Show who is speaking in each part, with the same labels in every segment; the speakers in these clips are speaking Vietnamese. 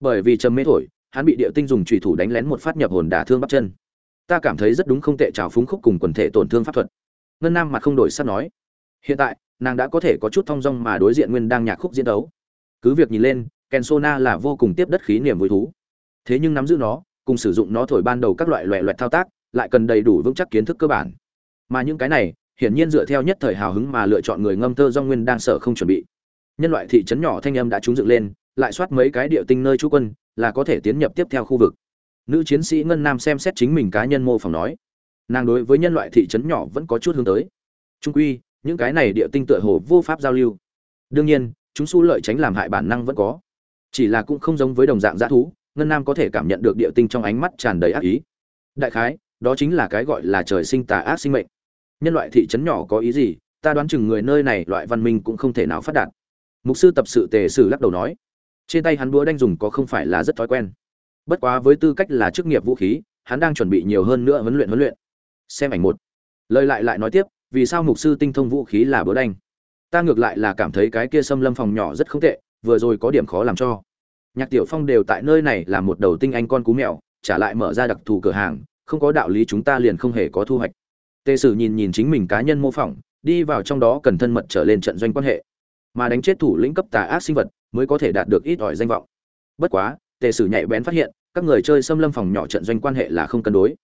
Speaker 1: bởi vì trầm mê thổi, hắn bị địa tinh dùng trùy thủ đánh lén một phát nhập hồn đả thương bắp chân. Ta cảm thấy rất đúng không tệ trào phúng khúc cùng quần thể tổn thương pháp thuật. Ngân nam mặt không đổi sắt nói, hiện tại, nàng đã có thể có chút thong dong mà đối diện nguyên đang nhạc khúc diễn đấu. Cứ việc nhìn lên, kensona là vô cùng tiếp đất khí niềm vui thú. Thế nhưng nắm giữ nó, cùng sử dụng nó thổi ban đầu các loại loẹ loẹt thao tác, lại cần đầy đủ vững chắc kiến thức cơ bản. Mà những cái này, hiển nhiên dựa theo nhất thời hào hứng mà lựa chọn người ngâm thơ do nguyên đang sợ không chuẩn bị. Nhân loại thị trấn nhỏ thanh âm đã trúng dựng lên lại soát mấy cái địa tinh nơi trú quân, là có thể tiến nhập tiếp theo khu vực. Nữ chiến sĩ ngân nam xem xét chính mình cá nhân mô phỏng nói, nàng đối với nhân loại thị trấn nhỏ vẫn có chút hướng tới. Trung quy, những cái này địa tinh tựa hồ vô pháp giao lưu. Đương nhiên, chúng su lợi tránh làm hại bản năng vẫn có. Chỉ là cũng không giống với đồng dạng g thú, ngân nam có thể cảm nhận được địa tinh trong ánh mắt tràn đầy ác ý. Đại khái, đó chính là cái gọi là trời sinh tà ác sinh mệnh. Nhân loại thị trấn nhỏ có ý gì, ta đoán chừng người nơi này loại văn minh cũng không thể nào phát đạt. Mục sư tập sự tề sử lắc đầu nói trên tay hắn búa đanh dùng có không phải là rất thói quen. Bất quá với tư cách là chức nghiệp vũ khí, hắn đang chuẩn bị nhiều hơn nữa huấn luyện huấn luyện. Xem ảnh một. Lời lại lại nói tiếp, vì sao mục sư tinh thông vũ khí là búa đanh? Ta ngược lại là cảm thấy cái kia xâm lâm phòng nhỏ rất không tệ, vừa rồi có điểm khó làm cho. Nhạc tiểu phong đều tại nơi này là một đầu tinh anh con cú mèo, trả lại mở ra đặc thù cửa hàng, không có đạo lý chúng ta liền không hề có thu hoạch. Tề sử nhìn nhìn chính mình cá nhân mô phỏng, đi vào trong đó cần thân mật trở lên trận doanh quan hệ. Mà đánh chết thủ lĩnh cấp tà ác sinh vật mới có thể đạt được ít ỏi danh vọng. Bất quá, tề sử nhạy bén phát hiện, các người chơi xâm lâm phòng nhỏ trận doanh quan hệ là không cân đối.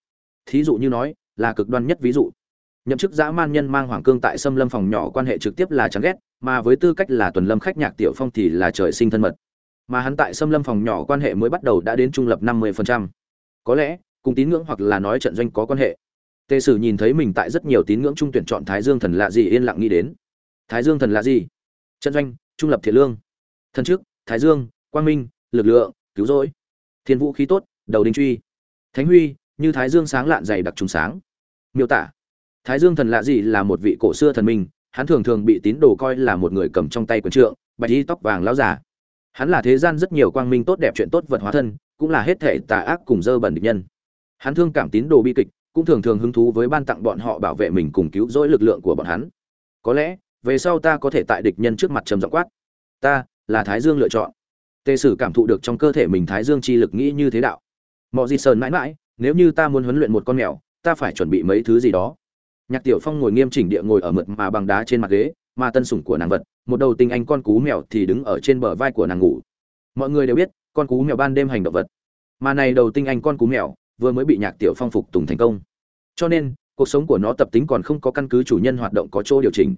Speaker 1: Thí dụ như nói, là cực đoan nhất ví dụ. Nhậm chức dã man nhân mang hoàng cương tại xâm lâm phòng nhỏ quan hệ trực tiếp là chán ghét, mà với tư cách là tuần lâm khách nhạc tiểu phong thì là trời sinh thân mật. Mà hắn tại xâm lâm phòng nhỏ quan hệ mới bắt đầu đã đến trung lập năm mươi có lẽ, cùng tín ngưỡng hoặc là nói trận doanh có quan hệ. Tề sử nhìn thấy mình tại rất nhiều tín ngưỡng trung tuyển chọn thái dương thần lạ gì yên lặng nghĩ đến. Thái dương thần lạ gì trận doanh, trung lập thiệt lương thần trước, thái dương, quang minh, lực lượng, cứu rỗi. Thiên vũ khí tốt, đầu đinh truy. Thánh huy, như thái dương sáng lạn dày đặc trùng sáng. Miêu tả. Thái dương thần lạ gì là một vị cổ xưa thần minh, hắn thường thường bị tín đồ coi là một người cầm trong tay quần trượng, bạch y tóc vàng lão giả hắn là thế gian rất nhiều quang minh tốt đẹp chuyện tốt vật hóa thân, cũng là hết thể tà ác cùng dơ bẩn địch nhân. Hắn thương cảm tín đồ bi kịch, cũng thường thường hứng thú với ban tặng bọn họ bảo vệ mình cùng cứu rỗi lực lượng của bọn hắn. Có lẽ, về sau ta có thể tại địch nhân trước mặt trầm giọng quát, ta là thái dương lựa chọn. Tề sử cảm thụ được trong cơ thể mình thái dương chi lực nghĩ như thế đạo. Mọi Di Sơn mãi mãi, nếu như ta muốn huấn luyện một con mèo, ta phải chuẩn bị mấy thứ gì đó. Nhạc tiểu phong ngồi nghiêm chỉnh địa ngồi ở mượt mà bằng đá trên mặt ghế, mà tân sủng của nàng vật, một đầu tinh anh con cú mèo thì đứng ở trên bờ vai của nàng ngủ. Mọi người đều biết, con cú mèo ban đêm hành động vật. Mà này đầu tinh anh con cú mèo, vừa mới bị nhạc tiểu phong phục tùng thành công. Cho nên, cuộc sống của nó tập tính còn không có căn cứ chủ nhân hoạt động có chỗ điều chỉnh.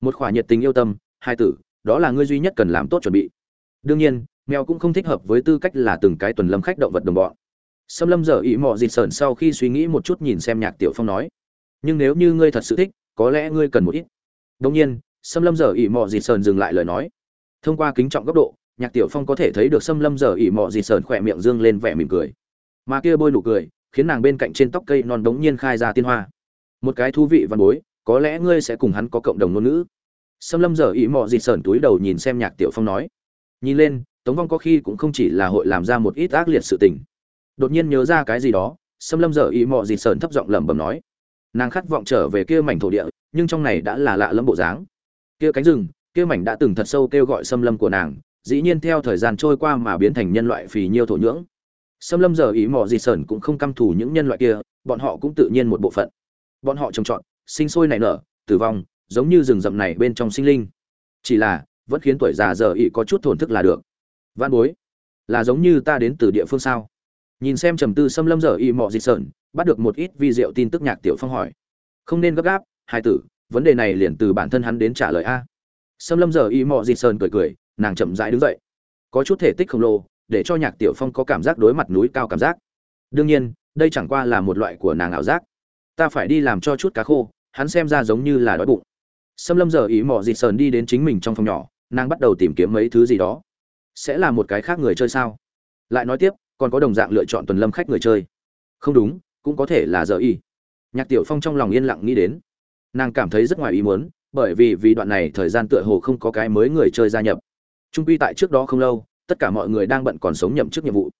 Speaker 1: Một khỏa nhiệt tình yêu tâm, hai tử đó là ngươi duy nhất cần làm tốt chuẩn bị. Đương nhiên, mèo cũng không thích hợp với tư cách là từng cái tuần lâm khách động vật đồng bọn. Xâm lâm dở ý mò dịt sờn sau khi suy nghĩ một chút nhìn xem nhạc tiểu phong nói, nhưng nếu như ngươi thật sự thích, có lẽ ngươi cần một ít. Đông nhiên, xâm lâm dở ý mò dịt sờn dừng lại lời nói. Thông qua kính trọng góc độ, nhạc tiểu phong có thể thấy được xâm lâm dở ỉ mò dịt sờn khỏe miệng dương lên vẻ mỉm cười. Mà kia bôi nụ cười, khiến nàng bên cạnh trên tóc cây non đống nhiên khai ra tiên hoa. Một cái thú vị văn bối, có lẽ ngươi sẽ cùng hắn có cộng đồng ngôn ngữ xâm lâm dở ý mò dịt sởn túi đầu nhìn xem nhạc tiểu phong nói. Nhìn lên, tống vong có khi cũng không chỉ là hội làm ra một ít ác liệt sự tình. Đột nhiên nhớ ra cái gì đó xâm lâm dở ý mò dịt sởn thấp giọng lẩm bẩm nói. Nàng khát vọng trở về kia mảnh thổ địa, nhưng trong này đã là lạ lẫm bộ dáng. Kia cánh rừng, kia mảnh đã từng thật sâu kêu gọi xâm lâm của nàng, dĩ nhiên theo thời gian trôi qua mà biến thành nhân loại phì nhiêu thổ nhưỡng. Xâm lâm giờ ý mò dị sởn cũng không căm thù những nhân loại kia, bọn họ cũng tự nhiên một bộ phận. Bọn họ trồng trọt, sinh sôi nảy nở, tử vong giống như rừng rậm này bên trong sinh linh. Chỉ là, vẫn khiến tuổi già giờ ý có chút thổn thức là được. Văn bối, là giống như ta đến từ địa phương sao? Nhìn xem trầm tư xâm lâm giờ ý mọ dịt sởn bắt được một ít vi diệu tin tức nhạc tiểu phong hỏi. Không nên gấp gáp, hai tử, vấn đề này liền từ bản thân hắn đến trả lời a. Xâm lâm giờ ý mọ dịt sởn cười cười, nàng chậm rãi đứng dậy. Có chút thể tích khổng lồ, để cho nhạc tiểu phong có cảm giác đối mặt núi cao cảm giác. Đương nhiên, đây chẳng qua là một loại của nàng ảo giác. Ta phải đi làm cho chút cá khô, hắn xem ra giống như là đói bụng xâm lâm giờ ý mò dịt sờn đi đến chính mình trong phòng nhỏ, nàng bắt đầu tìm kiếm mấy thứ gì đó. Sẽ là một cái khác người chơi sao? Lại nói tiếp, còn có đồng dạng lựa chọn tuần lâm khách người chơi. Không đúng, cũng có thể là giờ y. Nhạc tiểu phong trong lòng yên lặng nghĩ đến. Nàng cảm thấy rất ngoài ý muốn, bởi vì vì đoạn này thời gian tựa hồ không có cái mới người chơi gia nhập. Trung quy tại trước đó không lâu, tất cả mọi người đang bận còn sống nhậm chức nhiệm vụ.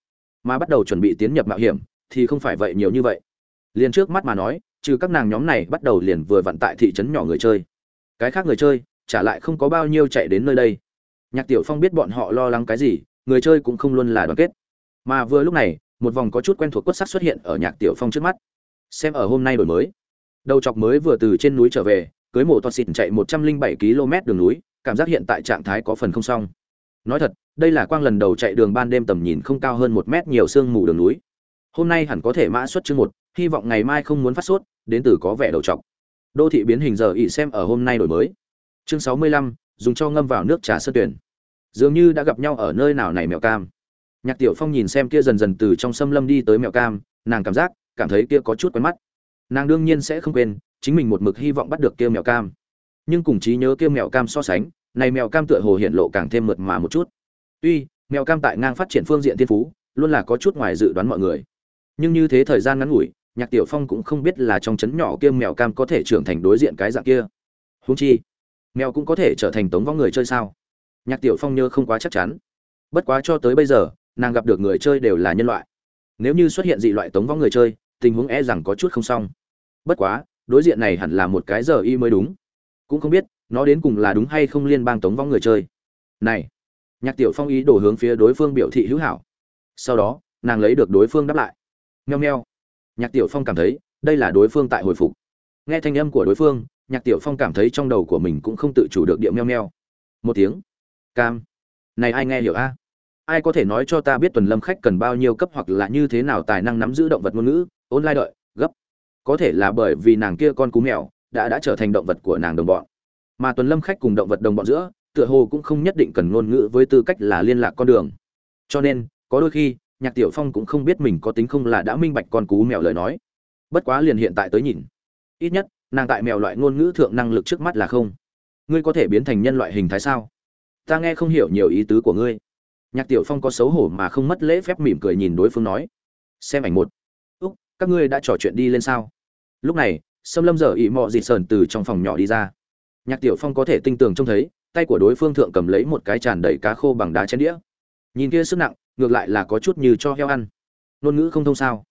Speaker 1: Mà bắt đầu chuẩn bị tiến nhập mạo hiểm, thì không phải vậy nhiều như vậy. Liền trước mắt mà nói, trừ các nàng nhóm này bắt đầu liền vừa vặn tại thị trấn nhỏ người chơi cái khác người chơi, trả lại không có bao nhiêu chạy đến nơi đây. Nhạc tiểu phong biết bọn họ lo lắng cái gì, người chơi cũng không luôn là đoàn kết. Mà vừa lúc này, một vòng có chút quen thuộc quất sắc xuất hiện ở nhạc tiểu phong trước mắt. Xem ở hôm nay đổi mới. Đầu chọc mới vừa từ trên núi trở về, cưới mộ toa xịt chạy một trăm linh bảy km đường núi, cảm giác hiện tại trạng thái có phần không xong. Nói thật, đây là quang lần đầu chạy đường ban đêm tầm nhìn không cao hơn một mét nhiều sương mù đường núi. Hôm nay hẳn có thể mã xuất chương một, hy vọng ngày mai không muốn phát sốt, đến từ có vẻ đầu trọc đô thị biến hình giờ ỉ xem ở hôm nay đổi mới. Chương sáu mươi lăm, dùng cho ngâm vào nước trà sơ tuyển. Dường như đã gặp nhau ở nơi nào này mèo cam. Nhạc tiểu phong nhìn xem kia dần dần từ trong xâm lâm đi tới mèo cam, nàng cảm giác, cảm thấy kia có chút quen mắt. Nàng đương nhiên sẽ không quên, chính mình một mực hy vọng bắt được kia mèo cam. Nhưng cùng trí nhớ kia mèo cam so sánh, này mèo cam tựa hồ hiện lộ càng thêm mượt mà một chút. Tuy mèo cam tại ngang phát triển phương diện thiên phú, luôn là có chút ngoài dự đoán mọi người. Nhưng như thế thời gian ngắn ngủi nhạc tiểu phong cũng không biết là trong trấn nhỏ kia mèo cam có thể trưởng thành đối diện cái dạng kia. Húng chi, mèo cũng có thể trở thành tống vong người chơi sao? Nhạc tiểu phong nhớ không quá chắc chắn. Bất quá cho tới bây giờ, nàng gặp được người chơi đều là nhân loại. Nếu như xuất hiện dị loại tống vong người chơi, tình huống e rằng có chút không xong. Bất quá, đối diện này hẳn là một cái giờ y mới đúng. Cũng không biết, nó đến cùng là đúng hay không liên bang tống vong người chơi. Này, nhạc tiểu phong ý đổ hướng phía đối phương biểu thị hữu hảo. Sau đó, nàng lấy được đối phương đáp lại. Nheo nheo nhạc tiểu phong cảm thấy, đây là đối phương tại hồi phục. Nghe thanh âm của đối phương, nhạc tiểu phong cảm thấy trong đầu của mình cũng không tự chủ được điệu meo meo. Một tiếng. Cam. Này ai nghe hiểu a? Ai có thể nói cho ta biết tuần lâm khách cần bao nhiêu cấp hoặc là như thế nào tài năng nắm giữ động vật ngôn ngữ? Ôn lai đợi, gấp. Có thể là bởi vì nàng kia con cú mèo đã đã trở thành động vật của nàng đồng bọn. Mà tuần lâm khách cùng động vật đồng bọn giữa, tựa hồ cũng không nhất định cần ngôn ngữ với tư cách là liên lạc con đường. Cho nên, có đôi khi nhạc tiểu phong cũng không biết mình có tính không là đã minh bạch con cú mèo lời nói. Bất quá liền hiện tại tới nhìn. Ít nhất, nàng tại mèo loại ngôn ngữ thượng năng lực trước mắt là không. Ngươi có thể biến thành nhân loại hình thái sao? Ta nghe không hiểu nhiều ý tứ của ngươi. Nhạc tiểu phong có xấu hổ mà không mất lễ phép mỉm cười nhìn đối phương nói. Xem ảnh một. Úc, các ngươi đã trò chuyện đi lên sao? Lúc này, sâm lâm dở ị mọ dịt sờn từ trong phòng nhỏ đi ra. Nhạc tiểu phong có thể tinh tường trông thấy, tay của đối phương thượng cầm lấy một cái tràn đầy cá khô bằng đá chén đĩa. Nhìn kia sức nặng ngược lại là có chút như cho heo ăn. Ngôn ngữ không thông sao?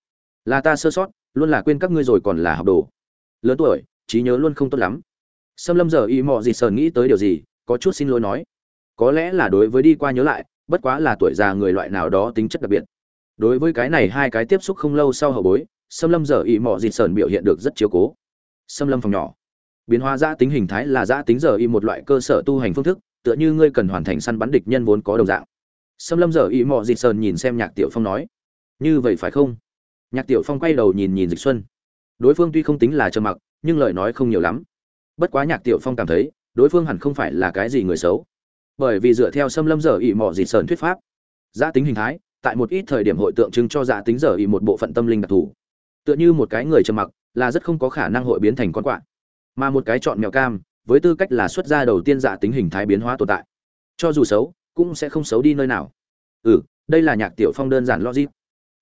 Speaker 1: Là ta sơ sót, luôn là quên các ngươi rồi còn là học đồ. Lớn tuổi, trí nhớ luôn không tốt lắm. Sâm lâm giờ y mò gì sờn nghĩ tới điều gì, có chút xin lỗi nói. Có lẽ là đối với đi qua nhớ lại, bất quá là tuổi già người loại nào đó tính chất đặc biệt. Đối với cái này hai cái tiếp xúc không lâu sau hậu bối sâm lâm giờ y mò gì sờn biểu hiện được rất chiếu cố. Sâm lâm phòng nhỏ. Biến hóa giã tính hình thái là giã tính giờ y một loại cơ sở tu hành phương thức, tựa như ngươi cần hoàn thành săn bắn địch nhân vốn có đồng dạng. Sâm Lâm giờ ý mò Dịch Sơn nhìn xem Nhạc Tiểu Phong nói, "Như vậy phải không?" Nhạc Tiểu Phong quay đầu nhìn nhìn Dịch Xuân. Đối phương tuy không tính là trầm mặc, nhưng lời nói không nhiều lắm. Bất quá Nhạc Tiểu Phong cảm thấy, đối phương hẳn không phải là cái gì người xấu. Bởi vì dựa theo Sâm Lâm giờ ý mò Dịch Sơn thuyết pháp, giả tính hình thái, tại một ít thời điểm hội tượng trưng cho giả tính giờ ý một bộ phận tâm linh đặc thù. Tựa như một cái người trầm mặc, là rất không có khả năng hội biến thành con quạ. Mà một cái chọn mèo cam, với tư cách là xuất gia đầu tiên giả tính hình thái biến hóa tồn tại. Cho dù xấu, cũng sẽ không xấu đi nơi nào. Ừ đây là nhạc tiểu phong đơn giản logic.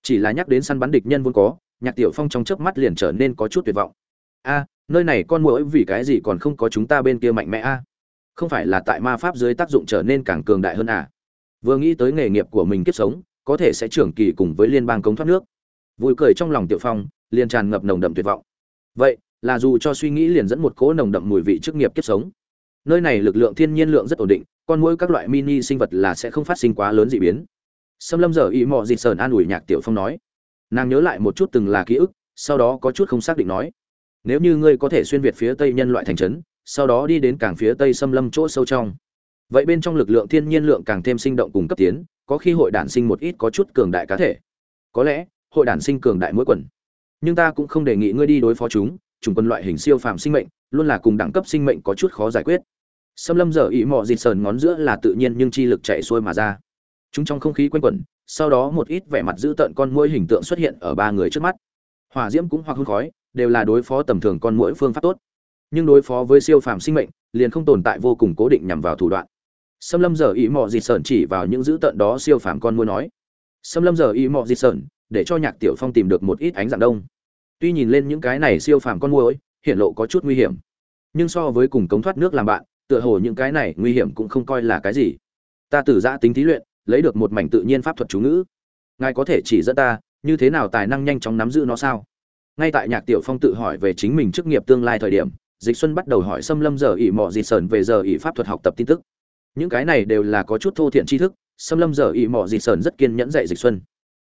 Speaker 1: Chỉ là nhắc đến săn bắn địch nhân vốn có, nhạc tiểu phong trong chớp mắt liền trở nên có chút tuyệt vọng. A, nơi này con muỗi vì cái gì còn không có chúng ta bên kia mạnh mẽ a? Không phải là tại ma pháp dưới tác dụng trở nên càng cường đại hơn à? Vừa nghĩ tới nghề nghiệp của mình kiếp sống, có thể sẽ trưởng kỳ cùng với liên bang cống thoát nước. Vui cười trong lòng tiểu phong, liền tràn ngập nồng đậm tuyệt vọng. Vậy, là dù cho suy nghĩ liền dẫn một cỗ nồng đậm mùi vị chức nghiệp kiếp sống nơi này lực lượng thiên nhiên lượng rất ổn định con mũi các loại mini sinh vật là sẽ không phát sinh quá lớn dị biến Sâm Lâm giờ ý mò dịt sờn an ủi Nhạc Tiểu Phong nói. Nàng nhớ lại một chút từng là ký ức, sau đó có chút không xác định nói: "Nếu như ngươi có thể xuyên việt phía tây nhân loại thành trấn, sau đó đi đến cảng phía tây Sâm Lâm chỗ sâu trong, vậy bên trong lực lượng thiên nhiên lượng càng thêm sinh động cùng cấp tiến, có khi hội đản sinh một ít có chút cường đại cá thể. Có lẽ, hội đản sinh cường đại mỗi quần. Nhưng ta cũng không đề nghị ngươi đi đối phó chúng, chúng quân loại hình siêu phàm sinh mệnh, luôn là cùng đẳng cấp sinh mệnh có chút khó giải quyết." Sâm Lâm giờ ý mò dịt sờn ngón giữa là tự nhiên nhưng chi lực chạy xuôi mà ra chúng trong không khí quanh quẩn sau đó một ít vẻ mặt dữ tợn con mũi hình tượng xuất hiện ở ba người trước mắt hỏa diễm cũng hoặc hương khói đều là đối phó tầm thường con mũi phương pháp tốt nhưng đối phó với siêu phàm sinh mệnh liền không tồn tại vô cùng cố định nhằm vào thủ đoạn Sâm Lâm giờ ý mò dịt sờn chỉ vào những dữ tợn đó siêu phàm con mũi nói. Sâm Lâm giờ ý mò dịt sờn để cho Nhạc Tiểu Phong tìm được một ít ánh dạng đông. Tuy nhìn lên những cái này siêu phàm con muỗi, hiện lộ có chút nguy hiểm, nhưng so với cùng cống thoát nước làm bạn, tựa hồ những cái này nguy hiểm cũng không coi là cái gì. Ta tử giã tính thí luyện, lấy được một mảnh tự nhiên pháp thuật chú ngữ. Ngài có thể chỉ dẫn ta như thế nào tài năng nhanh chóng nắm giữ nó sao? Ngay tại nhạc tiểu phong tự hỏi về chính mình chức nghiệp tương lai thời điểm dịch xuân bắt đầu hỏi xâm lâm giờ ỉ mọ dịt sờn về giờ ỉ pháp thuật học tập tin tức. Những cái này đều là có chút thô thiện tri thức xâm lâm giờ ỉ mọ dị sờn rất kiên nhẫn dạy dịch xuân.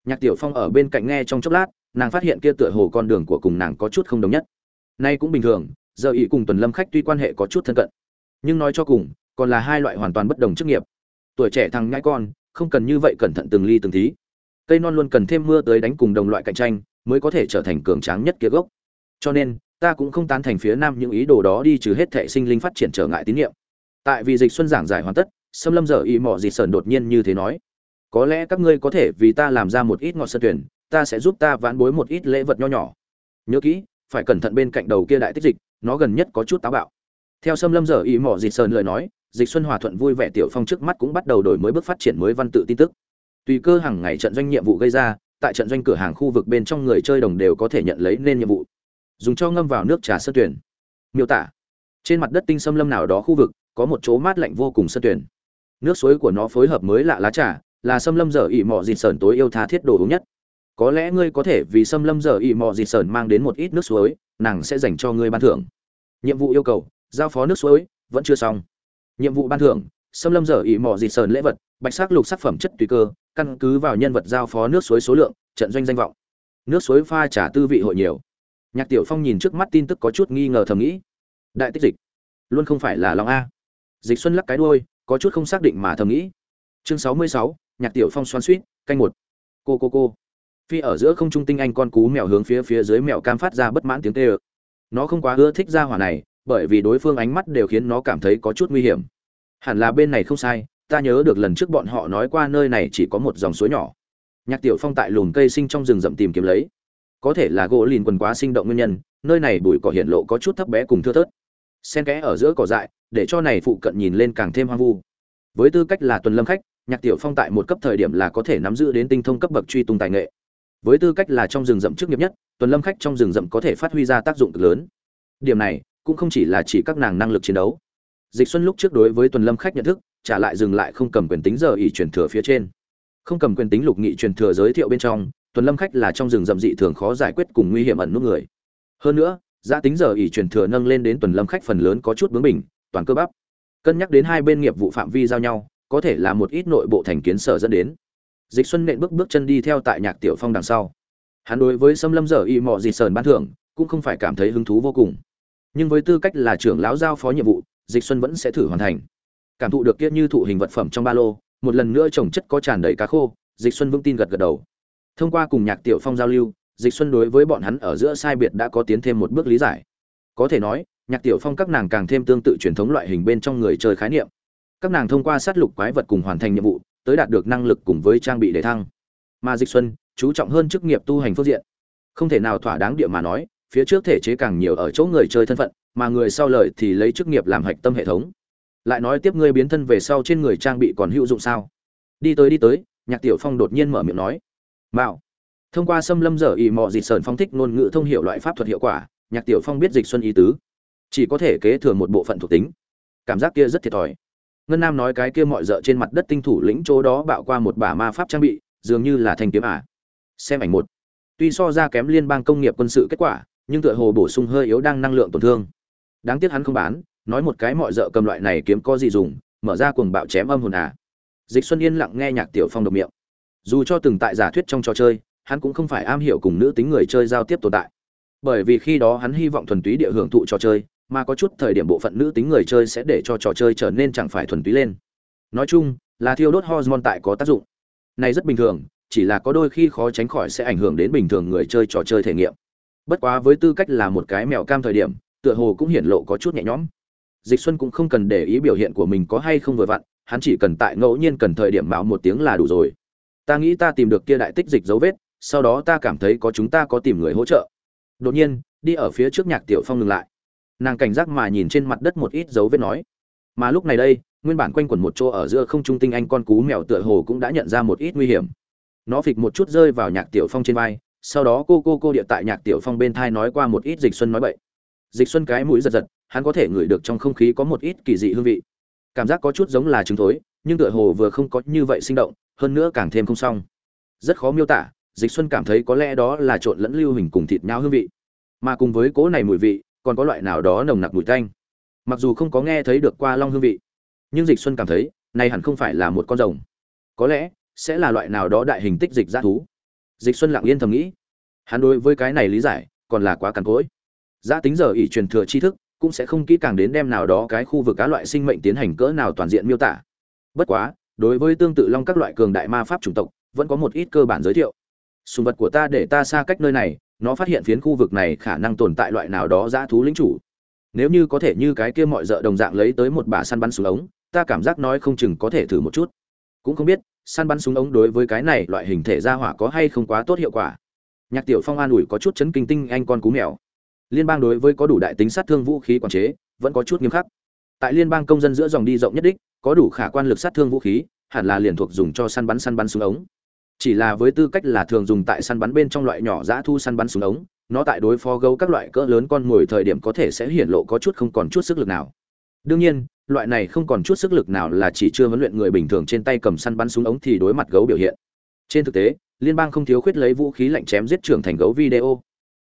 Speaker 1: Nhạc tiểu phong ở bên cạnh nghe trong chốc lát nàng phát hiện kia tựa hồ con đường của cùng nàng có chút không đồng nhất nay cũng bình thường, giờ ý cùng tuần lâm khách tuy quan hệ có chút thân cận, nhưng nói cho cùng, còn là hai loại hoàn toàn bất đồng chức nghiệp. Tuổi trẻ thằng nhãi con, không cần như vậy cẩn thận từng ly từng tí. Cây non luôn cần thêm mưa tới đánh cùng đồng loại cạnh tranh, mới có thể trở thành cường tráng nhất kia gốc. Cho nên, ta cũng không tán thành phía nam những ý đồ đó đi trừ hết thệ sinh linh phát triển trở ngại tín nhiệm tại vì dịch xuân giảng giải hoàn tất xâm lâm giờ y mỏ dịt sờn đột nhiên như thế nói. Có lẽ các ngươi có thể vì ta làm ra một ít ngọt sân tuyển, ta sẽ giúp ta vãn bối một ít lễ vật nho nhỏ. Nhớ kỹ phải cẩn thận bên cạnh đầu kia đại tích dịch, nó gần nhất có chút táo bạo. Theo xâm lâm giờ ý mỏ dịch sờn lời nói, dịch xuân hòa thuận vui vẻ tiểu phong trước mắt cũng bắt đầu đổi mới bước phát triển mới văn tự tin tức. Tùy cơ hàng ngày trận doanh nhiệm vụ gây ra, tại trận doanh cửa hàng khu vực bên trong người chơi đồng đều có thể nhận lấy nên nhiệm vụ. Dùng cho ngâm vào nước trà sơ tuyển. Miêu tả. Trên mặt đất tinh xâm lâm nào đó khu vực, có một chỗ mát lạnh vô cùng sơ tuyển. Nước suối của nó phối hợp mới lạ lá trà, là xâm lâm dở ỉ mỏ dịt sờn tối yêu tha thiết đồ uống nhất có lẽ ngươi có thể vì xâm lâm dở ỉ mò dịt sờn mang đến một ít nước suối, nàng sẽ dành cho ngươi ban thưởng. Nhiệm vụ yêu cầu, giao phó nước suối, vẫn chưa xong. Nhiệm vụ ban thưởng, xâm lâm dở ỉ mò dịt sờn lễ vật, bạch sắc lục sắc phẩm chất tùy cơ, căn cứ vào nhân vật giao phó nước suối số lượng, trận doanh danh vọng. Nước suối pha trả tư vị hội nhiều. Nhạc tiểu phong nhìn trước mắt tin tức có chút nghi ngờ thầm nghĩ. Đại tích dịch. Luôn không phải là long a. Dịch xuân lắc cái đuôi, có chút không xác định mà thầm nghĩ. Chương sáu mươi sáu, nhạc tiểu phong xoan suýt, canh một. Cô cô cô phi ở giữa không trung tinh anh con cú mèo hướng phía phía dưới mèo cam phát ra bất mãn tiếng tê ơ nó không quá ưa thích ra hỏa này, bởi vì đối phương ánh mắt đều khiến nó cảm thấy có chút nguy hiểm. Hẳn là bên này không sai, ta nhớ được lần trước bọn họ nói qua nơi này chỉ có một dòng suối nhỏ. Nhạc tiểu phong tại lùm cây sinh trong rừng rậm tìm kiếm lấy. Có thể là gỗ lìn quần quá sinh động nguyên nhân, nơi này bụi cỏ hiện lộ có chút thấp bé cùng thưa thớt. Sen kẽ ở giữa cỏ dại, để cho này phụ cận nhìn lên càng thêm hoang vu. Với tư cách là tuần lâm khách, nhạc tiểu phong tại một cấp thời điểm là có thể nắm giữ đến tinh thông cấp bậc truy tung tài nghệ với tư cách là trong rừng rậm trước nghiệp nhất, tuần lâm khách trong rừng rậm có thể phát huy ra tác dụng cực lớn. Điểm này cũng không chỉ là chỉ các nàng năng lực chiến đấu. Dịch xuân lúc trước đối với tuần lâm khách nhận thức, trả lại dừng lại không cầm quyền tính giờ ỷ truyền thừa phía trên. Không cầm quyền tính lục nghị truyền thừa giới thiệu bên trong, tuần lâm khách là trong rừng rậm dị thường khó giải quyết cùng nguy hiểm ẩn nút người. Hơn nữa, giá tính giờ ỷ truyền thừa nâng lên đến tuần lâm khách phần lớn có chút bướng bỉnh, toàn cơ bắp. Cân nhắc đến hai bên nghiệp vụ phạm vi giao nhau, có thể là một ít nội bộ thành kiến sở dẫn đến dịch xuân nện bước bước chân đi theo tại nhạc tiểu phong đằng sau. Hắn đối với xâm lâm dở y mò dị sờn ban thưởng, cũng không phải cảm thấy hứng thú vô cùng. Nhưng với tư cách là trưởng lão giao phó nhiệm vụ, dịch xuân vẫn sẽ thử hoàn thành. Cảm thụ được kia như thụ hình vật phẩm trong ba lô, một lần nữa trồng chất có tràn đầy cá khô, dịch xuân vững tin gật gật đầu. Thông qua cùng nhạc tiểu phong giao lưu, dịch xuân đối với bọn hắn ở giữa sai biệt đã có tiến thêm một bước lý giải. Có thể nói, nhạc tiểu phong các nàng càng thêm tương tự truyền thống loại hình bên trong người chơi khái niệm. Các nàng thông qua sát lục quái vật cùng hoàn thành nhiệm vụ tới đạt được năng lực cùng với trang bị để thăng. Mà dịch xuân, chú trọng hơn chức nghiệp tu hành phương diện. Không thể nào thỏa đáng địa mà nói, phía trước thể chế càng nhiều ở chỗ người chơi thân phận, mà người sau lời thì lấy chức nghiệp làm hạch tâm hệ thống. Lại nói tiếp ngươi biến thân về sau trên người trang bị còn hữu dụng sao? Đi tới đi tới, nhạc tiểu phong đột nhiên mở miệng nói. Mạo. Thông qua xâm lâm dở ỉ mò dịch sờn phong thích ngôn ngữ thông hiểu loại pháp thuật hiệu quả, nhạc tiểu phong biết dịch xuân ý tứ. Chỉ có thể kế thừa một bộ phận thuộc tính. Cảm giác kia rất thiệt thòi ngân nam nói cái kia mọi dợ trên mặt đất tinh thủ lĩnh chỗ đó bạo qua một bả ma pháp trang bị, dường như là thanh kiếm ả xem ảnh một. Tuy so ra kém liên bang công nghiệp quân sự kết quả, nhưng tựa hồ bổ sung hơi yếu đang năng lượng tổn thương. Đáng tiếc hắn không bán, nói một cái mọi dợ cầm loại này kiếm có gì dùng, mở ra cuồng bạo chém âm hồn à. Dịch xuân yên lặng nghe nhạc tiểu phong độc miệng. Dù cho từng tại giả thuyết trong trò chơi, hắn cũng không phải am hiểu cùng nữ tính người chơi giao tiếp tồn tại. Bởi vì khi đó hắn hy vọng thuần túy địa hưởng thụ trò chơi mà có chút thời điểm bộ phận nữ tính người chơi sẽ để cho trò chơi trở nên chẳng phải thuần túy lên. Nói chung, là thiêu đốt hormone tại có tác dụng. Này rất bình thường, chỉ là có đôi khi khó tránh khỏi sẽ ảnh hưởng đến bình thường người chơi trò chơi thể nghiệm. Bất quá với tư cách là một cái mèo cam thời điểm, tựa hồ cũng hiển lộ có chút nhẹ nhõm. Dịch xuân cũng không cần để ý biểu hiện của mình có hay không vừa vặn, hắn chỉ cần tại ngẫu nhiên cần thời điểm mạo một tiếng là đủ rồi. Ta nghĩ ta tìm được kia đại tích dịch dấu vết, sau đó ta cảm thấy có chúng ta có tìm người hỗ trợ. Đột nhiên, đi ở phía trước nhạc tiểu phong ngừng lại nàng cảnh giác mà nhìn trên mặt đất một ít dấu vết nói. Mà lúc này đây, nguyên bản quanh quẩn một chỗ ở giữa không trung tinh anh con cú mèo tựa hồ cũng đã nhận ra một ít nguy hiểm. Nó phịch một chút rơi vào nhạc tiểu phong trên vai, sau đó cô cô cô địa tại nhạc tiểu phong bên thai nói qua một ít dịch xuân nói bậy. Dịch xuân cái mũi giật giật, hắn có thể ngửi được trong không khí có một ít kỳ dị hương vị. Cảm giác có chút giống là trứng thối, nhưng tựa hồ vừa không có như vậy sinh động, hơn nữa càng thêm không xong. Rất khó miêu tả, dịch xuân cảm thấy có lẽ đó là trộn lẫn lưu hình cùng thịt nhau hương vị. Mà cùng với cố này mùi vị còn có loại nào đó nồng nặc mùi tanh. Mặc dù không có nghe thấy được qua long hương vị, nhưng dịch xuân cảm thấy, này hẳn không phải là một con rồng. Có lẽ, sẽ là loại nào đó đại hình tích dịch dã thú. Dịch xuân lặng yên thầm nghĩ. Hắn đối với cái này lý giải, còn là quá cằn cỗi. Giá tính giờ ỷ truyền thừa tri thức, cũng sẽ không kỹ càng đến đem nào đó cái khu vực cá loại sinh mệnh tiến hành cỡ nào toàn diện miêu tả. Bất quá, đối với tương tự long các loại cường đại ma pháp chủng tộc, vẫn có một ít cơ bản giới thiệu. Sùng vật của ta để ta xa cách nơi này nó phát hiện phiến khu vực này khả năng tồn tại loại nào đó dã thú lĩnh chủ. Nếu như có thể như cái kia mọi dợ đồng dạng lấy tới một bà săn bắn súng ống, ta cảm giác nói không chừng có thể thử một chút. Cũng không biết, săn bắn súng ống đối với cái này loại hình thể ra hỏa có hay không quá tốt hiệu quả. Nhạc tiểu phong an ủi có chút chấn kinh tinh anh con cú mèo. Liên bang đối với có đủ đại tính sát thương vũ khí quản chế, vẫn có chút nghiêm khắc. Tại liên bang công dân giữa dòng đi rộng nhất đích, có đủ khả quan lực sát thương vũ khí, hẳn là liền thuộc dùng cho săn bắn săn bắn súng ống chỉ là với tư cách là thường dùng tại săn bắn bên trong loại nhỏ dã thu săn bắn súng ống, nó tại đối phó gấu các loại cỡ lớn con mồi thời điểm có thể sẽ hiển lộ có chút không còn chút sức lực nào. Đương nhiên, loại này không còn chút sức lực nào là chỉ chưa huấn luyện người bình thường trên tay cầm săn bắn súng ống thì đối mặt gấu biểu hiện. Trên thực tế, liên bang không thiếu khuyết lấy vũ khí lạnh chém giết trưởng thành gấu video.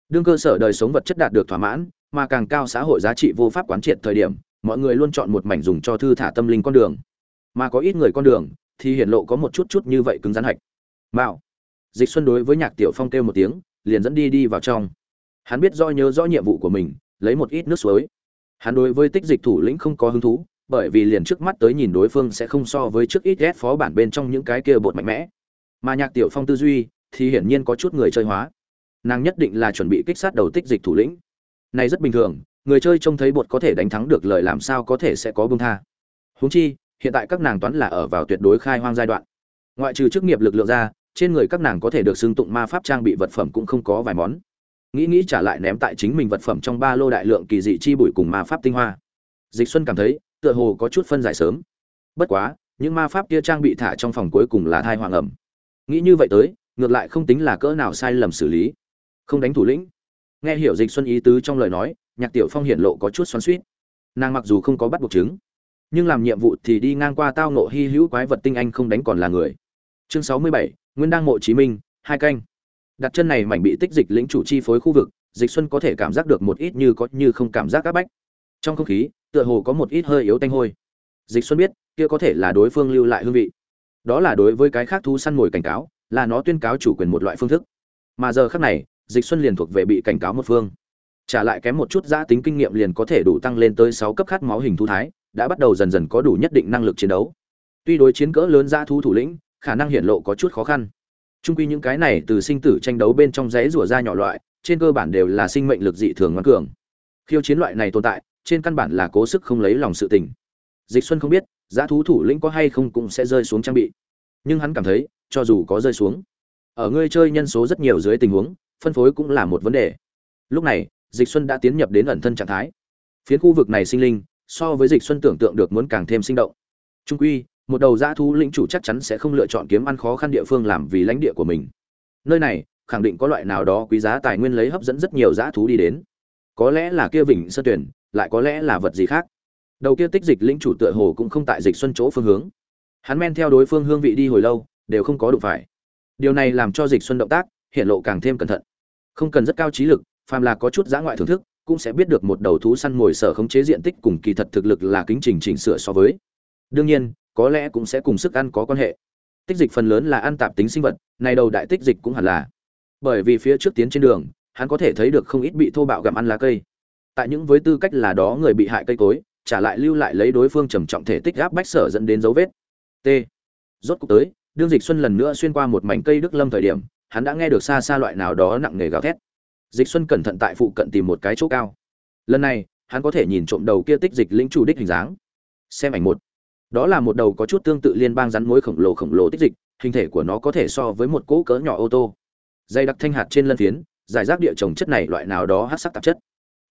Speaker 1: Đương cơ sở đời sống vật chất đạt được thỏa mãn, mà càng cao xã hội giá trị vô pháp quán triệt thời điểm, mọi người luôn chọn một mảnh dùng cho thư thả tâm linh con đường. Mà có ít người con đường thì hiển lộ có một chút chút như vậy cứng rắn hạch mạo. Dịch xuân đối với nhạc tiểu phong kêu một tiếng, liền dẫn đi đi vào trong. Hắn biết do nhớ rõ nhiệm vụ của mình, lấy một ít nước suối. Hắn đối với tích dịch thủ lĩnh không có hứng thú, bởi vì liền trước mắt tới nhìn đối phương sẽ không so với trước ít ghét phó bản bên trong những cái kia bột mạnh mẽ. Mà nhạc tiểu phong tư duy, thì hiển nhiên có chút người chơi hóa. Nàng nhất định là chuẩn bị kích sát đầu tích dịch thủ lĩnh. Này rất bình thường, người chơi trông thấy bột có thể đánh thắng được lời làm sao có thể sẽ có bông tha. Huống chi, hiện tại các nàng toán là ở vào tuyệt đối khai hoang giai đoạn ngoại trừ chức nghiệp lực lượng ra, trên người các nàng có thể được xưng tụng ma pháp trang bị vật phẩm cũng không có vài món. Nghĩ nghĩ trả lại ném tại chính mình vật phẩm trong ba lô đại lượng kỳ dị chi bụi cùng ma pháp tinh hoa. Dịch xuân cảm thấy, tựa hồ có chút phân giải sớm. Bất quá, những ma pháp kia trang bị thả trong phòng cuối cùng là thai hoàng ẩm. Nghĩ như vậy tới, ngược lại không tính là cỡ nào sai lầm xử lý. Không đánh thủ lĩnh. Nghe hiểu dịch xuân ý tứ trong lời nói, nhạc tiểu phong hiện lộ có chút xoắn suýt nàng mặc dù không có bắt buộc chứng, nhưng làm nhiệm vụ thì đi ngang qua tao nộ hy hữu quái vật tinh anh không đánh còn là người chương sáu mươi bảy, nguyên đăng mộ chí minh, hai canh. Đặt chân này mảnh bị tích dịch lĩnh chủ chi phối khu vực, dịch xuân có thể cảm giác được một ít như có như không cảm giác áp bách. Trong không khí, tựa hồ có một ít hơi yếu tanh hôi. Dịch xuân biết, kia có thể là đối phương lưu lại hương vị. Đó là đối với cái khác thú săn mồi cảnh cáo, là nó tuyên cáo chủ quyền một loại phương thức. Mà giờ khác này, dịch xuân liền thuộc về bị cảnh cáo một phương. Trả lại kém một chút giã tính kinh nghiệm liền có thể đủ tăng lên tới 6 cấp khát máu hình thu thái, đã bắt đầu dần dần có đủ nhất định năng lực chiến đấu. Tuy đối chiến cỡ lớn giã thú thủ lĩnh khả năng hiện lộ có chút khó khăn. Trung quy những cái này từ sinh tử tranh đấu bên trong giấy rùa ra nhỏ loại, trên cơ bản đều là sinh mệnh lực dị thường ngoan cường. Khiêu chiến loại này tồn tại, trên căn bản là cố sức không lấy lòng sự tình. Dịch xuân không biết, giá thú thủ lĩnh có hay không cũng sẽ rơi xuống trang bị. Nhưng hắn cảm thấy, cho dù có rơi xuống, ở ngươi chơi nhân số rất nhiều dưới tình huống, phân phối cũng là một vấn đề. Lúc này, dịch xuân đã tiến nhập đến ẩn thân trạng thái. Phiến khu vực này sinh linh, so với dịch xuân tưởng tượng được muốn càng thêm sinh động. Trung quy một đầu dã thú lĩnh chủ chắc chắn sẽ không lựa chọn kiếm ăn khó khăn địa phương làm vì lãnh địa của mình. Nơi này, khẳng định có loại nào đó quý giá tài nguyên lấy hấp dẫn rất nhiều dã thú đi đến. Có lẽ là kia vịnh sơ tuyển lại có lẽ là vật gì khác. Đầu kia tích dịch lĩnh chủ tựa hồ cũng không tại dịch xuân chỗ phương hướng. Hắn men theo đối phương hương vị đi hồi lâu, đều không có đụng phải. Điều này làm cho dịch xuân động tác, hiện lộ càng thêm cẩn thận. Không cần rất cao trí lực, phàm là có chút giã ngoại thưởng thức, cũng sẽ biết được một đầu thú săn mồi sở khống chế diện tích cùng kỳ thật thực lực là kính trình chỉnh sửa so với. Đương nhiên có lẽ cũng sẽ cùng sức ăn có quan hệ. Tích dịch phần lớn là ăn tạp tính sinh vật, này đầu đại tích dịch cũng hẳn là. Bởi vì phía trước tiến trên đường, hắn có thể thấy được không ít bị thô bạo gặm ăn lá cây. Tại những với tư cách là đó người bị hại cây cối, trả lại lưu lại lấy đối phương trầm trọng thể tích gáp bách sở dẫn đến dấu vết. T. Rốt cuộc tới, đương dịch xuân lần nữa xuyên qua một mảnh cây đức lâm thời điểm, hắn đã nghe được xa xa loại nào đó nặng nề gào thét. Dịch xuân cẩn thận tại phụ cận tìm một cái chỗ cao. Lần này, hắn có thể nhìn trộm đầu kia tích dịch lĩnh chủ đích hình dáng. Xem ảnh một đó là một đầu có chút tương tự liên bang rắn mối khổng lồ khổng lồ tích dịch, hình thể của nó có thể so với một cỗ cỡ nhỏ ô tô. Dây đặc thanh hạt trên lân phiến, giải rác địa trồng chất này loại nào đó hát sắc tạp chất.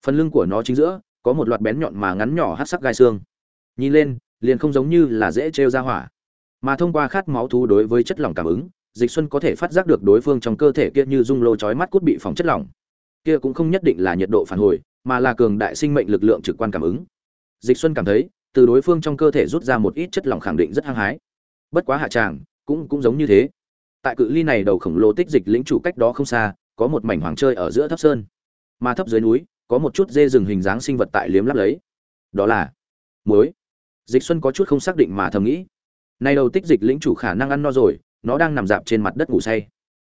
Speaker 1: Phần lưng của nó chính giữa, có một loạt bén nhọn mà ngắn nhỏ hát sắc gai xương. Nhìn lên, liền không giống như là dễ trêu ra hỏa. Mà thông qua khát máu thú đối với chất lỏng cảm ứng, dịch xuân có thể phát giác được đối phương trong cơ thể kia như dung lô chói mắt cút bị phòng chất lỏng. Kia cũng không nhất định là nhiệt độ phản hồi, mà là cường đại sinh mệnh lực lượng trực quan cảm ứng. Dịch xuân cảm thấy từ đối phương trong cơ thể rút ra một ít chất lỏng khẳng định rất hăng hái. Bất quá hạ tràng, cũng cũng giống như thế. Tại cự ly này đầu khổng lồ tích dịch lĩnh chủ cách đó không xa, có một mảnh hoàng chơi ở giữa thấp sơn. Mà thấp dưới núi, có một chút dê rừng hình dáng sinh vật tại liếm lắp lấy. Đó là muối. Dịch xuân có chút không xác định mà thầm nghĩ. Nay đầu tích dịch lĩnh chủ khả năng ăn no rồi, nó đang nằm dạp trên mặt đất ngủ say.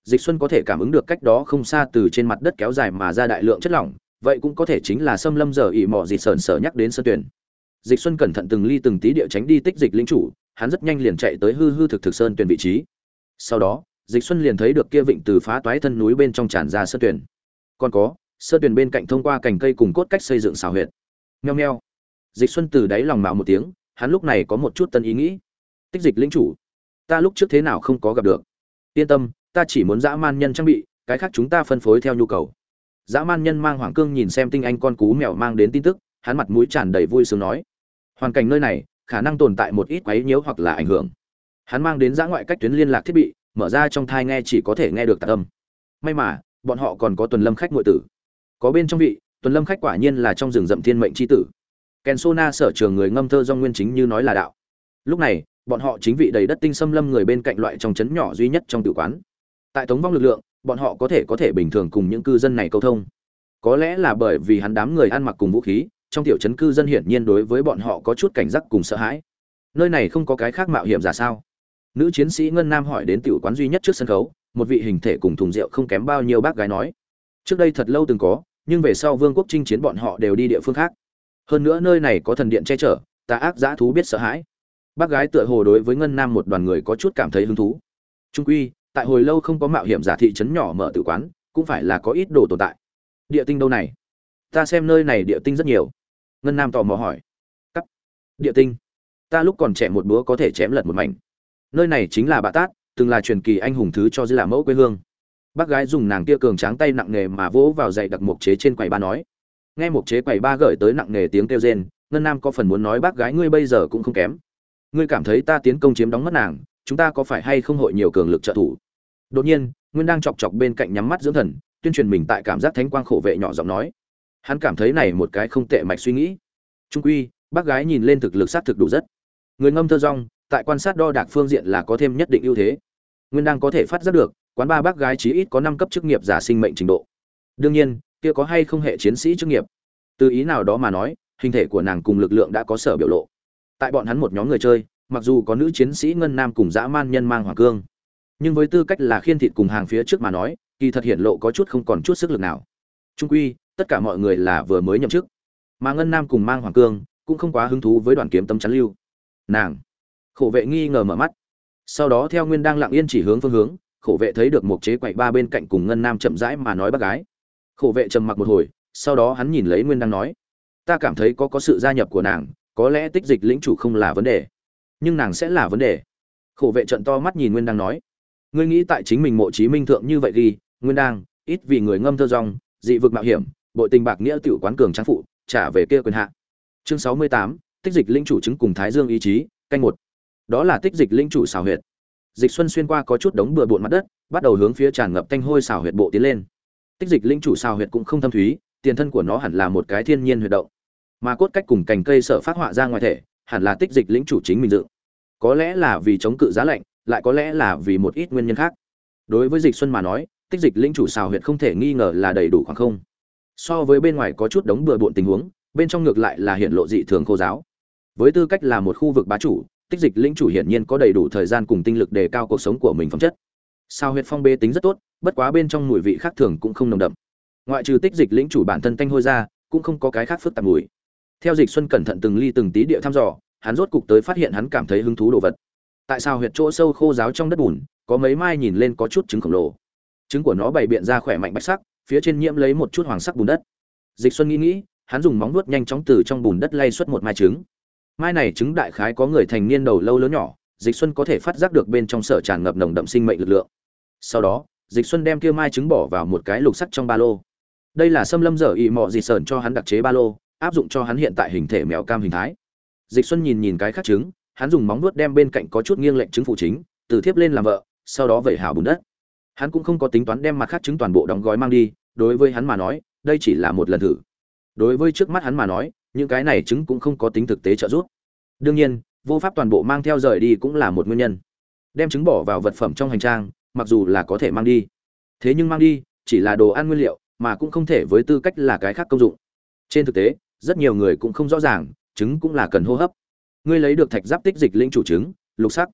Speaker 1: Dịch xuân có thể cảm ứng được cách đó không xa từ trên mặt đất kéo dài mà ra đại lượng chất lỏng, vậy cũng có thể chính là xâm lâm giờ ỉ mò dịt sờn sở nhắc đến sơ tuyển dịch xuân cẩn thận từng ly từng tí địa tránh đi tích dịch linh chủ, hắn rất nhanh liền chạy tới hư hư thực thực sơn tuyển vị trí. Sau đó, dịch xuân liền thấy được kia vịnh từ phá toái thân núi bên trong tràn ra sơn tuyển. Còn có, sơn tuyển bên cạnh thông qua cành cây cùng cốt cách xây dựng xào huyệt. Nheo nheo. Dịch xuân từ đáy lòng mạo một tiếng, hắn lúc này có một chút tân ý nghĩ. Tích dịch linh chủ, ta lúc trước thế nào không có gặp được? Yên tâm, ta chỉ muốn dã man nhân trang bị, cái khác chúng ta phân phối theo nhu cầu. Dã man nhân mang hoàng cương nhìn xem tinh anh con cú mèo mang đến tin tức, hắn mặt mũi tràn đầy vui sướng nói hoàn cảnh nơi này, khả năng tồn tại một ít quấy nhiễu hoặc là ảnh hưởng. Hắn mang đến giã ngoại cách tuyến liên lạc thiết bị, mở ra trong thai nghe chỉ có thể nghe được tạc âm. May mà, bọn họ còn có tuần lâm khách ngụy tử. Có bên trong vị, tuần lâm khách quả nhiên là trong rừng rậm thiên mệnh c h i tử Kensona sở trường người ngâm thơ do nguyên chính như nói là đạo. Lúc này, bọn họ chính vị đầy đất tinh xâm lâm người bên cạnh loại trong trấn nhỏ duy nhất trong tử quán. Tại tống vong lực lượng, bọn họ có thể có thể bình thường cùng những cư dân này câu thông. Có lẽ là bởi vì hắn đám người ăn mặc cùng vũ khí trong tiểu trấn cư dân hiển nhiên đối với bọn họ có chút cảnh giác cùng sợ hãi. Nơi này không có cái khác mạo hiểm giả sao? Nữ chiến sĩ ngân nam hỏi đến tiểu quán duy nhất trước sân khấu, một vị hình thể cùng thùng rượu không kém bao nhiêu bác gái nói. Trước đây thật lâu từng có, nhưng về sau vương quốc chinh chiến bọn họ đều đi địa phương khác. Hơn nữa nơi này có thần điện che chở, tà ác dã thú biết sợ hãi. Bác gái tựa hồ đối với ngân nam một đoàn người có chút cảm thấy hứng thú. Trung quy, tại hồi lâu không có mạo hiểm giả thị trấn nhỏ mở tử quán, cũng phải là có ít đồ tồn tại. Địa tinh đâu này? Ta xem nơi này địa tinh rất nhiều. Ngân nam tò mò hỏi. Cắt. Địa tinh? Ta lúc còn trẻ một búa có thể chém lật một mảnh. Nơi này chính là bà tát, từng là truyền kỳ anh hùng thứ cho dư là mẫu quê hương. Bác gái dùng nàng kia cường tráng tay nặng nề mà vỗ vào dậy đặc mộc chế trên quầy ba nói. Nghe mộc chế quầy ba gởi tới nặng nề tiếng kêu rên, ngân nam có phần muốn nói bác gái ngươi bây giờ cũng không kém. Ngươi cảm thấy ta tiến công chiếm đóng mất nàng, chúng ta có phải hay không hội nhiều cường lực trợ thủ? Đột nhiên, nguyên đang chọc chọc bên cạnh nhắm mắt dưỡng thần, tuyên truyền mình tại cảm giác thánh quang khổ vệ nhỏ giọng nói hắn cảm thấy này một cái không tệ mạch suy nghĩ. Trung quy, bác gái nhìn lên thực lực sát thực đủ rất. Người ngâm thơ rong, tại quan sát đo đạc phương diện là có thêm nhất định ưu thế. Nguyên đang có thể phát giác được, quán ba bác gái chí ít có năm cấp chức nghiệp giả sinh mệnh trình độ. Đương nhiên, kia có hay không hệ chiến sĩ chức nghiệp? Từ ý nào đó mà nói, hình thể của nàng cùng lực lượng đã có sở biểu lộ. Tại bọn hắn một nhóm người chơi, mặc dù có nữ chiến sĩ ngân nam cùng dã man nhân mang hoàng cương, nhưng với tư cách là khiên thịt cùng hàng phía trước mà nói, kỳ thật hiện lộ có chút không còn chút sức lực nào. Trung quy tất cả mọi người là vừa mới nhậm chức. Mà ngân nam cùng mang hoàng cương cũng không quá hứng thú với đoàn kiếm tâm chắn lưu. Nàng, khổ vệ nghi ngờ mở mắt. Sau đó theo nguyên đang lặng yên chỉ hướng phương hướng, khổ vệ thấy được một chế quậy ba bên cạnh cùng ngân nam chậm rãi mà nói bác gái. Khổ vệ trầm mặc một hồi, sau đó hắn nhìn lấy nguyên đang nói, ta cảm thấy có có sự gia nhập của nàng, có lẽ tích dịch lĩnh chủ không là vấn đề, nhưng nàng sẽ là vấn đề. Khổ vệ trận to mắt nhìn nguyên đang nói, ngươi nghĩ tại chính mình mộ chí minh thượng như vậy ghi nguyên đang, ít vì người ngâm thơ rong dị vực mạo hiểm bội tình bạc nghĩa tiểu quán cường trang phụ, trả về kia quyền hạ. Chương sáu mươi tám, tích dịch linh chủ chứng cùng thái dương ý chí, canh một. Đó là tích dịch linh chủ xào huyệt. Dịch xuân xuyên qua có chút đống bừa bộn mặt đất, bắt đầu hướng phía tràn ngập tanh hôi xào huyệt bộ tiến lên. Tích dịch linh chủ xào huyệt cũng không thâm thúy, tiền thân của nó hẳn là một cái thiên nhiên huyệt động. Mà cốt cách cùng cành cây sở phát họa ra ngoài thể, hẳn là tích dịch Linh chủ chính mình dựng. Có lẽ là vì chống cự giá lạnh, lại có lẽ là vì một ít nguyên nhân khác. Đối với dịch xuân mà nói, tích dịch Linh chủ xào huyệt không thể nghi ngờ là đầy đủ khoảng không so với bên ngoài có chút đống bừa bộn tình huống, bên trong ngược lại là hiện lộ dị thường khô giáo. Với tư cách là một khu vực bá chủ, tích dịch lĩnh chủ hiển nhiên có đầy đủ thời gian cùng tinh lực đề cao cuộc sống của mình phẩm chất. Sao huyệt phong bê tính rất tốt, bất quá bên trong mùi vị khác thường cũng không nồng đậm. Ngoại trừ tích dịch lĩnh chủ bản thân tanh hôi ra, cũng không có cái khác phức tạp mùi. Theo dịch xuân cẩn thận từng ly từng tí địa thăm dò, hắn rốt cục tới phát hiện hắn cảm thấy hứng thú đồ vật. Tại sao huyệt chỗ sâu khô giáo trong đất bùn, có mấy mai nhìn lên có chút trứng khổng lồ. Trứng của nó bày biện ra khỏe mạnh bạch sắc phía trên nhiễm lấy một chút hoàng sắc bùn đất. Dịch xuân nghĩ nghĩ, hắn dùng móng vuốt nhanh chóng từ trong bùn đất lay xuất một mai trứng. Mai này trứng đại khái có người thành niên đầu lâu lớn nhỏ, dịch xuân có thể phát giác được bên trong sở tràn ngập nồng đậm sinh mệnh lực lượng. Sau đó, dịch xuân đem kia mai trứng bỏ vào một cái lục sắt trong ba lô. Đây là xâm lâm dở ị mọ dị sờn cho hắn đặc chế ba lô, áp dụng cho hắn hiện tại hình thể mèo cam hình thái. Dịch xuân nhìn nhìn cái khác trứng, hắn dùng móng vuốt đem bên cạnh có chút nghiêng lệnh trứng phụ chính, từ thiếp lên làm vợ, sau đó vẩy hảo bùn đất hắn cũng không có tính toán đem mặt khác trứng toàn bộ đóng gói mang đi, đối với hắn mà nói, đây chỉ là một lần thử. Đối với trước mắt hắn mà nói, những cái này trứng cũng không có tính thực tế trợ giúp. Đương nhiên, vô pháp toàn bộ mang theo rời đi cũng là một nguyên nhân. Đem trứng bỏ vào vật phẩm trong hành trang, mặc dù là có thể mang đi. Thế nhưng mang đi, chỉ là đồ ăn nguyên liệu, mà cũng không thể với tư cách là cái khác công dụng. Trên thực tế, rất nhiều người cũng không rõ ràng trứng cũng là cần hô hấp. Ngươi lấy được thạch giáp tích dịch linh chủ trứng lục sắc.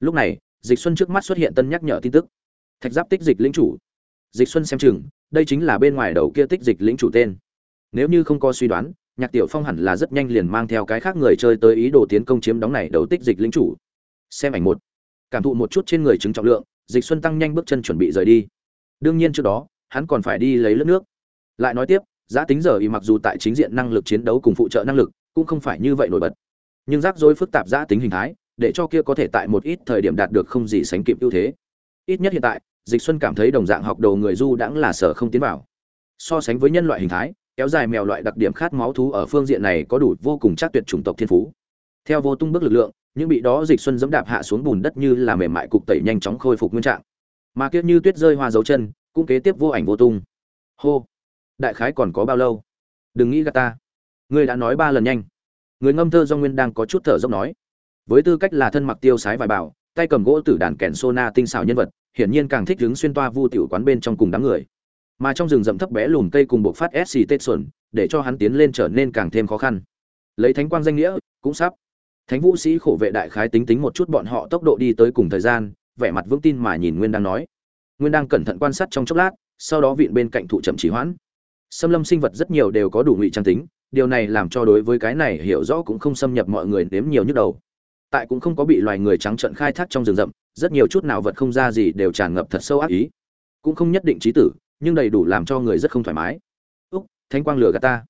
Speaker 1: Lúc này, dịch xuân trước mắt xuất hiện tân nhắc nhở tin tức thạch giáp tích dịch lĩnh chủ. Dịch xuân xem chừng, đây chính là bên ngoài đầu kia tích dịch lĩnh chủ tên. Nếu như không có suy đoán, nhạc tiểu phong hẳn là rất nhanh liền mang theo cái khác người chơi tới ý đồ tiến công chiếm đóng này đầu tích dịch lĩnh chủ. Xem ảnh một. Cảm thụ một chút trên người chứng trọng lượng, dịch xuân tăng nhanh bước chân chuẩn bị rời đi. Đương nhiên trước đó, hắn còn phải đi lấy lớp nước. Lại nói tiếp, giá tính giờ y mặc dù tại chính diện năng lực chiến đấu cùng phụ trợ năng lực, cũng không phải như vậy nổi bật. Nhưng rắc rối phức tạp giá tính hình thái, để cho kia có thể tại một ít thời điểm đạt được không gì sánh kịp ưu thế. Ít nhất hiện tại dịch xuân cảm thấy đồng dạng học đồ người du đãng là sở không tiến vào. So sánh với nhân loại hình thái, kéo dài mèo loại đặc điểm khát máu thú ở phương diện này có đủ vô cùng chắc tuyệt chủng tộc thiên phú. Theo vô tung bước lực lượng, những bị đó dịch xuân dẫm đạp hạ xuống bùn đất như là mềm mại cục tẩy nhanh chóng khôi phục nguyên trạng. Mà kiếp như tuyết rơi hoa dấu chân, cũng kế tiếp vô ảnh vô tung. Hô! Đại khái còn có bao lâu? Đừng nghĩ gạt ta. Ngươi đã nói ba lần nhanh. Người ngâm thơ do nguyên đang có chút thở dốc nói. Với tư cách là thân mặc tiêu sái vài bảo tay cầm gỗ tử đàn kèn sona tinh xảo nhân vật, hiển nhiên càng thích đứng xuyên toa vu tiểu quán bên trong cùng đám người. Mà trong rừng rậm thấp bé lùm cây cùng buộc phát sc tết để cho hắn tiến lên trở nên càng thêm khó khăn. Lấy thánh quang danh nghĩa, cũng sắp. Thánh vũ sĩ khổ vệ đại khái tính tính một chút bọn họ tốc độ đi tới cùng thời gian, vẻ mặt vững tin mà nhìn nguyên đang nói. Nguyên đang cẩn thận quan sát trong chốc lát, sau đó vịn bên cạnh thụ chậm chỉ hoãn. Xâm lâm sinh vật rất nhiều đều có đủ ngụy trang tính, điều này làm cho đối với cái này hiểu rõ cũng không xâm nhập mọi người nếm nhiều nhức đầu tại cũng không có bị loài người trắng trợn khai thác trong rừng rậm, rất nhiều chút nào vật không ra gì đều tràn ngập thật sâu ác ý. Cũng không nhất định trí tử, nhưng đầy đủ làm cho người rất không thoải mái. Úc thanh quang lửa gạt ta.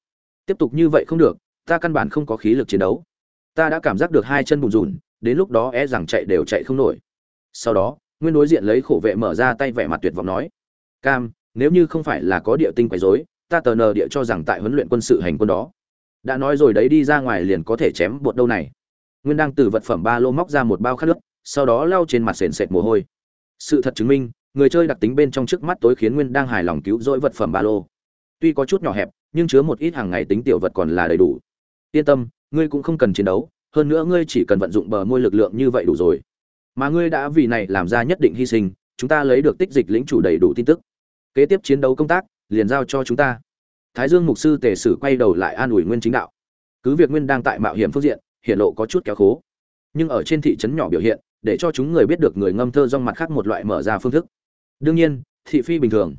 Speaker 1: Tiếp tục như vậy không được, ta căn bản không có khí lực chiến đấu. Ta đã cảm giác được hai chân bùn rùn, đến lúc đó e rằng chạy đều chạy không nổi. Sau đó, nguyên đối diện lấy khổ vệ mở ra tay vẻ mặt tuyệt vọng nói, cam, nếu như không phải là có địa tinh quấy rối, ta tờ nờ địa cho rằng tại huấn luyện quân sự hành quân đó. Đã nói rồi đấy đi ra ngoài liền có thể chém bột đâu này nguyên đang từ vật phẩm ba lô móc ra một bao khát nước, sau đó lau trên mặt sền sệt mồ hôi. Sự thật chứng minh, người chơi đặc tính bên trong trước mắt tối khiến nguyên đang hài lòng cứu rỗi vật phẩm ba lô. Tuy có chút nhỏ hẹp, nhưng chứa một ít hàng ngày tính tiểu vật còn là đầy đủ. Yên tâm, ngươi cũng không cần chiến đấu, hơn nữa ngươi chỉ cần vận dụng bờ môi lực lượng như vậy đủ rồi. Mà ngươi đã vì này làm ra nhất định hy sinh, chúng ta lấy được tích dịch lĩnh chủ đầy đủ tin tức. Kế tiếp chiến đấu công tác, liền giao cho chúng ta. Thái dương mục sư tề sử quay đầu lại an ủi nguyên chính đạo. Cứ việc nguyên đang tại mạo hiểm phương diện hiện lộ có chút kéo khố. Nhưng ở trên thị trấn nhỏ biểu hiện, để cho chúng người biết được người ngâm thơ rong mặt khác một loại mở ra phương thức. Đương nhiên, thị phi bình thường.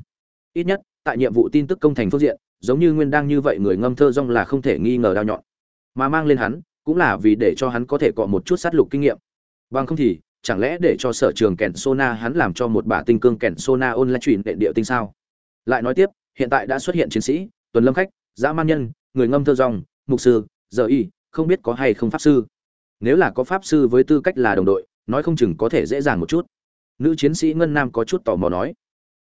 Speaker 1: Ít nhất, tại nhiệm vụ tin tức công thành phương diện, giống như nguyên đang như vậy người ngâm thơ rong là không thể nghi ngờ đao nhọn. Mà mang lên hắn, cũng là vì để cho hắn có thể có một chút sát lục kinh nghiệm. Bằng không thì, chẳng lẽ để cho sở trường kèn sona hắn làm cho một bả tinh cương kèn sona ôn lại chuyển đệ địa tinh sao? Lại nói tiếp, hiện tại đã xuất hiện chiến sĩ, tuần lâm khách, dã man nhân, người ngâm thơ rong, mục sư, giờ y không biết có hay không pháp sư. Nếu là có pháp sư với tư cách là đồng đội, nói không chừng có thể dễ dàng một chút. Nữ chiến sĩ ngân nam có chút tò mò nói.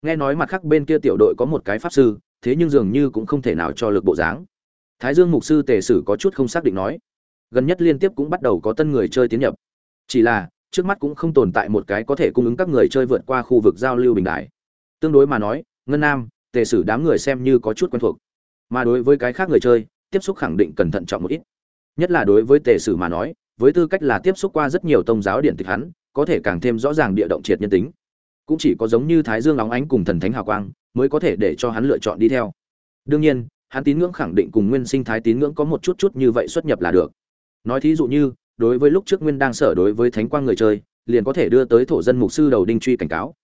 Speaker 1: Nghe nói mặt khác bên kia tiểu đội có một cái pháp sư, thế nhưng dường như cũng không thể nào cho lực bộ dáng. Thái dương mục sư tề sử có chút không xác định nói. Gần nhất liên tiếp cũng bắt đầu có tân người chơi tiến nhập. Chỉ là, trước mắt cũng không tồn tại một cái có thể cung ứng các người chơi vượt qua khu vực giao lưu bình đại. Tương đối mà nói, ngân nam, tề sử đám người xem như có chút quen thuộc. Mà đối với cái khác người chơi, tiếp xúc khẳng định cần thận trọng một ít nhất là đối với tề sử mà nói, với tư cách là tiếp xúc qua rất nhiều tông giáo điện tịch hắn, có thể càng thêm rõ ràng địa động triệt nhân tính. Cũng chỉ có giống như thái dương óng ánh cùng thần thánh hào quang, mới có thể để cho hắn lựa chọn đi theo. Đương nhiên, hắn tín ngưỡng khẳng định cùng nguyên sinh thái tín ngưỡng có một chút chút như vậy xuất nhập là được. Nói thí dụ như, đối với lúc trước nguyên đang sở đối với thánh quang người chơi, liền có thể đưa tới thổ dân mục sư đầu đinh truy cảnh cáo.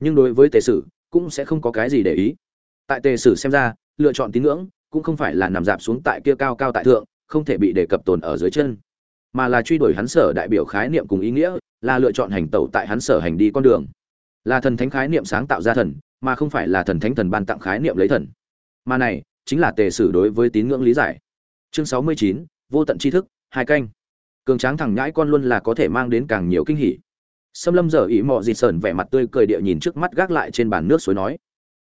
Speaker 1: Nhưng đối với tề sử, cũng sẽ không có cái gì để ý. Tại tề sử xem ra, lựa chọn tín ngưỡng cũng không phải là nằm dạp xuống tại kia cao cao tại thượng không thể bị đề cập tồn ở dưới chân mà là truy đuổi hắn sở đại biểu khái niệm cùng ý nghĩa là lựa chọn hành tẩu tại hắn sở hành đi con đường. Là thần thánh khái niệm sáng tạo ra thần mà không phải là thần thánh thần ban tặng khái niệm lấy thần. Mà này chính là tề sử đối với tín ngưỡng lý giải. Chương sáu mươi chín vô tận tri thức hai canh. Cường tráng thẳng nhãi con luôn là có thể mang đến càng nhiều kinh hỉ. Sâm Lâm giờ ý mọ dịt sờn vẻ mặt tươi cười địa nhìn trước mắt gác lại trên bàn nước suối nói: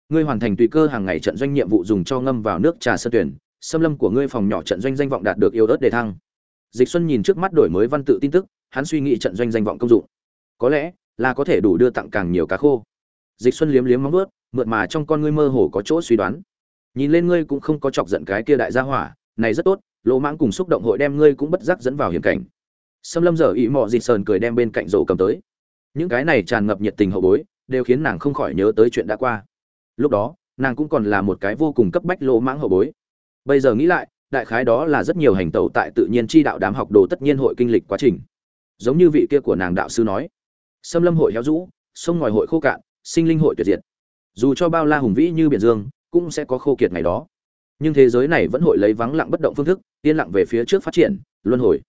Speaker 1: "Ngươi hoàn thành tùy cơ hàng ngày trận doanh nhiệm vụ dùng cho ngâm vào nước trà sơ tuyển, Sâm Lâm của ngươi phòng nhỏ trận doanh danh vọng đạt được yêu ớt đề thăng." Dịch Xuân nhìn trước mắt đổi mới văn tự tin tức, hắn suy nghĩ trận doanh danh vọng công dụng. Có lẽ là có thể đủ đưa tặng càng nhiều cá khô. Dịch Xuân liếm liếm móng vuốt, mượt mà trong con ngươi mơ hồ có chỗ suy đoán. Nhìn lên ngươi cũng không có chọc giận cái kia đại gia hỏa, này rất tốt, lỗ mãng cùng xúc động hội đem ngươi cũng bất giác dẫn vào hiểm cảnh. Sâm Lâm giờ ý mọ dịt sờn cười đem bên cạnh rổ cầm tới những cái này tràn ngập nhiệt tình hậu bối đều khiến nàng không khỏi nhớ tới chuyện đã qua lúc đó nàng cũng còn là một cái vô cùng cấp bách lỗ mãng hậu bối bây giờ nghĩ lại, đại khái đó là rất nhiều hành tẩu tại tự nhiên chi đạo đám học đồ tất nhiên hội kinh lịch quá trình. Giống như vị kia của nàng đạo sư nói, xâm lâm hội héo rũ, sông ngòi hội khô cạn, sinh linh hội tuyệt diệt. Dù cho bao la hùng vĩ như biển dương, cũng sẽ có khô kiệt ngày đó. Nhưng thế giới này vẫn hội lấy vắng lặng bất động phương thức, yên lặng về phía trước phát triển, luân hồi.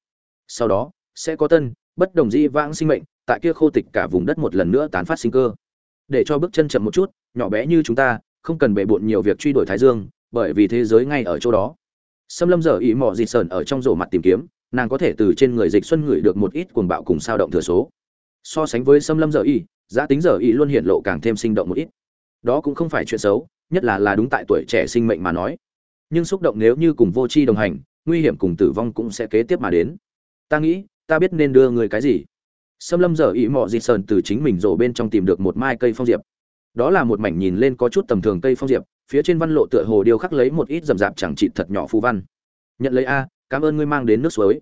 Speaker 1: Sau đó, sẽ có tân, bất đồng di vãng sinh mệnh, tại kia khô tịch cả vùng đất một lần nữa tán phát sinh cơ. Để cho bước chân chậm một chút, nhỏ bé như chúng ta, không cần bề bộn nhiều việc truy đuổi thái dương bởi vì thế giới ngay ở chỗ đó. Xâm lâm giờ ý mò dịt sờn ở trong rổ mặt tìm kiếm, nàng có thể từ trên người dịch xuân ngửi được một ít cuồng bạo cùng sao động thừa số. So sánh với xâm lâm giờ ý, giá tính giờ ý luôn hiện lộ càng thêm sinh động một ít. Đó cũng không phải chuyện xấu, nhất là là đúng tại tuổi trẻ sinh mệnh mà nói. Nhưng xúc động nếu như cùng vô tri đồng hành, nguy hiểm cùng tử vong cũng sẽ kế tiếp mà đến. Ta nghĩ, ta biết nên đưa người cái gì. Xâm lâm giờ ý mò dịt sờn từ chính mình rổ bên trong tìm được một mai cây phong diệp. Đó là một mảnh nhìn lên có chút tầm thường cây phong diệp phía trên văn lộ tựa hồ điêu khắc lấy một ít rậm rạp chẳng chịt thật nhỏ phù văn. Nhận lấy a cảm ơn ngươi mang đến nước suối.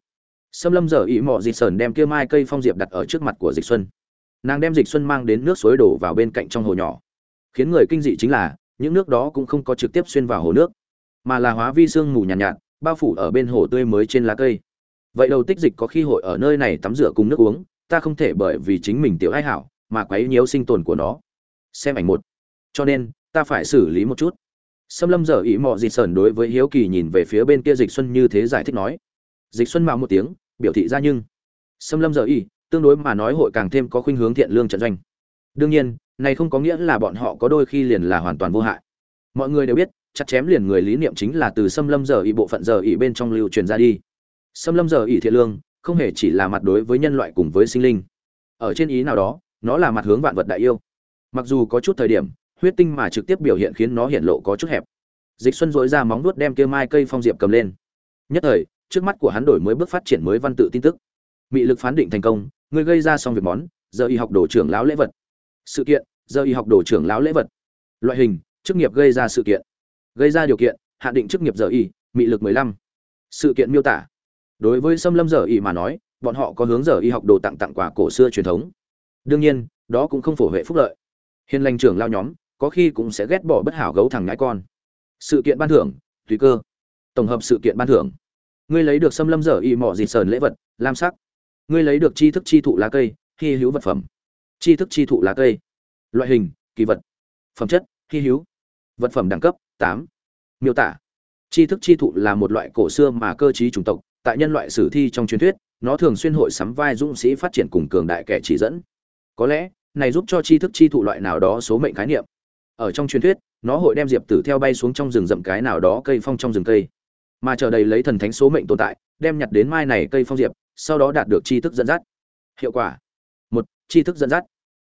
Speaker 1: Xâm lâm giờ ý mọ dịch sờn đem kia mai cây phong diệp đặt ở trước mặt của dịch xuân. Nàng đem dịch xuân mang đến nước suối đổ vào bên cạnh trong hồ nhỏ. Khiến người kinh dị chính là những nước đó cũng không có trực tiếp xuyên vào hồ nước mà là hóa vi sương mù nhàn nhạt, nhạt bao phủ ở bên hồ tươi mới trên lá cây. Vậy đầu tích dịch có khi hội ở nơi này tắm rửa cùng nước uống ta không thể bởi vì chính mình tiểu ai hảo mà quấy nhiễu sinh tồn của nó. Xem ảnh một. Cho nên ta phải xử lý một chút. Xâm lâm giờ ý mọ dịch sờn đối với hiếu kỳ nhìn về phía bên kia dịch xuân như thế giải thích nói. Dịch xuân mạo một tiếng, biểu thị ra nhưng. Xâm lâm giờ ý, tương đối mà nói hội càng thêm có khuynh hướng thiện lương trận doanh. Đương nhiên, này không có nghĩa là bọn họ có đôi khi liền là hoàn toàn vô hại. Mọi người đều biết chặt chém liền người lý niệm chính là từ xâm lâm giờ ý bộ phận giờ ý bên trong lưu truyền ra đi. Xâm lâm giờ ý thiện lương, không hề chỉ là mặt đối với nhân loại cùng với sinh linh. Ở trên ý nào đó, nó là mặt hướng vạn vật đại yêu. Mặc dù có chút thời điểm huyết tinh mà trực tiếp biểu hiện khiến nó hiện lộ có chút hẹp. Dịch xuân dội ra móng nuốt đem kia mai cây phong diệp cầm lên. Nhất thời, trước mắt của hắn đổi mới bước phát triển mới văn tự tin tức. Mị lực phán định thành công, người gây ra xong việc món, giờ y học đồ trưởng lão lễ vật. Sự kiện, giờ y học đồ trưởng lão lễ vật. Loại hình, chức nghiệp gây ra sự kiện. Gây ra điều kiện hạn định chức nghiệp giờ y, mị lực 15. sự kiện miêu tả. Đối với xâm lâm giờ y mà nói, bọn họ có hướng giờ y học đồ tặng tặng quà cổ xưa truyền thống. Đương nhiên, đó cũng không phổ hệ phúc lợi. Hiền lành trưởng lao nhóm có khi cũng sẽ ghét bỏ bất hảo gấu thằng ngãi con. Sự kiện ban thưởng, tùy cơ. Tổng hợp sự kiện ban thưởng. Ngươi lấy được xâm lâm dở y mỏ dịt sờn lễ vật, lam sắc. Ngươi lấy được tri thức chi thụ lá cây, hy hữu vật phẩm. Tri thức chi thụ lá cây. Loại hình, kỳ vật. Phẩm chất, hy hữu. Vật phẩm đẳng cấp, tám. Miêu tả. Tri thức chi thụ là một loại cổ xưa mà cơ trí chủng tộc, tại nhân loại sử thi trong truyền thuyết, nó thường xuyên hội sắm vai dũng sĩ phát triển cùng cường đại kẻ chỉ dẫn. Có lẽ, này giúp cho tri thức chi thụ loại nào đó số mệnh khái niệm ở trong truyền thuyết, nó hội đem diệp tử theo bay xuống trong rừng rậm cái nào đó cây phong trong rừng cây. Mà chờ đầy lấy thần thánh số mệnh tồn tại, đem nhặt đến mai này cây phong diệp, sau đó đạt được tri thức dẫn dắt. Hiệu quả. Một, tri thức dẫn dắt.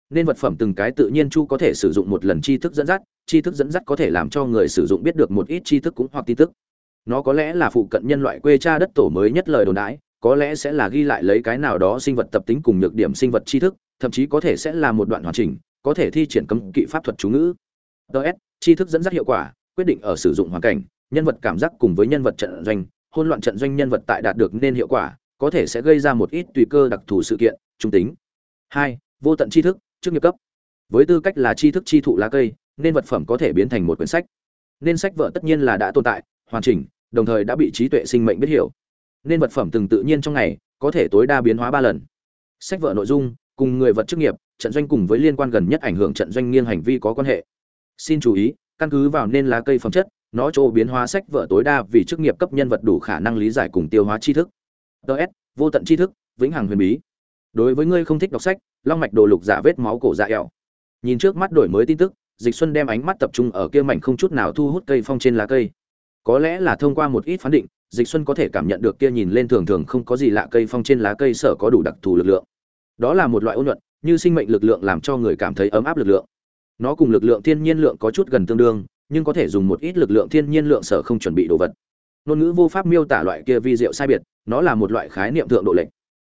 Speaker 1: Nên vật phẩm từng cái tự nhiên chu có thể sử dụng một lần tri thức dẫn dắt, tri thức dẫn dắt có thể làm cho người sử dụng biết được một ít tri thức cũng hoặc tin tức. Nó có lẽ là phụ cận nhân loại quê cha đất tổ mới nhất lời đồn đãi, có lẽ sẽ là ghi lại lấy cái nào đó sinh vật tập tính cùng nhược điểm sinh vật tri thức, thậm chí có thể sẽ là một đoạn hoàn chỉnh, có thể thi triển cấm kỵ pháp thuật chú ngữ ts tri thức dẫn dắt hiệu quả, quyết định ở sử dụng hoàn cảnh, nhân vật cảm giác cùng với nhân vật trận doanh hôn loạn trận doanh nhân vật tại đạt được nên hiệu quả, có thể sẽ gây ra một ít tùy cơ đặc thù sự kiện, trung tính. Hai, vô tận tri thức trước nghiệp cấp. Với tư cách là tri thức tri thụ lá cây, nên vật phẩm có thể biến thành một quyển sách. Nên sách vợ tất nhiên là đã tồn tại, hoàn chỉnh, đồng thời đã bị trí tuệ sinh mệnh biết hiểu. Nên vật phẩm từng tự nhiên trong ngày, có thể tối đa biến hóa ba lần. Sách vợ nội dung, cùng người vật chức nghiệp, trận doanh cùng với liên quan gần nhất ảnh hưởng trận doanh nghiêng hành vi có quan hệ xin chú ý, căn cứ vào nên lá cây phẩm chất, nó chỗ biến hóa sách vở tối đa vì chức nghiệp cấp nhân vật đủ khả năng lý giải cùng tiêu hóa tri thức. Ts vô tận tri thức, vĩnh hằng huyền bí. Đối với ngươi không thích đọc sách, long mạch đồ lục giả vết máu cổ dạ ẹo nhìn trước mắt đổi mới tin tức, dịch xuân đem ánh mắt tập trung ở kia mảnh không chút nào thu hút cây phong trên lá cây. Có lẽ là thông qua một ít phán định, dịch xuân có thể cảm nhận được kia nhìn lên thường thường không có gì lạ cây phong trên lá cây sở có đủ đặc thù lực lượng. Đó là một loại ôn nhuận, như sinh mệnh lực lượng làm cho người cảm thấy ấm áp lực lượng nó cùng lực lượng thiên nhiên lượng có chút gần tương đương, nhưng có thể dùng một ít lực lượng thiên nhiên lượng sở không chuẩn bị đồ vật. Ngôn ngữ vô pháp miêu tả loại kia vi diệu sai biệt, nó là một loại khái niệm thượng độ lệnh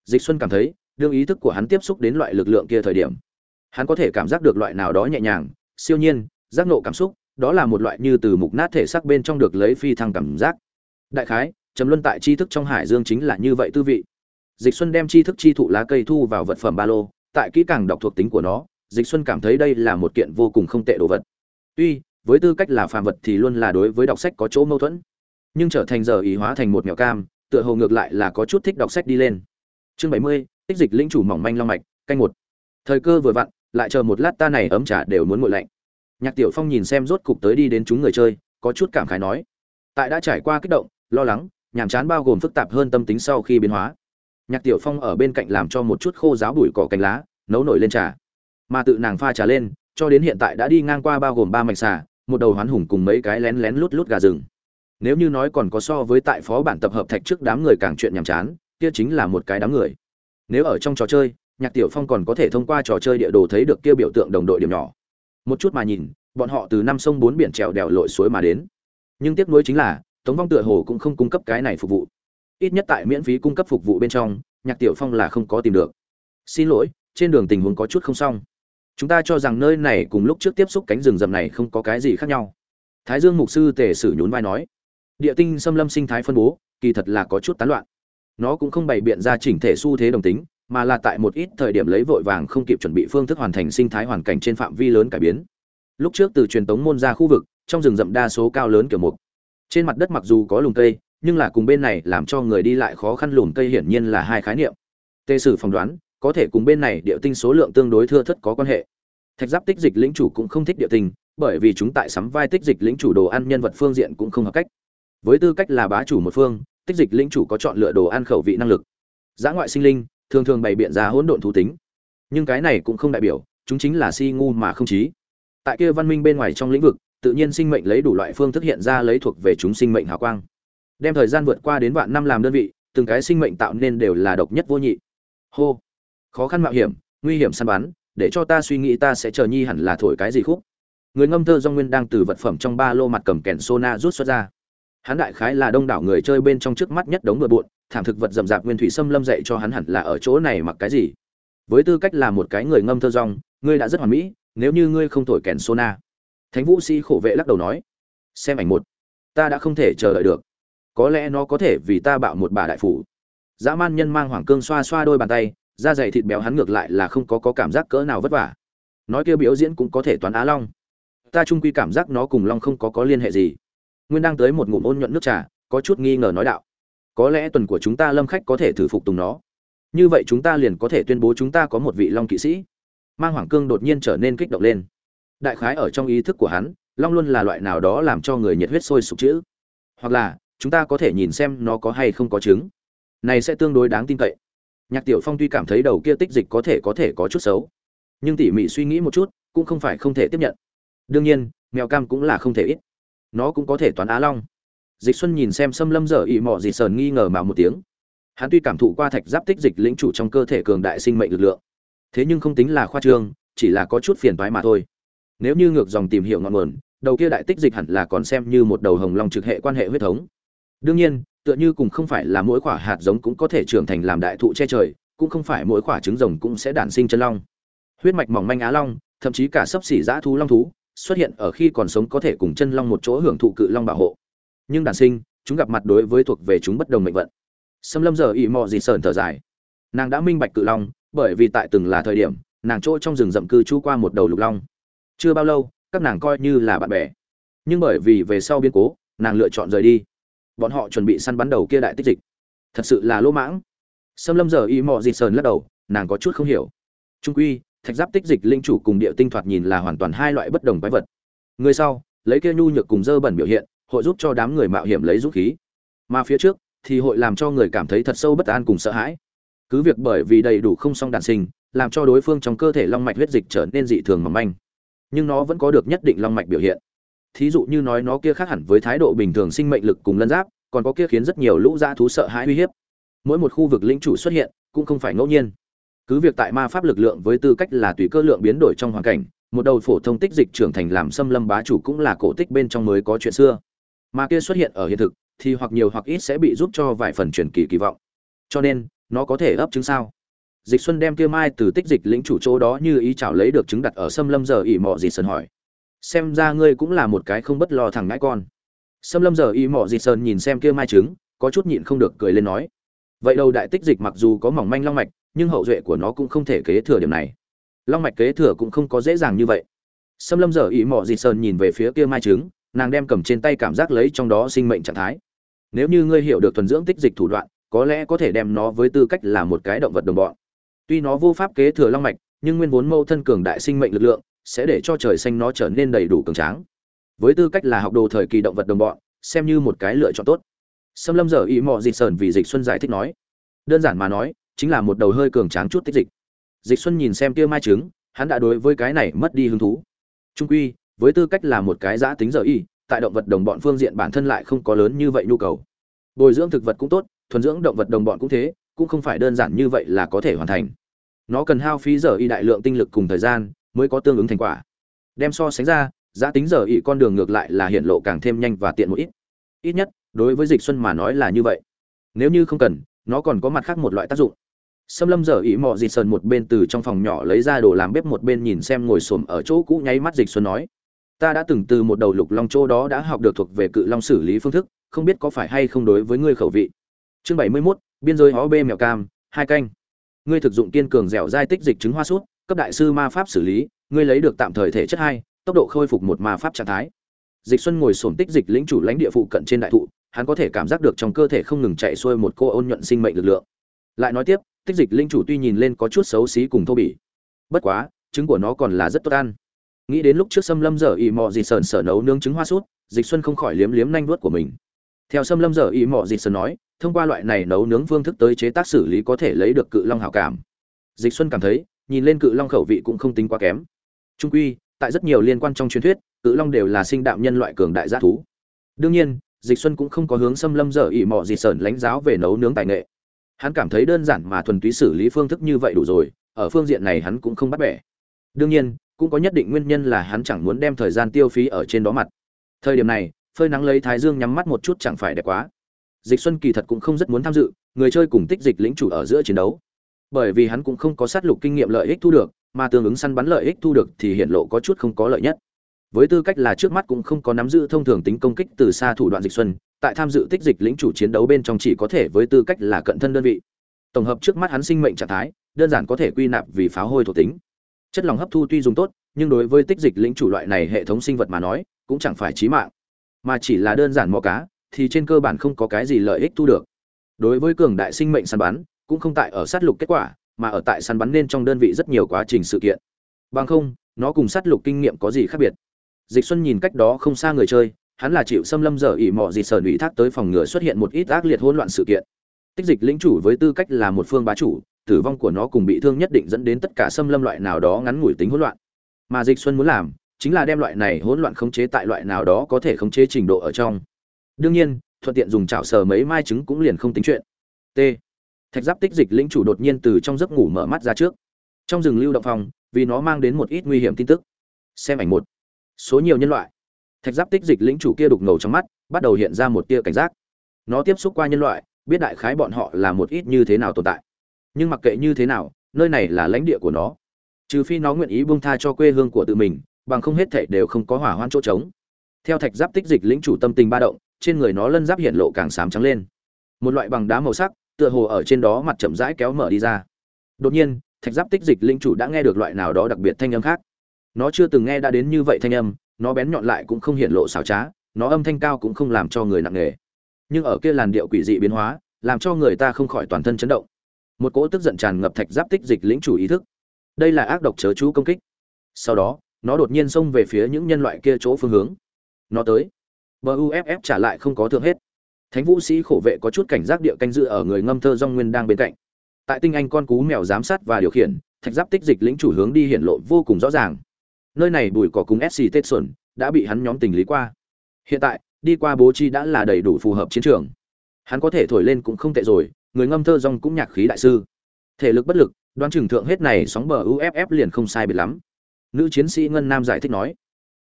Speaker 1: dịch xuân cảm thấy, đương ý thức của hắn tiếp xúc đến loại lực lượng kia thời điểm, hắn có thể cảm giác được loại nào đó nhẹ nhàng, siêu nhiên, giác nộ cảm xúc, đó là một loại như từ mục nát thể xác bên trong được lấy phi thăng cảm giác. Đại khái, trầm luân tại tri thức trong hải dương chính là như vậy tư vị. Dịch xuân đem tri thức chi thụ lá cây thu vào vật phẩm ba lô, tại kỹ càng đọc thuộc tính của nó dịch xuân cảm thấy đây là một kiện vô cùng không tệ đồ vật. Tuy, với tư cách là phàm vật thì luôn là đối với đọc sách có chỗ mâu thuẫn. Nhưng trở thành giờ ý hóa thành một mèo cam, tựa hồ ngược lại là có chút thích đọc sách đi lên. Chương bảy mươi, tích dịch lĩnh chủ mỏng manh long mạch, canh một. Thời cơ vừa vặn, lại chờ một lát ta này ấm trà đều muốn nguội lạnh. Nhạc tiểu phong nhìn xem rốt cục tới đi đến chúng người chơi, có chút cảm khái nói. Tại đã trải qua kích động, lo lắng, nhàm chán bao gồm phức tạp hơn tâm tính sau khi biến hóa. Nhạc tiểu phong ở bên cạnh làm cho một chút khô giáo bụi cỏ cành lá, nấu nổi lên trà mà tự nàng pha trà lên, cho đến hiện tại đã đi ngang qua bao gồm ba mạch xà, một đầu hoán hùng cùng mấy cái lén lén lút lút gà rừng. Nếu như nói còn có so với tại phó bản tập hợp thạch trước đám người càng chuyện nhàm chán, kia chính là một cái đám người. Nếu ở trong trò chơi, nhạc tiểu phong còn có thể thông qua trò chơi địa đồ thấy được kia biểu tượng đồng đội điểm nhỏ. Một chút mà nhìn, bọn họ từ năm sông bốn biển trèo đèo lội suối mà đến. Nhưng tiếc nuối chính là, tống vong tựa hồ cũng không cung cấp cái này phục vụ. Ít nhất tại miễn phí cung cấp phục vụ bên trong, nhạc tiểu phong là không có tìm được. Xin lỗi, trên đường tình huống có chút không xong chúng ta cho rằng nơi này cùng lúc trước tiếp xúc cánh rừng rậm này không có cái gì khác nhau. Thái dương mục sư tề sử nhún vai nói, địa tinh xâm lâm sinh thái phân bố, kỳ thật là có chút tán loạn. Nó cũng không bày biện ra chỉnh thể xu thế đồng tính, mà là tại một ít thời điểm lấy vội vàng không kịp chuẩn bị phương thức hoàn thành sinh thái hoàn cảnh trên phạm vi lớn cải biến. Lúc trước từ truyền tống môn ra khu vực, trong rừng rậm đa số cao lớn kiểu mục. Trên mặt đất mặc dù có lùm cây, nhưng là cùng bên này làm cho người đi lại khó khăn lùm cây hiển nhiên là hai khái niệm. Tê sử phỏng đoán có thể cùng bên này địa tinh số lượng tương đối thưa thất có quan hệ. Thạch giáp tích dịch lĩnh chủ cũng không thích địa tinh, bởi vì chúng tại sắm vai tích dịch lĩnh chủ đồ ăn nhân vật phương diện cũng không hợp cách. Với tư cách là bá chủ một phương, tích dịch lĩnh chủ có chọn lựa đồ ăn khẩu vị năng lực. Giã ngoại sinh linh, thường thường bày biện ra hỗn độn thú tính. Nhưng cái này cũng không đại biểu, chúng chính là si ngu mà không trí tại kia văn minh bên ngoài trong lĩnh vực, tự nhiên sinh mệnh lấy đủ loại phương thức hiện ra lấy thuộc về chúng sinh mệnh hào quang. Đem thời gian vượt qua đến vạn năm làm đơn vị, từng cái sinh mệnh tạo nên đều là độc nhất vô nhị. Hô khó khăn mạo hiểm, nguy hiểm săn bắn, để cho ta suy nghĩ ta sẽ chờ nhi hẳn là thổi cái gì khúc. Người ngâm thơ do nguyên đang từ vật phẩm trong ba lô mặt cầm kèn sona rút xuất ra. Hắn đại khái là đông đảo người chơi bên trong trước mắt nhất đống bừa bộn, thảm thực vật rậm rạp nguyên thủy xâm lâm dạy cho hắn hẳn là ở chỗ này mặc cái gì. Với tư cách là một cái người ngâm thơ rong, ngươi đã rất hoàn mỹ, nếu như ngươi không thổi kèn sona. Thánh vũ sĩ khổ vệ lắc đầu nói, xem ảnh một, ta đã không thể chờ đợi được. Có lẽ nó có thể vì ta bạo một bà đại phủ. Dã man nhân mang hoàng cương xoa xoa đôi bàn tay da dày thịt béo hắn ngược lại là không có, có cảm giác cỡ nào vất vả. Nói kia biểu diễn cũng có thể toán á long. Ta trung quy cảm giác nó cùng long không có có liên hệ gì. Nguyên đang tới một ngụm ôn nhuận nước trà có chút nghi ngờ nói đạo. Có lẽ tuần của chúng ta lâm khách có thể thử phục tùng nó. Như vậy chúng ta liền có thể tuyên bố chúng ta có một vị long kỵ sĩ. Mang hoàng cương đột nhiên trở nên kích động lên. Đại khái ở trong ý thức của hắn long luôn là loại nào đó làm cho người nhiệt huyết sôi sục chữ. Hoặc là chúng ta có thể nhìn xem nó có hay không có chứng. Này sẽ tương đối đáng tin cậy nhạc tiểu phong tuy cảm thấy đầu kia tích dịch có thể có thể có chút xấu, nhưng tỉ mỉ suy nghĩ một chút, cũng không phải không thể tiếp nhận. Đương nhiên, mèo cam cũng là không thể ít. Nó cũng có thể toán á long. Dịch xuân nhìn xem xâm lâm dở ị mọ gì sờn nghi ngờ mà một tiếng. Hắn tuy cảm thụ qua thạch giáp tích dịch lĩnh chủ trong cơ thể cường đại sinh mệnh lực lượng, thế nhưng không tính là khoa trương, chỉ là có chút phiền toái mà thôi. Nếu như ngược dòng tìm hiểu ngọn nguồn, đầu kia đại tích dịch hẳn là còn xem như một đầu hồng long trực hệ quan hệ huyết thống. Đương nhiên tựa như cùng không phải là mỗi quả hạt giống cũng có thể trưởng thành làm đại thụ che trời, cũng không phải mỗi quả trứng rồng cũng sẽ đản sinh chân long. Huyết mạch mỏng manh á long, thậm chí cả sấp xỉ dã thú long thú, xuất hiện ở khi còn sống có thể cùng chân long một chỗ hưởng thụ cự long bảo hộ. Nhưng đản sinh, chúng gặp mặt đối với thuộc về chúng bất đồng mệnh vận. Sâm lâm giờ ỉ mò gì sờn thở dài. Nàng đã minh bạch cự long, bởi vì tại từng là thời điểm, nàng chỗ trong rừng rậm cư trú qua một đầu lục long. Chưa bao lâu, các nàng coi như là bạn bè. Nhưng bởi vì về sau biến cố, nàng lựa chọn rời đi bọn họ chuẩn bị săn bắn đầu kia đại tích dịch. Thật sự là lỗ mãng. Xâm lâm giờ y mò dịt sờn lắc đầu, nàng có chút không hiểu. Trung quy, thạch giáp tích dịch linh chủ cùng địa tinh thoạt nhìn là hoàn toàn hai loại bất đồng quái vật. Người sau, lấy kia nhu nhược cùng dơ bẩn biểu hiện, hội giúp cho đám người mạo hiểm lấy dũng khí. Mà phía trước, thì hội làm cho người cảm thấy thật sâu bất an cùng sợ hãi. Cứ việc bởi vì đầy đủ không song đàn sinh, làm cho đối phương trong cơ thể long mạch huyết dịch trở nên dị thường mỏng manh. Nhưng nó vẫn có được nhất định long mạch biểu hiện thí dụ như nói nó kia khác hẳn với thái độ bình thường sinh mệnh lực cùng lân giáp, còn có kia khiến rất nhiều lũ dã thú sợ hãi uy hiếp. Mỗi một khu vực lĩnh chủ xuất hiện, cũng không phải ngẫu nhiên. Cứ việc tại ma pháp lực lượng với tư cách là tùy cơ lượng biến đổi trong hoàn cảnh, một đầu phổ thông tích dịch trưởng thành làm xâm lâm bá chủ cũng là cổ tích bên trong mới có chuyện xưa. Mà kia xuất hiện ở hiện thực, thì hoặc nhiều hoặc ít sẽ bị giúp cho vài phần truyền kỳ kỳ vọng. Cho nên, nó có thể ấp trứng sao? Dịch xuân đem kia mai từ tích dịch lĩnh chủ chỗ đó như ý chảo lấy được trứng đặt ở xâm lâm giờ ỉ mọ gì sơn hỏi xem ra ngươi cũng là một cái không bất lo thằng ngãi con. Xâm lâm giờ y mỏ dịt sơn nhìn xem kia mai trứng, có chút nhịn không được cười lên nói. Vậy đầu đại tích dịch mặc dù có mỏng manh long mạch, nhưng hậu duệ của nó cũng không thể kế thừa điểm này. Long mạch kế thừa cũng không có dễ dàng như vậy. Xâm lâm giờ y mỏ dịt sơn nhìn về phía kia mai trứng, nàng đem cầm trên tay cảm giác lấy trong đó sinh mệnh trạng thái. Nếu như ngươi hiểu được thuần dưỡng tích dịch thủ đoạn, có lẽ có thể đem nó với tư cách là một cái động vật đồng bọn. Tuy nó vô pháp kế thừa long mạch, nhưng nguyên vốn mâu thân cường đại sinh mệnh lực lượng sẽ để cho trời xanh nó trở nên đầy đủ cường tráng. Với tư cách là học đồ thời kỳ động vật đồng bọn, xem như một cái lựa chọn tốt. Xâm lâm giờ ý mò dịch sờn vì dịch xuân giải thích nói. Đơn giản mà nói, chính là một đầu hơi cường tráng chút tích dịch. Dịch xuân nhìn xem kia mai trứng, hắn đã đối với cái này mất đi hứng thú. Trung quy, với tư cách là một cái giã tính giờ y tại động vật đồng bọn phương diện bản thân lại không có lớn như vậy nhu cầu. Bồi dưỡng thực vật cũng tốt, thuần dưỡng động vật đồng bọn cũng thế, cũng không phải đơn giản như vậy là có thể hoàn thành. Nó cần hao phí giờ y đại lượng tinh lực cùng thời gian mới có tương ứng thành quả. Đem so sánh ra giá tính giờ y con đường ngược lại là hiện lộ càng thêm nhanh và tiện một ít. Ít nhất đối với dịch xuân mà nói là như vậy. Nếu như không cần nó còn có mặt khác một loại tác dụng. Sâm Lâm giờ ý mò dịch sờn một bên từ trong phòng nhỏ lấy ra đồ làm bếp một bên nhìn xem ngồi xổm ở chỗ cũ nháy mắt dịch xuân nói: "Ta đã từng từ một đầu lục long chỗ đó đã học được thuộc về cự long xử lý phương thức, không biết có phải hay không đối với ngươi khẩu vị." Chương 71, biên giới hó bê mèo cam, hai canh. Ngươi thực dụng kiên cường dẻo dai tích dịch trứng hoa sút, cấp đại sư ma pháp xử lý, ngươi lấy được tạm thời thể chất hai, tốc độ khôi phục một ma pháp trạng thái. Dịch Xuân ngồi xổm tích dịch lĩnh chủ lãnh địa phụ cận trên đại thụ, hắn có thể cảm giác được trong cơ thể không ngừng chạy xuôi một cô ôn nhuận sinh mệnh lực lượng. Lại nói tiếp, tích dịch linh chủ tuy nhìn lên có chút xấu xí cùng thô bỉ bất quá trứng của nó còn là rất tốt ăn nghĩ đến lúc trước xâm lâm dở ỉ mò dịt sờn sở nấu nướng trứng hoa sút dịch xuân không khỏi liếm liếm nanh vuốt của mình theo xâm lâm dở ỉ mò dịt sờn nói thông qua loại này nấu nướng phương thức tới chế tác xử lý có thể lấy được cự long hảo cảm dịch xuân cảm thấy nhìn lên cự long khẩu vị cũng không tính quá kém. Trung quy, tại rất nhiều liên quan trong truyền thuyết, cự long đều là sinh đạm nhân loại cường đại g thú. Đương nhiên, dịch xuân cũng không có hướng xâm lâm dở ỉ mò dịt sờn lãnh giáo về nấu nướng tài nghệ. Hắn cảm thấy đơn giản mà thuần túy xử lý phương thức như vậy đủ rồi, ở phương diện này hắn cũng không bắt bẻ. Đương nhiên, cũng có nhất định nguyên nhân là hắn chẳng muốn đem thời gian tiêu phí ở trên đó mặt. Thời điểm này, phơi nắng lấy thái dương nhắm mắt một chút chẳng phải đẹp quá. Dịch xuân kỳ thật cũng không rất muốn tham dự, người chơi cùng tích dịch lĩnh chủ ở giữa chiến đấu bởi vì hắn cũng không có sát lục kinh nghiệm lợi ích thu được, mà tương ứng săn bắn lợi ích thu được thì hiện lộ có chút không có lợi nhất. Với tư cách là trước mắt cũng không có nắm giữ thông thường tính công kích từ xa thủ đoạn dịch xuân, tại tham dự tích dịch lĩnh chủ chiến đấu bên trong chỉ có thể với tư cách là cận thân đơn vị. Tổng hợp trước mắt hắn sinh mệnh trạng thái, đơn giản có thể quy nạp vì phá hôi thuộc tính. Chất lòng hấp thu tuy dùng tốt, nhưng đối với tích dịch lĩnh chủ loại này hệ thống sinh vật mà nói, cũng chẳng phải chí mạng. Mà chỉ là đơn giản mò cá, thì trên cơ bản không có cái gì lợi ích thu được. Đối với cường đại sinh mệnh săn bắn cũng không tại ở sát lục kết quả, mà ở tại săn bắn nên trong đơn vị rất nhiều quá trình sự kiện. Bằng không, nó cùng sát lục kinh nghiệm có gì khác biệt? Dịch xuân nhìn cách đó không xa người chơi, hắn là chịu xâm lâm giờ ỉ mọ gì sở ủy thác tới phòng ngừa xuất hiện một ít ác liệt hỗn loạn sự kiện. Tích dịch lĩnh chủ với tư cách là một phương bá chủ, tử vong của nó cùng bị thương nhất định dẫn đến tất cả xâm lâm loại nào đó ngắn ngủi tính hỗn loạn. Mà dịch xuân muốn làm, chính là đem loại này hỗn loạn khống chế tại loại nào đó có thể khống chế trình độ ở trong. Đương nhiên, thuận tiện dùng chảo sờ mấy mai trứng cũng liền không tính chuyện. T thạch giáp tích dịch lĩnh chủ đột nhiên từ trong giấc ngủ mở mắt ra trước. Trong rừng lưu động phòng, vì nó mang đến một ít nguy hiểm tin tức. Xem ảnh một. Số nhiều nhân loại. Thạch giáp tích dịch lĩnh chủ kia đục ngầu trong mắt, bắt đầu hiện ra một tia cảnh giác. Nó tiếp xúc qua nhân loại, biết đại khái bọn họ là một ít như thế nào tồn tại. Nhưng mặc kệ như thế nào, nơi này là lãnh địa của nó. Trừ phi nó nguyện ý buông tha cho quê hương của tự mình, bằng không hết thảy đều không có hỏa hoạn chỗ trống. Theo thạch giáp tích dịch lĩnh chủ tâm tình ba động, trên người nó lân giáp hiện lộ càng sám trắng lên. Một loại bằng đá màu sắc tựa hồ ở trên đó mặt chậm rãi kéo mở đi ra. Đột nhiên, thạch giáp tích dịch linh chủ đã nghe được loại nào đó đặc biệt thanh âm khác. Nó chưa từng nghe đã đến như vậy thanh âm, nó bén nhọn lại cũng không hiện lộ xảo trá, nó âm thanh cao cũng không làm cho người nặng nề. Nhưng ở kia làn điệu quỷ dị biến hóa, làm cho người ta không khỏi toàn thân chấn động. Một cỗ tức giận tràn ngập thạch giáp tích dịch lĩnh chủ ý thức. Đây là ác độc chớ chú công kích. Sau đó, nó đột nhiên xông về phía những nhân loại kia chỗ phương hướng. Nó tới. Buff trả lại không có thượng hết thánh vũ sĩ khổ vệ có chút cảnh giác địa canh dự ở người ngâm thơ dong nguyên đang bên cạnh. Tại tinh anh con cú mèo giám sát và điều khiển, thạch giáp tích dịch lĩnh chủ hướng đi hiển lộ vô cùng rõ ràng. Nơi này bùi cỏ cùng sc tết xuân đã bị hắn nhóm tình lý qua. Hiện tại, đi qua bố chi đã là đầy đủ phù hợp chiến trường. Hắn có thể thổi lên cũng không tệ rồi, người ngâm thơ rong cũng nhạc khí đại sư. Thể lực bất lực, đoán chừng thượng hết này sóng bờ uff liền không sai biệt lắm. Nữ chiến sĩ ngân nam giải thích nói,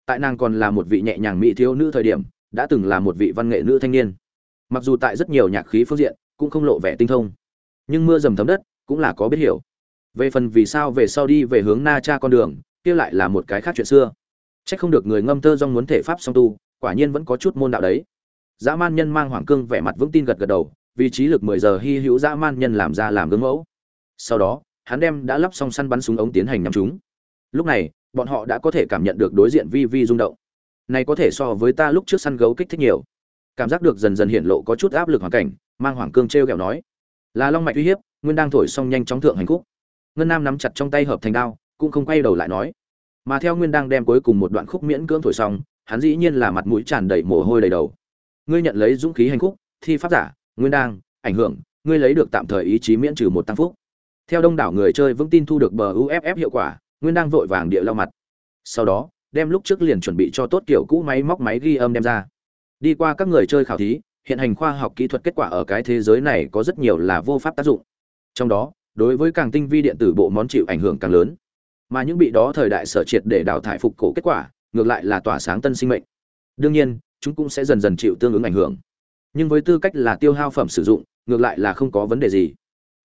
Speaker 1: tại nàng còn là một vị nhẹ nhàng mỹ thiếu nữ thời điểm, đã từng là một vị văn nghệ nữ thanh niên mặc dù tại rất nhiều nhạc khí phương diện cũng không lộ vẻ tinh thông nhưng mưa dầm thấm đất cũng là có biết hiểu về phần vì sao về sau đi về hướng na cha con đường kia lại là một cái khác chuyện xưa Chắc không được người ngâm thơ do muốn thể pháp song tu, quả nhiên vẫn có chút môn đạo đấy. Dã man nhân mang Hoàng Cương vẻ mặt vững tin gật gật đầu, vì trí lực 10 giờ hy hữu dã man nhân làm ra làm gương mẫu. Sau đó, hắn đem đã lắp xong săn bắn súng ống tiến hành nhắm chúng. Lúc này, bọn họ đã có thể cảm nhận được đối diện vi vi rung động. Này có thể so với ta lúc trước săn gấu kích thích nhiều. Cảm giác được dần dần hiện lộ có chút áp lực hoàn cảnh, mang Hoàng Cương treo kẹo nói: "Là long mạch uy hiếp, nguyên đang thổi xong nhanh chóng thượng hành khúc." ngân nam nắm chặt trong tay hợp thành đao cũng không quay đầu lại nói mà theo nguyên đang đem cuối cùng một đoạn khúc miễn cưỡng thổi xong hắn dĩ nhiên là mặt mũi tràn đầy mồ hôi đầy đầu. Ngươi nhận lấy dũng khí hành khúc thi pháp giả nguyên đang ảnh hưởng ngươi lấy được tạm thời ý chí miễn trừ một tăng phúc. Theo đông đảo người chơi vững tin thu được bờ uff hiệu quả nguyên đang vội vàng địa lau mặt. Sau đó đem lúc trước liền chuẩn bị cho tốt kiểu cũ máy móc máy ghi âm đem ra đi qua các người chơi khảo thí, hiện hành khoa học kỹ thuật kết quả ở cái thế giới này có rất nhiều là vô pháp tác dụng. Trong đó, đối với càng tinh vi điện tử bộ món chịu ảnh hưởng càng lớn. Mà những bị đó thời đại sở triệt để đào thải phục cổ kết quả, ngược lại là tỏa sáng tân sinh mệnh. Đương nhiên, chúng cũng sẽ dần dần chịu tương ứng ảnh hưởng. Nhưng với tư cách là tiêu hao phẩm sử dụng, ngược lại là không có vấn đề gì.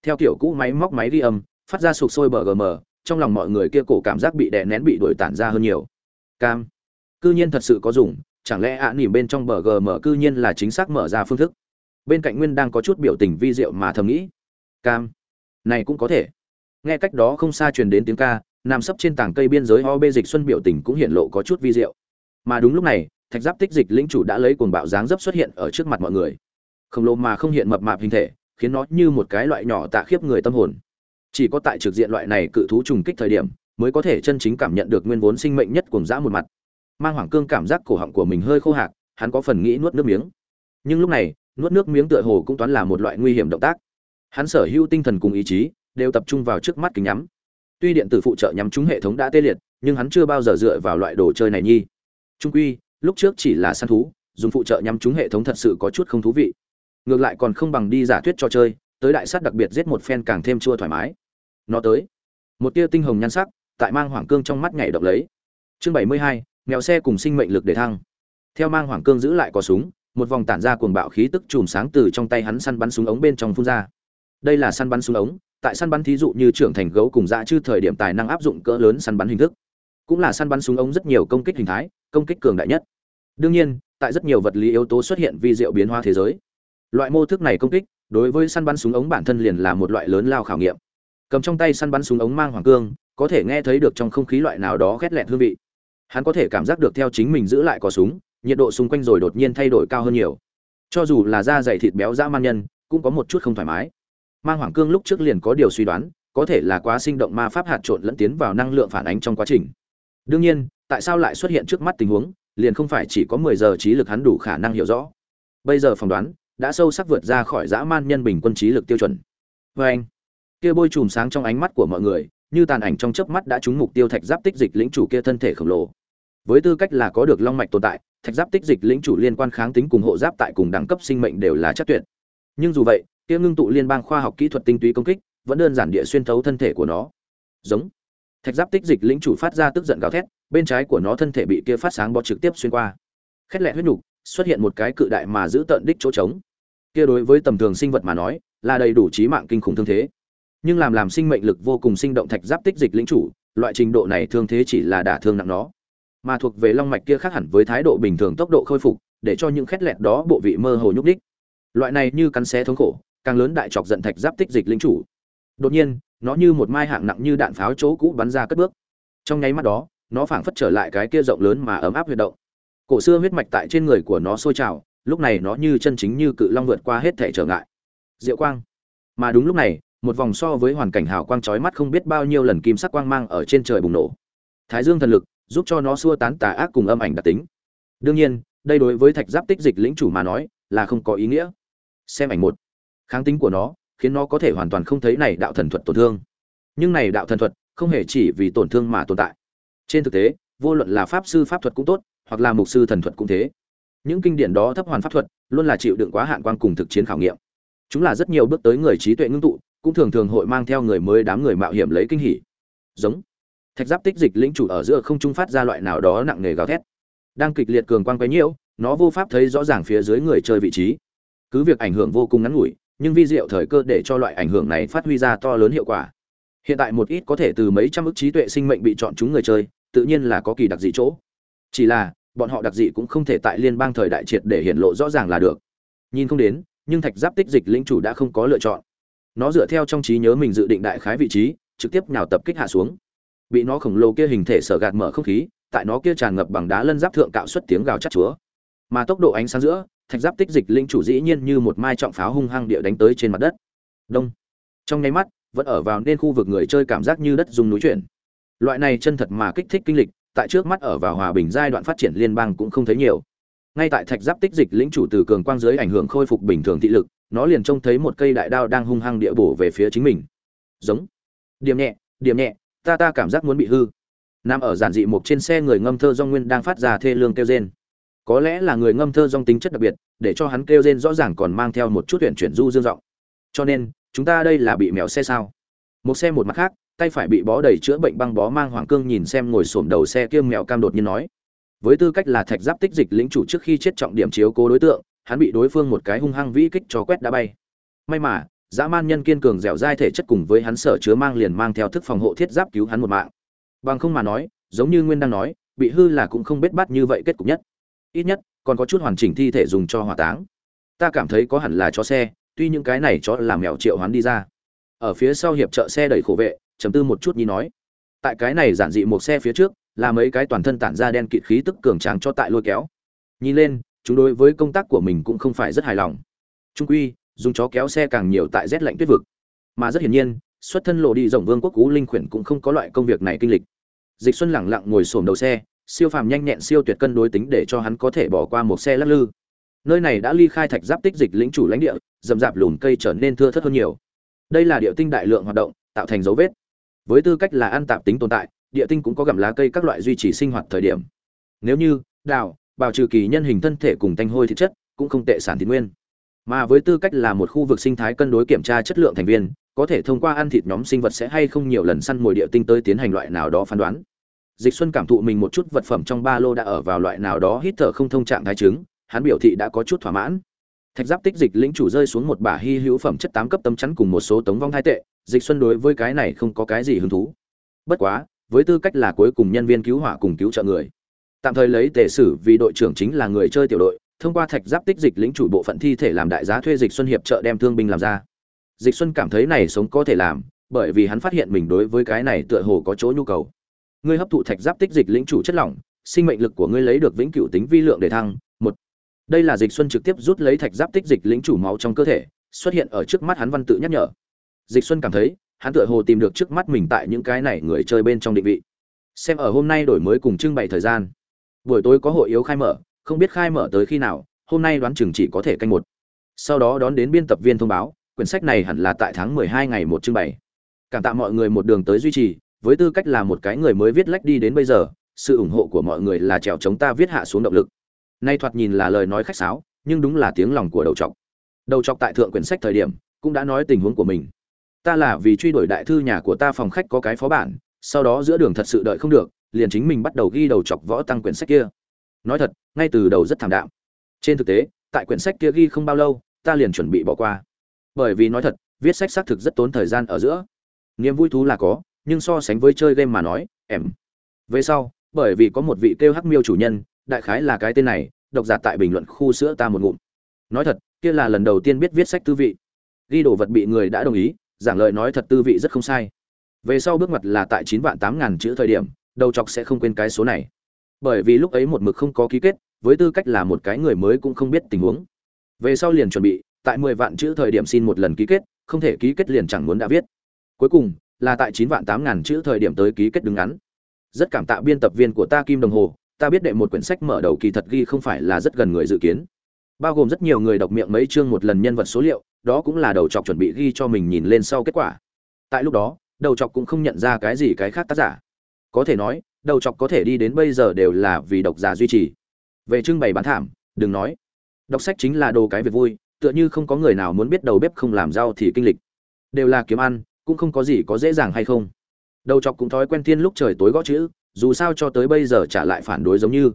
Speaker 1: Theo kiểu cũ máy móc máy ghi âm, phát ra sụp sôi bờ gm trong lòng mọi người kia cổ cảm giác bị đè nén bị đuổi tản ra hơn nhiều. Cam. Cư nhiên thật sự có dùng chẳng lẽ ạ à, nỉm bên trong bờ gm cư nhiên là chính xác mở ra phương thức? Bên cạnh nguyên đang có chút biểu tình vi diệu mà thầm nghĩ. Cam này cũng có thể. Nghe cách đó không xa truyền đến tiếng ca nằm sấp trên tảng cây biên giới ho bê dịch xuân biểu tình cũng hiện lộ có chút vi diệu. Mà đúng lúc này thạch giáp tích dịch lĩnh chủ đã lấy cuồng bạo dáng dấp xuất hiện ở trước mặt mọi người. Khổng lồ mà không hiện mập mạp hình thể khiến nó như một cái loại nhỏ tạ khiếp người tâm hồn. Chỉ có tại trực diện loại này cự thú trùng kích thời điểm mới có thể chân chính cảm nhận được nguyên vốn sinh mệnh nhất cuồng dã một mặt mang hoàng cương cảm giác cổ họng của mình hơi khô hạc, hắn có phần nghĩ nuốt nước miếng. Nhưng lúc này, nuốt nước miếng tựa hồ cũng toán là một loại nguy hiểm động tác. Hắn sở hữu tinh thần cùng ý chí, đều tập trung vào trước mắt kính nhắm. Tuy điện tử phụ trợ nhắm trúng hệ thống đã tê liệt, nhưng hắn chưa bao giờ dựa vào loại đồ chơi này nhi. Trung quy, lúc trước chỉ là săn thú, dùng phụ trợ nhắm trúng hệ thống thật sự có chút không thú vị. Ngược lại còn không bằng đi giả thuyết cho chơi, tới đại sát đặc biệt giết một phen càng thêm chua thoải mái. Nó tới. Một tia tinh hồng nhan sắc, tại mang hoàng cương trong mắt nhảy động lấy. Chương bảy mươi hai mèo xe cùng sinh mệnh lực để thăng. Theo mang hoàng cương giữ lại có súng, một vòng tản ra cuồng bạo khí tức chùm sáng từ trong tay hắn săn bắn súng ống bên trong phun ra. Đây là săn bắn súng ống, tại săn bắn thí dụ như trưởng thành gấu cùng dã chư thời điểm tài năng áp dụng cỡ lớn săn bắn hình thức. Cũng là săn bắn súng ống rất nhiều công kích hình thái, công kích cường đại nhất. Đương nhiên, tại rất nhiều vật lý yếu tố xuất hiện vi diệu biến hóa thế giới. Loại mô thức này công kích, đối với săn bắn súng ống bản thân liền là một loại lớn lao khảo nghiệm. Cầm trong tay săn bắn súng ống mang hoàng cương, có thể nghe thấy được trong không khí loại nào đó ghét lẹn hương vị hắn có thể cảm giác được theo chính mình giữ lại cò súng, nhiệt độ xung quanh rồi đột nhiên thay đổi cao hơn nhiều. Cho dù là da dày thịt béo dã man nhân, cũng có một chút không thoải mái. Mang hoàng cương lúc trước liền có điều suy đoán, có thể là quá sinh động ma pháp hạt trộn lẫn tiến vào năng lượng phản ánh trong quá trình. Đương nhiên, tại sao lại xuất hiện trước mắt tình huống, liền không phải chỉ có mười giờ trí lực hắn đủ khả năng hiểu rõ. Bây giờ phỏng đoán, đã sâu sắc vượt ra khỏi dã man nhân bình quân trí lực tiêu chuẩn. Vê anh, kia bôi chùm sáng trong ánh mắt của mọi người, như tàn ảnh trong chớp mắt đã trúng mục tiêu thạch giáp tích dịch lĩnh chủ kia thân thể khổng lồ với tư cách là có được long mạch tồn tại, thạch giáp tích dịch lĩnh chủ liên quan kháng tính cùng hộ giáp tại cùng đẳng cấp sinh mệnh đều là chắc tuyệt. Nhưng dù vậy, kia ngưng tụ liên bang khoa học kỹ thuật tinh túy công kích, vẫn đơn giản địa xuyên thấu thân thể của nó. Giống. Thạch giáp tích dịch lĩnh chủ phát ra tức giận gào thét, bên trái của nó thân thể bị kia phát sáng bọt trực tiếp xuyên qua. Khét lẹ huyết nhục xuất hiện một cái cự đại mà giữ tận đích chỗ trống. Kia đối với tầm thường sinh vật mà nói, là đầy đủ trí mạng kinh khủng thương thế. Nhưng làm làm sinh mệnh lực vô cùng sinh động thạch giáp tích dịch lĩnh chủ, loại trình độ này thương thế chỉ là đả thương nặng nó mà thuộc về long mạch kia khác hẳn với thái độ bình thường tốc độ khôi phục, để cho những khét lẹt đó bộ vị mơ hồ nhúc đích loại này như cắn xé thống khổ, càng lớn đại chọc giận thạch giáp tích dịch linh chủ. Đột nhiên, nó như một mai hạng nặng như đạn pháo chỗ cũ bắn ra cất bước. Trong nháy mắt đó, nó phảng phất trở lại cái kia rộng lớn mà ấm áp huyệt động. Cổ xưa huyết mạch tại trên người của nó sôi trào, lúc này nó như chân chính như cự long vượt qua hết thể trở ngại. Diệu quang. Mà đúng lúc này, một vòng so với hoàn cảnh hào quang chói mắt không biết bao nhiêu lần kim sắc quang mang ở trên trời bùng nổ. Thái dương thần lực giúp cho nó xua tán tà ác cùng âm ảnh đặc tính. Đương nhiên, đây đối với thạch giáp tích dịch lĩnh chủ mà nói, là không có ý nghĩa. Xem ảnh một. Kháng tính của nó khiến nó có thể hoàn toàn không thấy này đạo thần thuật tổn thương. Nhưng này đạo thần thuật không hề chỉ vì tổn thương mà tồn tại. Trên thực tế, vô luận là pháp sư pháp thuật cũng tốt, hoặc là mục sư thần thuật cũng thế. Những kinh điển đó thấp hoàn pháp thuật, luôn là chịu đựng quá hạn quan cùng thực chiến khảo nghiệm. Chúng là rất nhiều bước tới người trí tuệ ngưng tụ, cũng thường thường hội mang theo người mới đám người mạo hiểm lấy kinh hỉ. Giống thạch giáp tích dịch lĩnh chủ ở giữa không trung phát ra loại nào đó nặng nề gào thét. Đang kịch liệt cường quang quấy nhiễu, nó vô pháp thấy rõ ràng phía dưới người chơi vị trí. Cứ việc ảnh hưởng vô cùng ngắn ngủi, nhưng vi diệu thời cơ để cho loại ảnh hưởng này phát huy ra to lớn hiệu quả. Hiện tại một ít có thể từ mấy trăm ức trí tuệ sinh mệnh bị chọn chúng người chơi, tự nhiên là có kỳ đặc dị chỗ. Chỉ là, bọn họ đặc dị cũng không thể tại liên bang thời đại triệt để hiện lộ rõ ràng là được. Nhìn không đến, nhưng thạch giáp tích dịch lĩnh chủ đã không có lựa chọn. Nó dựa theo trong trí nhớ mình dự định đại khái vị trí, trực tiếp nào tập kích hạ xuống bị nó khổng lồ kia hình thể sở gạt mở không khí, tại nó kia tràn ngập bằng đá lân giáp thượng cạo xuất tiếng gào chắc chúa. Mà tốc độ ánh sáng giữa, thạch giáp tích dịch linh chủ dĩ nhiên như một mai trọng pháo hung hăng địa đánh tới trên mặt đất. Đông. Trong nháy mắt, vẫn ở vào nên khu vực người chơi cảm giác như đất dùng núi chuyển. Loại này chân thật mà kích thích kinh lịch, tại trước mắt ở vào hòa bình giai đoạn phát triển liên bang cũng không thấy nhiều. Ngay tại thạch giáp tích dịch lĩnh chủ từ cường quang dưới ảnh hưởng khôi phục bình thường thị lực, nó liền trông thấy một cây đại đao đang hung hăng địa bổ về phía chính mình. Giống. Điểm nhẹ điểm nhẹ ta ta cảm giác muốn bị hư. Nằm ở giản dị một trên xe người ngâm thơ do nguyên đang phát ra thê lương kêu rên. Có lẽ là người ngâm thơ dong tính chất đặc biệt, để cho hắn kêu rên rõ ràng còn mang theo một chút huyện chuyển du dương giọng. Cho nên, chúng ta đây là bị mèo xe sao? Một xe một mặt khác, tay phải bị bó đầy chữa bệnh băng bó mang hoàng cương nhìn xem ngồi xổm đầu xe kiêm mèo cam đột nhiên nói. Với tư cách là thạch giáp tích dịch lĩnh chủ trước khi chết trọng điểm chiếu cố đối tượng, hắn bị đối phương một cái hung hăng vĩ kích cho quét đã bay. May mà dã man nhân kiên cường dẻo dai thể chất cùng với hắn sở chứa mang liền mang theo thức phòng hộ thiết giáp cứu hắn một mạng. Bằng không mà nói, giống như nguyên đang nói, bị hư là cũng không biết bắt như vậy kết cục nhất. Ít nhất, còn có chút hoàn chỉnh thi thể dùng cho hỏa táng. Ta cảm thấy có hẳn là chó xe, tuy những cái này chó làm mèo triệu hắn đi ra. Ở phía sau hiệp trợ xe đẩy khổ vệ chấm tư một chút nhi nói, tại cái này giản dị một xe phía trước, là mấy cái toàn thân tản ra đen kịt khí tức cường tráng cho tại lôi kéo. Nhìn lên, chúng đối với công tác của mình cũng không phải rất hài lòng. Trung quy dùng chó kéo xe càng nhiều tại rét lạnh tuyết vực. Mà rất hiển nhiên, xuất thân lộ đi rộng vương quốc cú linh khuyển cũng không có loại công việc này kinh lịch. Dịch xuân lẳng lặng ngồi xổm đầu xe, siêu phàm nhanh nhẹn siêu tuyệt cân đối tính để cho hắn có thể bỏ qua một xe lắc lư. Nơi này đã ly khai thạch giáp tích dịch lĩnh chủ lãnh địa dầm dạp lùm cây trở nên thưa thớt hơn nhiều. Đây là địa tinh đại lượng hoạt động, tạo thành dấu vết. Với tư cách là ăn tạp tính tồn tại, địa tinh cũng có gặm lá cây các loại duy trì sinh hoạt thời điểm. Nếu như, đào, bào trừ kỳ nhân hình thân thể cùng tanh hôi thực chất, cũng không tệ sản thị nguyên mà với tư cách là một khu vực sinh thái cân đối kiểm tra chất lượng thành viên, có thể thông qua ăn thịt nhóm sinh vật sẽ hay không nhiều lần săn mồi địa tinh tới tiến hành loại nào đó phán đoán. Dịch xuân cảm thụ mình một chút vật phẩm trong ba lô đã ở vào loại nào đó hít thở không thông trạng thái chứng, hắn biểu thị đã có chút thỏa mãn. Thạch giáp tích dịch lĩnh chủ rơi xuống một bả hy hữu phẩm chất tám cấp tấm chắn cùng một số tống vong hai tệ, dịch xuân đối với cái này không có cái gì hứng thú. Bất quá, với tư cách là cuối cùng nhân viên cứu hỏa cùng cứu trợ người, tạm thời lấy tề sử vì đội trưởng chính là người chơi tiểu đội thông qua thạch giáp tích dịch lĩnh chủ bộ phận thi thể làm đại giá thuê dịch xuân hiệp trợ đem thương binh làm ra. Dịch xuân cảm thấy này sống có thể làm, bởi vì hắn phát hiện mình đối với cái này tựa hồ có chỗ nhu cầu. Ngươi hấp thụ thạch giáp tích dịch lĩnh chủ chất lỏng, sinh mệnh lực của ngươi lấy được vĩnh cửu tính vi lượng để thăng. Một, đây là dịch xuân trực tiếp rút lấy thạch giáp tích dịch lĩnh chủ máu trong cơ thể, xuất hiện ở trước mắt hắn văn tự nhắc nhở. Dịch xuân cảm thấy, hắn tựa hồ tìm được trước mắt mình tại những cái này người chơi bên trong định vị. Xem ở hôm nay đổi mới cùng trưng bày thời gian. Buổi tối có hội yếu khai mở không biết khai mở tới khi nào, hôm nay đoán chừng chỉ có thể canh một. Sau đó đón đến biên tập viên thông báo, quyển sách này hẳn là tại tháng 12 ngày một trưng bày cảm tạ mọi người một đường tới duy trì, với tư cách là một cái người mới viết lách đi đến bây giờ, sự ủng hộ của mọi người là trèo chống ta viết hạ xuống động lực. Nay thoạt nhìn là lời nói khách sáo, nhưng đúng là tiếng lòng của đầu trọc đầu trọc tại thượng quyển sách thời điểm, cũng đã nói tình huống của mình. Ta là vì truy đuổi đại thư nhà của ta phòng khách có cái phó bản, sau đó giữa đường thật sự đợi không được, liền chính mình bắt đầu ghi đầu chọc võ tăng quyển sách kia nói thật, ngay từ đầu rất thảm đạm. Trên thực tế, tại quyển sách kia ghi không bao lâu, ta liền chuẩn bị bỏ qua. Bởi vì nói thật, viết sách xác thực rất tốn thời gian ở giữa. Niềm vui thú là có, nhưng so sánh với chơi game mà nói, em. Về sau, bởi vì có một vị kêu hắc miêu chủ nhân, đại khái là cái tên này, độc giả tại bình luận khu sữa ta một ngụm. Nói thật, kia là lần đầu tiên biết viết sách tư vị. Ghi đồ vật bị người đã đồng ý, giảng lời nói thật tư vị rất không sai. Về sau bước ngoặt là tại chín vạn tám ngàn chữ thời điểm, đầu chọc sẽ không quên cái số này bởi vì lúc ấy một mực không có ký kết, với tư cách là một cái người mới cũng không biết tình huống. Về sau liền chuẩn bị, tại mười vạn chữ thời điểm xin một lần ký kết, không thể ký kết liền chẳng muốn đã viết. Cuối cùng, là tại chín vạn tám ngàn chữ thời điểm tới ký kết đứng ngắn. Rất cảm tạ biên tập viên của ta kim đồng hồ, ta biết đệ một quyển sách mở đầu kỳ thật ghi không phải là rất gần người dự kiến. Bao gồm rất nhiều người đọc miệng mấy chương một lần nhân vật số liệu, đó cũng là đầu chọc chuẩn bị ghi cho mình nhìn lên sau kết quả. Tại lúc đó, đầu chọc cũng không nhận ra cái gì cái khác tác giả. Có thể nói đầu chọc có thể đi đến bây giờ đều là vì độc giả duy trì. Về trưng bày bán thảm, đừng nói. Đọc sách chính là đồ cái việc vui, tựa như không có người nào muốn biết đầu bếp không làm rau thì kinh lịch. Đều là kiếm ăn, cũng không có gì có dễ dàng hay không. Đầu chọc cũng thói quen thiên lúc trời tối gõ chữ, dù sao cho tới bây giờ trả lại phản đối giống như.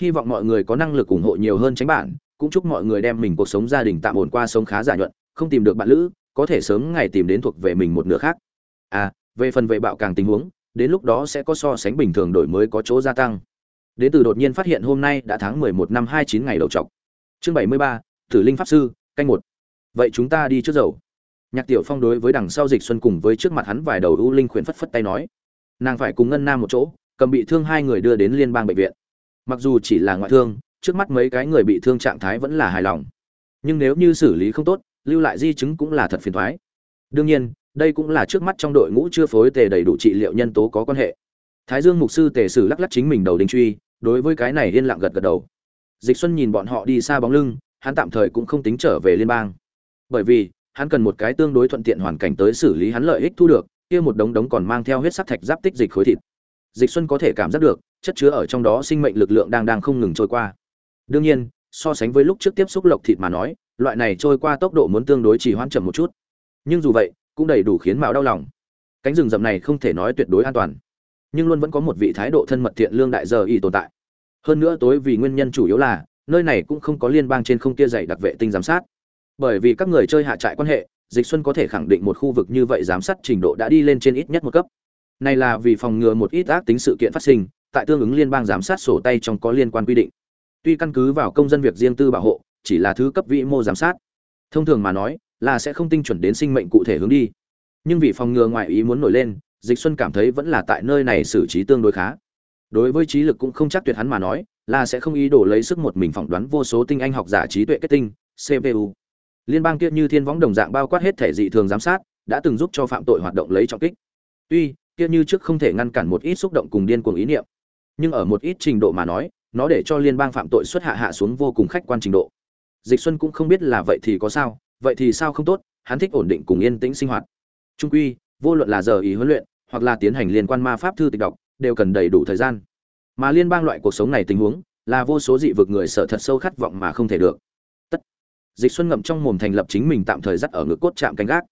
Speaker 1: Hy vọng mọi người có năng lực ủng hộ nhiều hơn tránh bản cũng chúc mọi người đem mình cuộc sống gia đình tạm ổn qua sống khá giả nhuận, không tìm được bạn lữ, có thể sớm ngày tìm đến thuộc về mình một nửa khác. À về phần vệ bạo càng tình huống đến lúc đó sẽ có so sánh bình thường đổi mới có chỗ gia tăng. Đến từ đột nhiên phát hiện hôm nay đã tháng mười một năm hai chín ngày đầu trọc chương bảy mươi ba thử linh pháp sư, canh một. Vậy chúng ta đi trước dầu. Nhạc tiểu phong đối với đằng sau dịch xuân cùng với trước mặt hắn vài đầu ưu linh khuyển phất phất tay nói, nàng phải cùng ngân nam một chỗ, cầm bị thương hai người đưa đến liên bang bệnh viện. Mặc dù chỉ là ngoại thương, trước mắt mấy cái người bị thương trạng thái vẫn là hài lòng. Nhưng nếu như xử lý không tốt, lưu lại di chứng cũng là thật phiền thoái đương nhiên, đây cũng là trước mắt trong đội ngũ chưa phối tề đầy đủ trị liệu nhân tố có quan hệ. Thái dương mục sư tề sử lắc lắc chính mình đầu đinh truy, đối với cái này yên lặng gật gật đầu. Dịch xuân nhìn bọn họ đi xa bóng lưng, hắn tạm thời cũng không tính trở về liên bang. Bởi vì, hắn cần một cái tương đối thuận tiện hoàn cảnh tới xử lý hắn lợi ích thu được, kia một đống đống còn mang theo huyết sắc thạch giáp tích dịch khối thịt. Dịch xuân có thể cảm giác được, chất chứa ở trong đó sinh mệnh lực lượng đang đang không ngừng trôi qua. Đương nhiên, so sánh với lúc trước tiếp xúc lộc thịt mà nói, loại này trôi qua tốc độ muốn tương đối chỉ hoãn chậm một chút nhưng dù vậy, cũng đầy đủ khiến mạo đau lòng. Cánh rừng rậm này không thể nói tuyệt đối an toàn, nhưng luôn vẫn có một vị thái độ thân mật thiện lương đại giờ y tồn tại. Hơn nữa tối vì nguyên nhân chủ yếu là, nơi này cũng không có liên bang trên không kia dày đặc vệ tinh giám sát. Bởi vì các người chơi hạ trại quan hệ, dịch xuân có thể khẳng định một khu vực như vậy giám sát trình độ đã đi lên trên ít nhất một cấp. Này là vì phòng ngừa một ít ác tính sự kiện phát sinh, tại tương ứng liên bang giám sát sổ tay trong có liên quan quy định. Tuy căn cứ vào công dân việc riêng tư bảo hộ, chỉ là thứ cấp vĩ mô giám sát. Thông thường mà nói là sẽ không tinh chuẩn đến sinh mệnh cụ thể hướng đi. Nhưng vì phòng ngừa ngoại ý muốn nổi lên, dịch xuân cảm thấy vẫn là tại nơi này xử trí tương đối khá. Đối với trí lực cũng không chắc tuyệt hắn mà nói, là sẽ không ý đồ lấy sức một mình phỏng đoán vô số tinh anh học giả trí tuệ kết tinh cpu liên bang kia như thiên võng đồng dạng bao quát hết thể dị thường giám sát, đã từng giúp cho phạm tội hoạt động lấy trọng kích. Tuy, kia như trước không thể ngăn cản một ít xúc động cùng điên cuồng ý niệm, nhưng ở một ít trình độ mà nói, nó để cho liên bang phạm tội xuất hạ hạ xuống vô cùng khách quan trình độ. Dịch xuân cũng không biết là vậy thì có sao vậy thì sao không tốt, hắn thích ổn định cùng yên tĩnh sinh hoạt. Trung quy, vô luận là giờ ý huấn luyện, hoặc là tiến hành liên quan ma pháp thư tịch đọc, đều cần đầy đủ thời gian. Mà liên bang loại cuộc sống này tình huống, là vô số dị vực người sợ thật sâu khát vọng mà không thể được. Tất, dịch xuân ngậm trong mồm thành lập chính mình tạm thời dắt ở ngực cốt chạm canh gác.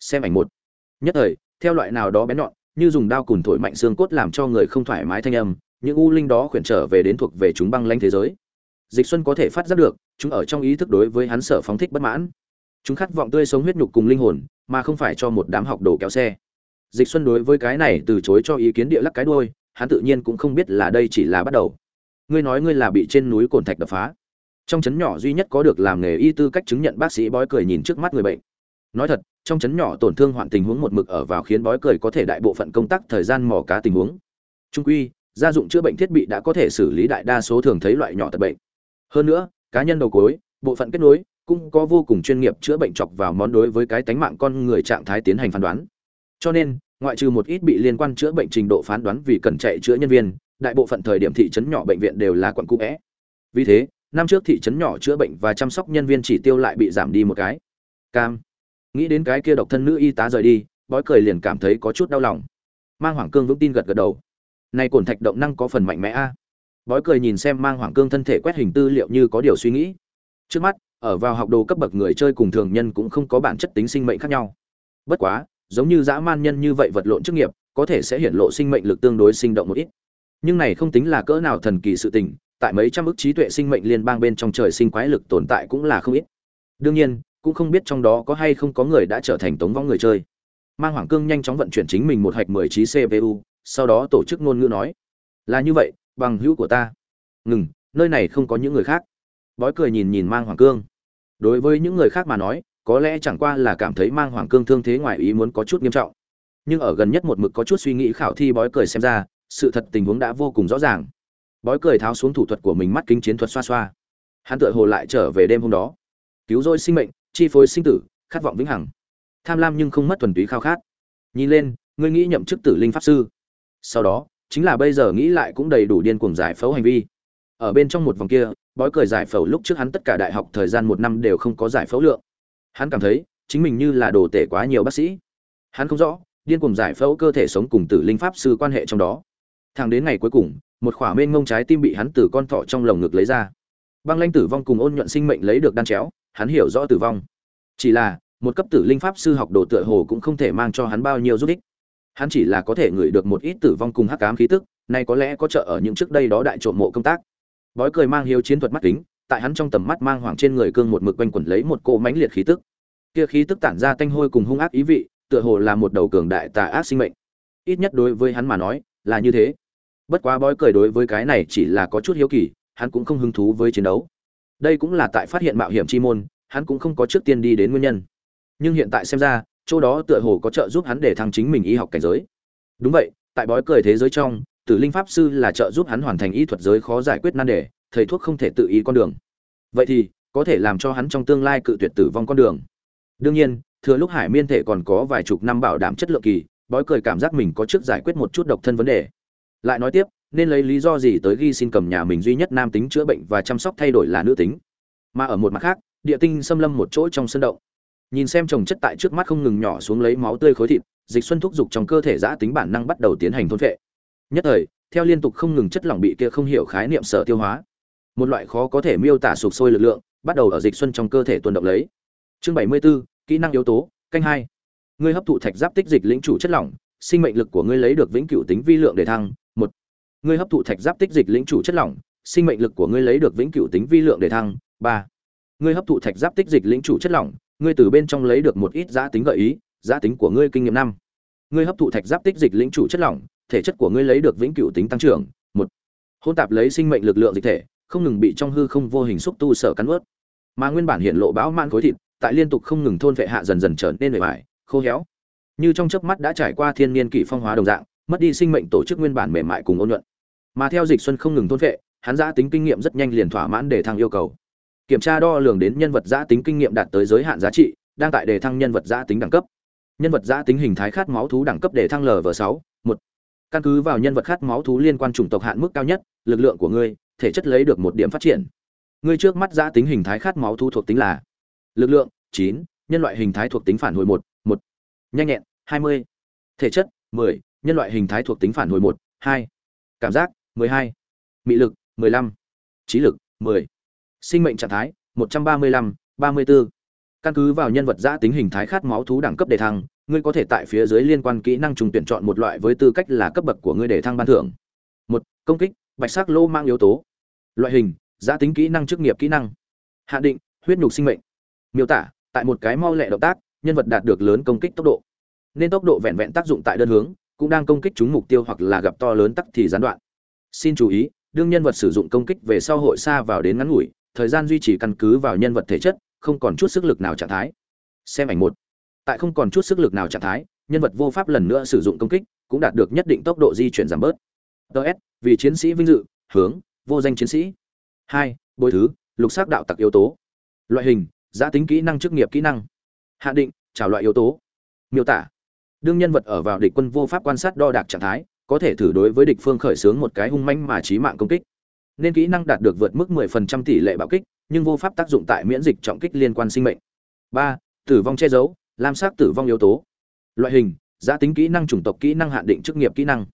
Speaker 1: Xem ảnh một. Nhất thời, theo loại nào đó bén nhọn, như dùng đao cùn thổi mạnh xương cốt làm cho người không thoải mái thanh âm, những u linh đó khuyển trở về đến thuộc về chúng băng lanh thế giới. Dịch xuân có thể phát giác được, chúng ở trong ý thức đối với hắn sở phóng thích bất mãn chúng khát vọng tươi sống huyết nhục cùng linh hồn, mà không phải cho một đám học đồ kéo xe. Dịch xuân đối với cái này từ chối cho ý kiến địa lắc cái đuôi, hắn tự nhiên cũng không biết là đây chỉ là bắt đầu. Ngươi nói ngươi là bị trên núi cồn thạch đập phá. Trong trấn nhỏ duy nhất có được làm nghề y tư cách chứng nhận bác sĩ bói cười nhìn trước mắt người bệnh. Nói thật, trong trấn nhỏ tổn thương hoạn tình huống một mực ở vào khiến bói cười có thể đại bộ phận công tác thời gian mò cá tình huống. Trung quy, gia dụng chữa bệnh thiết bị đã có thể xử lý đại đa số thường thấy loại nhỏ tật bệnh. Hơn nữa, cá nhân đầu cối bộ phận kết nối cũng có vô cùng chuyên nghiệp chữa bệnh chọc vào món đối với cái tánh mạng con người trạng thái tiến hành phán đoán. Cho nên, ngoại trừ một ít bị liên quan chữa bệnh trình độ phán đoán vì cần chạy chữa nhân viên, đại bộ phận thời điểm thị trấn nhỏ bệnh viện đều là quận cũ é vì thế, năm trước thị trấn nhỏ chữa bệnh và chăm sóc nhân viên chỉ tiêu lại bị giảm đi một cái. Cam. Nghĩ đến cái kia độc thân nữ y tá rời đi, bói cười liền cảm thấy có chút đau lòng. Mang hoàng cương vững tin gật gật đầu. Này cổn thạch động năng có phần mạnh mẽ a. Bói cười nhìn xem mang hoàng cương thân thể quét hình tư liệu như có điều suy nghĩ. Trước mắt ở vào học đồ cấp bậc người chơi cùng thường nhân cũng không có bản chất tính sinh mệnh khác nhau. Bất quá, giống như dã man nhân như vậy vật lộn chức nghiệp, có thể sẽ hiển lộ sinh mệnh lực tương đối sinh động một ít. Nhưng này không tính là cỡ nào thần kỳ sự tình, tại mấy trăm ức trí tuệ sinh mệnh liên bang bên trong trời sinh quái lực tồn tại cũng là không ít. Đương nhiên, cũng không biết trong đó có hay không có người đã trở thành tống vong người chơi. Mang hoàng cương nhanh chóng vận chuyển chính mình một hạch mười trí cpu sau đó tổ chức ngôn ngữ nói, là như vậy, bằng hữu của ta. Ngừng, nơi này không có những người khác bói cười nhìn nhìn mang hoàng cương. Đối với những người khác mà nói, có lẽ chẳng qua là cảm thấy mang hoàng cương thương thế ngoài ý muốn có chút nghiêm trọng. Nhưng ở gần nhất một mực có chút suy nghĩ khảo thi bói cười xem ra, sự thật tình huống đã vô cùng rõ ràng. Bói cười tháo xuống thủ thuật của mình mắt kính chiến thuật xoa xoa. Hắn tựa hồ lại trở về đêm hôm đó. Cứu rỗi sinh mệnh, chi phối sinh tử, khát vọng vĩnh hằng. Tham lam nhưng không mất thuần túy khao khát. Nhìn lên, ngươi nghĩ nhậm chức tử linh pháp sư. Sau đó, chính là bây giờ nghĩ lại cũng đầy đủ điên cuồng giải phẫu hành vi. Ở bên trong một vòng kia bói cười giải phẫu lúc trước hắn tất cả đại học thời gian một năm đều không có giải phẫu lượng. Hắn cảm thấy, chính mình như là đồ tể quá nhiều bác sĩ. Hắn không rõ, điên cuồng giải phẫu cơ thể sống cùng tử linh pháp sư quan hệ trong đó. Thẳng đến ngày cuối cùng, một khỏa mênh ngông trái tim bị hắn từ con thọ trong lồng ngực lấy ra. Băng lanh tử vong cùng ôn nhuận sinh mệnh lấy được đan chéo, hắn hiểu rõ tử vong. Chỉ là, một cấp tử linh pháp sư học đồ tựa hồ cũng không thể mang cho hắn bao nhiêu giúp ích. Hắn chỉ là có thể ngửi được một ít tử vong cùng hắc ám khí tức, nay có lẽ có trợ ở những trước đây đó đại trộm mộ công tác bói cười mang hiếu chiến thuật mắt kính, tại hắn trong tầm mắt mang hoàng trên người cương một mực quanh quẩn lấy một cỗ mãnh liệt khí tức. Kia khí tức tản ra tanh hôi cùng hung ác ý vị, tựa hồ là một đầu cường đại tà ác sinh mệnh. Ít nhất đối với hắn mà nói, là như thế. Bất quá bói cười đối với cái này chỉ là có chút hiếu kỳ, hắn cũng không hứng thú với chiến đấu. Đây cũng là tại phát hiện mạo hiểm chi môn, hắn cũng không có trước tiên đi đến nguyên nhân. Nhưng hiện tại xem ra, chỗ đó tựa hồ có trợ giúp hắn để thăng chính mình y học cảnh giới. Đúng vậy, tại bói cười thế giới trong tử linh pháp sư là trợ giúp hắn hoàn thành y thuật giới khó giải quyết nan đề, thầy thuốc không thể tự ý con đường. Vậy thì, có thể làm cho hắn trong tương lai cự tuyệt tử vong con đường. Đương nhiên, thừa lúc hải miên thể còn có vài chục năm bảo đảm chất lượng kỳ, bói cười cảm giác mình có trước giải quyết một chút độc thân vấn đề. Lại nói tiếp, nên lấy lý do gì tới ghi xin cầm nhà mình duy nhất nam tính chữa bệnh và chăm sóc thay đổi là nữ tính. Mà ở một mặt khác, địa tinh xâm lâm một chỗ trong sân động. Nhìn xem trồng chất tại trước mắt không ngừng nhỏ xuống lấy máu tươi khối thịt, dịch xuân thúc giục trong cơ thể giã tính bản năng bắt đầu tiến hành thôn vệ nhất thời theo liên tục không ngừng chất lỏng bị kia không hiểu khái niệm sở tiêu hóa. Một loại khó có thể miêu tả sụp sôi lực lượng bắt đầu ở dịch xuân trong cơ thể tuần động lấy. Chương bảy mươi 74, kỹ năng yếu tố canh hai. Ngươi hấp thụ thạch giáp tích dịch lĩnh chủ chất lỏng sinh mệnh lực của ngươi lấy được vĩnh cửu tính vi lượng để thăng. Một. Ngươi hấp thụ thạch giáp tích dịch lĩnh chủ chất lỏng sinh mệnh lực của ngươi lấy được vĩnh cửu tính vi lượng để thăng. Ba. Ngươi hấp thụ thạch giáp tích dịch lĩnh chủ chất lỏng ngươi từ bên trong lấy được một ít giá tính gợi ý giá tính của ngươi kinh nghiệm năm. Ngươi hấp thụ thạch giáp tích dịch lĩnh chủ chất lỏng thể chất của ngươi lấy được vĩnh cửu tính tăng trưởng. Một hôn tạp lấy sinh mệnh lực lượng dịch thể, không ngừng bị trong hư không vô hình xúc tu sở cắn ướt mà nguyên bản hiện lộ bão man khối thịt, tại liên tục không ngừng thôn vệ hạ dần dần trở nên bề mại khô héo. Như trong chớp mắt đã trải qua thiên niên kỷ phong hóa đồng dạng, mất đi sinh mệnh tổ chức nguyên bản mềm mại cùng ôn nhuận. Mà theo dịch xuân không ngừng thôn vệ hắn giã tính kinh nghiệm rất nhanh liền thỏa mãn để thăng yêu cầu. Kiểm tra đo lường đến nhân vật giã tính kinh nghiệm đạt tới giới hạn giá trị, đang tại đề thăng nhân vật giã tính đẳng cấp. Nhân vật giã tính hình thái khát máu thú đẳng cấp đề thăng lv sáu, một căn cứ vào nhân vật khát máu thú liên quan chủng tộc hạn mức cao nhất, lực lượng của ngươi, thể chất lấy được một điểm phát triển. Ngươi trước mắt giã tính hình thái khát máu thú thuộc tính là lực lượng, chín, nhân loại hình thái thuộc tính phản hồi một một, nhanh nhẹn, hai mươi. Thể chất, mười, nhân loại hình thái thuộc tính phản hồi một, hai. Cảm giác, mười hai. Mị lực, mười lăm. Trí lực, mười. Sinh mệnh trạng thái, một trăm ba mươi lăm, ba mươi bốn căn cứ vào nhân vật giã tính hình thái khát máu thú đẳng cấp đề thăng ngươi có thể tại phía dưới liên quan kỹ năng trùng tuyển chọn một loại với tư cách là cấp bậc của ngươi để thăng ban thưởng. Một, công kích, bạch sắc lô mang yếu tố. Loại hình giá tính kỹ năng chức nghiệp kỹ năng. Hạ định, huyết nhục sinh mệnh. Miêu tả, tại một cái mau lẹ động tác, nhân vật đạt được lớn công kích tốc độ. Nên tốc độ vẹn vẹn tác dụng tại đơn hướng, cũng đang công kích chúng mục tiêu hoặc là gặp to lớn tắc thì gián đoạn. Xin chú ý, đương nhân vật sử dụng công kích về sau hội xa vào đến ngắn ngủi, thời gian duy trì căn cứ vào nhân vật thể chất, không còn chút sức lực nào trạng thái. Xem ảnh một tại không còn chút sức lực nào trạng thái, nhân vật vô pháp lần nữa sử dụng công kích, cũng đạt được nhất định tốc độ di chuyển giảm bớt. Ts vì chiến sĩ vinh dự, hướng, vô danh chiến sĩ. Hai, bồi thứ, lục xác đạo tặc yếu tố. Loại hình, giá tính kỹ năng chức nghiệp kỹ năng. Hạ định trả loại yếu tố. Miêu tả, đương nhân vật ở vào địch quân vô pháp quan sát đo đạc trạng thái, có thể thử đối với địch phương khởi xướng một cái hung manh mà trí mạng công kích. Nên kỹ năng đạt được vượt mức 10% tỷ lệ bạo kích, nhưng vô pháp tác dụng tại miễn dịch trọng kích liên quan sinh mệnh. Ba, tử vong che giấu lam sắc tử vong yếu tố. Loại hình, giá tính kỹ năng chủng tộc kỹ năng hạn định chức nghiệp kỹ năng.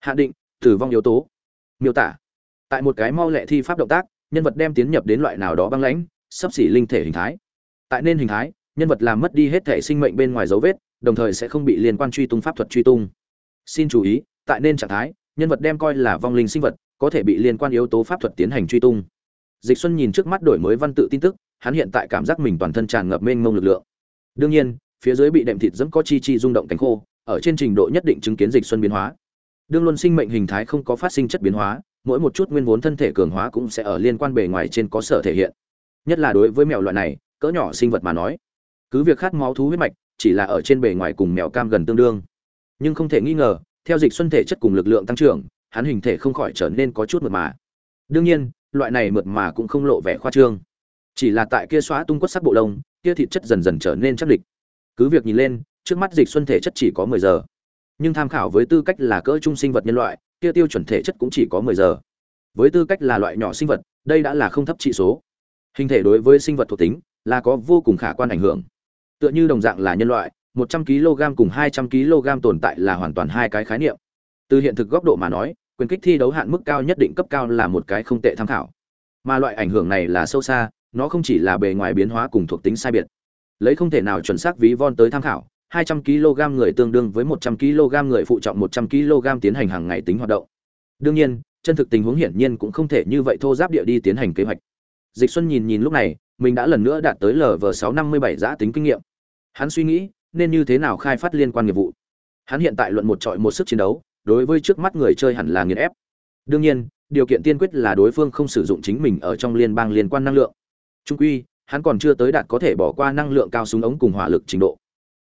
Speaker 1: Hạn định, tử vong yếu tố. Miêu tả, tại một cái mau lẹ thi pháp động tác, nhân vật đem tiến nhập đến loại nào đó băng lãnh, sắp xỉ linh thể hình thái. Tại nên hình thái, nhân vật làm mất đi hết thể sinh mệnh bên ngoài dấu vết, đồng thời sẽ không bị liên quan truy tung pháp thuật truy tung. Xin chú ý, tại nên trạng thái, nhân vật đem coi là vong linh sinh vật, có thể bị liên quan yếu tố pháp thuật tiến hành truy tung. Dịch xuân nhìn trước mắt đổi mới văn tự tin tức, hắn hiện tại cảm giác mình toàn thân tràn ngập mênh mông lực lượng. Đương nhiên phía dưới bị đệm thịt dẫm có chi chi rung động cánh khô, ở trên trình độ nhất định chứng kiến dịch xuân biến hóa. Đương luân sinh mệnh hình thái không có phát sinh chất biến hóa, mỗi một chút nguyên vốn thân thể cường hóa cũng sẽ ở liên quan bề ngoài trên có sở thể hiện. Nhất là đối với mèo loại này, cỡ nhỏ sinh vật mà nói, cứ việc khát máu thú huyết mạch, chỉ là ở trên bề ngoài cùng mèo cam gần tương đương. Nhưng không thể nghi ngờ, theo dịch xuân thể chất cùng lực lượng tăng trưởng, hắn hình thể không khỏi trở nên có chút mượt mà. Đương nhiên, loại này mượt mà cũng không lộ vẻ khoa trương. Chỉ là tại kia xóa tung quất sắc bộ lông, kia thịt chất dần dần trở nên chắc địch cứ việc nhìn lên, trước mắt dịch xuân thể chất chỉ có mười giờ. Nhưng tham khảo với tư cách là cỡ trung sinh vật nhân loại, kia tiêu chuẩn thể chất cũng chỉ có mười giờ. Với tư cách là loại nhỏ sinh vật, đây đã là không thấp trị số. Hình thể đối với sinh vật thuộc tính là có vô cùng khả quan ảnh hưởng. Tựa như đồng dạng là nhân loại, một trăm kg cùng hai trăm kg tồn tại là hoàn toàn hai cái khái niệm. Từ hiện thực góc độ mà nói, quyền kích thi đấu hạn mức cao nhất định cấp cao là một cái không tệ tham khảo. Mà loại ảnh hưởng này là sâu xa, nó không chỉ là bề ngoài biến hóa cùng thuộc tính sai biệt lấy không thể nào chuẩn xác ví von tới tham khảo 200 kg người tương đương với 100 kg người phụ trọng 100 kg tiến hành hàng ngày tính hoạt động. Đương nhiên, chân thực tình huống hiển nhiên cũng không thể như vậy thô giáp địa đi tiến hành kế hoạch. Dịch Xuân nhìn nhìn lúc này, mình đã lần nữa đạt tới LV657 giã tính kinh nghiệm. Hắn suy nghĩ, nên như thế nào khai phát liên quan nghiệp vụ. Hắn hiện tại luận một trọi một sức chiến đấu, đối với trước mắt người chơi hẳn là nghiền ép. Đương nhiên, điều kiện tiên quyết là đối phương không sử dụng chính mình ở trong liên bang liên quan năng lượng. Trung quy, hắn còn chưa tới đạt có thể bỏ qua năng lượng cao súng ống cùng hỏa lực trình độ.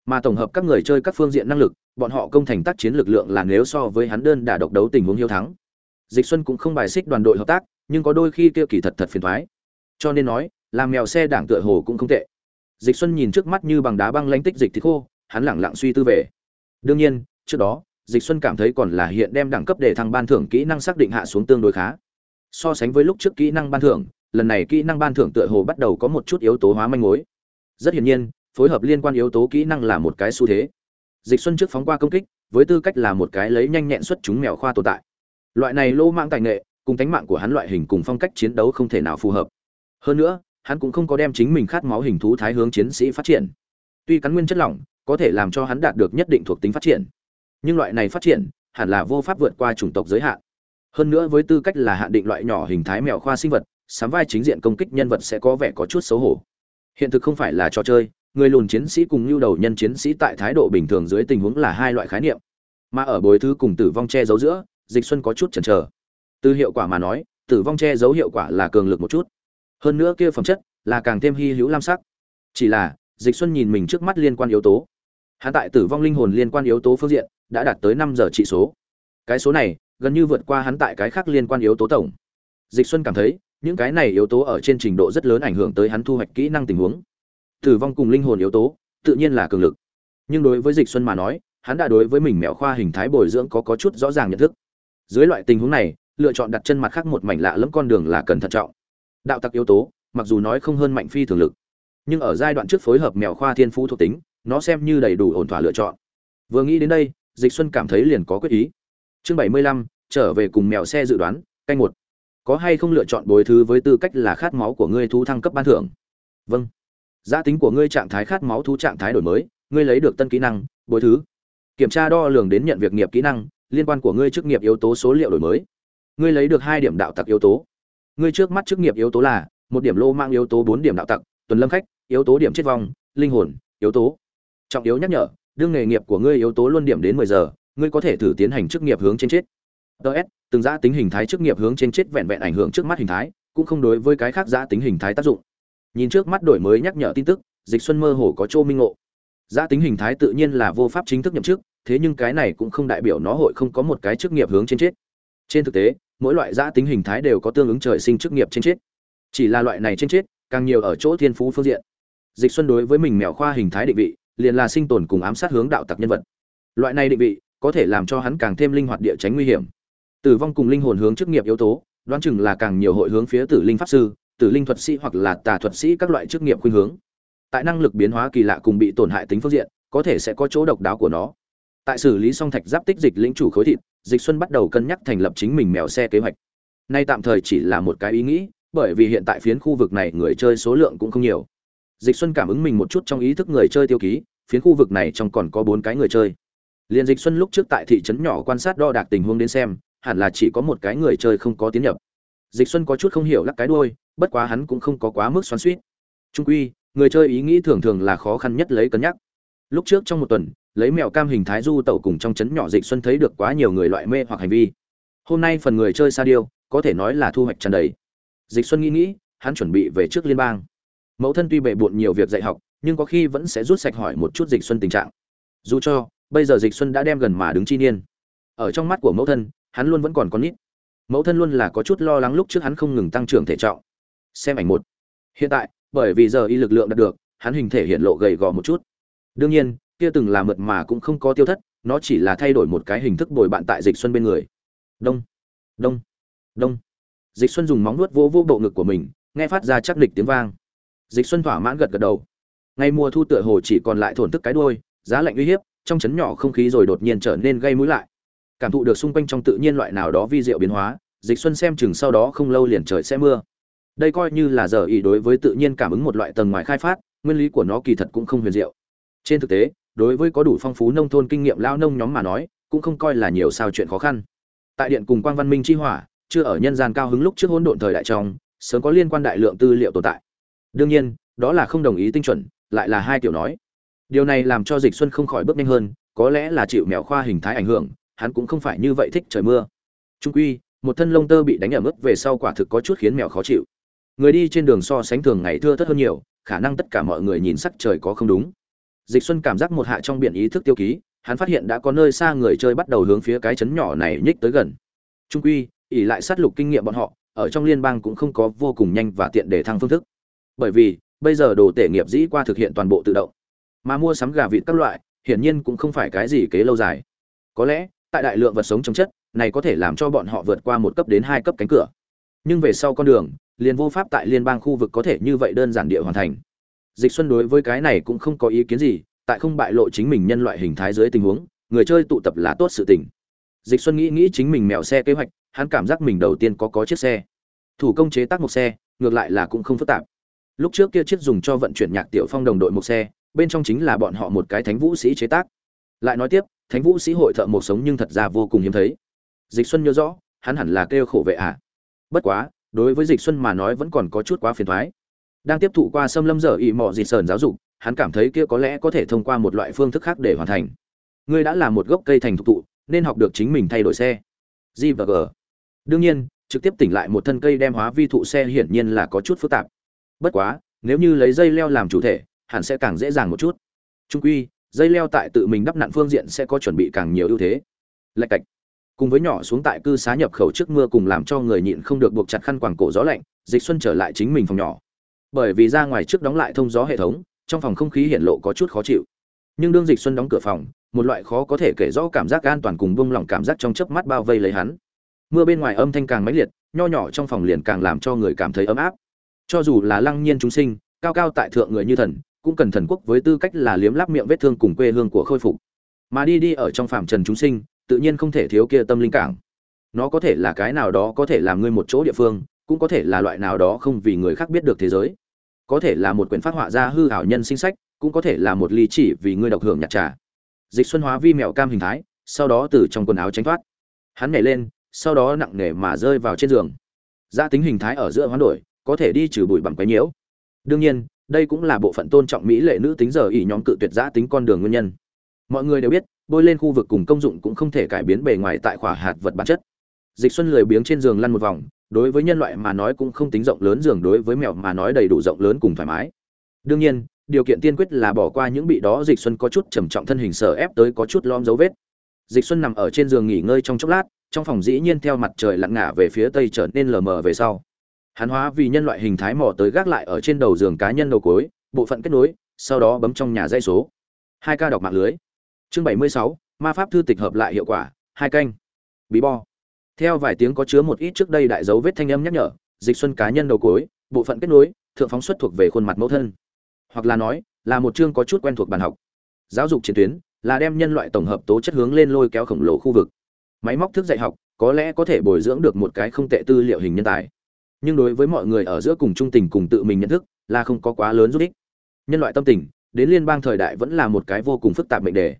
Speaker 1: Mà tổng hợp các người chơi các phương diện năng lực, bọn họ công thành tác chiến lực lượng là nếu so với hắn đơn đả độc đấu tình huống hiếu thắng. Dịch xuân cũng không bài xích đoàn đội hợp tác, nhưng có đôi khi kia kỳ thật thật phiền thoái. Cho nên nói, làm mèo xe đảng tựa hồ cũng không tệ. Dịch xuân nhìn trước mắt như bằng đá băng lánh tích dịch thì khô, hắn lẳng lặng suy tư về. Đương nhiên, trước đó, dịch xuân cảm thấy còn là hiện đem đẳng cấp để thăng ban thưởng kỹ năng xác định hạ xuống tương đối khá. So sánh với lúc trước kỹ năng ban thưởng lần này kỹ năng ban thưởng tựa hồ bắt đầu có một chút yếu tố hóa manh mối. Rất hiển nhiên, phối hợp liên quan yếu tố kỹ năng là một cái xu thế. Dịch xuân trước phóng qua công kích, với tư cách là một cái lấy nhanh nhẹn xuất chúng mèo khoa tồn tại. Loại này lô mạng tài nghệ, cùng tánh mạng của hắn loại hình cùng phong cách chiến đấu không thể nào phù hợp. Hơn nữa, hắn cũng không có đem chính mình khát máu hình thú thái hướng chiến sĩ phát triển. Tuy cắn nguyên chất lỏng, có thể làm cho hắn đạt được nhất định thuộc tính phát triển. Nhưng loại này phát triển, hẳn là vô pháp vượt qua chủng tộc giới hạn. Hơn nữa với tư cách là hạn định loại nhỏ hình thái mèo khoa sinh vật sắm vai chính diện công kích nhân vật sẽ có vẻ có chút xấu hổ. Hiện thực không phải là trò chơi, người lùn chiến sĩ cùng lưu đầu nhân chiến sĩ tại thái độ bình thường dưới tình huống là hai loại khái niệm. Mà ở bối thứ cùng tử vong che giấu giữa, dịch xuân có chút chần chờ. Từ hiệu quả mà nói, tử vong che giấu hiệu quả là cường lực một chút. Hơn nữa kia phẩm chất là càng thêm hy hữu lam sắc. Chỉ là, dịch xuân nhìn mình trước mắt liên quan yếu tố. Hắn tại tử vong linh hồn liên quan yếu tố phương diện đã đạt tới năm giờ trị số. Cái số này gần như vượt qua hắn tại cái khác liên quan yếu tố tổng. Dịch xuân cảm thấy những cái này yếu tố ở trên trình độ rất lớn ảnh hưởng tới hắn thu hoạch kỹ năng tình huống. Tử vong cùng linh hồn yếu tố tự nhiên là cường lực. Nhưng đối với dịch xuân mà nói hắn đã đối với mình mẹo khoa hình thái bồi dưỡng có có chút rõ ràng nhận thức. Dưới loại tình huống này lựa chọn đặt chân mặt khác một mảnh lạ lẫm con đường là cần thận trọng. Đạo tặc yếu tố mặc dù nói không hơn mạnh phi thường lực nhưng ở giai đoạn trước phối hợp mèo khoa thiên phú thuộc tính nó xem như đầy đủ ổn thỏa lựa chọn. Vừa nghĩ đến đây dịch xuân cảm thấy liền có quyết ý. Chương 75, trở về cùng mèo xe dự đoán canh một có hay không lựa chọn bồi thứ với tư cách là khát máu của ngươi thú thăng cấp ban thưởng? Vâng. Giá tính của ngươi trạng thái khát máu thú trạng thái đổi mới, ngươi lấy được tân kỹ năng bồi thứ. Kiểm tra đo lường đến nhận việc nghiệp kỹ năng, liên quan của ngươi chức nghiệp yếu tố số liệu đổi mới. Ngươi lấy được hai điểm đạo tặc yếu tố. Ngươi trước mắt chức nghiệp yếu tố là, một điểm lô mang yếu tố bốn điểm đạo tặc, tuần lâm khách, yếu tố điểm chết vong, linh hồn, yếu tố. Trọng yếu nhắc nhở, đương nghề nghiệp của ngươi yếu tố luôn điểm đến mười giờ, ngươi có thể thử tiến hành chức nghiệp hướng trên chết ts từng giã tính hình thái trước nghiệp hướng trên chết vẹn vẹn ảnh hưởng trước mắt hình thái, cũng không đối với cái khác giã tính hình thái tác dụng. Nhìn trước mắt đổi mới nhắc nhở tin tức, dịch xuân mơ hồ có chô minh ngộ. Giã tính hình thái tự nhiên là vô pháp chính thức nhậm chức, thế nhưng cái này cũng không đại biểu nó hội không có một cái chức nghiệp hướng trên chết. Trên thực tế, mỗi loại giã tính hình thái đều có tương ứng trời sinh chức nghiệp trên chết. Chỉ là loại này trên chết, càng nhiều ở chỗ thiên phú phương diện. Dịch xuân đối với mình mèo khoa hình thái định vị, liền là sinh tồn cùng ám sát hướng đạo tặc nhân vật. Loại này định vị, có thể làm cho hắn càng thêm linh hoạt địa tránh nguy hiểm tử vong cùng linh hồn hướng chức nghiệp yếu tố, đoán chừng là càng nhiều hội hướng phía tử linh pháp sư, tử linh thuật sĩ hoặc là tà thuật sĩ các loại chức nghiệp khuynh hướng. Tại năng lực biến hóa kỳ lạ cùng bị tổn hại tính phương diện, có thể sẽ có chỗ độc đáo của nó. Tại xử lý song thạch giáp tích dịch lĩnh chủ khối thịt, dịch xuân bắt đầu cân nhắc thành lập chính mình mèo xe kế hoạch. Nay tạm thời chỉ là một cái ý nghĩ, bởi vì hiện tại phiến khu vực này người chơi số lượng cũng không nhiều. Dịch xuân cảm ứng mình một chút trong ý thức người chơi tiêu ký, phiến khu vực này trong còn có bốn cái người chơi. Liền dịch xuân lúc trước tại thị trấn nhỏ quan sát đo đạc tình huống đến xem hẳn là chỉ có một cái người chơi không có tiến nhập. Dịch xuân có chút không hiểu lắc cái đuôi, bất quá hắn cũng không có quá mức xoắn suýt trung quy, người chơi ý nghĩ thường thường là khó khăn nhất lấy cân nhắc. Lúc trước trong một tuần, lấy mèo cam hình thái du tẩu cùng trong trấn nhỏ dịch xuân thấy được quá nhiều người loại mê hoặc hành vi. Hôm nay phần người chơi sa điêu, có thể nói là thu hoạch tràn đầy. Dịch xuân nghĩ nghĩ, hắn chuẩn bị về trước liên bang. Mẫu thân tuy bệ bộn nhiều việc dạy học, nhưng có khi vẫn sẽ rút sạch hỏi một chút dịch xuân tình trạng. Dù cho, bây giờ dịch xuân đã đem gần mà đứng chi niên. Ở trong mắt của mẫu thân hắn luôn vẫn còn con nít. Mẫu thân luôn là có chút lo lắng lúc trước hắn không ngừng tăng trưởng thể trọng. Xem ảnh một. Hiện tại, bởi vì giờ y lực lượng đạt được, hắn hình thể hiện lộ gầy gò một chút. Đương nhiên, kia từng là mượt mà cũng không có tiêu thất, nó chỉ là thay đổi một cái hình thức bồi bạn tại dịch xuân bên người. Đông. Đông. Đông. Dịch xuân dùng móng nuốt vô vô bộ ngực của mình, nghe phát ra chắc địch tiếng vang. Dịch xuân thỏa mãn gật gật đầu. Ngay mùa thu tựa hồ chỉ còn lại thổn thức cái đuôi, giá lạnh uy hiếp, trong chấn nhỏ không khí rồi đột nhiên trở nên gây mũi lại cảm thụ được xung quanh trong tự nhiên loại nào đó vi diệu biến hóa, dịch xuân xem chừng sau đó không lâu liền trời sẽ mưa. Đây coi như là giờ ý đối với tự nhiên cảm ứng một loại tầng ngoài khai phát, nguyên lý của nó kỳ thật cũng không huyền diệu. Trên thực tế, đối với có đủ phong phú nông thôn kinh nghiệm lao nông nhóm mà nói, cũng không coi là nhiều sao chuyện khó khăn. Tại điện cùng quang văn minh chi hỏa, chưa ở nhân gian cao hứng lúc trước hỗn độn thời đại trong, sớm có liên quan đại lượng tư liệu tồn tại. Đương nhiên, đó là không đồng ý tinh chuẩn, lại là hai kiểu nói. Điều này làm cho dịch xuân không khỏi bước nhanh hơn, có lẽ là chịu mèo khoa hình thái ảnh hưởng hắn cũng không phải như vậy thích trời mưa. Trung quy, một thân lông tơ bị đánh ở mức về sau quả thực có chút khiến mèo khó chịu. Người đi trên đường so sánh thường ngày thưa thớt hơn nhiều, khả năng tất cả mọi người nhìn sắc trời có không đúng. Dịch xuân cảm giác một hạ trong biển ý thức tiêu ký, hắn phát hiện đã có nơi xa người chơi bắt đầu hướng phía cái chấn nhỏ này nhích tới gần. Trung quy ỉ lại sát lục kinh nghiệm bọn họ, ở trong liên bang cũng không có vô cùng nhanh và tiện để thăng phương thức. Bởi vì, bây giờ đồ tể nghiệp dĩ qua thực hiện toàn bộ tự động. Mà mua sắm gà vịt các loại, hiển nhiên cũng không phải cái gì kế lâu dài. Có lẽ tại đại lượng vật sống trong chất, này có thể làm cho bọn họ vượt qua một cấp đến hai cấp cánh cửa. Nhưng về sau con đường, liền vô pháp tại liên bang khu vực có thể như vậy đơn giản địa hoàn thành. Dịch xuân đối với cái này cũng không có ý kiến gì, tại không bại lộ chính mình nhân loại hình thái dưới tình huống, người chơi tụ tập là tốt sự tình. Dịch xuân nghĩ nghĩ chính mình mèo xe kế hoạch, hắn cảm giác mình đầu tiên có có chiếc xe. Thủ công chế tác một xe, ngược lại là cũng không phức tạp. Lúc trước kia chiếc dùng cho vận chuyển nhạc tiểu phong đồng đội một xe, bên trong chính là bọn họ một cái thánh vũ sĩ chế tác. Lại nói tiếp thánh vũ sĩ hội thợ một sống nhưng thật ra vô cùng hiếm thấy. Dịch xuân nhớ rõ, hắn hẳn là kêu khổ vệ à? Bất quá, đối với dịch xuân mà nói vẫn còn có chút quá phiền thoái đang tiếp thụ qua xâm lâm dở ị mọ dịt sờn giáo dục, hắn cảm thấy kia có lẽ có thể thông qua một loại phương thức khác để hoàn thành. Ngươi đã là một gốc cây thành thục tụ, nên học được chính mình thay đổi xe. G và g. Đương nhiên, trực tiếp tỉnh lại một thân cây đem hóa vi thụ xe hiển nhiên là có chút phức tạp. Bất quá, nếu như lấy dây leo làm chủ thể, hẳn sẽ càng dễ dàng một chút. Trung quy dây leo tại tự mình đắp nặn phương diện sẽ có chuẩn bị càng nhiều ưu thế. Lạch cạch. Cùng với nhỏ xuống tại cư xá nhập khẩu trước mưa cùng làm cho người nhịn không được buộc chặt khăn quàng cổ gió lạnh, dịch xuân trở lại chính mình phòng nhỏ. Bởi vì ra ngoài trước đóng lại thông gió hệ thống, trong phòng không khí hiện lộ có chút khó chịu. Nhưng đương dịch xuân đóng cửa phòng, một loại khó có thể kể rõ cảm giác an toàn cùng buông lỏng cảm giác trong chớp mắt bao vây lấy hắn. Mưa bên ngoài âm thanh càng mãnh liệt, nho nhỏ trong phòng liền càng làm cho người cảm thấy ấm áp. Cho dù là lăng nhiên chúng sinh, cao cao tại thượng người như thần cũng cần thần quốc với tư cách là liếm láp miệng vết thương cùng quê hương của khôi phục. Mà đi đi ở trong phạm trần chúng sinh, tự nhiên không thể thiếu kia tâm linh cảng. Nó có thể là cái nào đó có thể làm ngươi một chỗ địa phương, cũng có thể là loại nào đó không vì người khác biết được thế giới. Có thể là một quyển phát họa ra hư hảo nhân sinh sách, cũng có thể là một ly chỉ vì ngươi độc hưởng nhạt trà. Dịch xuân hóa vi mèo cam hình thái, sau đó từ trong quần áo tránh thoát. Hắn nhảy lên, sau đó nặng nề mà rơi vào trên giường. Gia tính hình thái ở giữa hoán đổi, có thể đi trừ bụi bằng quấy nhiễu. Đương nhiên đây cũng là bộ phận tôn trọng mỹ lệ nữ tính giờ ỉ nhóm cự tuyệt giã tính con đường nguyên nhân. Mọi người đều biết, bôi lên khu vực cùng công dụng cũng không thể cải biến bề ngoài tại khỏa hạt vật bản chất. Dịch xuân lười biếng trên giường lăn một vòng, đối với nhân loại mà nói cũng không tính rộng lớn giường, đối với mèo mà nói đầy đủ rộng lớn cùng thoải mái. Đương nhiên, điều kiện tiên quyết là bỏ qua những bị đó dịch xuân có chút trầm trọng thân hình sở ép tới có chút lom dấu vết. Dịch xuân nằm ở trên giường nghỉ ngơi trong chốc lát, trong phòng dĩ nhiên theo mặt trời lặn ngả về phía tây trở nên lờ mờ về sau hắn hóa vì nhân loại hình thái mò tới gác lại ở trên đầu giường cá nhân đầu cối bộ phận kết nối, sau đó bấm trong nhà dây số. Hai ca đọc mạng lưới. Chương bảy mươi sáu, ma pháp thư tịch hợp lại hiệu quả, hai canh. Bí bo. Theo vài tiếng có chứa một ít trước đây đại dấu vết thanh âm nhắc nhở, dịch xuân cá nhân đầu cối bộ phận kết nối, thượng phóng xuất thuộc về khuôn mặt mẫu thân. Hoặc là nói, là một chương có chút quen thuộc bàn học. Giáo dục chiến tuyến, là đem nhân loại tổng hợp tố chất hướng lên lôi kéo khổng lồ khu vực. Máy móc thức dạy học, có lẽ có thể bồi dưỡng được một cái không tệ tư liệu hình nhân tài nhưng đối với mọi người ở giữa cùng trung tình cùng tự mình nhận thức là không có quá lớn giúp ích. Nhân loại tâm tình, đến liên bang thời đại vẫn là một cái vô cùng phức tạp mệnh đề.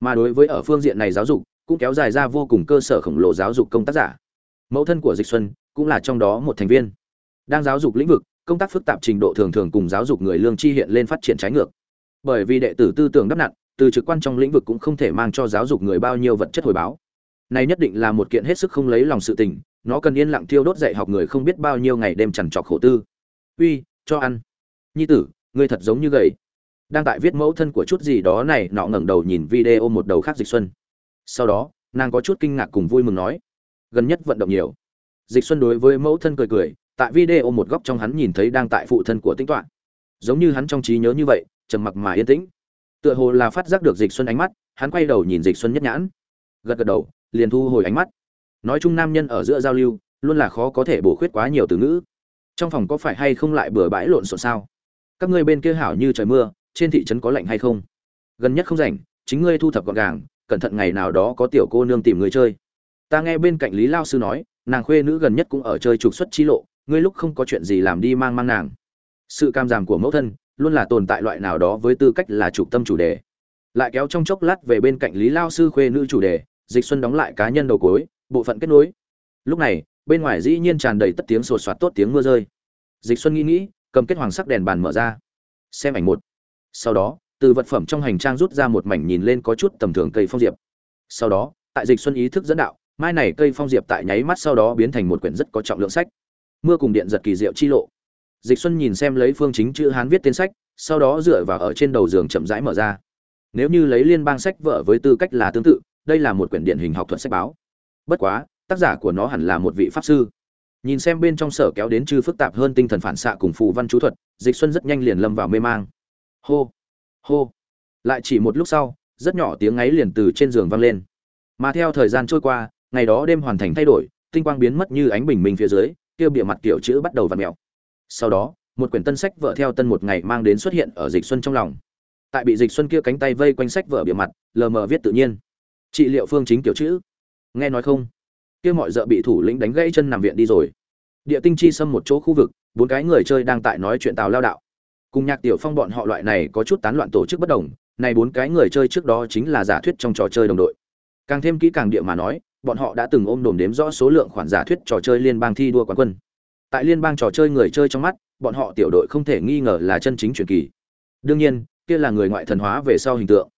Speaker 1: Mà đối với ở phương diện này giáo dục, cũng kéo dài ra vô cùng cơ sở khổng lồ giáo dục công tác giả. Mẫu thân của dịch xuân cũng là trong đó một thành viên. Đang giáo dục lĩnh vực, công tác phức tạp trình độ thường thường cùng giáo dục người lương chi hiện lên phát triển trái ngược. Bởi vì đệ tử tư tưởng đắp nặn, từ trực quan trong lĩnh vực cũng không thể mang cho giáo dục người bao nhiêu vật chất hồi báo. Này nhất định là một kiện hết sức không lấy lòng sự tình nó cần yên lặng thiêu đốt dạy học người không biết bao nhiêu ngày đêm chằn trọc khổ tư. Uy, cho ăn. Nhi tử, ngươi thật giống như gầy. Đang tại viết mẫu thân của chút gì đó này, nọ ngẩng đầu nhìn video một đầu khác dịch xuân. Sau đó, nàng có chút kinh ngạc cùng vui mừng nói, gần nhất vận động nhiều. Dịch xuân đối với mẫu thân cười cười, tại video một góc trong hắn nhìn thấy đang tại phụ thân của tính toán giống như hắn trong trí nhớ như vậy, trầm mặc mà yên tĩnh. Tựa hồ là phát giác được dịch xuân ánh mắt, hắn quay đầu nhìn dịch xuân nhất nhãn. Gật gật đầu, liền thu hồi ánh mắt nói chung nam nhân ở giữa giao lưu, luôn là khó có thể bổ khuyết quá nhiều từ ngữ. Trong phòng có phải hay không lại bừa bãi lộn xộn sao? Các ngươi bên kia hảo như trời mưa, trên thị trấn có lạnh hay không? Gần nhất không rảnh, chính ngươi thu thập gọn gàng, cẩn thận ngày nào đó có tiểu cô nương tìm người chơi. Ta nghe bên cạnh lý lao sư nói, nàng khuê nữ gần nhất cũng ở chơi trục xuất chi lộ, ngươi lúc không có chuyện gì làm đi mang mang nàng. Sự cam giảm của mẫu thân, luôn là tồn tại loại nào đó với tư cách là trục tâm chủ đề. Lại kéo trong chốc lát về bên cạnh lý lao sư khuê nữ chủ đề, dịch xuân đóng lại cá nhân đầu cối bộ phận kết nối. Lúc này, bên ngoài dĩ nhiên tràn đầy tất tiếng sột soạt tốt tiếng mưa rơi. Dịch xuân nghĩ nghĩ, cầm kết hoàng sắc đèn bàn mở ra. Xem ảnh một. Sau đó, từ vật phẩm trong hành trang rút ra một mảnh nhìn lên có chút tầm thường cây phong diệp. Sau đó, tại dịch xuân ý thức dẫn đạo, mai này cây phong diệp tại nháy mắt sau đó biến thành một quyển rất có trọng lượng sách. Mưa cùng điện giật kỳ diệu chi lộ. Dịch xuân nhìn xem lấy phương chính chữ hán viết tên sách, sau đó dựa vào ở trên đầu giường chậm rãi mở ra. Nếu như lấy liên bang sách vở với tư cách là tương tự, đây là một quyển điển hình học thuật sách báo bất quá, tác giả của nó hẳn là một vị pháp sư. Nhìn xem bên trong sở kéo đến chư phức tạp hơn tinh thần phản xạ cùng phù văn chú thuật, dịch xuân rất nhanh liền lâm vào mê mang. Hô hô. Lại chỉ một lúc sau, rất nhỏ tiếng ấy liền từ trên giường vang lên. Mà theo thời gian trôi qua, ngày đó đêm hoàn thành thay đổi, tinh quang biến mất như ánh bình minh phía dưới, kia bịa mặt kiểu chữ bắt đầu vặn mèo. Sau đó, một quyển tân sách vợ theo tân một ngày mang đến xuất hiện ở dịch xuân trong lòng. Tại bị dịch xuân kia cánh tay vây quanh sách vợ bịa mặt, lờ mờ viết tự nhiên. Trị liệu phương chính kiểu chữ nghe nói không? Kia mọi dợ bị thủ lĩnh đánh gãy chân nằm viện đi rồi. Địa tinh chi xâm một chỗ khu vực, bốn cái người chơi đang tại nói chuyện tào lao đạo. Cùng nhạc tiểu phong bọn họ loại này có chút tán loạn tổ chức bất đồng, này bốn cái người chơi trước đó chính là giả thuyết trong trò chơi đồng đội. Càng thêm kỹ càng địa mà nói, bọn họ đã từng ôm đồm đếm rõ số lượng khoản giả thuyết trò chơi liên bang thi đua quán quân. Tại liên bang trò chơi người chơi trong mắt, bọn họ tiểu đội không thể nghi ngờ là chân chính truyền kỳ. Đương nhiên, kia là người ngoại thần hóa về sau hình tượng.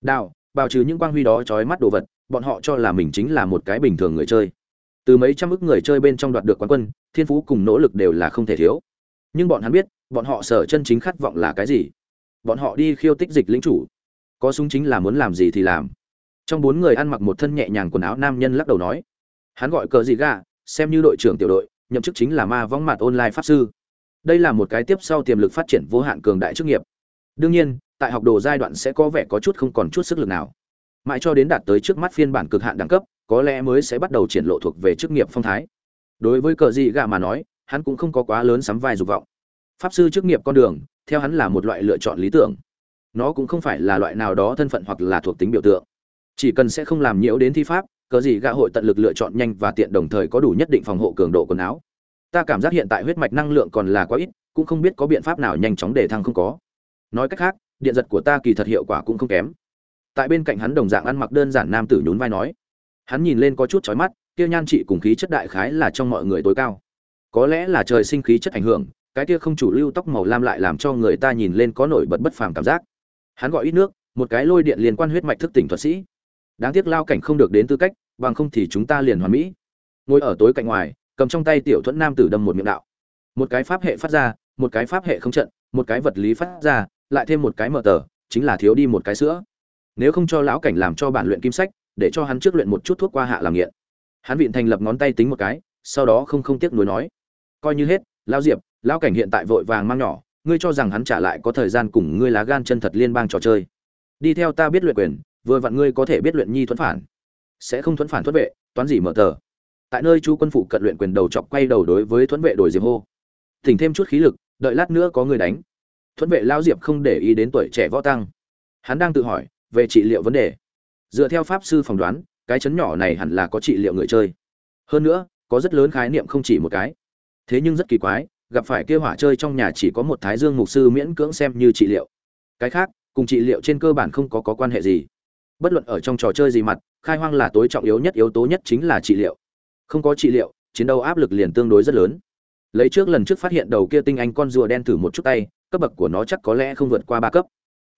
Speaker 1: Đạo bào trừ những quang huy đó trói mắt đồ vật bọn họ cho là mình chính là một cái bình thường người chơi. Từ mấy trăm ức người chơi bên trong đoạt được quán quân, thiên phú cùng nỗ lực đều là không thể thiếu. Nhưng bọn hắn biết, bọn họ sở chân chính khát vọng là cái gì. Bọn họ đi khiêu tích dịch lĩnh chủ. Có súng chính là muốn làm gì thì làm. Trong bốn người ăn mặc một thân nhẹ nhàng quần áo nam nhân lắc đầu nói. Hắn gọi cờ gì gà, xem như đội trưởng tiểu đội, nhậm chức chính là ma vong mặt online pháp sư. Đây là một cái tiếp sau tiềm lực phát triển vô hạn cường đại chức nghiệp. Đương nhiên, tại học đồ giai đoạn sẽ có vẻ có chút không còn chút sức lực nào mãi cho đến đạt tới trước mắt phiên bản cực hạn đẳng cấp, có lẽ mới sẽ bắt đầu triển lộ thuộc về chức nghiệp phong thái. Đối với cờ dị gạ mà nói, hắn cũng không có quá lớn sắm vai dục vọng. Pháp sư chức nghiệp con đường, theo hắn là một loại lựa chọn lý tưởng. Nó cũng không phải là loại nào đó thân phận hoặc là thuộc tính biểu tượng. Chỉ cần sẽ không làm nhiễu đến thi pháp, cờ gì gạ hội tận lực lựa chọn nhanh và tiện đồng thời có đủ nhất định phòng hộ cường độ quần áo. Ta cảm giác hiện tại huyết mạch năng lượng còn là quá ít, cũng không biết có biện pháp nào nhanh chóng để thăng không có. Nói cách khác, điện giật của ta kỳ thật hiệu quả cũng không kém tại bên cạnh hắn đồng dạng ăn mặc đơn giản nam tử nhún vai nói. Hắn nhìn lên có chút chói mắt, kia nhan trị cùng khí chất đại khái là trong mọi người tối cao. Có lẽ là trời sinh khí chất ảnh hưởng, cái kia không chủ lưu tóc màu lam lại làm cho người ta nhìn lên có nổi bật bất phàm cảm giác. Hắn gọi ít nước, một cái lôi điện liên quan huyết mạch thức tỉnh thuật sĩ. Đáng tiếc lao cảnh không được đến tư cách, bằng không thì chúng ta liền hoàn mỹ. Ngồi ở tối cạnh ngoài, cầm trong tay tiểu thuẫn nam tử đâm một miệng đạo. Một cái pháp hệ phát ra, một cái pháp hệ không trận, một cái vật lý phát ra, lại thêm một cái mở tờ, chính là thiếu đi một cái sữa nếu không cho lão cảnh làm cho bản luyện kim sách, để cho hắn trước luyện một chút thuốc qua hạ làm nghiện. Hắn vịn thành lập ngón tay tính một cái, sau đó không không tiếc nuối nói, coi như hết lao diệp, lão cảnh hiện tại vội vàng mang nhỏ, ngươi cho rằng hắn trả lại có thời gian cùng ngươi lá gan chân thật liên bang trò chơi. Đi theo ta biết luyện quyền, vừa vặn ngươi có thể biết luyện nhi thuẫn phản. Sẽ không thuẫn phản thuẫn vệ, toán gì mở tờ. Tại nơi chú quân phụ cận luyện quyền đầu chọc quay đầu đối với thuẫn vệ đổi diệp hô. Thỉnh thêm chút khí lực, đợi lát nữa có người đánh. Thuẫn vệ lao diệp không để ý đến tuổi trẻ võ tăng. Hắn đang tự hỏi về trị liệu vấn đề. Dựa theo pháp sư phỏng đoán cái chấn nhỏ này hẳn là có trị liệu người chơi. Hơn nữa có rất lớn khái niệm không chỉ một cái. Thế nhưng rất kỳ quái gặp phải kia hỏa chơi trong nhà chỉ có một thái dương mục sư miễn cưỡng xem như trị liệu. Cái khác cùng trị liệu trên cơ bản không có, có quan hệ gì. Bất luận ở trong trò chơi gì mặt khai hoang là tối trọng yếu nhất yếu tố nhất chính là trị liệu. Không có trị liệu chiến đấu áp lực liền tương đối rất lớn. Lấy trước lần trước phát hiện đầu kia tinh anh con rùa đen thử một chút tay cấp bậc của nó chắc có lẽ không vượt qua ba cấp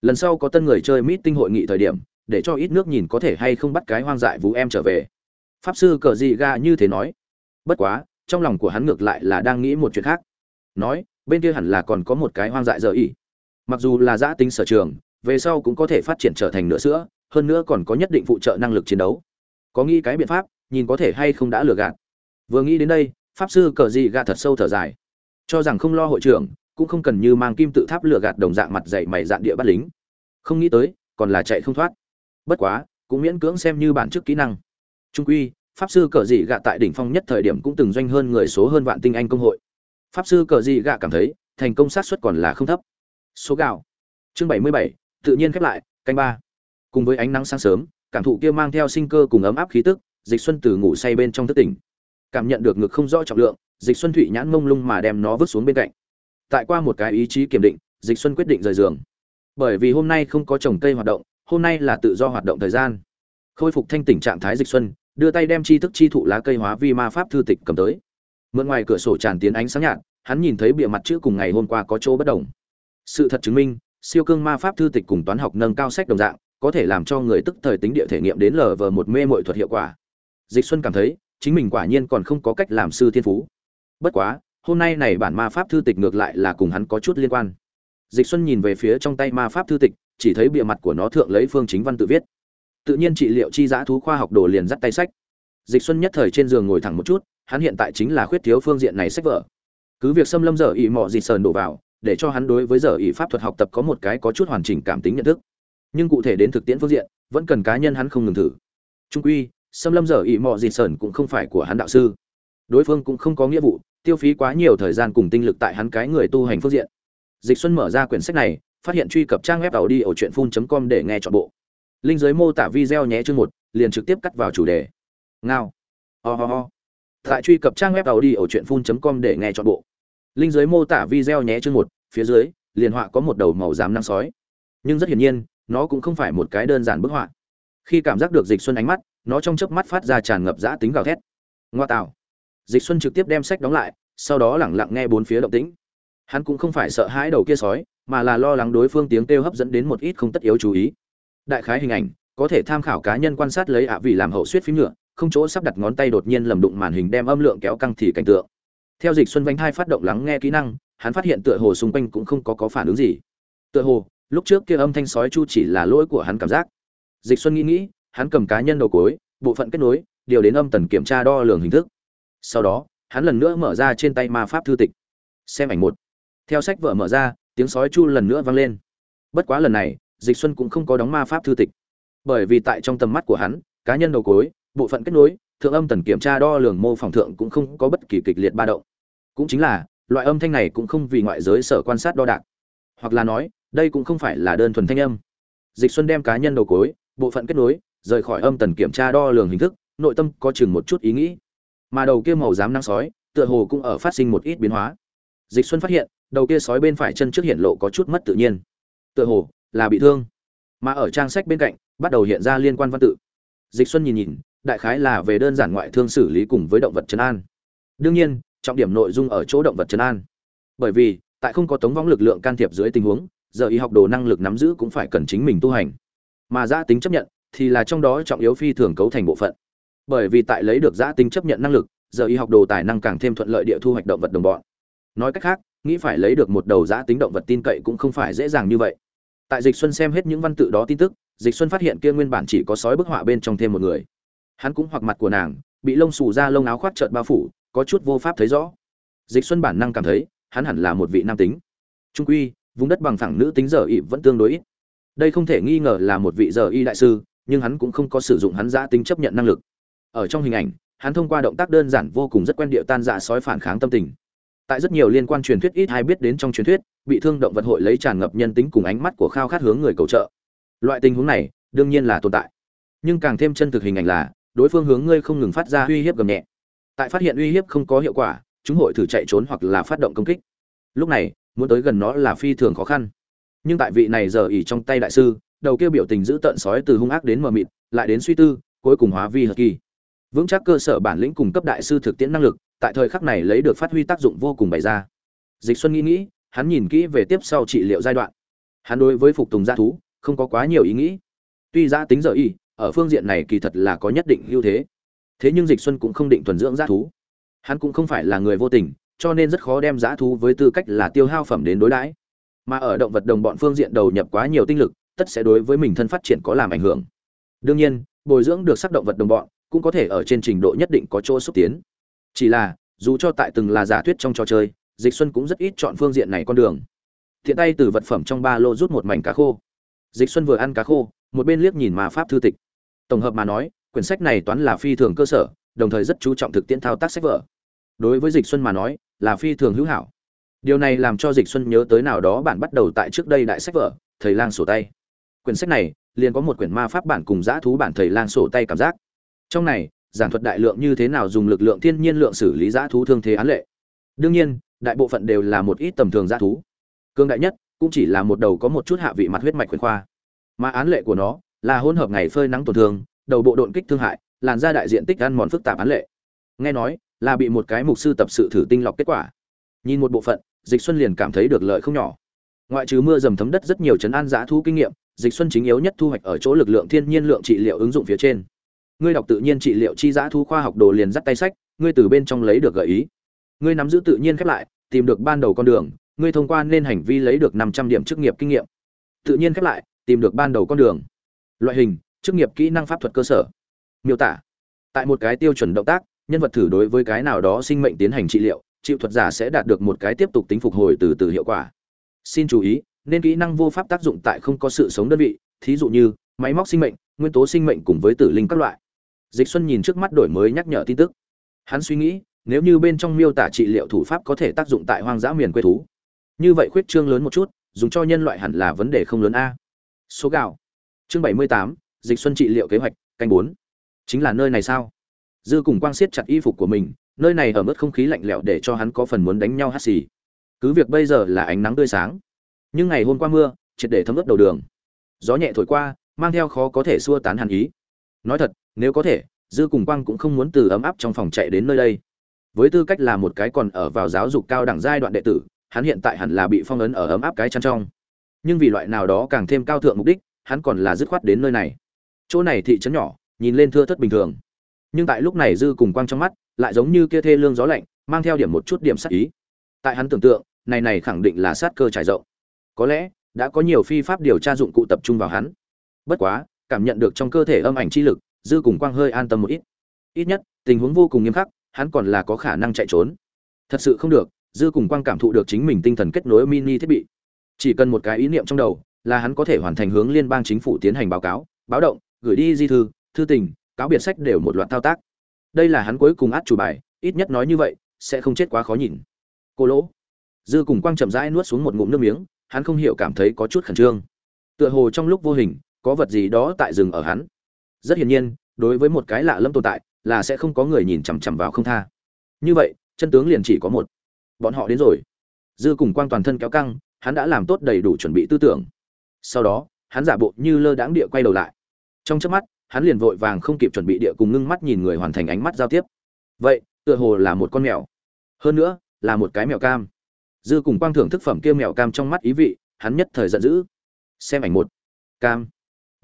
Speaker 1: lần sau có tân người chơi mít tinh hội nghị thời điểm, để cho ít nước nhìn có thể hay không bắt cái hoang dại vũ em trở về. Pháp sư cờ dị ga như thế nói. Bất quá, trong lòng của hắn ngược lại là đang nghĩ một chuyện khác. Nói, bên kia hẳn là còn có một cái hoang dại giờ ỉ. Mặc dù là giã tính sở trường, về sau cũng có thể phát triển trở thành nửa sữa, hơn nữa còn có nhất định phụ trợ năng lực chiến đấu. Có nghĩ cái biện pháp, nhìn có thể hay không đã lừa gạt. Vừa nghĩ đến đây, pháp sư cờ dị ga thật sâu thở dài. Cho rằng không lo hội trưởng cũng không cần như mang kim tự tháp lừa gạt đồng dạng mặt dày mày dạn địa bắt lính. Không nghĩ tới, còn là chạy không thoát. Bất quá, cũng miễn cưỡng xem như bản chức kỹ năng. Trung quy, pháp sư cờ dị gạ tại đỉnh phong nhất thời điểm cũng từng doanh hơn người số hơn vạn tinh anh công hội. Pháp sư cờ dị gạ cảm thấy, thành công sát xuất còn là không thấp. Số gạo. Chương bảy mươi bảy, tự nhiên khép lại, canh ba. Cùng với ánh nắng sáng sớm, cảm thụ kia mang theo sinh cơ cùng ấm áp khí tức, dịch xuân từ ngủ say bên trong thức tỉnh. Cảm nhận được ngực không rõ trọng lượng, dịch xuân thụy nhãn mông lung mà đem nó vứt xuống bên cạnh tại qua một cái ý chí kiểm định, dịch xuân quyết định rời giường. Bởi vì hôm nay không có trồng cây hoạt động, hôm nay là tự do hoạt động thời gian. Khôi phục thanh tỉnh trạng thái dịch xuân, đưa tay đem chi thức chi thụ lá cây hóa vi ma pháp thư tịch cầm tới. Mượn ngoài cửa sổ tràn tiến ánh sáng nhạt, hắn nhìn thấy bìa mặt chữ cùng ngày hôm qua có chỗ bất đồng. Sự thật chứng minh, siêu cương ma pháp thư tịch cùng toán học nâng cao sách đồng dạng, có thể làm cho người tức thời tính địa thể nghiệm đến lờ vờ một mê mội thuật hiệu quả. Dịch xuân cảm thấy, chính mình quả nhiên còn không có cách làm sư thiên phú. Bất quá hôm nay này bản ma pháp thư tịch ngược lại là cùng hắn có chút liên quan. Dịch xuân nhìn về phía trong tay ma pháp thư tịch, chỉ thấy bìa mặt của nó thượng lấy phương chính văn tự viết. Tự nhiên trị liệu chi giã thú khoa học đồ liền dắt tay sách. Dịch xuân nhất thời trên giường ngồi thẳng một chút, hắn hiện tại chính là khuyết thiếu phương diện này sách vở. Cứ việc xâm lâm giờ ỉ mọ gì sờn đổ vào, để cho hắn đối với giờ ỉ pháp thuật học tập có một cái có chút hoàn chỉnh cảm tính nhận thức. Nhưng cụ thể đến thực tiễn phương diện, vẫn cần cá nhân hắn không ngừng thử. Trung quy, xâm lâm giờ ỉ mọ gì sờn cũng không phải của hắn đạo sư đối phương cũng không có nghĩa vụ, tiêu phí quá nhiều thời gian cùng tinh lực tại hắn cái người tu hành phương diện. Dịch xuân mở ra quyển sách này, phát hiện truy cập trang web tàu đi ở truyện phun com để nghe chọn bộ. Linh giới mô tả video nhé chương một, liền trực tiếp cắt vào chủ đề. Ngao. Ho ho ho. Tại truy cập trang web tàu đi ở truyện phun com để nghe chọn bộ. Linh giới mô tả video nhé chương một, phía dưới, liền họa có một đầu màu xám năng sói. Nhưng rất hiển nhiên, nó cũng không phải một cái đơn giản bức họa. Khi cảm giác được dịch xuân ánh mắt, nó trong chớp mắt phát ra tràn ngập dã tính gào thét. Ngoa tạo dịch xuân trực tiếp đem sách đóng lại, sau đó lẳng lặng nghe bốn phía động tĩnh. Hắn cũng không phải sợ hãi đầu kia sói, mà là lo lắng đối phương tiếng kêu hấp dẫn đến một ít không tất yếu chú ý. Đại khái hình ảnh, có thể tham khảo cá nhân quan sát lấy ạ vị làm hậu suýt phím nhựa, không chỗ sắp đặt ngón tay đột nhiên lầm đụng màn hình đem âm lượng kéo căng thì cảnh tượng. Theo dịch xuân vánh hai phát động lắng nghe kỹ năng, hắn phát hiện tựa hồ xung quanh cũng không có có phản ứng gì. Tựa hồ, lúc trước kia âm thanh sói chu chỉ là lỗi của hắn cảm giác. Dịch xuân nghĩ nghĩ, hắn cầm cá nhân đầu cối, bộ phận kết nối, điều đến âm tần kiểm tra đo lường hình thức sau đó, hắn lần nữa mở ra trên tay ma pháp thư tịch. Xem ảnh một. Theo sách vở mở ra, tiếng sói chu lần nữa vang lên. Bất quá lần này, dịch xuân cũng không có đóng ma pháp thư tịch. Bởi vì tại trong tầm mắt của hắn, cá nhân đầu cối, bộ phận kết nối, thượng âm tần kiểm tra đo lường mô phỏng thượng cũng không có bất kỳ kịch liệt ba động. Cũng chính là, loại âm thanh này cũng không vì ngoại giới sở quan sát đo đạc. Hoặc là nói, đây cũng không phải là đơn thuần thanh âm. Dịch xuân đem cá nhân đầu cối, bộ phận kết nối, rời khỏi âm tần kiểm tra đo lường hình thức, nội tâm có chừng một chút ý nghĩ mà đầu kia màu dám năng sói, tựa hồ cũng ở phát sinh một ít biến hóa. Dịch xuân phát hiện, đầu kia sói bên phải chân trước hiện lộ có chút mất tự nhiên. Tựa hồ là bị thương. Mà ở trang sách bên cạnh, bắt đầu hiện ra liên quan văn tự. Dịch xuân nhìn nhìn, đại khái là về đơn giản ngoại thương xử lý cùng với động vật trấn an. Đương nhiên, trọng điểm nội dung ở chỗ động vật trấn an. Bởi vì, tại không có tống vong lực lượng can thiệp dưới tình huống, giờ y học đồ năng lực nắm giữ cũng phải cần chính mình tu hành. Mà giã tính chấp nhận, thì là trong đó trọng yếu phi thường cấu thành bộ phận bởi vì tại lấy được giã tính chấp nhận năng lực, giờ y học đồ tài năng càng thêm thuận lợi địa thu hoạch động vật đồng bọn. Nói cách khác, nghĩ phải lấy được một đầu giã tính động vật tin cậy cũng không phải dễ dàng như vậy. Tại dịch xuân xem hết những văn tự đó tin tức, dịch xuân phát hiện kia nguyên bản chỉ có sói bức họa bên trong thêm một người. Hắn cũng hoặc mặt của nàng, bị lông xù ra lông áo khoác trợn bao phủ, có chút vô pháp thấy rõ. Dịch xuân bản năng cảm thấy, hắn hẳn là một vị nam tính. Trung quy, vùng đất bằng phẳng nữ tính giờ y vẫn tương đối ít. Đây không thể nghi ngờ là một vị giờ y đại sư, nhưng hắn cũng không có sử dụng hắn giã tính chấp nhận năng lực ở trong hình ảnh, hắn thông qua động tác đơn giản vô cùng rất quen địa tan dạ sói phản kháng tâm tình. Tại rất nhiều liên quan truyền thuyết ít hay biết đến trong truyền thuyết, bị thương động vật hội lấy tràn ngập nhân tính cùng ánh mắt của khao khát hướng người cầu trợ. Loại tình huống này, đương nhiên là tồn tại. Nhưng càng thêm chân thực hình ảnh là, đối phương hướng ngươi không ngừng phát ra uy hiếp gầm nhẹ. Tại phát hiện uy hiếp không có hiệu quả, chúng hội thử chạy trốn hoặc là phát động công kích. Lúc này, muốn tới gần nó là phi thường khó khăn. Nhưng tại vị này giờ ỉ trong tay đại sư, đầu kia biểu tình giữ tợn sói từ hung ác đến mờ mịt, lại đến suy tư, cuối cùng hóa vi hờ kỳ vững chắc cơ sở bản lĩnh cùng cấp đại sư thực tiễn năng lực, tại thời khắc này lấy được phát huy tác dụng vô cùng bày ra. Dịch xuân nghĩ nghĩ, hắn nhìn kỹ về tiếp sau trị liệu giai đoạn. Hắn đối với phục tùng gia thú, không có quá nhiều ý nghĩ. Tuy gia tính giờ y, ở phương diện này kỳ thật là có nhất định ưu thế. Thế nhưng dịch xuân cũng không định thuần dưỡng gia thú. Hắn cũng không phải là người vô tình, cho nên rất khó đem giá thú với tư cách là tiêu hao phẩm đến đối đãi. Mà ở động vật đồng bọn phương diện đầu nhập quá nhiều tinh lực, tất sẽ đối với mình thân phát triển có làm ảnh hưởng. Đương nhiên, bồi dưỡng được sắc động vật đồng bọn cũng có thể ở trên trình độ nhất định có chỗ xúc tiến. Chỉ là, dù cho tại từng là giả thuyết trong trò chơi, dịch xuân cũng rất ít chọn phương diện này con đường. Thiện tay từ vật phẩm trong ba lô rút một mảnh cá khô. Dịch xuân vừa ăn cá khô, một bên liếc nhìn mà pháp thư tịch. Tổng hợp mà nói, quyển sách này toán là phi thường cơ sở, đồng thời rất chú trọng thực tiễn thao tác sách vở. Đối với dịch xuân mà nói, là phi thường hữu hảo. Điều này làm cho dịch xuân nhớ tới nào đó bản bắt đầu tại trước đây đại sách vở, thầy lang sổ tay. Quyển sách này, liền có một quyển ma pháp bản cùng giã thú bản thầy lang sổ tay cảm giác trong này, giảng thuật đại lượng như thế nào dùng lực lượng thiên nhiên lượng xử lý giã thú thương thế án lệ. Đương nhiên, đại bộ phận đều là một ít tầm thường giã thú. Cương đại nhất, cũng chỉ là một đầu có một chút hạ vị mặt huyết mạch khuyên khoa. Mà án lệ của nó, là hỗn hợp ngày phơi nắng tổn thương, đầu bộ độn kích thương hại, làn ra đại diện tích ăn mòn phức tạp án lệ. Nghe nói, là bị một cái mục sư tập sự thử tinh lọc kết quả. Nhìn một bộ phận, dịch xuân liền cảm thấy được lợi không nhỏ. Ngoại trừ mưa dầm thấm đất rất nhiều chấn an giã thu kinh nghiệm, dịch xuân chính yếu nhất thu hoạch ở chỗ lực lượng thiên nhiên lượng trị liệu ứng dụng phía trên ngươi đọc tự nhiên trị liệu chi giã thu khoa học đồ liền dắt tay sách, ngươi từ bên trong lấy được gợi ý. Ngươi nắm giữ tự nhiên khép lại, tìm được ban đầu con đường, ngươi thông qua nên hành vi lấy được 500 điểm chức nghiệp kinh nghiệm. Tự nhiên khép lại, tìm được ban đầu con đường. Loại hình, chức nghiệp kỹ năng pháp thuật cơ sở. Miêu tả, tại một cái tiêu chuẩn động tác, nhân vật thử đối với cái nào đó sinh mệnh tiến hành trị liệu, chịu thuật giả sẽ đạt được một cái tiếp tục tính phục hồi từ từ hiệu quả. Xin chú ý, nên kỹ năng vô pháp tác dụng tại không có sự sống đơn vị, thí dụ như máy móc sinh mệnh, nguyên tố sinh mệnh cùng với tử linh các loại dịch xuân nhìn trước mắt đổi mới nhắc nhở tin tức. Hắn suy nghĩ, nếu như bên trong miêu tả trị liệu thủ pháp có thể tác dụng tại hoang dã miền quê thú. Như vậy khuyết trương lớn một chút, dùng cho nhân loại hẳn là vấn đề không lớn a. Số gạo. Chương bảy mươi tám, dịch xuân trị liệu kế hoạch, canh bốn. Chính là nơi này sao? Dư cùng quang siết chặt y phục của mình, nơi này ở mức không khí lạnh lẽo để cho hắn có phần muốn đánh nhau hắt xì. Cứ việc bây giờ là ánh nắng tươi sáng, nhưng ngày hôm qua mưa, triệt để thấm ướt đầu đường. Gió nhẹ thổi qua, mang theo khó có thể xua tán hàn ý nói thật, nếu có thể, dư cùng quang cũng không muốn từ ấm áp trong phòng chạy đến nơi đây. Với tư cách là một cái còn ở vào giáo dục cao đẳng giai đoạn đệ tử, hắn hiện tại hẳn là bị phong ấn ở ấm áp cái chăn trong. Nhưng vì loại nào đó càng thêm cao thượng mục đích, hắn còn là dứt khoát đến nơi này. Chỗ này thị trấn nhỏ, nhìn lên thưa thất bình thường. Nhưng tại lúc này dư cùng quang trong mắt, lại giống như kia thê lương gió lạnh, mang theo điểm một chút điểm sát ý. Tại hắn tưởng tượng, này này khẳng định là sát cơ trải rộng. Có lẽ, đã có nhiều phi pháp điều tra dụng cụ tập trung vào hắn. Bất quá cảm nhận được trong cơ thể âm ảnh chi lực, dư cùng quang hơi an tâm một ít. Ít nhất, tình huống vô cùng nghiêm khắc, hắn còn là có khả năng chạy trốn. Thật sự không được, dư cùng quang cảm thụ được chính mình tinh thần kết nối mini thiết bị. Chỉ cần một cái ý niệm trong đầu, là hắn có thể hoàn thành hướng liên bang chính phủ tiến hành báo cáo, báo động, gửi đi di thư thư tình, cáo biệt sách đều một loạt thao tác. Đây là hắn cuối cùng át chủ bài, ít nhất nói như vậy, sẽ không chết quá khó nhìn. Cô lỗ. Dư cùng quang chậm rãi nuốt xuống một ngụm nước miếng, hắn không hiểu cảm thấy có chút khẩn trương. Tựa hồ trong lúc vô hình có vật gì đó tại rừng ở hắn. Rất hiển nhiên, đối với một cái lạ lâm tồn tại, là sẽ không có người nhìn chằm chằm vào không tha. Như vậy, chân tướng liền chỉ có một. Bọn họ đến rồi. Dư cùng quang toàn thân kéo căng, hắn đã làm tốt đầy đủ chuẩn bị tư tưởng. Sau đó, hắn giả bộ như lơ đãng địa quay đầu lại. Trong chớp mắt, hắn liền vội vàng không kịp chuẩn bị địa cùng ngưng mắt nhìn người hoàn thành ánh mắt giao tiếp. Vậy, tựa hồ là một con mèo. Hơn nữa, là một cái mèo cam. Dư cùng quang thưởng thức phẩm kia mèo cam trong mắt ý vị, hắn nhất thời giận dữ. Xem ảnh một. Cam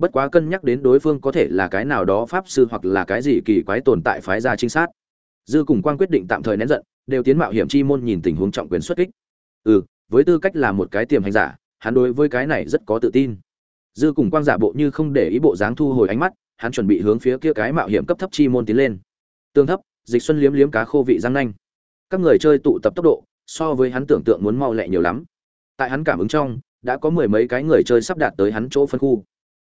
Speaker 1: bất quá cân nhắc đến đối phương có thể là cái nào đó pháp sư hoặc là cái gì kỳ quái tồn tại phái ra trinh sát. Dư cùng quang quyết định tạm thời nén giận, đều tiến mạo hiểm chi môn nhìn tình huống trọng quyền xuất kích. Ừ với tư cách là một cái tiềm hành giả, hắn đối với cái này rất có tự tin. Dư cùng quang giả bộ như không để ý bộ dáng thu hồi ánh mắt, hắn chuẩn bị hướng phía kia cái mạo hiểm cấp thấp chi môn tiến lên. Tương thấp, dịch xuân liếm liếm cá khô vị răng nanh. Các người chơi tụ tập tốc độ, so với hắn tưởng tượng muốn mau lẹ nhiều lắm. Tại hắn cảm ứng trong, đã có mười mấy cái người chơi sắp đạt tới hắn chỗ phân khu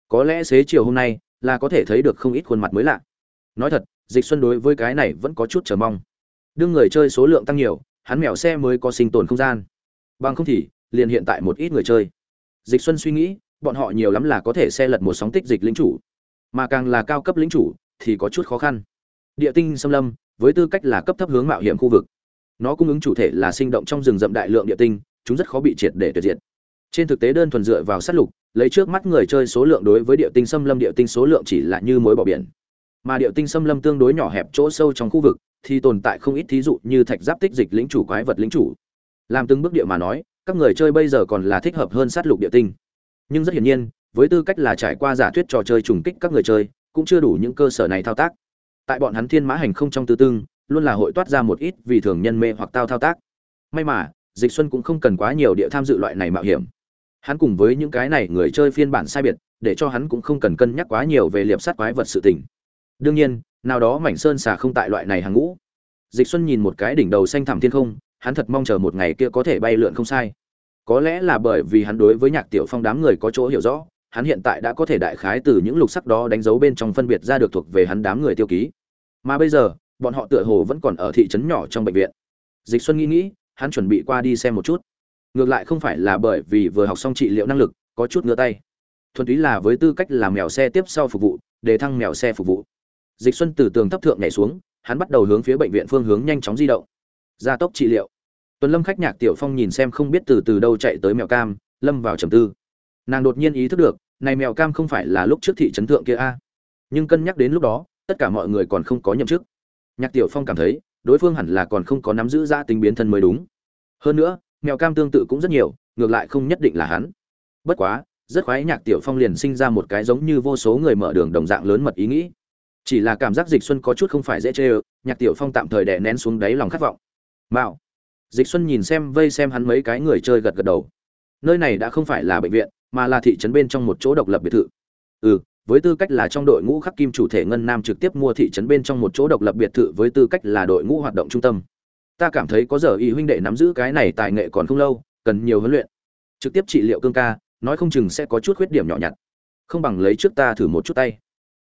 Speaker 1: có lẽ xế chiều hôm nay là có thể thấy được không ít khuôn mặt mới lạ. Nói thật, dịch xuân đối với cái này vẫn có chút chờ mong. Đương người chơi số lượng tăng nhiều, hắn mèo xe mới có sinh tồn không gian. Bằng không thì, liền hiện tại một ít người chơi. Dịch xuân suy nghĩ, bọn họ nhiều lắm là có thể xe lật một sóng tích dịch lính chủ. Mà càng là cao cấp lính chủ, thì có chút khó khăn. Địa tinh xâm lâm, với tư cách là cấp thấp hướng mạo hiểm khu vực. Nó cung ứng chủ thể là sinh động trong rừng rậm đại lượng địa tinh, chúng rất khó bị triệt để tuyệt diệt. Trên thực tế đơn thuần dựa vào sát lục lấy trước mắt người chơi số lượng đối với địa tinh xâm lâm địa tinh số lượng chỉ là như mối bỏ biển. Mà địa tinh xâm lâm tương đối nhỏ hẹp chỗ sâu trong khu vực, thì tồn tại không ít thí dụ như thạch giáp tích dịch lĩnh chủ, quái vật lĩnh chủ. Làm từng bước địa mà nói, các người chơi bây giờ còn là thích hợp hơn sát lục địa tinh. Nhưng rất hiển nhiên, với tư cách là trải qua giả thuyết trò chơi trùng kích các người chơi, cũng chưa đủ những cơ sở này thao tác. Tại bọn hắn thiên mã hành không trong tư tương, luôn là hội toát ra một ít vì thường nhân mê hoặc tao thao tác. May mà, dịch xuân cũng không cần quá nhiều địa tham dự loại này mạo hiểm hắn cùng với những cái này người chơi phiên bản sai biệt, để cho hắn cũng không cần cân nhắc quá nhiều về liệp sát quái vật sự tình. Đương nhiên, nào đó mảnh sơn xà không tại loại này hàng ngũ. Dịch xuân nhìn một cái đỉnh đầu xanh thẳm thiên không, hắn thật mong chờ một ngày kia có thể bay lượn không sai. Có lẽ là bởi vì hắn đối với nhạc tiểu phong đám người có chỗ hiểu rõ, hắn hiện tại đã có thể đại khái từ những lục sắc đó đánh dấu bên trong phân biệt ra được thuộc về hắn đám người tiêu ký. Mà bây giờ, bọn họ tựa hồ vẫn còn ở thị trấn nhỏ trong bệnh viện. Dịch xuân nghĩ nghĩ, hắn chuẩn bị qua đi xem một chút ngược lại không phải là bởi vì vừa học xong trị liệu năng lực, có chút ngựa tay. Thuần túy là với tư cách làm mèo xe tiếp sau phục vụ, để thăng mèo xe phục vụ. Dịch xuân từ tường thấp thượng nhảy xuống, hắn bắt đầu hướng phía bệnh viện phương hướng nhanh chóng di động. Gia tốc trị liệu. Tuần lâm khách nhạc tiểu phong nhìn xem không biết từ từ đâu chạy tới mèo cam, lâm vào trầm tư. Nàng đột nhiên ý thức được, này mèo cam không phải là lúc trước thị trấn thượng kia a. Nhưng cân nhắc đến lúc đó, tất cả mọi người còn không có nhậm chức. Nhạc tiểu phong cảm thấy, đối phương hẳn là còn không có nắm giữ ra tính biến thân mới đúng. Hơn nữa mèo cam tương tự cũng rất nhiều, ngược lại không nhất định là hắn. Bất quá, rất khoái nhạc tiểu phong liền sinh ra một cái giống như vô số người mở đường đồng dạng lớn mật ý nghĩ. Chỉ là cảm giác dịch xuân có chút không phải dễ chê ơ, nhạc tiểu phong tạm thời đè nén xuống đáy lòng khát vọng. Mạo. Dịch xuân nhìn xem, vây xem hắn mấy cái người chơi gật gật đầu. Nơi này đã không phải là bệnh viện, mà là thị trấn bên trong một chỗ độc lập biệt thự. Ừ với tư cách là trong đội ngũ khắc kim chủ thể ngân nam trực tiếp mua thị trấn bên trong một chỗ độc lập biệt thự với tư cách là đội ngũ hoạt động trung tâm ta cảm thấy có giờ y huynh đệ nắm giữ cái này tài nghệ còn không lâu, cần nhiều huấn luyện. Trực tiếp trị liệu cương ca, nói không chừng sẽ có chút khuyết điểm nhỏ nhặt. Không bằng lấy trước ta thử một chút tay.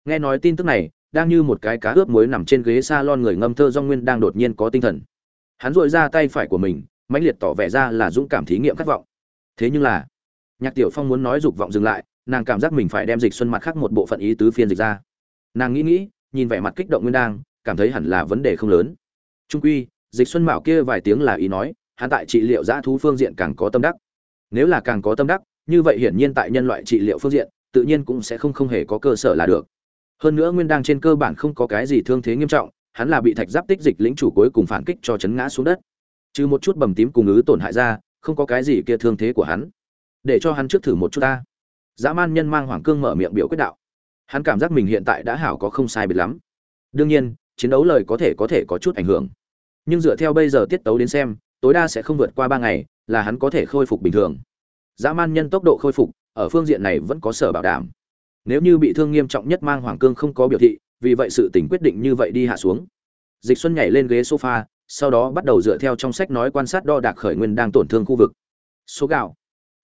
Speaker 1: Nghe nói tin tức này, đang như một cái cá ướp muối nằm trên ghế salon người ngâm thơ do nguyên đang đột nhiên có tinh thần. Hắn dội ra tay phải của mình, mãnh liệt tỏ vẻ ra là dũng cảm thí nghiệm khát vọng. Thế nhưng là, nhạc tiểu phong muốn nói dục vọng dừng lại, nàng cảm giác mình phải đem dịch xuân mặt khác một bộ phận ý tứ phiên dịch ra. Nàng nghĩ nghĩ, nhìn vẻ mặt kích động nguyên đang, cảm thấy hẳn là vấn đề không lớn. Trung quy dịch xuân mạo kia vài tiếng là ý nói, hắn tại trị liệu dã thú phương diện càng có tâm đắc. Nếu là càng có tâm đắc, như vậy hiển nhiên tại nhân loại trị liệu phương diện, tự nhiên cũng sẽ không không hề có cơ sở là được. Hơn nữa nguyên đang trên cơ bản không có cái gì thương thế nghiêm trọng, hắn là bị thạch giáp tích dịch lĩnh chủ cuối cùng phản kích cho chấn ngã xuống đất. Trừ một chút bầm tím cùng ứ tổn hại ra, không có cái gì kia thương thế của hắn. Để cho hắn trước thử một chút ta. Dã man nhân mang hoàng cương mở miệng biểu quyết đạo. Hắn cảm giác mình hiện tại đã hảo có không sai biệt lắm. Đương nhiên, chiến đấu lời có thể có thể có chút ảnh hưởng nhưng dựa theo bây giờ tiết tấu đến xem tối đa sẽ không vượt qua ba ngày là hắn có thể khôi phục bình thường. Dã man nhân tốc độ khôi phục ở phương diện này vẫn có sở bảo đảm. Nếu như bị thương nghiêm trọng nhất mang hoàng cương không có biểu thị vì vậy sự tỉnh quyết định như vậy đi hạ xuống. Dịch xuân nhảy lên ghế sofa sau đó bắt đầu dựa theo trong sách nói quan sát đo đạc khởi nguyên đang tổn thương khu vực. Số gạo.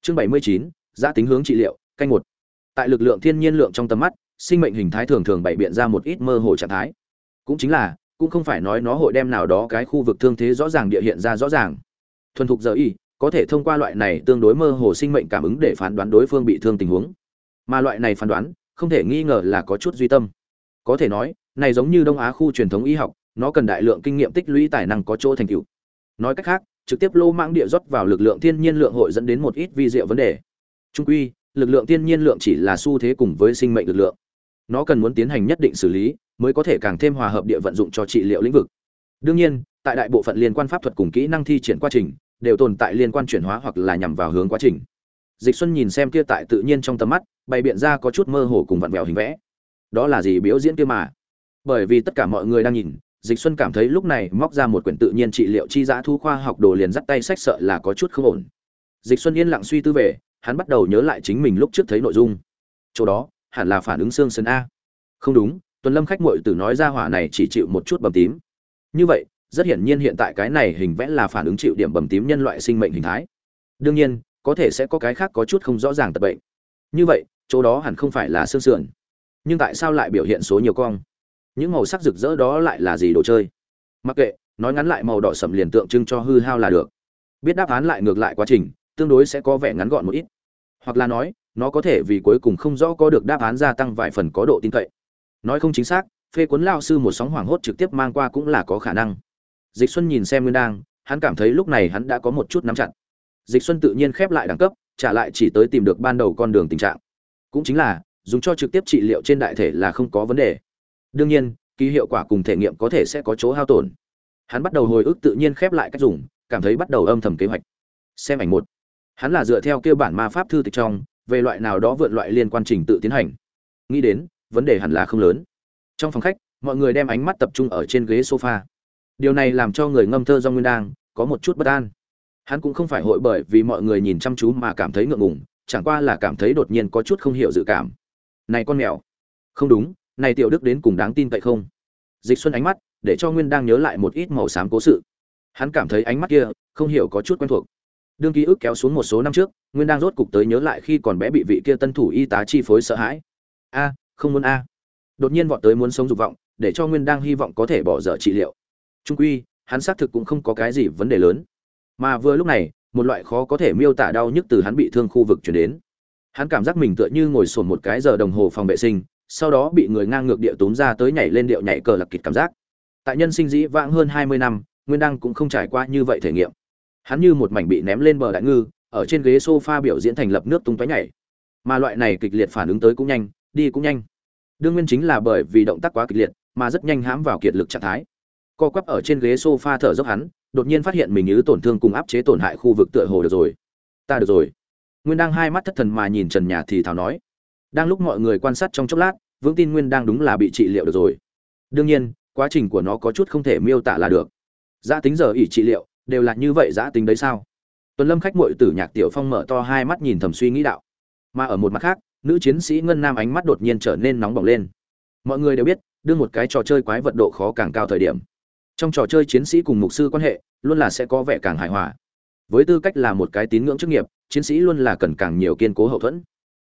Speaker 1: Chương 79, giá tính hướng trị liệu canh một. Tại lực lượng thiên nhiên lượng trong tầm mắt sinh mệnh hình thái thường thường bày biện ra một ít mơ hồ trạng thái. Cũng chính là cũng không phải nói nó hội đem nào đó cái khu vực thương thế rõ ràng địa hiện ra rõ ràng. Thuần thục giờ y, có thể thông qua loại này tương đối mơ hồ sinh mệnh cảm ứng để phán đoán đối phương bị thương tình huống. Mà loại này phán đoán, không thể nghi ngờ là có chút duy tâm. Có thể nói, này giống như đông á khu truyền thống y học, nó cần đại lượng kinh nghiệm tích lũy tài năng có chỗ thành tựu. Nói cách khác, trực tiếp lô mãng địa rót vào lực lượng thiên nhiên lượng hội dẫn đến một ít vi diệu vấn đề. Trung quy, lực lượng thiên nhiên lượng chỉ là xu thế cùng với sinh mệnh lực lượng. Nó cần muốn tiến hành nhất định xử lý mới có thể càng thêm hòa hợp địa vận dụng cho trị liệu lĩnh vực. Đương nhiên, tại đại bộ phận liên quan pháp thuật cùng kỹ năng thi triển quá trình, đều tồn tại liên quan chuyển hóa hoặc là nhằm vào hướng quá trình. Dịch xuân nhìn xem kia tại tự nhiên trong tầm mắt, bày biện ra có chút mơ hồ cùng vặn vẹo hình vẽ. Đó là gì biểu diễn kia mà? Bởi vì tất cả mọi người đang nhìn, dịch xuân cảm thấy lúc này móc ra một quyển tự nhiên trị liệu chi giã thu khoa học đồ liền dắt tay sách sợ là có chút không ổn. Dịch xuân yên lặng suy tư về, hắn bắt đầu nhớ lại chính mình lúc trước thấy nội dung. Chỗ đó, hẳn là phản ứng xương sân a. Không đúng tuần lâm khách muội tử nói ra hỏa này chỉ chịu một chút bầm tím. Như vậy, rất hiển nhiên hiện tại cái này hình vẽ là phản ứng chịu điểm bầm tím nhân loại sinh mệnh hình thái. Đương nhiên, có thể sẽ có cái khác có chút không rõ ràng tập bệnh. Như vậy, chỗ đó hẳn không phải là xương sườn. Nhưng tại sao lại biểu hiện số nhiều cong? Những màu sắc rực rỡ đó lại là gì đồ chơi? Mặc kệ, nói ngắn lại màu đỏ sầm liền tượng trưng cho hư hao là được. Biết đáp án lại ngược lại quá trình, tương đối sẽ có vẻ ngắn gọn một ít. Hoặc là nói, nó có thể vì cuối cùng không rõ có được đáp án gia tăng vài phần có độ tin cậy nói không chính xác, phê cuốn lao sư một sóng hoảng hốt trực tiếp mang qua cũng là có khả năng. Dịch xuân nhìn xem nguyên đang hắn cảm thấy lúc này hắn đã có một chút nắm chặt. Dịch xuân tự nhiên khép lại đẳng cấp, trả lại chỉ tới tìm được ban đầu con đường tình trạng. Cũng chính là, dùng cho trực tiếp trị liệu trên đại thể là không có vấn đề. Đương nhiên, ký hiệu quả cùng thể nghiệm có thể sẽ có chỗ hao tổn. Hắn bắt đầu hồi ức tự nhiên khép lại cách dùng, cảm thấy bắt đầu âm thầm kế hoạch. Xem ảnh một. Hắn là dựa theo kêu bản ma pháp thư tịch trong, về loại nào đó vượt loại liên quan trình tự tiến hành. Nghĩ đến vấn đề hẳn là không lớn. Trong phòng khách, mọi người đem ánh mắt tập trung ở trên ghế sofa. Điều này làm cho người ngâm thơ do nguyên đang có một chút bất an. Hắn cũng không phải hội bởi vì mọi người nhìn chăm chú mà cảm thấy ngượng ngùng, chẳng qua là cảm thấy đột nhiên có chút không hiểu dự cảm. Này con mèo. Không đúng, này tiểu đức đến cùng đáng tin cậy không? Dịch xuân ánh mắt, để cho nguyên đang nhớ lại một ít màu xám cố sự. Hắn cảm thấy ánh mắt kia, không hiểu có chút quen thuộc. Đương ký ức kéo xuống một số năm trước, nguyên đang rốt cục tới nhớ lại khi còn bé bị vị kia tân thủ y tá chi phối sợ hãi. A không muốn a. Đột nhiên vọt tới muốn sống dục vọng, để cho nguyên đang hy vọng có thể bỏ dở trị liệu. Trung quy, hắn xác thực cũng không có cái gì vấn đề lớn. Mà vừa lúc này, một loại khó có thể miêu tả đau nhức từ hắn bị thương khu vực chuyển đến. Hắn cảm giác mình tựa như ngồi sồn một cái giờ đồng hồ phòng vệ sinh, sau đó bị người ngang ngược địa tốn ra tới nhảy lên điệu nhảy cờ lạc kịch cảm giác. Tại nhân sinh dĩ vãng hơn hai mươi năm, nguyên đăng cũng không trải qua như vậy thể nghiệm. Hắn như một mảnh bị ném lên bờ đại ngư, ở trên ghế sofa biểu diễn thành lập nước tung tói nhảy. Mà loại này kịch liệt phản ứng tới cũng nhanh đi cũng nhanh. Đương nguyên chính là bởi vì động tác quá kịch liệt, mà rất nhanh hãm vào kiệt lực trạng thái. Co quắp ở trên ghế sofa thở dốc hắn, đột nhiên phát hiện mình như tổn thương cùng áp chế tổn hại khu vực tựa hồ được rồi. Ta được rồi. Nguyên đang hai mắt thất thần mà nhìn trần nhà thì thào nói. Đang lúc mọi người quan sát trong chốc lát, vững tin nguyên đang đúng là bị trị liệu được rồi. Đương nhiên, quá trình của nó có chút không thể miêu tả là được. Giã tính giờ ỉ trị liệu, đều là như vậy giã tính đấy sao? Tuần lâm khách muội tử nhạc tiểu phong mở to hai mắt nhìn thầm suy nghĩ đạo. Mà ở một mặt khác nữ chiến sĩ ngân nam ánh mắt đột nhiên trở nên nóng bỏng lên. Mọi người đều biết, đưa một cái trò chơi quái vật độ khó càng cao thời điểm. Trong trò chơi chiến sĩ cùng mục sư quan hệ, luôn là sẽ có vẻ càng hài hòa. Với tư cách là một cái tín ngưỡng chức nghiệp, chiến sĩ luôn là cần càng nhiều kiên cố hậu thuẫn.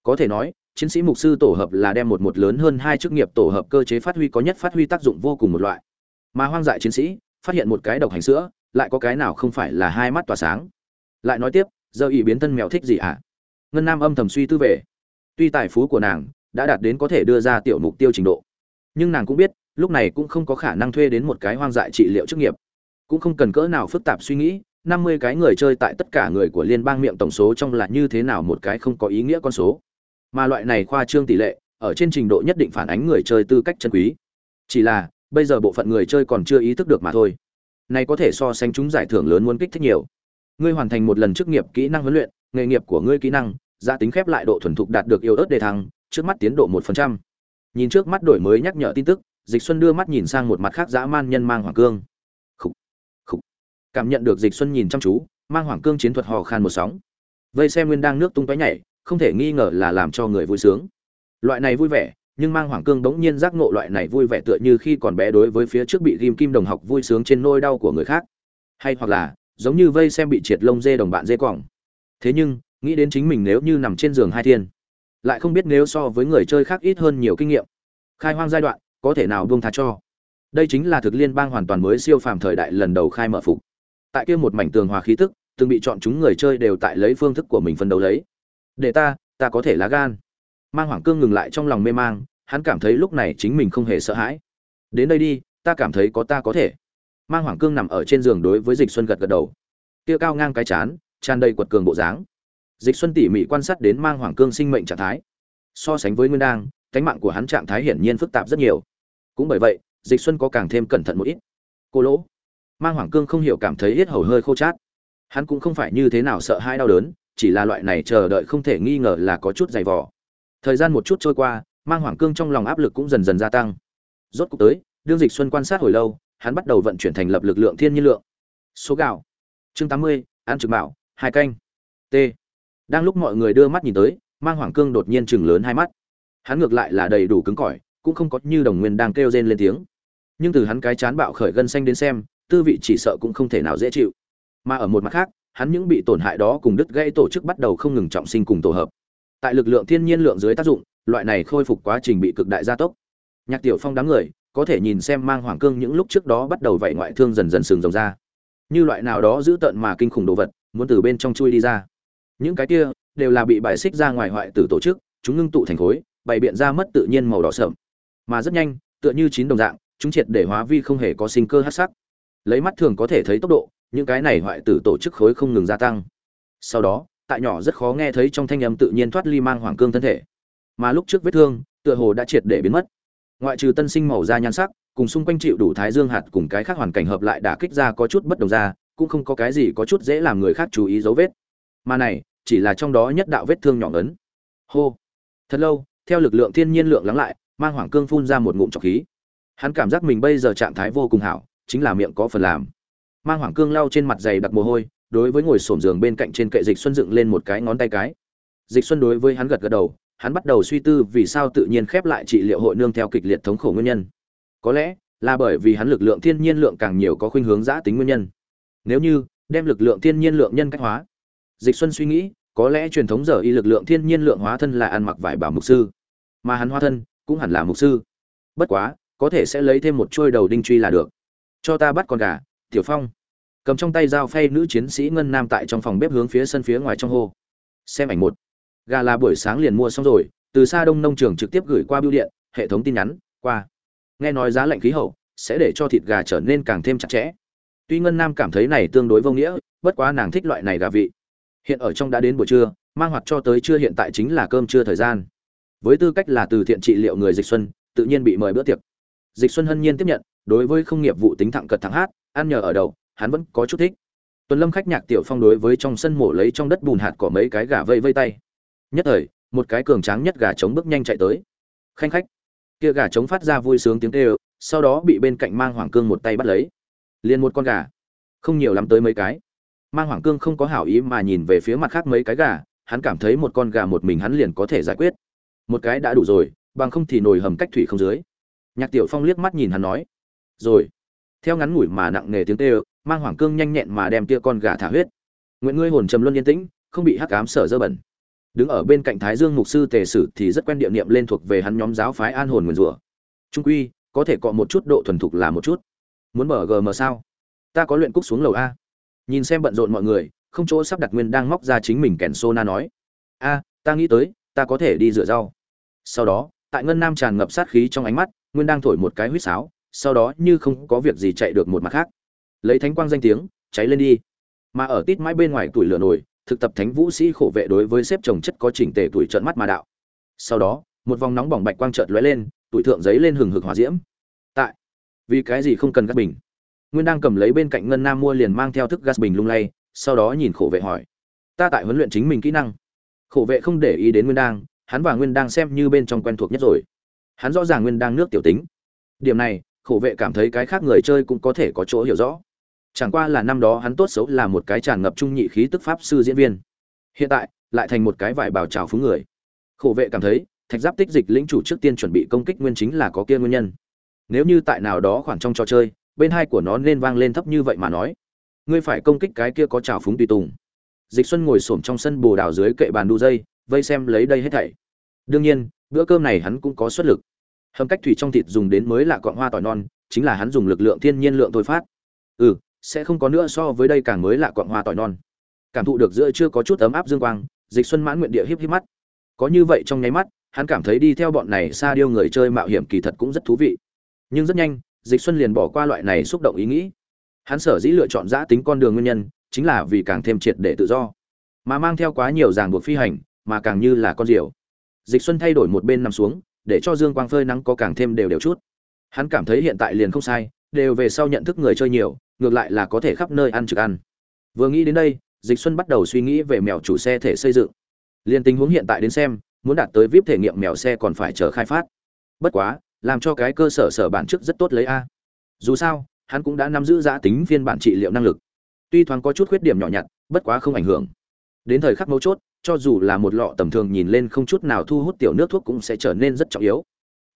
Speaker 1: Có thể nói, chiến sĩ mục sư tổ hợp là đem một một lớn hơn hai chức nghiệp tổ hợp cơ chế phát huy có nhất phát huy tác dụng vô cùng một loại. Mà hoang dại chiến sĩ, phát hiện một cái độc hành sữa, lại có cái nào không phải là hai mắt tỏa sáng. Lại nói tiếp, giờ ý biến thân mèo thích gì ạ à? ngân nam âm thầm suy tư về tuy tài phú của nàng đã đạt đến có thể đưa ra tiểu mục tiêu trình độ, nhưng nàng cũng biết, lúc này cũng không có khả năng thuê đến một cái hoang dại trị liệu chức nghiệp. Cũng không cần cỡ nào phức tạp suy nghĩ, năm mươi cái người chơi tại tất cả người của liên bang miệng tổng số trong là như thế nào một cái không có ý nghĩa con số. Mà loại này khoa trương tỷ lệ, ở trên trình độ nhất định phản ánh người chơi tư cách chân quý. Chỉ là, bây giờ bộ phận người chơi còn chưa ý thức được mà thôi. Này có thể so sánh chúng giải thưởng lớn muốn kích thích nhiều. Ngươi hoàn thành một lần chức nghiệp kỹ năng huấn luyện, nghề nghiệp của ngươi kỹ năng giá tính khép lại độ thuần thục đạt được yêu ớt đề thăng, trước mắt tiến độ một phần trăm. Nhìn trước mắt đổi mới nhắc nhở tin tức, dịch xuân đưa mắt nhìn sang một mặt khác dã man nhân mang hoàng cương. Khục khục. Cảm nhận được dịch xuân nhìn chăm chú, mang hoàng cương chiến thuật hò khan một sóng. Vây xem nguyên đang nước tung tóe nhảy, không thể nghi ngờ là làm cho người vui sướng. Loại này vui vẻ, nhưng mang hoàng cương bỗng nhiên giác ngộ loại này vui vẻ tựa như khi còn bé đối với phía trước bị ghim kim đồng học vui sướng trên nôi đau của người khác. Hay hoặc là, giống như vây xem bị triệt lông dê đồng bạn dê quỏng thế nhưng nghĩ đến chính mình nếu như nằm trên giường hai thiên, lại không biết nếu so với người chơi khác ít hơn nhiều kinh nghiệm. Khai hoang giai đoạn, có thể nào buông tha cho? Đây chính là thực liên bang hoàn toàn mới siêu phàm thời đại lần đầu khai mở phục. Tại kia một mảnh tường hòa khí tức, từng bị chọn chúng người chơi đều tại lấy phương thức của mình phân đấu lấy. Để ta ta có thể lá gan. Mang hoàng cương ngừng lại trong lòng mê mang, hắn cảm thấy lúc này chính mình không hề sợ hãi. Đến đây đi, ta cảm thấy có ta có thể. Mang hoàng cương nằm ở trên giường đối với dịch xuân gật gật đầu. Kia cao ngang cái chán, tràn đầy quật cường bộ dáng dịch xuân tỉ mỉ quan sát đến mang hoàng cương sinh mệnh trạng thái. So sánh với nguyên đang cánh mạng của hắn trạng thái hiển nhiên phức tạp rất nhiều. Cũng bởi vậy, dịch xuân có càng thêm cẩn thận một ít. Cô lỗ, mang hoàng cương không hiểu cảm thấy hết hầu hơi khô chát. Hắn cũng không phải như thế nào sợ hãi đau đớn, chỉ là loại này chờ đợi không thể nghi ngờ là có chút dày vò. Thời gian một chút trôi qua, mang hoàng cương trong lòng áp lực cũng dần dần gia tăng. Rốt cuộc tới, đương dịch xuân quan sát hồi lâu, hắn bắt đầu vận chuyển thành lập lực lượng thiên nhiên lượng. Số gạo. Chương tám mươi, ăn trực bảo hai canh. T đang lúc mọi người đưa mắt nhìn tới, mang hoàng cương đột nhiên chừng lớn hai mắt. Hắn ngược lại là đầy đủ cứng cỏi, cũng không có như đồng nguyên đang kêu rên lên tiếng. Nhưng từ hắn cái chán bạo khởi gân xanh đến xem, tư vị chỉ sợ cũng không thể nào dễ chịu. Mà ở một mặt khác, hắn những bị tổn hại đó cùng đứt gãy tổ chức bắt đầu không ngừng trọng sinh cùng tổ hợp. Tại lực lượng thiên nhiên lượng dưới tác dụng, loại này khôi phục quá trình bị cực đại gia tốc. Nhạc tiểu phong đám người, có thể nhìn xem mang hoàng cương những lúc trước đó bắt đầu vậy ngoại thương dần dần sừng rồng ra. Như loại nào đó giữ tận mà kinh khủng đồ vật, muốn từ bên trong chui đi ra những cái kia đều là bị bài xích ra ngoài hoại tử tổ chức, chúng ngưng tụ thành khối, bày biện ra mất tự nhiên màu đỏ sợm mà rất nhanh, tựa như chín đồng dạng, chúng triệt để hóa vi không hề có sinh cơ hát sắc. Lấy mắt thường có thể thấy tốc độ, những cái này hoại tử tổ chức khối không ngừng gia tăng. Sau đó, tại nhỏ rất khó nghe thấy trong thanh âm tự nhiên thoát ly mang hoàng cương thân thể. Mà lúc trước vết thương, tựa hồ đã triệt để biến mất. Ngoại trừ tân sinh màu da nhan sắc, cùng xung quanh chịu đủ thái dương hạt cùng cái khác hoàn cảnh hợp lại đã kích ra có chút bất đồng ra, cũng không có cái gì có chút dễ làm người khác chú ý dấu vết. Mà này chỉ là trong đó nhất đạo vết thương nhỏ ngấn. Hô. Thật lâu, theo lực lượng thiên nhiên lượng lắng lại, mang hoàng cương phun ra một ngụm trọc khí. Hắn cảm giác mình bây giờ trạng thái vô cùng hảo, chính là miệng có phần làm. Mang hoàng cương lau trên mặt dày đặc mồ hôi, đối với ngồi xổm giường bên cạnh trên kệ dịch xuân dựng lên một cái ngón tay cái. Dịch xuân đối với hắn gật gật đầu, hắn bắt đầu suy tư vì sao tự nhiên khép lại trị liệu hội nương theo kịch liệt thống khổ nguyên nhân. Có lẽ là bởi vì hắn lực lượng thiên nhiên lượng càng nhiều có khuynh hướng giã tính nguyên nhân. Nếu như đem lực lượng thiên nhiên lượng nhân cách hóa, dịch xuân suy nghĩ có lẽ truyền thống giờ y lực lượng thiên nhiên lượng hóa thân là ăn mặc vải bảo mục sư, mà hắn hóa thân cũng hẳn là mục sư. Bất quá, có thể sẽ lấy thêm một trôi đầu đinh truy là được. Cho ta bắt con gà, tiểu phong. Cầm trong tay dao phay nữ chiến sĩ ngân nam tại trong phòng bếp hướng phía sân phía ngoài trong hồ xem ảnh một. Gà là buổi sáng liền mua xong rồi, từ xa đông nông trường trực tiếp gửi qua bưu điện, hệ thống tin nhắn, qua. Nghe nói giá lạnh khí hậu, sẽ để cho thịt gà trở nên càng thêm chặt chẽ. Tuy ngân nam cảm thấy này tương đối vô nghĩa, bất quá nàng thích loại này gà vị hiện ở trong đã đến buổi trưa, mang hoạt cho tới trưa hiện tại chính là cơm trưa thời gian. Với tư cách là từ thiện trị liệu người dịch xuân, tự nhiên bị mời bữa tiệc. Dịch xuân hân nhiên tiếp nhận, đối với không nghiệp vụ tính thẳng cật thẳng hát, ăn nhờ ở đầu hắn vẫn có chút thích. Tuần lâm khách nhạc tiểu phong đối với trong sân mổ lấy trong đất bùn hạt cỏ mấy cái gà vây vây tay. Nhất thời, một cái cường tráng nhất gà trống bước nhanh chạy tới. Khanh khách. Kia gà trống phát ra vui sướng tiếng kêu, sau đó bị bên cạnh mang hoàng cương một tay bắt lấy. Liền một con gà. Không nhiều lắm tới mấy cái mang hoàng cương không có hảo ý mà nhìn về phía mặt khác mấy cái gà, hắn cảm thấy một con gà một mình hắn liền có thể giải quyết. Một cái đã đủ rồi, bằng không thì nồi hầm cách thủy không dưới. Nhạc tiểu phong liếc mắt nhìn hắn nói, rồi. Theo ngắn ngủi mà nặng nề tiếng tê mang hoàng cương nhanh nhẹn mà đem tia con gà thả huyết. Nguyện ngươi hồn trầm luân yên tĩnh, không bị hắc ám sở dơ bẩn. Đứng ở bên cạnh thái dương mục sư tề sử thì rất quen địa niệm lên thuộc về hắn nhóm giáo phái an hồn nguyền rủa. Trung quy, có thể cọ một chút độ thuần thục là một chút. Muốn mở gm sao? Ta có luyện cúc xuống lầu a nhìn xem bận rộn mọi người, không chỗ sắp đặt nguyên đang móc ra chính mình kèn sô na nói, a, ta nghĩ tới, ta có thể đi rửa rau. Sau đó, tại ngân nam tràn ngập sát khí trong ánh mắt, nguyên đang thổi một cái huýt sáo, sau đó như không có việc gì chạy được một mặt khác. Lấy thánh quang danh tiếng, cháy lên đi. Mà ở tít mãi bên ngoài tuổi lửa nổi, thực tập thánh vũ sĩ khổ vệ đối với xếp chồng chất có chỉnh tề tuổi trợn mắt mà đạo. Sau đó, một vòng nóng bỏng bạch quang trợn lóe lên, tuổi thượng giấy lên hừng hực hỏa diễm. Tại, vì cái gì không cần gas bình? Nguyên đang cầm lấy bên cạnh ngân nam mua liền mang theo thức gas bình lung lay, sau đó nhìn khổ vệ hỏi, ta tại huấn luyện chính mình kỹ năng. Khổ vệ không để ý đến nguyên đang, hắn và nguyên đang xem như bên trong quen thuộc nhất rồi. Hắn rõ ràng nguyên đang nước tiểu tính. Điểm này, khổ vệ cảm thấy cái khác người chơi cũng có thể có chỗ hiểu rõ. Chẳng qua là năm đó hắn tốt xấu là một cái tràn ngập trung nhị khí tức pháp sư diễn viên. Hiện tại, lại thành một cái vải bào trào phúng người. Khổ vệ cảm thấy, thạch giáp tích dịch lĩnh chủ trước tiên chuẩn bị công kích nguyên chính là có kia nguyên nhân. Nếu như tại nào đó khoảng trong trò chơi bên hai của nó nên vang lên thấp như vậy mà nói. Ngươi phải công kích cái kia có trào phúng tùy tùng. Dịch xuân ngồi xổm trong sân bồ đào dưới kệ bàn đu dây, vây xem lấy đây hết thảy. Đương nhiên, bữa cơm này hắn cũng có xuất lực. Hầm cách thủy trong thịt dùng đến mới là cọn hoa tỏi non, chính là hắn dùng lực lượng thiên nhiên lượng thôi phát. Ừ sẽ không có nữa so với đây càng mới là cọn hoa tỏi non. Cảm thụ được giữa chưa có chút ấm áp dương quang, dịch xuân mãn nguyện địa híp híp mắt. Có như vậy trong nháy mắt, hắn cảm thấy đi theo bọn này xa điêu người chơi mạo hiểm kỳ thật cũng rất thú vị. Nhưng rất nhanh dịch xuân liền bỏ qua loại này xúc động ý nghĩ. Hắn sở dĩ lựa chọn giã tính con đường nguyên nhân, chính là vì càng thêm triệt để tự do. Mà mang theo quá nhiều ràng buộc phi hành, mà càng như là con diều dịch xuân thay đổi một bên nằm xuống, để cho dương quang phơi nắng có càng thêm đều đều chút. Hắn cảm thấy hiện tại liền không sai, đều về sau nhận thức người chơi nhiều, ngược lại là có thể khắp nơi ăn trực ăn. Vừa nghĩ đến đây, dịch xuân bắt đầu suy nghĩ về mèo chủ xe thể xây dựng. Liền tình huống hiện tại đến xem, muốn đạt tới vip thể nghiệm mèo xe còn phải chờ khai phát. Bất quá làm cho cái cơ sở sở bản trước rất tốt lấy a. Dù sao, hắn cũng đã nắm giữ giá tính phiên bản trị liệu năng lực. Tuy thoáng có chút khuyết điểm nhỏ nhặt, bất quá không ảnh hưởng. Đến thời khắc mấu chốt, cho dù là một lọ tầm thường nhìn lên không chút nào thu hút tiểu nước thuốc cũng sẽ trở nên rất trọng yếu.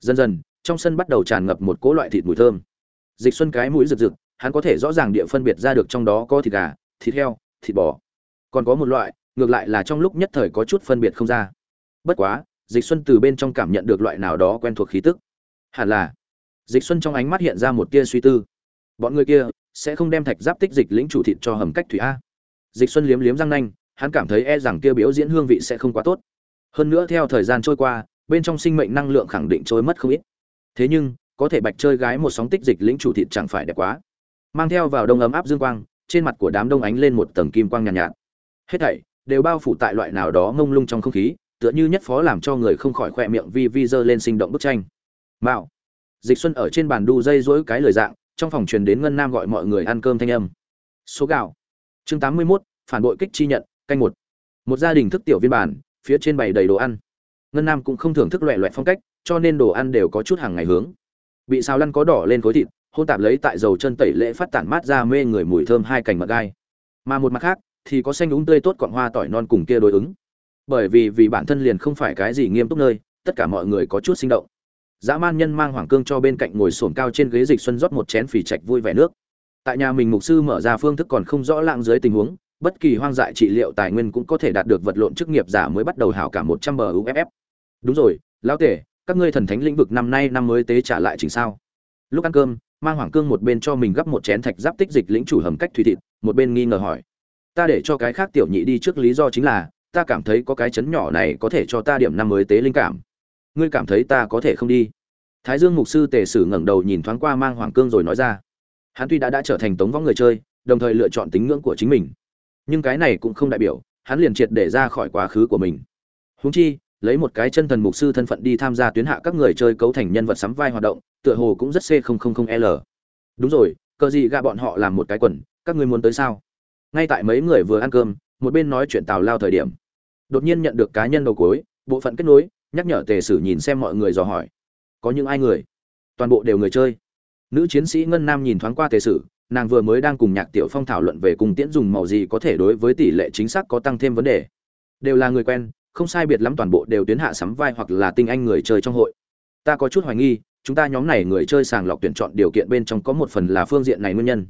Speaker 1: Dần dần, trong sân bắt đầu tràn ngập một cỗ loại thịt mùi thơm. Dịch xuân cái mũi rực rực, hắn có thể rõ ràng địa phân biệt ra được trong đó có thịt gà, thịt heo, thịt bò. Còn có một loại, ngược lại là trong lúc nhất thời có chút phân biệt không ra. Bất quá, dịch xuân từ bên trong cảm nhận được loại nào đó quen thuộc khí tức hẳn là. Dịch xuân trong ánh mắt hiện ra một tia suy tư. Bọn người kia sẽ không đem thạch giáp tích dịch lĩnh chủ thịt cho hầm cách thủy a. Dịch xuân liếm liếm răng nanh hắn cảm thấy e rằng kia biểu diễn hương vị sẽ không quá tốt. Hơn nữa theo thời gian trôi qua bên trong sinh mệnh năng lượng khẳng định trôi mất không ít. Thế nhưng có thể bạch chơi gái một sóng tích dịch lĩnh chủ thịt chẳng phải đẹp quá. Mang theo vào đông ấm áp dương quang trên mặt của đám đông ánh lên một tầng kim quang nhàn nhạt, nhạt. Hết thảy đều bao phủ tại loại nào đó ngông lung trong không khí tựa như nhất phó làm cho người không khỏi khoe miệng vi vi dơ lên sinh động bức tranh mạo. Dịch xuân ở trên bàn đu dây dỗi cái lời dạng trong phòng truyền đến ngân nam gọi mọi người ăn cơm thanh âm. Số gạo. Chương 81, phản bội kích chi nhận canh một. Một gia đình thức tiểu viên bản phía trên bày đầy đồ ăn. Ngân nam cũng không thưởng thức loẹ loại phong cách cho nên đồ ăn đều có chút hàng ngày hướng. Bị xào lăn có đỏ lên khối thịt hôn tạp lấy tại dầu chân tẩy lễ phát tản mát ra mê người mùi thơm hai cành mật gai. Mà một mặt khác thì có xanh đúng tươi tốt cọn hoa tỏi non cùng kia đối ứng. Bởi vì vì bản thân liền không phải cái gì nghiêm túc nơi tất cả mọi người có chút sinh động dã man nhân mang hoàng cương cho bên cạnh ngồi sồn cao trên ghế dịch xuân rót một chén phì trạch vui vẻ nước. Tại nhà mình mục sư mở ra phương thức còn không rõ lạng dưới tình huống, bất kỳ hoang dại trị liệu tài nguyên cũng có thể đạt được vật lộn chức nghiệp giả mới bắt đầu hảo cả một trăm bờ uff đúng rồi, lão tể, các ngươi thần thánh lĩnh vực năm nay năm mới tế trả lại chỉnh sao? Lúc ăn cơm, mang hoàng cương một bên cho mình gấp một chén thạch giáp tích dịch lĩnh chủ hầm cách thủy thịt, một bên nghi ngờ hỏi. Ta để cho cái khác tiểu nhị đi trước lý do chính là, ta cảm thấy có cái chấn nhỏ này có thể cho ta điểm năm mới tế linh cảm ngươi cảm thấy ta có thể không đi? Thái dương mục sư tề sử ngẩng đầu nhìn thoáng qua mang hoàng cương rồi nói ra. Hắn tuy đã đã trở thành tống võng người chơi, đồng thời lựa chọn tính ngưỡng của chính mình. Nhưng cái này cũng không đại biểu, hắn liền triệt để ra khỏi quá khứ của mình. Húng chi, lấy một cái chân thần mục sư thân phận đi tham gia tuyến hạ các người chơi cấu thành nhân vật sắm vai hoạt động, tựa hồ cũng rất c l. Đúng rồi, cờ gì gạ bọn họ làm một cái quần, các ngươi muốn tới sao? Ngay tại mấy người vừa ăn cơm, một bên nói chuyện tào lao thời điểm. Đột nhiên nhận được cá nhân đầu cuối, bộ phận kết nối nhắc nhở tề sử nhìn xem mọi người dò hỏi. Có những ai người? Toàn bộ đều người chơi. Nữ chiến sĩ ngân nam nhìn thoáng qua tề sử, nàng vừa mới đang cùng nhạc tiểu phong thảo luận về cùng tiễn dùng màu gì có thể đối với tỷ lệ chính xác có tăng thêm vấn đề. Đều là người quen, không sai biệt lắm toàn bộ đều tuyến hạ sắm vai hoặc là tinh anh người chơi trong hội. Ta có chút hoài nghi, chúng ta nhóm này người chơi sàng lọc tuyển chọn điều kiện bên trong có một phần là phương diện này nguyên nhân.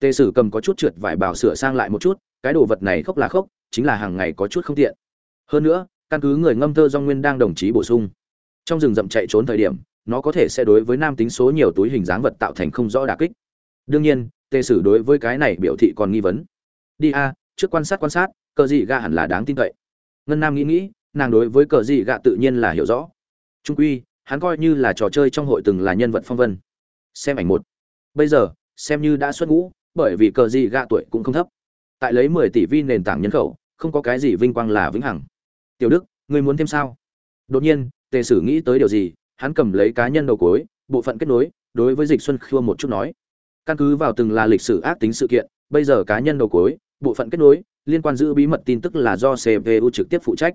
Speaker 1: Tề sử cầm có chút trượt vải bào sửa sang lại một chút, cái đồ vật này khốc là khốc, chính là hàng ngày có chút không tiện. Hơn nữa căn cứ người ngâm thơ do nguyên đang đồng chí bổ sung. Trong rừng rậm chạy trốn thời điểm, nó có thể sẽ đối với nam tính số nhiều túi hình dáng vật tạo thành không rõ đà kích. Đương nhiên, tề sử đối với cái này biểu thị còn nghi vấn. Đi a, trước quan sát quan sát, cờ dị gạ hẳn là đáng tin cậy. Ngân nam nghĩ nghĩ, nàng đối với cờ dị gạ tự nhiên là hiểu rõ. Trung quy, hắn coi như là trò chơi trong hội từng là nhân vật phong vân. Xem ảnh một. Bây giờ, xem như đã xuất ngũ, bởi vì cờ dị gạ tuổi cũng không thấp. Tại lấy mười tỷ vi nền tảng nhân khẩu, không có cái gì vinh quang là vĩnh hằng tiểu đức, ngươi muốn thêm sao? Đột nhiên, tề sử nghĩ tới điều gì, hắn cầm lấy cá nhân đầu cối, bộ phận kết nối, đối với dịch xuân khua một chút nói. Căn cứ vào từng là lịch sử ác tính sự kiện, bây giờ cá nhân đầu cối, bộ phận kết nối, liên quan giữ bí mật tin tức là do cpu trực tiếp phụ trách.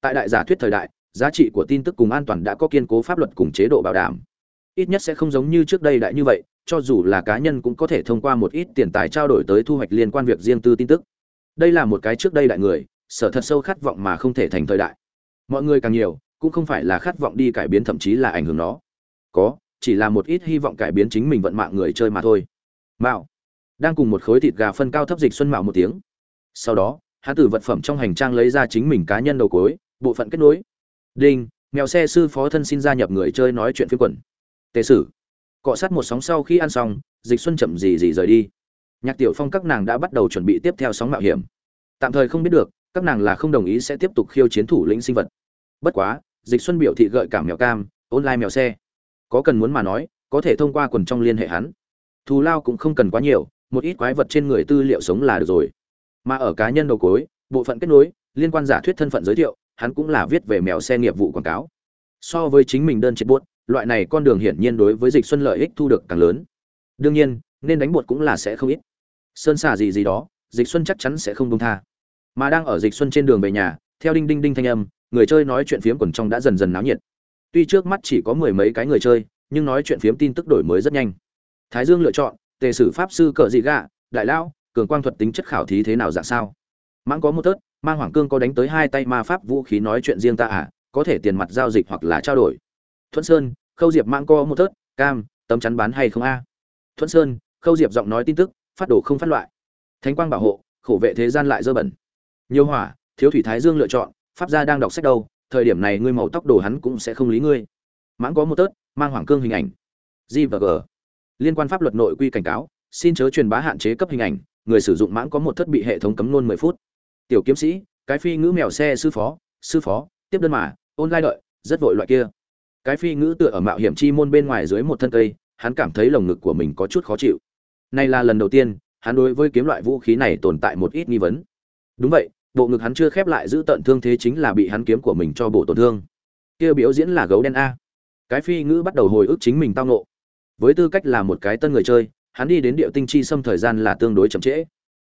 Speaker 1: Tại đại giả thuyết thời đại, giá trị của tin tức cùng an toàn đã có kiên cố pháp luật cùng chế độ bảo đảm. Ít nhất sẽ không giống như trước đây đại như vậy, cho dù là cá nhân cũng có thể thông qua một ít tiền tài trao đổi tới thu hoạch liên quan việc riêng tư tin tức. Đây là một cái trước đây đại người sở thật sâu khát vọng mà không thể thành thời đại. Mọi người càng nhiều, cũng không phải là khát vọng đi cải biến thậm chí là ảnh hưởng nó. Có, chỉ là một ít hy vọng cải biến chính mình vận mạng người chơi mà thôi. Mạo. Đang cùng một khối thịt gà phân cao thấp dịch xuân mạo một tiếng. Sau đó, hắn từ vật phẩm trong hành trang lấy ra chính mình cá nhân đầu cối, bộ phận kết nối. Đinh, mèo xe sư phó thân xin gia nhập người chơi nói chuyện phiếm quần. Tề sử. Cọ sát một sóng sau khi ăn xong, dịch xuân chậm gì gì rời đi. Nhạc tiểu phong các nàng đã bắt đầu chuẩn bị tiếp theo sóng mạo hiểm. Tạm thời không biết được các nàng là không đồng ý sẽ tiếp tục khiêu chiến thủ lĩnh sinh vật. Bất quá, dịch xuân biểu thị gợi cảm mèo cam, online mèo xe. Có cần muốn mà nói, có thể thông qua quần trong liên hệ hắn. Thù lao cũng không cần quá nhiều, một ít quái vật trên người tư liệu sống là được rồi. Mà ở cá nhân đầu cối, bộ phận kết nối, liên quan giả thuyết thân phận giới thiệu, hắn cũng là viết về mèo xe nghiệp vụ quảng cáo. So với chính mình đơn chết buốt, loại này con đường hiển nhiên đối với dịch xuân lợi ích thu được càng lớn. Đương nhiên, nên đánh buột cũng là sẽ không ít. Sơn xả gì gì đó, dịch xuân chắc chắn sẽ không buông tha mà đang ở dịch xuân trên đường về nhà, theo đinh đinh đinh thanh âm, người chơi nói chuyện phiếm quần trong đã dần dần náo nhiệt. Tuy trước mắt chỉ có mười mấy cái người chơi, nhưng nói chuyện phiếm tin tức đổi mới rất nhanh. Thái dương lựa chọn, tề sử pháp sư cờ dị gạ, đại lao cường quang thuật tính chất khảo thí thế nào dạng sao? Mãng có một tớt, mang hoàng cương có đánh tới hai tay ma pháp vũ khí nói chuyện riêng ta à có thể tiền mặt giao dịch hoặc là trao đổi. Thuận sơn, khâu diệp mãng có một tớt, cam, tấm chắn bán hay không a? Thuận sơn, khâu diệp giọng nói tin tức, phát đồ không phát loại. Thánh quang bảo hộ, khổ vệ thế gian lại dơ bẩn nhiều hỏa, thiếu thủy thái dương lựa chọn, pháp gia đang đọc sách đâu, thời điểm này ngươi màu tóc đồ hắn cũng sẽ không lý ngươi. Mãng có một tớt, mang hoàng cương hình ảnh. G và g. Liên quan pháp luật nội quy cảnh cáo, xin chớ truyền bá hạn chế cấp hình ảnh, người sử dụng mãng có một thất bị hệ thống cấm nôn mười phút. Tiểu kiếm sĩ, cái phi ngữ mèo xe sư phó sư phó, tiếp đơn mà ôn lai đợi, rất vội loại kia. Cái phi ngữ tựa ở mạo hiểm chi môn bên ngoài dưới một thân cây, hắn cảm thấy lồng ngực của mình có chút khó chịu. Nay là lần đầu tiên, hắn đối với kiếm loại vũ khí này tồn tại một ít nghi vấn đúng vậy, bộ ngực hắn chưa khép lại giữ tận thương thế chính là bị hắn kiếm của mình cho bổ tổn thương. Kia biểu diễn là gấu đen a. Cái phi ngữ bắt đầu hồi ức chính mình tao nộ với tư cách là một cái tân người chơi, hắn đi đến địa tinh chi xâm thời gian là tương đối chậm trễ.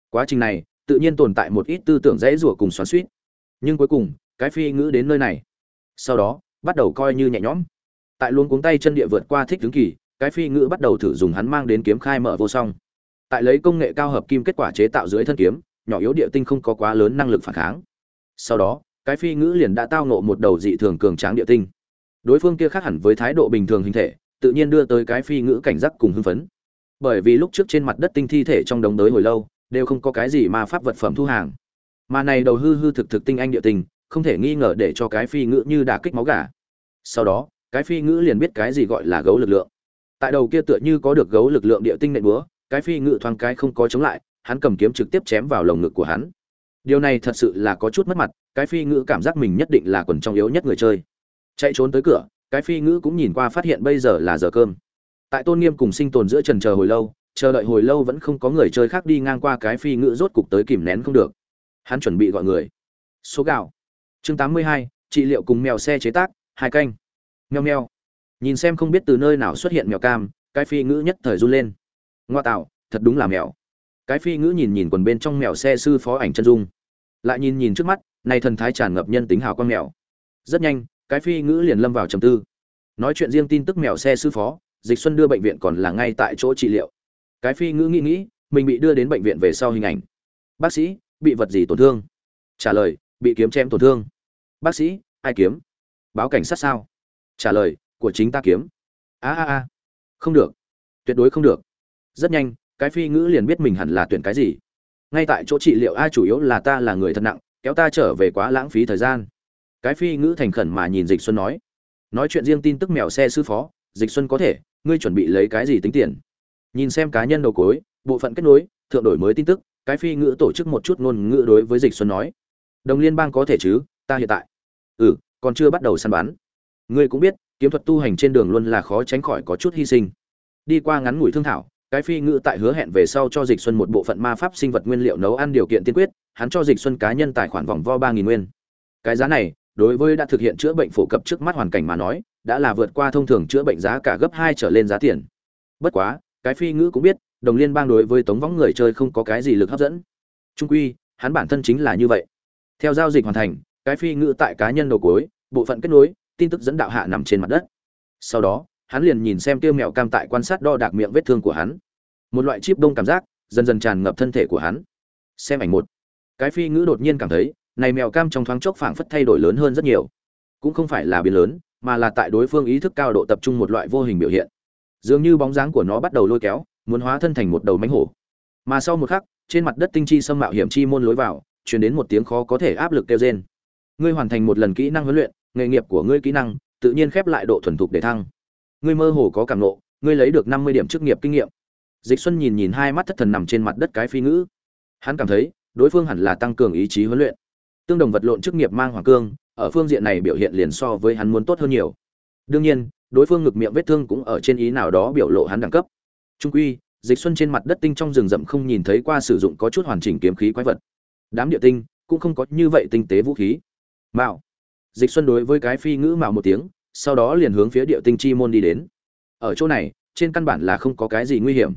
Speaker 1: Quá trình này, tự nhiên tồn tại một ít tư tưởng dễ rủa cùng xoắn suýt nhưng cuối cùng, cái phi ngữ đến nơi này. Sau đó, bắt đầu coi như nhẹ nhõm. Tại luôn cuống tay chân địa vượt qua thích tướng kỳ, cái phi ngữ bắt đầu thử dùng hắn mang đến kiếm khai mở vô song. Tại lấy công nghệ cao hợp kim kết quả chế tạo dưới thân kiếm nhỏ yếu địa tinh không có quá lớn năng lực phản kháng. Sau đó, cái phi ngữ liền đã tao nộ một đầu dị thường cường tráng địa tinh. Đối phương kia khác hẳn với thái độ bình thường hình thể, tự nhiên đưa tới cái phi ngữ cảnh giác cùng hưng phấn. Bởi vì lúc trước trên mặt đất tinh thi thể trong đống đới hồi lâu, đều không có cái gì mà pháp vật phẩm thu hàng. Mà này đầu hư hư thực thực tinh anh địa tinh, không thể nghi ngờ để cho cái phi ngữ như đả kích máu gà. Sau đó, cái phi ngữ liền biết cái gì gọi là gấu lực lượng. Tại đầu kia tựa như có được gấu lực lượng địa tinh nện búa, cái phi ngữ thoáng cái không có chống lại hắn cầm kiếm trực tiếp chém vào lồng ngực của hắn. Điều này thật sự là có chút mất mặt, cái phi ngữ cảm giác mình nhất định là quần trong yếu nhất người chơi. Chạy trốn tới cửa, cái phi ngữ cũng nhìn qua phát hiện bây giờ là giờ cơm. Tại tôn nghiêm cùng sinh tồn giữa trần chờ hồi lâu, chờ đợi hồi lâu vẫn không có người chơi khác đi ngang qua cái phi ngữ rốt cục tới kìm nén không được. Hắn chuẩn bị gọi người. Số gạo. Chương tám mươi hai, trị liệu cùng mèo xe chế tác, hai canh. Meo meo nhìn xem không biết từ nơi nào xuất hiện mèo cam, cái phi ngữ nhất thời run lên. Ngoa tạo, thật đúng là mèo cái phi ngữ nhìn nhìn quần bên trong mèo xe sư phó ảnh chân dung. Lại nhìn nhìn trước mắt, này thần thái tràn ngập nhân tính hào con mèo. Rất nhanh, cái phi ngữ liền lâm vào trầm tư. Nói chuyện riêng tin tức mèo xe sư phó, dịch xuân đưa bệnh viện còn là ngay tại chỗ trị liệu. Cái phi ngữ nghĩ nghĩ, mình bị đưa đến bệnh viện về sau hình ảnh. Bác sĩ, bị vật gì tổn thương? Trả lời, bị kiếm chém tổn thương. Bác sĩ, ai kiếm? Báo cảnh sát sao? Trả lời, của chính ta kiếm. A a a. Không được. Tuyệt đối không được. Rất nhanh cái phi ngữ liền biết mình hẳn là tuyển cái gì. Ngay tại chỗ trị liệu ai chủ yếu là ta là người thật nặng, kéo ta trở về quá lãng phí thời gian. Cái phi ngữ thành khẩn mà nhìn dịch xuân nói. Nói chuyện riêng tin tức mèo xe sư phó, dịch xuân có thể, ngươi chuẩn bị lấy cái gì tính tiền? Nhìn xem cá nhân đầu cối bộ phận kết nối, thượng đổi mới tin tức, cái phi ngữ tổ chức một chút ngôn ngữ đối với dịch xuân nói. Đồng liên bang có thể chứ, ta hiện tại. Ừ còn chưa bắt đầu săn bắn. Ngươi cũng biết, kiếm thuật tu hành trên đường luôn là khó tránh khỏi có chút hy sinh. Đi qua ngắn ngủi thương thảo cái phi ngữ tại hứa hẹn về sau cho dịch xuân một bộ phận ma pháp sinh vật nguyên liệu nấu ăn điều kiện tiên quyết, hắn cho dịch xuân cá nhân tài khoản vòng vo ba nghìn nguyên. Cái giá này, đối với đã thực hiện chữa bệnh phổ cập trước mắt hoàn cảnh mà nói, đã là vượt qua thông thường chữa bệnh giá cả gấp hai trở lên giá tiền. Bất quá, cái phi ngữ cũng biết, đồng liên bang đối với tống võng người chơi không có cái gì lực hấp dẫn. Trung quy, hắn bản thân chính là như vậy. Theo giao dịch hoàn thành, cái phi ngữ tại cá nhân đầu cuối, bộ phận kết nối, tin tức dẫn đạo hạ nằm trên mặt đất. Sau đó, hắn liền nhìn xem tiêu mèo cam tại quan sát đo đạc miệng vết thương của hắn một loại chip đông cảm giác, dần dần tràn ngập thân thể của hắn. Xem ảnh một. Cái phi ngữ đột nhiên cảm thấy, này mèo cam trong thoáng chốc phảng phất thay đổi lớn hơn rất nhiều. Cũng không phải là biến lớn, mà là tại đối phương ý thức cao độ tập trung một loại vô hình biểu hiện. Dường như bóng dáng của nó bắt đầu lôi kéo, muốn hóa thân thành một đầu mánh hổ. Mà sau một khắc, trên mặt đất tinh chi xâm mạo hiểm chi môn lối vào, truyền đến một tiếng khó có thể áp lực kêu trên ngươi hoàn thành một lần kỹ năng huấn luyện, nghề nghiệp của ngươi kỹ năng, tự nhiên khép lại độ thuần thục để thăng. Ngươi mơ hồ có cảm nộ ngươi lấy được năm mươi điểm chức nghiệp kinh nghiệm dịch xuân nhìn nhìn hai mắt thất thần nằm trên mặt đất cái phi ngữ. Hắn cảm thấy, đối phương hẳn là tăng cường ý chí huấn luyện. Tương đồng vật lộn chức nghiệp mang hoàng cương, ở phương diện này biểu hiện liền so với hắn muốn tốt hơn nhiều. Đương nhiên, đối phương ngực miệng vết thương cũng ở trên ý nào đó biểu lộ hắn đẳng cấp. Trung quy, dịch xuân trên mặt đất tinh trong rừng rậm không nhìn thấy qua sử dụng có chút hoàn chỉnh kiếm khí quái vật. Đám địa tinh cũng không có như vậy tinh tế vũ khí. Mạo. Dịch xuân đối với cái phi ngữ mạo một tiếng, sau đó liền hướng phía địa tinh chi môn đi đến. Ở chỗ này, trên căn bản là không có cái gì nguy hiểm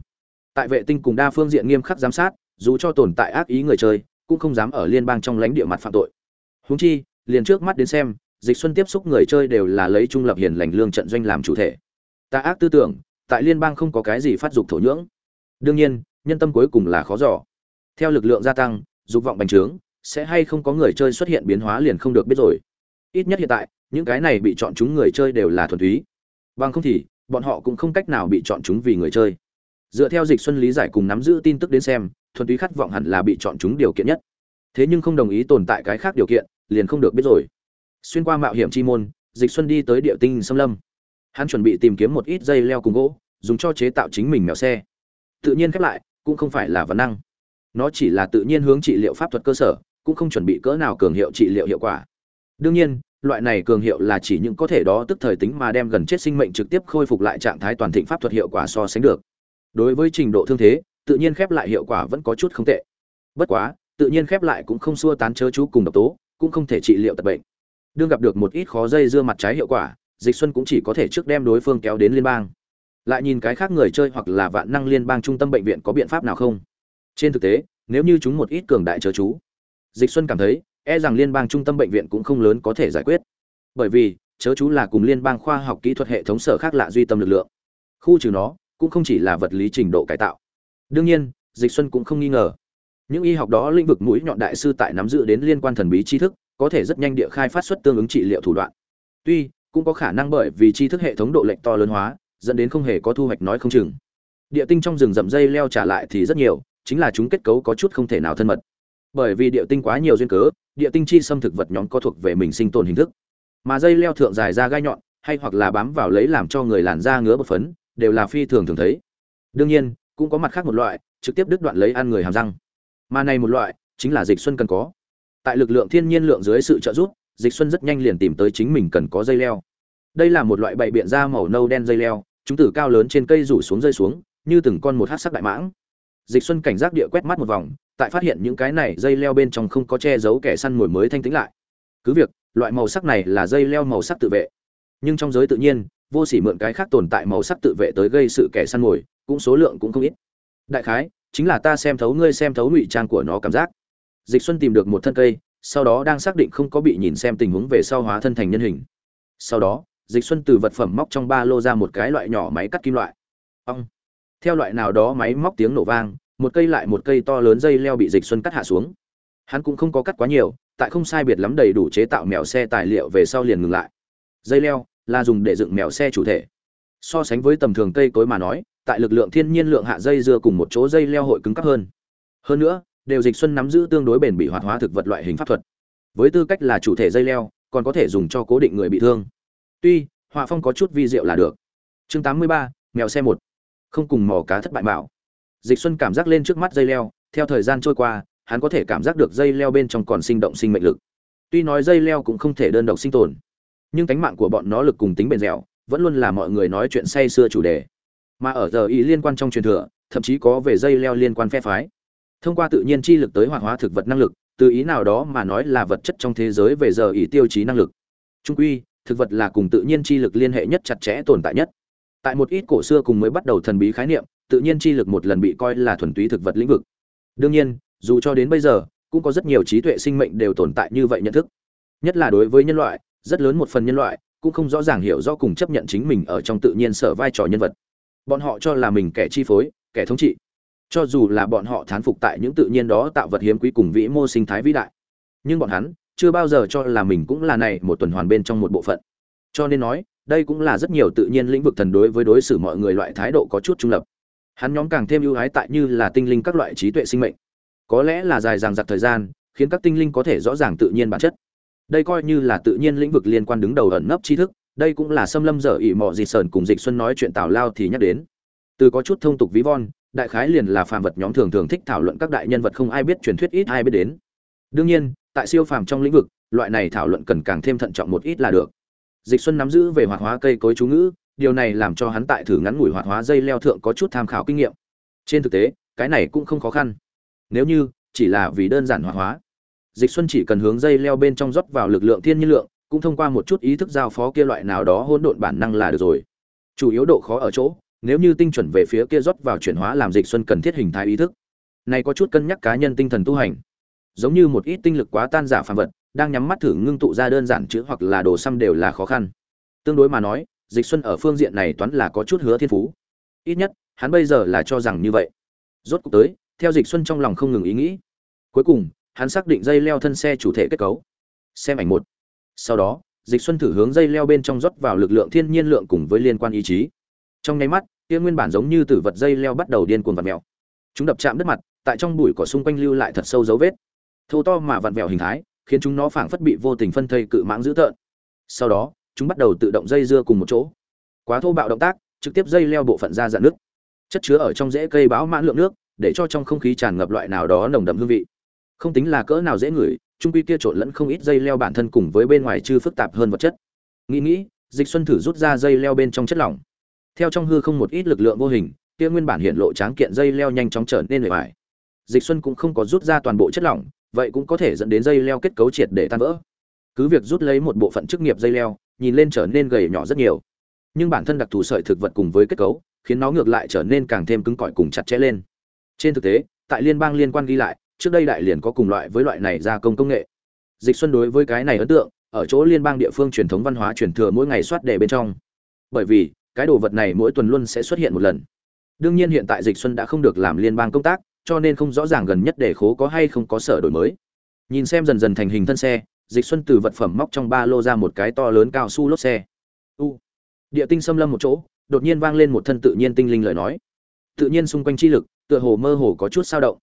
Speaker 1: tại vệ tinh cùng đa phương diện nghiêm khắc giám sát, dù cho tồn tại ác ý người chơi, cũng không dám ở liên bang trong lãnh địa mặt phạm tội. Húng chi, liền trước mắt đến xem, dịch xuân tiếp xúc người chơi đều là lấy trung lập hiền lành lương trận doanh làm chủ thể. Ta ác tư tưởng, tại liên bang không có cái gì phát dục thổ nhưỡng. Đương nhiên, nhân tâm cuối cùng là khó dò. Theo lực lượng gia tăng, dục vọng bành trướng, sẽ hay không có người chơi xuất hiện biến hóa liền không được biết rồi. Ít nhất hiện tại, những cái này bị chọn chúng người chơi đều là thuần túy. Bằng không thì, bọn họ cũng không cách nào bị chọn chúng vì người chơi dựa theo dịch xuân lý giải cùng nắm giữ tin tức đến xem, thuần túy khát vọng hẳn là bị chọn chúng điều kiện nhất. Thế nhưng không đồng ý tồn tại cái khác điều kiện, liền không được biết rồi. Xuyên qua mạo hiểm chi môn, dịch xuân đi tới địa tinh xâm lâm. Hắn chuẩn bị tìm kiếm một ít dây leo cùng gỗ, dùng cho chế tạo chính mình mèo xe. Tự nhiên khép lại, cũng không phải là vấn năng. Nó chỉ là tự nhiên hướng trị liệu pháp thuật cơ sở, cũng không chuẩn bị cỡ nào cường hiệu trị liệu hiệu quả. Đương nhiên, loại này cường hiệu là chỉ những có thể đó tức thời tính mà đem gần chết sinh mệnh trực tiếp khôi phục lại trạng thái toàn thịnh pháp thuật hiệu quả so sánh được đối với trình độ thương thế, tự nhiên khép lại hiệu quả vẫn có chút không tệ. Bất quá, tự nhiên khép lại cũng không xua tán chớ chú cùng độc tố, cũng không thể trị liệu tật bệnh. Đương gặp được một ít khó dây dưa mặt trái hiệu quả, dịch xuân cũng chỉ có thể trước đem đối phương kéo đến liên bang. Lại nhìn cái khác người chơi hoặc là vạn năng liên bang trung tâm bệnh viện có biện pháp nào không? Trên thực tế, nếu như chúng một ít cường đại chớ chú, dịch xuân cảm thấy e rằng liên bang trung tâm bệnh viện cũng không lớn có thể giải quyết. Bởi vì, chớ chú là cùng liên bang khoa học kỹ thuật hệ thống sở khác lạ duy tâm lực lượng. Khu trừ nó cũng không chỉ là vật lý trình độ cải tạo. Đương nhiên, dịch xuân cũng không nghi ngờ. Những y học đó lĩnh vực mũi nhọn đại sư tại nắm giữ đến liên quan thần bí tri thức, có thể rất nhanh địa khai phát xuất tương ứng trị liệu thủ đoạn. Tuy, cũng có khả năng bởi vì tri thức hệ thống độ lệnh to lớn hóa, dẫn đến không hề có thu hoạch nói không chừng. Địa tinh trong rừng rậm dây leo trả lại thì rất nhiều, chính là chúng kết cấu có chút không thể nào thân mật. Bởi vì địa tinh quá nhiều duyên cớ, địa tinh chi xâm thực vật nhóm có thuộc về mình sinh tồn hình thức. Mà dây leo thượng dài ra gai nhọn, hay hoặc là bám vào lấy làm cho người làn da ngứa bột phấn đều là phi thường thường thấy. Đương nhiên, cũng có mặt khác một loại, trực tiếp đứt đoạn lấy ăn người hàm răng. Mà này một loại, chính là dịch xuân cần có. Tại lực lượng thiên nhiên lượng dưới sự trợ giúp, dịch xuân rất nhanh liền tìm tới chính mình cần có dây leo. Đây là một loại bậy biện da màu nâu đen dây leo, chúng từ cao lớn trên cây rủ xuống rơi xuống, như từng con một hát sắc đại mãng. Dịch xuân cảnh giác địa quét mắt một vòng, tại phát hiện những cái này dây leo bên trong không có che giấu kẻ săn mồi mới thanh tĩnh lại. Cứ việc, loại màu sắc này là dây leo màu sắc tự vệ. Nhưng trong giới tự nhiên vô sỉ mượn cái khác tồn tại màu sắc tự vệ tới gây sự kẻ săn mồi, cũng số lượng cũng không ít. Đại khái, chính là ta xem thấu ngươi xem thấu ngụy trang của nó cảm giác. Dịch xuân tìm được một thân cây, sau đó đang xác định không có bị nhìn xem tình huống về sau hóa thân thành nhân hình. Sau đó, dịch xuân từ vật phẩm móc trong ba lô ra một cái loại nhỏ máy cắt kim loại. Ông theo loại nào đó máy móc tiếng nổ vang, một cây lại một cây to lớn dây leo bị dịch xuân cắt hạ xuống. Hắn cũng không có cắt quá nhiều, tại không sai biệt lắm đầy đủ chế tạo mèo xe tài liệu về sau liền ngừng lại. Dây leo là dùng để dựng mèo xe chủ thể. So sánh với tầm thường cây cối mà nói tại lực lượng thiên nhiên lượng hạ dây dưa cùng một chỗ dây leo hội cứng cấp hơn. Hơn nữa đều dịch xuân nắm giữ tương đối bền bỉ hoạt hóa thực vật loại hình pháp thuật. Với tư cách là chủ thể dây leo còn có thể dùng cho cố định người bị thương. Tuy họa phong có chút vi diệu là được. Chương 83, mèo xe một. Không cùng mò cá thất bại bảo dịch xuân cảm giác lên trước mắt dây leo theo thời gian trôi qua hắn có thể cảm giác được dây leo bên trong còn sinh động sinh mệnh lực. Tuy nói dây leo cũng không thể đơn độc sinh tồn nhưng cánh mạng của bọn nó lực cùng tính bền dẻo, vẫn luôn là mọi người nói chuyện say xưa chủ đề. Mà ở giờ ý liên quan trong truyền thừa, thậm chí có về dây leo liên quan phe phái. Thông qua tự nhiên chi lực tới hoạt hóa thực vật năng lực, từ ý nào đó mà nói là vật chất trong thế giới về giờ ý tiêu chí năng lực. Trung quy, thực vật là cùng tự nhiên chi lực liên hệ nhất chặt chẽ tồn tại nhất. Tại một ít cổ xưa cùng mới bắt đầu thần bí khái niệm, tự nhiên chi lực một lần bị coi là thuần túy thực vật lĩnh vực. Đương nhiên, dù cho đến bây giờ, cũng có rất nhiều trí tuệ sinh mệnh đều tồn tại như vậy nhận thức. Nhất là đối với nhân loại rất lớn một phần nhân loại, cũng không rõ ràng hiểu rõ cùng chấp nhận chính mình ở trong tự nhiên sở vai trò nhân vật. Bọn họ cho là mình kẻ chi phối, kẻ thống trị. Cho dù là bọn họ thán phục tại những tự nhiên đó tạo vật hiếm quý cùng vĩ mô sinh thái vĩ đại. Nhưng bọn hắn chưa bao giờ cho là mình cũng là này một tuần hoàn bên trong một bộ phận. Cho nên nói, đây cũng là rất nhiều tự nhiên lĩnh vực thần đối với đối xử mọi người loại thái độ có chút trung lập. Hắn nhóm càng thêm ưu ái tại như là tinh linh các loại trí tuệ sinh mệnh. Có lẽ là dài dằng dặc thời gian, khiến các tinh linh có thể rõ ràng tự nhiên bản chất đây coi như là tự nhiên lĩnh vực liên quan đứng đầu ẩn nấp tri thức, đây cũng là xâm lâm dở ỉ mọ dị sờn cùng dịch xuân nói chuyện tào lao thì nhắc đến. Từ có chút thông tục ví von, đại khái liền là phàm vật nhóm thường thường thích thảo luận các đại nhân vật không ai biết truyền thuyết ít ai biết đến. Đương nhiên, tại siêu phàm trong lĩnh vực, loại này thảo luận cần càng thêm thận trọng một ít là được. Dịch xuân nắm giữ về hoạt hóa cây cối chú ngữ, điều này làm cho hắn tại thử ngắn ngủi hoạt hóa dây leo thượng có chút tham khảo kinh nghiệm. Trên thực tế, cái này cũng không khó khăn. Nếu như chỉ là vì đơn giản hoạt hóa dịch xuân chỉ cần hướng dây leo bên trong rót vào lực lượng thiên nhiên lượng, cũng thông qua một chút ý thức giao phó kia loại nào đó hỗn độn bản năng là được rồi. Chủ yếu độ khó ở chỗ, nếu như tinh chuẩn về phía kia rót vào chuyển hóa làm dịch xuân cần thiết hình thái ý thức. Này có chút cân nhắc cá nhân tinh thần tu hành. Giống như một ít tinh lực quá tan giả phàm vật, đang nhắm mắt thử ngưng tụ ra đơn giản chữ hoặc là đồ xăm đều là khó khăn. Tương đối mà nói, dịch xuân ở phương diện này toán là có chút hứa thiên phú. Ít nhất, hắn bây giờ là cho rằng như vậy. Rốt cuộc tới, theo dịch xuân trong lòng không ngừng ý nghĩ. Cuối cùng hắn xác định dây leo thân xe chủ thể kết cấu. Xem ảnh một. Sau đó, dịch xuân thử hướng dây leo bên trong rót vào lực lượng thiên nhiên lượng cùng với liên quan ý chí. Trong nháy mắt, kia nguyên bản giống như tử vật dây leo bắt đầu điên cuồng vặn mèo chúng đập chạm đất mặt, tại trong bụi cỏ xung quanh lưu lại thật sâu dấu vết. Thô to mà vặn vẹo hình thái, khiến chúng nó phảng phất bị vô tình phân thây cự mãng dữ tợn. Sau đó, chúng bắt đầu tự động dây dưa cùng một chỗ. Quá thô bạo động tác, trực tiếp dây leo bộ phận ra dạn nước. Chất chứa ở trong rễ cây bão mãn lượng nước, để cho trong không khí tràn ngập loại nào đó nồng đậm hương vị không tính là cỡ nào dễ ngửi, trung quy kia trộn lẫn không ít dây leo bản thân cùng với bên ngoài chư phức tạp hơn vật chất. Nghĩ nghĩ, dịch xuân thử rút ra dây leo bên trong chất lỏng. Theo trong hư không một ít lực lượng vô hình, kia nguyên bản hiện lộ tráng kiện dây leo nhanh chóng trở nên lệ bài dịch xuân cũng không có rút ra toàn bộ chất lỏng, vậy cũng có thể dẫn đến dây leo kết cấu triệt để tan vỡ. Cứ việc rút lấy một bộ phận chức nghiệp dây leo, nhìn lên trở nên gầy nhỏ rất nhiều. Nhưng bản thân đặc thù sợi thực vật cùng với kết cấu, khiến nó ngược lại trở nên càng thêm cứng cỏi cùng chặt chẽ lên. Trên thực tế, tại liên bang liên quan ghi lại trước đây đại liền có cùng loại với loại này gia công công nghệ. Dịch xuân đối với cái này ấn tượng, ở chỗ liên bang địa phương truyền thống văn hóa truyền thừa mỗi ngày soát đề bên trong. Bởi vì, cái đồ vật này mỗi tuần luôn sẽ xuất hiện một lần. Đương nhiên hiện tại dịch xuân đã không được làm liên bang công tác, cho nên không rõ ràng gần nhất để khố có hay không có sở đổi mới. Nhìn xem dần dần thành hình thân xe, dịch xuân từ vật phẩm móc trong ba lô ra một cái to lớn cao su lốp xe. U. Địa tinh xâm lâm một chỗ, đột nhiên vang lên một thân tự nhiên tinh linh lời nói. Tự nhiên xung quanh chi lực, tựa hồ mơ hồ có chút sao động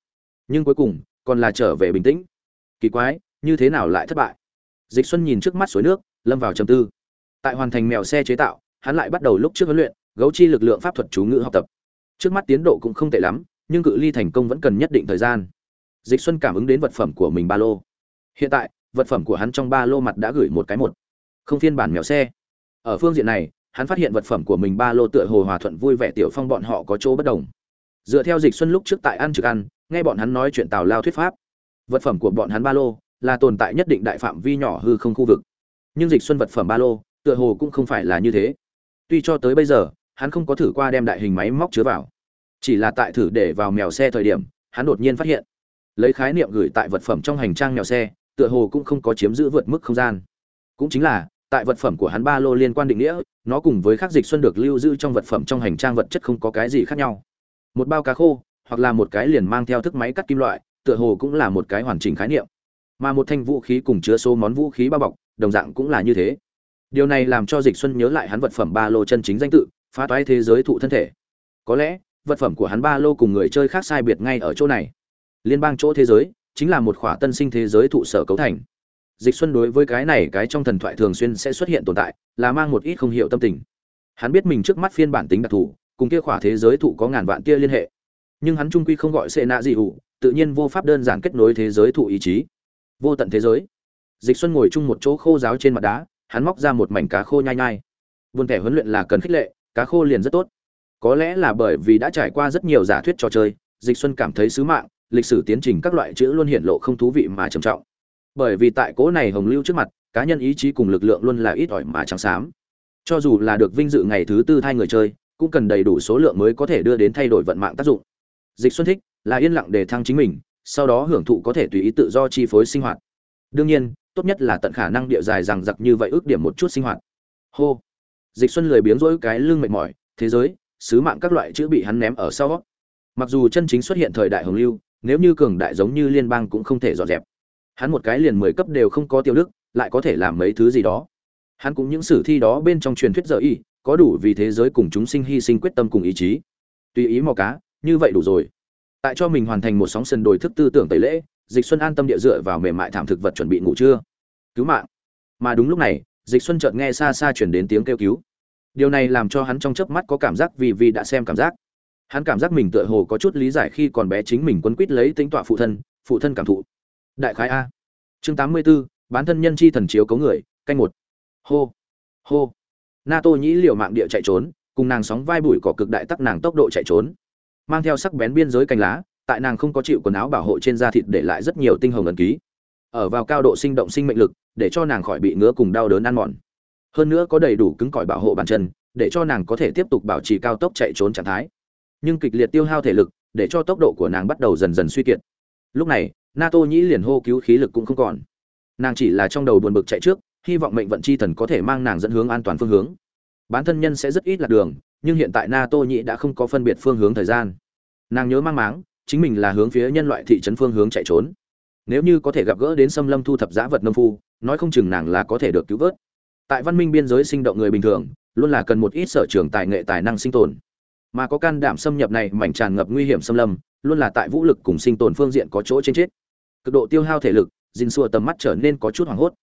Speaker 1: nhưng cuối cùng còn là trở về bình tĩnh. Kỳ quái, như thế nào lại thất bại? Dịch xuân nhìn trước mắt suối nước, lâm vào trầm tư. Tại hoàn thành mèo xe chế tạo, hắn lại bắt đầu lúc trước huấn luyện, gấu chi lực lượng pháp thuật chú ngữ học tập. Trước mắt tiến độ cũng không tệ lắm, nhưng cự ly thành công vẫn cần nhất định thời gian. Dịch xuân cảm ứng đến vật phẩm của mình ba lô. Hiện tại, vật phẩm của hắn trong ba lô mặt đã gửi một cái một. Không phiên bản mèo xe. Ở phương diện này, hắn phát hiện vật phẩm của mình ba lô tựa hồ hòa thuận vui vẻ tiểu phong bọn họ có chỗ bất đồng dựa theo dịch xuân lúc trước tại ăn trực ăn, nghe bọn hắn nói chuyện tào lao thuyết pháp. Vật phẩm của bọn hắn ba lô là tồn tại nhất định đại phạm vi nhỏ hư không khu vực. Nhưng dịch xuân vật phẩm ba lô, tựa hồ cũng không phải là như thế. Tuy cho tới bây giờ, hắn không có thử qua đem đại hình máy móc chứa vào. Chỉ là tại thử để vào mèo xe thời điểm, hắn đột nhiên phát hiện. Lấy khái niệm gửi tại vật phẩm trong hành trang mèo xe, tựa hồ cũng không có chiếm giữ vượt mức không gian. Cũng chính là, tại vật phẩm của hắn ba lô liên quan định nghĩa, nó cùng với khắc dịch xuân được lưu giữ trong vật phẩm trong hành trang vật chất không có cái gì khác nhau một bao cá khô, hoặc là một cái liền mang theo thức máy cắt kim loại, tựa hồ cũng là một cái hoàn chỉnh khái niệm. Mà một thanh vũ khí cùng chứa số món vũ khí bao bọc, đồng dạng cũng là như thế. Điều này làm cho dịch xuân nhớ lại hắn vật phẩm ba lô chân chính danh tự, phá toái thế giới thụ thân thể. Có lẽ, vật phẩm của hắn ba lô cùng người chơi khác sai biệt ngay ở chỗ này. Liên bang chỗ thế giới, chính là một khỏa tân sinh thế giới thụ sở cấu thành. Dịch xuân đối với cái này cái trong thần thoại thường xuyên sẽ xuất hiện tồn tại, là mang một ít không hiểu tâm tình. Hắn biết mình trước mắt phiên bản tính đặc thù cùng kia khỏa thế giới thụ có ngàn vạn kia liên hệ. Nhưng hắn trung quy không gọi xệ nạ dị ủ, tự nhiên vô pháp đơn giản kết nối thế giới thụ ý chí. Vô tận thế giới. Dịch xuân ngồi chung một chỗ khô giáo trên mặt đá hắn móc ra một mảnh cá khô nhai nhai. Buồn thẻ huấn luyện là cần khích lệ cá khô liền rất tốt. Có lẽ là bởi vì đã trải qua rất nhiều giả thuyết trò chơi dịch xuân cảm thấy sứ mạng lịch sử tiến trình các loại chữ luôn hiện lộ không thú vị mà trầm trọng. Bởi vì tại cố này hồng lưu trước mặt cá nhân ý chí cùng lực lượng luôn là ít ỏi mà trắng xám. Cho dù là được vinh dự ngày thứ tư thay người chơi cũng cần đầy đủ số lượng mới có thể đưa đến thay đổi vận mạng tác dụng. Dịch xuân thích là yên lặng để thăng chính mình, sau đó hưởng thụ có thể tùy ý tự do chi phối sinh hoạt. Đương nhiên, tốt nhất là tận khả năng địa dài rằng giặc như vậy ước điểm một chút sinh hoạt. Hô. Dịch xuân lười biếng rỗi cái lưng mệt mỏi, thế giới, sứ mạng các loại chữ bị hắn ném ở sau mặc dù chân chính xuất hiện thời đại hồng lưu, nếu như cường đại giống như liên bang cũng không thể dọn dẹp. Hắn một cái liền mười cấp đều không có tiêu đức, lại có thể làm mấy thứ gì đó. Hắn cũng những sử thi đó bên trong truyền thuyết dở y có đủ vì thế giới cùng chúng sinh hy sinh quyết tâm cùng ý chí. Tùy ý mò cá như vậy đủ rồi. Tại cho mình hoàn thành một sóng sân đồi thức tư tưởng tẩy lễ dịch xuân an tâm địa dựa vào mềm mại thảm thực vật chuẩn bị ngủ trưa. Cứu mạng. Mà đúng lúc này dịch xuân chợt nghe xa xa chuyển đến tiếng kêu cứu. Điều này làm cho hắn trong chớp mắt có cảm giác vì vì đã xem cảm giác. Hắn cảm giác mình tựa hồ có chút lý giải khi còn bé chính mình quấn quýt lấy tính tọa phụ thân phụ thân cảm thụ. Đại khái a. Chương tám mươi 84, bán thân nhân chi thần chiếu cấu người canh một. Hô. Hô nato nhĩ liều mạng địa chạy trốn, cùng nàng sóng vai bụi cỏ cực đại tắc nàng tốc độ chạy trốn. Mang theo sắc bén biên giới cành lá, tại nàng không có chịu quần áo bảo hộ trên da thịt để lại rất nhiều tinh hồng ẩn ký. Ở vào cao độ sinh động sinh mệnh lực, để cho nàng khỏi bị ngứa cùng đau đớn ăn mòn. Hơn nữa có đầy đủ cứng cỏi bảo hộ bàn chân, để cho nàng có thể tiếp tục bảo trì cao tốc chạy trốn trạng thái. Nhưng kịch liệt tiêu hao thể lực, để cho tốc độ của nàng bắt đầu dần dần suy kiệt. Lúc này, nato nhĩ liền hô cứu khí lực cũng không còn. Nàng chỉ là trong đầu buồn bực chạy trước hy vọng mệnh vận chi thần có thể mang nàng dẫn hướng an toàn phương hướng. Bản thân nhân sẽ rất ít lạc đường, nhưng hiện tại na tô nhĩ đã không có phân biệt phương hướng thời gian. Nàng nhớ mang máng, chính mình là hướng phía nhân loại thị trấn phương hướng chạy trốn. Nếu như có thể gặp gỡ đến xâm lâm thu thập giã vật nông phu, nói không chừng nàng là có thể được cứu vớt. Tại văn minh biên giới sinh động người bình thường, luôn là cần một ít sở trường tài nghệ tài năng sinh tồn. Mà có can đảm xâm nhập này mảnh tràn ngập nguy hiểm xâm lâm, luôn là tại vũ lực cùng sinh tồn phương diện có chỗ trên chết. Cực độ tiêu hao thể lực dinh xua tầm mắt trở nên có chút hoảng hốt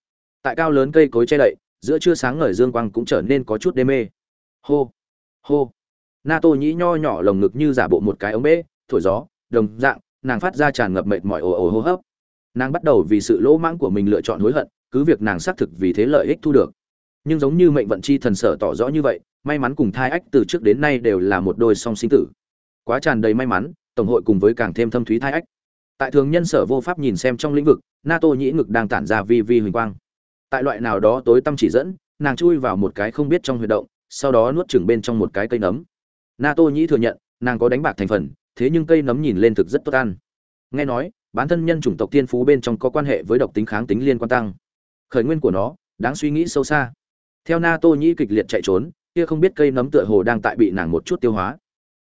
Speaker 1: tại cao lớn cây cối che đậy, giữa trưa sáng ngời dương quang cũng trở nên có chút đê mê. Hô hô. Na Tô nhĩ nho nhỏ lồng ngực như giả bộ một cái ống bê, thổi gió, đồng dạng, nàng phát ra tràn ngập mệt mỏi ồ ồ hô hấp. Nàng bắt đầu vì sự lỗ mãng của mình lựa chọn hối hận, cứ việc nàng xác thực vì thế lợi ích thu được. Nhưng giống như mệnh vận chi thần sở tỏ rõ như vậy, may mắn cùng thai ách từ trước đến nay đều là một đôi song sinh tử. Quá tràn đầy may mắn, tổng hội cùng với càng thêm thâm thúy thai ách. Tại thường nhân sở vô pháp nhìn xem trong lĩnh vực, nato nhĩ ngực đang tản ra vi vi huỳnh quang tại loại nào đó tối tâm chỉ dẫn, nàng chui vào một cái không biết trong huy động, sau đó nuốt chừng bên trong một cái cây nấm. Nato nhĩ thừa nhận, nàng có đánh bạc thành phần, thế nhưng cây nấm nhìn lên thực rất tốt ăn. Nghe nói bản thân nhân chủng tộc tiên phú bên trong có quan hệ với độc tính kháng tính liên quan tăng. Khởi nguyên của nó, đáng suy nghĩ sâu xa. Theo nato nhĩ kịch liệt chạy trốn, kia không biết cây nấm tựa hồ đang tại bị nàng một chút tiêu hóa.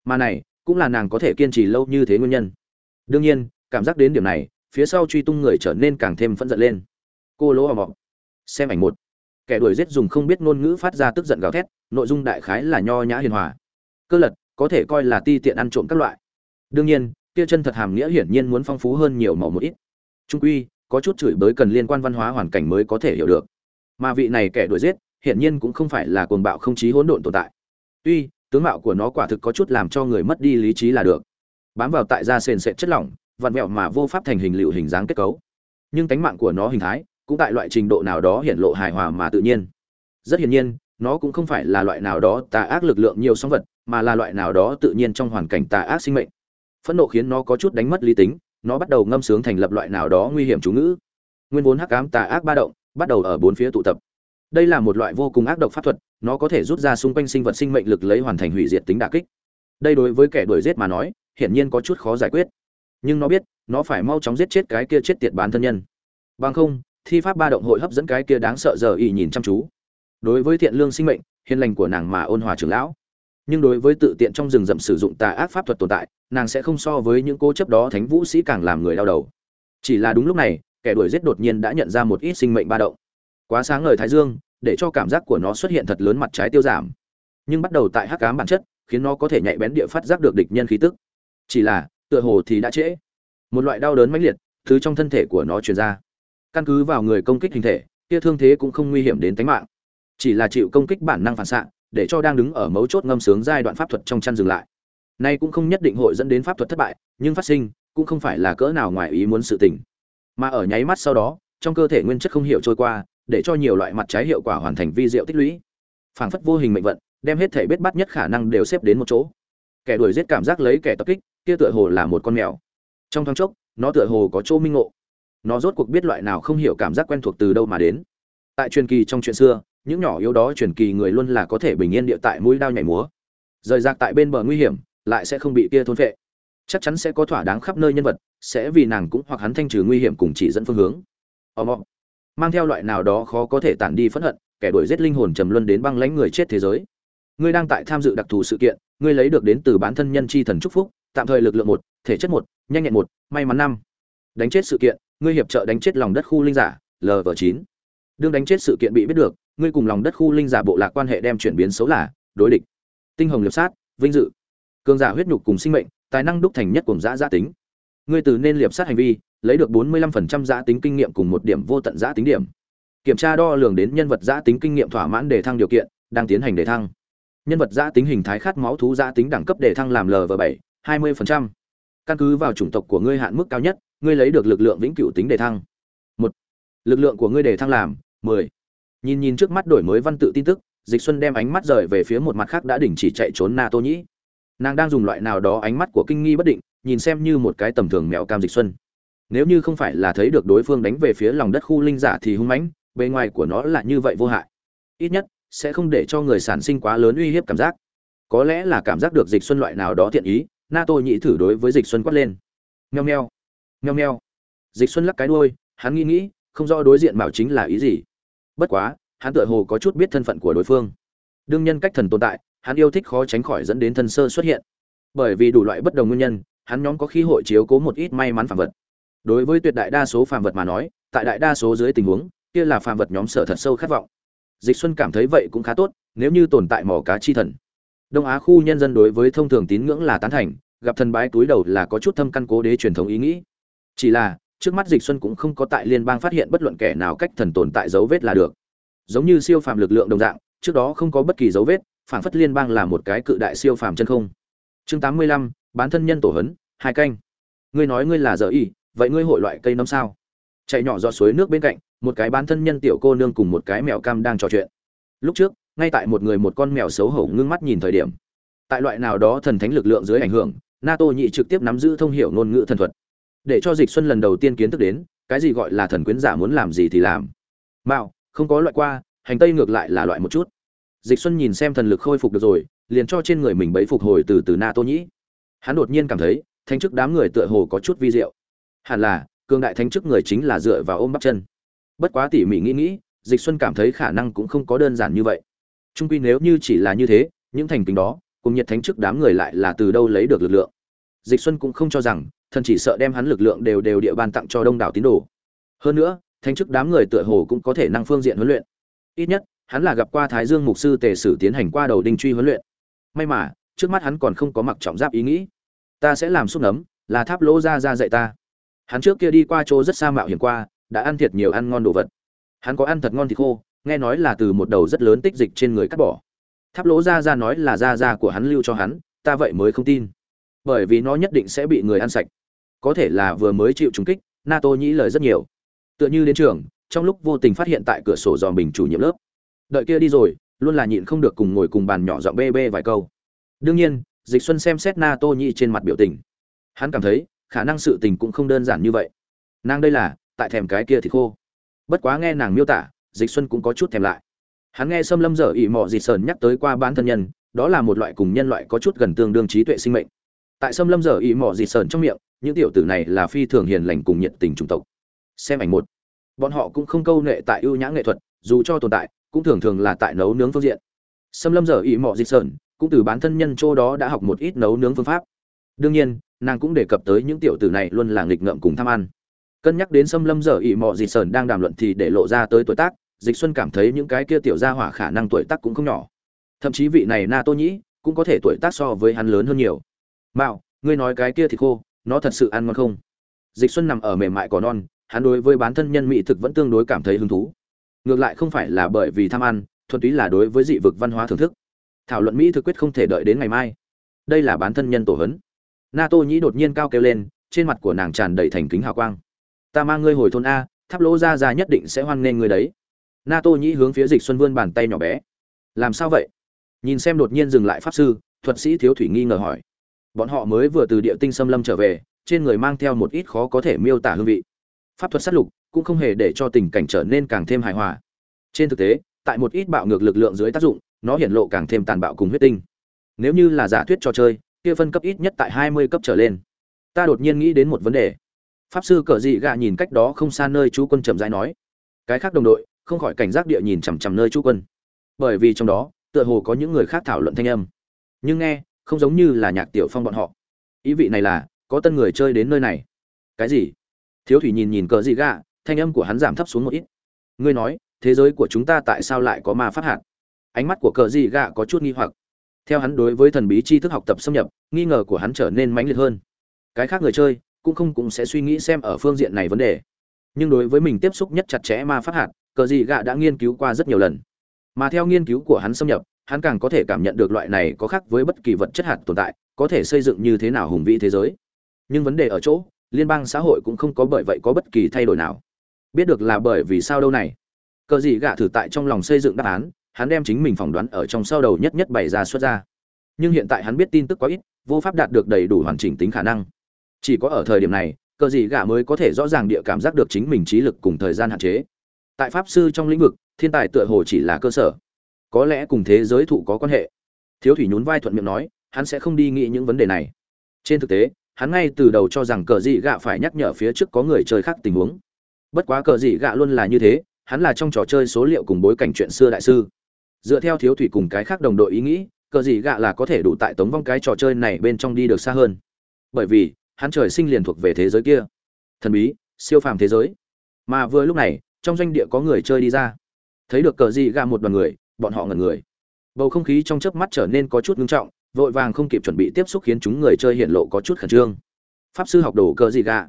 Speaker 1: Mà này, cũng là nàng có thể kiên trì lâu như thế nguyên nhân. Đương nhiên, cảm giác đến điểm này, phía sau truy tung người trở nên càng thêm phẫn giận lên. Cô lỗ ầm ầm xem ảnh một. Kẻ đuổi giết dùng không biết ngôn ngữ phát ra tức giận gào thét, nội dung đại khái là nho nhã hiền hòa. Cơ lật, có thể coi là ti tiện ăn trộm các loại. Đương nhiên, kia chân thật hàm nghĩa hiển nhiên muốn phong phú hơn nhiều màu một ít. Trung quy, có chút chửi bới cần liên quan văn hóa hoàn cảnh mới có thể hiểu được. Mà vị này kẻ đuổi giết, hiển nhiên cũng không phải là cuồng bạo không chí hỗn độn tồn tại. Tuy, tướng mạo của nó quả thực có chút làm cho người mất đi lý trí là được. Bám vào tại da sền sệt chất lỏng, vặn vẹo mà vô pháp thành hình liệu hình dáng kết cấu. Nhưng tánh mạng của nó hình thái cũng tại loại trình độ nào đó hiện lộ hài hòa mà tự nhiên. Rất hiển nhiên, nó cũng không phải là loại nào đó tà ác lực lượng nhiều sóng vật, mà là loại nào đó tự nhiên trong hoàn cảnh tà ác sinh mệnh. Phẫn nộ khiến nó có chút đánh mất lý tính, nó bắt đầu ngâm sướng thành lập loại nào đó nguy hiểm chú ngữ. Nguyên vốn hắc ám tà ác ba động, bắt đầu ở bốn phía tụ tập. Đây là một loại vô cùng ác độc pháp thuật, nó có thể rút ra xung quanh sinh vật sinh mệnh lực lấy hoàn thành hủy diệt tính đả kích. Đây đối với kẻ đuổi giết mà nói, hiển nhiên có chút khó giải quyết. Nhưng nó biết, nó phải mau chóng giết chết cái kia chết tiệt bán thân nhân. Bằng không thi pháp ba động hội hấp dẫn cái kia đáng sợ giờ y nhìn chăm chú. Đối với thiện lương sinh mệnh, hiền lành của nàng mà ôn hòa trưởng lão. Nhưng đối với tự tiện trong rừng rậm sử dụng tà ác pháp thuật tồn tại, nàng sẽ không so với những cố chấp đó thánh vũ sĩ càng làm người đau đầu. Chỉ là đúng lúc này, kẻ đuổi giết đột nhiên đã nhận ra một ít sinh mệnh ba động. Quá sáng ngời thái dương, để cho cảm giác của nó xuất hiện thật lớn mặt trái tiêu giảm. Nhưng bắt đầu tại hắc ám bản chất, khiến nó có thể nhạy bén địa phát giác được địch nhân khí tức. Chỉ là, tựa hồ thì đã trễ. Một loại đau đớn mãnh liệt thứ trong thân thể của nó truyền ra căn cứ vào người công kích hình thể, kia thương thế cũng không nguy hiểm đến tính mạng. Chỉ là chịu công kích bản năng phản xạ, để cho đang đứng ở mấu chốt ngâm sướng giai đoạn pháp thuật trong chăn dừng lại. Nay cũng không nhất định hội dẫn đến pháp thuật thất bại, nhưng phát sinh, cũng không phải là cỡ nào ngoài ý muốn sự tình. Mà ở nháy mắt sau đó, trong cơ thể nguyên chất không hiểu trôi qua, để cho nhiều loại mặt trái hiệu quả hoàn thành vi diệu tích lũy. Phảng phất vô hình mệnh vận, đem hết thể biết bắt nhất khả năng đều xếp đến một chỗ. Kẻ đuổi giết cảm giác lấy kẻ tập kích, kia tựa hồ là một con mèo. Trong thoáng chốc, nó tựa hồ có chỗ minh ngộ nó rốt cuộc biết loại nào không hiểu cảm giác quen thuộc từ đâu mà đến. Tại truyền kỳ trong chuyện xưa, những nhỏ yếu đó truyền kỳ người luôn là có thể bình yên địa tại mũi đao nhảy múa. Rời rạc tại bên bờ nguy hiểm, lại sẽ không bị kia thôn phệ. Chắc chắn sẽ có thỏa đáng khắp nơi nhân vật, sẽ vì nàng cũng hoặc hắn thanh trừ nguy hiểm cùng chỉ dẫn phương hướng. Ầm ầm mang theo loại nào đó khó có thể tản đi phẫn hận, kẻ đuổi giết linh hồn trầm luân đến băng lãnh người chết thế giới. Ngươi đang tại tham dự đặc thù sự kiện, ngươi lấy được đến từ bản thân nhân chi thần chúc phúc, tạm thời lực lượng một, thể chất một, nhanh nhẹn một, may mắn năm. Đánh chết sự kiện ngươi hiệp trợ đánh chết lòng đất khu linh giả lv chín. Đương đánh chết sự kiện bị biết được, ngươi cùng lòng đất khu linh giả bộ lạc quan hệ đem chuyển biến xấu là, đối địch. Tinh hồng liệp sát, vinh dự. Cường giả huyết nhục cùng sinh mệnh, tài năng đúc thành nhất cùng giã giã tính. Ngươi từ nên liệp sát hành vi, lấy được bốn mươi lăm phần trăm giã tính kinh nghiệm cùng một điểm vô tận giã tính điểm. Kiểm tra đo lường đến nhân vật giã tính kinh nghiệm thỏa mãn để thăng điều kiện, đang tiến hành đề thăng. Nhân vật giã tính hình thái khát máu thú giã tính đẳng cấp đề thăng làm lv bảy, hai mươi phần trăm. Căn cứ vào chủng tộc của ngươi hạn mức cao nhất ngươi lấy được lực lượng vĩnh cửu tính đề thăng. Một, lực lượng của ngươi đề thăng làm, mười. Nhìn nhìn trước mắt đổi mới văn tự tin tức, dịch xuân đem ánh mắt rời về phía một mặt khác đã đình chỉ chạy trốn na tô nhĩ. Nàng đang dùng loại nào đó ánh mắt của kinh nghi bất định, nhìn xem như một cái tầm thường mèo cam dịch xuân. Nếu như không phải là thấy được đối phương đánh về phía lòng đất khu linh giả thì hung mãnh, bề ngoài của nó là như vậy vô hại. Ít nhất, sẽ không để cho người sản sinh quá lớn uy hiếp cảm giác. Có lẽ là cảm giác được dịch xuân loại nào đó thiện ý, na tô nhĩ thử đối với dịch xuân quát lên. Nheo nheo nheo nheo dịch xuân lắc cái đuôi, hắn nghĩ nghĩ, không rõ đối diện bảo chính là ý gì. Bất quá, hắn tựa hồ có chút biết thân phận của đối phương. Đương nhân cách thần tồn tại, hắn yêu thích khó tránh khỏi dẫn đến thân sơ xuất hiện. Bởi vì đủ loại bất đồng nguyên nhân, hắn nhóm có khí hội chiếu cố một ít may mắn phàm vật. Đối với tuyệt đại đa số phàm vật mà nói, tại đại đa số dưới tình huống, kia là phàm vật nhóm sở thật sâu khát vọng. Dịch xuân cảm thấy vậy cũng khá tốt, nếu như tồn tại mỏ cá chi thần. Đông á khu nhân dân đối với thông thường tín ngưỡng là tán thành, gặp thần bái túi đầu là có chút thâm căn cố đế truyền thống ý nghĩ chỉ là trước mắt dịch xuân cũng không có tại liên bang phát hiện bất luận kẻ nào cách thần tồn tại dấu vết là được. Giống như siêu phàm lực lượng đồng dạng trước đó không có bất kỳ dấu vết phản phất liên bang là một cái cự đại siêu phàm chân không. Chương 85, bán thân nhân tổ hấn hai canh. Ngươi nói ngươi là dở y vậy ngươi hội loại cây nấm sao? Chạy nhỏ do suối nước bên cạnh một cái bán thân nhân tiểu cô nương cùng một cái mèo cam đang trò chuyện. Lúc trước ngay tại một người một con mèo xấu hổ ngưng mắt nhìn thời điểm. Tại loại nào đó thần thánh lực lượng dưới ảnh hưởng nato nhị trực tiếp nắm giữ thông hiểu ngôn ngữ thần thuật để cho dịch xuân lần đầu tiên kiến thức đến, cái gì gọi là thần quyến giả muốn làm gì thì làm. Mạo, không có loại qua, hành tây ngược lại là loại một chút. Dịch xuân nhìn xem thần lực khôi phục được rồi, liền cho trên người mình bấy phục hồi từ từ na tô nhĩ. Hắn đột nhiên cảm thấy thanh chức đám người tựa hồ có chút vi diệu. Hẳn là cương đại thanh chức người chính là dựa vào ôm bắp chân. Bất quá tỉ mỉ nghĩ nghĩ, dịch xuân cảm thấy khả năng cũng không có đơn giản như vậy. Trung quy nếu như chỉ là như thế, những thành kính đó, cùng nhiệt thánh chức đám người lại là từ đâu lấy được lực lượng? Dịch xuân cũng không cho rằng, thần chỉ sợ đem hắn lực lượng đều đều địa bàn tặng cho đông đảo tín đồ. Hơn nữa, thánh chức đám người tựa hồ cũng có thể năng phương diện huấn luyện. Ít nhất, hắn là gặp qua thái dương mục sư tề sử tiến hành qua đầu đinh truy huấn luyện. May mà, trước mắt hắn còn không có mặc trọng giáp ý nghĩ. Ta sẽ làm xúc nấm, là tháp lỗ ra ra dạy ta. Hắn trước kia đi qua chỗ rất xa mạo hiểm qua, đã ăn thiệt nhiều ăn ngon đồ vật. Hắn có ăn thật ngon thịt khô, nghe nói là từ một đầu rất lớn tích dịch trên người cắt bỏ. Tháp lỗ ra ra nói là ra ra của hắn lưu cho hắn, ta vậy mới không tin bởi vì nó nhất định sẽ bị người ăn sạch. Có thể là vừa mới chịu trúng kích, nato nhĩ lời rất nhiều. Tựa như đến trường, trong lúc vô tình phát hiện tại cửa sổ dò bình chủ nhiệm lớp. Đợi kia đi rồi, luôn là nhịn không được cùng ngồi cùng bàn nhỏ dọn bê bê vài câu. Đương nhiên, dịch xuân xem xét NATO nhĩ trên mặt biểu tình. Hắn cảm thấy, khả năng sự tình cũng không đơn giản như vậy. Nàng đây là, tại thèm cái kia thì khô. Bất quá nghe nàng miêu tả, dịch xuân cũng có chút thèm lại. Hắn nghe xâm lâm dở ỉ mọ dịt sờn nhắc tới qua bán thân nhân, đó là một loại cùng nhân loại có chút gần tương đương trí tuệ sinh mệnh tại xâm lâm dở ý mỏ dịt sờn trong miệng, những tiểu tử này là phi thường hiền lành cùng nhiệt tình chủng tộc. Xem ảnh một. Bọn họ cũng không câu nệ tại ưu nhã nghệ thuật, dù cho tồn tại, cũng thường thường là tại nấu nướng phương diện. Xâm lâm dở ý mỏ dịt sờn, cũng từ bán thân nhân chỗ đó đã học một ít nấu nướng phương pháp. Đương nhiên, nàng cũng đề cập tới những tiểu tử này luôn là nghịch ngợm cùng tham ăn. Cân nhắc đến xâm lâm giờ ỵ mọ dịt sờn đang đàm luận thì để lộ ra tới tuổi tác, dịch xuân cảm thấy những cái kia tiểu gia hỏa khả năng tuổi tác cũng không nhỏ. Thậm chí vị này na tô nhĩ cũng có thể tuổi tác so với hắn lớn hơn nhiều mạo, ngươi nói cái kia thì khô, nó thật sự ăn ngon không? Dịch xuân nằm ở mềm mại cỏ non, hắn đối với bán thân nhân mỹ thực vẫn tương đối cảm thấy hứng thú. Ngược lại không phải là bởi vì tham ăn, thuần túy là đối với dị vực văn hóa thưởng thức. Thảo luận mỹ thực quyết không thể đợi đến ngày mai. Đây là bán thân nhân tổ hấn. Na tô nhĩ đột nhiên cao kêu lên, trên mặt của nàng tràn đầy thành kính hào quang. Ta mang ngươi hồi thôn a, tháp lỗ ra ra nhất định sẽ hoan nghênh ngươi đấy. Na tô nhĩ hướng phía dịch xuân vươn bàn tay nhỏ bé. Làm sao vậy? Nhìn xem đột nhiên dừng lại pháp sư, thuật sĩ thiếu thủy nghi ngờ hỏi bọn họ mới vừa từ địa tinh xâm lâm trở về, trên người mang theo một ít khó có thể miêu tả hương vị. Pháp thuật sát lục cũng không hề để cho tình cảnh trở nên càng thêm hài hòa. Trên thực tế, tại một ít bạo ngược lực lượng dưới tác dụng, nó hiện lộ càng thêm tàn bạo cùng huyết tinh. Nếu như là giả thuyết trò chơi, kia phân cấp ít nhất tại hai mươi cấp trở lên. Ta đột nhiên nghĩ đến một vấn đề. Pháp sư cờ dị gạ nhìn cách đó không xa nơi chú quân chậm rãi nói. Cái khác đồng đội, không khỏi cảnh giác địa nhìn chằm chằm nơi chú quân. Bởi vì trong đó, tựa hồ có những người khác thảo luận thanh âm. Nhưng nghe không giống như là nhạc tiểu phong bọn họ. Ý vị này là, có tân người chơi đến nơi này. Cái gì? Thiếu thủy nhìn nhìn cờ gì gạ, thanh âm của hắn giảm thấp xuống một ít. Ngươi nói, thế giới của chúng ta tại sao lại có ma phát hạt? Ánh mắt của cờ gì gạ có chút nghi hoặc. Theo hắn đối với thần bí tri thức học tập xâm nhập, nghi ngờ của hắn trở nên mãnh liệt hơn. Cái khác người chơi, cũng không cũng sẽ suy nghĩ xem ở phương diện này vấn đề. Nhưng đối với mình tiếp xúc nhất chặt chẽ ma phát hạt, cờ gì gạ đã nghiên cứu qua rất nhiều lần. Mà theo nghiên cứu của hắn xâm nhập hắn càng có thể cảm nhận được loại này có khác với bất kỳ vật chất hạt tồn tại, có thể xây dựng như thế nào hùng vĩ thế giới. Nhưng vấn đề ở chỗ, liên bang xã hội cũng không có bởi vậy có bất kỳ thay đổi nào. Biết được là bởi vì sao đâu này? Cờ gì gạ thử tại trong lòng xây dựng đáp án, hắn đem chính mình phỏng đoán ở trong sau đầu nhất nhất bày ra xuất ra. Nhưng hiện tại hắn biết tin tức quá ít, vô pháp đạt được đầy đủ hoàn chỉnh tính khả năng. Chỉ có ở thời điểm này, cờ gì gạ mới có thể rõ ràng địa cảm giác được chính mình trí lực cùng thời gian hạn chế. Tại pháp sư trong lĩnh vực, thiên tài tựa hồ chỉ là cơ sở có lẽ cùng thế giới thụ có quan hệ. Thiếu thủy nhún vai thuận miệng nói, hắn sẽ không đi nghĩ những vấn đề này. Trên thực tế, hắn ngay từ đầu cho rằng cờ dị gạ phải nhắc nhở phía trước có người chơi khác tình huống. Bất quá cờ dị gạ luôn là như thế, hắn là trong trò chơi số liệu cùng bối cảnh chuyện xưa đại sư. Dựa theo thiếu thủy cùng cái khác đồng đội ý nghĩ, cờ dị gạ là có thể đủ tại tống vong cái trò chơi này bên trong đi được xa hơn. Bởi vì, hắn trời sinh liền thuộc về thế giới kia. Thần bí, siêu phàm thế giới. Mà vừa lúc này, trong doanh địa có người chơi đi ra. Thấy được cờ dị gạ một đoàn người bọn họ ngẩn người. Bầu không khí trong chớp mắt trở nên có chút ngưng trọng, vội vàng không kịp chuẩn bị tiếp xúc khiến chúng người chơi hiện lộ có chút khẩn trương. Pháp sư học đồ cờ dị gạ.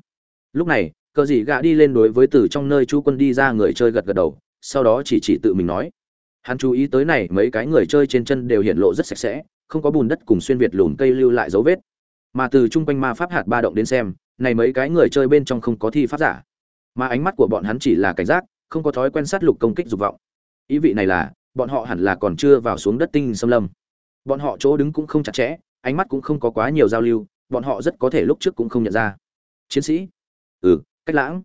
Speaker 1: Lúc này, cờ dị gạ đi lên đối với từ trong nơi chú quân đi ra người chơi gật gật đầu, sau đó chỉ chỉ tự mình nói. Hắn chú ý tới này, mấy cái người chơi trên chân đều hiện lộ rất sạch sẽ, không có bùn đất cùng xuyên việt lùn cây lưu lại dấu vết. Mà từ chung quanh ma pháp hạt ba động đến xem, này mấy cái người chơi bên trong không có thi pháp giả. Mà ánh mắt của bọn hắn chỉ là cảnh giác, không có thói quen sát lục công kích dục vọng. Ý vị này là bọn họ hẳn là còn chưa vào xuống đất tinh xâm lâm. Bọn họ chỗ đứng cũng không chặt chẽ, ánh mắt cũng không có quá nhiều giao lưu, bọn họ rất có thể lúc trước cũng không nhận ra. Chiến sĩ? Ừ cách lãng.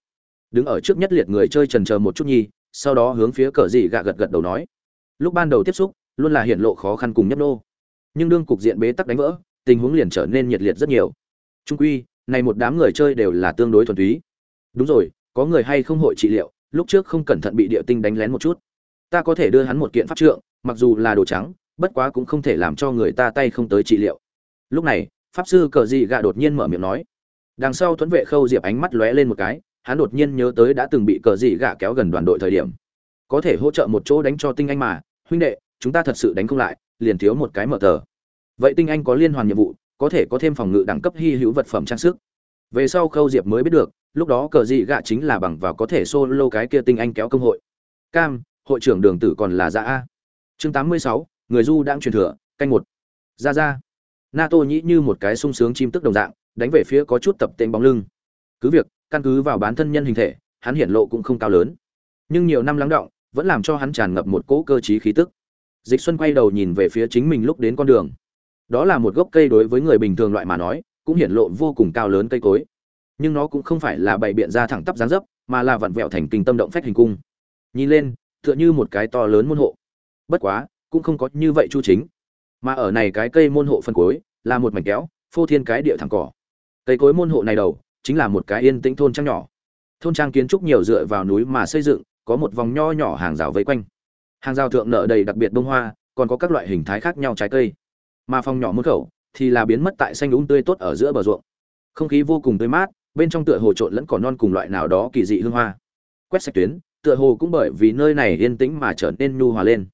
Speaker 1: Đứng ở trước nhất liệt người chơi trần chờ một chút nhi, sau đó hướng phía cờ dị gạ gật gật đầu nói. Lúc ban đầu tiếp xúc, luôn là hiện lộ khó khăn cùng nhấp nô. Nhưng đương cục diện bế tắc đánh vỡ, tình huống liền trở nên nhiệt liệt rất nhiều. Trung quy, này một đám người chơi đều là tương đối thuần túy. Đúng rồi, có người hay không hội trị liệu, lúc trước không cẩn thận bị địa tinh đánh lén một chút ta có thể đưa hắn một kiện pháp trượng, mặc dù là đồ trắng, bất quá cũng không thể làm cho người ta tay không tới trị liệu. Lúc này, pháp sư cờ dị gạ đột nhiên mở miệng nói. Đằng sau thuẫn vệ khâu diệp ánh mắt lóe lên một cái, hắn đột nhiên nhớ tới đã từng bị cờ dị gạ kéo gần đoàn đội thời điểm. Có thể hỗ trợ một chỗ đánh cho tinh anh mà, huynh đệ, chúng ta thật sự đánh không lại, liền thiếu một cái mở tờ. Vậy tinh anh có liên hoàn nhiệm vụ, có thể có thêm phòng ngự đẳng cấp hy hữu vật phẩm trang sức. Về sau khâu diệp mới biết được, lúc đó cờ dị gạ chính là bằng vào có thể solo cái kia tinh anh kéo công hội. Cam hội trưởng đường tử còn là dạ a. Chương tám mươi sáu, người du đang truyền thừa, canh một. Ra ra nato nhĩ như một cái sung sướng chim tức đồng dạng, đánh về phía có chút tập tên bóng lưng. Cứ việc, căn cứ vào bán thân nhân hình thể, hắn hiển lộ cũng không cao lớn. Nhưng nhiều năm lắng động, vẫn làm cho hắn tràn ngập một cỗ cơ trí khí tức. Dịch xuân quay đầu nhìn về phía chính mình lúc đến con đường. Đó là một gốc cây đối với người bình thường loại mà nói, cũng hiển lộ vô cùng cao lớn cây cối. Nhưng nó cũng không phải là bày biện ra thẳng tắp dáng dấp, mà là vặn vẹo thành kinh tâm động phách hình cung. Nhìn lên tựa như một cái to lớn môn hộ. Bất quá, cũng không có như vậy chu chính. Mà ở này cái cây môn hộ phân cuối, là một mảnh kéo, phô thiên cái địa thẳng cỏ. Cây cối môn hộ này đầu, chính là một cái yên tĩnh thôn trang nhỏ. Thôn trang kiến trúc nhiều dựa vào núi mà xây dựng, có một vòng nho nhỏ hàng rào vây quanh. Hàng rào thượng nở đầy đặc biệt bông hoa, còn có các loại hình thái khác nhau trái cây. Mà phòng nhỏ môn khẩu thì là biến mất tại xanh úng tươi tốt ở giữa bờ ruộng. Không khí vô cùng tươi mát, bên trong tựa hồ trộn lẫn cỏ non cùng loại nào đó kỳ dị hương hoa. Quét sạch tuyến tựa hồ cũng bởi vì nơi này yên tĩnh mà trở nên nhu hòa lên.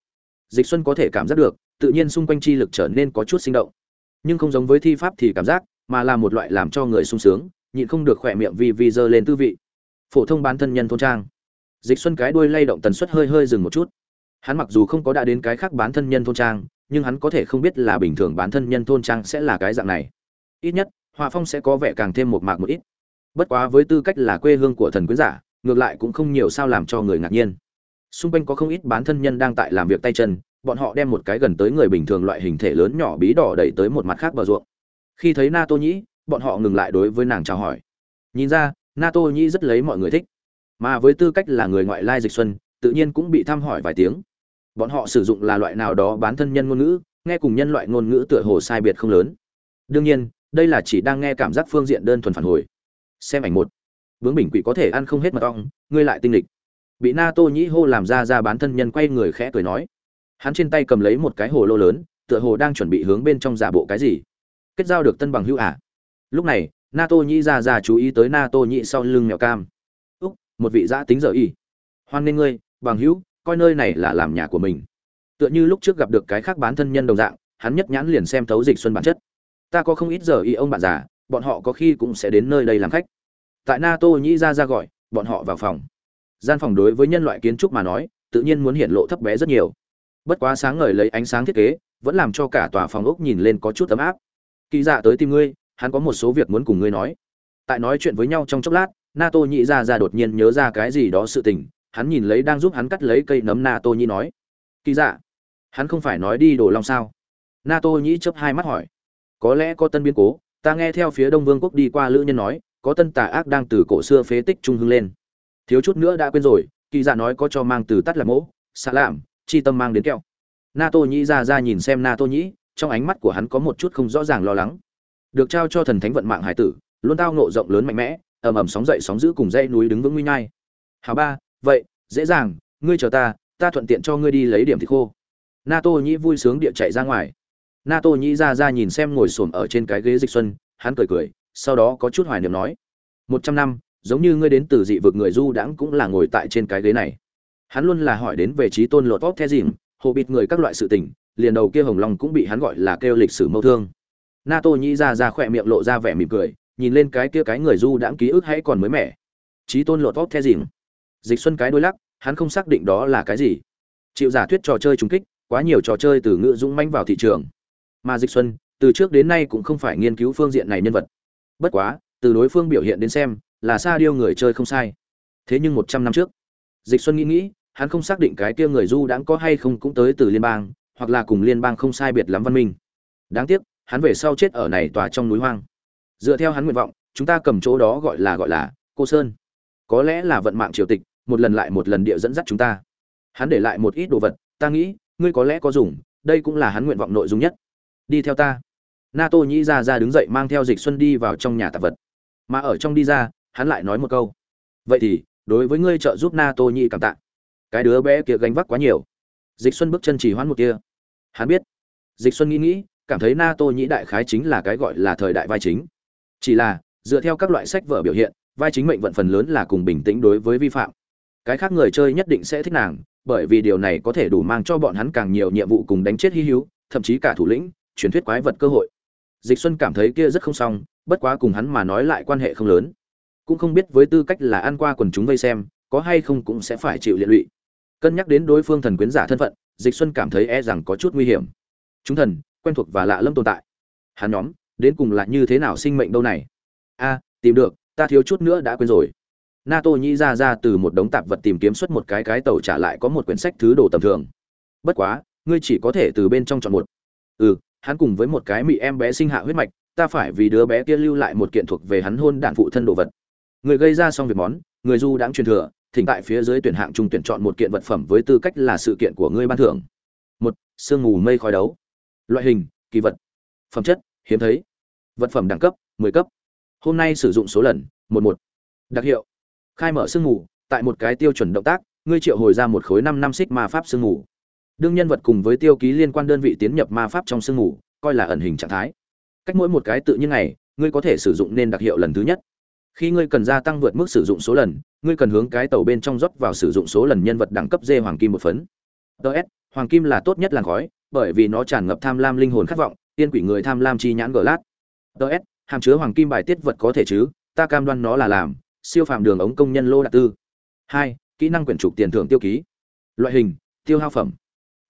Speaker 1: Dịch xuân có thể cảm giác được, tự nhiên xung quanh chi lực trở nên có chút sinh động. Nhưng không giống với thi pháp thì cảm giác, mà là một loại làm cho người sung sướng, nhịn không được khỏe miệng vì vì dơ lên tư vị. Phổ thông bán thân nhân thôn trang. Dịch xuân cái đuôi lay động tần suất hơi hơi dừng một chút. Hắn mặc dù không có đã đến cái khác bán thân nhân thôn trang, nhưng hắn có thể không biết là bình thường bán thân nhân thôn trang sẽ là cái dạng này. Ít nhất, họa phong sẽ có vẻ càng thêm một mạc một ít. Bất quá với tư cách là quê hương của thần quyến giả ngược lại cũng không nhiều sao làm cho người ngạc nhiên. Xung quanh có không ít bán thân nhân đang tại làm việc tay chân, bọn họ đem một cái gần tới người bình thường loại hình thể lớn nhỏ bí đỏ đẩy tới một mặt khác bờ ruộng. Khi thấy na tô nhĩ, bọn họ ngừng lại đối với nàng chào hỏi. Nhìn ra na tô nhĩ rất lấy mọi người thích. Mà với tư cách là người ngoại lai dịch xuân, tự nhiên cũng bị thăm hỏi vài tiếng. Bọn họ sử dụng là loại nào đó bán thân nhân ngôn ngữ, nghe cùng nhân loại ngôn ngữ tựa hồ sai biệt không lớn. Đương nhiên, đây là chỉ đang nghe cảm giác phương diện đơn thuần phản hồi. Xem ảnh một bướng bình quỷ có thể ăn không hết mật ong ngươi lại tinh lịch bị na tô nhĩ hô làm ra ra bán thân nhân quay người khẽ cười nói. Hắn trên tay cầm lấy một cái hồ lô lớn, tựa hồ đang chuẩn bị hướng bên trong giả bộ cái gì. Kết giao được tân bằng hữu ả à. lúc này na tô nhĩ ra ra chú ý tới na tô nhĩ sau lưng mèo cam. Úc, một vị giã tính giờ y. Hoan nghê ngươi, bằng hữu, coi nơi này là làm nhà của mình. Tựa như lúc trước gặp được cái khác bán thân nhân đồng dạng, hắn nhất nhãn liền xem thấu dịch xuân bản chất. Ta có không ít giờ y ông bạn già, bọn họ có khi cũng sẽ đến nơi đây làm khách tại nato nhĩ ra ra gọi, bọn họ vào phòng. Gian phòng đối với nhân loại kiến trúc mà nói, tự nhiên muốn hiện lộ thấp bé rất nhiều. Bất quá sáng ngời lấy ánh sáng thiết kế, vẫn làm cho cả tòa phòng ốc nhìn lên có chút ấm áp. Kỳ dạ tới tìm ngươi, hắn có một số việc muốn cùng ngươi nói. Tại nói chuyện với nhau trong chốc lát, nato nhĩ ra ra đột nhiên nhớ ra cái gì đó sự tình, hắn nhìn lấy đang giúp hắn cắt lấy cây nấm nato nhĩ nói. Kỳ dạ hắn không phải nói đi đồ long sao? Nato nhĩ chớp hai mắt hỏi. Có lẽ có tân biến cố, ta nghe theo phía đông vương quốc đi qua lữ nhân nói có tân tà ác đang từ cổ xưa phế tích trung hưng lên. Thiếu chút nữa đã quên rồi, kỳ giả nói có cho mang từ tắt là mỗ, xạ lạm, chi tâm mang đến kẹo. Nato nhĩ ra ra nhìn xem nato nhĩ, trong ánh mắt của hắn có một chút không rõ ràng lo lắng. Được trao cho thần thánh vận mạng hải tử, luôn tao nộ rộng lớn mạnh mẽ, ầm ầm sóng dậy sóng giữ cùng dãy núi đứng vững nguy nhai. Hào ba, vậy, dễ dàng, ngươi chờ ta ta thuận tiện cho ngươi đi lấy điểm thịt khô. Nato nhĩ vui sướng địa chạy ra ngoài. Nato nhĩ ra ra nhìn xem ngồi xổm ở trên cái ghế dịch xuân, hắn cười cười sau đó có chút hoài niệm nói, một trăm năm, giống như ngươi đến từ dị vực người du đãng cũng là ngồi tại trên cái ghế này. Hắn luôn là hỏi đến về trí tôn lột vóc the dìm, hồ bịt người các loại sự tình, liền đầu kia hồng long cũng bị hắn gọi là kêu lịch sử mâu thương. Nato nhĩ ra ra khỏe miệng lộ ra vẻ mỉm cười, nhìn lên cái kia cái người du đãng ký ức hãy còn mới mẻ. Trí tôn lột vóc the dìm. Dịch xuân cái đôi lắc, hắn không xác định đó là cái gì. Chịu giả thuyết trò chơi trùng kích, quá nhiều trò chơi từ ngữ dũng manh vào thị trường. Mà dịch xuân, từ trước đến nay cũng không phải nghiên cứu phương diện này nhân vật bất quá, từ đối phương biểu hiện đến xem, là xa điêu người chơi không sai. Thế nhưng một trăm năm trước, dịch xuân nghĩ nghĩ, hắn không xác định cái kia người du đãng có hay không cũng tới từ liên bang, hoặc là cùng liên bang không sai biệt lắm văn minh. Đáng tiếc, hắn về sau chết ở này tòa trong núi hoang. Dựa theo hắn nguyện vọng, chúng ta cầm chỗ đó gọi là gọi là cô sơn. Có lẽ là vận mạng triều tịch, một lần lại một lần địa dẫn dắt chúng ta. Hắn để lại một ít đồ vật, ta nghĩ, ngươi có lẽ có dùng, đây cũng là hắn nguyện vọng nội dung nhất. Đi theo ta nato nhĩ ra ra đứng dậy mang theo dịch xuân đi vào trong nhà tạp vật. Mà ở trong đi ra, hắn lại nói một câu. Vậy thì, đối với ngươi trợ giúp nato nhĩ cảm tạ. Cái đứa bé kia gánh vác quá nhiều. Dịch xuân bước chân chỉ hoãn một kia hắn biết. Dịch xuân nghĩ nghĩ, cảm thấy nato nhĩ đại khái chính là cái gọi là thời đại vai chính. Chỉ là, dựa theo các loại sách vở biểu hiện, vai chính mệnh vận phần lớn là cùng bình tĩnh đối với vi phạm. Cái khác người chơi nhất định sẽ thích nàng, bởi vì điều này có thể đủ mang cho bọn hắn càng nhiều nhiệm vụ cùng đánh chết hy hữu, thậm chí cả thủ lĩnh, truyền thuyết quái vật cơ hội dịch xuân cảm thấy kia rất không xong, bất quá cùng hắn mà nói lại quan hệ không lớn. Cũng không biết với tư cách là ăn qua quần chúng vây xem, có hay không cũng sẽ phải chịu liệt lụy. Cân nhắc đến đối phương thần quyến giả thân phận, dịch xuân cảm thấy e rằng có chút nguy hiểm. Chúng thần, quen thuộc và lạ lâm tồn tại. Hắn nhóm, đến cùng là như thế nào sinh mệnh đâu này? A, tìm được, ta thiếu chút nữa đã quên rồi. Nato nhĩ ra ra từ một đống tạp vật tìm kiếm xuất một cái cái tàu trả lại có một quyển sách thứ đồ tầm thường. Bất quá, ngươi chỉ có thể từ bên trong chọn một. Ừ hắn cùng với một cái mị em bé sinh hạ huyết mạch, ta phải vì đứa bé kia lưu lại một kiện thuộc về hắn hôn đản phụ thân đồ vật. Người gây ra xong việc món, người du đáng truyền thừa, thỉnh tại phía dưới tuyển hạng trung tuyển chọn một kiện vật phẩm với tư cách là sự kiện của ngươi ban thưởng. Một, sương mù mây khói đấu. Loại hình, kỳ vật. Phẩm chất, hiếm thấy. Vật phẩm đẳng cấp 10 cấp. Hôm nay sử dụng số lần, một một. Đặc hiệu. Khai mở sương mù, tại một cái tiêu chuẩn động tác, ngươi triệu hồi ra một khối năm năm xích ma pháp sương mù đương nhân vật cùng với tiêu ký liên quan đơn vị tiến nhập ma pháp trong sương mù coi là ẩn hình trạng thái. Cách mỗi một cái tự nhiên này, ngươi có thể sử dụng nên đặc hiệu lần thứ nhất. Khi ngươi cần gia tăng vượt mức sử dụng số lần, ngươi cần hướng cái tàu bên trong rót vào sử dụng số lần nhân vật đẳng cấp dê hoàng kim một phấn. Ts hoàng kim là tốt nhất làn khói, bởi vì nó tràn ngập tham lam linh hồn khát vọng, tiên quỷ người tham lam chi nhãn gờ lát. Ts hàm chứa hoàng kim bài tiết vật có thể chứ, ta cam đoan nó là làm, siêu phàm đường ống công nhân lô đạt tư. Hai, kỹ năng quyển trục tiền thưởng tiêu ký. Loại hình, tiêu hao phẩm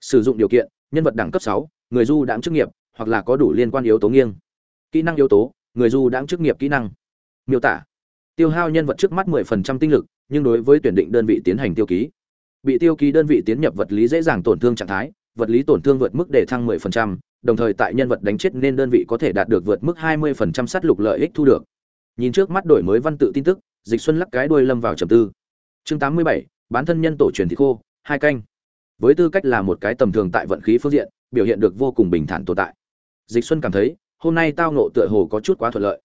Speaker 1: sử dụng điều kiện nhân vật đẳng cấp sáu người du đãng chức nghiệp hoặc là có đủ liên quan yếu tố nghiêng. Kỹ năng yếu tố người du đãng chức nghiệp kỹ năng. Miêu tả. Tiêu hao nhân vật trước mắt 10% tinh lực nhưng đối với tuyển định đơn vị tiến hành tiêu ký. Bị tiêu ký đơn vị tiến nhập vật lý dễ dàng tổn thương trạng thái vật lý tổn thương vượt mức để thăng 10%, đồng thời tại nhân vật đánh chết nên đơn vị có thể đạt được vượt mức 20% sát lục lợi ích thu được. Nhìn trước mắt đổi mới văn tự tin tức dịch xuân lắc cái đuôi lâm vào trầm tư. Chương 87, bán thân nhân tổ truyền thịt khô hai canh với tư cách là một cái tầm thường tại vận khí phương diện, biểu hiện được vô cùng bình thản tồn tại. Dịch xuân cảm thấy, hôm nay tao nộ tựa hồ có chút quá thuận lợi.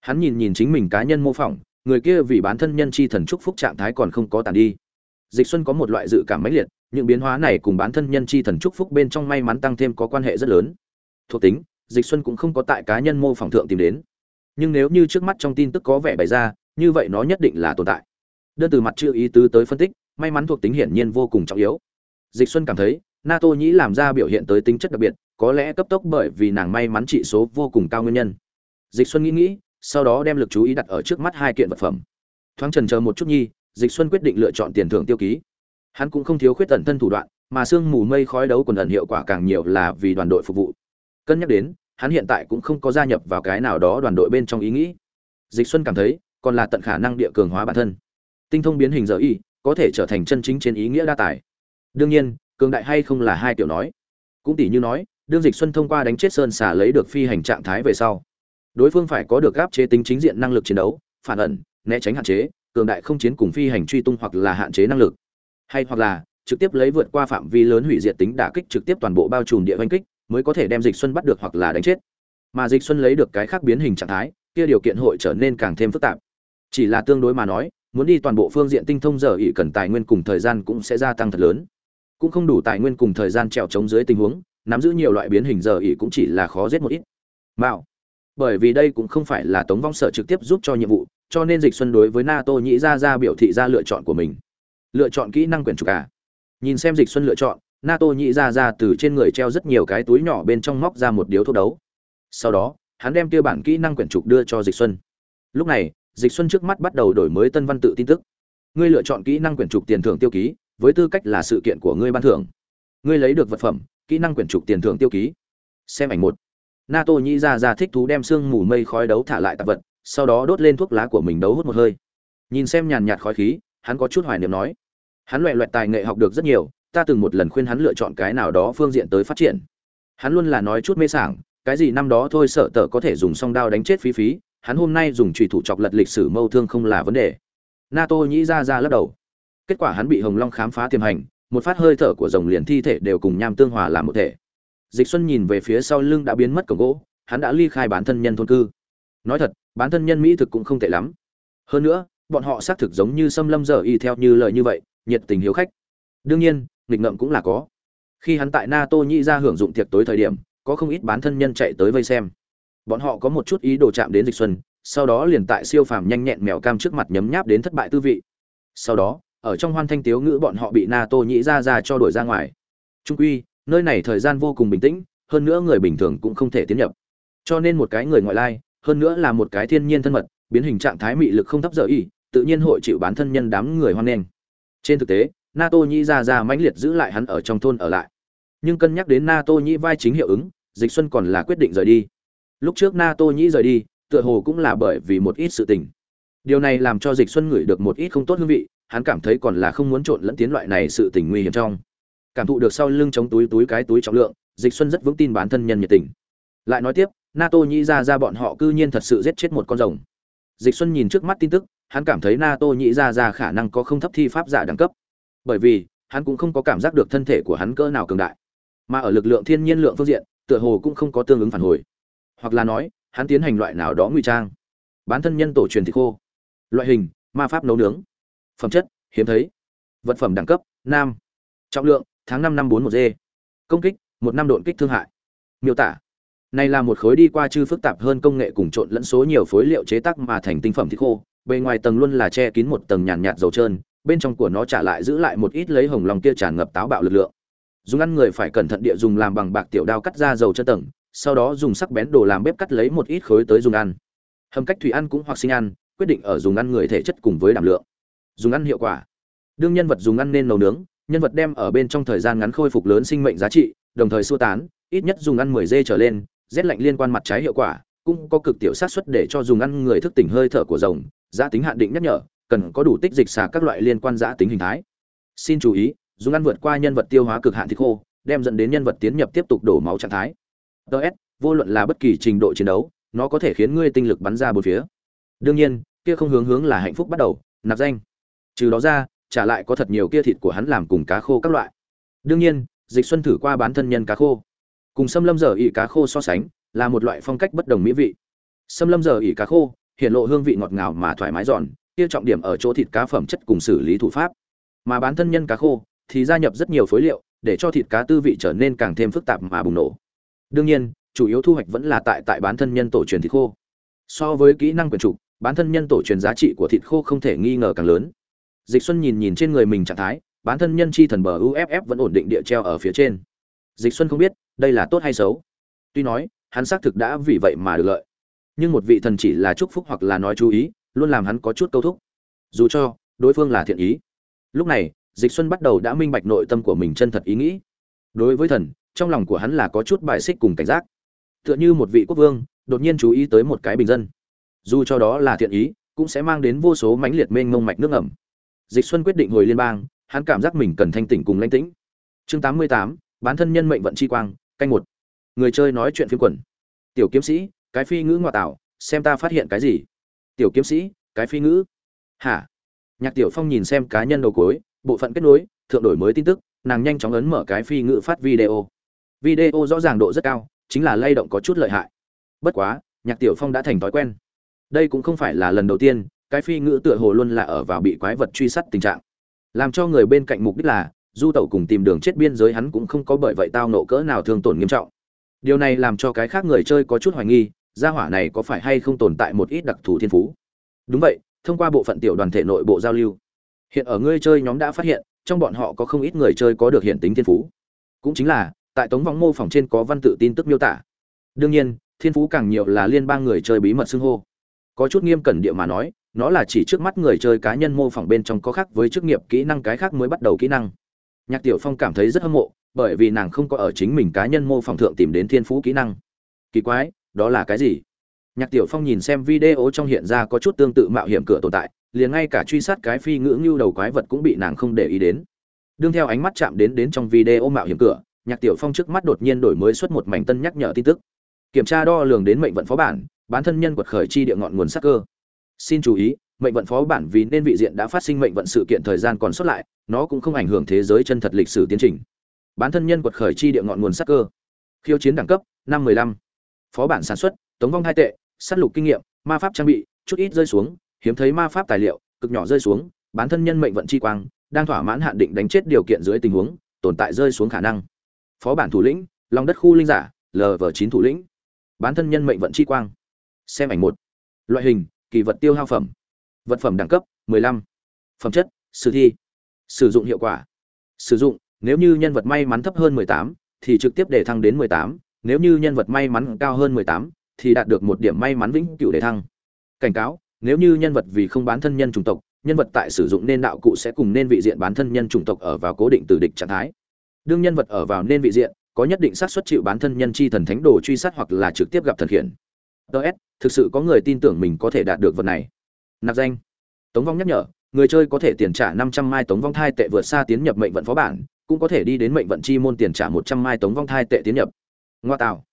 Speaker 1: Hắn nhìn nhìn chính mình cá nhân mô phỏng, người kia vì bán thân nhân chi thần chúc phúc trạng thái còn không có tàn đi. Dịch xuân có một loại dự cảm mãnh liệt, những biến hóa này cùng bán thân nhân chi thần chúc phúc bên trong may mắn tăng thêm có quan hệ rất lớn. Thuộc tính, dịch xuân cũng không có tại cá nhân mô phỏng thượng tìm đến. Nhưng nếu như trước mắt trong tin tức có vẻ bày ra, như vậy nó nhất định là tồn tại. Đơn từ mặt chưa ý tứ tới phân tích, may mắn thuộc tính hiển nhiên vô cùng trọng yếu dịch xuân cảm thấy, nato nhĩ làm ra biểu hiện tới tính chất đặc biệt, có lẽ cấp tốc bởi vì nàng may mắn trị số vô cùng cao nguyên nhân. Dịch xuân nghĩ nghĩ, sau đó đem lực chú ý đặt ở trước mắt hai kiện vật phẩm. Thoáng trần chờ một chút nhi, dịch xuân quyết định lựa chọn tiền thưởng tiêu ký. Hắn cũng không thiếu khuyết tận thân thủ đoạn, mà sương mù mây khói đấu quần ẩn hiệu quả càng nhiều là vì đoàn đội phục vụ. Cân nhắc đến, hắn hiện tại cũng không có gia nhập vào cái nào đó đoàn đội bên trong ý nghĩ. Dịch xuân cảm thấy, còn là tận khả năng địa cường hóa bản thân. Tinh thông biến hình giờ y, có thể trở thành chân chính trên ý nghĩa đa tài đương nhiên, cường đại hay không là hai kiểu nói. Cũng tỷ như nói, đương dịch xuân thông qua đánh chết sơn xả lấy được phi hành trạng thái về sau, đối phương phải có được áp chế tính chính diện năng lực chiến đấu, phản ẩn, né tránh hạn chế, cường đại không chiến cùng phi hành truy tung hoặc là hạn chế năng lực. Hay hoặc là, trực tiếp lấy vượt qua phạm vi lớn hủy diệt tính đả kích trực tiếp toàn bộ bao trùm địa oanh kích, mới có thể đem dịch xuân bắt được hoặc là đánh chết. Mà dịch xuân lấy được cái khác biến hình trạng thái, kia điều kiện hội trở nên càng thêm phức tạp. Chỉ là tương đối mà nói, muốn đi toàn bộ phương diện tinh thông giờ ỉ cần tài nguyên cùng thời gian cũng sẽ gia tăng thật lớn cũng không đủ tài nguyên cùng thời gian trèo chống dưới tình huống, nắm giữ nhiều loại biến hình giờ ỉ cũng chỉ là khó giết một ít. Mạo. Bởi vì đây cũng không phải là tống vong sở trực tiếp giúp cho nhiệm vụ, cho nên dịch xuân đối với nato nhĩ ra ra biểu thị ra lựa chọn của mình. Lựa chọn kỹ năng quyển trục à nhìn xem dịch xuân lựa chọn, nato nhĩ ra ra từ trên người treo rất nhiều cái túi nhỏ bên trong móc ra một điếu thuốc đấu. Sau đó, hắn đem tiêu bản kỹ năng quyển trục đưa cho dịch xuân. Lúc này, dịch xuân trước mắt bắt đầu đổi mới tân văn tự tin tức. Ngươi lựa chọn kỹ năng quyển trục tiền thưởng tiêu ký với tư cách là sự kiện của ngươi ban thưởng. Ngươi lấy được vật phẩm, kỹ năng quyển trục tiền thưởng tiêu ký. Xem ảnh một. Nato nhĩ ra ra thích thú đem xương mù mây khói đấu thả lại tạp vật, sau đó đốt lên thuốc lá của mình đấu hút một hơi. Nhìn xem nhàn nhạt khói khí, hắn có chút hoài niệm nói, hắn loẹ loẹt tài nghệ học được rất nhiều, ta từng một lần khuyên hắn lựa chọn cái nào đó phương diện tới phát triển. Hắn luôn là nói chút mê sảng, cái gì năm đó thôi sợ tờ có thể dùng song đao đánh chết phí phí, hắn hôm nay dùng trùy thủ chọc lật lịch sử mâu thương không là vấn đề. Nato nhĩ ra ra lắc đầu kết quả hắn bị hồng long khám phá tiềm hành, một phát hơi thở của rồng liền thi thể đều cùng nham tương hòa làm một thể. Dịch xuân nhìn về phía sau lưng đã biến mất cổng gỗ, hắn đã ly khai bán thân nhân thôn cư. Nói thật bán thân nhân mỹ thực cũng không tệ lắm. Hơn nữa, bọn họ xác thực giống như xâm lâm giờ y theo như lời như vậy, nhiệt tình hiếu khách. Đương nhiên, nghịch ngợm cũng là có. Khi hắn tại nato nhĩ ra hưởng dụng tiệc tối thời điểm, có không ít bán thân nhân chạy tới vây xem. Bọn họ có một chút ý đồ chạm đến dịch xuân, sau đó liền tại siêu phàm nhanh nhẹn mèo cam trước mặt nhấm nháp đến thất bại tư vị. Sau đó ở trong hoan thanh tiếu ngữ bọn họ bị nato nhĩ ra ra cho đuổi ra ngoài. Trung quy, nơi này thời gian vô cùng bình tĩnh, hơn nữa người bình thường cũng không thể tiến nhập. Cho nên một cái người ngoại lai, hơn nữa là một cái thiên nhiên thân mật, biến hình trạng thái mị lực không thấp dở y, tự nhiên hội chịu bán thân nhân đám người hoan nghênh. Trên thực tế, nato nhĩ ra ra mãnh liệt giữ lại hắn ở trong thôn ở lại. Nhưng cân nhắc đến nato nhĩ vai chính hiệu ứng, dịch xuân còn là quyết định rời đi. Lúc trước nato nhĩ rời đi, tựa hồ cũng là bởi vì một ít sự tình. Điều này làm cho dịch xuân ngửi được một ít không tốt hương vị hắn cảm thấy còn là không muốn trộn lẫn tiến loại này sự tình nguy hiểm trong. Cảm thụ được sau lưng chống túi túi cái túi trọng lượng, dịch xuân rất vững tin bản thân nhân nhiệt tình. Lại nói tiếp, nato nhĩ ra ra bọn họ cư nhiên thật sự giết chết một con rồng. Dịch xuân nhìn trước mắt tin tức, hắn cảm thấy nato nhĩ ra ra khả năng có không thấp thi pháp giả đẳng cấp. Bởi vì, hắn cũng không có cảm giác được thân thể của hắn cỡ nào cường đại. Mà ở lực lượng thiên nhiên lượng phương diện, tựa hồ cũng không có tương ứng phản hồi. Hoặc là nói, hắn tiến hành loại nào đó ngụy trang. Bán thân nhân tổ truyền thịt khô. Loại hình, ma pháp nấu nướng phẩm chất, hiếm thấy. Vật phẩm đẳng cấp, nam. Trọng lượng, tháng năm năm bốn một d công kích, một năm độn kích thương hại. Miêu tả. Này là một khối đi qua chư phức tạp hơn công nghệ cùng trộn lẫn số nhiều phối liệu chế tác mà thành tinh phẩm thịt khô. Bề ngoài tầng luôn là che kín một tầng nhàn nhạt dầu trơn, bên trong của nó trả lại giữ lại một ít lấy hồng lòng kia tràn ngập táo bạo lực lượng. Dùng ăn người phải cẩn thận địa dùng làm bằng bạc tiểu đao cắt ra dầu chân tầng, sau đó dùng sắc bén đồ làm bếp cắt lấy một ít khối tới dùng ăn. Hầm cách thủy ăn cũng hoặc sinh ăn, quyết định ở dùng ăn người thể chất cùng với đảm lượng dùng ăn hiệu quả. Đương nhân vật dùng ăn nên nấu nướng, nhân vật đem ở bên trong thời gian ngắn khôi phục lớn sinh mệnh giá trị, đồng thời xua tán, ít nhất dùng ăn 10 giây trở lên, rét lạnh liên quan mặt trái hiệu quả, cũng có cực tiểu sát suất để cho dùng ăn người thức tỉnh hơi thở của rồng, giá tính hạn định nhắc nhở, cần có đủ tích dịch xả các loại liên quan giá tính hình thái. Xin chú ý, dùng ăn vượt qua nhân vật tiêu hóa cực hạn thịt khô, đem dẫn đến nhân vật tiến nhập tiếp tục đổ máu trạng thái. Ts vô luận là bất kỳ trình độ chiến đấu, nó có thể khiến ngươi tinh lực bắn ra bốn phía. Đương nhiên, kia không hướng hướng là hạnh phúc bắt đầu, nạp danh trừ đó ra, trả lại có thật nhiều kia thịt của hắn làm cùng cá khô các loại. Đương nhiên, dịch xuân thử qua bán thân nhân cá khô. Cùng xâm lâm giờ ỉ cá khô so sánh, là một loại phong cách bất đồng mỹ vị. Xâm lâm giờ ỉ cá khô, hiện lộ hương vị ngọt ngào mà thoải mái giòn, kia trọng điểm ở chỗ thịt cá phẩm chất cùng xử lý thủ pháp. Mà bán thân nhân cá khô, thì gia nhập rất nhiều phối liệu, để cho thịt cá tư vị trở nên càng thêm phức tạp mà bùng nổ. Đương nhiên, chủ yếu thu hoạch vẫn là tại tại bán thân nhân tổ truyền thịt khô. So với kỹ năng quyền trục, bán thân nhân tổ truyền giá trị của thịt khô không thể nghi ngờ càng lớn dịch xuân nhìn nhìn trên người mình trạng thái bán thân nhân chi thần bờ uff vẫn ổn định địa treo ở phía trên. Dịch xuân không biết, đây là tốt hay xấu. Tuy nói, hắn xác thực đã vì vậy mà được lợi. Nhưng một vị thần chỉ là chúc phúc hoặc là nói chú ý, luôn làm hắn có chút câu thúc. Dù cho, đối phương là thiện ý. Lúc này, dịch xuân bắt đầu đã minh bạch nội tâm của mình chân thật ý nghĩ. Đối với thần, trong lòng của hắn là có chút bài xích cùng cảnh giác. Tựa như một vị quốc vương, đột nhiên chú ý tới một cái bình dân. Dù cho đó là thiện ý, cũng sẽ mang đến vô số mãnh liệt mênh mông mạch nước ẩm dịch xuân quyết định hồi liên bang hắn cảm giác mình cần thanh tỉnh cùng lãnh tĩnh. Chương 88, bán thân nhân mệnh vận chi quang canh một. Người chơi nói chuyện phiếm quần. Tiểu kiếm sĩ cái phi ngữ ngoại tảo, xem ta phát hiện cái gì? Tiểu kiếm sĩ cái phi ngữ. Hả? Nhạc tiểu phong nhìn xem cá nhân đầu cuối bộ phận kết nối thượng đổi mới tin tức nàng nhanh chóng ấn mở cái phi ngữ phát video. Video rõ ràng độ rất cao chính là lay động có chút lợi hại. Bất quá nhạc tiểu phong đã thành thói quen. Đây cũng không phải là lần đầu tiên cái phi ngữ tựa hồ luôn là ở vào bị quái vật truy sát tình trạng. Làm cho người bên cạnh mục đích là, du tẩu cùng tìm đường chết biên giới hắn cũng không có bởi vậy tao nộ cỡ nào thương tổn nghiêm trọng. Điều này làm cho cái khác người chơi có chút hoài nghi, gia hỏa này có phải hay không tồn tại một ít đặc thù thiên phú? Đúng vậy, thông qua bộ phận tiểu đoàn thể nội bộ giao lưu, hiện ở ngươi chơi nhóm đã phát hiện, trong bọn họ có không ít người chơi có được hiện tính thiên phú. Cũng chính là, tại tống vong mô phỏng trên có văn tự tin tức miêu tả. Đương nhiên, thiên phú càng nhiều là liên bang người chơi bí mật xưng hô. Có chút nghiêm cẩn địa mà nói nó là chỉ trước mắt người chơi cá nhân mô phỏng bên trong có khác với chức nghiệp kỹ năng cái khác mới bắt đầu kỹ năng. Nhạc tiểu phong cảm thấy rất hâm mộ, bởi vì nàng không có ở chính mình cá nhân mô phỏng thượng tìm đến thiên phú kỹ năng. Kỳ quái, đó là cái gì? Nhạc tiểu phong nhìn xem video trong hiện ra có chút tương tự mạo hiểm cửa tồn tại, liền ngay cả truy sát cái phi ngữ như đầu quái vật cũng bị nàng không để ý đến. Đương theo ánh mắt chạm đến đến trong video mạo hiểm cửa, nhạc tiểu phong trước mắt đột nhiên đổi mới xuất một mảnh tân nhắc nhở tin tức. Kiểm tra đo lường đến mệnh vận phó bản, bán thân nhân quật khởi chi địa ngọn nguồn sắc cơ xin chú ý, mệnh vận phó bản vì nên vị diện đã phát sinh mệnh vận sự kiện thời gian còn sót lại, nó cũng không ảnh hưởng thế giới chân thật lịch sử tiến trình. Bán thân nhân quật khởi chi địa ngọn nguồn sắc cơ. Khiêu chiến đẳng cấp, năm mười lăm. Phó bản sản xuất, tống vong hai tệ s á t lục kinh nghiệm, ma pháp trang bị, chút ít rơi xuống, hiếm thấy ma pháp tài liệu, cực nhỏ rơi xuống, bán thân nhân mệnh vận chi quang, đang thỏa mãn hạn định đánh chết điều kiện dưới tình huống, tồn tại rơi xuống khả năng. Phó bản thủ lĩnh lòng đất khu linh giả lv chín thủ lĩnh. Bán thân nhân mệnh vận chi quang. Xem ảnh một. Loại hình kỳ vật tiêu hao phẩm. Vật phẩm đẳng cấp 15. phẩm chất sử thi. Sử dụng hiệu quả. Sử dụng nếu như nhân vật may mắn thấp hơn 18, thì trực tiếp để thăng đến 18, nếu như nhân vật may mắn cao hơn 18, thì đạt được một điểm may mắn vĩnh cửu để thăng. Cảnh cáo nếu như nhân vật vì không bán thân nhân chủng tộc nhân vật tại sử dụng nên đạo cụ sẽ cùng nên vị diện bán thân nhân chủng tộc ở vào cố định từ địch trạng thái. Đương nhân vật ở vào nên vị diện có nhất định xác suất chịu bán thân nhân chi thần thánh đồ truy sát hoặc là trực tiếp gặp thần khiển. Ts thực sự có người tin tưởng mình có thể đạt được vật này. Nạp danh. Tống vong nhắc nhở, người chơi có thể tiền trả năm trăm mai tống vong thai tệ vượt xa tiến nhập mệnh vận phó bản, cũng có thể đi đến mệnh vận chi môn tiền trả một trăm mai tống vong thai tệ tiến nhập. Ngoa tạo.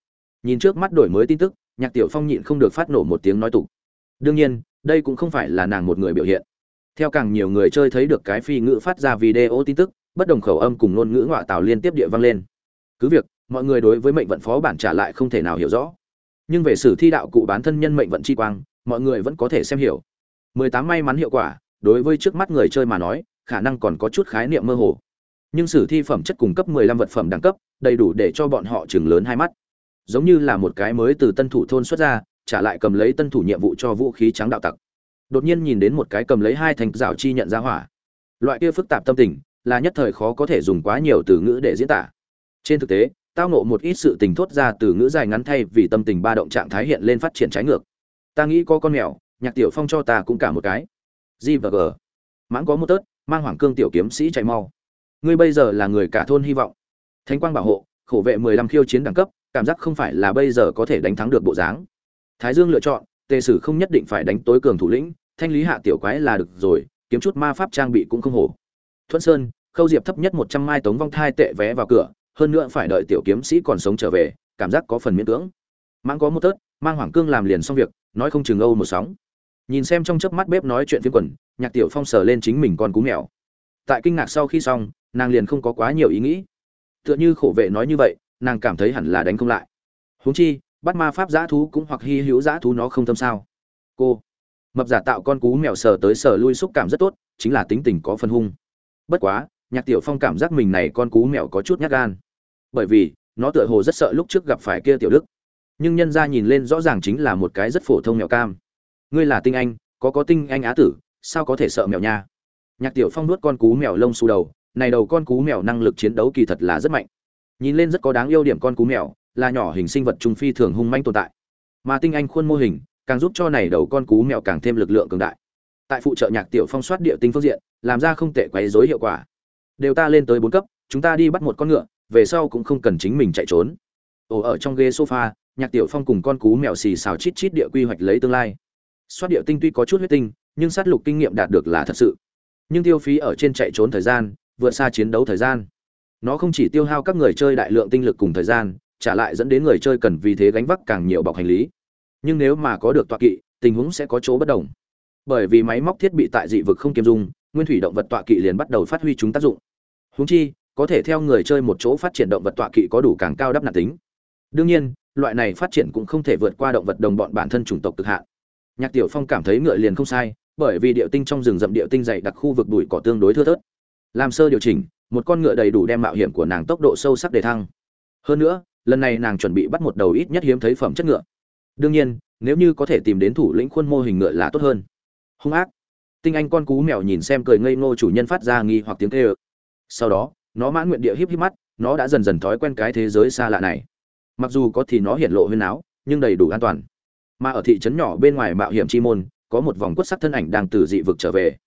Speaker 1: Nhìn trước mắt đổi mới tin tức, nhạc tiểu phong nhịn không được phát nổ một tiếng nói tục. Đương nhiên, đây cũng không phải là nàng một người biểu hiện. Theo càng nhiều người chơi thấy được cái phi ngữ phát ra video tin tức, bất đồng khẩu âm cùng ngôn ngữ ngoại tào liên tiếp địa vang lên. Cứ việc, mọi người đối với mệnh vận phó bản trả lại không thể nào hiểu rõ nhưng về sử thi đạo cụ bán thân nhân mệnh vận chi quang, mọi người vẫn có thể xem hiểu. 18 may mắn hiệu quả, đối với trước mắt người chơi mà nói, khả năng còn có chút khái niệm mơ hồ. Nhưng sử thi phẩm chất cung cấp 15 vật phẩm đẳng cấp, đầy đủ để cho bọn họ chừng lớn hai mắt. Giống như là một cái mới từ tân thủ thôn xuất ra, trả lại cầm lấy tân thủ nhiệm vụ cho vũ khí trắng đạo tặc. Đột nhiên nhìn đến một cái cầm lấy hai thành rào chi nhận ra hỏa. Loại kia phức tạp tâm tình, là nhất thời khó có thể dùng quá nhiều từ ngữ để diễn tả. Trên thực tế tao nộ một ít sự tình thốt ra từ ngữ dài ngắn thay vì tâm tình ba động trạng thái hiện lên phát triển trái ngược. Ta nghĩ có con mèo, nhạc tiểu phong cho ta cũng cả một cái. G và g. Mãng có một tớt, mang hoàng cương tiểu kiếm sĩ chạy mau. Ngươi bây giờ là người cả thôn hy vọng. Thánh quang bảo hộ, khổ vệ mười lăm khiêu chiến đẳng cấp, cảm giác không phải là bây giờ có thể đánh thắng được bộ dáng. Thái dương lựa chọn, tề sử không nhất định phải đánh tối cường thủ lĩnh, thanh lý hạ tiểu quái là được rồi, kiếm chút ma pháp trang bị cũng không hổ. Thuận sơn, khâu diệp thấp nhất một trăm mai tống vong thai tệ vé vào cửa hơn nữa phải đợi tiểu kiếm sĩ còn sống trở về, cảm giác có phần miễn cưỡng. Mang có một tớt, mang hoàng cương làm liền xong việc, nói không chừng âu một sóng. Nhìn xem trong chớp mắt bếp nói chuyện phiếm quần, nhạc tiểu phong sờ lên chính mình con cú mèo. Tại kinh ngạc sau khi xong, nàng liền không có quá nhiều ý nghĩ. Tựa như khổ vệ nói như vậy, nàng cảm thấy hẳn là đánh không lại. Huống chi, bắt ma pháp giã thú cũng hoặc hy hữu giã thú nó không tâm sao. Cô, mập giả tạo con cú mèo sờ tới sờ lui xúc cảm rất tốt, chính là tính tình có phân hung. Bất quá, nhạc tiểu phong cảm giác mình này con cú mèo có chút nhát gan bởi vì, nó tựa hồ rất sợ lúc trước gặp phải kia tiểu đức. Nhưng nhân ra nhìn lên rõ ràng chính là một cái rất phổ thông mèo cam. Ngươi là tinh anh, có có tinh anh á tử, sao có thể sợ mèo nha? Nhạc tiểu phong nuốt con cú mèo lông xù đầu, này đầu con cú mèo năng lực chiến đấu kỳ thật là rất mạnh. Nhìn lên rất có đáng yêu điểm con cú mèo, là nhỏ hình sinh vật trung phi thường hung manh tồn tại. Mà tinh anh khuôn mô hình, càng giúp cho này đầu con cú mèo càng thêm lực lượng cường đại. Tại phụ trợ nhạc tiểu phong soát địa tinh phương diện, làm ra không tệ quấy rối hiệu quả. Đều ta lên tới bốn cấp, chúng ta đi bắt một con ngựa về sau cũng không cần chính mình chạy trốn. Ồ, ở trong ghế sofa, nhạc tiểu phong cùng con cú mèo xì xào chít chít địa quy hoạch lấy tương lai. Soát địa tinh tuy có chút huyết tinh, nhưng sát lục kinh nghiệm đạt được là thật sự. Nhưng tiêu phí ở trên chạy trốn thời gian, vượt xa chiến đấu thời gian. Nó không chỉ tiêu hao các người chơi đại lượng tinh lực cùng thời gian, trả lại dẫn đến người chơi cần vì thế gánh vác càng nhiều bọc hành lý. Nhưng nếu mà có được tọa kỵ, tình huống sẽ có chỗ bất đồng. Bởi vì máy móc thiết bị tại dị vực không kiêm dung, nguyên thủy động vật tọa kỵ liền bắt đầu phát huy chúng tác dụng. Húng chi có thể theo người chơi một chỗ phát triển động vật tọa kỵ có đủ càng cao đắp nạt tính. Đương nhiên, loại này phát triển cũng không thể vượt qua động vật đồng bọn bản thân chủng tộc cực hạn. Nhạc tiểu phong cảm thấy ngựa liền không sai, bởi vì địa tinh trong rừng rậm địa tinh dày đặc khu vực bụi cỏ tương đối thưa thớt. Làm sơ điều chỉnh, một con ngựa đầy đủ đem mạo hiểm của nàng tốc độ sâu sắc để thăng. Hơn nữa, lần này nàng chuẩn bị bắt một đầu ít nhất hiếm thấy phẩm chất ngựa. Đương nhiên, nếu như có thể tìm đến thủ lĩnh khuôn mô hình ngựa là tốt hơn. Hung ác. Tinh anh con cú mèo nhìn xem cười ngây ngô chủ nhân phát ra nghi hoặc tiếng kêu. Sau đó nó mãn nguyện địa híp híp mắt, nó đã dần dần thói quen cái thế giới xa lạ này. Mặc dù có thì nó hiện lộ huyên áo nhưng đầy đủ an toàn. Mà ở thị trấn nhỏ bên ngoài mạo hiểm chi môn, có một vòng quất sắc thân ảnh đang từ dị vực trở về.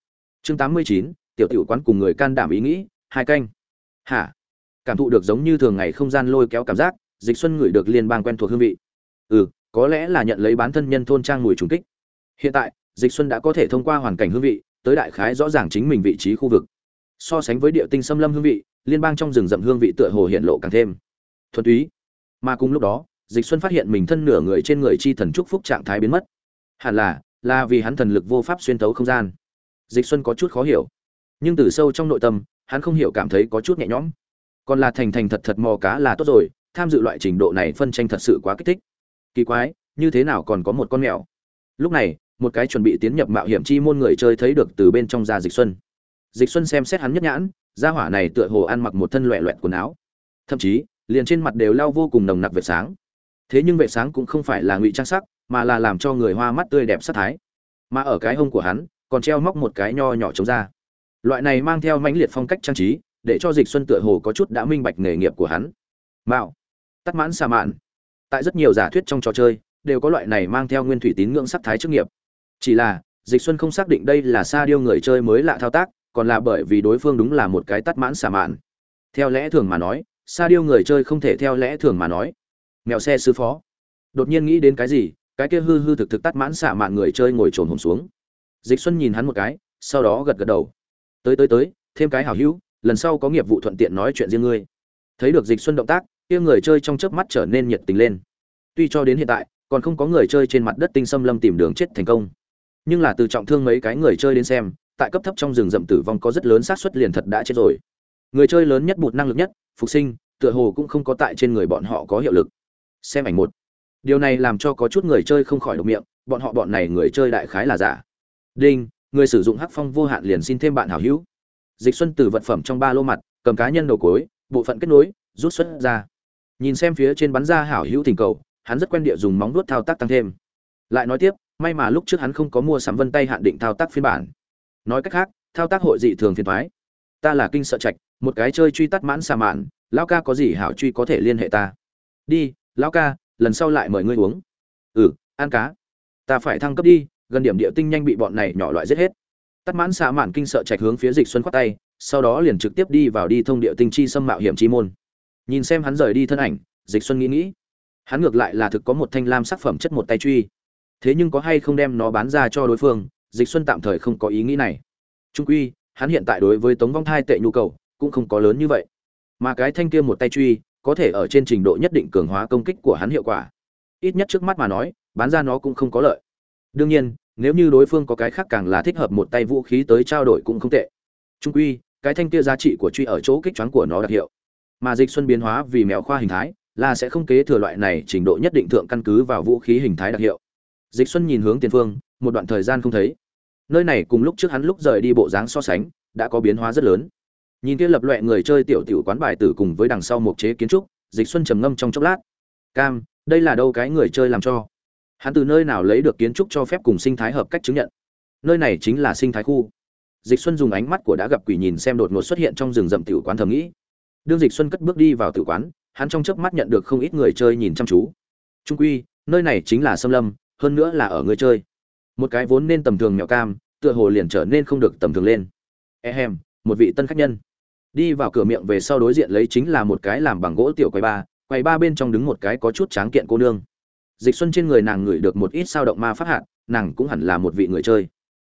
Speaker 1: Chương tám mươi chín, tiểu tiểu quán cùng người can đảm ý nghĩ, hai canh. Hả? Cảm thụ được giống như thường ngày không gian lôi kéo cảm giác, dịch xuân ngửi được liên bang quen thuộc hương vị. Ừ có lẽ là nhận lấy bán thân nhân thôn trang mùi trùng kích. Hiện tại, dịch xuân đã có thể thông qua hoàn cảnh hương vị, tới đại khái rõ ràng chính mình vị trí khu vực. So sánh với địa tinh xâm lâm hương vị liên bang trong rừng rậm hương vị tựa hồ hiện lộ càng thêm thuần túy. Mà cùng lúc đó, dịch xuân phát hiện mình thân nửa người trên người chi thần trúc phúc trạng thái biến mất. Hẳn là là vì hắn thần lực vô pháp xuyên tấu không gian. Dịch xuân có chút khó hiểu. Nhưng từ sâu trong nội tâm, hắn không hiểu cảm thấy có chút nhẹ nhõm. Còn là thành thành thật thật mò cá là tốt rồi, tham dự loại trình độ này phân tranh thật sự quá kích thích. Kỳ quái, như thế nào còn có một con mèo? Lúc này, một cái chuẩn bị tiến nhập mạo hiểm chi môn người chơi thấy được từ bên trong ra dịch xuân dịch xuân xem xét hắn nhất nhãn, gia hỏa này tựa hồ ăn mặc một thân loẹ loẹt quần áo. Thậm chí, liền trên mặt đều lao vô cùng nồng nặc vệt sáng. Thế nhưng vệ sáng cũng không phải là ngụy trang sắc, mà là làm cho người hoa mắt tươi đẹp sắc thái. Mà ở cái hông của hắn, còn treo móc một cái nho nhỏ chống ra loại này mang theo mãnh liệt phong cách trang trí, để cho dịch xuân tựa hồ có chút đã minh bạch nghề nghiệp của hắn. Mạo. Tắt mãn xà mạn. Tại rất nhiều giả thuyết trong trò chơi, đều có loại này mang theo nguyên thủy tín ngưỡng sắc thái chức nghiệp. Chỉ là, dịch xuân không xác định đây là sa điêu người chơi mới lạ thao tác còn là bởi vì đối phương đúng là một cái tắt mãn xả mạn. Theo lẽ thường mà nói, sa điêu người chơi không thể theo lẽ thường mà nói. Mèo xe sư phó. Đột nhiên nghĩ đến cái gì, cái kia hư hư thực thực tắt mãn xả mạn người chơi ngồi trồn hồn xuống. Dịch xuân nhìn hắn một cái, sau đó gật gật đầu. Tới tới tới, thêm cái hảo hữu, lần sau có nghiệp vụ thuận tiện nói chuyện riêng ngươi. Thấy được dịch xuân động tác, kia người chơi trong chớp mắt trở nên nhiệt tình lên. Tuy cho đến hiện tại, còn không có người chơi trên mặt đất tinh xâm lâm tìm đường chết thành công. Nhưng là từ trọng thương mấy cái người chơi đến xem tại cấp thấp trong rừng rậm tử vong có rất lớn xác suất liền thật đã chết rồi. Người chơi lớn nhất bụt năng lực nhất, phục sinh, tựa hồ cũng không có tại trên người bọn họ có hiệu lực. Xem ảnh một. Điều này làm cho có chút người chơi không khỏi độc miệng, bọn họ bọn này người chơi đại khái là giả. Đinh, người sử dụng hắc phong vô hạn liền xin thêm bạn hảo hữu. Dịch xuân từ vật phẩm trong ba lô mặt, cầm cá nhân đầu cối, bộ phận kết nối, rút xuất ra. Nhìn xem phía trên bắn ra hảo hữu tình cầu, hắn rất quen địa dùng móng vuốt thao tác tăng thêm. Lại nói tiếp, may mà lúc trước hắn không có mua sắm vân tay hạn định thao tác phiên bản nói cách khác, thao tác hội dị thường phiền thoái ta là kinh sợ trạch, một cái chơi truy tắt mãn xà mạn, lão ca có gì hảo truy có thể liên hệ ta? Đi, lão ca, lần sau lại mời ngươi uống. Ừ ăn cá. Ta phải thăng cấp đi, gần điểm địa tinh nhanh bị bọn này nhỏ loại giết hết. Tắt mãn xà mạn kinh sợ trạch hướng phía dịch xuân khoát tay, sau đó liền trực tiếp đi vào đi thông địa tinh chi xâm mạo hiểm chi môn. Nhìn xem hắn rời đi thân ảnh, dịch xuân nghĩ nghĩ. Hắn ngược lại là thực có một thanh lam sắc phẩm chất một tay truy. Thế nhưng có hay không đem nó bán ra cho đối phương dịch xuân tạm thời không có ý nghĩ này. Trung quy, hắn hiện tại đối với tống vong thai tệ nhu cầu, cũng không có lớn như vậy. Mà cái thanh kia một tay truy, có thể ở trên trình độ nhất định cường hóa công kích của hắn hiệu quả. Ít nhất trước mắt mà nói, bán ra nó cũng không có lợi. Đương nhiên, nếu như đối phương có cái khác càng là thích hợp một tay vũ khí tới trao đổi cũng không tệ. Trung quy, cái thanh kia giá trị của truy ở chỗ kích choáng của nó đặc hiệu. Mà dịch xuân biến hóa vì mèo khoa hình thái, là sẽ không kế thừa loại này trình độ nhất định thượng căn cứ vào vũ khí hình thái đặc hiệu dịch xuân nhìn hướng tiền phương, một đoạn thời gian không thấy. Nơi này cùng lúc trước hắn lúc rời đi bộ dáng so sánh, đã có biến hóa rất lớn. Nhìn kia lập loẹ người chơi tiểu tiểu quán bài tử cùng với đằng sau một chế kiến trúc, dịch xuân trầm ngâm trong chốc lát. Cam, đây là đâu cái người chơi làm cho? Hắn từ nơi nào lấy được kiến trúc cho phép cùng sinh thái hợp cách chứng nhận? Nơi này chính là sinh thái khu. Dịch xuân dùng ánh mắt của đã gặp quỷ nhìn xem đột ngột xuất hiện trong rừng rậm tiểu quán thầm nghĩ. Đương dịch xuân cất bước đi vào tiểu quán, hắn trong chớp mắt nhận được không ít người chơi nhìn chăm chú. Trung quy, nơi này chính là xâm lâm hơn nữa là ở người chơi. Một cái vốn nên tầm thường mèo cam, tựa hồ liền trở nên không được tầm thường lên. Ehem một vị tân khách nhân. Đi vào cửa miệng về sau đối diện lấy chính là một cái làm bằng gỗ tiểu quầy ba quầy ba bên trong đứng một cái có chút tráng kiện cô nương. Dịch xuân trên người nàng ngửi được một ít sao động ma phát hạn nàng cũng hẳn là một vị người chơi.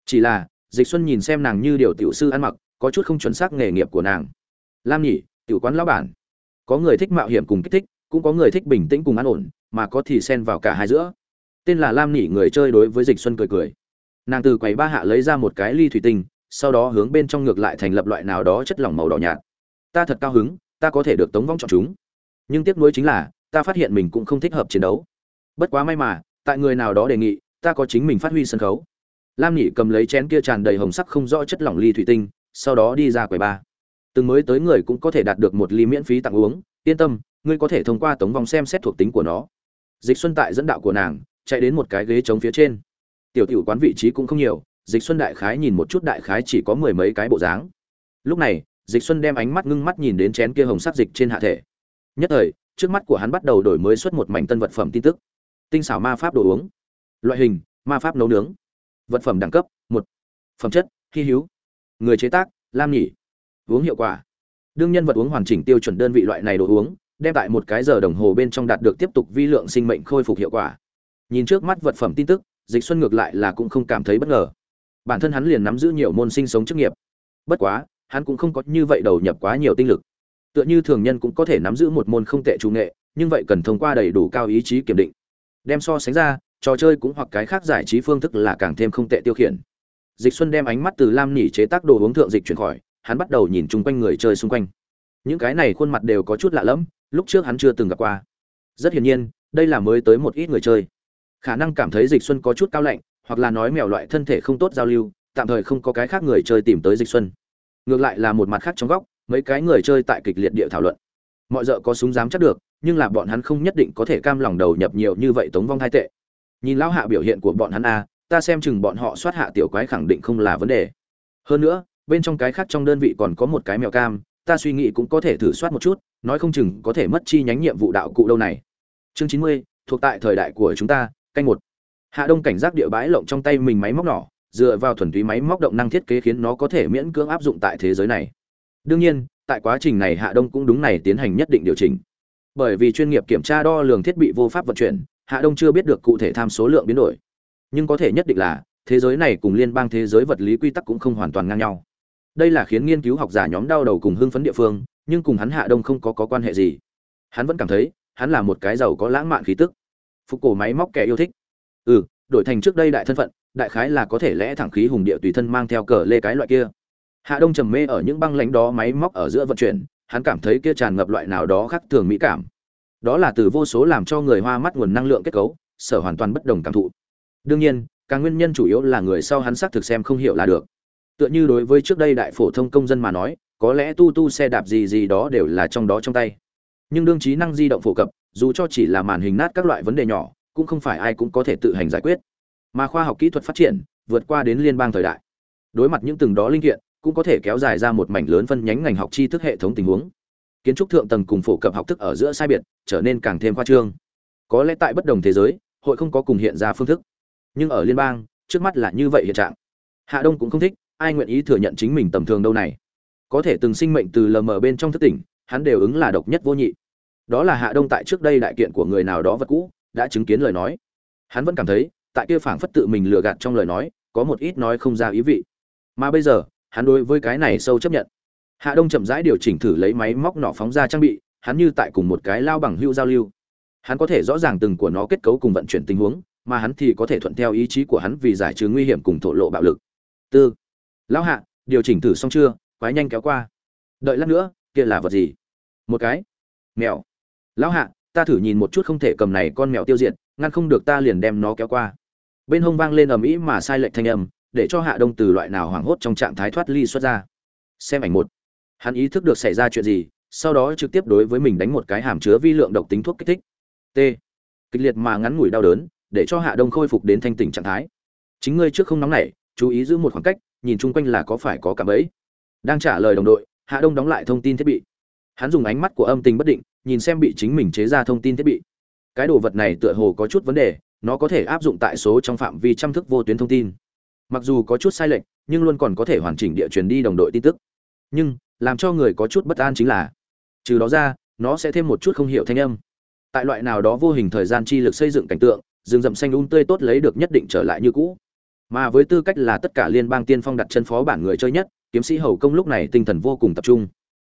Speaker 1: Chỉ là, dịch xuân nhìn xem nàng như điều tiểu sư ăn mặc, có chút không chuẩn xác nghề nghiệp của nàng. Lam nhỉ, tiểu quán lão bản. Có người thích mạo hiểm cùng kích thích, cũng có người thích bình tĩnh cùng an ổn, mà có thì xen vào cả hai giữa tên là lam nỉ người chơi đối với dịch xuân cười cười. Nàng từ quầy ba hạ lấy ra một cái ly thủy tinh, sau đó hướng bên trong ngược lại thành lập loại nào đó chất lỏng màu đỏ nhạt. Ta thật cao hứng, ta có thể được tống vong chọn chúng. Nhưng tiếc nuối chính là, ta phát hiện mình cũng không thích hợp chiến đấu. Bất quá may mà, tại người nào đó đề nghị, ta có chính mình phát huy sân khấu. Lam nhỉ cầm lấy chén kia tràn đầy hồng sắc không rõ chất lỏng ly thủy tinh, sau đó đi ra quầy ba. Từng mới tới người cũng có thể đạt được một ly miễn phí tặng uống, yên tâm, ngươi có thể thông qua tống vong xem xét thuộc tính của nó. Dịch xuân tại dẫn đạo của nàng chạy đến một cái ghế trống phía trên. Tiểu tiểu quán vị trí cũng không nhiều, dịch xuân đại khái nhìn một chút đại khái chỉ có mười mấy cái bộ dáng. Lúc này, dịch xuân đem ánh mắt ngưng mắt nhìn đến chén kia hồng sắc dịch trên hạ thể. Nhất thời, trước mắt của hắn bắt đầu đổi mới xuất một mảnh tân vật phẩm tin tức. Tinh xảo ma pháp đồ uống. Loại hình, ma pháp nấu nướng. Vật phẩm đẳng cấp, một. Phẩm chất, hy hữu. Người chế tác, lam nhỉ. Uống hiệu quả. Đương nhân vật uống hoàn chỉnh tiêu chuẩn đơn vị loại này đồ uống, đem tại một cái giờ đồng hồ bên trong đạt được tiếp tục vi lượng sinh mệnh khôi phục hiệu quả nhìn trước mắt vật phẩm tin tức, dịch xuân ngược lại là cũng không cảm thấy bất ngờ. Bản thân hắn liền nắm giữ nhiều môn sinh sống chức nghiệp. Bất quá, hắn cũng không có như vậy đầu nhập quá nhiều tinh lực. Tựa như thường nhân cũng có thể nắm giữ một môn không tệ chủ nghệ, nhưng vậy cần thông qua đầy đủ cao ý chí kiểm định. Đem so sánh ra, trò chơi cũng hoặc cái khác giải trí phương thức là càng thêm không tệ tiêu khiển. Dịch xuân đem ánh mắt từ lam nỉ chế tác đồ uống thượng dịch chuyển khỏi, hắn bắt đầu nhìn chung quanh người chơi xung quanh. Những cái này khuôn mặt đều có chút lạ lẫm, lúc trước hắn chưa từng gặp qua. Rất hiển nhiên, đây là mới tới một ít người chơi khả năng cảm thấy dịch xuân có chút cao lạnh, hoặc là nói mèo loại thân thể không tốt giao lưu, tạm thời không có cái khác người chơi tìm tới dịch xuân. Ngược lại là một mặt khác trong góc, mấy cái người chơi tại kịch liệt địa thảo luận. Mọi dợ có súng dám chắc được, nhưng là bọn hắn không nhất định có thể cam lòng đầu nhập nhiều như vậy tống vong thai tệ. Nhìn lão hạ biểu hiện của bọn hắn a, ta xem chừng bọn họ soát hạ tiểu quái khẳng định không là vấn đề. Hơn nữa, bên trong cái khác trong đơn vị còn có một cái mèo cam, ta suy nghĩ cũng có thể thử soát một chút, nói không chừng có thể mất chi nhánh nhiệm vụ đạo cụ đâu này. Chương chín mươi, thuộc tại thời đại của chúng ta canh một. Hạ đông cảnh giác địa bãi lộng trong tay mình máy móc nhỏ dựa vào thuần túy máy móc động năng thiết kế khiến nó có thể miễn cưỡng áp dụng tại thế giới này. Đương nhiên tại quá trình này hạ đông cũng đúng này tiến hành nhất định điều chỉnh. Bởi vì chuyên nghiệp kiểm tra đo lường thiết bị vô pháp vận chuyển hạ đông chưa biết được cụ thể tham số lượng biến đổi. Nhưng có thể nhất định là thế giới này cùng liên bang thế giới vật lý quy tắc cũng không hoàn toàn ngang nhau. Đây là khiến nghiên cứu học giả nhóm đau đầu cùng hưng phấn địa phương nhưng cùng hắn hạ đông không có, có quan hệ gì. Hắn vẫn cảm thấy hắn là một cái giàu có lãng mạn khí tức phục cổ máy móc kẻ yêu thích. Ừ đổi thành trước đây đại thân phận, đại khái là có thể lẽ thẳng khí hùng địa tùy thân mang theo cờ lê cái loại kia. Hạ đông trầm mê ở những băng lãnh đó máy móc ở giữa vận chuyển, hắn cảm thấy kia tràn ngập loại nào đó khác thường mỹ cảm. Đó là từ vô số làm cho người hoa mắt nguồn năng lượng kết cấu, sở hoàn toàn bất đồng cảm thụ. Đương nhiên, càng nguyên nhân chủ yếu là người sau hắn xác thực xem không hiểu là được. Tựa như đối với trước đây đại phổ thông công dân mà nói, có lẽ tu tu xe đạp gì gì đó đều là trong đó trong tay. Nhưng đương trí năng di động phổ cập dù cho chỉ là màn hình nát các loại vấn đề nhỏ, cũng không phải ai cũng có thể tự hành giải quyết. Mà khoa học kỹ thuật phát triển, vượt qua đến liên bang thời đại. Đối mặt những từng đó linh kiện, cũng có thể kéo dài ra một mảnh lớn phân nhánh ngành học tri thức hệ thống tình huống. Kiến trúc thượng tầng cùng phổ cập học thức ở giữa sai biệt, trở nên càng thêm khoa trương. Có lẽ tại bất đồng thế giới, hội không có cùng hiện ra phương thức. Nhưng ở liên bang, trước mắt là như vậy hiện trạng. Hạ đông cũng không thích, ai nguyện ý thừa nhận chính mình tầm thường đâu này. Có thể từng sinh mệnh từ lờ mờ bên trong thức tỉnh, hắn đều ứng là độc nhất vô nhị đó là hạ đông tại trước đây đại kiện của người nào đó vật cũ, đã chứng kiến lời nói. Hắn vẫn cảm thấy, tại kia phảng phất tự mình lừa gạt trong lời nói, có một ít nói không ra ý vị. Mà bây giờ, hắn đối với cái này sâu chấp nhận. Hạ đông chậm rãi điều chỉnh thử lấy máy móc nỏ phóng ra trang bị, hắn như tại cùng một cái lao bằng hưu giao lưu. Hắn có thể rõ ràng từng của nó kết cấu cùng vận chuyển tình huống, mà hắn thì có thể thuận theo ý chí của hắn vì giải trừ nguy hiểm cùng thổ lộ bạo lực. Tư. Lão hạ, điều chỉnh thử xong chưa? Quái nhanh kéo qua. Đợi lát nữa, kia là vật gì? Một cái. Mèo lão hạ, ta thử nhìn một chút không thể cầm này con mèo tiêu diệt, ngăn không được ta liền đem nó kéo qua. Bên hông vang lên ầm ĩ mà sai lệch thanh âm, để cho hạ đông từ loại nào hoảng hốt trong trạng thái thoát ly xuất ra. Xem ảnh một. Hắn ý thức được xảy ra chuyện gì, sau đó trực tiếp đối với mình đánh một cái hàm chứa vi lượng độc tính thuốc kích thích. T. Kịch liệt mà ngắn ngủi đau đớn, để cho hạ đông khôi phục đến thanh tỉnh trạng thái. Chính ngươi trước không nóng nảy, chú ý giữ một khoảng cách, nhìn chung quanh là có phải có cả bẫy đang trả lời đồng đội, hạ đông đóng lại thông tin thiết bị hắn dùng ánh mắt của âm tình bất định, nhìn xem bị chính mình chế ra thông tin thiết bị. Cái đồ vật này tựa hồ có chút vấn đề, nó có thể áp dụng tại số trong phạm vi trăm thức vô tuyến thông tin. Mặc dù có chút sai lệch, nhưng luôn còn có thể hoàn chỉnh địa truyền đi đồng đội tin tức. Nhưng, làm cho người có chút bất an chính là, trừ đó ra, nó sẽ thêm một chút không hiểu thanh âm. Tại loại nào đó vô hình thời gian chi lực xây dựng cảnh tượng, rừng rậm xanh um tươi tốt lấy được nhất định trở lại như cũ. Mà với tư cách là tất cả liên bang tiên phong đặt chân phó bản người chơi nhất, kiếm sĩ hầu công lúc này tinh thần vô cùng tập trung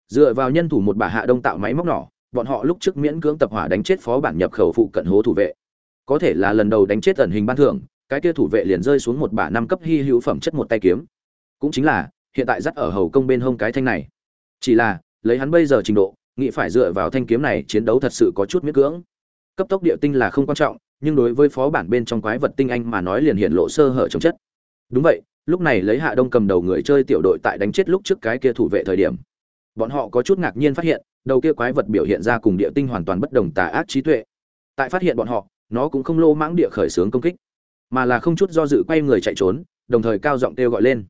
Speaker 1: dựa vào nhân thủ một bà hạ đông tạo máy móc nỏ, bọn họ lúc trước miễn cưỡng tập hỏa đánh chết phó bản nhập khẩu phụ cận hố thủ vệ. Có thể là lần đầu đánh chết ẩn hình ban thưởng, cái kia thủ vệ liền rơi xuống một bả năm cấp hy hữu phẩm chất một tay kiếm. Cũng chính là, hiện tại dắt ở hầu công bên hông cái thanh này. Chỉ là, lấy hắn bây giờ trình độ, nghĩ phải dựa vào thanh kiếm này chiến đấu thật sự có chút miễn cưỡng. Cấp tốc địa tinh là không quan trọng, nhưng đối với phó bản bên trong quái vật tinh anh mà nói liền hiện lộ sơ hở chống chất. Đúng vậy, lúc này lấy hạ đông cầm đầu người chơi tiểu đội tại đánh chết lúc trước cái kia thủ vệ thời điểm bọn họ có chút ngạc nhiên phát hiện, đầu kia quái vật biểu hiện ra cùng địa tinh hoàn toàn bất đồng tà ác trí tuệ. Tại phát hiện bọn họ, nó cũng không lô mãng địa khởi xướng công kích, mà là không chút do dự quay người chạy trốn, đồng thời cao giọng kêu gọi lên.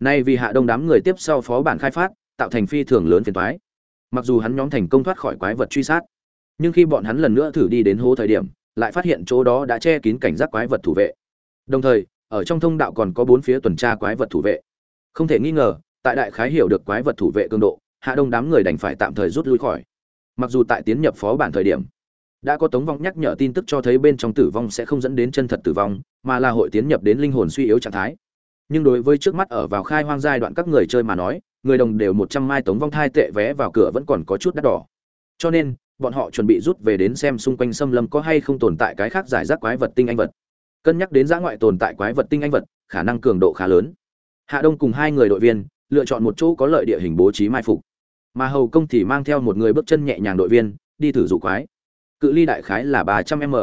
Speaker 1: Nay vì hạ đông đám người tiếp sau phó bản khai phát, tạo thành phi thường lớn phiền toái. Mặc dù hắn nhóm thành công thoát khỏi quái vật truy sát, nhưng khi bọn hắn lần nữa thử đi đến hố thời điểm, lại phát hiện chỗ đó đã che kín cảnh giác quái vật thủ vệ. Đồng thời, ở trong thông đạo còn có bốn phía tuần tra quái vật thủ vệ. Không thể nghi ngờ, tại đại khái hiểu được quái vật thủ vệ cường độ hạ đông đám người đành phải tạm thời rút lui khỏi. Mặc dù tại tiến nhập phó bản thời điểm, đã có tống vong nhắc nhở tin tức cho thấy bên trong tử vong sẽ không dẫn đến chân thật tử vong, mà là hội tiến nhập đến linh hồn suy yếu trạng thái. Nhưng đối với trước mắt ở vào khai hoang giai đoạn các người chơi mà nói, người đồng đều một trăm mai tống vong thai tệ vé vào cửa vẫn còn có chút đắt đỏ. Cho nên, bọn họ chuẩn bị rút về đến xem xung quanh xâm lâm có hay không tồn tại cái khác giải rác quái vật tinh anh vật. Cân nhắc đến giã ngoại tồn tại quái vật tinh anh vật, khả năng cường độ khá lớn. Hạ đông cùng hai người đội viên lựa chọn một chỗ có lợi địa hình bố trí mai phục mà hầu công thì mang theo một người bước chân nhẹ nhàng đội viên, đi thử dụ quái. Cự ly đại khái là ba trăm m.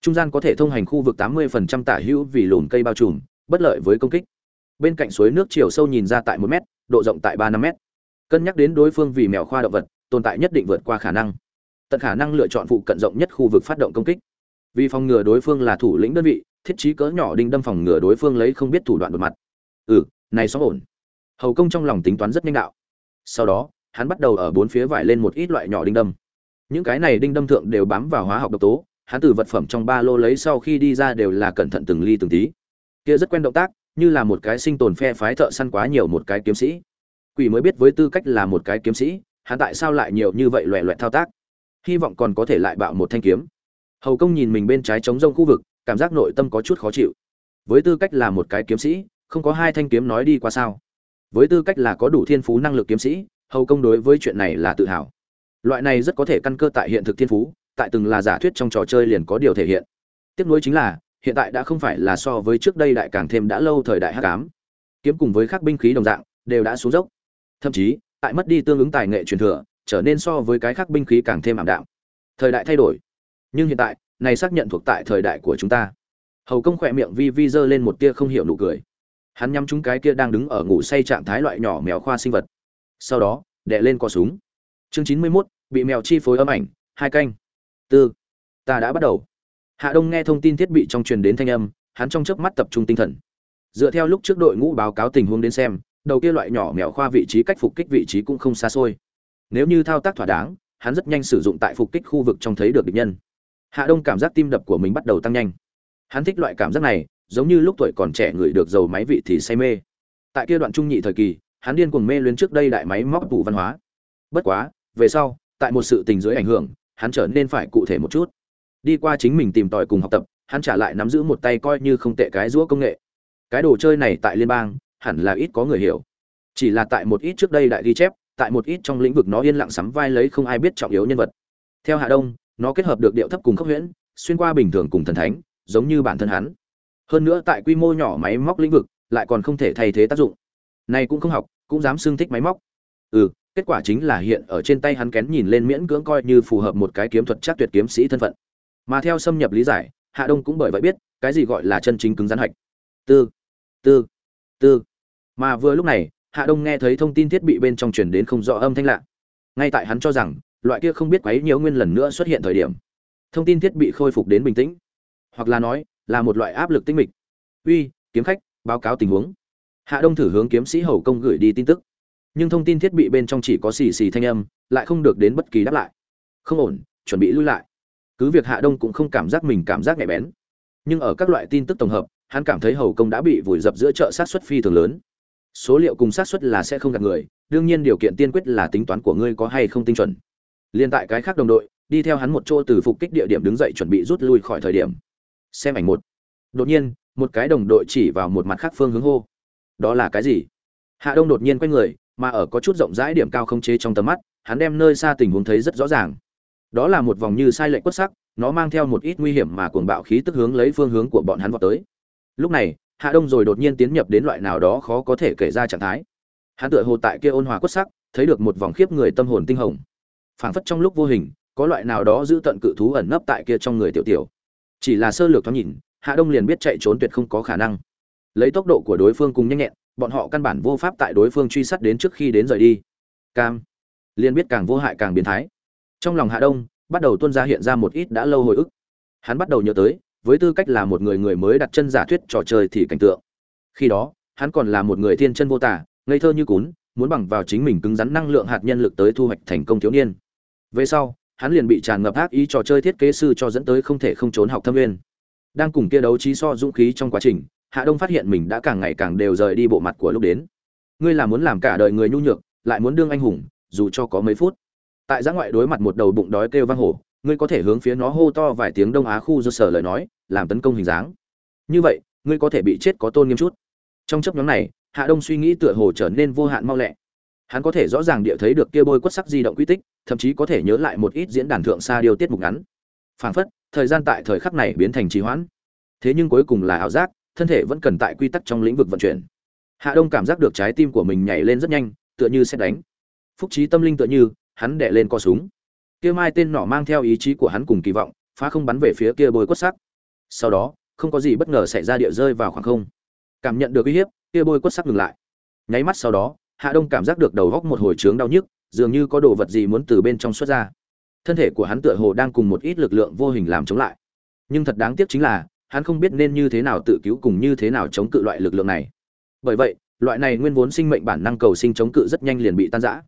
Speaker 1: Trung gian có thể thông hành khu vực tám mươi phần trăm tả hữu vì lùn cây bao trùm, bất lợi với công kích. Bên cạnh suối nước chiều sâu nhìn ra tại một m độ rộng tại ba năm m cân nhắc đến đối phương vì mèo khoa động vật, tồn tại nhất định vượt qua khả năng. Tận khả năng lựa chọn phụ cận rộng nhất khu vực phát động công kích. Vì phòng ngừa đối phương là thủ lĩnh đơn vị, thiết trí cỡ nhỏ đinh đâm phòng ngừa đối phương lấy không biết thủ đoạn đột mặt. Ừ này xóa ổn. Hầu công trong lòng tính toán rất nhanh đạo. Sau đó hắn bắt đầu ở bốn phía vải lên một ít loại nhỏ đinh đâm. Những cái này đinh đâm thượng đều bám vào hóa học độc tố, hắn từ vật phẩm trong ba lô lấy sau khi đi ra đều là cẩn thận từng ly từng tí. Kia rất quen động tác, như là một cái sinh tồn phe phái thợ săn quá nhiều một cái kiếm sĩ. Quỷ mới biết với tư cách là một cái kiếm sĩ, hắn tại sao lại nhiều như vậy loẹ loẹt thao tác? Hy vọng còn có thể lại bạo một thanh kiếm. Hầu công nhìn mình bên trái trống rông khu vực, cảm giác nội tâm có chút khó chịu. Với tư cách là một cái kiếm sĩ, không có hai thanh kiếm nói đi qua sao? Với tư cách là có đủ thiên phú năng lực kiếm sĩ hầu công đối với chuyện này là tự hào. Loại này rất có thể căn cơ tại hiện thực thiên phú, tại từng là giả thuyết trong trò chơi liền có điều thể hiện. Tiếp nối chính là, hiện tại đã không phải là so với trước đây đại càng thêm đã lâu thời đại hắc ám. Kiếm cùng với các binh khí đồng dạng, đều đã xuống dốc. Thậm chí, tại mất đi tương ứng tài nghệ truyền thừa, trở nên so với cái khác binh khí càng thêm ảm đạm. Thời đại thay đổi. Nhưng hiện tại, này xác nhận thuộc tại thời đại của chúng ta. Hầu công khỏe miệng vi vi giơ lên một tia không hiểu nụ cười. Hắn nhắm chúng cái kia đang đứng ở ngủ say trạng thái loại nhỏ mèo khoa sinh vật sau đó đệ lên cò súng. Chương chín mươi mốt, bị mèo chi phối âm ảnh, hai canh. Tư. Ta đã bắt đầu. Hạ đông nghe thông tin thiết bị trong truyền đến thanh âm, hắn trong chớp mắt tập trung tinh thần. Dựa theo lúc trước đội ngũ báo cáo tình huống đến xem, đầu kia loại nhỏ mèo khoa vị trí cách phục kích vị trí cũng không xa xôi. Nếu như thao tác thỏa đáng, hắn rất nhanh sử dụng tại phục kích khu vực trong thấy được địch nhân. Hạ đông cảm giác tim đập của mình bắt đầu tăng nhanh. Hắn thích loại cảm giác này, giống như lúc tuổi còn trẻ người được dầu máy vị thì say mê. Tại kia đoạn trung nhị thời kỳ hắn điên cuồng mê luyến trước đây đại máy móc tủ văn hóa. Bất quá, về sau, tại một sự tình dưới ảnh hưởng, hắn trở nên phải cụ thể một chút. Đi qua chính mình tìm tòi cùng học tập, hắn trả lại nắm giữ một tay coi như không tệ cái rũa công nghệ. Cái đồ chơi này tại liên bang, hẳn là ít có người hiểu. Chỉ là tại một ít trước đây đại ghi chép, tại một ít trong lĩnh vực nó yên lặng sắm vai lấy không ai biết trọng yếu nhân vật. Theo hạ đông, nó kết hợp được điệu thấp cùng khốc huyễn, xuyên qua bình thường cùng thần thánh, giống như bản thân hắn. Hơn nữa tại quy mô nhỏ máy móc lĩnh vực, lại còn không thể thay thế tác dụng này cũng không học, cũng dám xưng thích máy móc. Ừ kết quả chính là hiện ở trên tay hắn kén nhìn lên miễn cưỡng coi như phù hợp một cái kiếm thuật chắc tuyệt kiếm sĩ thân phận. Mà theo xâm nhập lý giải, hạ đông cũng bởi vậy biết, cái gì gọi là chân chính cứng rắn hạch. Tư tư tư. Mà vừa lúc này, hạ đông nghe thấy thông tin thiết bị bên trong truyền đến không rõ âm thanh lạ. Ngay tại hắn cho rằng, loại kia không biết quấy nhiều nguyên lần nữa xuất hiện thời điểm, thông tin thiết bị khôi phục đến bình tĩnh. Hoặc là nói, là một loại áp lực tinh mịch. Uy, kiếm khách, báo cáo tình huống hạ đông thử hướng kiếm sĩ hầu công gửi đi tin tức. Nhưng thông tin thiết bị bên trong chỉ có xì xì thanh âm, lại không được đến bất kỳ đáp lại. Không ổn, chuẩn bị lui lại. Cứ việc hạ đông cũng không cảm giác mình cảm giác nhạy bén. Nhưng ở các loại tin tức tổng hợp, hắn cảm thấy hầu công đã bị vùi dập giữa chợ sát xuất phi thường lớn. Số liệu cùng sát xuất là sẽ không gạt người, đương nhiên điều kiện tiên quyết là tính toán của ngươi có hay không tinh chuẩn. Liên tại cái khác đồng đội, đi theo hắn một chỗ từ phục kích địa điểm đứng dậy chuẩn bị rút lui khỏi thời điểm. Xem ảnh một. Đột nhiên, một cái đồng đội chỉ vào một mặt khác phương hướng hô đó là cái gì? Hạ đông đột nhiên quay người, mà ở có chút rộng rãi điểm cao không chế trong tầm mắt, hắn đem nơi xa tình huống thấy rất rõ ràng. Đó là một vòng như sai lệch quất sắc, nó mang theo một ít nguy hiểm mà cuồng bạo khí tức hướng lấy phương hướng của bọn hắn vào tới. Lúc này, hạ đông rồi đột nhiên tiến nhập đến loại nào đó khó có thể kể ra trạng thái. Hắn tựa hồ tại kia ôn hòa quất sắc, thấy được một vòng khiếp người tâm hồn tinh hồng. Phảng phất trong lúc vô hình, có loại nào đó giữ tận cự thú ẩn nấp tại kia trong người tiểu tiểu. Chỉ là sơ lược thoáng nhìn, hạ đông liền biết chạy trốn tuyệt không có khả năng lấy tốc độ của đối phương cùng nhanh nhẹn, bọn họ căn bản vô pháp tại đối phương truy sát đến trước khi đến rời đi. Cam. Liền biết càng vô hại càng biến thái. Trong lòng hạ đông, bắt đầu tuân ra hiện ra một ít đã lâu hồi ức. Hắn bắt đầu nhớ tới, với tư cách là một người người mới đặt chân giả thuyết trò chơi thì cảnh tượng. Khi đó, hắn còn là một người thiên chân vô tả, ngây thơ như cún, muốn bằng vào chính mình cứng rắn năng lượng hạt nhân lực tới thu hoạch thành công thiếu niên. Về sau, hắn liền bị tràn ngập ác ý trò chơi thiết kế sư cho dẫn tới không thể không trốn học thâm viên đang cùng kia đấu trí so dũng khí trong quá trình hạ đông phát hiện mình đã càng ngày càng đều rời đi bộ mặt của lúc đến. Ngươi là muốn làm cả đời người nhu nhược, lại muốn đương anh hùng, dù cho có mấy phút. Tại giã ngoại đối mặt một đầu bụng đói kêu vang hổ, ngươi có thể hướng phía nó hô to vài tiếng đông á khu do sở lời nói, làm tấn công hình dáng. Như vậy, ngươi có thể bị chết có tôn nghiêm chút. Trong chấp nhóm này, hạ đông suy nghĩ tựa hồ trở nên vô hạn mau lẹ. Hắn có thể rõ ràng địa thấy được kia bôi quất sắc di động quy tích, thậm chí có thể nhớ lại một ít diễn đàn thượng xa điều tiết mục ngắn. Phảng phất, thời gian tại thời khắc này biến thành trì hoãn. Thế nhưng cuối cùng là ảo giác thân thể vẫn cần tại quy tắc trong lĩnh vực vận chuyển. Hạ đông cảm giác được trái tim của mình nhảy lên rất nhanh, tựa như xét đánh. Phúc trí tâm linh tựa như, hắn đè lên co súng. Kia mai tên nỏ mang theo ý chí của hắn cùng kỳ vọng, phá không bắn về phía kia bôi quất sắc. Sau đó, không có gì bất ngờ xảy ra địa rơi vào khoảng không. Cảm nhận được uy hiếp, kia bôi quất sắc ngừng lại. Nháy mắt sau đó, hạ đông cảm giác được đầu góc một hồi trướng đau nhức, dường như có đồ vật gì muốn từ bên trong xuất ra. Thân thể của hắn tựa hồ đang cùng một ít lực lượng vô hình làm chống lại. Nhưng thật đáng tiếc chính là hắn không biết nên như thế nào tự cứu cùng như thế nào chống cự loại lực lượng này. Bởi vậy, loại này nguyên vốn sinh mệnh bản năng cầu sinh chống cự rất nhanh liền bị tan rã.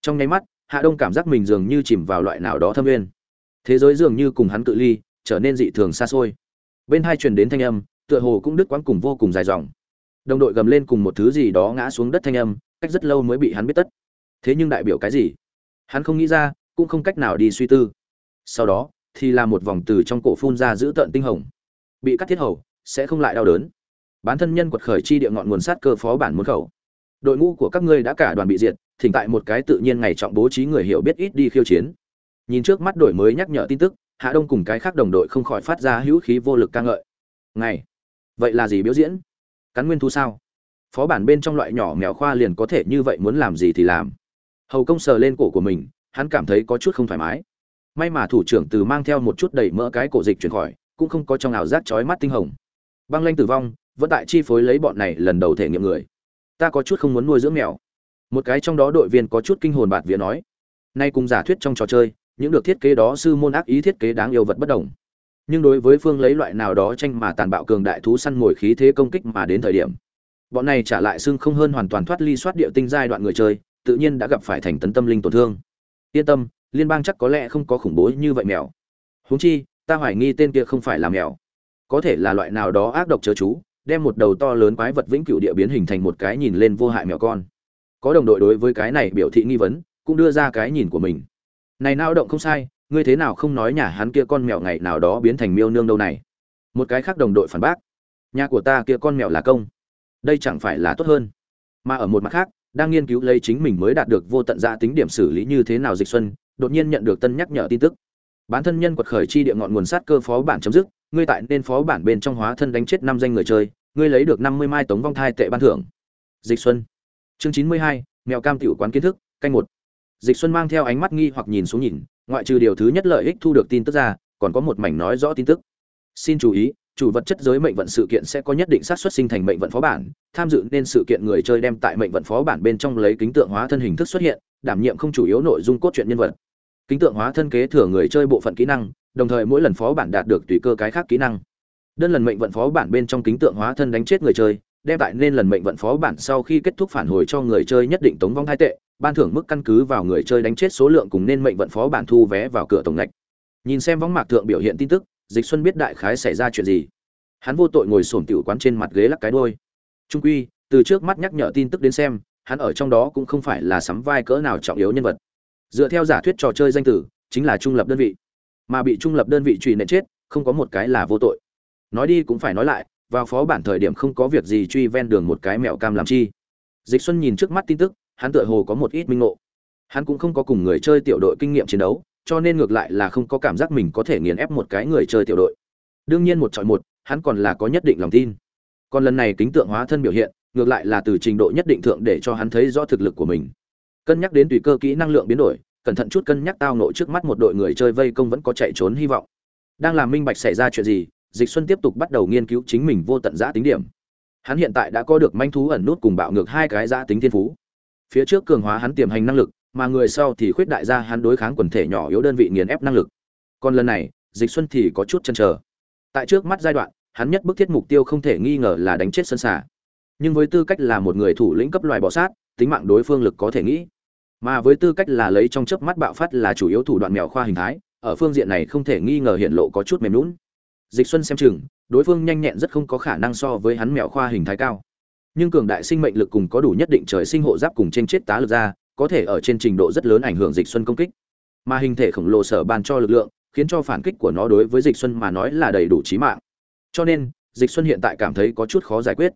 Speaker 1: Trong nháy mắt, hạ đông cảm giác mình dường như chìm vào loại nào đó thâm nguyên thế giới dường như cùng hắn cự ly, trở nên dị thường xa xôi. Bên hai truyền đến thanh âm, tựa hồ cũng đứt quãng cùng vô cùng dài dòng. Đồng đội gầm lên cùng một thứ gì đó ngã xuống đất thanh âm, cách rất lâu mới bị hắn biết tất. Thế nhưng đại biểu cái gì? Hắn không nghĩ ra, cũng không cách nào đi suy tư. Sau đó, thì là một vòng từ trong cổ phun ra giữ tợn tinh hồng bị cắt thiết hầu, sẽ không lại đau đớn. Bán thân nhân quật khởi chi địa ngọn nguồn sát cơ phó bản môn khẩu. Đội ngũ của các ngươi đã cả đoàn bị diệt, thỉnh tại một cái tự nhiên ngày trọng bố trí người hiểu biết ít đi khiêu chiến. Nhìn trước mắt đổi mới nhắc nhở tin tức, hạ đông cùng cái khác đồng đội không khỏi phát ra hữu khí vô lực ca ngợi. Ngày, vậy là gì biểu diễn? Cắn nguyên thu sao? Phó bản bên trong loại nhỏ mèo khoa liền có thể như vậy muốn làm gì thì làm. Hầu công sờ lên cổ của mình, hắn cảm thấy có chút không thoải mái. May mà thủ trưởng từ mang theo một chút đầy mỡ cái cổ dịch chuyển khỏi cũng không có trong ảo giác chói mắt tinh hồng. Băng lanh tử vong, vẫn tại chi phối lấy bọn này lần đầu thể nghiệm người. Ta có chút không muốn nuôi dưỡng mèo. Một cái trong đó đội viên có chút kinh hồn bạt vía nói, nay cùng giả thuyết trong trò chơi, những được thiết kế đó sư môn ác ý thiết kế đáng yêu vật bất đồng. Nhưng đối với phương lấy loại nào đó tranh mà tàn bạo cường đại thú săn mồi khí thế công kích mà đến thời điểm, bọn này trả lại xương không hơn hoàn toàn thoát ly soát địa tinh giai đoạn người chơi, tự nhiên đã gặp phải thành tấn tâm linh tổn thương. Yên tâm, liên bang chắc có lẽ không có khủng bố như vậy mèo. Huống chi ta hoài nghi tên kia không phải là mèo. Có thể là loại nào đó ác độc chớ chú, đem một đầu to lớn quái vật vĩnh cửu địa biến hình thành một cái nhìn lên vô hại mèo con. Có đồng đội đối với cái này biểu thị nghi vấn, cũng đưa ra cái nhìn của mình. Này nao động không sai, ngươi thế nào không nói nhà hắn kia con mèo ngày nào đó biến thành miêu nương đâu này? Một cái khác đồng đội phản bác. Nhà của ta kia con mèo là công. Đây chẳng phải là tốt hơn. Mà ở một mặt khác, đang nghiên cứu lấy chính mình mới đạt được vô tận gia tính điểm xử lý như thế nào dịch xuân, đột nhiên nhận được tân nhắc nhở tin tức bản thân nhân quật khởi chi địa ngọn nguồn sát cơ phó bản chấm dứt, ngươi tại nên phó bản bên trong hóa thân đánh chết năm danh người chơi, ngươi lấy được năm mươi mai tống vong thai tệ ban thưởng. Dịch xuân. Chương chín mươi hai, mèo cam tiểu quán kiến thức, canh một. Dịch xuân mang theo ánh mắt nghi hoặc nhìn xuống nhìn, ngoại trừ điều thứ nhất lợi ích thu được tin tức ra, còn có một mảnh nói rõ tin tức. Xin chú ý, chủ vật chất giới mệnh vận sự kiện sẽ có nhất định xác suất sinh thành mệnh vận phó bản, tham dự nên sự kiện người chơi đem tại mệnh vận phó bản bên trong lấy kính tượng hóa thân hình thức xuất hiện, đảm nhiệm không chủ yếu nội dung cốt truyện nhân vật kính tượng hóa thân kế thừa người chơi bộ phận kỹ năng, đồng thời mỗi lần phó bản đạt được tùy cơ cái khác kỹ năng. Đơn lần mệnh vận phó bản bên trong kính tượng hóa thân đánh chết người chơi, đem tại nên lần mệnh vận phó bản sau khi kết thúc phản hồi cho người chơi nhất định tống vong hai tệ, ban thưởng mức căn cứ vào người chơi đánh chết số lượng cùng nên mệnh vận phó bản thu vé vào cửa tổng lệch nhìn xem võng mạc thượng biểu hiện tin tức, dịch xuân biết đại khái xảy ra chuyện gì. Hắn vô tội ngồi sổm tiểu quán trên mặt ghế lắc cái đôi trung quy, từ trước mắt nhắc nhở tin tức đến xem, hắn ở trong đó cũng không phải là sắm vai cỡ nào trọng yếu nhân vật dựa theo giả thuyết trò chơi danh tử, chính là trung lập đơn vị. Mà bị trung lập đơn vị truy nện chết, không có một cái là vô tội. Nói đi cũng phải nói lại, vào phó bản thời điểm không có việc gì truy ven đường một cái mẹo cam làm chi. Dịch xuân nhìn trước mắt tin tức, hắn tựa hồ có một ít minh ngộ. Hắn cũng không có cùng người chơi tiểu đội kinh nghiệm chiến đấu, cho nên ngược lại là không có cảm giác mình có thể nghiền ép một cái người chơi tiểu đội. Đương nhiên một chọi một, hắn còn là có nhất định lòng tin. Còn lần này kính tượng hóa thân biểu hiện, ngược lại là từ trình độ nhất định thượng để cho hắn thấy rõ thực lực của mình cân nhắc đến tùy cơ kỹ năng lượng biến đổi, cẩn thận chút cân nhắc tao nộ trước mắt một đội người chơi vây công vẫn có chạy trốn hy vọng. Đang làm minh bạch xảy ra chuyện gì, dịch xuân tiếp tục bắt đầu nghiên cứu chính mình vô tận giã tính điểm. Hắn hiện tại đã có được manh thú ẩn nút cùng bạo ngược hai cái giã tính thiên phú. Phía trước cường hóa hắn tiềm hành năng lực, mà người sau thì khuyết đại ra hắn đối kháng quần thể nhỏ yếu đơn vị nghiền ép năng lực. Còn lần này, dịch xuân thì có chút chần chờ. Tại trước mắt giai đoạn, hắn nhất bức thiết mục tiêu không thể nghi ngờ là đánh chết sân xả nhưng với tư cách là một người thủ lĩnh cấp loài bọ sát tính mạng đối phương lực có thể nghĩ. Mà với tư cách là lấy trong chớp mắt bạo phát là chủ yếu thủ đoạn mèo khoa hình thái, ở phương diện này không thể nghi ngờ hiện lộ có chút mềm lún dịch xuân xem chừng, đối phương nhanh nhẹn rất không có khả năng so với hắn mèo khoa hình thái cao. Nhưng cường đại sinh mệnh lực cùng có đủ nhất định trời sinh hộ giáp cùng trên chết tá lực ra, có thể ở trên trình độ rất lớn ảnh hưởng dịch xuân công kích. Mà hình thể khổng lồ sở ban cho lực lượng, khiến cho phản kích của nó đối với dịch xuân mà nói là đầy đủ chí mạng. Cho nên, dịch xuân hiện tại cảm thấy có chút khó giải quyết.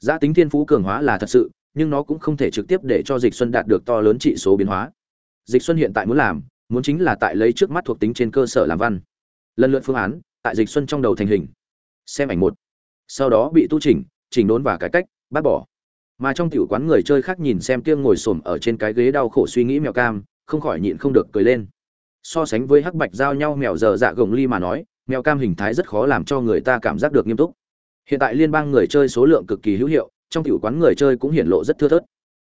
Speaker 1: Giá tính thiên phú cường hóa là thật sự nhưng nó cũng không thể trực tiếp để cho dịch xuân đạt được to lớn trị số biến hóa. Dịch xuân hiện tại muốn làm, muốn chính là tại lấy trước mắt thuộc tính trên cơ sở làm văn. Lần lượt phương án, tại dịch xuân trong đầu thành hình. Xem ảnh một. Sau đó bị tu chỉnh chỉnh đốn và cải cách, bác bỏ. Mà trong tiểu quán người chơi khác nhìn xem tiêng ngồi xổm ở trên cái ghế đau khổ suy nghĩ mèo cam, không khỏi nhịn không được cười lên. So sánh với hắc bạch giao nhau mèo giờ dạ gồng ly mà nói, mèo cam hình thái rất khó làm cho người ta cảm giác được nghiêm túc. Hiện tại liên bang người chơi số lượng cực kỳ hữu hiệu trong tiểu quán người chơi cũng hiển lộ rất thưa thớt.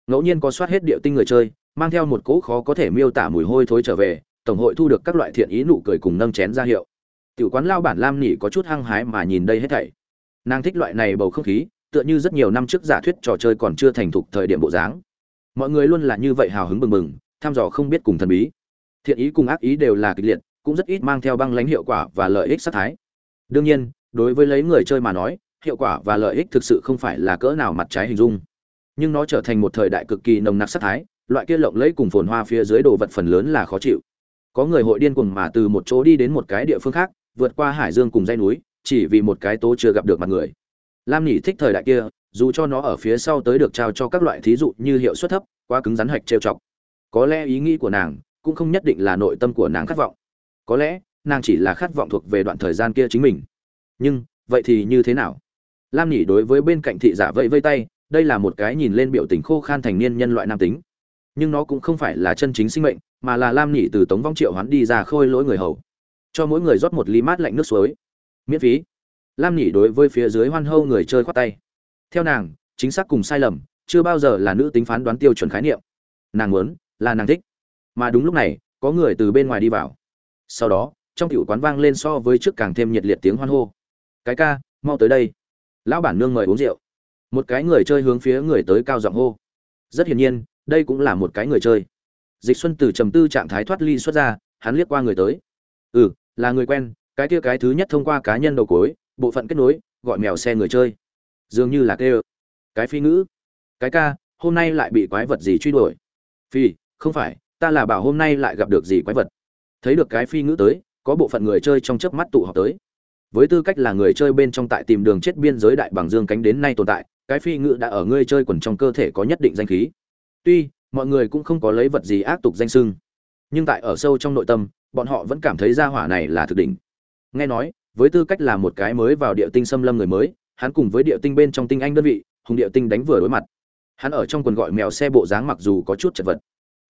Speaker 1: Ngẫu nhiên có soát hết điệu tinh người chơi, mang theo một cỗ khó có thể miêu tả mùi hôi thối trở về, tổng hội thu được các loại thiện ý nụ cười cùng nâng chén ra hiệu. Tiểu quán lao bản lam nỉ có chút hăng hái mà nhìn đây hết thảy. Nàng thích loại này bầu không khí, tựa như rất nhiều năm trước giả thuyết trò chơi còn chưa thành thục thời điểm bộ dáng. Mọi người luôn là như vậy hào hứng bừng bừng, thăm dò không biết cùng thần bí. Thiện ý cùng ác ý đều là kịch liệt, cũng rất ít mang theo băng lãnh hiệu quả và lợi ích sát thái. Đương nhiên, đối với lấy người chơi mà nói hiệu quả và lợi ích thực sự không phải là cỡ nào mặt trái hình dung. Nhưng nó trở thành một thời đại cực kỳ nồng nặc sát thái, loại kia lộng lẫy cùng phồn hoa phía dưới đồ vật phần lớn là khó chịu. Có người hội điên cuồng mà từ một chỗ đi đến một cái địa phương khác, vượt qua hải dương cùng dãy núi, chỉ vì một cái tố chưa gặp được mặt người. Lam nhỉ thích thời đại kia, dù cho nó ở phía sau tới được trao cho các loại thí dụ như hiệu suất thấp, quá cứng rắn hạch trêu chọc. Có lẽ ý nghĩ của nàng cũng không nhất định là nội tâm của nàng khát vọng. Có lẽ nàng chỉ là khát vọng thuộc về đoạn thời gian kia chính mình. Nhưng, vậy thì như thế nào? Lam nhỉ đối với bên cạnh thị giả vẫy vây tay, đây là một cái nhìn lên biểu tình khô khan thành niên nhân loại nam tính. Nhưng nó cũng không phải là chân chính sinh mệnh, mà là lam nhỉ từ tống vong triệu hoán đi ra khôi lỗi người hầu. Cho mỗi người rót một ly mát lạnh nước suối. Miễn phí. Lam nhỉ đối với phía dưới hoan hâu người chơi khoát tay. Theo nàng, chính xác cùng sai lầm, chưa bao giờ là nữ tính phán đoán tiêu chuẩn khái niệm. Nàng muốn, là nàng thích. Mà đúng lúc này, có người từ bên ngoài đi vào. Sau đó, trong tiểu quán vang lên so với trước càng thêm nhiệt liệt tiếng hoan hô. Cái ca, mau tới đây lão bản nương mời uống rượu. Một cái người chơi hướng phía người tới cao giọng hô. Rất hiển nhiên, đây cũng là một cái người chơi. Dịch xuân từ trầm tư trạng thái thoát ly xuất ra, hắn liếc qua người tới. Ừ là người quen, cái kia cái thứ nhất thông qua cá nhân đầu cối, bộ phận kết nối, gọi mèo xe người chơi. Dường như là kêu. Cái phi ngữ. Cái ca, hôm nay lại bị quái vật gì truy đuổi? Phi, không phải, ta là bảo hôm nay lại gặp được gì quái vật. Thấy được cái phi ngữ tới, có bộ phận người chơi trong chớp mắt tụ họp tới với tư cách là người chơi bên trong tại tìm đường chết biên giới đại bằng dương cánh đến nay tồn tại, cái phi ngự đã ở ngươi chơi quần trong cơ thể có nhất định danh khí. Tuy, mọi người cũng không có lấy vật gì ác tục danh sưng nhưng tại ở sâu trong nội tâm, bọn họ vẫn cảm thấy gia hỏa này là thực đỉnh. Nghe nói, với tư cách là một cái mới vào địa tinh xâm lâm người mới, hắn cùng với địa tinh bên trong tinh anh đơn vị, hùng địa tinh đánh vừa đối mặt. Hắn ở trong quần gọi mèo xe bộ dáng mặc dù có chút chật vật,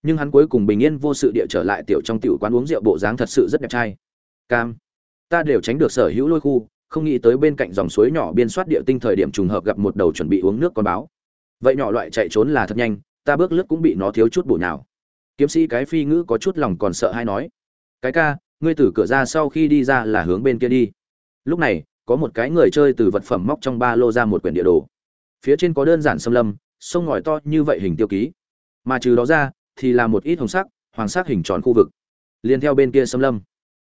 Speaker 1: nhưng hắn cuối cùng bình yên vô sự địa trở lại tiểu trong tiểu quán uống rượu bộ dáng thật sự rất đẹp trai. Cam ta đều tránh được sở hữu lôi khu, không nghĩ tới bên cạnh dòng suối nhỏ biên soát địa tinh thời điểm trùng hợp gặp một đầu chuẩn bị uống nước con báo. Vậy nhỏ loại chạy trốn là thật nhanh, ta bước lướt cũng bị nó thiếu chút bổ nào kiếm sĩ cái phi ngữ có chút lòng còn sợ hay nói, cái ca, ngươi từ cửa ra sau khi đi ra là hướng bên kia đi. Lúc này, có một cái người chơi từ vật phẩm móc trong ba lô ra một quyển địa đồ. Phía trên có đơn giản xâm lâm, sông ngòi to như vậy hình tiêu ký. Mà trừ đó ra, thì là một ít hồng sắc, hoàng sắc hình tròn khu vực. Liền theo bên kia xâm lâm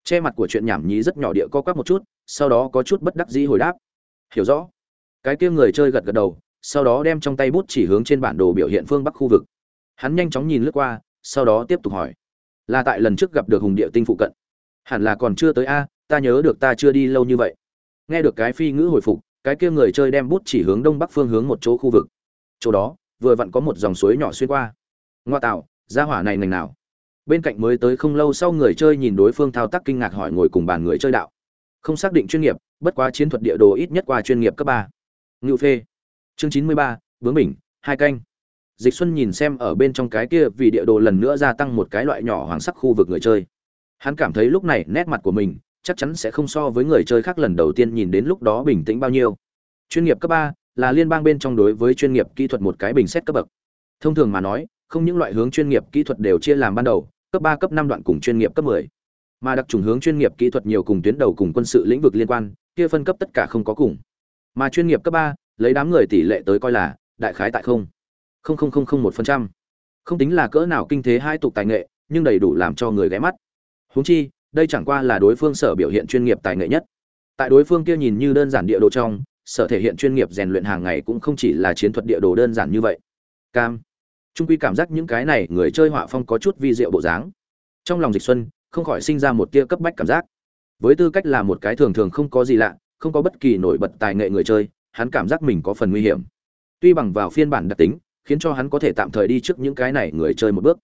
Speaker 1: che mặt của chuyện nhảm nhí rất nhỏ địa co quắp một chút, sau đó có chút bất đắc dĩ hồi đáp. Hiểu rõ. Cái kia người chơi gật gật đầu, sau đó đem trong tay bút chỉ hướng trên bản đồ biểu hiện phương bắc khu vực. Hắn nhanh chóng nhìn lướt qua, sau đó tiếp tục hỏi. Là tại lần trước gặp được hùng địa tinh phụ cận. Hẳn là còn chưa tới a, ta nhớ được ta chưa đi lâu như vậy. Nghe được cái phi ngữ hồi phục, cái kia người chơi đem bút chỉ hướng đông bắc phương hướng một chỗ khu vực. Chỗ đó, vừa vặn có một dòng suối nhỏ xuyên qua. Ngoa tạo ra hỏa này ngành nào? Bên cạnh mới tới không lâu sau người chơi nhìn đối phương thao tác kinh ngạc hỏi ngồi cùng bàn người chơi đạo. Không xác định chuyên nghiệp, bất quá chiến thuật địa đồ ít nhất qua chuyên nghiệp cấp ba. Ngự phê. Chương chín mươi ba bướng bình, hai canh. Dịch xuân nhìn xem ở bên trong cái kia vì địa đồ lần nữa gia tăng một cái loại nhỏ hoàng sắc khu vực người chơi. Hắn cảm thấy lúc này nét mặt của mình chắc chắn sẽ không so với người chơi khác lần đầu tiên nhìn đến lúc đó bình tĩnh bao nhiêu. Chuyên nghiệp cấp ba là liên bang bên trong đối với chuyên nghiệp kỹ thuật một cái bình xét cấp bậc. Thông thường mà nói không những loại hướng chuyên nghiệp kỹ thuật đều chia làm ban đầu, cấp ba, cấp năm đoạn cùng chuyên nghiệp cấp 10. mà đặc trùng hướng chuyên nghiệp kỹ thuật nhiều cùng tuyến đầu cùng quân sự lĩnh vực liên quan, kia phân cấp tất cả không có cùng. Mà chuyên nghiệp cấp ba, lấy đám người tỷ lệ tới coi là đại khái tại không. Không không không không, một phần trăm. Không tính là cỡ nào kinh thế hai tục tài nghệ, nhưng đầy đủ làm cho người ghé mắt. Huống chi, đây chẳng qua là đối phương sở biểu hiện chuyên nghiệp tài nghệ nhất. Tại đối phương kia nhìn như đơn giản địa đồ trong, sở thể hiện chuyên nghiệp rèn luyện hàng ngày cũng không chỉ là chiến thuật địa đồ đơn giản như vậy. Cam trung quy cảm giác những cái này người chơi họa phong có chút vi diệu bộ dáng. Trong lòng dịch xuân, không khỏi sinh ra một tia cấp bách cảm giác. Với tư cách là một cái thường thường không có gì lạ, không có bất kỳ nổi bật tài nghệ người chơi, hắn cảm giác mình có phần nguy hiểm. Tuy bằng vào phiên bản đặc tính, khiến cho hắn có thể tạm thời đi trước những cái này người chơi một bước.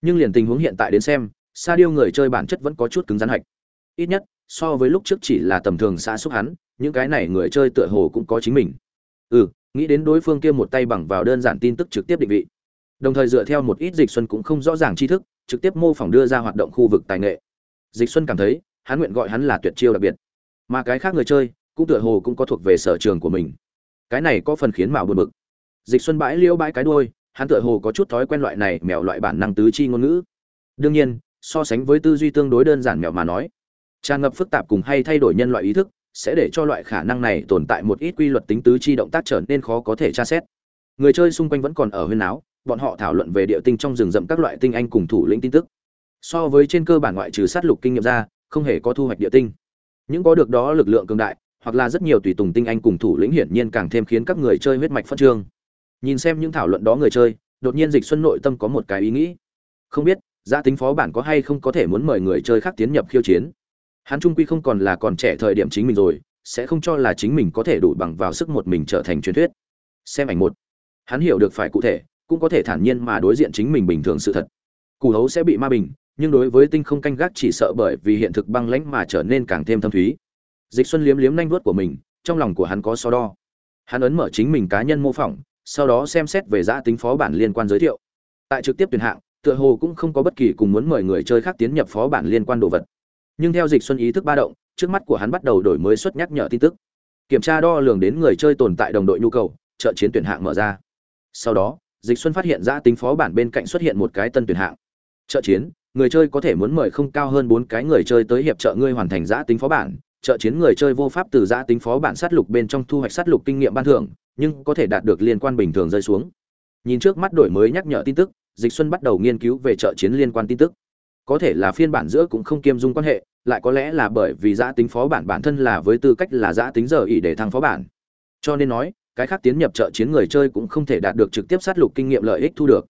Speaker 1: Nhưng liền tình huống hiện tại đến xem, sa điêu người chơi bản chất vẫn có chút cứng rắn hạch. Ít nhất, so với lúc trước chỉ là tầm thường xã xúc hắn, những cái này người chơi tựa hồ cũng có chính mình. Ừ nghĩ đến đối phương kia một tay bằng vào đơn giản tin tức trực tiếp định vị đồng thời dựa theo một ít dịch xuân cũng không rõ ràng tri thức, trực tiếp mô phỏng đưa ra hoạt động khu vực tài nghệ. Dịch xuân cảm thấy, hắn nguyện gọi hắn là tuyệt chiêu đặc biệt. Mà cái khác người chơi, cũng tựa hồ cũng có thuộc về sở trường của mình. Cái này có phần khiến mạo buồn bực. Dịch xuân bãi liêu bãi cái đuôi, hắn tựa hồ có chút thói quen loại này mèo loại bản năng tứ chi ngôn ngữ. Đương nhiên, so sánh với tư duy tương đối đơn giản mèo mà nói, tràn ngập phức tạp cùng hay thay đổi nhân loại ý thức, sẽ để cho loại khả năng này tồn tại một ít quy luật tính tứ chi động tác trở nên khó có thể tra xét. Người chơi xung quanh vẫn còn ở huyên áo bọn họ thảo luận về địa tinh trong rừng rậm các loại tinh anh cùng thủ lĩnh tin tức. So với trên cơ bản ngoại trừ sát lục kinh nghiệm ra, không hề có thu hoạch địa tinh. Những có được đó lực lượng cường đại, hoặc là rất nhiều tùy tùng tinh anh cùng thủ lĩnh hiển nhiên càng thêm khiến các người chơi huyết mạch phát trương. Nhìn xem những thảo luận đó người chơi, đột nhiên dịch xuân nội tâm có một cái ý nghĩ. Không biết gia tính phó bản có hay không có thể muốn mời người chơi khác tiến nhập khiêu chiến? Hắn trung quy không còn là còn trẻ thời điểm chính mình rồi, sẽ không cho là chính mình có thể đủ bằng vào sức một mình trở thành truyền thuyết. Xem ảnh một. Hắn hiểu được phải cụ thể cũng có thể thản nhiên mà đối diện chính mình bình thường sự thật. Cù hấu sẽ bị ma bình, nhưng đối với tinh không canh gác chỉ sợ bởi vì hiện thực băng lãnh mà trở nên càng thêm thâm thúy. Dịch xuân liếm liếm nanh vuốt của mình, trong lòng của hắn có so đo. Hắn ấn mở chính mình cá nhân mô phỏng, sau đó xem xét về giã tính phó bản liên quan giới thiệu. Tại trực tiếp tuyển hạng, tựa hồ cũng không có bất kỳ cùng muốn mời người chơi khác tiến nhập phó bản liên quan đồ vật. Nhưng theo dịch xuân ý thức ba động, trước mắt của hắn bắt đầu đổi mới xuất nhắc nhở tin tức. Kiểm tra đo lường đến người chơi tồn tại đồng đội nhu cầu, trợ chiến tuyển hạng mở ra. Sau đó dịch xuân phát hiện ra tính phó bản bên cạnh xuất hiện một cái tân tuyển hạng. Trợ chiến, người chơi có thể muốn mời không cao hơn bốn cái người chơi tới hiệp trợ ngươi hoàn thành giã tính phó bản. Trợ chiến người chơi vô pháp từ giã tính phó bản sát lục bên trong thu hoạch sát lục kinh nghiệm ban thưởng, nhưng có thể đạt được liên quan bình thường rơi xuống. Nhìn trước mắt đổi mới nhắc nhở tin tức, dịch xuân bắt đầu nghiên cứu về trợ chiến liên quan tin tức. Có thể là phiên bản giữa cũng không kiêm dung quan hệ, lại có lẽ là bởi vì giã tính phó bản bản thân là với tư cách là giã tính giờ ỉ để thăng phó bản. Cho nên nói cái khác tiến nhập trợ chiến người chơi cũng không thể đạt được trực tiếp sát lục kinh nghiệm lợi ích thu được.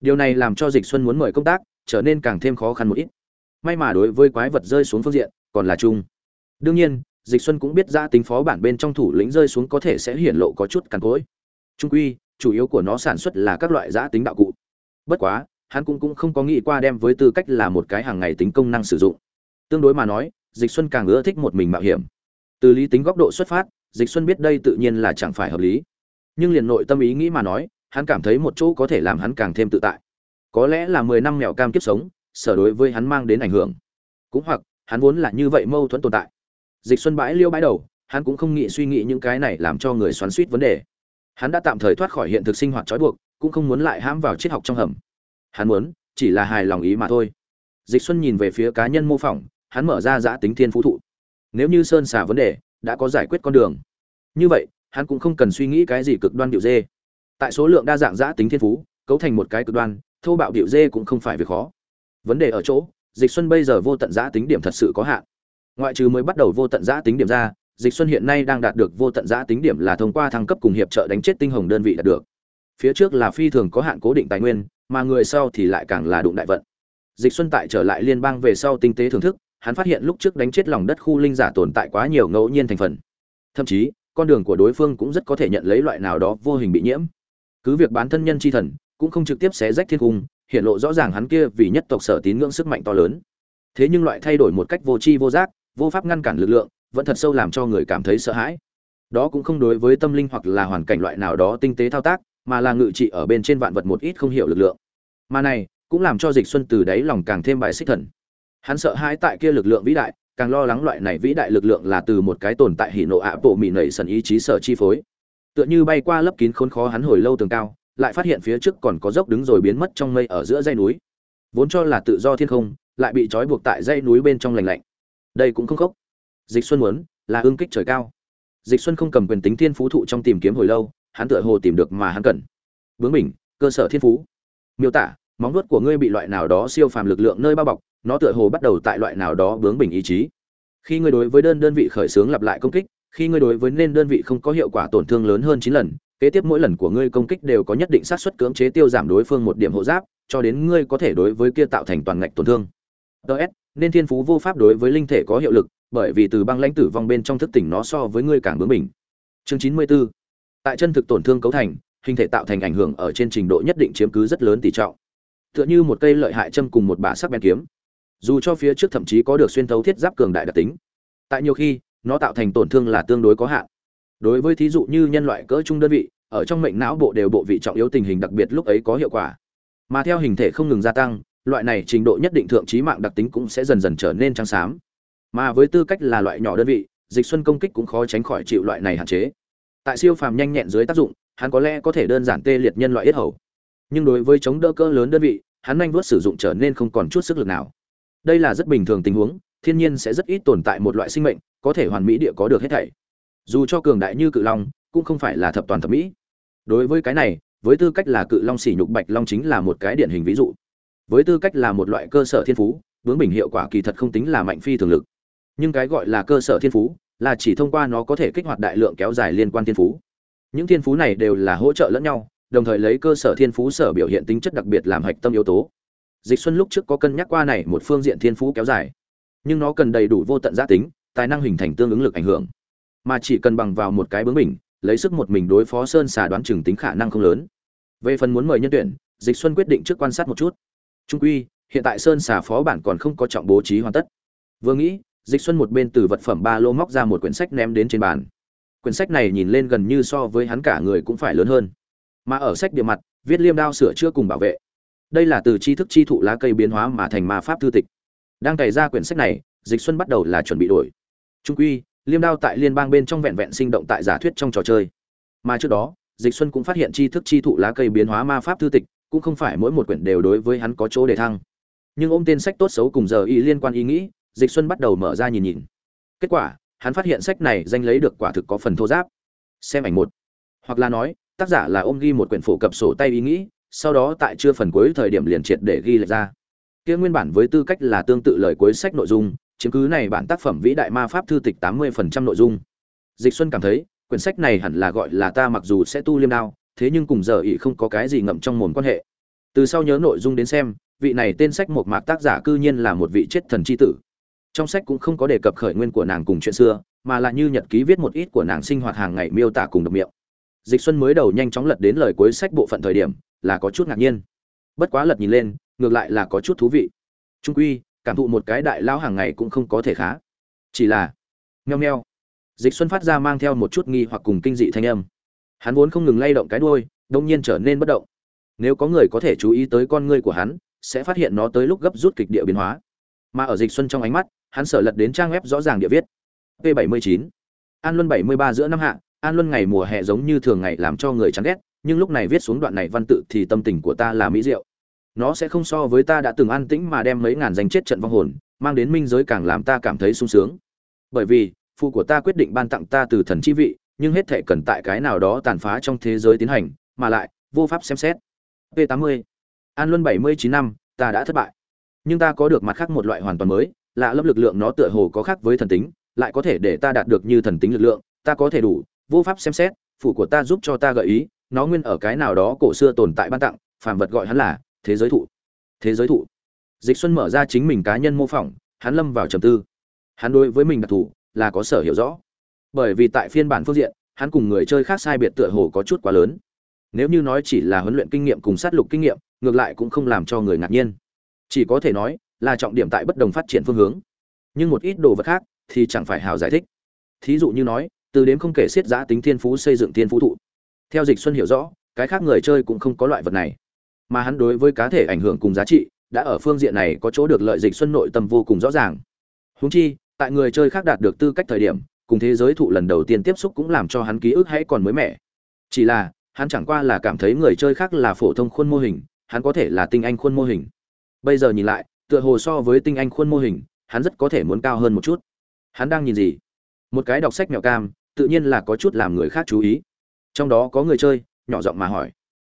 Speaker 1: Điều này làm cho dịch xuân muốn mời công tác, trở nên càng thêm khó khăn một ít. May mà đối với quái vật rơi xuống phương diện, còn là chung. Đương nhiên, dịch xuân cũng biết ra tính phó bản bên trong thủ lĩnh rơi xuống có thể sẽ hiển lộ có chút cằn cỗi. Trung quy, chủ yếu của nó sản xuất là các loại giá tính đạo cụ. Bất quá, hắn cũng cũng không có nghĩ qua đem với tư cách là một cái hàng ngày tính công năng sử dụng. Tương đối mà nói, dịch xuân càng ưa thích một mình mạo hiểm. Từ lý tính góc độ xuất phát dịch xuân biết đây tự nhiên là chẳng phải hợp lý. Nhưng liền nội tâm ý nghĩ mà nói, hắn cảm thấy một chỗ có thể làm hắn càng thêm tự tại. Có lẽ là mười năm mèo cam kiếp sống, sở đối với hắn mang đến ảnh hưởng. Cũng hoặc, hắn vốn là như vậy mâu thuẫn tồn tại. Dịch xuân bãi liêu bãi đầu, hắn cũng không nghĩ suy nghĩ những cái này làm cho người xoắn suýt vấn đề. Hắn đã tạm thời thoát khỏi hiện thực sinh hoạt trói buộc, cũng không muốn lại hãm vào triết học trong hầm. Hắn muốn, chỉ là hài lòng ý mà thôi. Dịch xuân nhìn về phía cá nhân mô phỏng, hắn mở ra giã tính thiên phú thụ. Nếu như sơn xả vấn đề đã có giải quyết con đường. Như vậy, hắn cũng không cần suy nghĩ cái gì cực đoan điệu dê. Tại số lượng đa dạng giã tính thiên phú, cấu thành một cái cực đoan, thô bạo điệu dê cũng không phải việc khó. Vấn đề ở chỗ, dịch xuân bây giờ vô tận giã tính điểm thật sự có hạn. Ngoại trừ mới bắt đầu vô tận giã tính điểm ra, dịch xuân hiện nay đang đạt được vô tận giã tính điểm là thông qua thăng cấp cùng hiệp trợ đánh chết tinh hồng đơn vị đạt được. Phía trước là phi thường có hạn cố định tài nguyên, mà người sau thì lại càng là đụng đại vận. Dịch xuân tại trở lại liên bang về sau tinh tế thưởng thức hắn phát hiện lúc trước đánh chết lòng đất khu linh giả tồn tại quá nhiều ngẫu nhiên thành phần. Thậm chí, con đường của đối phương cũng rất có thể nhận lấy loại nào đó vô hình bị nhiễm. Cứ việc bán thân nhân chi thần, cũng không trực tiếp xé rách thiên cung, hiện lộ rõ ràng hắn kia vì nhất tộc sở tín ngưỡng sức mạnh to lớn. Thế nhưng loại thay đổi một cách vô tri vô giác, vô pháp ngăn cản lực lượng, vẫn thật sâu làm cho người cảm thấy sợ hãi. Đó cũng không đối với tâm linh hoặc là hoàn cảnh loại nào đó tinh tế thao tác, mà là ngự trị ở bên trên vạn vật một ít không hiểu lực lượng. Mà này, cũng làm cho dịch xuân từ đáy lòng càng thêm bài xích thần hắn sợ hãi tại kia lực lượng vĩ đại, càng lo lắng loại này vĩ đại lực lượng là từ một cái tồn tại hỉ nộ ạ bộ mị nảy sần ý chí sở chi phối. Tựa như bay qua lớp kín khốn khó hắn hồi lâu tường cao, lại phát hiện phía trước còn có dốc đứng rồi biến mất trong mây ở giữa dây núi. Vốn cho là tự do thiên không, lại bị trói buộc tại dây núi bên trong lành lạnh. Đây cũng không khốc. Dịch xuân muốn, là ương kích trời cao. Dịch xuân không cầm quyền tính thiên phú thụ trong tìm kiếm hồi lâu, hắn tựa hồ tìm được mà hắn cần. Bướng mình cơ sở thiên phú. Miêu tả, móng vuốt của ngươi bị loại nào đó siêu phàm lực lượng nơi bao bọc nó tựa hồ bắt đầu tại loại nào đó bướng bình ý chí. Khi ngươi đối với đơn đơn vị khởi xướng lặp lại công kích, khi ngươi đối với nên đơn vị không có hiệu quả tổn thương lớn hơn chín lần, kế tiếp mỗi lần của ngươi công kích đều có nhất định xác suất cưỡng chế tiêu giảm đối phương một điểm hộ giáp, cho đến ngươi có thể đối với kia tạo thành toàn ngạch tổn thương. Ts nên thiên phú vô pháp đối với linh thể có hiệu lực, bởi vì từ băng lãnh tử vong bên trong thức tỉnh nó so với ngươi càng bướng bỉnh. Chương chín mươi 94 tại chân thực tổn thương cấu thành, hình thể tạo thành ảnh hưởng ở trên trình độ nhất định chiếm cứ rất lớn tỷ trọng. Tựa như một cây lợi hại châm cùng một bả sắc bén kiếm dù cho phía trước thậm chí có được xuyên thấu thiết giáp cường đại đặc tính, tại nhiều khi, nó tạo thành tổn thương là tương đối có hạn. Đối với thí dụ như nhân loại cỡ trung đơn vị, ở trong mệnh não bộ đều bộ vị trọng yếu tình hình đặc biệt lúc ấy có hiệu quả. Mà theo hình thể không ngừng gia tăng, loại này trình độ nhất định thượng trí mạng đặc tính cũng sẽ dần dần trở nên trắng xám. Mà với tư cách là loại nhỏ đơn vị, dịch xuân công kích cũng khó tránh khỏi chịu loại này hạn chế. Tại siêu phàm nhanh nhẹn dưới tác dụng, hắn có lẽ có thể đơn giản tê liệt nhân loại yết hầu. Nhưng đối với chống đỡ cỡ lớn đơn vị, hắn nhanh vớt sử dụng trở nên không còn chút sức lực nào đây là rất bình thường tình huống, thiên nhiên sẽ rất ít tồn tại một loại sinh mệnh, có thể hoàn mỹ địa có được hết thảy. Dù cho cường đại như cự long, cũng không phải là thập toàn thập mỹ. Đối với cái này, với tư cách là cự long sỉ nhục bạch long chính là một cái điển hình ví dụ. Với tư cách là một loại cơ sở thiên phú bướng bình hiệu quả kỳ thật không tính là mạnh phi thường lực. Nhưng cái gọi là cơ sở thiên phú, là chỉ thông qua nó có thể kích hoạt đại lượng kéo dài liên quan thiên phú. Những thiên phú này đều là hỗ trợ lẫn nhau, đồng thời lấy cơ sở thiên phú sở biểu hiện tính chất đặc biệt làm hạch tâm yếu tố dịch xuân lúc trước có cân nhắc qua này một phương diện thiên phú kéo dài. Nhưng nó cần đầy đủ vô tận giá tính, tài năng hình thành tương ứng lực ảnh hưởng. Mà chỉ cần bằng vào một cái bướng mình lấy sức một mình đối phó sơn xà đoán chừng tính khả năng không lớn. Về phần muốn mời nhân tuyển, dịch xuân quyết định trước quan sát một chút. Trung quy, hiện tại sơn xà phó bản còn không có trọng bố trí hoàn tất. Vừa nghĩ, dịch xuân một bên từ vật phẩm ba lô móc ra một quyển sách ném đến trên bàn. Quyển sách này nhìn lên gần như so với hắn cả người cũng phải lớn hơn. Mà ở sách địa mặt, viết liêm đao sửa chữa cùng bảo vệ đây là từ tri thức chi thụ lá cây biến hóa mà thành ma pháp thư tịch. Đang cày ra quyển sách này, dịch xuân bắt đầu là chuẩn bị đổi. Trung quy, liêm đao tại liên bang bên trong vẹn vẹn sinh động tại giả thuyết trong trò chơi. Mà trước đó, dịch xuân cũng phát hiện tri thức chi thụ lá cây biến hóa ma pháp thư tịch cũng không phải mỗi một quyển đều đối với hắn có chỗ để thăng. Nhưng ôm tên sách tốt xấu cùng giờ ý liên quan ý nghĩ, dịch xuân bắt đầu mở ra nhìn nhìn. Kết quả, hắn phát hiện sách này danh lấy được quả thực có phần thô giáp. Xem ảnh một. Hoặc là nói, tác giả là ôm ghi một quyển phổ cập sổ tay ý nghĩ sau đó tại chưa phần cuối thời điểm liền triệt để ghi lại ra. Kia nguyên bản với tư cách là tương tự lời cuối sách nội dung chứng cứ này bản tác phẩm vĩ đại ma pháp thư tịch tám mươi phần trăm nội dung. Dịch xuân cảm thấy, quyển sách này hẳn là gọi là ta mặc dù sẽ tu liêm đao, thế nhưng cùng giờ ý không có cái gì ngậm trong mồm quan hệ. Từ sau nhớ nội dung đến xem, vị này tên sách một mạc tác giả cư nhiên là một vị chết thần chi tử. Trong sách cũng không có đề cập khởi nguyên của nàng cùng chuyện xưa, mà là như nhật ký viết một ít của nàng sinh hoạt hàng ngày miêu tả cùng độc miệng. Dịch xuân mới đầu nhanh chóng lật đến lời cuối sách bộ phận thời điểm là có chút ngạc nhiên. Bất quá lật nhìn lên, ngược lại là có chút thú vị. Trung quy, cảm thụ một cái đại lao hàng ngày cũng không có thể khá. Chỉ là nheo nheo dịch xuân phát ra mang theo một chút nghi hoặc cùng kinh dị thanh âm. Hắn vốn không ngừng lay động cái đuôi, đông nhiên trở nên bất động. Nếu có người có thể chú ý tới con ngươi của hắn, sẽ phát hiện nó tới lúc gấp rút kịch địa biến hóa. Mà ở dịch xuân trong ánh mắt, hắn sở lật đến trang web rõ ràng địa viết. P 79 an luân 73 giữa năm hạ, an luân ngày mùa hè giống như thường ngày làm cho người chán ghét nhưng lúc này viết xuống đoạn này văn tự thì tâm tình của ta là mỹ diệu. Nó sẽ không so với ta đã từng an tĩnh mà đem mấy ngàn danh chết trận vong hồn, mang đến minh giới càng làm ta cảm thấy sung sướng. Bởi vì, phụ của ta quyết định ban tặng ta từ thần chi vị, nhưng hết thể cần tại cái nào đó tàn phá trong thế giới tiến hành, mà lại, vô pháp xem xét. P 80 an luân 79 năm, ta đã thất bại. Nhưng ta có được mặt khác một loại hoàn toàn mới, lạ lớp lực lượng nó tựa hồ có khác với thần tính, lại có thể để ta đạt được như thần tính lực lượng, ta có thể đủ, vô pháp xem xét, phụ của ta giúp cho ta gợi ý nó nguyên ở cái nào đó cổ xưa tồn tại ban tặng, phàm vật gọi hắn là thế giới thụ. Thế giới thụ. Dịch xuân mở ra chính mình cá nhân mô phỏng, hắn lâm vào trầm tư. Hắn đối với mình đặc thù là có sở hiểu rõ. Bởi vì tại phiên bản phương diện, hắn cùng người chơi khác sai biệt tựa hồ có chút quá lớn. Nếu như nói chỉ là huấn luyện kinh nghiệm cùng sát lục kinh nghiệm, ngược lại cũng không làm cho người ngạc nhiên. Chỉ có thể nói là trọng điểm tại bất đồng phát triển phương hướng. Nhưng một ít đồ vật khác thì chẳng phải hào giải thích. Thí dụ như nói, từ đếm không kể xiết giã tính thiên phú xây dựng thiên phú thụ theo dịch xuân hiểu rõ, cái khác người chơi cũng không có loại vật này. Mà hắn đối với cá thể ảnh hưởng cùng giá trị, đã ở phương diện này có chỗ được lợi dịch xuân nội tâm vô cùng rõ ràng. Húng chi, tại người chơi khác đạt được tư cách thời điểm, cùng thế giới thụ lần đầu tiên tiếp xúc cũng làm cho hắn ký ức hãy còn mới mẻ. Chỉ là, hắn chẳng qua là cảm thấy người chơi khác là phổ thông khuôn mô hình, hắn có thể là tinh anh khuôn mô hình. Bây giờ nhìn lại, tựa hồ so với tinh anh khuôn mô hình, hắn rất có thể muốn cao hơn một chút. Hắn đang nhìn gì? Một cái đọc sách mèo cam, tự nhiên là có chút làm người khác chú ý trong đó có người chơi, nhỏ giọng mà hỏi.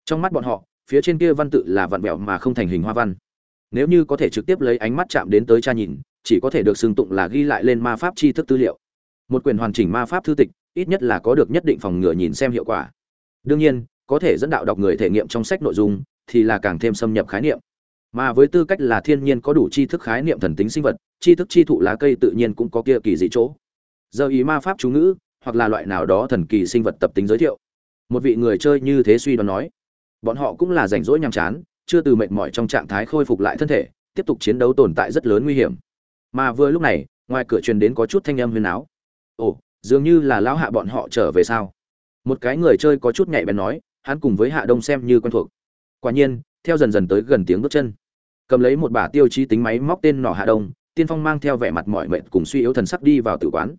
Speaker 1: Trong mắt bọn họ, phía trên kia văn tự là vặn vẹo mà không thành hình hoa văn. Nếu như có thể trực tiếp lấy ánh mắt chạm đến tới cha nhìn, chỉ có thể được xưng tụng là ghi lại lên ma pháp tri thức tư liệu. Một quyền hoàn chỉnh ma pháp thư tịch, ít nhất là có được nhất định phòng ngừa nhìn xem hiệu quả. Đương nhiên, có thể dẫn đạo đọc người thể nghiệm trong sách nội dung, thì là càng thêm xâm nhập khái niệm. Mà với tư cách là thiên nhiên có đủ tri thức khái niệm thần tính sinh vật, tri thức chi thụ lá cây tự nhiên cũng có kia kỳ dị chỗ. Giờ ý ma pháp chú ngữ, hoặc là loại nào đó thần kỳ sinh vật tập tính giới thiệu một vị người chơi như thế suy đoán nói. Bọn họ cũng là rảnh rỗi nhàm chán, chưa từ mệt mỏi trong trạng thái khôi phục lại thân thể, tiếp tục chiến đấu tồn tại rất lớn nguy hiểm. Mà vừa lúc này, ngoài cửa truyền đến có chút thanh âm huyền áo. Ồ, dường như là lão hạ bọn họ trở về sao? Một cái người chơi có chút nhạy bén nói, hắn cùng với hạ đông xem như quen thuộc. Quả nhiên, theo dần dần tới gần tiếng bước chân. Cầm lấy một bả tiêu chí tính máy móc tên nỏ hạ đông, tiên phong mang theo vẻ mặt mỏi mệt cùng suy yếu thần sắc đi vào tử quán.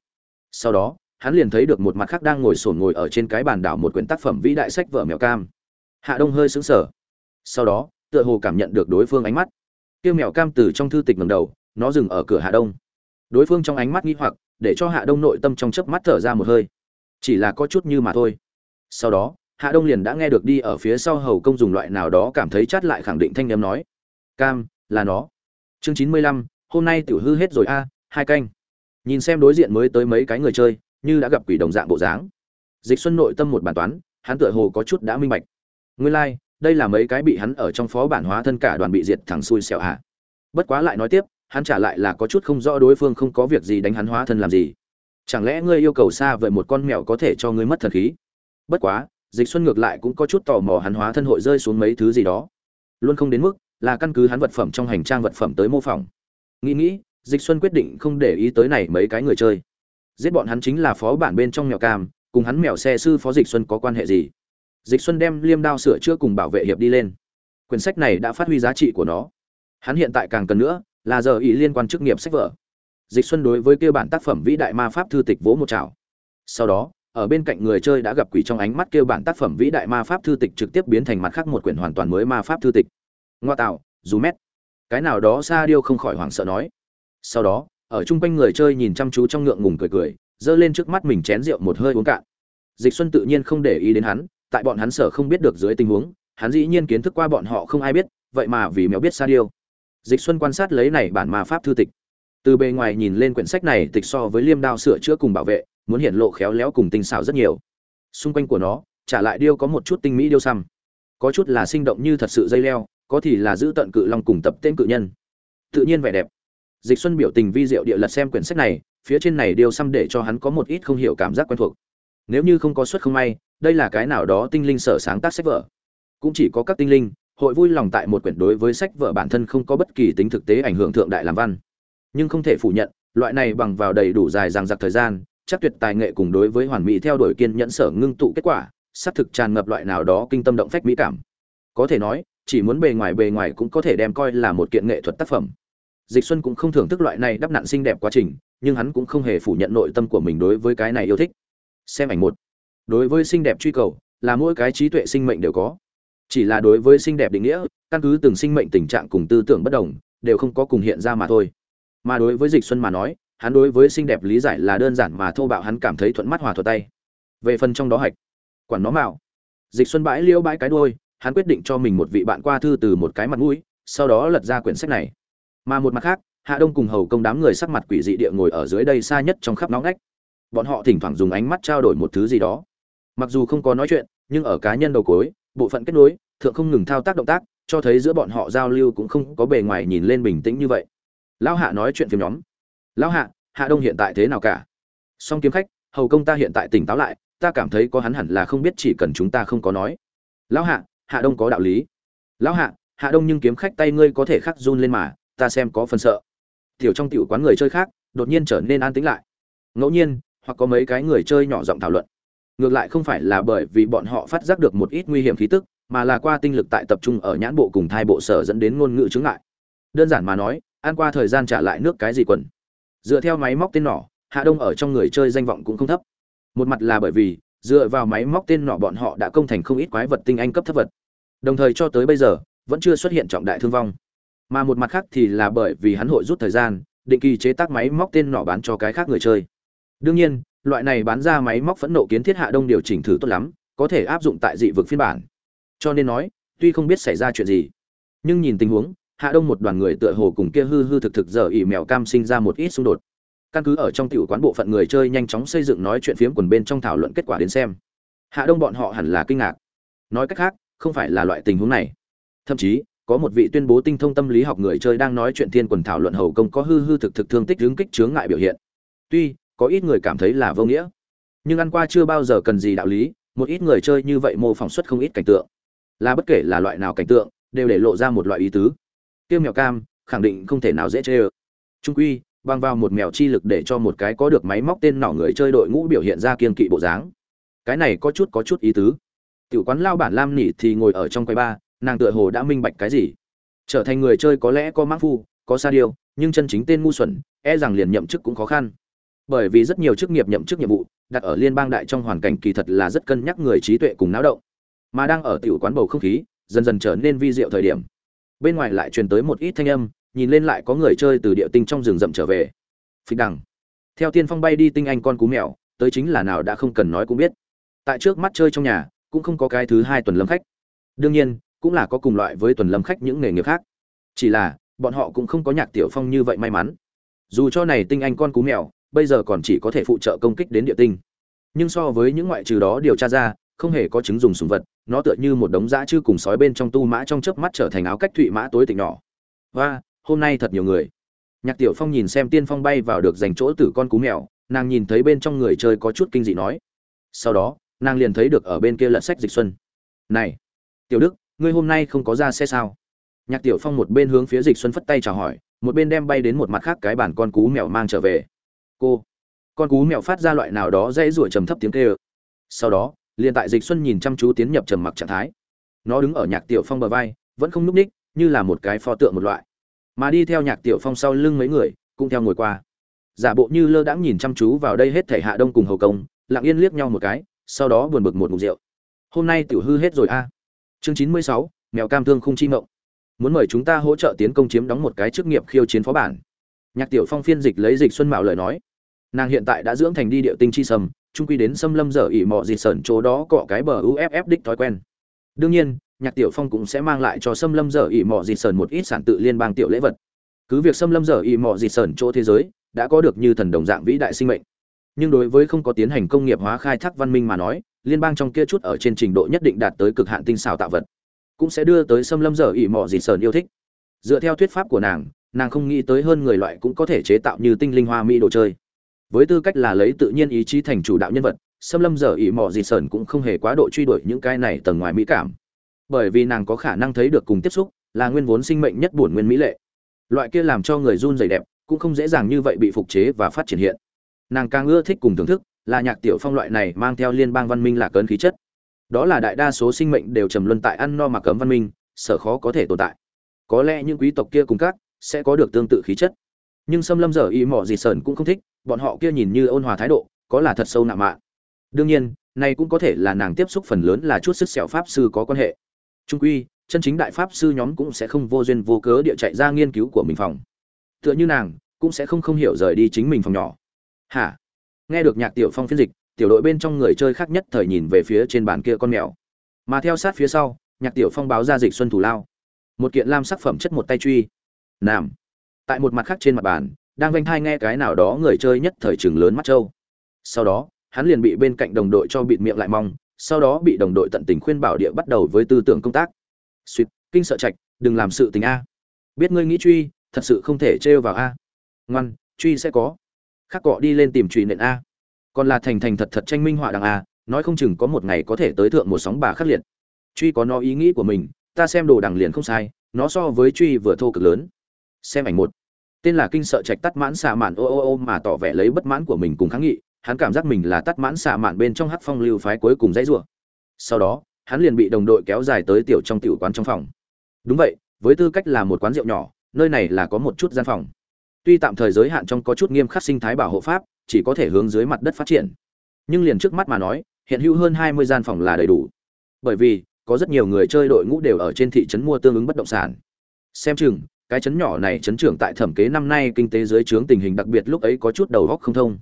Speaker 1: Sau đó hắn liền thấy được một mặt khác đang ngồi sồn ngồi ở trên cái bàn đảo một quyển tác phẩm vĩ đại sách vở mèo cam. Hạ đông hơi sững sờ. Sau đó, tựa hồ cảm nhận được đối phương ánh mắt. Tiêu mèo cam từ trong thư tịch ngầm đầu, nó dừng ở cửa hạ đông. Đối phương trong ánh mắt nghi hoặc, để cho hạ đông nội tâm trong chớp mắt thở ra một hơi. Chỉ là có chút như mà thôi. Sau đó, hạ đông liền đã nghe được đi ở phía sau hầu công dùng loại nào đó cảm thấy chát lại khẳng định thanh nhâm nói. Cam, là nó. Chương chín mươi lăm, hôm nay tiểu hư hết rồi a, hai canh. Nhìn xem đối diện mới tới mấy cái người chơi như đã gặp quỷ đồng dạng bộ dáng. Dịch xuân nội tâm một bản toán hắn tựa hồ có chút đã minh bạch. Nguyên lai、like, đây là mấy cái bị hắn ở trong phó bản hóa thân cả đoàn bị diệt thẳng xui xẻo hạ bất quá lại nói tiếp hắn trả lại là có chút không rõ đối phương không có việc gì đánh hắn hóa thân làm gì. Chẳng lẽ ngươi yêu cầu xa vậy một con mèo có thể cho ngươi mất thần khí? Bất quá dịch xuân ngược lại cũng có chút tò mò hắn hóa thân hội rơi xuống mấy thứ gì đó. Luôn không đến mức là căn cứ hắn vật phẩm trong hành trang vật phẩm tới mô phỏng. Nghĩ nghĩ dịch xuân quyết định không để ý tới này mấy cái người chơi giết bọn hắn chính là phó bản bên trong mèo cam, cùng hắn mèo xe sư phó dịch xuân có quan hệ gì? Dịch xuân đem liêm đao sửa chữa cùng bảo vệ hiệp đi lên. Quyển sách này đã phát huy giá trị của nó. Hắn hiện tại càng cần nữa, là giờ ý liên quan chức nghiệp sách vở. Dịch xuân đối với kêu bản tác phẩm vĩ đại ma pháp thư tịch vỗ một chảo. Sau đó, ở bên cạnh người chơi đã gặp quỷ trong ánh mắt kêu bản tác phẩm vĩ đại ma pháp thư tịch trực tiếp biến thành mặt khác một quyển hoàn toàn mới ma pháp thư tịch. Ngoa tạo dù mét cái nào đó xa điêu không khỏi hoảng sợ nói. Sau đó ở chung quanh người chơi nhìn chăm chú trong ngượng ngùng cười cười, giơ lên trước mắt mình chén rượu một hơi uống cạn. Dịch xuân tự nhiên không để ý đến hắn, tại bọn hắn sở không biết được dưới tình huống, hắn dĩ nhiên kiến thức qua bọn họ không ai biết, vậy mà vì mèo biết xa điêu. Dịch xuân quan sát lấy này bản ma pháp thư tịch. Từ bề ngoài nhìn lên quyển sách này tịch so với liêm đao sửa chữa cùng bảo vệ, muốn hiện lộ khéo léo cùng tinh xảo rất nhiều. Xung quanh của nó, trả lại điêu có một chút tinh mỹ điêu xăm. Có chút là sinh động như thật sự dây leo, có thì là giữ tận cự long cùng tập tên cự nhân. Tự nhiên vẻ đẹp dịch xuân biểu tình vi diệu địa lật xem quyển sách này, phía trên này điều xăm để cho hắn có một ít không hiểu cảm giác quen thuộc. Nếu như không có suất không may, đây là cái nào đó tinh linh sở sáng tác sách vở. Cũng chỉ có các tinh linh, hội vui lòng tại một quyển đối với sách vở bản thân không có bất kỳ tính thực tế ảnh hưởng thượng đại làm văn. Nhưng không thể phủ nhận, loại này bằng vào đầy đủ dài dằng dặc thời gian, chắc tuyệt tài nghệ cùng đối với hoàn mỹ theo đuổi kiên nhẫn sở ngưng tụ kết quả, xác thực tràn ngập loại nào đó kinh tâm động phách mỹ cảm. Có thể nói, chỉ muốn bề ngoài bề ngoài cũng có thể đem coi là một kiện nghệ thuật tác phẩm dịch xuân cũng không thưởng thức loại này đắp nặn xinh đẹp quá trình, nhưng hắn cũng không hề phủ nhận nội tâm của mình đối với cái này yêu thích. Xem ảnh một. Đối với xinh đẹp truy cầu, là mỗi cái trí tuệ sinh mệnh đều có. Chỉ là đối với xinh đẹp định nghĩa, căn cứ từng sinh mệnh tình trạng cùng tư tưởng bất đồng, đều không có cùng hiện ra mà thôi. Mà đối với dịch xuân mà nói, hắn đối với xinh đẹp lý giải là đơn giản mà thô bạo, hắn cảm thấy thuận mắt hòa thuật tay. Về phần trong đó hạch, quản nó mạo. Dịch xuân bãi liêu bãi cái đôi hắn quyết định cho mình một vị bạn qua thư từ một cái mặt mũi, sau đó lật ra quyển sách này mà một mặt khác, hạ đông cùng hầu công đám người sắc mặt quỷ dị địa ngồi ở dưới đây xa nhất trong khắp nóng ngách. Bọn họ thỉnh thoảng dùng ánh mắt trao đổi một thứ gì đó. Mặc dù không có nói chuyện, nhưng ở cá nhân đầu cối, bộ phận kết nối, thượng không ngừng thao tác động tác, cho thấy giữa bọn họ giao lưu cũng không có bề ngoài nhìn lên bình tĩnh như vậy. Lão hạ nói chuyện phim nhóm. Lão hạ hạ đông hiện tại thế nào cả? Song kiếm khách, hầu công ta hiện tại tỉnh táo lại, ta cảm thấy có hắn hẳn là không biết chỉ cần chúng ta không có nói. Lão hạ hạ đông có đạo lý. Lão hạ hạ đông nhưng kiếm khách tay ngươi có thể khắc run lên mà ta xem có phần sợ. Tiểu trong tiểu quán người chơi khác, đột nhiên trở nên an tĩnh lại. Ngẫu nhiên, hoặc có mấy cái người chơi nhỏ giọng thảo luận. Ngược lại không phải là bởi vì bọn họ phát giác được một ít nguy hiểm khí tức, mà là qua tinh lực tại tập trung ở nhãn bộ cùng thai bộ sở dẫn đến ngôn ngữ chứng ngại. Đơn giản mà nói, ăn qua thời gian trả lại nước cái gì quần. Dựa theo máy móc tên nỏ, hạ đông ở trong người chơi danh vọng cũng không thấp. Một mặt là bởi vì, dựa vào máy móc tên nỏ bọn họ đã công thành không ít quái vật tinh anh cấp thấp vật. Đồng thời cho tới bây giờ, vẫn chưa xuất hiện trọng đại thương vong mà một mặt khác thì là bởi vì hắn hội rút thời gian, định kỳ chế tác máy móc tên nỏ bán cho cái khác người chơi. Đương nhiên, loại này bán ra máy móc phẫn nộ kiến thiết hạ đông điều chỉnh thử tốt lắm, có thể áp dụng tại dị vực phiên bản. Cho nên nói, tuy không biết xảy ra chuyện gì, nhưng nhìn tình huống, hạ đông một đoàn người tựa hồ cùng kia hư hư thực thực giờ ỉ mèo cam sinh ra một ít xung đột. Căn cứ ở trong tiểu quán bộ phận người chơi nhanh chóng xây dựng nói chuyện phiếm quần bên trong thảo luận kết quả đến xem. Hạ đông bọn họ hẳn là kinh ngạc. Nói cách khác, không phải là loại tình huống này. Thậm chí có một vị tuyên bố tinh thông tâm lý học người chơi đang nói chuyện thiên quần thảo luận hầu công có hư hư thực thực thương tích hướng kích chướng ngại biểu hiện. Tuy, có ít người cảm thấy là vô nghĩa, nhưng ăn qua chưa bao giờ cần gì đạo lý, một ít người chơi như vậy mô phỏng xuất không ít cảnh tượng. Là bất kể là loại nào cảnh tượng, đều để lộ ra một loại ý tứ. Tiêu mèo cam, khẳng định không thể nào dễ chê ơ. Trung quy băng vào một mèo chi lực để cho một cái có được máy móc tên nỏ người chơi đội ngũ biểu hiện ra kiên kỵ bộ dáng. Cái này có chút có chút ý tứ. Tiểu quán lao bản lam nỉ thì ngồi ở trong quầy ba nàng tựa hồ đã minh bạch cái gì. Trở thành người chơi có lẽ có mã phu, có sa điêu, nhưng chân chính tên ngu xuẩn e rằng liền nhậm chức cũng khó khăn. Bởi vì rất nhiều chức nghiệp nhậm chức nhiệm vụ, đặt ở liên bang đại trong hoàn cảnh kỳ thật là rất cân nhắc người trí tuệ cùng náo động. Mà đang ở tiểu quán bầu không khí, dần dần trở nên vi diệu thời điểm. Bên ngoài lại truyền tới một ít thanh âm, nhìn lên lại có người chơi từ địa tinh trong rừng rậm trở về. Phịch đằng. Theo tiên phong bay đi tinh anh con cú mèo, tới chính là nào đã không cần nói cũng biết. Tại trước mắt chơi trong nhà, cũng không có cái thứ hai tuần lâm khách. Đương nhiên cũng là có cùng loại với tuần lâm khách những nghề nghiệp khác. Chỉ là, bọn họ cũng không có nhạc tiểu phong như vậy may mắn. Dù cho này tinh anh con cú mèo, bây giờ còn chỉ có thể phụ trợ công kích đến địa tinh. Nhưng so với những ngoại trừ đó điều tra ra, không hề có chứng dùng sùng vật, nó tựa như một đống dã chư cùng sói bên trong tu mã trong chớp mắt trở thành áo cách thụy mã tối tịch nhỏ. Và, hôm nay thật nhiều người. Nhạc tiểu phong nhìn xem tiên phong bay vào được dành chỗ tử con cú mèo, nàng nhìn thấy bên trong người chơi có chút kinh dị nói. Sau đó, nàng liền thấy được ở bên kia lật sách dịch xuân. Này, tiểu đức ngươi hôm nay không có ra xe sao? Nhạc tiểu phong một bên hướng phía dịch xuân phất tay chào hỏi, một bên đem bay đến một mặt khác cái bản con cú mèo mang trở về. Cô, con cú mèo phát ra loại nào đó dãy ruổi trầm thấp tiếng kêu. Sau đó, liền tại dịch xuân nhìn chăm chú tiến nhập trầm mặc trạng thái. Nó đứng ở nhạc tiểu phong bờ vai, vẫn không núp ních, như là một cái pho tượng một loại. Mà đi theo nhạc tiểu phong sau lưng mấy người, cũng theo ngồi qua. Giả bộ như lơ đãng nhìn chăm chú vào đây hết thể hạ đông cùng hầu công, lặng yên liếc nhau một cái, sau đó buồn bực một mục rượu. Hôm nay tiểu hư hết rồi a chương chín mươi sáu, mèo cam thương không chi mộng. Muốn mời chúng ta hỗ trợ tiến công chiếm đóng một cái chức nghiệp khiêu chiến phó bản. Nhạc tiểu phong phiên dịch lấy dịch xuân mạo lời nói. Nàng hiện tại đã dưỡng thành đi điệu tinh chi sầm, trung quy đến xâm lâm dở ỉ mọ dịt sởn chỗ đó cọ cái bờ uff đích thói quen. Đương nhiên, nhạc tiểu phong cũng sẽ mang lại cho xâm lâm dở ỉ mọ dịt sởn một ít sản tự liên bang tiểu lễ vật. Cứ việc xâm lâm dở ỉ mọ dịt sởn chỗ thế giới đã có được như thần đồng dạng vĩ đại sinh mệnh, nhưng đối với không có tiến hành công nghiệp hóa khai thác văn minh mà nói liên bang trong kia chút ở trên trình độ nhất định đạt tới cực hạn tinh xảo tạo vật, cũng sẽ đưa tới xâm lâm dở ỉ mò dịt sờn yêu thích. Dựa theo thuyết pháp của nàng nàng không nghĩ tới hơn người loại cũng có thể chế tạo như tinh linh hoa mỹ đồ chơi. Với tư cách là lấy tự nhiên ý chí thành chủ đạo nhân vật, xâm lâm giờ ỉ mò gì sờn cũng không hề quá độ truy đuổi những cái này tầng ngoài mỹ cảm. Bởi vì nàng có khả năng thấy được cùng tiếp xúc, là nguyên vốn sinh mệnh nhất bổn nguyên mỹ lệ. Loại kia làm cho người run dày đẹp, cũng không dễ dàng như vậy bị phục chế và phát triển hiện. Nàng càng ưa thích cùng thưởng thức là nhạc tiểu phong loại này mang theo liên bang văn minh là cấn khí chất. Đó là đại đa số sinh mệnh đều trầm luân tại ăn no mà cấm văn minh, sở khó có thể tồn tại. Có lẽ những quý tộc kia cùng các sẽ có được tương tự khí chất. Nhưng xâm lâm giờ y mỏ gì sờn cũng không thích, bọn họ kia nhìn như ôn hòa thái độ, có là thật sâu nạ mạ đương nhiên, này cũng có thể là nàng tiếp xúc phần lớn là chút sức sẹo pháp sư có quan hệ. Trung quy, chân chính đại pháp sư nhóm cũng sẽ không vô duyên vô cớ địa chạy ra nghiên cứu của mình phòng. Tựa như nàng, cũng sẽ không không hiểu rời đi chính mình phòng nhỏ. Hả? Nghe được nhạc tiểu phong phiên dịch, tiểu đội bên trong người chơi khác nhất thời nhìn về phía trên bàn kia con mèo. Mà theo sát phía sau, nhạc tiểu phong báo ra dịch xuân thủ lao. Một kiện lam sắc phẩm chất một tay truy. Nam. Tại một mặt khác trên mặt bàn, đang vanh thai nghe cái nào đó người chơi nhất thời trường lớn mắt trâu. Sau đó, hắn liền bị bên cạnh đồng đội cho bịt miệng lại mong, sau đó bị đồng đội tận tình khuyên bảo địa bắt đầu với tư tưởng công tác. Suýt kinh sợ trạch, đừng làm sự tình a. Biết ngươi nghĩ truy, thật sự không thể trêu vào a. Ngoan, truy sẽ có khắc cọ đi lên tìm truy nện a. Còn là thành thành thật thật tranh minh họa đằng a, nói không chừng có một ngày có thể tới thượng một sóng bà khắc liệt. Truy có nó ý nghĩ của mình, ta xem đồ đằng liền không sai, nó so với truy vừa thô cực lớn. Xem ảnh một. Tên là kinh sợ trạch tắt mãn xạ mạn ô ô ô mà tỏ vẻ lấy bất mãn của mình cùng kháng nghị, hắn cảm giác mình là tắt mãn xạ mạn bên trong hát phong lưu phái cuối cùng dãy rủa. Sau đó, hắn liền bị đồng đội kéo dài tới tiểu trong tiểu quán trong phòng. Đúng vậy, với tư cách là một quán rượu nhỏ, nơi này là có một chút gian phòng tuy tạm thời giới hạn trong có chút nghiêm khắc sinh thái bảo hộ pháp, chỉ có thể hướng dưới mặt đất phát triển. Nhưng liền trước mắt mà nói, hiện hữu hơn hai mươi gian phòng là đầy đủ. Bởi vì, có rất nhiều người chơi đội ngũ đều ở trên thị trấn mua tương ứng bất động sản. Xem chừng, cái trấn nhỏ này trấn trưởng tại thẩm kế năm nay kinh tế dưới trướng tình hình đặc biệt lúc ấy có chút đầu góc không thông.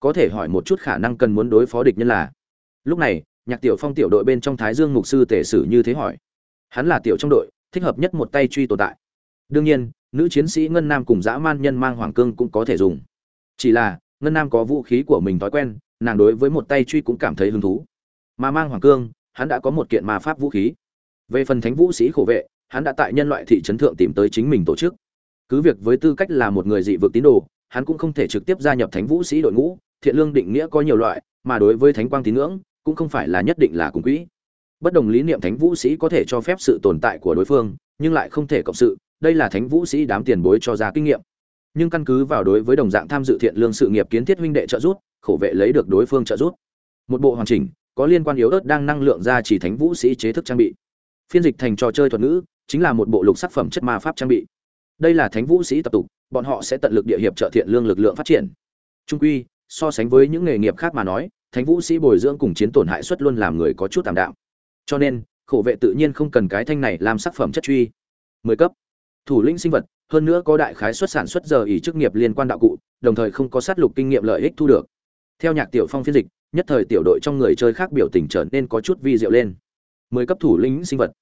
Speaker 1: Có thể hỏi một chút khả năng cần muốn đối phó địch nhân là? Lúc này, nhạc tiểu phong tiểu đội bên trong thái dương mục sư tể sử như thế hỏi. Hắn là tiểu trong đội, thích hợp nhất một tay truy tồn tại đương nhiên, nữ chiến sĩ ngân nam cùng dã man nhân mang hoàng cương cũng có thể dùng. Chỉ là, ngân nam có vũ khí của mình thói quen, nàng đối với một tay truy cũng cảm thấy hứng thú. Mà mang hoàng cương, hắn đã có một kiện ma pháp vũ khí. Về phần thánh vũ sĩ khổ vệ, hắn đã tại nhân loại thị trấn thượng tìm tới chính mình tổ chức. Cứ việc với tư cách là một người dị vực tín đồ, hắn cũng không thể trực tiếp gia nhập thánh vũ sĩ đội ngũ, thiện lương định nghĩa có nhiều loại, mà đối với thánh quang tín ngưỡng, cũng không phải là nhất định là cùng quỹ. Bất đồng lý niệm thánh vũ sĩ có thể cho phép sự tồn tại của đối phương, nhưng lại không thể cộng sự đây là thánh vũ sĩ đám tiền bối cho ra kinh nghiệm. Nhưng căn cứ vào đối với đồng dạng tham dự thiện lương sự nghiệp kiến thiết huynh đệ trợ giúp, khổ vệ lấy được đối phương trợ giúp. Một bộ hoàn chỉnh, có liên quan yếu ớt đang năng lượng ra chỉ thánh vũ sĩ chế thức trang bị. Phiên dịch thành trò chơi thuật ngữ, chính là một bộ lục sắc phẩm chất ma pháp trang bị. Đây là thánh vũ sĩ tập tục, bọn họ sẽ tận lực địa hiệp trợ thiện lương lực lượng phát triển. Trung quy, so sánh với những nghề nghiệp khác mà nói, thánh vũ sĩ bồi dưỡng cùng chiến tổn hại suất luôn làm người có chút tạm đạo cho nên, khổ vệ tự nhiên không cần cái thanh này làm sắc phẩm chất truy. Mười cấp thủ lĩnh sinh vật, hơn nữa có đại khái xuất sản xuất giờ ý chức nghiệp liên quan đạo cụ, đồng thời không có sát lục kinh nghiệm lợi ích thu được. Theo nhạc tiểu phong phiên dịch, nhất thời tiểu đội trong người chơi khác biểu tình trở nên có chút vi diệu lên. Mười cấp thủ lĩnh sinh vật.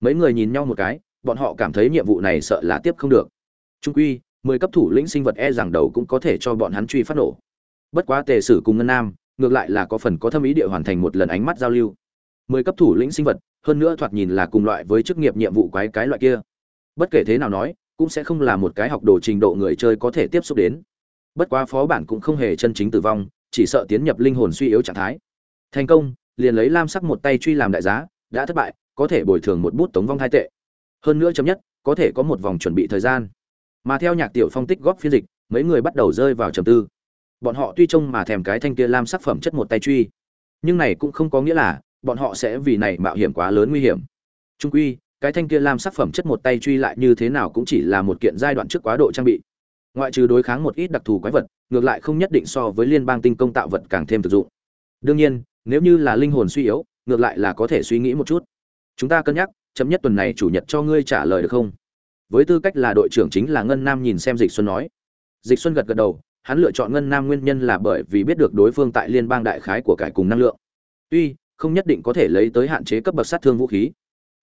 Speaker 1: Mấy người nhìn nhau một cái, bọn họ cảm thấy nhiệm vụ này sợ là tiếp không được. Trung quy, mười cấp thủ lĩnh sinh vật e rằng đầu cũng có thể cho bọn hắn truy phát nổ. Bất quá tề sử cùng ngân nam, ngược lại là có phần có thâm ý địa hoàn thành một lần ánh mắt giao lưu. Mười cấp thủ lĩnh sinh vật, hơn nữa thoạt nhìn là cùng loại với chức nghiệp nhiệm vụ quái cái loại kia bất kể thế nào nói, cũng sẽ không là một cái học đồ trình độ người chơi có thể tiếp xúc đến. Bất quá phó bản cũng không hề chân chính tử vong, chỉ sợ tiến nhập linh hồn suy yếu trạng thái. Thành công, liền lấy lam sắc một tay truy làm đại giá, đã thất bại, có thể bồi thường một bút tống vong hai tệ. Hơn nữa chấm nhất, có thể có một vòng chuẩn bị thời gian. Mà theo nhạc tiểu phong tích góp phiên dịch, mấy người bắt đầu rơi vào trầm tư. Bọn họ tuy trông mà thèm cái thanh kia lam sắc phẩm chất một tay truy, nhưng này cũng không có nghĩa là bọn họ sẽ vì này mạo hiểm quá lớn nguy hiểm. Trung quy cái thanh kia lam sắc phẩm chất một tay truy lại như thế nào cũng chỉ là một kiện giai đoạn trước quá độ trang bị. Ngoại trừ đối kháng một ít đặc thù quái vật, ngược lại không nhất định so với liên bang tinh công tạo vật càng thêm thực dụng. Đương nhiên, nếu như là linh hồn suy yếu, ngược lại là có thể suy nghĩ một chút. Chúng ta cân nhắc, chấm nhất tuần này chủ nhật cho ngươi trả lời được không? Với tư cách là đội trưởng chính là ngân nam nhìn xem dịch xuân nói. Dịch xuân gật gật đầu, hắn lựa chọn ngân nam nguyên nhân là bởi vì biết được đối phương tại liên bang đại khái của cải cùng năng lượng. Tuy, không nhất định có thể lấy tới hạn chế cấp bậc sát thương vũ khí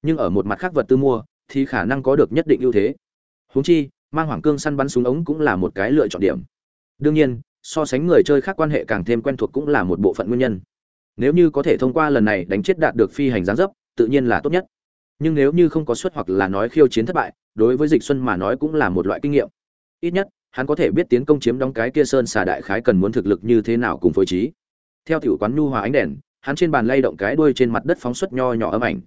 Speaker 1: nhưng ở một mặt khác vật tư mua, thì khả năng có được nhất định ưu thế. Huống chi, mang hoàng cương săn bắn súng ống cũng là một cái lựa chọn điểm. Đương nhiên, so sánh người chơi khác quan hệ càng thêm quen thuộc cũng là một bộ phận nguyên nhân. Nếu như có thể thông qua lần này đánh chết đạt được phi hành gián dấp, tự nhiên là tốt nhất. Nhưng nếu như không có suất hoặc là nói khiêu chiến thất bại, đối với dịch xuân mà nói cũng là một loại kinh nghiệm. Ít nhất, hắn có thể biết tiến công chiếm đóng cái kia sơn xà đại khái cần muốn thực lực như thế nào cùng phối trí. Theo tiểu quán nhu hòa ánh đèn, hắn trên bàn lay động cái đuôi trên mặt đất phóng xuất nho nhỏ âm ảnh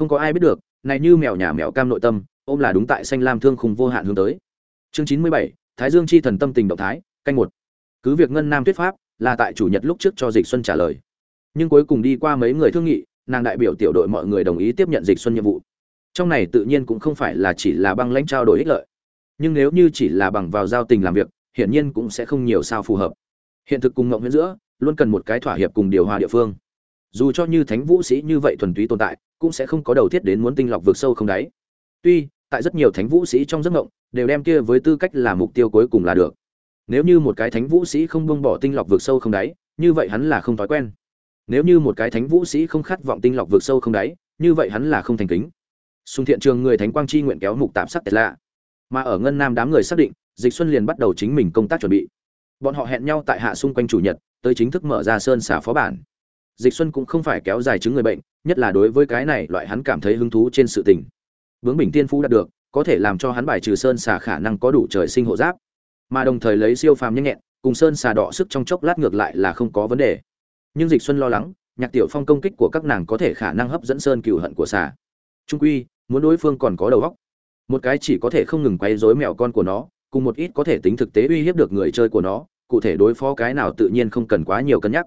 Speaker 1: không có ai biết được, này như mèo nhà mèo cam nội tâm, ôm là đúng tại xanh lam thương khung vô hạn hướng tới. Chương chín mươi bảy, thái dương chi thần tâm tình động thái, canh một. Cứ việc ngân nam thuyết pháp, là tại chủ nhật lúc trước cho dịch xuân trả lời. Nhưng cuối cùng đi qua mấy người thương nghị, nàng đại biểu tiểu đội mọi người đồng ý tiếp nhận dịch xuân nhiệm vụ. Trong này tự nhiên cũng không phải là chỉ là băng lãnh trao đổi ích lợi. Nhưng nếu như chỉ là bằng vào giao tình làm việc, hiển nhiên cũng sẽ không nhiều sao phù hợp. Hiện thực cùng ngộng huyễn giữa, luôn cần một cái thỏa hiệp cùng điều hòa địa phương. Dù cho như thánh vũ sĩ như vậy thuần túy tồn tại cũng sẽ không có đầu thiết đến muốn tinh lọc vượt sâu không đáy. Tuy tại rất nhiều thánh vũ sĩ trong giấc mộng, đều đem kia với tư cách là mục tiêu cuối cùng là được. Nếu như một cái thánh vũ sĩ không buông bỏ tinh lọc vượt sâu không đáy như vậy hắn là không thói quen. Nếu như một cái thánh vũ sĩ không khát vọng tinh lọc vượt sâu không đáy như vậy hắn là không thành kính. Xung thiện trường người thánh quang chi nguyện kéo mục tạm sắc tệ lạ. Mà ở ngân nam đám người xác định dịch xuân liền bắt đầu chính mình công tác chuẩn bị. Bọn họ hẹn nhau tại hạ xung quanh chủ nhật tới chính thức mở ra sơn xả phó bản dịch xuân cũng không phải kéo dài chứng người bệnh, nhất là đối với cái này loại hắn cảm thấy hứng thú trên sự tình. Bướng bình tiên phú đạt được, có thể làm cho hắn bài trừ sơn xà khả năng có đủ trời sinh hộ giáp. Mà đồng thời lấy siêu phàm nhanh nhẹn, cùng sơn xà đỏ sức trong chốc lát ngược lại là không có vấn đề. Nhưng dịch xuân lo lắng, nhạc tiểu phong công kích của các nàng có thể khả năng hấp dẫn sơn cừu hận của xà. Trung quy, muốn đối phương còn có đầu óc. Một cái chỉ có thể không ngừng quay rối mèo con của nó, cùng một ít có thể tính thực tế uy hiếp được người chơi của nó, cụ thể đối phó cái nào tự nhiên không cần quá nhiều cân nhắc.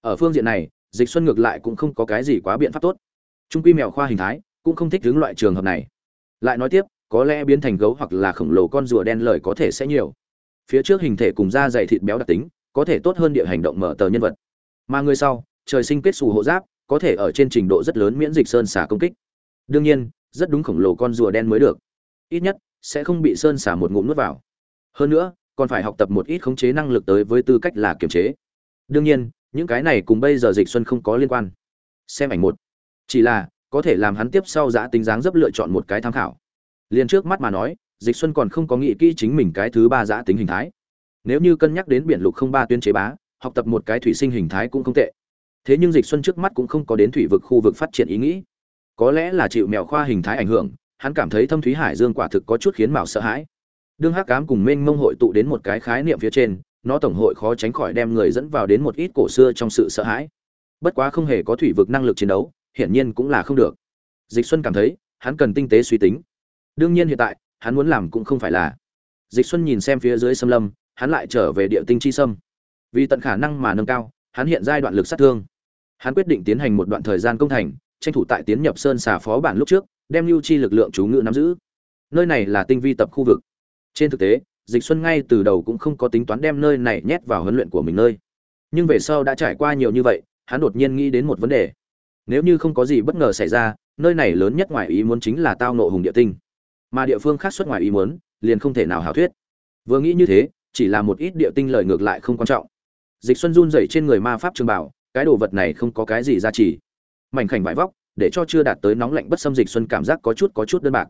Speaker 1: Ở phương diện này dịch xuân ngược lại cũng không có cái gì quá biện pháp tốt. Trung quy mèo khoa hình thái cũng không thích hướng loại trường hợp này. Lại nói tiếp, có lẽ biến thành gấu hoặc là khổng lồ con rùa đen lời có thể sẽ nhiều. Phía trước hình thể cùng da dày thịt béo đặc tính, có thể tốt hơn địa hành động mở tờ nhân vật. Mà người sau, trời sinh kết xù hộ giáp, có thể ở trên trình độ rất lớn miễn dịch sơn xả công kích. Đương nhiên, rất đúng khổng lồ con rùa đen mới được. Ít nhất, sẽ không bị sơn xả một ngụm nuốt vào. Hơn nữa, còn phải học tập một ít khống chế năng lực tới với tư cách là kiềm chế. Đương nhiên những cái này cùng bây giờ dịch xuân không có liên quan. Xem ảnh một. Chỉ là, có thể làm hắn tiếp sau giã tính dáng dấp lựa chọn một cái tham khảo. Liền trước mắt mà nói, dịch xuân còn không có nghĩ kỹ chính mình cái thứ ba giã tính hình thái. Nếu như cân nhắc đến biển lục không ba tuyên chế bá, học tập một cái thủy sinh hình thái cũng không tệ. Thế nhưng dịch xuân trước mắt cũng không có đến thủy vực khu vực phát triển ý nghĩ. Có lẽ là chịu mèo khoa hình thái ảnh hưởng, hắn cảm thấy thâm thúy hải dương quả thực có chút khiến mạo sợ hãi. Đương hắc cám cùng mênh mông hội tụ đến một cái khái niệm phía trên nó tổng hội khó tránh khỏi đem người dẫn vào đến một ít cổ xưa trong sự sợ hãi. Bất quá không hề có thủy vực năng lực chiến đấu, hiển nhiên cũng là không được. Dịch xuân cảm thấy, hắn cần tinh tế suy tính. Đương nhiên hiện tại, hắn muốn làm cũng không phải là. Dịch xuân nhìn xem phía dưới xâm lâm, hắn lại trở về địa tinh chi sâm vì tận khả năng mà nâng cao, hắn hiện giai đoạn lực sát thương. Hắn quyết định tiến hành một đoạn thời gian công thành, tranh thủ tại tiến nhập sơn xà phó bản lúc trước, đem lưu chi lực lượng chú ngự nắm giữ. Nơi này là tinh vi tập khu vực. Trên thực tế dịch xuân ngay từ đầu cũng không có tính toán đem nơi này nhét vào huấn luyện của mình nơi. Nhưng về sau đã trải qua nhiều như vậy, hắn đột nhiên nghĩ đến một vấn đề. Nếu như không có gì bất ngờ xảy ra, nơi này lớn nhất ngoài ý muốn chính là tao nộ hùng địa tinh. Mà địa phương khác xuất ngoài ý muốn, liền không thể nào hảo thuyết. Vừa nghĩ như thế, chỉ là một ít địa tinh lời ngược lại không quan trọng. Dịch xuân run rẩy trên người ma pháp trường bảo, cái đồ vật này không có cái gì giá trị mảnh khảnh vải vóc, để cho chưa đạt tới nóng lạnh bất xâm dịch xuân cảm giác có chút có chút đơn bạc.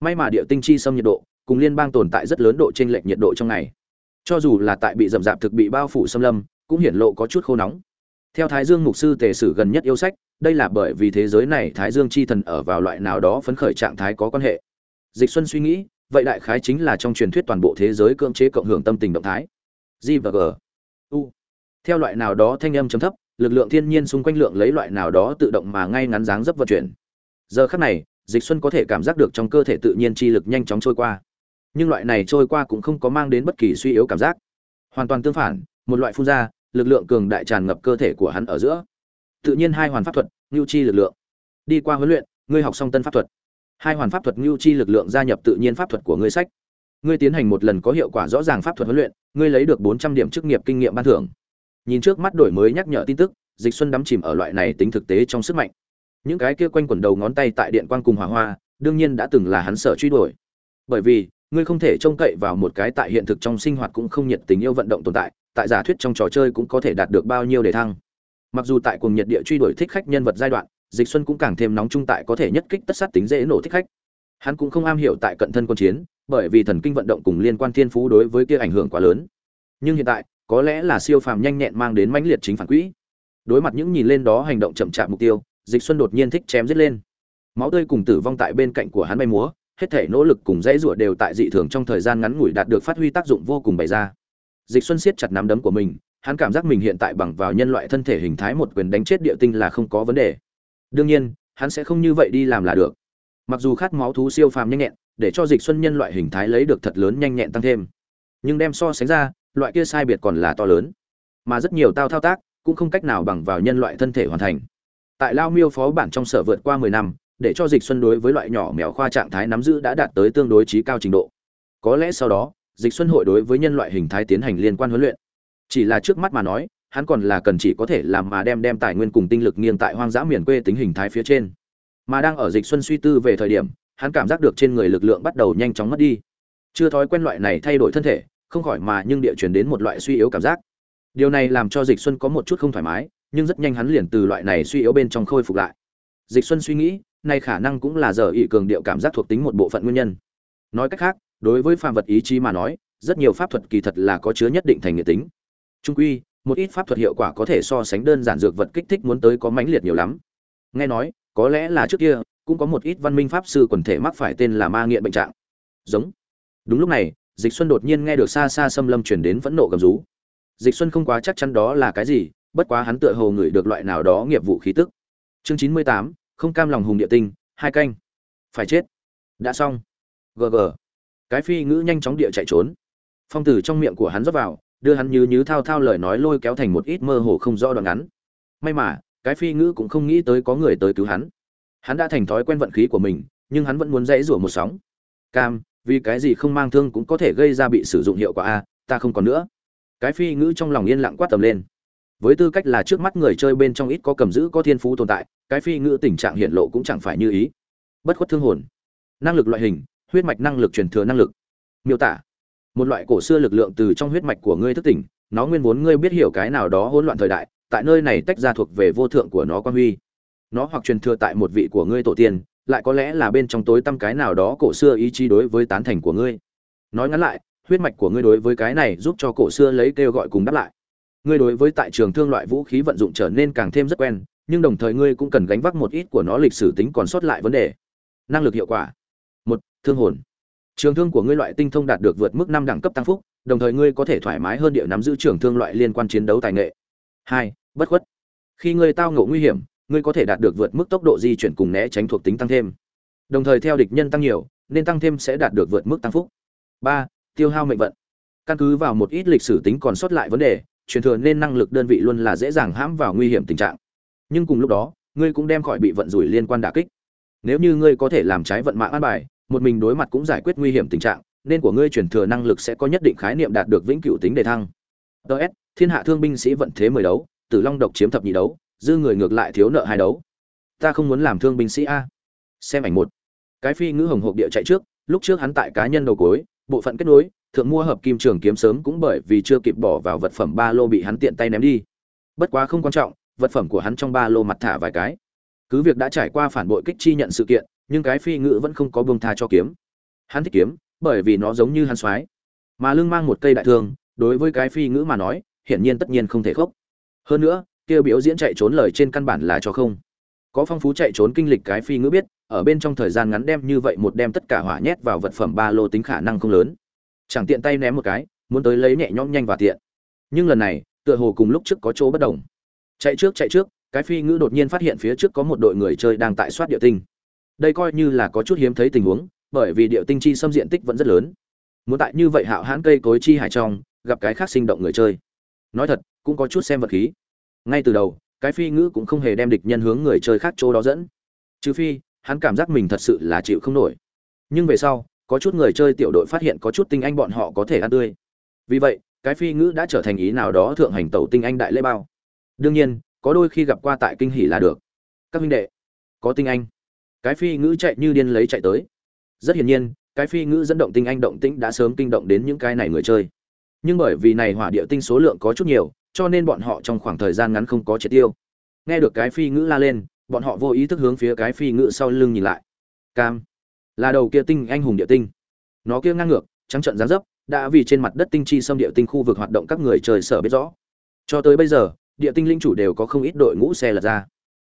Speaker 1: May mà địa tinh chi xâm nhiệt độ cùng liên bang tồn tại rất lớn độ trên lệch nhiệt độ trong ngày. Cho dù là tại bị rậm rạp thực bị bao phủ xâm lâm, cũng hiển lộ có chút khô nóng. Theo thái dương mục sư tề sử gần nhất yêu sách, đây là bởi vì thế giới này thái dương chi thần ở vào loại nào đó phấn khởi trạng thái có quan hệ. Dịch xuân suy nghĩ, vậy đại khái chính là trong truyền thuyết toàn bộ thế giới cưỡng chế cộng hưởng tâm tình động thái. G và g. U. Theo loại nào đó thanh âm chấm thấp, lực lượng thiên nhiên xung quanh lượng lấy loại nào đó tự động mà ngay ngắn dáng dấp vận chuyển. Giờ khắc này, dịch xuân có thể cảm giác được trong cơ thể tự nhiên chi lực nhanh chóng trôi qua nhưng loại này trôi qua cũng không có mang đến bất kỳ suy yếu cảm giác. Hoàn toàn tương phản, một loại phun ra, lực lượng cường đại tràn ngập cơ thể của hắn ở giữa. Tự nhiên hai hoàn pháp thuật, ngưu chi lực lượng. Đi qua huấn luyện, ngươi học xong tân pháp thuật. Hai hoàn pháp thuật ngưu chi lực lượng gia nhập tự nhiên pháp thuật của ngươi sách. Ngươi tiến hành một lần có hiệu quả rõ ràng pháp thuật huấn luyện, ngươi lấy được bốn trăm điểm chức nghiệp kinh nghiệm ban thưởng. Nhìn trước mắt đổi mới nhắc nhở tin tức, dịch xuân đắm chìm ở loại này tính thực tế trong sức mạnh. Những cái kia quanh quẩn đầu ngón tay tại điện quang cùng hỏa hoa, đương nhiên đã từng là hắn sở truy đuổi. Bởi vì ngươi không thể trông cậy vào một cái tại hiện thực trong sinh hoạt cũng không nhiệt tình yêu vận động tồn tại tại giả thuyết trong trò chơi cũng có thể đạt được bao nhiêu để thăng. Mặc dù tại cuồng nhiệt địa truy đuổi thích khách nhân vật giai đoạn, dịch xuân cũng càng thêm nóng trung tại có thể nhất kích tất sát tính dễ nổ thích khách. Hắn cũng không am hiểu tại cận thân quân chiến, bởi vì thần kinh vận động cùng liên quan thiên phú đối với kia ảnh hưởng quá lớn. Nhưng hiện tại, có lẽ là siêu phàm nhanh nhẹn mang đến mãnh liệt chính phản quỹ. Đối mặt những nhìn lên đó hành động chậm chạp mục tiêu, dịch xuân đột nhiên thích chém giết lên. Máu tươi cùng tử vong tại bên cạnh của hắn bay múa hết thể nỗ lực cùng dãy rủa đều tại dị thường trong thời gian ngắn ngủi đạt được phát huy tác dụng vô cùng bày ra. Dịch xuân siết chặt nắm đấm của mình, hắn cảm giác mình hiện tại bằng vào nhân loại thân thể hình thái một quyền đánh chết địa tinh là không có vấn đề. Đương nhiên, hắn sẽ không như vậy đi làm là được. Mặc dù khát máu thú siêu phàm nhanh nhẹn, để cho dịch xuân nhân loại hình thái lấy được thật lớn nhanh nhẹn tăng thêm. Nhưng đem so sánh ra, loại kia sai biệt còn là to lớn. Mà rất nhiều tao thao tác cũng không cách nào bằng vào nhân loại thân thể hoàn thành. Tại lao miêu phó bản trong sở vượt qua 10 năm để cho dịch xuân đối với loại nhỏ mèo khoa trạng thái nắm giữ đã đạt tới tương đối trí cao trình độ. Có lẽ sau đó, dịch xuân hội đối với nhân loại hình thái tiến hành liên quan huấn luyện. Chỉ là trước mắt mà nói, hắn còn là cần chỉ có thể làm mà đem đem tài nguyên cùng tinh lực nghiêng tại hoang dã miền quê tính hình thái phía trên. Mà đang ở dịch xuân suy tư về thời điểm, hắn cảm giác được trên người lực lượng bắt đầu nhanh chóng mất đi. Chưa thói quen loại này thay đổi thân thể, không khỏi mà nhưng địa chuyển đến một loại suy yếu cảm giác. Điều này làm cho dịch xuân có một chút không thoải mái, nhưng rất nhanh hắn liền từ loại này suy yếu bên trong khôi phục lại. Dịch xuân suy nghĩ này khả năng cũng là giờ ý cường điệu cảm giác thuộc tính một bộ phận nguyên nhân. Nói cách khác, đối với phàm vật ý chí mà nói, rất nhiều pháp thuật kỳ thật là có chứa nhất định thành nghĩa tính. Trung quy, một ít pháp thuật hiệu quả có thể so sánh đơn giản dược vật kích thích muốn tới có mãnh liệt nhiều lắm. Nghe nói, có lẽ là trước kia, cũng có một ít văn minh pháp sư quần thể mắc phải tên là ma nghiện bệnh trạng. Giống. Đúng lúc này, dịch xuân đột nhiên nghe được xa xa xâm lâm truyền đến phẫn nộ gầm rú. Dịch xuân không quá chắc chắn đó là cái gì, bất quá hắn tựa hồ ngửi được loại nào đó nghiệp vụ khí tức. Chương chín mươi tám không cam lòng hùng địa tinh, hai canh. Phải chết. Đã xong. Gg cái phi ngữ nhanh chóng địa chạy trốn. Phong tử trong miệng của hắn rót vào, đưa hắn như như thao thao lời nói lôi kéo thành một ít mơ hồ không rõ đoạn ngắn. May mà, cái phi ngữ cũng không nghĩ tới có người tới cứu hắn. Hắn đã thành thói quen vận khí của mình, nhưng hắn vẫn muốn dãy rủa một sóng. Cam, vì cái gì không mang thương cũng có thể gây ra bị sử dụng hiệu quả a, ta không còn nữa. Cái phi ngữ trong lòng yên lặng quát tầm lên với tư cách là trước mắt người chơi bên trong ít có cầm giữ có thiên phú tồn tại, cái phi ngữ tình trạng hiện lộ cũng chẳng phải như ý. Bất khuất thương hồn. Năng lực loại hình, huyết mạch năng lực truyền thừa năng lực. Miêu tả. Một loại cổ xưa lực lượng từ trong huyết mạch của ngươi thức tỉnh, nó nguyên vốn ngươi biết hiểu cái nào đó hỗn loạn thời đại, tại nơi này tách ra thuộc về vô thượng của nó quan huy. Nó hoặc truyền thừa tại một vị của ngươi tổ tiên, lại có lẽ là bên trong tối tăm cái nào đó cổ xưa ý chí đối với tán thành của ngươi. Nói ngắn lại, huyết mạch của ngươi đối với cái này giúp cho cổ xưa lấy kêu gọi cùng đáp lại ngươi đối với tại trường thương loại vũ khí vận dụng trở nên càng thêm rất quen, nhưng đồng thời ngươi cũng cần gánh vác một ít của nó lịch sử tính còn sót lại vấn đề. Năng lực hiệu quả. Một, thương hồn. Trường thương của ngươi loại tinh thông đạt được vượt mức năm đẳng cấp tăng phúc, đồng thời ngươi có thể thoải mái hơn địa nắm giữ trường thương loại liên quan chiến đấu tài nghệ. Hai, bất khuất. Khi ngươi tao ngộ nguy hiểm, ngươi có thể đạt được vượt mức tốc độ di chuyển cùng né tránh thuộc tính tăng thêm. Đồng thời theo địch nhân tăng nhiều, nên tăng thêm sẽ đạt được vượt mức tăng phúc. Ba, tiêu hao mệnh vận. Căn cứ vào một ít lịch sử tính còn sót lại vấn đề truyền thừa nên năng lực đơn vị luôn là dễ dàng hãm vào nguy hiểm tình trạng. Nhưng cùng lúc đó, ngươi cũng đem khỏi bị vận rủi liên quan đả kích. Nếu như ngươi có thể làm trái vận mạng an bài, một mình đối mặt cũng giải quyết nguy hiểm tình trạng, nên của ngươi truyền thừa năng lực sẽ có nhất định khái niệm đạt được vĩnh cửu tính đề thăng. Ts thiên hạ thương binh sĩ vận thế mười đấu, tử long độc chiếm thập nhị đấu, dư người ngược lại thiếu nợ hai đấu. Ta không muốn làm thương binh sĩ a. Xem ảnh một. Cái phi ngữ hồng hộp địa chạy trước, lúc trước hắn tại cá nhân đầu cối bộ phận kết nối thượng mua hợp kim trường kiếm sớm cũng bởi vì chưa kịp bỏ vào vật phẩm ba lô bị hắn tiện tay ném đi. Bất quá không quan trọng, vật phẩm của hắn trong ba lô mặt thả vài cái. Cứ việc đã trải qua phản bội kích chi nhận sự kiện, nhưng cái phi ngữ vẫn không có buông tha cho kiếm. Hắn thích kiếm, bởi vì nó giống như hắn xoái. mà lưng mang một cây đại thương, đối với cái phi ngữ mà nói, hiển nhiên tất nhiên không thể khốc. Hơn nữa, kia biểu diễn chạy trốn lời trên căn bản là cho không. Có phong phú chạy trốn kinh lịch cái phi ngữ biết, ở bên trong thời gian ngắn đem như vậy một đem tất cả hỏa nhét vào vật phẩm ba lô tính khả năng không lớn chẳng tiện tay ném một cái, muốn tới lấy nhẹ nhõm nhanh và tiện. Nhưng lần này, tựa hồ cùng lúc trước có chỗ bất đồng. Chạy trước chạy trước, cái phi ngữ đột nhiên phát hiện phía trước có một đội người chơi đang tại soát địa tinh. Đây coi như là có chút hiếm thấy tình huống, bởi vì địa tinh chi xâm diện tích vẫn rất lớn. Muốn tại như vậy hạo hãn cây cối chi hải trong, gặp cái khác sinh động người chơi. Nói thật, cũng có chút xem vật khí. Ngay từ đầu, cái phi ngữ cũng không hề đem địch nhân hướng người chơi khác chỗ đó dẫn. Trừ phi, hắn cảm giác mình thật sự là chịu không nổi. Nhưng về sau có chút người chơi tiểu đội phát hiện có chút tinh anh bọn họ có thể ăn tươi. Vì vậy, cái phi ngữ đã trở thành ý nào đó thượng hành tẩu tinh anh đại lễ bao. Đương nhiên, có đôi khi gặp qua tại kinh hỷ là được. Các huynh đệ, có tinh anh. Cái phi ngữ chạy như điên lấy chạy tới. Rất hiển nhiên, cái phi ngữ dẫn động tinh anh động tĩnh đã sớm kinh động đến những cái này người chơi. Nhưng bởi vì này hỏa địa tinh số lượng có chút nhiều, cho nên bọn họ trong khoảng thời gian ngắn không có triệt tiêu. Nghe được cái phi ngữ la lên, bọn họ vô ý thức hướng phía cái phi ngữ sau lưng nhìn lại. Cam là đầu kia tinh anh hùng địa tinh. Nó kia ngang ngược, trắng trận gián dấp, đã vì trên mặt đất tinh chi xâm địa tinh khu vực hoạt động các người trời sở biết rõ. Cho tới bây giờ, địa tinh linh chủ đều có không ít đội ngũ xe lật ra.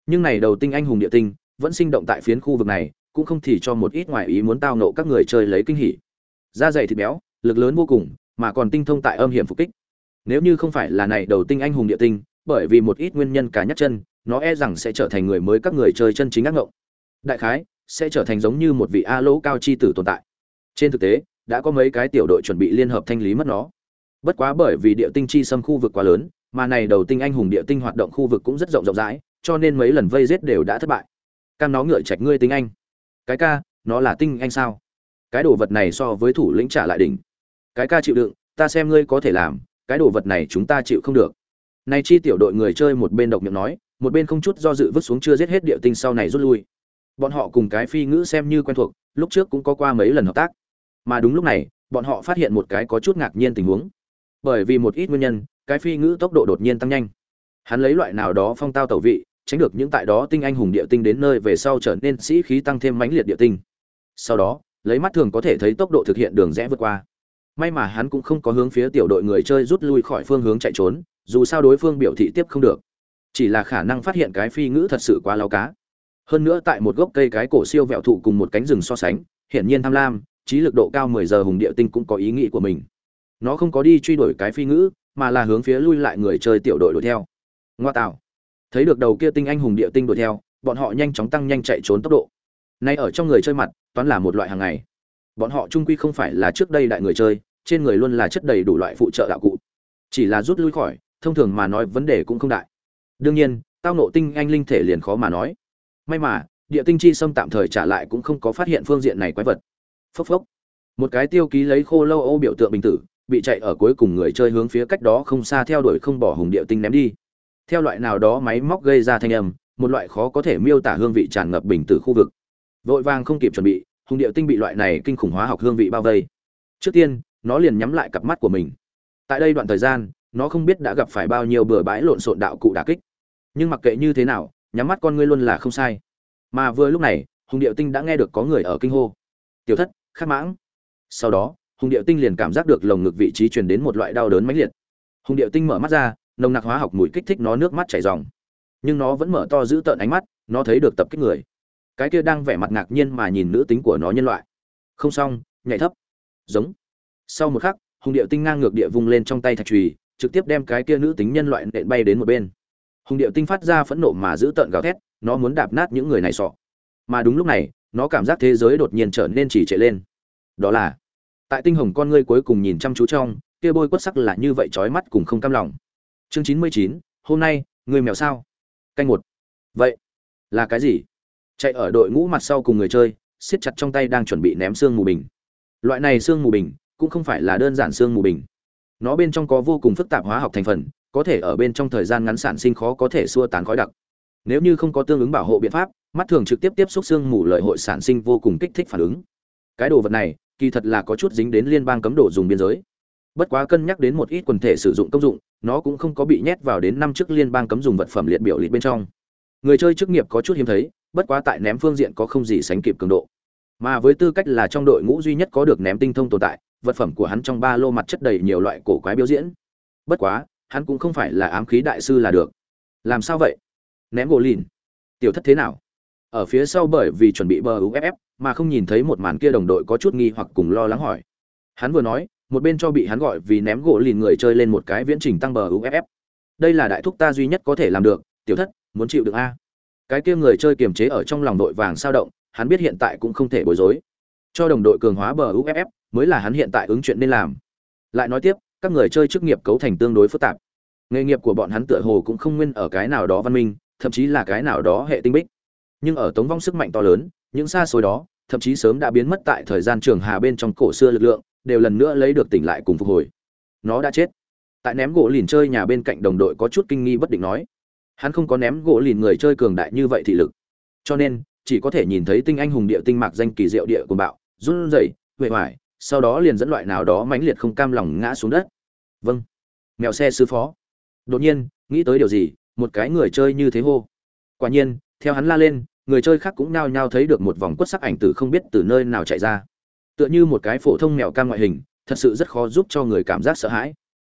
Speaker 1: Nhưng này đầu tinh anh hùng địa tinh vẫn sinh động tại phiến khu vực này, cũng không thì cho một ít ngoại ý muốn tao nộ các người chơi lấy kinh hỉ. Da dày thịt béo, lực lớn vô cùng, mà còn tinh thông tại âm hiểm phục kích. Nếu như không phải là này đầu tinh anh hùng địa tinh, bởi vì một ít nguyên nhân cả nhắc chân, nó e rằng sẽ trở thành người mới các người chơi chân chính ác ngộng. Đại khái sẽ trở thành giống như một vị a lỗ cao chi tử tồn tại. Trên thực tế, đã có mấy cái tiểu đội chuẩn bị liên hợp thanh lý mất nó. Bất quá bởi vì địa tinh chi xâm khu vực quá lớn, mà này đầu tinh anh hùng địa tinh hoạt động khu vực cũng rất rộng rộng rãi, cho nên mấy lần vây giết đều đã thất bại. Cam nó ngựa chạch ngươi tinh anh. Cái ca, nó là tinh anh sao? Cái đồ vật này so với thủ lĩnh trả lại đỉnh. Cái ca chịu đựng, ta xem ngươi có thể làm, cái đồ vật này chúng ta chịu không được. Này chi tiểu đội người chơi một bên độc miệng nói, một bên không chút do dự vứt xuống chưa giết hết địa tinh sau này rút lui bọn họ cùng cái phi ngữ xem như quen thuộc, lúc trước cũng có qua mấy lần hợp tác. Mà đúng lúc này, bọn họ phát hiện một cái có chút ngạc nhiên tình huống. Bởi vì một ít nguyên nhân, cái phi ngữ tốc độ đột nhiên tăng nhanh. Hắn lấy loại nào đó phong tao tẩu vị, tránh được những tại đó tinh anh hùng địa tinh đến nơi về sau trở nên sĩ khí tăng thêm mãnh liệt địa tinh. Sau đó, lấy mắt thường có thể thấy tốc độ thực hiện đường rẽ vượt qua. May mà hắn cũng không có hướng phía tiểu đội người chơi rút lui khỏi phương hướng chạy trốn, dù sao đối phương biểu thị tiếp không được. Chỉ là khả năng phát hiện cái phi ngữ thật sự quá lao cá hơn nữa tại một gốc cây cái cổ siêu vẹo thụ cùng một cánh rừng so sánh, hiển nhiên tham lam, trí lực độ cao mười giờ hùng địa tinh cũng có ý nghĩ của mình. Nó không có đi truy đuổi cái phi ngữ, mà là hướng phía lui lại người chơi tiểu đội đuổi theo. Ngoa tạo. Thấy được đầu kia tinh anh hùng địa tinh đuổi theo, bọn họ nhanh chóng tăng nhanh chạy trốn tốc độ. Nay ở trong người chơi mặt, toán là một loại hàng ngày. Bọn họ trung quy không phải là trước đây đại người chơi, trên người luôn là chất đầy đủ loại phụ trợ đạo cụ. Chỉ là rút lui khỏi, thông thường mà nói vấn đề cũng không đại. Đương nhiên, tao nộ tinh anh linh thể liền khó mà nói may mà, địa tinh chi xâm tạm thời trả lại cũng không có phát hiện phương diện này quái vật. Phốc phốc. Một cái tiêu ký lấy khô lâu ô biểu tượng bình tử, bị chạy ở cuối cùng người chơi hướng phía cách đó không xa theo đuổi không bỏ hùng địa tinh ném đi. Theo loại nào đó máy móc gây ra thanh âm, một loại khó có thể miêu tả hương vị tràn ngập bình tử khu vực. Vội vàng không kịp chuẩn bị, hùng địa tinh bị loại này kinh khủng hóa học hương vị bao vây. Trước tiên, nó liền nhắm lại cặp mắt của mình. Tại đây đoạn thời gian, nó không biết đã gặp phải bao nhiêu bừa bãi lộn xộn đạo cụ đà kích. Nhưng mặc kệ như thế nào nhắm mắt con ngươi luôn là không sai. Mà vừa lúc này, hùng điệu tinh đã nghe được có người ở kinh hô. Tiểu thất khát mãng. Sau đó, hùng điệu tinh liền cảm giác được lồng ngực vị trí truyền đến một loại đau đớn mãnh liệt. Hùng điệu tinh mở mắt ra, nồng nặc hóa học mùi kích thích nó nước mắt chảy ròng. Nhưng nó vẫn mở to giữ tợn ánh mắt, nó thấy được tập kích người. Cái kia đang vẻ mặt ngạc nhiên mà nhìn nữ tính của nó nhân loại. Không xong, nhảy thấp. Giống. Sau một khắc, hùng điệu tinh ngang ngược địa vung lên trong tay thạch trùy trực tiếp đem cái kia nữ tính nhân loại nện bay đến một bên hùng điệu tinh phát ra phẫn nộ mà giữ tợn gào thét, nó muốn đạp nát những người này sọ. Mà đúng lúc này, nó cảm giác thế giới đột nhiên trở nên chỉ trệ lên. Đó là, tại tinh hồng con ngươi cuối cùng nhìn chăm chú trong, kia bôi quất sắc là như vậy trói mắt cùng không cam lòng. Chương chín mươi chín, hôm nay, người mèo sao? Canh một. Vậy, là cái gì? Chạy ở đội ngũ mặt sau cùng người chơi, siết chặt trong tay đang chuẩn bị ném xương mù bình. Loại này xương mù bình cũng không phải là đơn giản xương mù bình. Nó bên trong có vô cùng phức tạp hóa học thành phần có thể ở bên trong thời gian ngắn sản sinh khó có thể xua tán khói đặc. Nếu như không có tương ứng bảo hộ biện pháp, mắt thường trực tiếp tiếp xúc xương mù lợi hội sản sinh vô cùng kích thích phản ứng. Cái đồ vật này, kỳ thật là có chút dính đến liên bang cấm đồ dùng biên giới. Bất quá cân nhắc đến một ít quần thể sử dụng công dụng, nó cũng không có bị nhét vào đến năm trước liên bang cấm dùng vật phẩm liệt biểu liệt bên trong. Người chơi chức nghiệp có chút hiếm thấy, bất quá tại ném phương diện có không gì sánh kịp cường độ. Mà với tư cách là trong đội ngũ duy nhất có được ném tinh thông tồn tại, vật phẩm của hắn trong ba lô mặt chất đầy nhiều loại cổ quái biểu diễn. Bất quá hắn cũng không phải là ám khí đại sư là được. Làm sao vậy? Ném gỗ lìn. Tiểu thất thế nào? Ở phía sau bởi vì chuẩn bị bờ uff mà không nhìn thấy một màn kia đồng đội có chút nghi hoặc cùng lo lắng hỏi. Hắn vừa nói, một bên cho bị hắn gọi vì ném gỗ lìn người chơi lên một cái viễn trình tăng bờ uff đây là đại thúc ta duy nhất có thể làm được, tiểu thất, muốn chịu được a? Cái kia người chơi kiềm chế ở trong lòng đội vàng sao động, hắn biết hiện tại cũng không thể bối rối. Cho đồng đội cường hóa bờ uff mới là hắn hiện tại ứng chuyện nên làm. Lại nói tiếp các người chơi chức nghiệp cấu thành tương đối phức tạp. Nghề nghiệp của bọn hắn tựa hồ cũng không nguyên ở cái nào đó văn minh, thậm chí là cái nào đó hệ tinh bích. Nhưng ở tống vong sức mạnh to lớn, những xa xôi đó, thậm chí sớm đã biến mất tại thời gian trường hà bên trong cổ xưa lực lượng, đều lần nữa lấy được tỉnh lại cùng phục hồi. Nó đã chết. Tại ném gỗ lìn chơi nhà bên cạnh đồng đội có chút kinh nghi bất định nói. Hắn không có ném gỗ lìn người chơi cường đại như vậy thị lực. Cho nên, chỉ có thể nhìn thấy tinh anh hùng địa tinh mạc danh kỳ diệu địa của bạo, run rẩy huệ hoài sau đó liền dẫn loại nào đó mãnh liệt không cam lòng ngã xuống đất. Vâng. Mèo xe sư phó. Đột nhiên, nghĩ tới điều gì, một cái người chơi như thế hô. Quả nhiên, theo hắn la lên, người chơi khác cũng nao nhao thấy được một vòng quất sắc ảnh từ không biết từ nơi nào chạy ra. Tựa như một cái phổ thông mèo cam ngoại hình, thật sự rất khó giúp cho người cảm giác sợ hãi.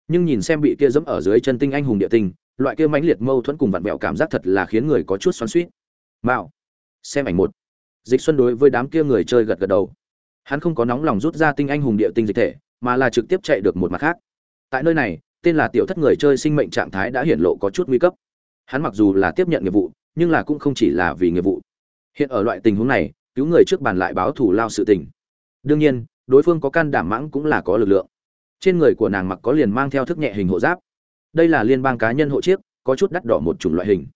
Speaker 1: Nhưng nhìn xem bị kia dẫm ở dưới chân tinh anh hùng địa tinh loại kia mãnh liệt mâu thuẫn cùng vặn vẹo cảm giác thật là khiến người có chút xoắn suýt mạo xem ảnh một. Dịch xuân đối với đám kia người chơi gật gật đầu hắn không có nóng lòng rút ra tinh anh hùng địa tinh dịch thể, mà là trực tiếp chạy được một mặt khác. Tại nơi này, tên là tiểu thất người chơi sinh mệnh trạng thái đã hiển lộ có chút nguy cấp. Hắn mặc dù là tiếp nhận nghiệp vụ, nhưng là cũng không chỉ là vì nghiệp vụ. Hiện ở loại tình huống này, cứu người trước bàn lại báo thù lao sự tình. Đương nhiên, đối phương có can đảm mãng cũng là có lực lượng. Trên người của nàng mặc có liền mang theo thức nhẹ hình hộ giáp. Đây là liên bang cá nhân hộ chiếc, có chút đắt đỏ một chủng loại hình.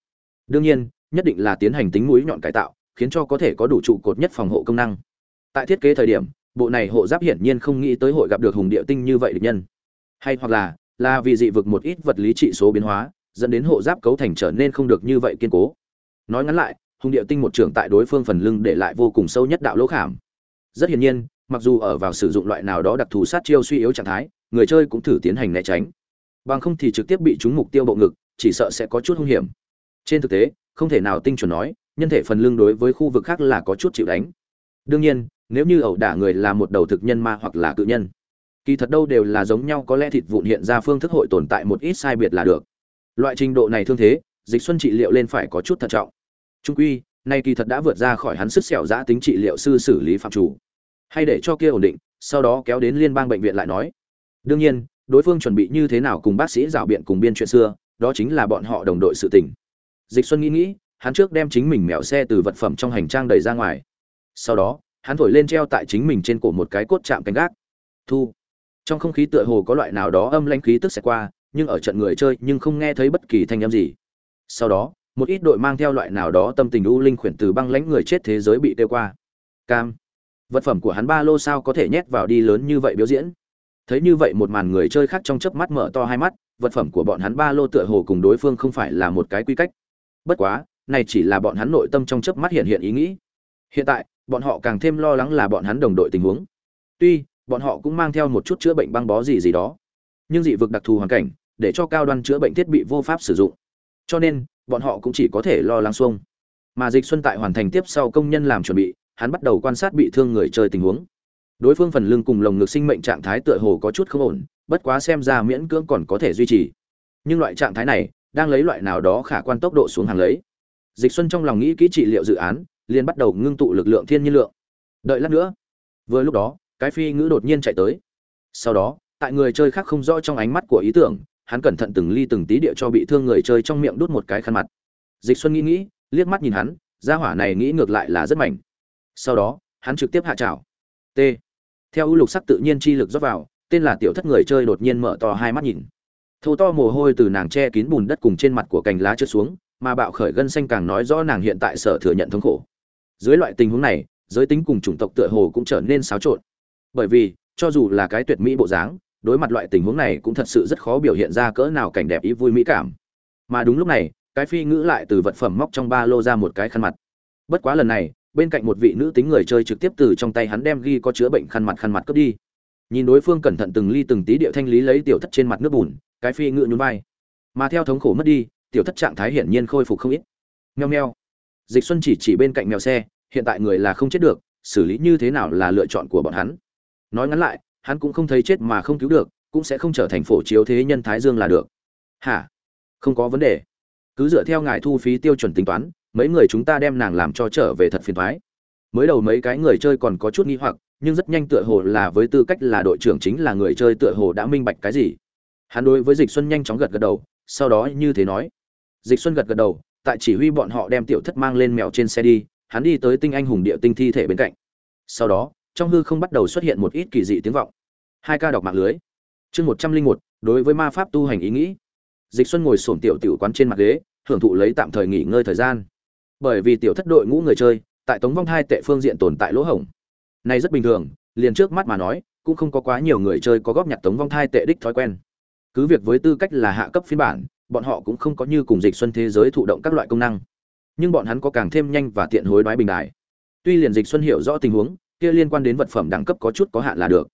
Speaker 1: Đương nhiên, nhất định là tiến hành tính mũi nhọn cải tạo, khiến cho có thể có đủ trụ cột nhất phòng hộ công năng tại thiết kế thời điểm, bộ này hộ giáp hiển nhiên không nghĩ tới hội gặp được hùng địa tinh như vậy địch nhân. Hay hoặc là là vì dị vực một ít vật lý trị số biến hóa, dẫn đến hộ giáp cấu thành trở nên không được như vậy kiên cố. Nói ngắn lại, hùng địa tinh một trưởng tại đối phương phần lưng để lại vô cùng sâu nhất đạo lỗ khảm. Rất hiển nhiên, mặc dù ở vào sử dụng loại nào đó đặc thù sát chiêu suy yếu trạng thái, người chơi cũng thử tiến hành né tránh. Bằng không thì trực tiếp bị trúng mục tiêu bộ ngực, chỉ sợ sẽ có chút hung hiểm. Trên thực tế, không thể nào tinh chuẩn nói, nhân thể phần lưng đối với khu vực khác là có chút chịu đánh. Đương nhiên nếu như ẩu đả người là một đầu thực nhân ma hoặc là cự nhân, kỳ thật đâu đều là giống nhau, có lẽ thịt vụn hiện ra phương thức hội tồn tại một ít sai biệt là được. Loại trình độ này thương thế, dịch xuân trị liệu lên phải có chút thận trọng. Trung quy, nay kỳ thật đã vượt ra khỏi hắn sức xẻo giã tính trị liệu sư xử lý phạm chủ. Hay để cho kia ổn định, sau đó kéo đến liên bang bệnh viện lại nói. Đương nhiên, đối phương chuẩn bị như thế nào cùng bác sĩ rào biện cùng biên chuyện xưa, đó chính là bọn họ đồng đội sự tình. Dịch xuân nghĩ nghĩ, hắn trước đem chính mình mèo xe từ vật phẩm trong hành trang đẩy ra ngoài. Sau đó hắn thổi lên treo tại chính mình trên cổ một cái cốt chạm canh gác. Thu. Trong không khí tựa hồ có loại nào đó âm lãnh khí tức xẹt qua, nhưng ở trận người chơi nhưng không nghe thấy bất kỳ thanh âm gì. Sau đó, một ít đội mang theo loại nào đó tâm tình u linh khuyển từ băng lãnh người chết thế giới bị tiêu qua. Cam. Vật phẩm của hắn ba lô sao có thể nhét vào đi lớn như vậy biểu diễn? Thấy như vậy một màn người chơi khác trong chớp mắt mở to hai mắt, vật phẩm của bọn hắn ba lô tựa hồ cùng đối phương không phải là một cái quy cách. Bất quá, này chỉ là bọn hắn nội tâm trong chớp mắt hiện hiện ý nghĩ. Hiện tại bọn họ càng thêm lo lắng là bọn hắn đồng đội tình huống. Tuy, bọn họ cũng mang theo một chút chữa bệnh băng bó gì gì đó. Nhưng dị vực đặc thù hoàn cảnh, để cho cao đoan chữa bệnh thiết bị vô pháp sử dụng. Cho nên, bọn họ cũng chỉ có thể lo lắng xuông. Mà dịch xuân tại hoàn thành tiếp sau công nhân làm chuẩn bị, hắn bắt đầu quan sát bị thương người chơi tình huống. Đối phương phần lưng cùng lồng ngực sinh mệnh trạng thái tựa hồ có chút không ổn, bất quá xem ra miễn cưỡng còn có thể duy trì. Nhưng loại trạng thái này, đang lấy loại nào đó khả quan tốc độ xuống hàng lấy. Dịch xuân trong lòng nghĩ kỹ trị liệu dự án liền bắt đầu ngưng tụ lực lượng thiên nhiên lượng. Đợi lát nữa. Vừa lúc đó, cái phi ngữ đột nhiên chạy tới. Sau đó, tại người chơi khác không rõ trong ánh mắt của ý tưởng, hắn cẩn thận từng ly từng tí địa cho bị thương người chơi trong miệng đút một cái khăn mặt. Dịch xuân nghĩ nghĩ, liếc mắt nhìn hắn, gia hỏa này nghĩ ngược lại là rất mạnh. Sau đó, hắn trực tiếp hạ trào t. Theo ưu lục sắc tự nhiên chi lực rót vào, tên là tiểu thất người chơi đột nhiên mở to hai mắt nhìn. Thâu to mồ hôi từ nàng che kín bùn đất cùng trên mặt của cành lá trượt xuống, mà bạo khởi gân xanh càng nói rõ nàng hiện tại sở thừa nhận thống khổ dưới loại tình huống này, giới tính cùng chủng tộc tựa hồ cũng trở nên xáo trộn. Bởi vì, cho dù là cái tuyệt mỹ bộ dáng, đối mặt loại tình huống này cũng thật sự rất khó biểu hiện ra cỡ nào cảnh đẹp ý vui mỹ cảm. Mà đúng lúc này, cái phi ngữ lại từ vật phẩm móc trong ba lô ra một cái khăn mặt. Bất quá lần này, bên cạnh một vị nữ tính người chơi trực tiếp từ trong tay hắn đem ghi có chứa bệnh khăn mặt khăn mặt cướp đi. Nhìn đối phương cẩn thận từng ly từng tí điệu thanh lý lấy tiểu thất trên mặt nước bùn, cái phi ngự nhún vai. Mà theo thống khổ mất đi, tiểu thất trạng thái hiển nhiên khôi phục không ít. Nheo nheo dịch xuân chỉ chỉ bên cạnh mèo xe, hiện tại người là không chết được, xử lý như thế nào là lựa chọn của bọn hắn? Nói ngắn lại, hắn cũng không thấy chết mà không cứu được, cũng sẽ không trở thành phổ chiếu thế nhân thái dương là được. Hả? Không có vấn đề. Cứ dựa theo ngài thu phí tiêu chuẩn tính toán, mấy người chúng ta đem nàng làm cho trở về thật phiền thoái mới đầu mấy cái người chơi còn có chút nghi hoặc, nhưng rất nhanh tựa hồ là với tư cách là đội trưởng chính là người chơi tựa hồ đã minh bạch cái gì. Hắn đối với dịch xuân nhanh chóng gật gật đầu, sau đó như thế nói. Dịch xuân gật gật đầu tại chỉ huy bọn họ đem tiểu thất mang lên mèo trên xe đi, hắn đi tới tinh anh hùng địa tinh thi thể bên cạnh. Sau đó, trong hư không bắt đầu xuất hiện một ít kỳ dị tiếng vọng. Hai ca đọc mạng lưới. Chương một trăm linh một, đối với ma pháp tu hành ý nghĩ. Dịch xuân ngồi sổm tiểu tiểu quán trên mặt ghế, hưởng thụ lấy tạm thời nghỉ ngơi thời gian. Bởi vì tiểu thất đội ngũ người chơi, tại tống vong hai tệ phương diện tồn tại lỗ hổng. Này rất bình thường, liền trước mắt mà nói, cũng không có quá nhiều người chơi có góp nhặt tống vong thai tệ đích thói quen. Cứ việc với tư cách là hạ cấp phiên bản bọn họ cũng không có như cùng dịch xuân thế giới thụ động các loại công năng. Nhưng bọn hắn có càng thêm nhanh và tiện hối đoái bình đại tuy liền dịch xuân hiểu rõ tình huống kia liên quan đến vật phẩm đẳng cấp có chút có hạn là được.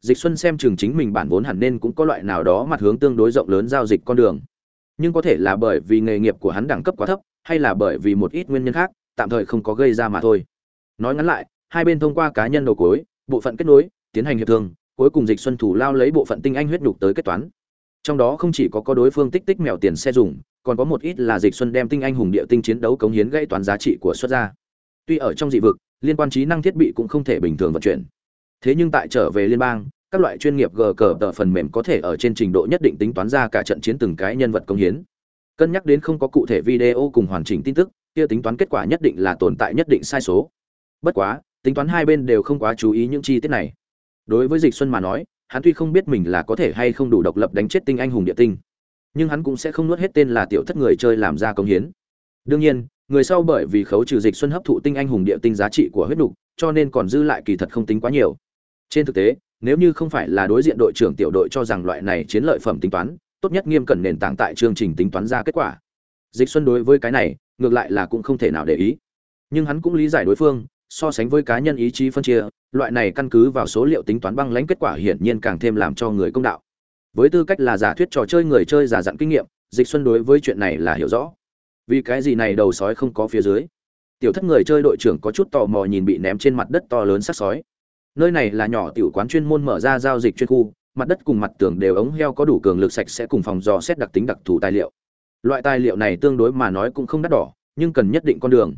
Speaker 1: Dịch xuân xem chừng chính mình bản vốn hẳn nên cũng có loại nào đó mặt hướng tương đối rộng lớn giao dịch con đường. Nhưng có thể là bởi vì nghề nghiệp của hắn đẳng cấp quá thấp hay là bởi vì một ít nguyên nhân khác tạm thời không có gây ra mà thôi. Nói ngắn lại hai bên thông qua cá nhân đầu cối, bộ phận kết nối tiến hành hiệp thương cuối cùng dịch xuân thủ lao lấy bộ phận tinh anh huyết nhục tới kết toán trong đó không chỉ có có đối phương tích tích mèo tiền xe dùng, còn có một ít là dịch xuân đem tinh anh hùng địa tinh chiến đấu cống hiến gây toán giá trị của xuất gia. Tuy ở trong dị vực, liên quan trí năng thiết bị cũng không thể bình thường vận chuyển. Thế nhưng tại trở về liên bang, các loại chuyên nghiệp gờ cờ tờ phần mềm có thể ở trên trình độ nhất định tính toán ra cả trận chiến từng cái nhân vật công hiến. Cân nhắc đến không có cụ thể video cùng hoàn chỉnh tin tức, kia tính toán kết quả nhất định là tồn tại nhất định sai số. Bất quá, tính toán hai bên đều không quá chú ý những chi tiết này. Đối với dịch xuân mà nói hắn tuy không biết mình là có thể hay không đủ độc lập đánh chết tinh anh hùng địa tinh, nhưng hắn cũng sẽ không nuốt hết tên là tiểu thất người chơi làm ra công hiến. Đương nhiên, người sau bởi vì khấu trừ dịch xuân hấp thụ tinh anh hùng địa tinh giá trị của huyết đục cho nên còn dư lại kỳ thật không tính quá nhiều. Trên thực tế, nếu như không phải là đối diện đội trưởng tiểu đội cho rằng loại này chiến lợi phẩm tính toán, tốt nhất nghiêm cẩn nền tảng tại chương trình tính toán ra kết quả. Dịch xuân đối với cái này, ngược lại là cũng không thể nào để ý. Nhưng hắn cũng lý giải đối phương so sánh với cá nhân ý chí phân chia, loại này căn cứ vào số liệu tính toán băng lãnh kết quả hiển nhiên càng thêm làm cho người công đạo. Với tư cách là giả thuyết trò chơi người chơi giả dặn kinh nghiệm, dịch xuân đối với chuyện này là hiểu rõ. Vì cái gì này đầu sói không có phía dưới? Tiểu thất người chơi đội trưởng có chút tò mò nhìn bị ném trên mặt đất to lớn sắc sói. Nơi này là nhỏ tiểu quán chuyên môn mở ra giao dịch chuyên khu, mặt đất cùng mặt tường đều ống heo có đủ cường lực sạch sẽ cùng phòng dò xét đặc tính đặc thù tài liệu. Loại tài liệu này tương đối mà nói cũng không đắt đỏ, nhưng cần nhất định con đường.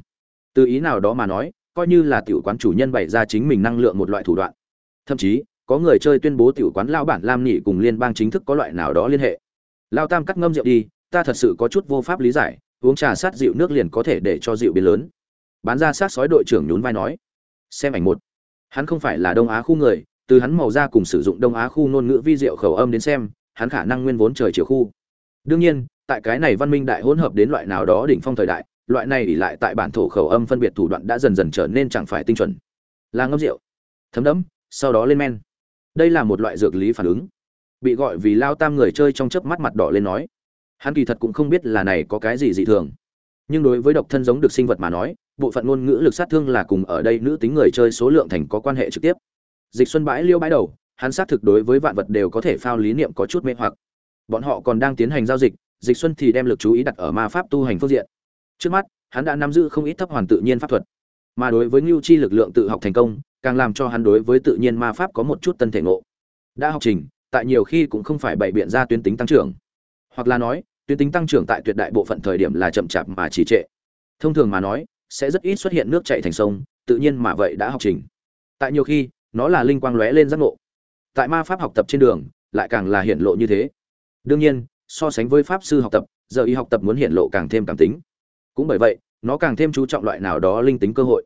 Speaker 1: Từ ý nào đó mà nói coi như là tiểu quán chủ nhân bày ra chính mình năng lượng một loại thủ đoạn. Thậm chí, có người chơi tuyên bố tiểu quán lão bản lam Nghị cùng liên bang chính thức có loại nào đó liên hệ. Lao tam cắt ngâm rượu đi, ta thật sự có chút vô pháp lý giải, uống trà sát rượu nước liền có thể để cho rượu biến lớn. Bán ra sát sói đội trưởng nhún vai nói, xem ảnh một. Hắn không phải là đông á khu người, từ hắn màu da cùng sử dụng đông á khu ngôn ngữ vi rượu khẩu âm đến xem, hắn khả năng nguyên vốn trời chiều khu. Đương nhiên, tại cái này văn minh đại hỗn hợp đến loại nào đó đỉnh phong thời đại loại này ỉ lại tại bản thổ khẩu âm phân biệt thủ đoạn đã dần dần trở nên chẳng phải tinh chuẩn. Là ngâm rượu, thấm đẫm, sau đó lên men. Đây là một loại dược lý phản ứng. Bị gọi vì lao tam người chơi trong chớp mắt mặt đỏ lên nói. Hắn kỳ thật cũng không biết là này có cái gì dị thường. Nhưng đối với độc thân giống được sinh vật mà nói, bộ phận ngôn ngữ lực sát thương là cùng ở đây nữ tính người chơi số lượng thành có quan hệ trực tiếp. Dịch xuân bãi liêu bãi đầu, hắn xác thực đối với vạn vật đều có thể phao lý niệm có chút mê hoặc. Bọn họ còn đang tiến hành giao dịch dịch xuân thì đem lực chú ý đặt ở ma pháp tu hành phương diện trước mắt, hắn đã nắm giữ không ít thấp hoàn tự nhiên pháp thuật, mà đối với ngưu chi lực lượng tự học thành công, càng làm cho hắn đối với tự nhiên ma pháp có một chút tân thể ngộ. Đã học trình, tại nhiều khi cũng không phải bày biện ra tuyến tính tăng trưởng. Hoặc là nói, tuyến tính tăng trưởng tại tuyệt đại bộ phận thời điểm là chậm chạp mà trì trệ. Thông thường mà nói, sẽ rất ít xuất hiện nước chảy thành sông, tự nhiên mà vậy đã học trình. Tại nhiều khi, nó là linh quang lóe lên giác ngộ. Tại ma pháp học tập trên đường, lại càng là hiện lộ như thế. Đương nhiên, so sánh với pháp sư học tập, giờ y học tập muốn hiện lộ càng thêm cảm tính cũng bởi vậy, nó càng thêm chú trọng loại nào đó linh tính cơ hội.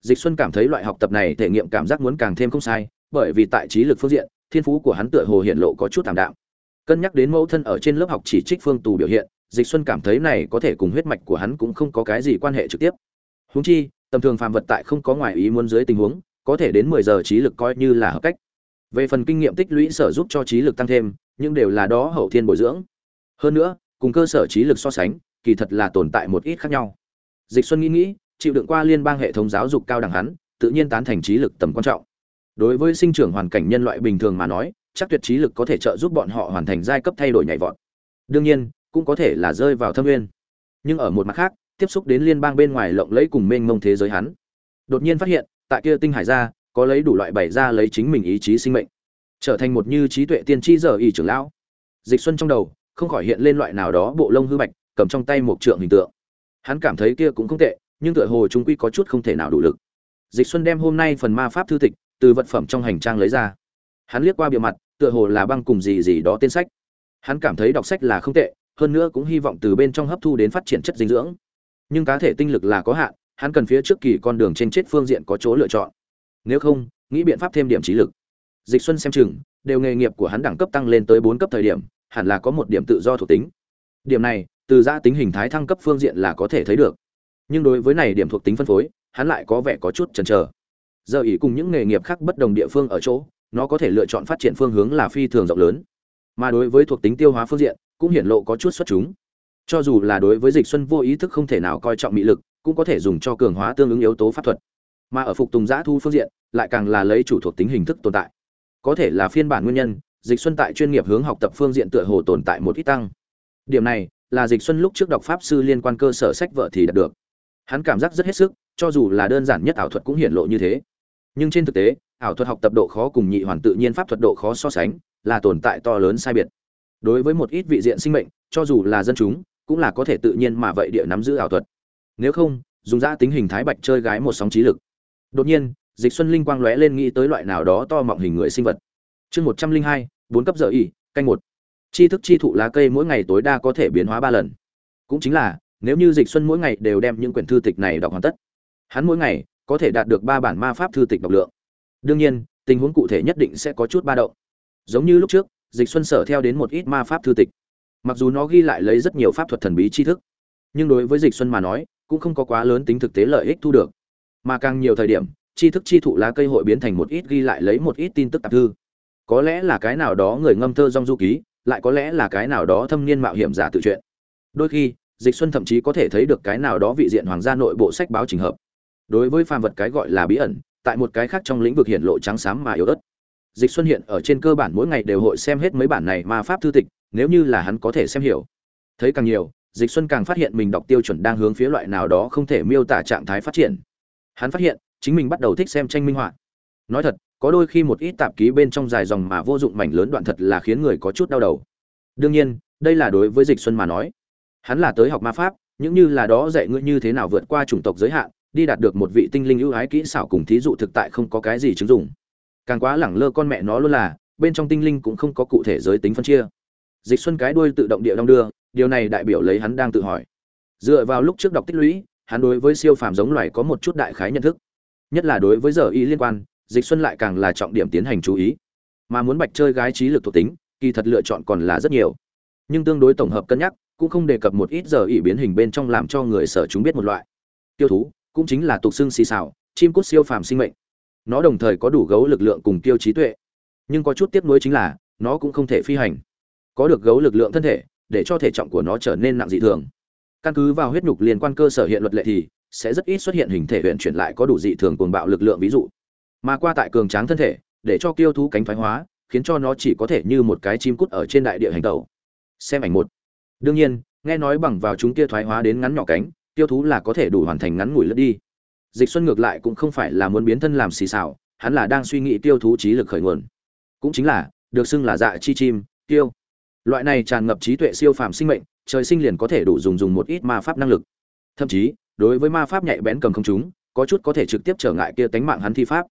Speaker 1: Dịch xuân cảm thấy loại học tập này thể nghiệm cảm giác muốn càng thêm không sai, bởi vì tại trí lực phương diện, thiên phú của hắn tựa hồ hiện lộ có chút thảm đạm. Cân nhắc đến mẫu thân ở trên lớp học chỉ trích phương tù biểu hiện, dịch xuân cảm thấy này có thể cùng huyết mạch của hắn cũng không có cái gì quan hệ trực tiếp. Huống chi, tầm thường phàm vật tại không có ngoài ý muốn dưới tình huống, có thể đến 10 giờ trí lực coi như là hợp cách. Về phần kinh nghiệm tích lũy sở giúp cho trí lực tăng thêm nhưng đều là đó hậu thiên bồi dưỡng. Hơn nữa, cùng cơ sở trí lực so sánh kỳ thật là tồn tại một ít khác nhau. Dịch xuân nghĩ nghĩ, chịu đựng qua liên bang hệ thống giáo dục cao đẳng hắn, tự nhiên tán thành trí lực tầm quan trọng. Đối với sinh trưởng hoàn cảnh nhân loại bình thường mà nói, chắc tuyệt trí lực có thể trợ giúp bọn họ hoàn thành giai cấp thay đổi nhảy vọt. Đương nhiên, cũng có thể là rơi vào thâm nguyên. Nhưng ở một mặt khác, tiếp xúc đến liên bang bên ngoài lộng lẫy cùng mênh mông thế giới hắn, đột nhiên phát hiện, tại kia tinh hải gia có lấy đủ loại bày ra lấy chính mình ý chí sinh mệnh, trở thành một như trí tuệ tiên tri giờ y trưởng lão. Dịch xuân trong đầu, không khỏi hiện lên loại nào đó bộ lông hư bạch cầm trong tay một trượng hình tượng. Hắn cảm thấy kia cũng không tệ, nhưng tựa hồ chúng quy có chút không thể nào đủ lực. Dịch xuân đem hôm nay phần ma pháp thư tịch từ vật phẩm trong hành trang lấy ra. Hắn liếc qua bìa mặt, tựa hồ là băng cùng gì gì đó tên sách. Hắn cảm thấy đọc sách là không tệ, hơn nữa cũng hy vọng từ bên trong hấp thu đến phát triển chất dinh dưỡng. Nhưng cá thể tinh lực là có hạn, hắn cần phía trước kỳ con đường trên chết phương diện có chỗ lựa chọn. Nếu không, nghĩ biện pháp thêm điểm trí lực. Dịch xuân xem chừng, đều nghề nghiệp của hắn đẳng cấp tăng lên tới bốn cấp thời điểm, hẳn là có một điểm tự do thuộc tính. Điểm này từ giã tính hình thái thăng cấp phương diện là có thể thấy được. Nhưng đối với này điểm thuộc tính phân phối, hắn lại có vẻ có chút chần chờ. Giờ ý cùng những nghề nghiệp khác bất đồng địa phương ở chỗ, nó có thể lựa chọn phát triển phương hướng là phi thường rộng lớn. Mà đối với thuộc tính tiêu hóa phương diện, cũng hiển lộ có chút xuất chúng. Cho dù là đối với dịch xuân vô ý thức không thể nào coi trọng mỹ lực, cũng có thể dùng cho cường hóa tương ứng yếu tố pháp thuật. Mà ở phục tùng giã thu phương diện, lại càng là lấy chủ thuộc tính hình thức tồn tại. Có thể là phiên bản nguyên nhân, dịch xuân tại chuyên nghiệp hướng học tập phương diện tựa hồ tồn tại một ít tăng. Điểm này là dịch xuân lúc trước đọc pháp sư liên quan cơ sở sách vợ thì đạt được. Hắn cảm giác rất hết sức, cho dù là đơn giản nhất ảo thuật cũng hiển lộ như thế. Nhưng trên thực tế, ảo thuật học tập độ khó cùng nhị hoàn tự nhiên pháp thuật độ khó so sánh, là tồn tại to lớn sai biệt. Đối với một ít vị diện sinh mệnh, cho dù là dân chúng, cũng là có thể tự nhiên mà vậy địa nắm giữ ảo thuật. Nếu không, dùng ra tính hình thái bạch chơi gái một sóng trí lực. Đột nhiên, dịch xuân linh quang lóe lên nghĩ tới loại nào đó to mọng hình người sinh vật. Chương một trăm linh hai, bốn cấp giờ ỉ canh một chi thức chi thụ lá cây mỗi ngày tối đa có thể biến hóa ba lần. Cũng chính là, nếu như dịch xuân mỗi ngày đều đem những quyển thư tịch này đọc hoàn tất, hắn mỗi ngày có thể đạt được ba bản ma pháp thư tịch đọc lượng. Đương nhiên, tình huống cụ thể nhất định sẽ có chút ba động. Giống như lúc trước, dịch xuân sở theo đến một ít ma pháp thư tịch. Mặc dù nó ghi lại lấy rất nhiều pháp thuật thần bí tri thức, nhưng đối với dịch xuân mà nói, cũng không có quá lớn tính thực tế lợi ích thu được. Mà càng nhiều thời điểm, tri thức chi thụ lá cây hội biến thành một ít ghi lại lấy một ít tin tức tạp thư. Có lẽ là cái nào đó người ngâm thơ rong du ký lại có lẽ là cái nào đó thâm niên mạo hiểm giả tự truyện. Đôi khi, dịch xuân thậm chí có thể thấy được cái nào đó vị diện hoàng gia nội bộ sách báo trình hợp. Đối với phàm vật cái gọi là bí ẩn, tại một cái khác trong lĩnh vực hiện lộ trắng xám mà yếu ớt. Dịch xuân hiện ở trên cơ bản mỗi ngày đều hội xem hết mấy bản này ma pháp thư tịch, nếu như là hắn có thể xem hiểu. Thấy càng nhiều, dịch xuân càng phát hiện mình đọc tiêu chuẩn đang hướng phía loại nào đó không thể miêu tả trạng thái phát triển. Hắn phát hiện, chính mình bắt đầu thích xem tranh minh họa. Nói thật có đôi khi một ít tạp ký bên trong dài dòng mà vô dụng mảnh lớn đoạn thật là khiến người có chút đau đầu. Đương nhiên, đây là đối với dịch xuân mà nói. Hắn là tới học ma pháp, những như là đó dạy ngươi như thế nào vượt qua chủng tộc giới hạn, đi đạt được một vị tinh linh ưu ái kỹ xảo cùng thí dụ thực tại không có cái gì chứng dụng. Càng quá lẳng lơ con mẹ nó luôn là, bên trong tinh linh cũng không có cụ thể giới tính phân chia. Dịch xuân cái đuôi tự động địa đong đưa, điều này đại biểu lấy hắn đang tự hỏi. Dựa vào lúc trước đọc tích lũy, hắn đối với siêu phàm giống loài có một chút đại khái nhận thức. Nhất là đối với giờ y liên quan dịch xuân lại càng là trọng điểm tiến hành chú ý. Mà muốn bạch chơi gái trí lực thuộc tính, kỳ thật lựa chọn còn là rất nhiều. Nhưng tương đối tổng hợp cân nhắc, cũng không đề cập một ít giờ ỉ biến hình bên trong làm cho người sở chúng biết một loại. Tiêu thú, cũng chính là tục xương xì xào, chim cút siêu phàm sinh mệnh. Nó đồng thời có đủ gấu lực lượng cùng tiêu trí tuệ. Nhưng có chút tiếc nuối chính là, nó cũng không thể phi hành. Có được gấu lực lượng thân thể, để cho thể trọng của nó trở nên nặng dị thường. Căn cứ vào huyết nhục liên quan cơ sở hiện luật lệ thì, sẽ rất ít xuất hiện hình thể huyện chuyển lại có đủ dị thường cuồng bạo lực lượng ví dụ mà qua tại cường tráng thân thể, để cho kiêu thú cánh thoái hóa, khiến cho nó chỉ có thể như một cái chim cút ở trên đại địa hành tẩu. Xem ảnh một. Đương nhiên, nghe nói bằng vào chúng kia thoái hóa đến ngắn nhỏ cánh tiêu thú là có thể đủ hoàn thành ngắn ngủi lướt đi. Dịch xuân ngược lại cũng không phải là muốn biến thân làm xì xào, hắn là đang suy nghĩ tiêu thú trí lực khởi nguồn. Cũng chính là, được xưng là dạ chi chim tiêu loại này tràn ngập trí tuệ siêu phàm sinh mệnh, trời sinh liền có thể đủ dùng dùng một ít ma pháp năng lực. Thậm chí, đối với ma pháp nhạy bén cầm không chúng, có chút có thể trực tiếp trở ngại kia tánh mạng hắn thi pháp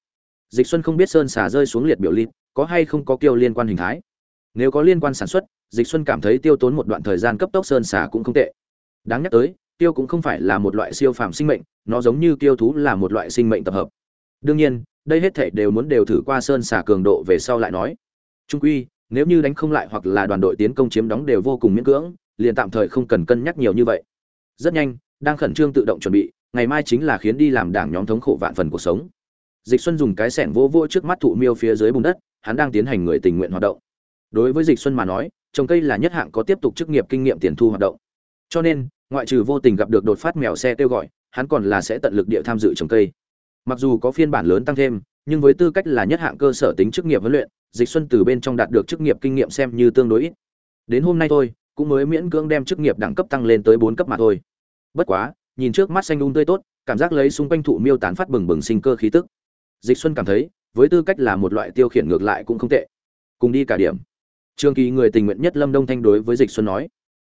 Speaker 1: dịch xuân không biết sơn xà rơi xuống liệt biểu lịt, có hay không có kiêu liên quan hình thái. Nếu có liên quan sản xuất, dịch xuân cảm thấy tiêu tốn một đoạn thời gian cấp tốc sơn xà cũng không tệ. Đáng nhắc tới, tiêu cũng không phải là một loại siêu phàm sinh mệnh, nó giống như tiêu thú là một loại sinh mệnh tập hợp. Đương nhiên, đây hết thể đều muốn đều thử qua sơn xà cường độ về sau lại nói. Trung quy, nếu như đánh không lại hoặc là đoàn đội tiến công chiếm đóng đều vô cùng miễn cưỡng, liền tạm thời không cần cân nhắc nhiều như vậy. Rất nhanh, đang khẩn trương tự động chuẩn bị, ngày mai chính là khiến đi làm đảng nhóm thống khổ vạn phần cuộc sống dịch xuân dùng cái sẻng vô vô trước mắt thụ miêu phía dưới bùn đất, hắn đang tiến hành người tình nguyện hoạt động. Đối với dịch xuân mà nói, trồng cây là nhất hạng có tiếp tục chức nghiệp kinh nghiệm tiền thu hoạt động. Cho nên, ngoại trừ vô tình gặp được đột phát mèo xe kêu gọi, hắn còn là sẽ tận lực địa tham dự trồng cây. Mặc dù có phiên bản lớn tăng thêm, nhưng với tư cách là nhất hạng cơ sở tính chức nghiệp huấn luyện, dịch xuân từ bên trong đạt được chức nghiệp kinh nghiệm xem như tương đối ít. Đến hôm nay thôi, cũng mới miễn cưỡng đem chức nghiệp đẳng cấp tăng lên tới bốn cấp mà thôi. Bất quá, nhìn trước mắt xanh un tươi tốt, cảm giác lấy xung quanh thụ miêu tán phát bừng bừng sinh cơ khí tức dịch xuân cảm thấy với tư cách là một loại tiêu khiển ngược lại cũng không tệ. Cùng đi cả điểm. Trường kỳ người tình nguyện nhất lâm đông thanh đối với dịch xuân nói.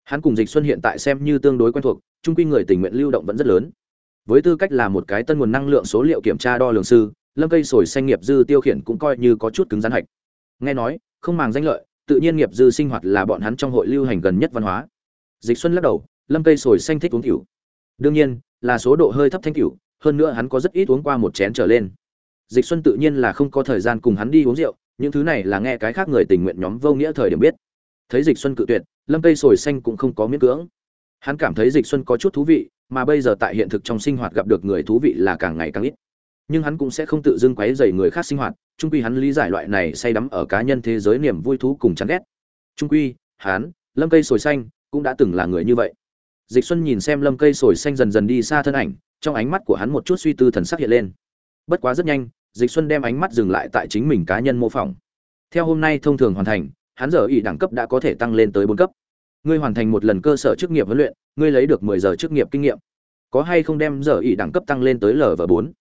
Speaker 1: Hắn cùng dịch xuân hiện tại xem như tương đối quen thuộc trung quy người tình nguyện lưu động vẫn rất lớn. Với tư cách là một cái tân nguồn năng lượng số liệu kiểm tra đo lường sư lâm cây sồi xanh nghiệp dư tiêu khiển cũng coi như có chút cứng rắn hạch. Nghe nói không màng danh lợi tự nhiên nghiệp dư sinh hoạt là bọn hắn trong hội lưu hành gần nhất văn hóa. Dịch xuân lắc đầu lâm cây sồi xanh thích uống cửu đương nhiên là số độ hơi thấp thanh kiểu, hơn nữa hắn có rất ít uống qua một chén trở lên dịch xuân tự nhiên là không có thời gian cùng hắn đi uống rượu, những thứ này là nghe cái khác người tình nguyện nhóm vô nghĩa thời điểm biết. Thấy dịch xuân cự tuyệt, lâm cây sồi xanh cũng không có miễn cưỡng. Hắn cảm thấy dịch xuân có chút thú vị, mà bây giờ tại hiện thực trong sinh hoạt gặp được người thú vị là càng ngày càng ít. Nhưng hắn cũng sẽ không tự dưng quấy dày người khác sinh hoạt trung quy hắn lý giải loại này say đắm ở cá nhân thế giới niềm vui thú cùng chán ghét. Trung quy, hắn, lâm cây sồi xanh, cũng đã từng là người như vậy. Dịch xuân nhìn xem lâm cây sồi xanh dần dần đi xa thân ảnh, trong ánh mắt của hắn một chút suy tư thần sắc hiện lên. Bất quá rất nhanh dịch xuân đem ánh mắt dừng lại tại chính mình cá nhân mô phỏng. Theo hôm nay thông thường hoàn thành, hắn giờ ỉ đẳng cấp đã có thể tăng lên tới bốn cấp. Ngươi hoàn thành một lần cơ sở chức nghiệp huấn luyện, ngươi lấy được mười giờ chức nghiệp kinh nghiệm. Có hay không đem giờ ỉ đẳng cấp tăng lên tới lv bốn?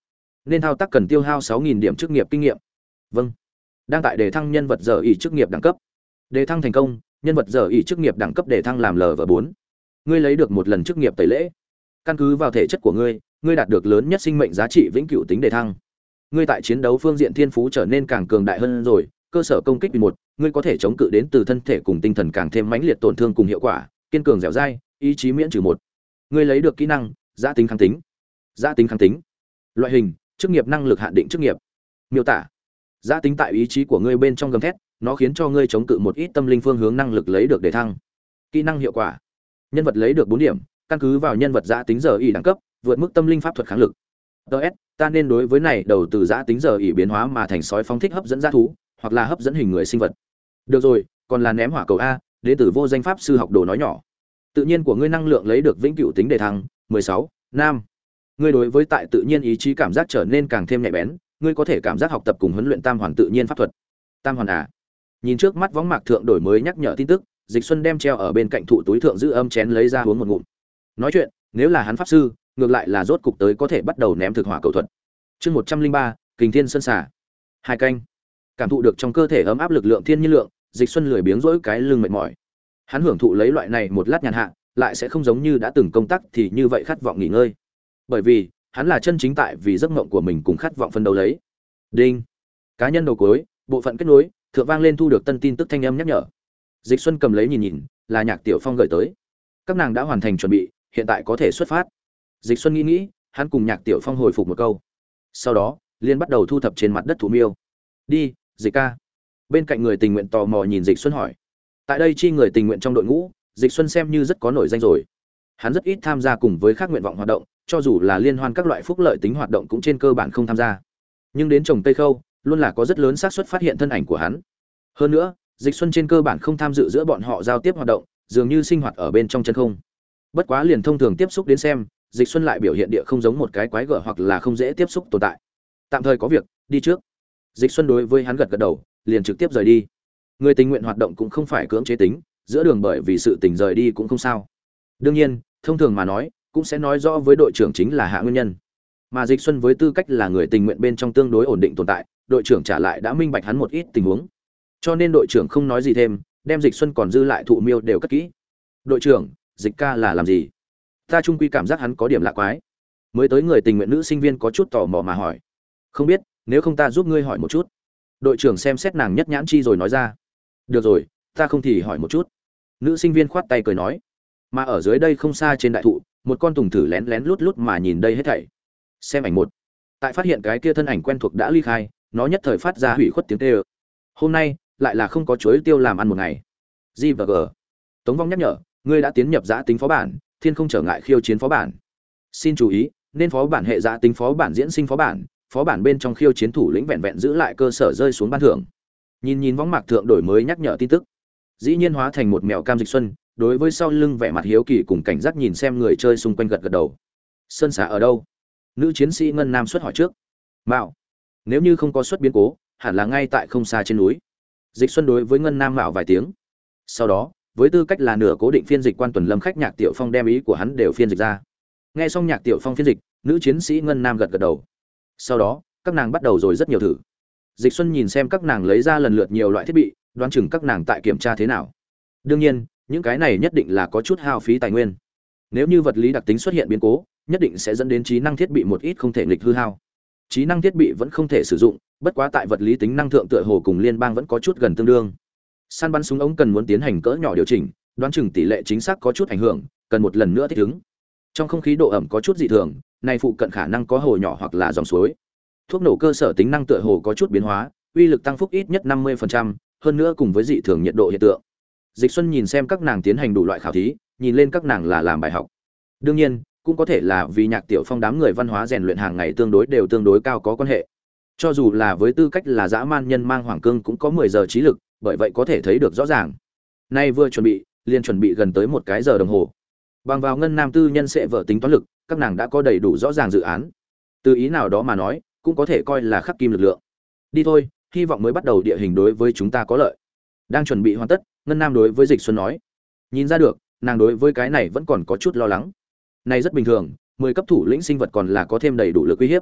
Speaker 1: Nên thao tác cần tiêu hao sáu nghìn điểm chức nghiệp kinh nghiệm. Vâng. Đang tại đề thăng nhân vật giờ ỉ chức nghiệp đẳng cấp. Đề thăng thành công, nhân vật giờ ỉ chức nghiệp đẳng cấp đề thăng làm lv bốn. Ngươi lấy được một lần chức nghiệp tẩy lễ. Căn cứ vào thể chất của ngươi ngươi đạt được lớn nhất sinh mệnh giá trị vĩnh cửu tính đề thăng ngươi tại chiến đấu phương diện thiên phú trở nên càng cường đại hơn rồi, cơ sở công kích một, ngươi có thể chống cự đến từ thân thể cùng tinh thần càng thêm mãnh liệt tổn thương cùng hiệu quả, kiên cường dẻo dai, ý chí miễn trừ một. Ngươi lấy được kỹ năng, giã tính kháng tính. Giã tính kháng tính. Loại hình, chức nghiệp năng lực hạn định chức nghiệp. Miêu tả. Giã tính tại ý chí của ngươi bên trong gầm thét, nó khiến cho ngươi chống cự một ít tâm linh phương hướng năng lực lấy được để thăng. Kỹ năng hiệu quả. Nhân vật lấy được bốn điểm, căn cứ vào nhân vật giã tính giờ y đẳng cấp, vượt mức tâm linh pháp thuật kháng lực ts ta nên đối với này đầu từ giã tính giờ ỉ biến hóa mà thành sói phóng thích hấp dẫn g thú hoặc là hấp dẫn hình người sinh vật. Được rồi còn là ném hỏa cầu a đến từ vô danh pháp sư học đồ nói nhỏ. Tự nhiên của ngươi năng lượng lấy được vĩnh cửu tính đề thăng 16, nam ngươi đối với tại tự nhiên ý chí cảm giác trở nên càng thêm nhạy bén ngươi có thể cảm giác học tập cùng huấn luyện tam hoàn tự nhiên pháp thuật. Tam hoàn à? Nhìn trước mắt võng mạc thượng đổi mới nhắc nhở tin tức dịch xuân đem treo ở bên cạnh thụ túi thượng giữ âm chén lấy ra uống một ngụm. Nói chuyện nếu là hắn pháp sư ngược lại là rốt cục tới có thể bắt đầu ném thực hỏa cầu thuật. Chương một trăm linh ba, kình thiên sơn xả hai canh. Cảm thụ được trong cơ thể ấm áp lực lượng thiên nhiên lượng, dịch xuân lười biếng rỗi cái lưng mệt mỏi. Hắn hưởng thụ lấy loại này một lát nhàn hạ, lại sẽ không giống như đã từng công tác thì như vậy khát vọng nghỉ ngơi. Bởi vì, hắn là chân chính tại vì giấc mộng của mình cùng khát vọng phân đấu lấy. Đinh. Cá nhân đầu cuối, bộ phận kết nối, thượng vang lên thu được tân tin tức thanh âm nhắc nhở. Dịch xuân cầm lấy nhìn nhìn, là nhạc tiểu phong gửi tới. Các nàng đã hoàn thành chuẩn bị, hiện tại có thể xuất phát dịch xuân nghĩ nghĩ, hắn cùng nhạc tiểu phong hồi phục một câu. Sau đó liên bắt đầu thu thập trên mặt đất thủ miêu. Đi, dịch ca. Bên cạnh người tình nguyện tò mò nhìn dịch xuân hỏi. Tại đây chi người tình nguyện trong đội ngũ, dịch xuân xem như rất có nổi danh rồi. Hắn rất ít tham gia cùng với các nguyện vọng hoạt động, cho dù là liên hoan các loại phúc lợi tính hoạt động cũng trên cơ bản không tham gia. Nhưng đến trồng tây khâu, luôn là có rất lớn xác suất phát hiện thân ảnh của hắn. Hơn nữa, dịch xuân trên cơ bản không tham dự giữa bọn họ giao tiếp hoạt động, dường như sinh hoạt ở bên trong chân không. Bất quá liền thông thường tiếp xúc đến xem dịch xuân lại biểu hiện địa không giống một cái quái gở hoặc là không dễ tiếp xúc tồn tại. Tạm thời có việc, đi trước. Dịch xuân đối với hắn gật gật đầu, liền trực tiếp rời đi. Người tình nguyện hoạt động cũng không phải cưỡng chế tính, giữa đường bởi vì sự tình rời đi cũng không sao. Đương nhiên, thông thường mà nói, cũng sẽ nói rõ với đội trưởng chính là hạ nguyên nhân. Mà dịch xuân với tư cách là người tình nguyện bên trong tương đối ổn định tồn tại, đội trưởng trả lại đã minh bạch hắn một ít tình huống. Cho nên đội trưởng không nói gì thêm, đem dịch xuân còn dư lại thụ miêu đều cất kỹ. Đội trưởng, dịch ca là làm gì? Ta trung quy cảm giác hắn có điểm lạ quái. Mới tới người tình nguyện nữ sinh viên có chút tò mò mà hỏi. Không biết, nếu không ta giúp ngươi hỏi một chút. Đội trưởng xem xét nàng nhất nhãn chi rồi nói ra. Được rồi, ta không thì hỏi một chút. Nữ sinh viên khoát tay cười nói. Mà ở dưới đây không xa trên đại thụ, một con tùng thử lén lén lút lút mà nhìn đây hết thảy. Xem ảnh một. Tại phát hiện cái kia thân ảnh quen thuộc đã ly khai, nó nhất thời phát ra hủy khuất tiếng tê ơ hôm nay, lại là không có chuối tiêu làm ăn một ngày. G và g. Tống vong nhắc nhở, ngươi đã tiến nhập giã tính phó bản thiên không trở ngại khiêu chiến phó bản. Xin chú ý, nên phó bản hệ giá tính phó bản diễn sinh phó bản phó bản bên trong khiêu chiến thủ lĩnh vẹn vẹn giữ lại cơ sở rơi xuống ban thưởng. Nhìn nhìn võng mạc thượng đổi mới nhắc nhở tin tức. Dĩ nhiên hóa thành một mèo cam dịch xuân, đối với sau lưng vẻ mặt hiếu kỳ cùng cảnh giác nhìn xem người chơi xung quanh gật gật đầu. Sơn xả ở đâu? Nữ chiến sĩ ngân nam xuất hỏi trước. Mạo. Nếu như không có xuất biến cố, hẳn là ngay tại không xa trên núi. Dịch xuân đối với ngân nam mạo vài tiếng. Sau đó với tư cách là nửa cố định phiên dịch quan tuần lâm khách nhạc tiểu phong đem ý của hắn đều phiên dịch ra. Nghe xong nhạc tiểu phong phiên dịch, nữ chiến sĩ ngân nam gật gật đầu. Sau đó, các nàng bắt đầu rồi rất nhiều thử. Dịch xuân nhìn xem các nàng lấy ra lần lượt nhiều loại thiết bị, đoán chừng các nàng tại kiểm tra thế nào. Đương nhiên, những cái này nhất định là có chút hao phí tài nguyên. Nếu như vật lý đặc tính xuất hiện biến cố, nhất định sẽ dẫn đến trí năng thiết bị một ít không thể nghịch hư hao. Trí năng thiết bị vẫn không thể sử dụng, bất quá tại vật lý tính năng thượng tựa hồ cùng liên bang vẫn có chút gần tương đương săn bắn súng ống cần muốn tiến hành cỡ nhỏ điều chỉnh đoán chừng tỷ lệ chính xác có chút ảnh hưởng cần một lần nữa thích ứng. Trong không khí độ ẩm có chút dị thường này phụ cận khả năng có hồ nhỏ hoặc là dòng suối. Thuốc nổ cơ sở tính năng tựa hồ có chút biến hóa uy lực tăng phúc ít nhất 50%, hơn nữa cùng với dị thường nhiệt độ hiện tượng. Dịch xuân nhìn xem các nàng tiến hành đủ loại khảo thí nhìn lên các nàng là làm bài học. Đương nhiên cũng có thể là vì nhạc tiểu phong đám người văn hóa rèn luyện hàng ngày tương đối đều tương đối cao có quan hệ. Cho dù là với tư cách là dã man nhân mang hoàng cương cũng có 10 giờ trí lực bởi vậy có thể thấy được rõ ràng. Nay vừa chuẩn bị, liền chuẩn bị gần tới một cái giờ đồng hồ. Bằng vào ngân nam tư nhân sẽ vợ tính toán lực, các nàng đã có đầy đủ rõ ràng dự án. Từ ý nào đó mà nói, cũng có thể coi là khắc kim lực lượng. Đi thôi, hy vọng mới bắt đầu địa hình đối với chúng ta có lợi. Đang chuẩn bị hoàn tất, ngân nam đối với dịch xuân nói. Nhìn ra được, nàng đối với cái này vẫn còn có chút lo lắng. Này rất bình thường, mười cấp thủ lĩnh sinh vật còn là có thêm đầy đủ lực uy hiếp.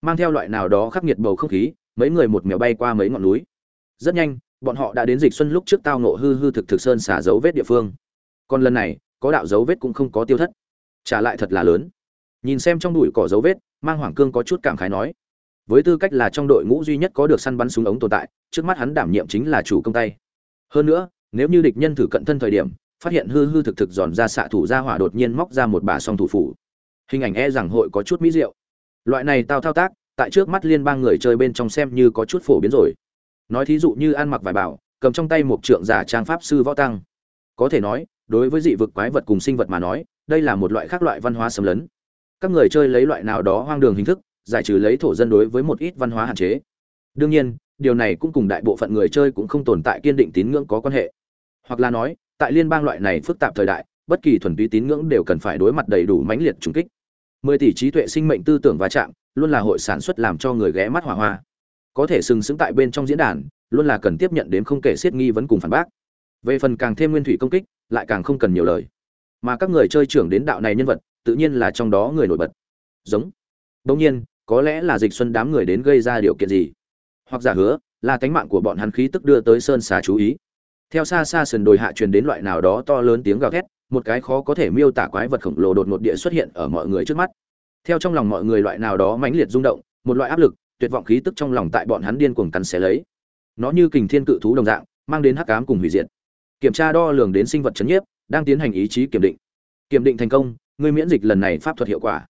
Speaker 1: Mang theo loại nào đó khắc nghiệt bầu không khí, mấy người một mèo bay qua mấy ngọn núi. Rất nhanh bọn họ đã đến dịch xuân lúc trước tao nộ hư hư thực thực sơn xả dấu vết địa phương. Còn lần này, có đạo dấu vết cũng không có tiêu thất. Trả lại thật là lớn. Nhìn xem trong đùi cỏ dấu vết, mang hoàng cương có chút cảm khái nói. Với tư cách là trong đội ngũ duy nhất có được săn bắn súng ống tồn tại, trước mắt hắn đảm nhiệm chính là chủ công tay. Hơn nữa, nếu như địch nhân thử cận thân thời điểm, phát hiện hư hư thực thực giòn ra xạ thủ ra hỏa đột nhiên móc ra một bà song thủ phủ. Hình ảnh e rằng hội có chút mỹ diệu. Loại này tao thao tác, tại trước mắt liên bang người chơi bên trong xem như có chút phổ biến rồi nói thí dụ như ăn mặc vải bảo, cầm trong tay một trượng giả trang pháp sư võ tăng. Có thể nói, đối với dị vực quái vật cùng sinh vật mà nói, đây là một loại khác loại văn hóa xâm lấn. Các người chơi lấy loại nào đó hoang đường hình thức, giải trừ lấy thổ dân đối với một ít văn hóa hạn chế. Đương nhiên, điều này cũng cùng đại bộ phận người chơi cũng không tồn tại kiên định tín ngưỡng có quan hệ. Hoặc là nói, tại liên bang loại này phức tạp thời đại, bất kỳ thuần túy tín ngưỡng đều cần phải đối mặt đầy đủ mãnh liệt trùng kích. Mười tỷ trí tuệ sinh mệnh tư tưởng va chạm, luôn là hội sản xuất làm cho người ghé mắt hỏa hoa có thể sừng sững tại bên trong diễn đàn, luôn là cần tiếp nhận đến không kể xiết nghi vấn cùng phản bác. Về phần càng thêm nguyên thủy công kích, lại càng không cần nhiều lời. Mà các người chơi trưởng đến đạo này nhân vật, tự nhiên là trong đó người nổi bật. Giống. Đông nhiên, có lẽ là dịch xuân đám người đến gây ra điều kiện gì. Hoặc giả hứa, là cánh mạng của bọn hắn khí tức đưa tới sơn xà chú ý. Theo xa xa sườn đồi hạ truyền đến loại nào đó to lớn tiếng gào thét, một cái khó có thể miêu tả quái vật khổng lồ đột ngột địa xuất hiện ở mọi người trước mắt. Theo trong lòng mọi người loại nào đó mãnh liệt rung động, một loại áp lực tuyệt vọng khí tức trong lòng tại bọn hắn điên cuồng cắn xé lấy. Nó như kình thiên cự thú đồng dạng, mang đến hắc ám cùng hủy diệt. Kiểm tra đo lường đến sinh vật chấn nhiếp, đang tiến hành ý chí kiểm định. Kiểm định thành công, người miễn dịch lần này pháp thuật hiệu quả.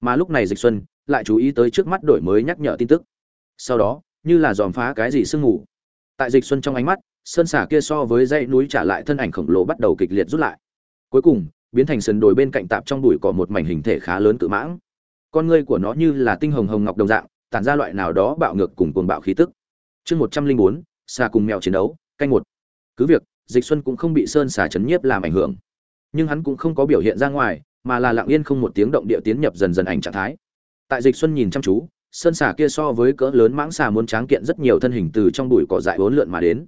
Speaker 1: Mà lúc này dịch xuân lại chú ý tới trước mắt đổi mới nhắc nhở tin tức. Sau đó, như là dòm phá cái gì sương ngủ. tại dịch xuân trong ánh mắt, sơn xả kia so với dãy núi trả lại thân ảnh khổng lồ bắt đầu kịch liệt rút lại. Cuối cùng, biến thành sườn đồi bên cạnh tạp trong bụi cỏ một mảnh hình thể khá lớn cự mãng. Con ngươi của nó như là tinh hồng hồng ngọc đồng dạng tản ra loại nào đó bạo ngược cùng cuồng bạo khí tức. Chương một trăm linh bốn xà cùng mèo chiến đấu, canh một. Cứ việc, dịch xuân cũng không bị sơn xà chấn nhiếp làm ảnh hưởng. Nhưng hắn cũng không có biểu hiện ra ngoài, mà là lặng yên không một tiếng động địa tiến nhập dần dần ảnh trạng thái. Tại dịch xuân nhìn chăm chú, sơn xà kia so với cỡ lớn mãng xà muốn tráng kiện rất nhiều thân hình từ trong bụi cỏ dại bốn lượn mà đến.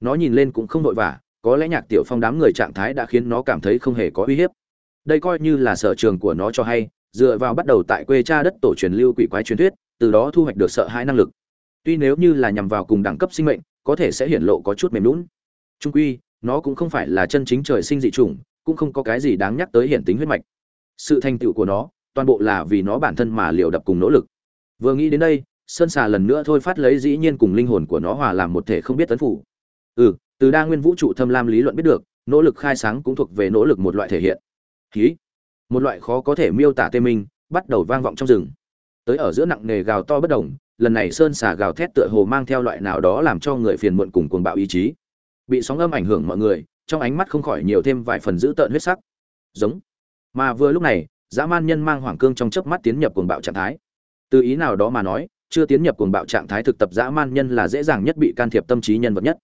Speaker 1: Nó nhìn lên cũng không vội vả có lẽ nhạc tiểu phong đám người trạng thái đã khiến nó cảm thấy không hề có uy hiếp. Đây coi như là sở trường của nó cho hay, dựa vào bắt đầu tại quê cha đất tổ truyền lưu quỷ quái truyền thuyết từ đó thu hoạch được sợ hãi năng lực. Tuy nếu như là nhằm vào cùng đẳng cấp sinh mệnh, có thể sẽ hiển lộ có chút mềm lún trung quy, nó cũng không phải là chân chính trời sinh dị chủng, cũng không có cái gì đáng nhắc tới hiển tính huyết mạch. Sự thành tựu của nó, toàn bộ là vì nó bản thân mà liều đập cùng nỗ lực. Vừa nghĩ đến đây, sơn xà lần nữa thôi phát lấy dĩ nhiên cùng linh hồn của nó hòa làm một thể không biết tấn phủ. Ừ từ đa nguyên vũ trụ thâm lam lý luận biết được, nỗ lực khai sáng cũng thuộc về nỗ lực một loại thể hiện. Khí một loại khó có thể miêu tả tê minh, bắt đầu vang vọng trong rừng tới ở giữa nặng nề gào to bất đồng, lần này sơn xà gào thét tựa hồ mang theo loại nào đó làm cho người phiền muộn cùng cuồng bạo ý chí. Bị sóng âm ảnh hưởng mọi người, trong ánh mắt không khỏi nhiều thêm vài phần dữ tợn huyết sắc. Giống. Mà vừa lúc này, dã man nhân mang hoàng cương trong chớp mắt tiến nhập cuồng bạo trạng thái. Từ ý nào đó mà nói, chưa tiến nhập cuồng bạo trạng thái thực tập dã man nhân là dễ dàng nhất bị can thiệp tâm trí nhân vật nhất.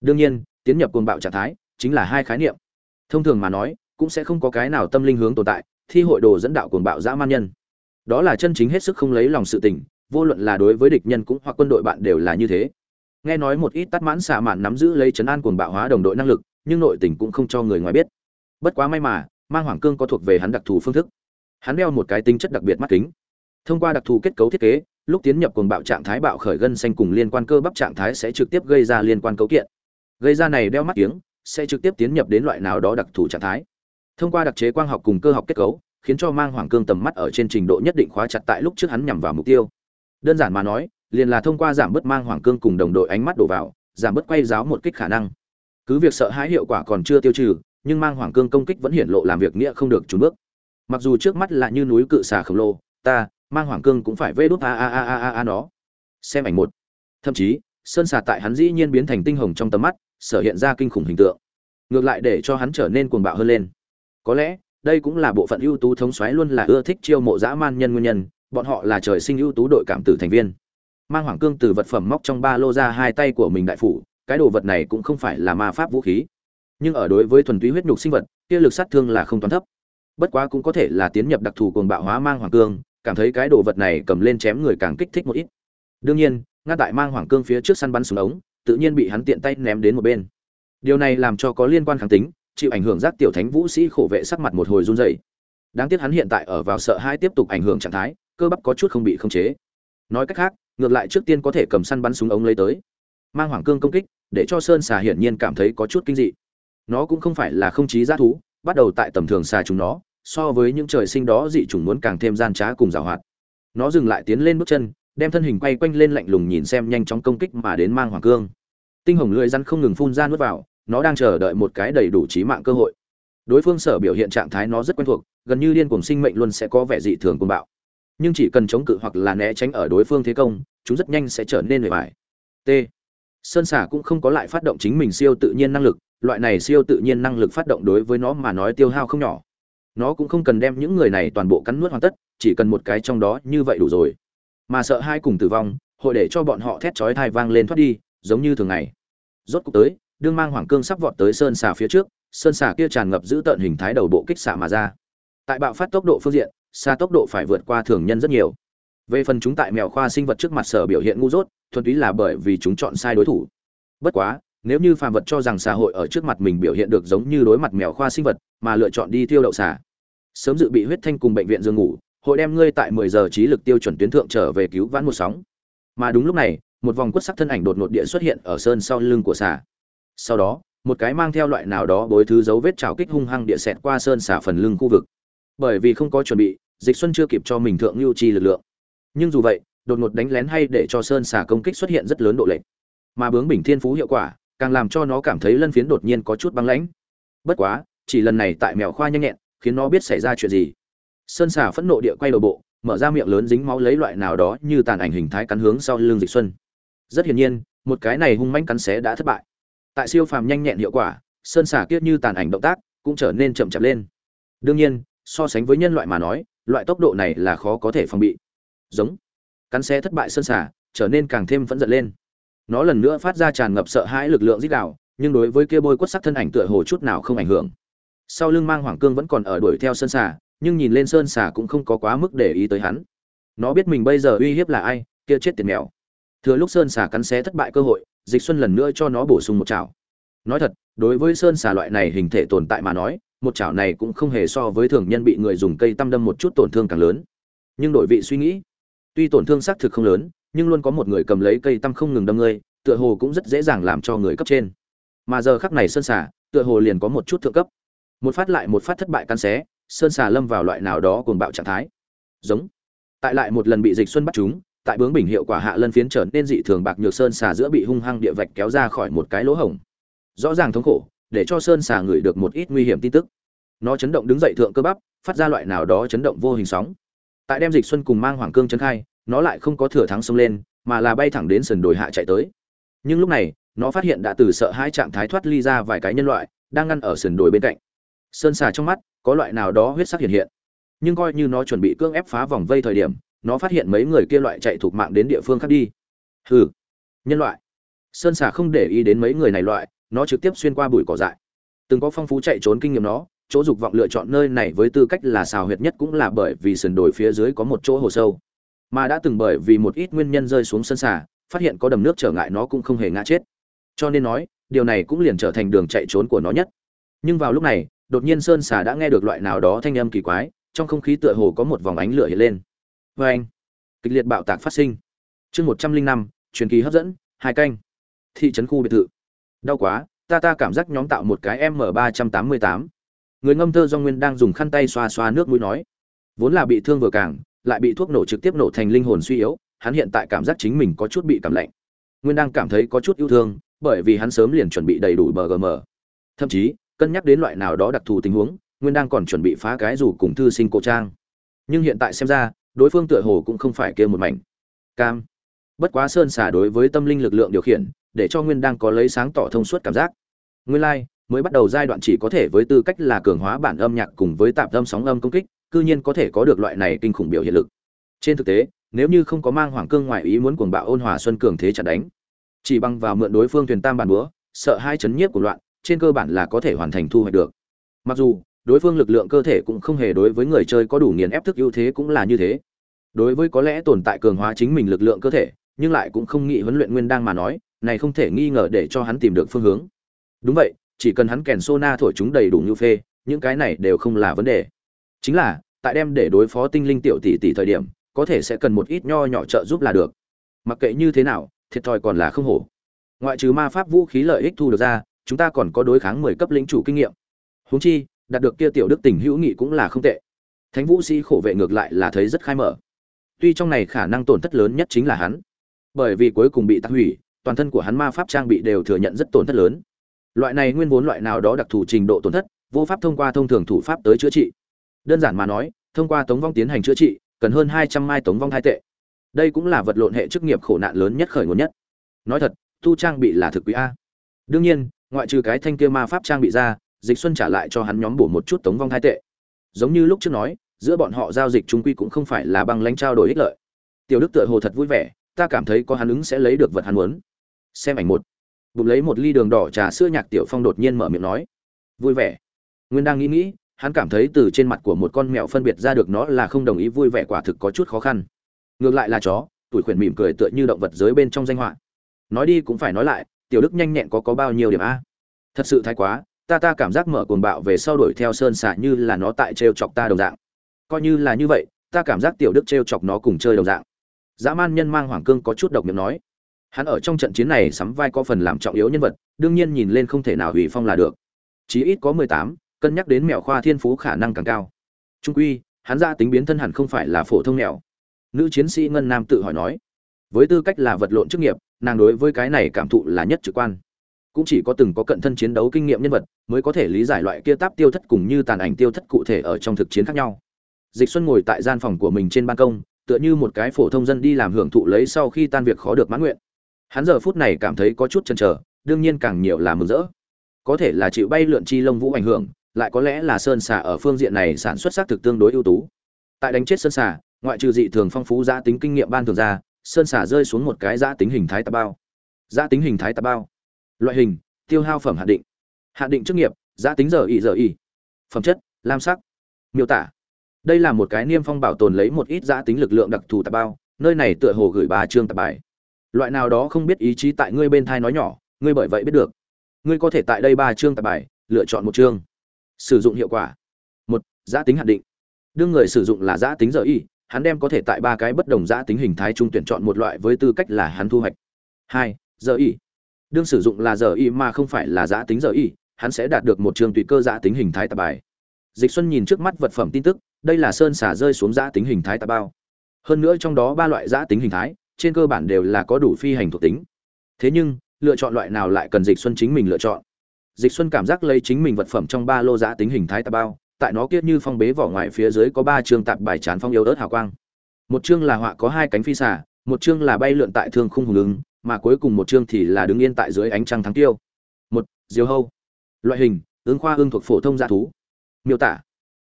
Speaker 1: Đương nhiên, tiến nhập cuồng bạo trạng thái chính là hai khái niệm. Thông thường mà nói, cũng sẽ không có cái nào tâm linh hướng tồn tại, thi hội đồ dẫn đạo cuồng bạo dã man nhân đó là chân chính hết sức không lấy lòng sự tình, vô luận là đối với địch nhân cũng hoặc quân đội bạn đều là như thế. Nghe nói một ít tắt mãn xạ mạn nắm giữ lấy chấn an cuồng bạo hóa đồng đội năng lực, nhưng nội tình cũng không cho người ngoài biết. Bất quá may mà, mang hoàng cương có thuộc về hắn đặc thù phương thức. Hắn đeo một cái tính chất đặc biệt mắt kính. Thông qua đặc thù kết cấu thiết kế, lúc tiến nhập cuồng bạo trạng thái bạo khởi gân xanh cùng liên quan cơ bắp trạng thái sẽ trực tiếp gây ra liên quan cấu kiện. Gây ra này đeo mắt kiếng sẽ trực tiếp tiến nhập đến loại nào đó đặc thù trạng thái. Thông qua đặc chế quang học cùng cơ học kết cấu khiến cho mang hoàng cương tầm mắt ở trên trình độ nhất định khóa chặt tại lúc trước hắn nhằm vào mục tiêu. Đơn giản mà nói, liền là thông qua giảm bớt mang hoàng cương cùng đồng đội ánh mắt đổ vào, giảm bớt quay giáo một kích khả năng. Cứ việc sợ hãi hiệu quả còn chưa tiêu trừ, nhưng mang hoàng cương công kích vẫn hiện lộ làm việc nghĩa không được trốn bước. Mặc dù trước mắt là như núi cự xà khổng lồ, ta, mang hoàng cương cũng phải vê đốt a a a a a a nó. Xem ảnh một. Thậm chí, sơn xà tại hắn dĩ nhiên biến thành tinh hồng trong tầm mắt, sở hiện ra kinh khủng hình tượng. Ngược lại để cho hắn trở nên cuồng bạo hơn lên. Có lẽ đây cũng là bộ phận ưu tú thống soái luôn là ưa thích chiêu mộ dã man nhân nguyên nhân, bọn họ là trời sinh ưu tú đội cảm tử thành viên. Mang hoàng cương từ vật phẩm móc trong ba lô ra hai tay của mình đại phủ, cái đồ vật này cũng không phải là ma pháp vũ khí. Nhưng ở đối với thuần túy huyết nhục sinh vật, kia lực sát thương là không toán thấp. Bất quá cũng có thể là tiến nhập đặc thù cuồng bạo hóa mang hoàng cương, cảm thấy cái đồ vật này cầm lên chém người càng kích thích một ít. Đương nhiên, ngăn tại mang hoàng cương phía trước săn bắn súng ống, tự nhiên bị hắn tiện tay ném đến một bên. Điều này làm cho có liên quan kháng tính chịu ảnh hưởng giác tiểu thánh vũ sĩ khổ vệ sắc mặt một hồi run rẩy. Đáng tiếc hắn hiện tại ở vào sợ hãi tiếp tục ảnh hưởng trạng thái, cơ bắp có chút không bị khống chế. Nói cách khác, ngược lại trước tiên có thể cầm săn bắn súng ống lấy tới. Mang hoàng cương công kích, để cho sơn xà hiển nhiên cảm thấy có chút kinh dị. Nó cũng không phải là không chí g thú, bắt đầu tại tầm thường xà chúng nó, so với những trời sinh đó dị chủng muốn càng thêm gian trá cùng giảo hoạt. Nó dừng lại tiến lên bước chân, đem thân hình quay quanh lên lạnh lùng nhìn xem nhanh chóng công kích mà đến mang hoàng cương. Tinh hồng lưỡi rắn không ngừng phun ra nuốt vào nó đang chờ đợi một cái đầy đủ trí mạng cơ hội. Đối phương sở biểu hiện trạng thái nó rất quen thuộc, gần như điên cuồng sinh mệnh luôn sẽ có vẻ dị thường cuồng bạo. Nhưng chỉ cần chống cự hoặc là né tránh ở đối phương thế công, chúng rất nhanh sẽ trở nên bề bài t. Sơn xả cũng không có lại phát động chính mình siêu tự nhiên năng lực, loại này siêu tự nhiên năng lực phát động đối với nó mà nói tiêu hao không nhỏ. Nó cũng không cần đem những người này toàn bộ cắn nuốt hoàn tất, chỉ cần một cái trong đó như vậy đủ rồi. Mà sợ hai cùng tử vong, hội để cho bọn họ thét chói thai vang lên thoát đi, giống như thường ngày. Rốt cuộc tới đương mang hoàng cương sắp vọt tới sơn xà phía trước, sơn xà kia tràn ngập giữ tợn hình thái đầu bộ kích xạ mà ra. Tại bạo phát tốc độ phương diện xa tốc độ phải vượt qua thường nhân rất nhiều. Về phần chúng tại mèo khoa sinh vật trước mặt sở biểu hiện ngu dốt, thuần túy là bởi vì chúng chọn sai đối thủ. Bất quá, nếu như phàm vật cho rằng xã hội ở trước mặt mình biểu hiện được giống như đối mặt mèo khoa sinh vật, mà lựa chọn đi tiêu đậu xả sớm dự bị huyết thanh cùng bệnh viện giường ngủ, hội đem ngươi tại 10 giờ trí lực tiêu chuẩn tuyến thượng trở về cứu vãn một sóng. Mà đúng lúc này, một vòng quất sắc thân ảnh đột ngột địa xuất hiện ở sơn sau lưng của xà sau đó, một cái mang theo loại nào đó bối thứ dấu vết trào kích hung hăng địa xẹt qua sơn xả phần lưng khu vực. Bởi vì không có chuẩn bị, dịch xuân chưa kịp cho mình thượng lưu chi lực lượng. Nhưng dù vậy, đột ngột đánh lén hay để cho sơn xả công kích xuất hiện rất lớn độ lệch. Mà bướng bình thiên phú hiệu quả, càng làm cho nó cảm thấy lân phiến đột nhiên có chút băng lãnh. Bất quá, chỉ lần này tại mèo khoa nhanh nhẹn, khiến nó biết xảy ra chuyện gì. Sơn xả phẫn nộ địa quay đầu bộ, mở ra miệng lớn dính máu lấy loại nào đó như tàn ảnh hình thái cắn hướng sau lưng dịch xuân. Rất hiển nhiên, một cái này hung manh cắn xé đã thất bại tại siêu phàm nhanh nhẹn hiệu quả, sơn xả kiết như tàn ảnh động tác cũng trở nên chậm chạp lên. Đương nhiên, so sánh với nhân loại mà nói, loại tốc độ này là khó có thể phòng bị. Giống. Cắn xé thất bại sơn xả trở nên càng thêm phẫn giận lên. Nó lần nữa phát ra tràn ngập sợ hãi lực lượng dít đạo, nhưng đối với kia bôi quất sắc thân ảnh tựa hồ chút nào không ảnh hưởng. Sau lưng mang hoàng cương vẫn còn ở đuổi theo sơn xả nhưng nhìn lên sơn xả cũng không có quá mức để ý tới hắn. Nó biết mình bây giờ uy hiếp là ai, kia chết tiền mèo. Thừa lúc sơn xả cắn xé thất bại cơ hội dịch xuân lần nữa cho nó bổ sung một chảo. Nói thật, đối với sơn xà loại này hình thể tồn tại mà nói, một chảo này cũng không hề so với thường nhân bị người dùng cây tăm đâm một chút tổn thương càng lớn. Nhưng đổi vị suy nghĩ, tuy tổn thương xác thực không lớn, nhưng luôn có một người cầm lấy cây tăm không ngừng đâm ngươi, tựa hồ cũng rất dễ dàng làm cho người cấp trên. Mà giờ khắc này sơn xà, tựa hồ liền có một chút thượng cấp. Một phát lại một phát thất bại căn xé, sơn xà lâm vào loại nào đó cuồng bạo trạng thái. Giống. Tại lại một lần bị dịch xuân bắt chúng tại bướng bình hiệu quả hạ lân phiến trở nên dị thường bạc nhược sơn xà giữa bị hung hăng địa vạch kéo ra khỏi một cái lỗ hổng. Rõ ràng thống khổ, để cho sơn xà ngửi được một ít nguy hiểm tin tức. Nó chấn động đứng dậy thượng cơ bắp, phát ra loại nào đó chấn động vô hình sóng. Tại đem dịch xuân cùng mang hoàng cương chấn khai, nó lại không có thừa thắng xông lên, mà là bay thẳng đến sườn đồi hạ chạy tới. Nhưng lúc này, nó phát hiện đã từ sợ hai trạng thái thoát ly ra vài cái nhân loại, đang ngăn ở sườn đồi bên cạnh. Sơn xà trong mắt, có loại nào đó huyết sắc hiện hiện. Nhưng coi như nó chuẩn bị cưỡng ép phá vòng vây thời điểm nó phát hiện mấy người kia loại chạy thuộc mạng đến địa phương khác đi. Hừ. Nhân loại. Sơn xà không để ý đến mấy người này loại, nó trực tiếp xuyên qua bụi cỏ dại. Từng có phong phú chạy trốn kinh nghiệm nó, chỗ dục vọng lựa chọn nơi này với tư cách là xào huyệt nhất cũng là bởi vì sườn đồi phía dưới có một chỗ hồ sâu. Mà đã từng bởi vì một ít nguyên nhân rơi xuống sân xà, phát hiện có đầm nước trở ngại nó cũng không hề ngã chết. Cho nên nói, điều này cũng liền trở thành đường chạy trốn của nó nhất. Nhưng vào lúc này, đột nhiên sơn xà đã nghe được loại nào đó thanh âm kỳ quái, trong không khí tựa hồ có một vòng ánh lửa hiện lên vê anh. Kịch liệt bạo tạc phát sinh. Chương một trăm linh năm, truyền kỳ hấp dẫn, hai canh. Thị trấn khu biệt thự. Đau quá, ta ta cảm giác nhóm tạo một cái m ba trăm tám mươi tám. Người ngâm thơ do nguyên đang dùng khăn tay xoa xoa nước mũi nói. Vốn là bị thương vừa càng, lại bị thuốc nổ trực tiếp nổ thành linh hồn suy yếu, hắn hiện tại cảm giác chính mình có chút bị cảm lạnh. Nguyên đang cảm thấy có chút yêu thương, bởi vì hắn sớm liền chuẩn bị đầy đủ bgm thậm chí, cân nhắc đến loại nào đó đặc thù tình huống, nguyên đang còn chuẩn bị phá cái dù cùng thư sinh cổ trang. Nhưng hiện tại xem ra đối phương tựa hồ cũng không phải kêu một mảnh. Cam. Bất quá sơn xả đối với tâm linh lực lượng điều khiển, để cho nguyên đang có lấy sáng tỏ thông suốt cảm giác. Nguyên lai, mới bắt đầu giai đoạn chỉ có thể với tư cách là cường hóa bản âm nhạc cùng với tạp âm sóng âm công kích, cư nhiên có thể có được loại này kinh khủng biểu hiện lực. Trên thực tế, nếu như không có mang hoàng cương ngoại ý muốn cuồng bạo ôn hòa xuân cường thế chặt đánh, chỉ bằng vào mượn đối phương thuyền tam bản búa, sợ hai chấn nhiếp của loạn, trên cơ bản là có thể hoàn thành thu hoạch được. Mặc dù, đối phương lực lượng cơ thể cũng không hề đối với người chơi có đủ nghiền ép thức ưu thế cũng là như thế đối với có lẽ tồn tại cường hóa chính mình lực lượng cơ thể, nhưng lại cũng không nghĩ huấn luyện nguyên đang mà nói, này không thể nghi ngờ để cho hắn tìm được phương hướng. Đúng vậy, chỉ cần hắn kèn sona thổi chúng đầy đủ như phê, những cái này đều không là vấn đề. Chính là, tại đem để đối phó tinh linh tiểu tỷ tỷ thời điểm, có thể sẽ cần một ít nho nhỏ trợ giúp là được. Mặc kệ như thế nào, thiệt thòi còn là không hổ. Ngoại trừ ma pháp vũ khí lợi ích thu được ra, chúng ta còn có đối kháng mười cấp lĩnh chủ kinh nghiệm. Huống chi, đạt được kia tiểu đức tình hữu nghị cũng là không tệ. Thánh vũ sĩ khổ vệ ngược lại là thấy rất khai mở tuy trong này khả năng tổn thất lớn nhất chính là hắn. Bởi vì cuối cùng bị tắc hủy, toàn thân của hắn ma pháp trang bị đều thừa nhận rất tổn thất lớn. Loại này nguyên vốn loại nào đó đặc thù trình độ tổn thất, vô pháp thông qua thông thường thủ pháp tới chữa trị. Đơn giản mà nói, thông qua tống vong tiến hành chữa trị, cần hơn hai trăm mai tống vong hai tệ. Đây cũng là vật lộn hệ chức nghiệp khổ nạn lớn nhất khởi nguồn nhất. Nói thật tu trang bị là thực quý a. Đương nhiên, ngoại trừ cái thanh kia ma pháp trang bị ra, dịch xuân trả lại cho hắn nhóm bổ một chút tống vong hai tệ. Giống như lúc trước nói giữa bọn họ giao dịch trung quy cũng không phải là bằng lãnh trao đổi ích lợi. Tiểu đức tựa hồ thật vui vẻ, ta cảm thấy có hắn ứng sẽ lấy được vật hắn muốn. Xem ảnh một. Bụng lấy một ly đường đỏ trà sữa nhạc tiểu phong đột nhiên mở miệng nói. Vui vẻ. Nguyên đang nghĩ nghĩ, hắn cảm thấy từ trên mặt của một con mèo phân biệt ra được nó là không đồng ý vui vẻ quả thực có chút khó khăn. Ngược lại là chó, tuổi khuyển mỉm cười tựa như động vật giới bên trong danh họa. Nói đi cũng phải nói lại, tiểu đức nhanh nhẹn có có bao nhiêu điểm a? Thật sự thái quá, ta ta cảm giác mở cuồng bạo về sau đuổi theo sơn xạ như là nó tại trêu chọc ta đồng dạng coi như là như vậy, ta cảm giác tiểu đức trêu chọc nó cùng chơi đồng dạng. Dã man nhân mang hoàng cương có chút độc miệng nói. Hắn ở trong trận chiến này sắm vai có phần làm trọng yếu nhân vật, đương nhiên nhìn lên không thể nào hủy phong là được. Chí ít có mười tám, cân nhắc đến mèo khoa thiên phú khả năng càng cao. Trung quy, hắn ra tính biến thân hẳn không phải là phổ thông mèo nữ chiến sĩ ngân nam tự hỏi nói. Với tư cách là vật lộn chức nghiệp, nàng đối với cái này cảm thụ là nhất trực quan. Cũng chỉ có từng có cận thân chiến đấu kinh nghiệm nhân vật, mới có thể lý giải loại kia táp tiêu thất cùng như tàn ảnh tiêu thất cụ thể ở trong thực chiến khác nhau dịch xuân ngồi tại gian phòng của mình trên ban công, tựa như một cái phổ thông dân đi làm hưởng thụ lấy sau khi tan việc khó được mãn nguyện. Hắn giờ phút này cảm thấy có chút chần chờ, đương nhiên càng nhiều là mừng rỡ. Có thể là chịu bay lượn chi lông vũ ảnh hưởng, lại có lẽ là sơn xà ở phương diện này sản xuất xác thực tương đối ưu tú. Tại đánh chết sơn xà, ngoại trừ dị thường phong phú giã tính kinh nghiệm ban thường ra, sơn xà rơi xuống một cái giã tính hình thái tà bao. Giã tính hình thái tà bao. Loại hình, tiêu hao phẩm hạn định. Hạn định chức nghiệp giã tính giờ ỉ giờ ỉ phẩm chất, lam sắc. Miêu tả đây là một cái niêm phong bảo tồn lấy một ít giã tính lực lượng đặc thù tạp bao, nơi này tựa hồ gửi bà trương tạp bài. Loại nào đó không biết ý chí tại ngươi bên thai nói nhỏ, ngươi bởi vậy biết được. Ngươi có thể tại đây ba chương tạp bài, lựa chọn một chương. Sử dụng hiệu quả. Một, giã tính hạn định. Đương người sử dụng là giã tính giờ y, hắn đem có thể tại ba cái bất đồng giã tính hình thái trung tuyển chọn một loại với tư cách là hắn thu hoạch. Hai, giờ y. Đương sử dụng là giờ y mà không phải là giã tính giờ y, hắn sẽ đạt được một trường tùy cơ giã tính hình thái tạp bài. Dịch xuân nhìn trước mắt vật phẩm tin tức đây là sơn xả rơi xuống giã tính hình thái tạp bao. Hơn nữa trong đó ba loại giã tính hình thái, trên cơ bản đều là có đủ phi hành thuộc tính. Thế nhưng, lựa chọn loại nào lại cần dịch xuân chính mình lựa chọn? Dịch xuân cảm giác lấy chính mình vật phẩm trong ba lô giã tính hình thái tạp bao, tại nó kiết như phong bế vỏ ngoài phía dưới có ba chương tạp bài chán phong yếu ớt hào quang. Một chương là họa có hai cánh phi xả, một chương là bay lượn tại thương khung hùng ứng, mà cuối cùng một chương thì là đứng yên tại dưới ánh trăng thắng tiêu. Một, diều hâu. Loại hình, ứng khoa ương thuộc phổ thông dạ thú. Miêu tả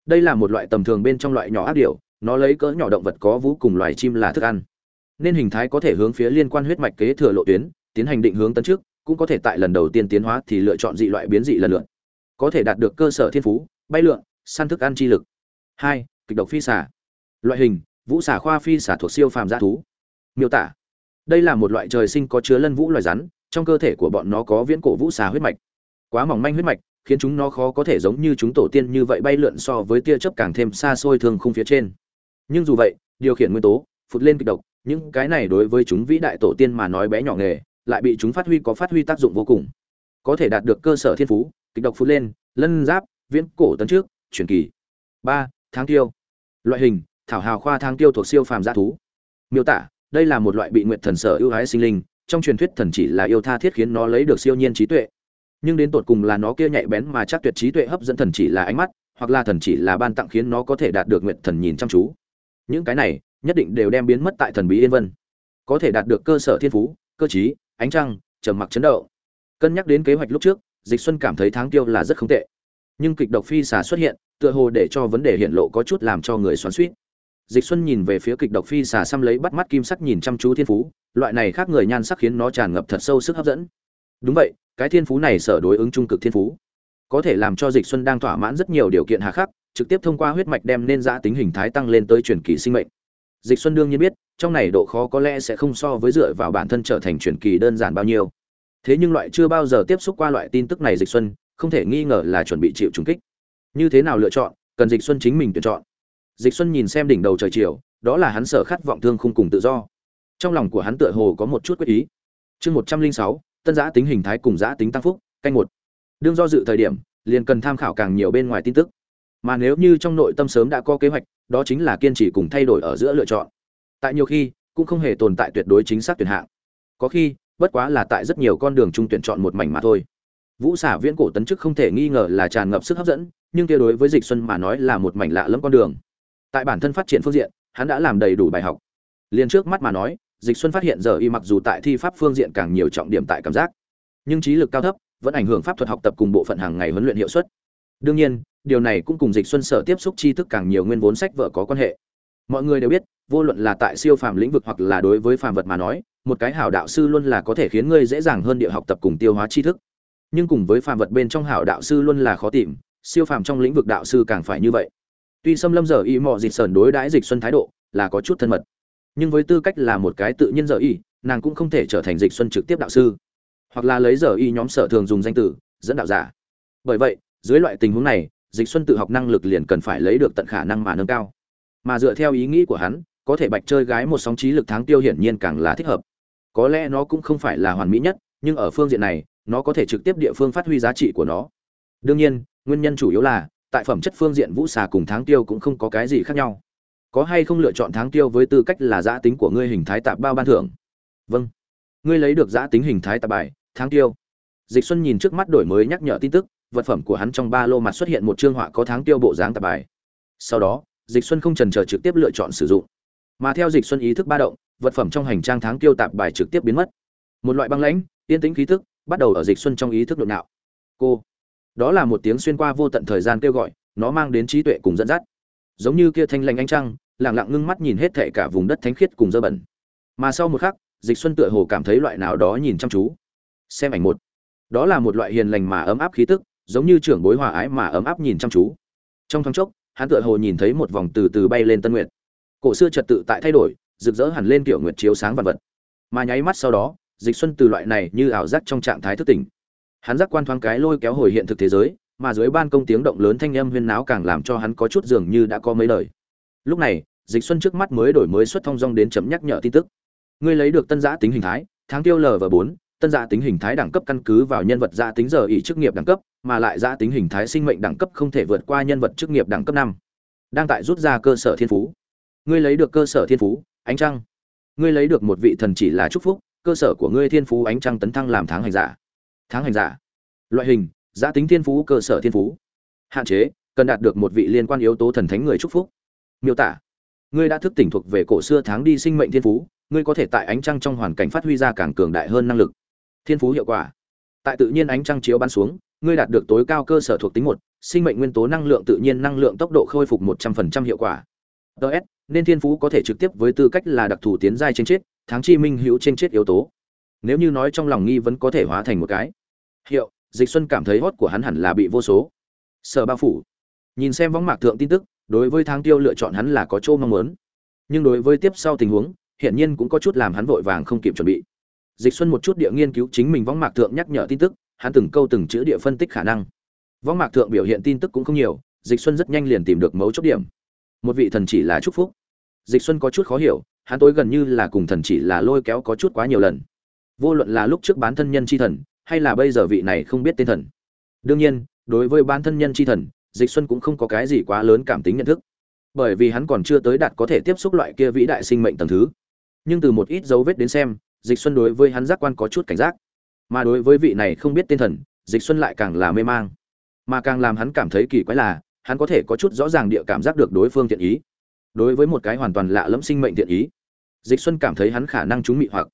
Speaker 1: đây là một loại tầm thường bên trong loại nhỏ ác điểu, nó lấy cỡ nhỏ động vật có vú cùng loài chim là thức ăn. Nên hình thái có thể hướng phía liên quan huyết mạch kế thừa lộ tuyến, tiến hành định hướng tấn trước, cũng có thể tại lần đầu tiên tiến hóa thì lựa chọn dị loại biến dị lần lượt. Có thể đạt được cơ sở thiên phú, bay lượn, săn thức ăn chi lực. Hai, kịch độc phi xả loại hình, vũ xả khoa phi xả thuộc siêu phàm g thú. Miêu tả. Đây là một loại trời sinh có chứa lân vũ loài rắn, trong cơ thể của bọn nó có viễn cổ vũ xà huyết mạch. Quá mỏng manh huyết mạch khiến chúng nó khó có thể giống như chúng tổ tiên như vậy bay lượn so với tia chớp càng thêm xa xôi thường không phía trên. Nhưng dù vậy, điều khiển nguyên tố, phụt lên kịch độc, những cái này đối với chúng vĩ đại tổ tiên mà nói bé nhỏ nghề, lại bị chúng phát huy có phát huy tác dụng vô cùng. Có thể đạt được cơ sở thiên phú, kịch độc phụt lên, lân giáp, viễn cổ tấn trước truyền kỳ. Ba tháng tiêu. Loại hình, thảo hào khoa tháng tiêu thuộc siêu phàm gia thú. Miêu tả, đây là một loại bị nguyệt thần sở ưu ái sinh linh, trong truyền thuyết thần chỉ là yêu tha thiết khiến nó lấy được siêu nhiên trí tuệ nhưng đến tột cùng là nó kia nhạy bén mà chắc tuyệt trí tuệ hấp dẫn thần chỉ là ánh mắt, hoặc là thần chỉ là ban tặng khiến nó có thể đạt được nguyện thần nhìn chăm chú. Những cái này, nhất định đều đem biến mất tại thần bí yên vân. Có thể đạt được cơ sở thiên phú, cơ chí ánh trăng, trầm mặc chấn động. Cân nhắc đến kế hoạch lúc trước, dịch xuân cảm thấy tháng tiêu là rất không tệ. Nhưng kịch độc phi xà xuất hiện, tựa hồ để cho vấn đề hiện lộ có chút làm cho người xoắn xuýt. Dịch xuân nhìn về phía kịch độc phi xà xăm lấy bắt mắt kim sắc nhìn chăm chú thiên phú, loại này khác người nhan sắc khiến nó tràn ngập thật sâu sức hấp dẫn. Đúng vậy cái thiên phú này sở đối ứng trung cực thiên phú. Có thể làm cho dịch xuân đang thỏa mãn rất nhiều điều kiện hà khắc, trực tiếp thông qua huyết mạch đem nên giã tính hình thái tăng lên tới truyền kỳ sinh mệnh. Dịch xuân đương nhiên biết, trong này độ khó có lẽ sẽ không so với dựa vào bản thân trở thành truyền kỳ đơn giản bao nhiêu. Thế nhưng loại chưa bao giờ tiếp xúc qua loại tin tức này dịch xuân, không thể nghi ngờ là chuẩn bị chịu trùng kích. Như thế nào lựa chọn, cần dịch xuân chính mình tuyển chọn. Dịch xuân nhìn xem đỉnh đầu trời chiều, đó là hắn sở khát vọng thương không cùng tự do. Trong lòng của hắn tựa hồ có một chút quyết ý. Chương một trăm linh sáu tân giã tính hình thái cùng giã tính tăng phúc, canh một. Đương do dự thời điểm, liền cần tham khảo càng nhiều bên ngoài tin tức. Mà nếu như trong nội tâm sớm đã có kế hoạch, đó chính là kiên trì cùng thay đổi ở giữa lựa chọn. Tại nhiều khi, cũng không hề tồn tại tuyệt đối chính xác tuyển hạng. Có khi, bất quá là tại rất nhiều con đường chung tuyển chọn một mảnh mà thôi. Vũ xả viễn cổ tấn chức không thể nghi ngờ là tràn ngập sức hấp dẫn, nhưng kia đối với dịch xuân mà nói là một mảnh lạ lẫm con đường. Tại bản thân phát triển phương diện, hắn đã làm đầy đủ bài học. Liền trước mắt mà nói dịch xuân phát hiện giờ y mặc dù tại thi pháp phương diện càng nhiều trọng điểm tại cảm giác, nhưng trí lực cao thấp, vẫn ảnh hưởng pháp thuật học tập cùng bộ phận hàng ngày huấn luyện hiệu suất. Đương nhiên, điều này cũng cùng dịch xuân sở tiếp xúc tri thức càng nhiều nguyên vốn sách vở có quan hệ. Mọi người đều biết, vô luận là tại siêu phàm lĩnh vực hoặc là đối với phàm vật mà nói, một cái hảo đạo sư luôn là có thể khiến ngươi dễ dàng hơn địa học tập cùng tiêu hóa tri thức. Nhưng cùng với phàm vật bên trong hảo đạo sư luôn là khó tìm, siêu phàm trong lĩnh vực đạo sư càng phải như vậy. Tuy xâm lâm giờ y mò dịch sờn đối đãi dịch xuân thái độ là có chút thân mật nhưng với tư cách là một cái tự nhiên giờ y, nàng cũng không thể trở thành dịch xuân trực tiếp đạo sư. Hoặc là lấy giờ y nhóm sở thường dùng danh từ, dẫn đạo giả. Bởi vậy, dưới loại tình huống này, dịch xuân tự học năng lực liền cần phải lấy được tận khả năng mà nâng cao. Mà dựa theo ý nghĩ của hắn, có thể bạch chơi gái một sóng trí lực tháng tiêu hiển nhiên càng là thích hợp. Có lẽ nó cũng không phải là hoàn mỹ nhất, nhưng ở phương diện này, nó có thể trực tiếp địa phương phát huy giá trị của nó. Đương nhiên, nguyên nhân chủ yếu là, tại phẩm chất phương diện vũ xà cùng tháng tiêu cũng không có cái gì khác nhau có hay không lựa chọn tháng tiêu với tư cách là giã tính của ngươi hình thái tạp bao ban thưởng? Vâng. Ngươi lấy được giã tính hình thái tạp bài tháng tiêu. Dịch xuân nhìn trước mắt đổi mới nhắc nhở tin tức, vật phẩm của hắn trong ba lô mặt xuất hiện một chương họa có tháng tiêu bộ dáng tạp bài. Sau đó, dịch xuân không trần chờ trực tiếp lựa chọn sử dụng. Mà theo dịch xuân ý thức ba động, vật phẩm trong hành trang tháng tiêu tạp bài trực tiếp biến mất. Một loại băng lãnh, yên tĩnh khí thức bắt đầu ở dịch xuân trong ý thức nội nạo. Cô. Đó là một tiếng xuyên qua vô tận thời gian kêu gọi, nó mang đến trí tuệ cùng dẫn dắt giống như kia thanh lành ánh trăng, lặng lặng ngưng mắt nhìn hết thệ cả vùng đất thánh khiết cùng dơ bẩn. Mà sau một khắc, dịch xuân tựa hồ cảm thấy loại nào đó nhìn chăm chú. Xem ảnh một. Đó là một loại hiền lành mà ấm áp khí tức, giống như trưởng bối hòa ái mà ấm áp nhìn chăm chú. Trong thoáng chốc, hắn tựa hồ nhìn thấy một vòng từ từ bay lên tân nguyệt. Cổ xưa trật tự tại thay đổi, rực rỡ hẳn lên kiểu nguyệt chiếu sáng vật vật. Mà nháy mắt sau đó, dịch xuân từ loại này như ảo giác trong trạng thái thức tỉnh. Hắn giác quan thoáng cái lôi kéo hồi hiện thực thế giới mà dưới ban công tiếng động lớn thanh âm huyên náo càng làm cho hắn có chút dường như đã có mấy lời. Lúc này, dịch xuân trước mắt mới đổi mới xuất thông dong đến chấm nhắc nhở tin tức. Ngươi lấy được tân giá tính hình thái, tháng tiêu lở và bốn, tân giá tính hình thái đẳng cấp căn cứ vào nhân vật giá tính giờ ý chức nghiệp đẳng cấp, mà lại giá tính hình thái sinh mệnh đẳng cấp không thể vượt qua nhân vật chức nghiệp đẳng cấp năm. Đang tại rút ra cơ sở thiên phú. Ngươi lấy được cơ sở thiên phú, ánh trăng. Ngươi lấy được một vị thần chỉ là chúc phúc, cơ sở của ngươi thiên phú ánh trăng tấn thăng làm tháng hành giả. Tháng hành giả. Loại hình giã tính thiên phú, cơ sở thiên phú. Hạn chế, cần đạt được một vị liên quan yếu tố thần thánh người chúc phúc. Miêu tả, ngươi đã thức tỉnh thuộc về cổ xưa tháng đi sinh mệnh thiên phú, ngươi có thể tại ánh trăng trong hoàn cảnh phát huy ra càng cường đại hơn năng lực. Thiên phú hiệu quả, tại tự nhiên ánh trăng chiếu bắn xuống, ngươi đạt được tối cao cơ sở thuộc tính một, sinh mệnh nguyên tố năng lượng tự nhiên năng lượng tốc độ khôi phục một trăm phần trăm hiệu quả. Ts nên thiên phú có thể trực tiếp với tư cách là đặc thù tiến giai trên chết, tháng chi minh hữu trên chết yếu tố. Nếu như nói trong lòng nghi vẫn có thể hóa thành một cái. Hiệu dịch xuân cảm thấy hót của hắn hẳn là bị vô số sở bao phủ. Nhìn xem võng mạc thượng tin tức, đối với tháng tiêu lựa chọn hắn là có chỗ mong muốn. Nhưng đối với tiếp sau tình huống, hiển nhiên cũng có chút làm hắn vội vàng không kịp chuẩn bị. Dịch xuân một chút địa nghiên cứu chính mình võng mạc thượng nhắc nhở tin tức, hắn từng câu từng chữ địa phân tích khả năng. Võng mạc thượng biểu hiện tin tức cũng không nhiều, dịch xuân rất nhanh liền tìm được mấu chốt điểm. Một vị thần chỉ là chúc phúc. Dịch xuân có chút khó hiểu, hắn tối gần như là cùng thần chỉ là lôi kéo có chút quá nhiều lần. Vô luận là lúc trước bán thân nhân chi thần hay là bây giờ vị này không biết tên thần? Đương nhiên, đối với bán thân nhân chi thần, dịch xuân cũng không có cái gì quá lớn cảm tính nhận thức. Bởi vì hắn còn chưa tới đạt có thể tiếp xúc loại kia vĩ đại sinh mệnh tầng thứ. Nhưng từ một ít dấu vết đến xem, dịch xuân đối với hắn giác quan có chút cảnh giác. Mà đối với vị này không biết tên thần, dịch xuân lại càng là mê mang. Mà càng làm hắn cảm thấy kỳ quái là, hắn có thể có chút rõ ràng địa cảm giác được đối phương thiện ý. Đối với một cái hoàn toàn lạ lẫm sinh mệnh thiện ý, dịch xuân cảm thấy hắn khả năng trúng mị hoặc.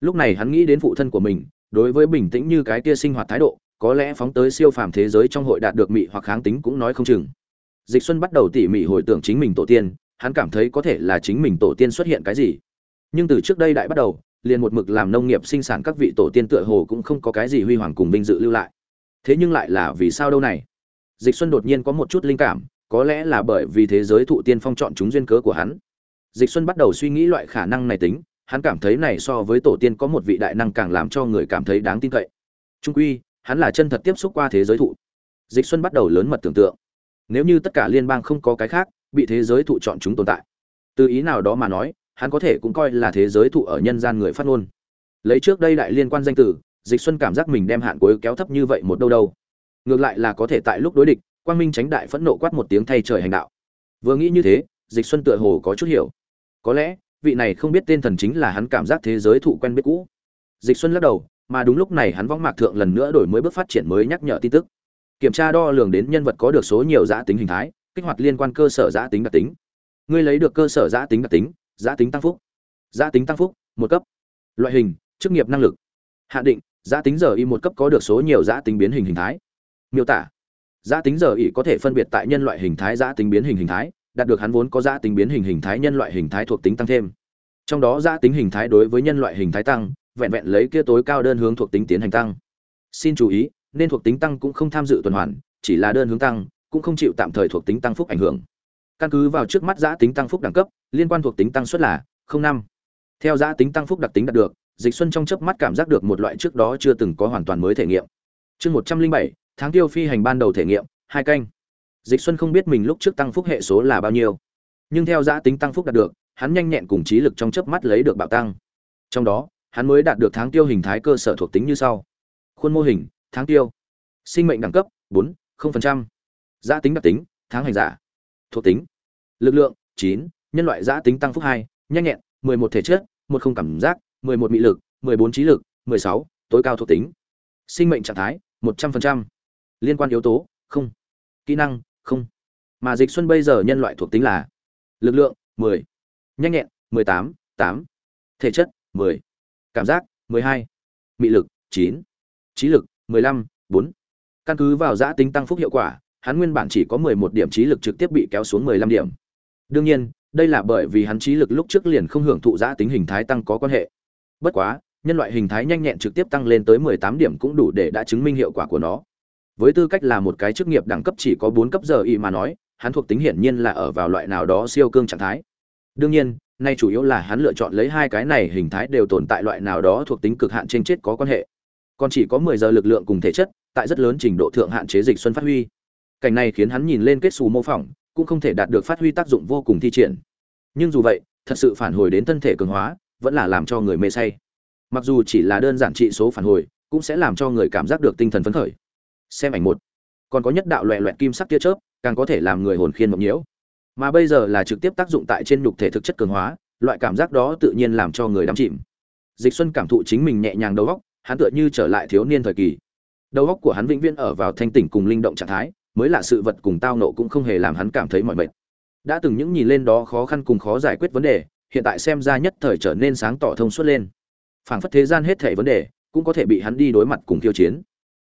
Speaker 1: Lúc này hắn nghĩ đến phụ thân của mình đối với bình tĩnh như cái kia sinh hoạt thái độ, có lẽ phóng tới siêu phàm thế giới trong hội đạt được mị hoặc kháng tính cũng nói không chừng. Dịch xuân bắt đầu tỉ mỉ hồi tưởng chính mình tổ tiên, hắn cảm thấy có thể là chính mình tổ tiên xuất hiện cái gì. Nhưng từ trước đây đại bắt đầu, liền một mực làm nông nghiệp sinh sản các vị tổ tiên tựa hồ cũng không có cái gì huy hoàng cùng vinh dự lưu lại. Thế nhưng lại là vì sao đâu này? Dịch xuân đột nhiên có một chút linh cảm, có lẽ là bởi vì thế giới thụ tiên phong chọn chúng duyên cớ của hắn. Dịch xuân bắt đầu suy nghĩ loại khả năng này tính hắn cảm thấy này so với tổ tiên có một vị đại năng càng làm cho người cảm thấy đáng tin cậy. Trung quy, hắn là chân thật tiếp xúc qua thế giới thụ. Dịch xuân bắt đầu lớn mật tưởng tượng. Nếu như tất cả liên bang không có cái khác, bị thế giới thụ chọn chúng tồn tại. Từ ý nào đó mà nói, hắn có thể cũng coi là thế giới thụ ở nhân gian người phát ngôn. Lấy trước đây đại liên quan danh tử, dịch xuân cảm giác mình đem hạn cuối kéo thấp như vậy một đâu đâu. Ngược lại là có thể tại lúc đối địch, quang minh tránh đại phẫn nộ quát một tiếng thay trời hành đạo. Vừa nghĩ như thế, dịch xuân tựa hồ có chút hiểu. Có lẽ vị này không biết tên thần chính là hắn cảm giác thế giới thụ quen biết cũ. Dịch xuân lắc đầu, mà đúng lúc này hắn võng mạc thượng lần nữa đổi mới bước phát triển mới nhắc nhở tin tức. Kiểm tra đo lường đến nhân vật có được số nhiều giã tính hình thái, kích hoạt liên quan cơ sở giã tính đặc tính. Ngươi lấy được cơ sở giã tính đặc tính, giã tính tăng phúc. Giã tính tăng phúc, một cấp. Loại hình, chức nghiệp năng lực. Hạn định, giã tính giờ y một cấp có được số nhiều giã tính biến hình hình thái. Miêu tả, giã tính giờ y có thể phân biệt tại nhân loại hình thái, giã tính biến hình hình thái đạt được hắn vốn có giá tính biến hình hình thái nhân loại hình thái thuộc tính tăng thêm. Trong đó giá tính hình thái đối với nhân loại hình thái tăng, vẹn vẹn lấy kia tối cao đơn hướng thuộc tính tiến hành tăng. Xin chú ý, nên thuộc tính tăng cũng không tham dự tuần hoàn, chỉ là đơn hướng tăng, cũng không chịu tạm thời thuộc tính tăng phúc ảnh hưởng. Căn cứ vào trước mắt giá tính tăng phúc đẳng cấp, liên quan thuộc tính tăng suất là năm. Theo giá tính tăng phúc đặc tính đạt được, dịch xuân trong chớp mắt cảm giác được một loại trước đó chưa từng có hoàn toàn mới thể nghiệm. Chương một trăm linh bảy, tháng tiêu phi hành ban đầu thể nghiệm, hai canh dịch xuân không biết mình lúc trước tăng phúc hệ số là bao nhiêu. Nhưng theo giã tính tăng phúc đạt được, hắn nhanh nhẹn cùng trí lực trong chớp mắt lấy được bạo tăng. Trong đó, hắn mới đạt được tháng tiêu hình thái cơ sở thuộc tính như sau. Khuôn mô hình, tháng tiêu. Sinh mệnh đẳng cấp, bốn giã tính đặc tính, tháng hành giả. Thuộc tính, lực lượng, chín, nhân loại giã tính tăng phúc hai, nhanh nhẹn, mười một thể chất, một không cảm giác, mười một mị lực, mười bốn trí lực, mười sáu, tối cao thuộc tính. Sinh mệnh trạng thái, một trăm linh liên quan yếu tố, không. Kỹ năng không. Mà dịch xuân bây giờ nhân loại thuộc tính là lực lượng 10, nhanh nhẹn 18, 8, thể chất 10, cảm giác 12, mị lực 9, trí lực 15, 4. căn cứ vào giã tính tăng phúc hiệu quả hắn nguyên bản chỉ có 11 điểm trí lực trực tiếp bị kéo xuống 15 điểm. Đương nhiên đây là bởi vì hắn trí lực lúc trước liền không hưởng thụ giã tính hình thái tăng có quan hệ. Bất quá nhân loại hình thái nhanh nhẹn trực tiếp tăng lên tới 18 điểm cũng đủ để đã chứng minh hiệu quả của nó với tư cách là một cái chức nghiệp đẳng cấp chỉ có bốn cấp giờ y mà nói, hắn thuộc tính hiển nhiên là ở vào loại nào đó siêu cương trạng thái. Đương nhiên, nay chủ yếu là hắn lựa chọn lấy hai cái này hình thái đều tồn tại loại nào đó thuộc tính cực hạn trên chết có quan hệ. Còn chỉ có mười giờ lực lượng cùng thể chất, tại rất lớn trình độ thượng hạn chế dịch xuân phát huy. Cảnh này khiến hắn nhìn lên kết xù mô phỏng, cũng không thể đạt được phát huy tác dụng vô cùng thi triển. Nhưng dù vậy, thật sự phản hồi đến thân thể cường hóa, vẫn là làm cho người mê say. Mặc dù chỉ là đơn giản trị số phản hồi, cũng sẽ làm cho người cảm giác được tinh thần phấn khởi xem ảnh một. Còn có nhất đạo loẹ loẹt kim sắc tia chớp, càng có thể làm người hồn khiên mộng nhiễu. Mà bây giờ là trực tiếp tác dụng tại trên nhục thể thực chất cường hóa, loại cảm giác đó tự nhiên làm cho người đắm chìm. Dịch xuân cảm thụ chính mình nhẹ nhàng đầu óc, hắn tựa như trở lại thiếu niên thời kỳ. Đầu óc của hắn vĩnh viễn ở vào thanh tỉnh cùng linh động trạng thái, mới là sự vật cùng tao nộ cũng không hề làm hắn cảm thấy mỏi mệt. Đã từng những nhìn lên đó khó khăn cùng khó giải quyết vấn đề, hiện tại xem ra nhất thời trở nên sáng tỏ thông suốt lên. Phảng phất thế gian hết thảy vấn đề, cũng có thể bị hắn đi đối mặt cùng tiêu chiến.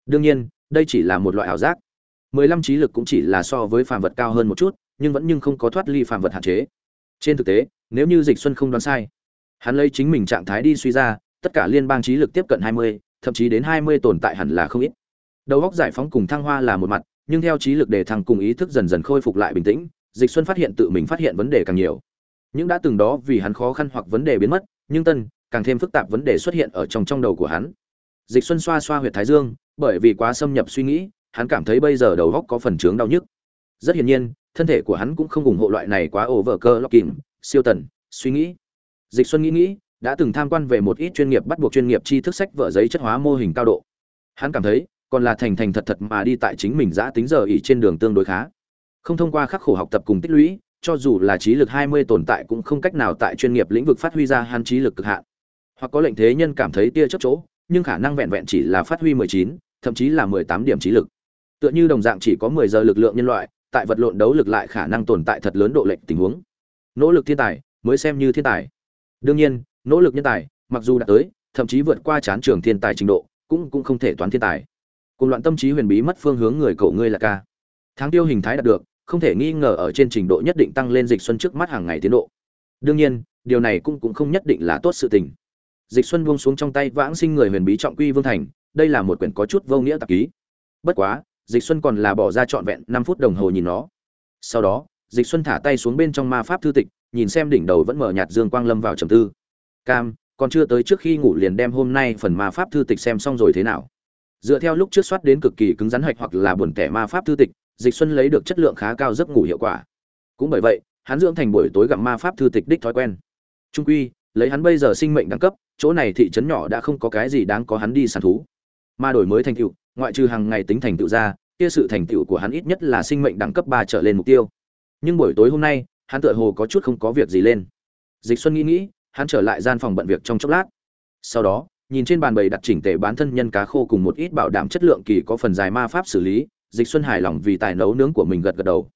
Speaker 1: Đương nhiên đây chỉ là một loại ảo giác. Mười lăm trí lực cũng chỉ là so với phàm vật cao hơn một chút, nhưng vẫn nhưng không có thoát ly phàm vật hạn chế. Trên thực tế, nếu như dịch xuân không đoán sai, hắn lấy chính mình trạng thái đi suy ra, tất cả liên bang trí lực tiếp cận hai mươi, thậm chí đến hai mươi tồn tại hẳn là không ít. Đầu góc giải phóng cùng thăng hoa là một mặt, nhưng theo trí lực đề thăng cùng ý thức dần dần khôi phục lại bình tĩnh, dịch xuân phát hiện tự mình phát hiện vấn đề càng nhiều. Những đã từng đó vì hắn khó khăn hoặc vấn đề biến mất, nhưng tân, càng thêm phức tạp vấn đề xuất hiện ở trong trong đầu của hắn. Dịch xuân xoa xoa huyệt thái dương bởi vì quá xâm nhập suy nghĩ hắn cảm thấy bây giờ đầu góc có phần trướng đau nhức. Rất hiển nhiên thân thể của hắn cũng không ủng hộ loại này quá over cơ locking siêu tần suy nghĩ. Dịch xuân nghĩ nghĩ đã từng tham quan về một ít chuyên nghiệp bắt buộc chuyên nghiệp tri thức sách vở giấy chất hóa mô hình cao độ. Hắn cảm thấy còn là thành thành thật thật mà đi tại chính mình giã tính giờ ỉ trên đường tương đối khá. Không thông qua khắc khổ học tập cùng tích lũy cho dù là trí lực 20 tồn tại cũng không cách nào tại chuyên nghiệp lĩnh vực phát huy ra hắn trí lực cực hạn. Hoặc có lệnh thế nhân cảm thấy tia chớp chỗ nhưng khả năng vẹn vẹn chỉ là phát huy 19, thậm chí là 18 điểm trí lực. Tựa như đồng dạng chỉ có 10 giờ lực lượng nhân loại, tại vật lộn đấu lực lại khả năng tồn tại thật lớn độ lệnh tình huống. Nỗ lực thiên tài, mới xem như thiên tài. Đương nhiên, nỗ lực nhân tài, mặc dù đã tới, thậm chí vượt qua chán trường thiên tài trình độ, cũng cũng không thể toán thiên tài. Cùng loạn tâm trí huyền bí mất phương hướng người cậu ngươi là ca. Tháng tiêu hình thái đạt được, không thể nghi ngờ ở trên trình độ nhất định tăng lên dịch xuân trước mắt hàng ngày tiến độ. Đương nhiên, điều này cũng cũng không nhất định là tốt sự tình. Dịch xuân buông xuống trong tay vãng sinh người huyền bí trọng quy vương thành đây là một quyển có chút vô nghĩa tạp ký. Bất quá, dịch xuân còn là bỏ ra trọn vẹn năm phút đồng hồ nhìn nó. Sau đó, dịch xuân thả tay xuống bên trong ma pháp thư tịch, nhìn xem đỉnh đầu vẫn mở nhạt dương quang lâm vào trầm tư. Cam, còn chưa tới trước khi ngủ liền đem hôm nay phần ma pháp thư tịch xem xong rồi thế nào? Dựa theo lúc trước soát đến cực kỳ cứng rắn hạch hoặc là buồn tẻ ma pháp thư tịch, dịch xuân lấy được chất lượng khá cao giấc ngủ hiệu quả. Cũng bởi vậy, hắn dưỡng thành buổi tối gặm ma pháp thư tịch đích thói quen. Trung quy, lấy hắn bây giờ sinh mệnh đẳng cấp, chỗ này thị trấn nhỏ đã không có cái gì đáng có hắn đi săn thú mà đổi mới thành tựu, ngoại trừ hàng ngày tính thành tựu ra, kia sự thành tựu của hắn ít nhất là sinh mệnh đẳng cấp ba trở lên mục tiêu. Nhưng buổi tối hôm nay, hắn tựa hồ có chút không có việc gì lên. Dịch xuân nghĩ nghĩ, hắn trở lại gian phòng bận việc trong chốc lát. Sau đó, nhìn trên bàn bày đặt chỉnh tề bán thân nhân cá khô cùng một ít bảo đảm chất lượng kỳ có phần dài ma pháp xử lý, dịch xuân hài lòng vì tài nấu nướng của mình gật gật đầu.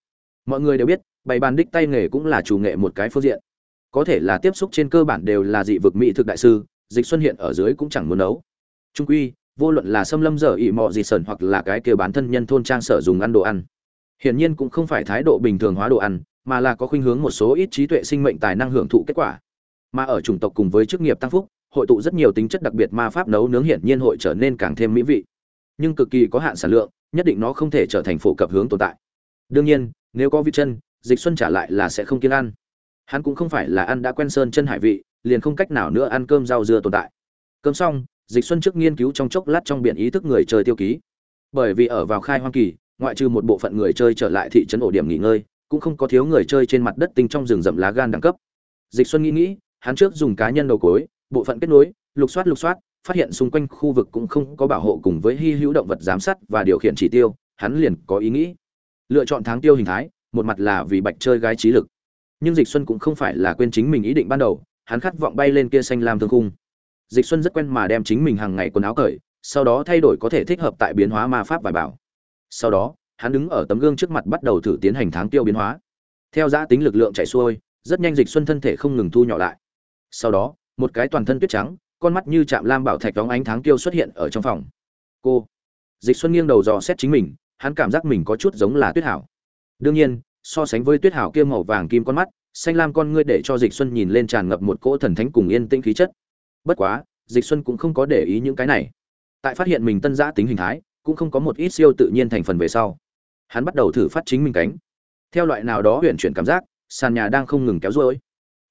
Speaker 1: Mọi người đều biết, bày bàn đích tay nghề cũng là chủ nghệ một cái phương diện. Có thể là tiếp xúc trên cơ bản đều là dị vực mỹ thực đại sư, dịch xuân hiện ở dưới cũng chẳng muốn nấu. Trung quy vô luận là xâm lâm dở ỉ mọ gì sờn hoặc là cái kia bán thân nhân thôn trang sở dùng ăn đồ ăn. Hiển nhiên cũng không phải thái độ bình thường hóa đồ ăn, mà là có khuynh hướng một số ít trí tuệ sinh mệnh tài năng hưởng thụ kết quả. Mà ở chủng tộc cùng với chức nghiệp tăng phúc, hội tụ rất nhiều tính chất đặc biệt ma pháp nấu nướng hiển nhiên hội trở nên càng thêm mỹ vị. Nhưng cực kỳ có hạn sản lượng, nhất định nó không thể trở thành phổ cập hướng tồn tại. Đương nhiên, nếu có vị chân, dịch xuân trả lại là sẽ không kiên ăn. Hắn cũng không phải là ăn đã quen sơn chân hải vị, liền không cách nào nữa ăn cơm rau dưa tồn tại. Cơm xong dịch xuân trước nghiên cứu trong chốc lát trong biển ý thức người chơi tiêu ký. Bởi vì ở vào khai hoang kỳ, ngoại trừ một bộ phận người chơi trở lại thị trấn ổ điểm nghỉ ngơi, cũng không có thiếu người chơi trên mặt đất tinh trong rừng rậm lá gan đẳng cấp. Dịch xuân nghĩ nghĩ, hắn trước dùng cá nhân đầu cối, bộ phận kết nối, lục soát lục soát, phát hiện xung quanh khu vực cũng không có bảo hộ cùng với hy hữu động vật giám sát và điều khiển chỉ tiêu, hắn liền có ý nghĩ. Lựa chọn tháng tiêu hình thái, một mặt là vì bạch chơi gái trí lực. Nhưng dịch xuân cũng không phải là quên chính mình ý định ban đầu, hắn khát vọng bay lên kia xanh lam thương khung dịch xuân rất quen mà đem chính mình hàng ngày quần áo cởi, sau đó thay đổi có thể thích hợp tại biến hóa ma pháp vài bảo. Sau đó, hắn đứng ở tấm gương trước mặt bắt đầu thử tiến hành tháng tiêu biến hóa. Theo giã tính lực lượng chạy xuôi, rất nhanh dịch xuân thân thể không ngừng thu nhỏ lại. Sau đó, một cái toàn thân tuyết trắng, con mắt như chạm lam bảo thạch đóng ánh tháng tiêu xuất hiện ở trong phòng. Cô, dịch xuân nghiêng đầu dò xét chính mình, hắn cảm giác mình có chút giống là tuyết hảo. Đương nhiên, so sánh với tuyết hảo kia màu vàng kim con mắt, xanh lam con ngươi để cho dịch xuân nhìn lên tràn ngập một cỗ thần thánh cùng yên tĩnh khí chất bất quá, dịch xuân cũng không có để ý những cái này. Tại phát hiện mình tân giã tính hình thái, cũng không có một ít siêu tự nhiên thành phần về sau. Hắn bắt đầu thử phát chính mình cánh. Theo loại nào đó huyền chuyển cảm giác, sàn nhà đang không ngừng kéo rối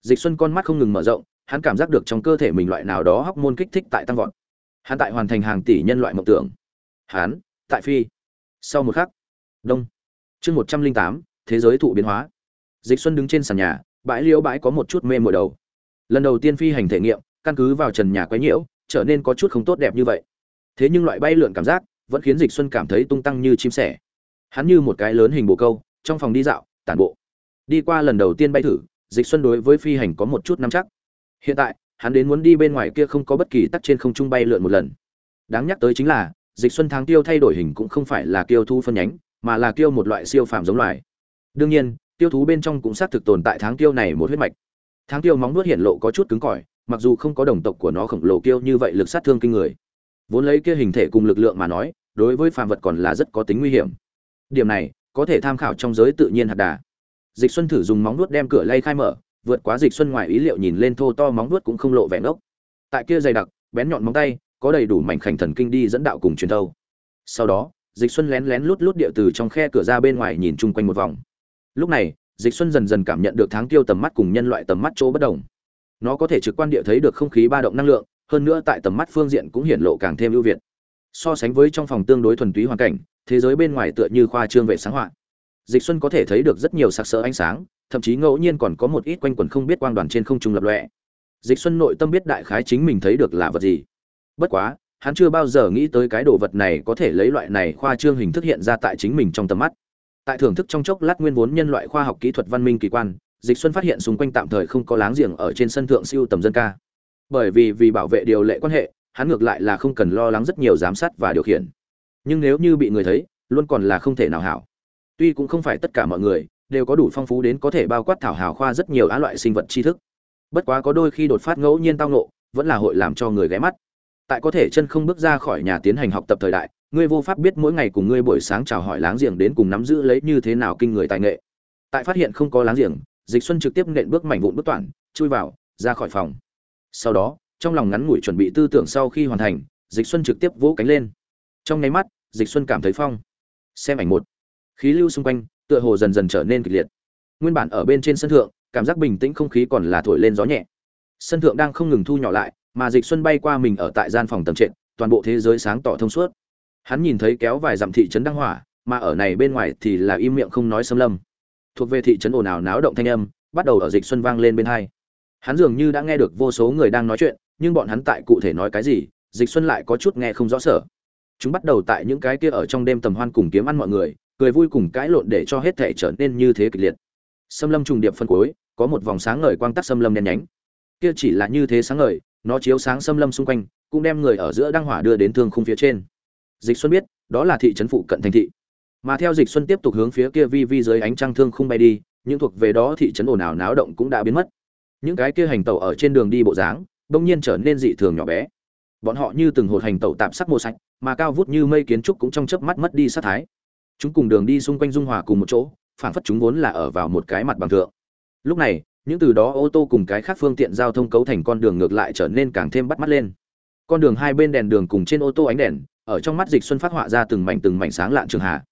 Speaker 1: dịch xuân con mắt không ngừng mở rộng, hắn cảm giác được trong cơ thể mình loại nào đó hóc môn kích thích tại tăng vọt. Hắn tại hoàn thành hàng tỷ nhân loại mộng tưởng. Hắn, tại phi. Sau một khắc, đông. Chương một trăm linh tám, thế giới thụ biến hóa. Dịch xuân đứng trên sàn nhà, bãi liễu bãi có một chút mê mùa đầu. Lần đầu tiên phi hành thể nghiệm căn cứ vào trần nhà quấy nhiễu, trở nên có chút không tốt đẹp như vậy. Thế nhưng loại bay lượn cảm giác vẫn khiến dịch xuân cảm thấy tung tăng như chim sẻ. Hắn như một cái lớn hình bồ câu, trong phòng đi dạo, tản bộ. Đi qua lần đầu tiên bay thử, dịch xuân đối với phi hành có một chút nắm chắc. Hiện tại, hắn đến muốn đi bên ngoài kia không có bất kỳ tắc trên không trung bay lượn một lần. Đáng nhắc tới chính là, dịch xuân tháng tiêu thay đổi hình cũng không phải là kiêu thu phân nhánh, mà là kiêu một loại siêu phàm giống loài. Đương nhiên tiêu thú bên trong cũng xác thực tồn tại tháng tiêu này một huyết mạch. Tháng tiêu móng nuốt hiện lộ có chút cứng cỏi mặc dù không có đồng tộc của nó khổng lồ kiêu như vậy lực sát thương kinh người. Vốn lấy kia hình thể cùng lực lượng mà nói, đối với phàm vật còn là rất có tính nguy hiểm. Điểm này, có thể tham khảo trong giới tự nhiên hạt đà. Dịch xuân thử dùng móng nuốt đem cửa lay khai mở, vượt quá dịch xuân ngoài ý liệu nhìn lên thô to móng nuốt cũng không lộ vẻ ngốc. Tại kia dày đặc, bén nhọn móng tay, có đầy đủ mảnh khảnh thần kinh đi dẫn đạo cùng truyền thâu. Sau đó, dịch xuân lén lén lút lút điệu từ trong khe cửa ra bên ngoài nhìn chung quanh một vòng. Lúc này, dịch xuân dần dần cảm nhận được tháng tiêu tầm mắt cùng nhân loại tầm mắt chỗ bất đồng nó có thể trực quan địa thấy được không khí ba động năng lượng, hơn nữa tại tầm mắt phương diện cũng hiển lộ càng thêm ưu việt. So sánh với trong phòng tương đối thuần túy hoàn cảnh, thế giới bên ngoài tựa như khoa trương vệ sáng họa. Dịch xuân có thể thấy được rất nhiều sặc sỡ ánh sáng, thậm chí ngẫu nhiên còn có một ít quanh quẩn không biết quang đoàn trên không trung lập lọe dịch xuân nội tâm biết đại khái chính mình thấy được là vật gì. Bất quá, hắn chưa bao giờ nghĩ tới cái đồ vật này có thể lấy loại này khoa trương hình thức hiện ra tại chính mình trong tầm mắt. Tại thưởng thức trong chốc lát nguyên vốn nhân loại khoa học kỹ thuật văn minh kỳ quan dịch xuân phát hiện xung quanh tạm thời không có láng giềng ở trên sân thượng siêu tầm dân ca. Bởi vì vì bảo vệ điều lệ quan hệ, hắn ngược lại là không cần lo lắng rất nhiều giám sát và điều khiển. Nhưng nếu như bị người thấy, luôn còn là không thể nào hảo. Tuy cũng không phải tất cả mọi người đều có đủ phong phú đến có thể bao quát thảo hào khoa rất nhiều á loại sinh vật tri thức. Bất quá có đôi khi đột phát ngẫu nhiên tao nộ vẫn là hội làm cho người ghé mắt. Tại có thể chân không bước ra khỏi nhà tiến hành học tập thời đại, ngươi vô pháp biết mỗi ngày cùng ngươi buổi sáng chào hỏi láng giềng đến cùng nắm giữ lấy như thế nào kinh người tài nghệ. Tại phát hiện không có láng giềng dịch xuân trực tiếp nện bước mảnh vụn bước toản, chui vào, ra khỏi phòng. Sau đó, trong lòng ngắn ngủi chuẩn bị tư tưởng sau khi hoàn thành, dịch xuân trực tiếp vỗ cánh lên. Trong nháy mắt, dịch xuân cảm thấy phong. Xem ảnh một. Khí lưu xung quanh, tựa hồ dần dần trở nên kịch liệt. Nguyên bản ở bên trên sân thượng, cảm giác bình tĩnh không khí còn là thổi lên gió nhẹ. Sân thượng đang không ngừng thu nhỏ lại, mà dịch xuân bay qua mình ở tại gian phòng tầng trệt, toàn bộ thế giới sáng tỏ thông suốt. Hắn nhìn thấy kéo vài dặm thị trấn đăng hỏa, mà ở này bên ngoài thì là im miệng không nói xâm lâm thuộc về thị trấn ồn ào náo động thanh âm, bắt đầu ở dịch xuân vang lên bên hai. Hắn dường như đã nghe được vô số người đang nói chuyện, nhưng bọn hắn tại cụ thể nói cái gì, dịch xuân lại có chút nghe không rõ sở. Chúng bắt đầu tại những cái kia ở trong đêm tầm hoan cùng kiếm ăn mọi người, cười vui cùng cãi lộn để cho hết thể trở nên như thế kịch liệt. Xâm lâm trùng điệp phân cuối, có một vòng sáng ngời quang tắc xâm lâm đen nhánh. Kia chỉ là như thế sáng ngời, nó chiếu sáng xâm lâm xung quanh, cũng đem người ở giữa đăng hỏa đưa đến thương khung phía trên. Dịch xuân biết, đó là thị trấn phụ cận thành thị mà theo dịch xuân tiếp tục hướng phía kia vi vi dưới ánh trăng thương khung bay đi, những thuộc về đó thị trấn ồn ào náo động cũng đã biến mất. Những cái kia hành tẩu ở trên đường đi bộ dáng, bỗng nhiên trở nên dị thường nhỏ bé. Bọn họ như từng hột hành tẩu tạm sắc màu sạch, mà cao vút như mây kiến trúc cũng trong chớp mắt mất đi sát thái. Chúng cùng đường đi xung quanh dung hòa cùng một chỗ phản phất chúng vốn là ở vào một cái mặt bằng thượng. Lúc này, những từ đó ô tô cùng cái khác phương tiện giao thông cấu thành con đường ngược lại trở nên càng thêm bắt mắt lên. Con đường hai bên đèn đường cùng trên ô tô ánh đèn, ở trong mắt dịch xuân phát họa ra từng mảnh từng mảnh sáng lạn trường hạ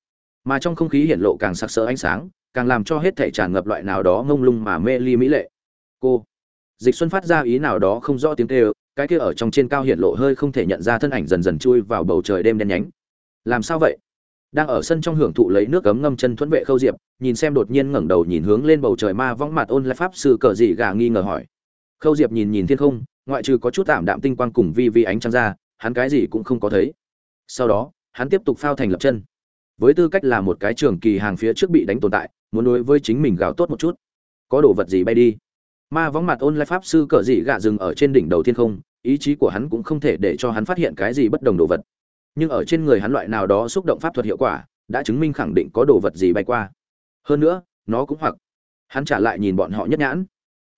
Speaker 1: mà trong không khí hiện lộ càng sặc sỡ ánh sáng, càng làm cho hết thể tràn ngập loại nào đó ngông lung mà mê ly mỹ lệ. Cô, dịch xuân phát ra ý nào đó không rõ tiếng kêu, cái kia ở trong trên cao hiện lộ hơi không thể nhận ra thân ảnh dần dần chui vào bầu trời đêm đen nhánh. Làm sao vậy? Đang ở sân trong hưởng thụ lấy nước cấm ngâm chân thuẫn vệ khâu diệp, nhìn xem đột nhiên ngẩng đầu nhìn hướng lên bầu trời ma vong mặt ôn lại pháp sư cờ dị gà nghi ngờ hỏi. Khâu diệp nhìn nhìn thiên không, ngoại trừ có chút tạm đạm tinh quang cùng vi vi ánh trăng ra, hắn cái gì cũng không có thấy. Sau đó, hắn tiếp tục phao thành lập chân với tư cách là một cái trường kỳ hàng phía trước bị đánh tồn tại, muốn đối với chính mình gào tốt một chút. Có đồ vật gì bay đi? Ma vong mặt ôn lại pháp sư cờ dị gạ dừng ở trên đỉnh đầu thiên không, ý chí của hắn cũng không thể để cho hắn phát hiện cái gì bất đồng đồ vật. Nhưng ở trên người hắn loại nào đó xúc động pháp thuật hiệu quả, đã chứng minh khẳng định có đồ vật gì bay qua. Hơn nữa, nó cũng hoặc. Hắn trả lại nhìn bọn họ nhất nhãn.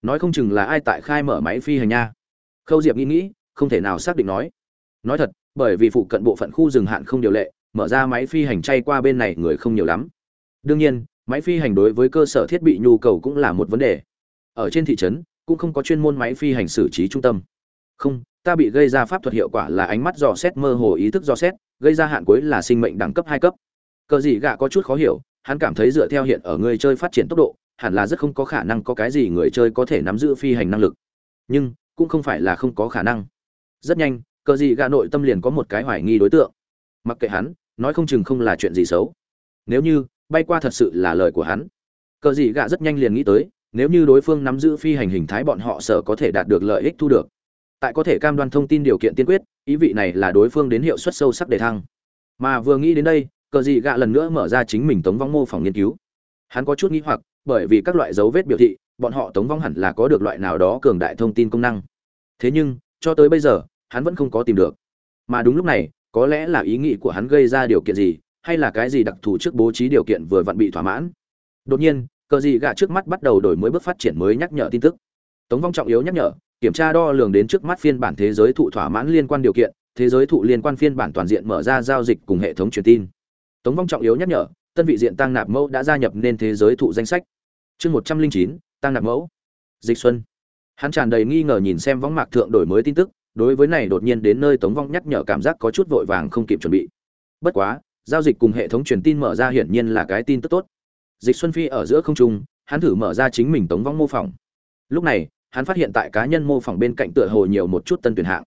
Speaker 1: Nói không chừng là ai tại khai mở máy phi hành nha. Khâu diệp nghĩ nghĩ, không thể nào xác định nói. Nói thật, bởi vì phụ cận bộ phận khu rừng hạn không điều lệ mở ra máy phi hành chay qua bên này người không nhiều lắm. Đương nhiên, máy phi hành đối với cơ sở thiết bị nhu cầu cũng là một vấn đề. Ở trên thị trấn, cũng không có chuyên môn máy phi hành xử trí trung tâm. Không, ta bị gây ra pháp thuật hiệu quả là ánh mắt dò xét mơ hồ ý thức dò xét, gây ra hạn cuối là sinh mệnh đẳng cấp hai cấp. Cờ gì gạ có chút khó hiểu, hắn cảm thấy dựa theo hiện ở người chơi phát triển tốc độ, hẳn là rất không có khả năng có cái gì người chơi có thể nắm giữ phi hành năng lực. Nhưng, cũng không phải là không có khả năng. Rất nhanh, cờ gì gạ nội tâm liền có một cái hoài nghi đối tượng. Mặc kệ hắn nói không chừng không là chuyện gì xấu. Nếu như, bay qua thật sự là lời của hắn. Cờ dị gạ rất nhanh liền nghĩ tới, nếu như đối phương nắm giữ phi hành hình thái bọn họ sở có thể đạt được lợi ích thu được. Tại có thể cam đoan thông tin điều kiện tiên quyết, ý vị này là đối phương đến hiệu suất sâu sắc để thăng. Mà vừa nghĩ đến đây, cờ dị gạ lần nữa mở ra chính mình tống vong mô phỏng nghiên cứu. Hắn có chút nghĩ hoặc, bởi vì các loại dấu vết biểu thị, bọn họ tống vong hẳn là có được loại nào đó cường đại thông tin công năng. Thế nhưng, cho tới bây giờ, hắn vẫn không có tìm được. Mà đúng lúc này có lẽ là ý nghĩ của hắn gây ra điều kiện gì, hay là cái gì đặc thù trước bố trí điều kiện vừa vặn bị thỏa mãn. Đột nhiên, cờ gì gạ trước mắt bắt đầu đổi mới bước phát triển mới nhắc nhở tin tức. Tống vong trọng yếu nhắc nhở, kiểm tra đo lường đến trước mắt phiên bản thế giới thụ thỏa mãn liên quan điều kiện, thế giới thụ liên quan phiên bản toàn diện mở ra giao dịch cùng hệ thống truyền tin. Tống vong trọng yếu nhắc nhở, tân vị diện tăng nạp mẫu đã gia nhập nên thế giới thụ danh sách. Chương một trăm linh chín tăng nạp mẫu. Dịch xuân. Hắn tràn đầy nghi ngờ nhìn xem võng mạc thượng đổi mới tin tức đối với này đột nhiên đến nơi tống vong nhắc nhở cảm giác có chút vội vàng không kịp chuẩn bị. Bất quá, giao dịch cùng hệ thống truyền tin mở ra hiển nhiên là cái tin tức tốt. Dịch xuân phi ở giữa không trung, hắn thử mở ra chính mình tống vong mô phỏng. Lúc này, hắn phát hiện tại cá nhân mô phỏng bên cạnh tựa hồ nhiều một chút tân tuyển hạng.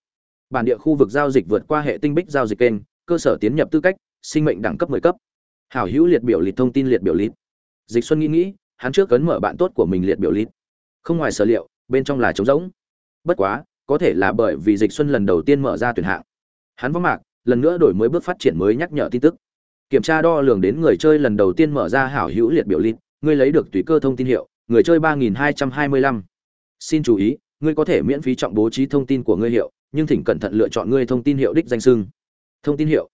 Speaker 1: Bản địa khu vực giao dịch vượt qua hệ tinh bích giao dịch kênh, cơ sở tiến nhập tư cách, sinh mệnh đẳng cấp 10 cấp. Hảo hữu liệt biểu lịch thông tin liệt biểu liệt dịch xuân nghĩ nghĩ, hắn trước cấn mở bạn tốt của mình liệt biểu liệt không ngoài sở liệu, bên trong là trống rỗng. Bất quá có thể là bởi vì dịch xuân lần đầu tiên mở ra tuyển hạng. Hắn vắng mạc, lần nữa đổi mới bước phát triển mới nhắc nhở tin tức. Kiểm tra đo lường đến người chơi lần đầu tiên mở ra hảo hữu liệt biểu liệt ngươi lấy được tùy cơ thông tin hiệu, người chơi 3225. xin chú ý, ngươi có thể miễn phí trọng bố trí thông tin của ngươi hiệu, nhưng thỉnh cẩn thận lựa chọn ngươi thông tin hiệu đích danh sưng thông tin hiệu.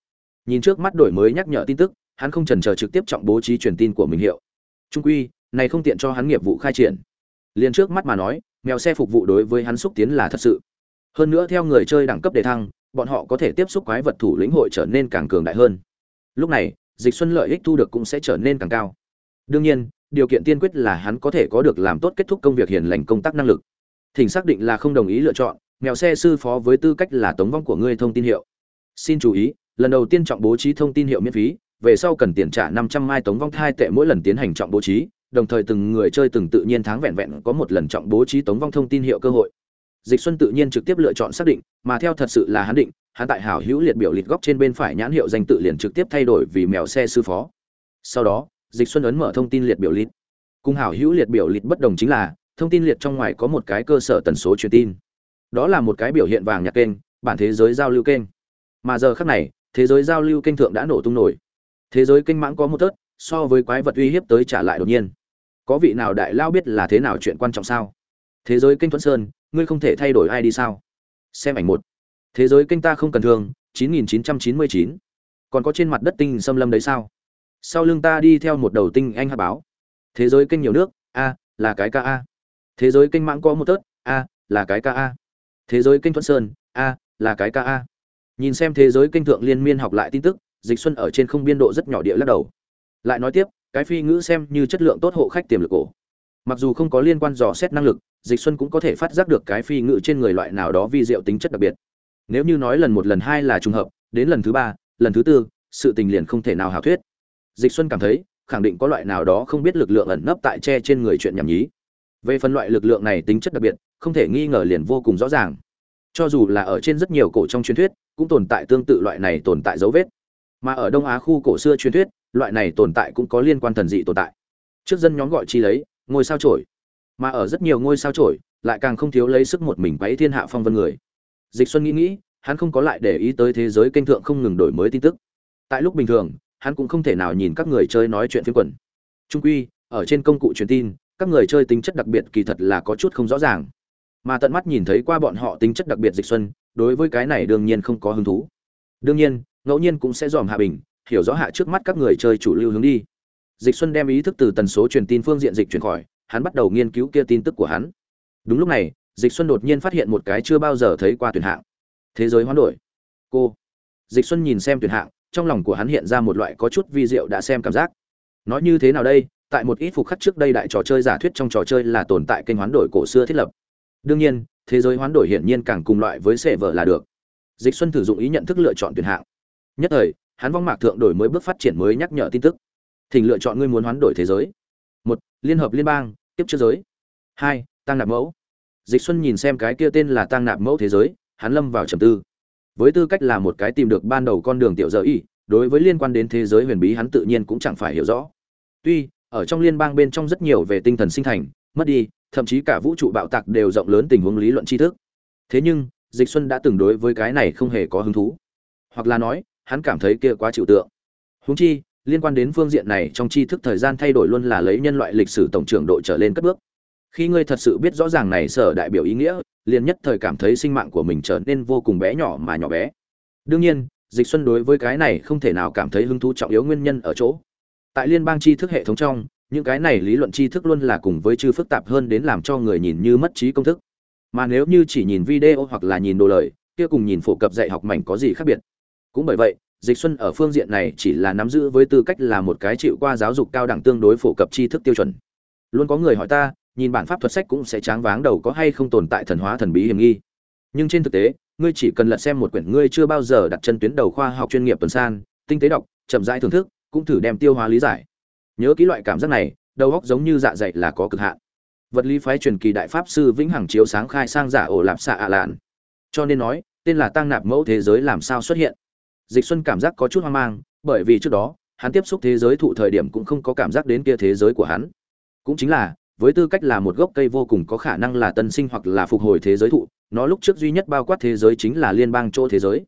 Speaker 1: Nhìn trước mắt đổi mới nhắc nhở tin tức, hắn không chần chờ trực tiếp trọng bố trí truyền tin của mình hiệu. Trung quy, này không tiện cho hắn nghiệp vụ khai triển. Liền trước mắt mà nói mèo xe phục vụ đối với hắn xúc tiến là thật sự. Hơn nữa theo người chơi đẳng cấp đề thăng, bọn họ có thể tiếp xúc quái vật thủ lĩnh hội trở nên càng cường đại hơn. Lúc này, dịch xuân lợi ích thu được cũng sẽ trở nên càng cao. Đương nhiên, điều kiện tiên quyết là hắn có thể có được làm tốt kết thúc công việc hiền lành công tác năng lực. Thỉnh xác định là không đồng ý lựa chọn, mèo xe sư phó với tư cách là tống vong của ngươi thông tin hiệu. Xin chú ý, lần đầu tiên trọng bố trí thông tin hiệu miễn phí, về sau cần tiền trả năm trăm mai tống vong thai tệ mỗi lần tiến hành trọng bố trí đồng thời từng người chơi từng tự nhiên tháng vẹn vẹn có một lần trọng bố trí tống vong thông tin hiệu cơ hội. Dịch xuân tự nhiên trực tiếp lựa chọn xác định, mà theo thật sự là hắn định, hắn tại hảo hữu liệt biểu liệt góc trên bên phải nhãn hiệu danh tự liền trực tiếp thay đổi vì mèo xe sư phó. Sau đó, dịch xuân ấn mở thông tin liệt biểu liệt. Cùng hảo hữu liệt biểu liệt bất đồng chính là, thông tin liệt trong ngoài có một cái cơ sở tần số truyền tin. Đó là một cái biểu hiện vàng nhạc kênh, bản thế giới giao lưu kênh. Mà giờ khác này, thế giới giao lưu kênh thượng đã nổ tung nổi. Thế giới kênh mãng có một tớt, so với quái vật uy hiếp tới trả lại đột nhiên có vị nào đại lao biết là thế nào chuyện quan trọng sao? Thế giới kênh thuận sơn, ngươi không thể thay đổi ai đi sao? Xem ảnh một. Thế giới kênh ta không cần thương 9999. còn có trên mặt đất tinh xâm lâm đấy sao? Sau lưng ta đi theo một đầu tinh anh hạ báo. Thế giới kênh nhiều nước, a, là cái ca a. Thế giới kênh mãng có một tớt, a, là cái ca a. Thế giới kênh thuận sơn, a, là cái ca a. Nhìn xem thế giới kênh thượng liên miên học lại tin tức, dịch xuân ở trên không biên độ rất nhỏ địa lắc đầu. Lại nói tiếp cái phi ngữ xem như chất lượng tốt hộ khách tiềm lực cổ. Mặc dù không có liên quan dò xét năng lực, dịch xuân cũng có thể phát giác được cái phi ngữ trên người loại nào đó vi diệu tính chất đặc biệt. Nếu như nói lần một lần hai là trùng hợp, đến lần thứ ba, lần thứ tư, sự tình liền không thể nào hảo thuyết. Dịch xuân cảm thấy, khẳng định có loại nào đó không biết lực lượng ẩn nấp tại che trên người chuyện nhảm nhí. Về phần loại lực lượng này tính chất đặc biệt, không thể nghi ngờ liền vô cùng rõ ràng. Cho dù là ở trên rất nhiều cổ trong truyền thuyết, cũng tồn tại tương tự loại này tồn tại dấu vết. Mà ở đông á khu cổ xưa truyền thuyết loại này tồn tại cũng có liên quan thần dị tồn tại. Trước dân nhóm gọi chi lấy, ngôi sao trổi. Mà ở rất nhiều ngôi sao trổi, lại càng không thiếu lấy sức một mình quấy thiên hạ phong vân người. Dịch xuân nghĩ nghĩ, hắn không có lại để ý tới thế giới kênh thượng không ngừng đổi mới tin tức. Tại lúc bình thường, hắn cũng không thể nào nhìn các người chơi nói chuyện phiếm quần. Trung quy, ở trên công cụ truyền tin, các người chơi tính chất đặc biệt kỳ thật là có chút không rõ ràng. Mà tận mắt nhìn thấy qua bọn họ tính chất đặc biệt dịch xuân, đối với cái này đương nhiên không có hứng thú. Đương nhiên, ngẫu nhiên cũng sẽ dòm hạ bình hiểu rõ hạ trước mắt các người chơi chủ lưu hướng đi. Dịch xuân đem ý thức từ tần số truyền tin phương diện dịch chuyển khỏi, hắn bắt đầu nghiên cứu kia tin tức của hắn. Đúng lúc này, dịch xuân đột nhiên phát hiện một cái chưa bao giờ thấy qua tuyển hạng. Thế giới hoán đổi. Cô. Dịch xuân nhìn xem tuyển hạng, trong lòng của hắn hiện ra một loại có chút vi diệu đã xem cảm giác. Nói như thế nào đây? Tại một ít phục khắc trước đây đại trò chơi giả thuyết trong trò chơi là tồn tại kênh hoán đổi cổ xưa thiết lập. Đương nhiên, thế giới hoán đổi hiển nhiên càng cùng loại với sệ vợ là được. Dịch xuân thử dụng ý nhận thức lựa chọn tuyển hạng. Nhất thời hắn vong mạc thượng đổi mới bước phát triển mới nhắc nhở tin tức. Thỉnh lựa chọn ngươi muốn hoán đổi thế giới. Một, liên hợp liên bang, tiếp trước giới. Hai, tăng nạp mẫu. Dịch xuân nhìn xem cái kia tên là tăng nạp mẫu thế giới, hắn lâm vào trầm tư. Với tư cách là một cái tìm được ban đầu con đường tiểu dở y, đối với liên quan đến thế giới huyền bí hắn tự nhiên cũng chẳng phải hiểu rõ. Tuy, ở trong liên bang bên trong rất nhiều về tinh thần sinh thành, mất đi, thậm chí cả vũ trụ bạo tạc đều rộng lớn tình huống lý luận tri thức. Thế nhưng, dịch xuân đã từng đối với cái này không hề có hứng thú. Hoặc là nói hắn cảm thấy kia quá chịu tượng. Huống chi, liên quan đến phương diện này trong tri thức thời gian thay đổi luôn là lấy nhân loại lịch sử tổng trưởng độ trở lên cất bước. Khi ngươi thật sự biết rõ ràng này sở đại biểu ý nghĩa, liền nhất thời cảm thấy sinh mạng của mình trở nên vô cùng bé nhỏ mà nhỏ bé. Đương nhiên, dịch xuân đối với cái này không thể nào cảm thấy hứng thú trọng yếu nguyên nhân ở chỗ. Tại liên bang tri thức hệ thống trong, những cái này lý luận tri thức luôn là cùng với chư phức tạp hơn đến làm cho người nhìn như mất trí công thức. Mà nếu như chỉ nhìn video hoặc là nhìn đồ lời, kia cùng nhìn phổ cập dạy học mảnh có gì khác biệt? Cũng bởi vậy, dịch xuân ở phương diện này chỉ là nắm giữ với tư cách là một cái chịu qua giáo dục cao đẳng tương đối phổ cập tri thức tiêu chuẩn. Luôn có người hỏi ta, nhìn bản pháp thuật sách cũng sẽ tráng váng đầu có hay không tồn tại thần hóa thần bí hiểm nghi. Nhưng trên thực tế, ngươi chỉ cần lật xem một quyển ngươi chưa bao giờ đặt chân tuyến đầu khoa học chuyên nghiệp tuần san, tinh tế đọc, chậm rãi thưởng thức, cũng thử đem tiêu hóa lý giải. Nhớ kỹ loại cảm giác này, đầu óc giống như dạ dày là có cực hạn. Vật lý phái truyền kỳ đại pháp sư vĩnh hằng chiếu sáng khai sang giả ổ lạp xạ ạ lạn. Cho nên nói, tên là tăng nạp mẫu thế giới làm sao xuất hiện? Dịch xuân cảm giác có chút hoang mang, bởi vì trước đó, hắn tiếp xúc thế giới thụ thời điểm cũng không có cảm giác đến kia thế giới của hắn. Cũng chính là, với tư cách là một gốc cây vô cùng có khả năng là tân sinh hoặc là phục hồi thế giới thụ, nó lúc trước duy nhất bao quát thế giới chính là liên bang chỗ thế giới.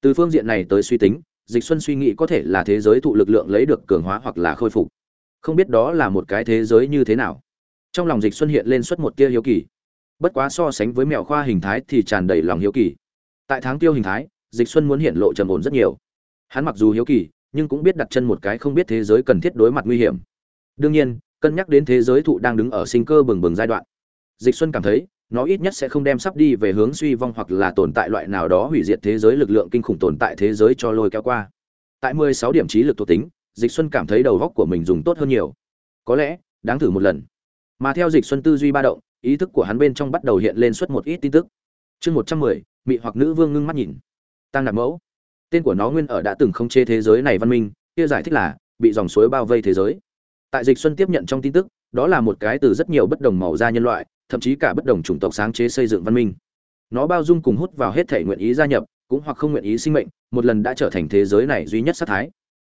Speaker 1: Từ phương diện này tới suy tính, dịch xuân suy nghĩ có thể là thế giới thụ lực lượng lấy được cường hóa hoặc là khôi phục. Không biết đó là một cái thế giới như thế nào. Trong lòng dịch xuân hiện lên suốt một tia hiếu kỳ. Bất quá so sánh với mèo khoa hình thái thì tràn đầy lòng hiếu kỳ. Tại tháng tiêu hình thái dịch xuân muốn hiện lộ trầm ổn rất nhiều. Hắn mặc dù hiếu kỳ nhưng cũng biết đặt chân một cái không biết thế giới cần thiết đối mặt nguy hiểm. Đương nhiên cân nhắc đến thế giới thụ đang đứng ở sinh cơ bừng bừng giai đoạn. Dịch xuân cảm thấy nó ít nhất sẽ không đem sắp đi về hướng suy vong hoặc là tồn tại loại nào đó hủy diệt thế giới lực lượng kinh khủng tồn tại thế giới cho lôi kéo qua. Tại 16 điểm trí lực thuộc tính dịch xuân cảm thấy đầu góc của mình dùng tốt hơn nhiều. Có lẽ đáng thử một lần. Mà theo dịch xuân tư duy ba động ý thức của hắn bên trong bắt đầu hiện lên suốt một ít tin tức. Chương 110, mị hoặc nữ vương ngưng mắt nhìn tăng nạp mẫu. Tên của nó nguyên ở đã từng không chế thế giới này văn minh, kia giải thích là, bị dòng suối bao vây thế giới. Tại dịch xuân tiếp nhận trong tin tức, đó là một cái từ rất nhiều bất đồng màu da nhân loại, thậm chí cả bất đồng chủng tộc sáng chế xây dựng văn minh. Nó bao dung cùng hút vào hết thể nguyện ý gia nhập, cũng hoặc không nguyện ý sinh mệnh, một lần đã trở thành thế giới này duy nhất sát thái.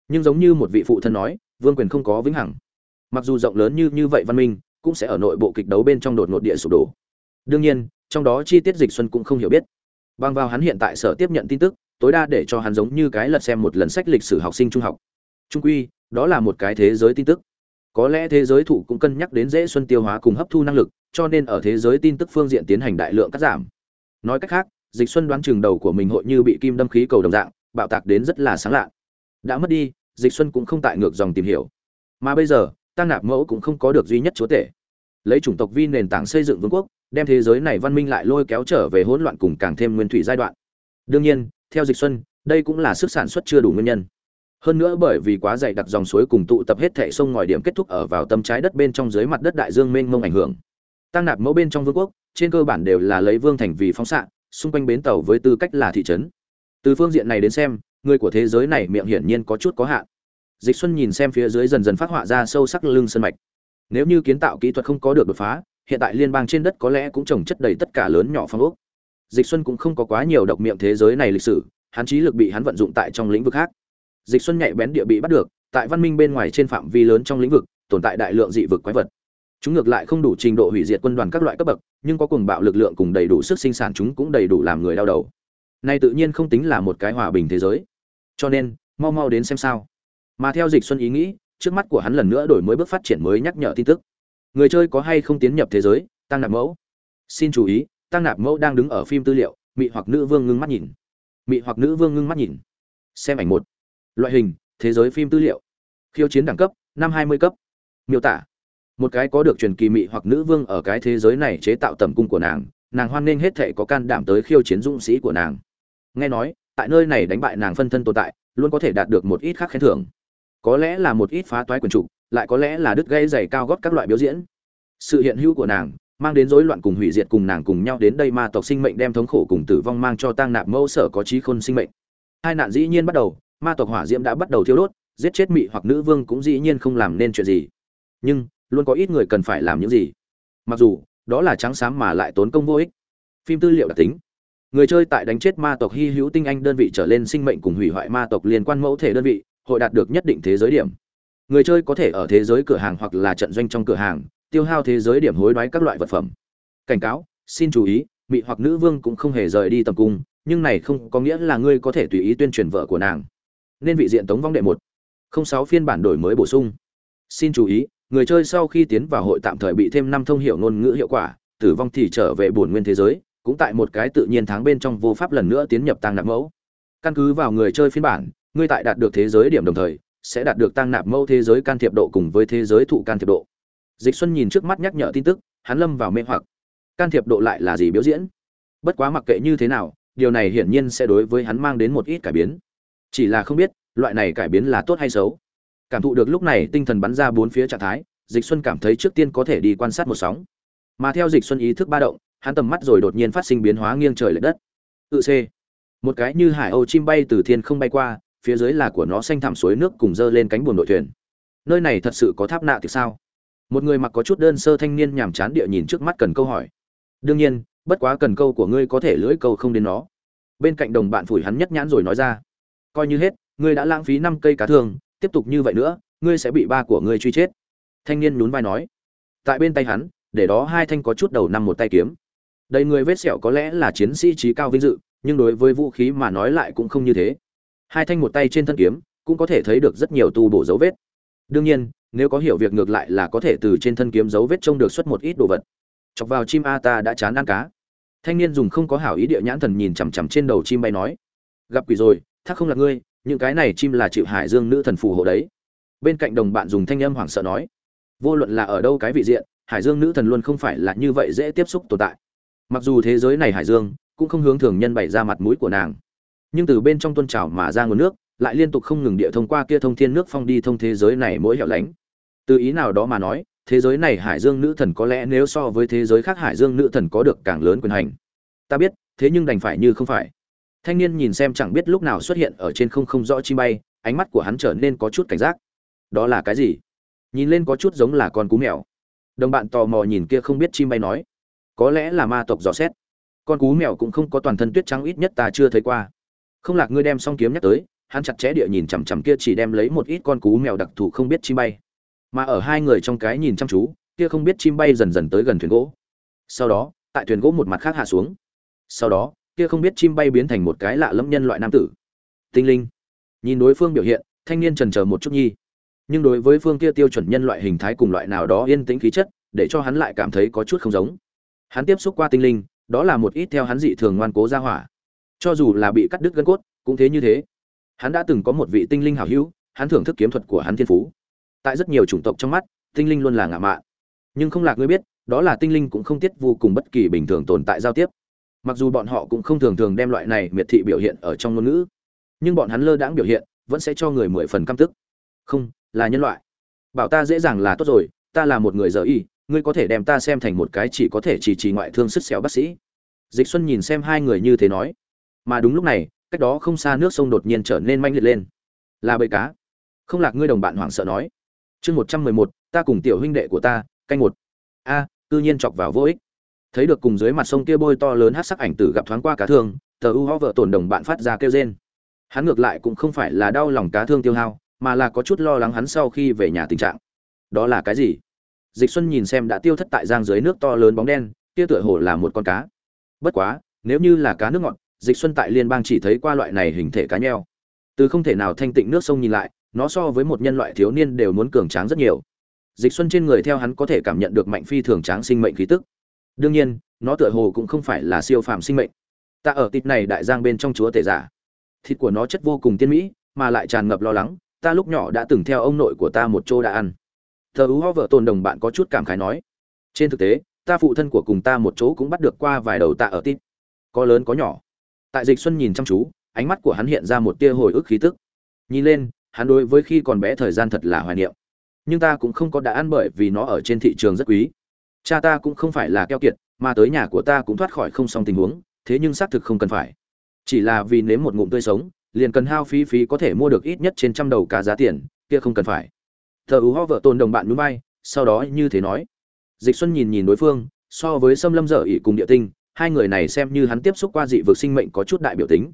Speaker 1: Nhưng giống như một vị phụ thân nói, vương quyền không có vĩnh hằng. Mặc dù rộng lớn như như vậy văn minh, cũng sẽ ở nội bộ kịch đấu bên trong đột ngột địa sụp đổ. Đương nhiên, trong đó chi tiết dịch xuân cũng không hiểu biết bằng vào hắn hiện tại sở tiếp nhận tin tức, tối đa để cho hắn giống như cái lật xem một lần sách lịch sử học sinh trung học. Trung quy, đó là một cái thế giới tin tức. Có lẽ thế giới thụ cũng cân nhắc đến dễ xuân tiêu hóa cùng hấp thu năng lực, cho nên ở thế giới tin tức phương diện tiến hành đại lượng cắt giảm. Nói cách khác, dịch xuân đoán chừng đầu của mình hội như bị kim đâm khí cầu đồng dạng, bạo tạc đến rất là sáng lạ. Đã mất đi, dịch xuân cũng không tại ngược dòng tìm hiểu. Mà bây giờ, tăng nạp mẫu cũng không có được duy nhất chúa tể. Lấy chủng tộc vi nền tảng xây dựng vương quốc đem thế giới này văn minh lại lôi kéo trở về hỗn loạn cùng càng thêm nguyên thủy giai đoạn. Đương nhiên, theo dịch xuân, đây cũng là sức sản xuất chưa đủ nguyên nhân. Hơn nữa bởi vì quá dày đặc dòng suối cùng tụ tập hết thảy sông ngòi điểm kết thúc ở vào tâm trái đất bên trong dưới mặt đất đại dương mênh mông ảnh hưởng. Tăng nạp mẫu bên trong vương quốc, trên cơ bản đều là lấy vương thành vì phóng xạ, xung quanh bến tàu với tư cách là thị trấn. Từ phương diện này đến xem, người của thế giới này miệng hiển nhiên có chút có hạn. Dịch xuân nhìn xem phía dưới dần dần phát họa ra sâu sắc lưng sân mạch. Nếu như kiến tạo kỹ thuật không có được đột phá hiện tại liên bang trên đất có lẽ cũng trồng chất đầy tất cả lớn nhỏ phong ốc. Dịch xuân cũng không có quá nhiều độc miệng thế giới này lịch sử, hắn trí lực bị hắn vận dụng tại trong lĩnh vực khác. Dịch xuân nhạy bén địa bị bắt được, tại văn minh bên ngoài trên phạm vi lớn trong lĩnh vực, tồn tại đại lượng dị vực quái vật. Chúng ngược lại không đủ trình độ hủy diệt quân đoàn các loại cấp bậc, nhưng có cùng bạo lực lượng cùng đầy đủ sức sinh sản chúng cũng đầy đủ làm người đau đầu. Nay tự nhiên không tính là một cái hòa bình thế giới. Cho nên, mau mau đến xem sao. Mà theo dịch xuân ý nghĩ, trước mắt của hắn lần nữa đổi mới bước phát triển mới nhắc nhở tin tức người chơi có hay không tiến nhập thế giới, tăng nạp mẫu? Xin chú ý, tăng nạp mẫu đang đứng ở phim tư liệu, mị hoặc nữ vương ngưng mắt nhìn. Mị hoặc nữ vương ngưng mắt nhìn. Xem ảnh một. Loại hình, thế giới phim tư liệu. Khiêu chiến đẳng cấp, năm hai mươi cấp. Miêu tả. Một cái có được truyền kỳ mị hoặc nữ vương ở cái thế giới này chế tạo tầm cung của nàng nàng hoan nghênh hết thệ có can đảm tới khiêu chiến dũng sĩ của nàng. Nghe nói, tại nơi này đánh bại nàng phân thân tồn tại, luôn có thể đạt được một ít khác khen thưởng. Có lẽ là một ít phá toái quần trục lại có lẽ là đứt gây giày cao gót các loại biểu diễn. Sự hiện hữu của nàng mang đến rối loạn cùng hủy diệt cùng nàng cùng nhau đến đây ma tộc sinh mệnh đem thống khổ cùng tử vong mang cho tang nạp mẫu sở có trí khôn sinh mệnh. Hai nạn dĩ nhiên bắt đầu, ma tộc hỏa diễm đã bắt đầu thiêu đốt, giết chết mị hoặc nữ vương cũng dĩ nhiên không làm nên chuyện gì. Nhưng, luôn có ít người cần phải làm những gì? Mặc dù, đó là trắng xám mà lại tốn công vô ích. Phim tư liệu đặc tính. Người chơi tại đánh chết ma tộc hy hữu tinh anh đơn vị trở lên sinh mệnh cùng hủy hoại ma tộc liên quan mẫu thể đơn vị, hội đạt được nhất định thế giới điểm người chơi có thể ở thế giới cửa hàng hoặc là trận doanh trong cửa hàng, tiêu hao thế giới điểm hối đoái các loại vật phẩm. Cảnh cáo, xin chú ý, mị hoặc nữ vương cũng không hề rời đi tầm cung, nhưng này không có nghĩa là ngươi có thể tùy ý tuyên truyền vợ của nàng. Nên vị diện tống vong đệ một. Không sáu phiên bản đổi mới bổ sung. Xin chú ý, người chơi sau khi tiến vào hội tạm thời bị thêm năm thông hiệu ngôn ngữ hiệu quả, tử vong thì trở về bổn nguyên thế giới, cũng tại một cái tự nhiên tháng bên trong vô pháp lần nữa tiến nhập tăng nạp mẫu. Căn cứ vào người chơi phiên bản, ngươi tại đạt được thế giới điểm đồng thời sẽ đạt được tăng nạp mẫu thế giới can thiệp độ cùng với thế giới thụ can thiệp độ. Dịch xuân nhìn trước mắt nhắc nhở tin tức, hắn lâm vào mê hoặc. Can thiệp độ lại là gì biểu diễn? Bất quá mặc kệ như thế nào, điều này hiển nhiên sẽ đối với hắn mang đến một ít cải biến. Chỉ là không biết, loại này cải biến là tốt hay xấu. Cảm thụ được lúc này tinh thần bắn ra bốn phía trạng thái, dịch xuân cảm thấy trước tiên có thể đi quan sát một sóng. Mà theo dịch xuân ý thức ba động, hắn tầm mắt rồi đột nhiên phát sinh biến hóa nghiêng trời lệch đất. Tự c. Một cái như hải âu chim bay từ thiên không bay qua phía dưới là của nó xanh thảm suối nước cùng dơ lên cánh buồm đội thuyền. Nơi này thật sự có tháp nạ thì sao? Một người mặc có chút đơn sơ thanh niên nhàm chán địa nhìn trước mắt cần câu hỏi. Đương nhiên, bất quá cần câu của ngươi có thể lưỡi câu không đến nó. Bên cạnh đồng bạn phủi hắn nhất nhãn rồi nói ra. Coi như hết, ngươi đã lãng phí năm cây cá thường tiếp tục như vậy nữa, ngươi sẽ bị ba của ngươi truy chết. Thanh niên nhún vai nói. Tại bên tay hắn, để đó hai thanh có chút đầu năm một tay kiếm. Đầy người vết sẹo có lẽ là chiến sĩ trí cao vinh dự, nhưng đối với vũ khí mà nói lại cũng không như thế hai thanh một tay trên thân kiếm, cũng có thể thấy được rất nhiều tu bổ dấu vết. Đương nhiên, nếu có hiểu việc ngược lại là có thể từ trên thân kiếm dấu vết trông được xuất một ít đồ vật. Chọc vào chim a ta đã chán ăn cá. Thanh niên dùng không có hảo ý địa nhãn thần nhìn chằm chằm trên đầu chim bay nói, gặp quỷ rồi thắc không là ngươi, những cái này chim là chịu hải dương nữ thần phù hộ đấy. Bên cạnh đồng bạn dùng thanh âm hoảng sợ nói, vô luận là ở đâu cái vị diện, hải dương nữ thần luôn không phải là như vậy dễ tiếp xúc tồn tại. Mặc dù thế giới này hải dương cũng không hướng thường nhân bày ra mặt mũi của nàng nhưng từ bên trong tuôn trào mà ra nguồn nước, lại liên tục không ngừng địa thông qua kia thông thiên nước phong đi thông thế giới này mỗi hẻo lánh. Từ ý nào đó mà nói, thế giới này hải dương nữ thần có lẽ nếu so với thế giới khác hải dương nữ thần có được càng lớn quyền hành. Ta biết, thế nhưng đành phải như không phải. Thanh niên nhìn xem chẳng biết lúc nào xuất hiện ở trên không không rõ chi bay, ánh mắt của hắn trở nên có chút cảnh giác. Đó là cái gì? Nhìn lên có chút giống là con cú mèo. Đồng bạn tò mò nhìn kia không biết chim bay nói, có lẽ là ma tộc dò xét. Con cú mèo cũng không có toàn thân tuyết trắng, ít nhất ta chưa thấy qua không lạc ngươi đem xong kiếm nhắc tới, hắn chặt chẽ địa nhìn chằm chằm kia chỉ đem lấy một ít con cú mèo đặc thù không biết chim bay. Mà ở hai người trong cái nhìn chăm chú, kia không biết chim bay dần dần tới gần thuyền gỗ. Sau đó, tại thuyền gỗ một mặt khác hạ xuống. Sau đó, kia không biết chim bay biến thành một cái lạ lẫm nhân loại nam tử. Tinh linh. Nhìn đối phương biểu hiện, thanh niên trần chờ một chút nhi. Nhưng đối với phương kia tiêu chuẩn nhân loại hình thái cùng loại nào đó yên tĩnh khí chất, để cho hắn lại cảm thấy có chút không giống. Hắn tiếp xúc qua tinh linh, đó là một ít theo hắn dị thường ngoan cố ra hỏa cho dù là bị cắt đứt gân cốt, cũng thế như thế. Hắn đã từng có một vị tinh linh hảo hữu, hắn thưởng thức kiếm thuật của hắn thiên phú. Tại rất nhiều chủng tộc trong mắt, tinh linh luôn là ngạ mạn. Nhưng không lạc ngươi biết, đó là tinh linh cũng không tiết vô cùng bất kỳ bình thường tồn tại giao tiếp. Mặc dù bọn họ cũng không thường thường đem loại này miệt thị biểu hiện ở trong ngôn ngữ, nhưng bọn hắn lơ đãng biểu hiện vẫn sẽ cho người mười phần căm tức. Không, là nhân loại. Bảo ta dễ dàng là tốt rồi, ta là một người giờ y, ngươi có thể đem ta xem thành một cái chỉ có thể chỉ trì ngoại thương sức xéo bác sĩ. Dịch xuân nhìn xem hai người như thế nói mà đúng lúc này cách đó không xa nước sông đột nhiên trở nên manh liệt lên. Là bầy cá. Không lạc ngươi đồng bạn hoảng sợ nói. Chương một trăm mười một ta cùng tiểu huynh đệ của ta canh một. A à, tự nhiên chọc vào vô ích. Thấy được cùng dưới mặt sông kia bôi to lớn hát sắc ảnh tử gặp thoáng qua cá thương tờ u ho vợ tổn đồng bạn phát ra kêu rên. Hắn ngược lại cũng không phải là đau lòng cá thương tiêu hao mà là có chút lo lắng hắn sau khi về nhà tình trạng. Đó là cái gì? Dịch xuân nhìn xem đã tiêu thất tại giang dưới nước to lớn bóng đen kia tựa hồ là một con cá. Bất quá nếu như là cá nước ngọt dịch xuân tại liên bang chỉ thấy qua loại này hình thể cá nheo. Từ không thể nào thanh tịnh nước sông nhìn lại, nó so với một nhân loại thiếu niên đều muốn cường tráng rất nhiều. Dịch xuân trên người theo hắn có thể cảm nhận được mạnh phi thường tráng sinh mệnh khí tức. Đương nhiên, nó tựa hồ cũng không phải là siêu phàm sinh mệnh. Ta ở tít này đại giang bên trong chúa tể giả. Thịt của nó chất vô cùng tiên mỹ, mà lại tràn ngập lo lắng, ta lúc nhỏ đã từng theo ông nội của ta một chỗ đã ăn. Thờ ú ho vợ tồn đồng bạn có chút cảm khái nói. Trên thực tế, ta phụ thân của cùng ta một chỗ cũng bắt được qua vài đầu tạ ở tít có lớn có nhỏ tại dịch xuân nhìn chăm chú, ánh mắt của hắn hiện ra một tia hồi ức khí tức. Nhìn lên, hắn đối với khi còn bé thời gian thật là hoài niệm. Nhưng ta cũng không có đã ăn bởi vì nó ở trên thị trường rất quý. Cha ta cũng không phải là keo kiệt, mà tới nhà của ta cũng thoát khỏi không xong tình huống, thế nhưng xác thực không cần phải. Chỉ là vì nếm một ngụm tươi sống, liền cần hao phí phí có thể mua được ít nhất trên trăm đầu cá giá tiền, kia không cần phải. Thờ ú ho vợ tôn đồng bạn núi bay, sau đó như thế nói. Dịch xuân nhìn nhìn đối phương, so với xâm lâm dở ỉ cùng địa tinh hai người này xem như hắn tiếp xúc qua dị vực sinh mệnh có chút đại biểu tính.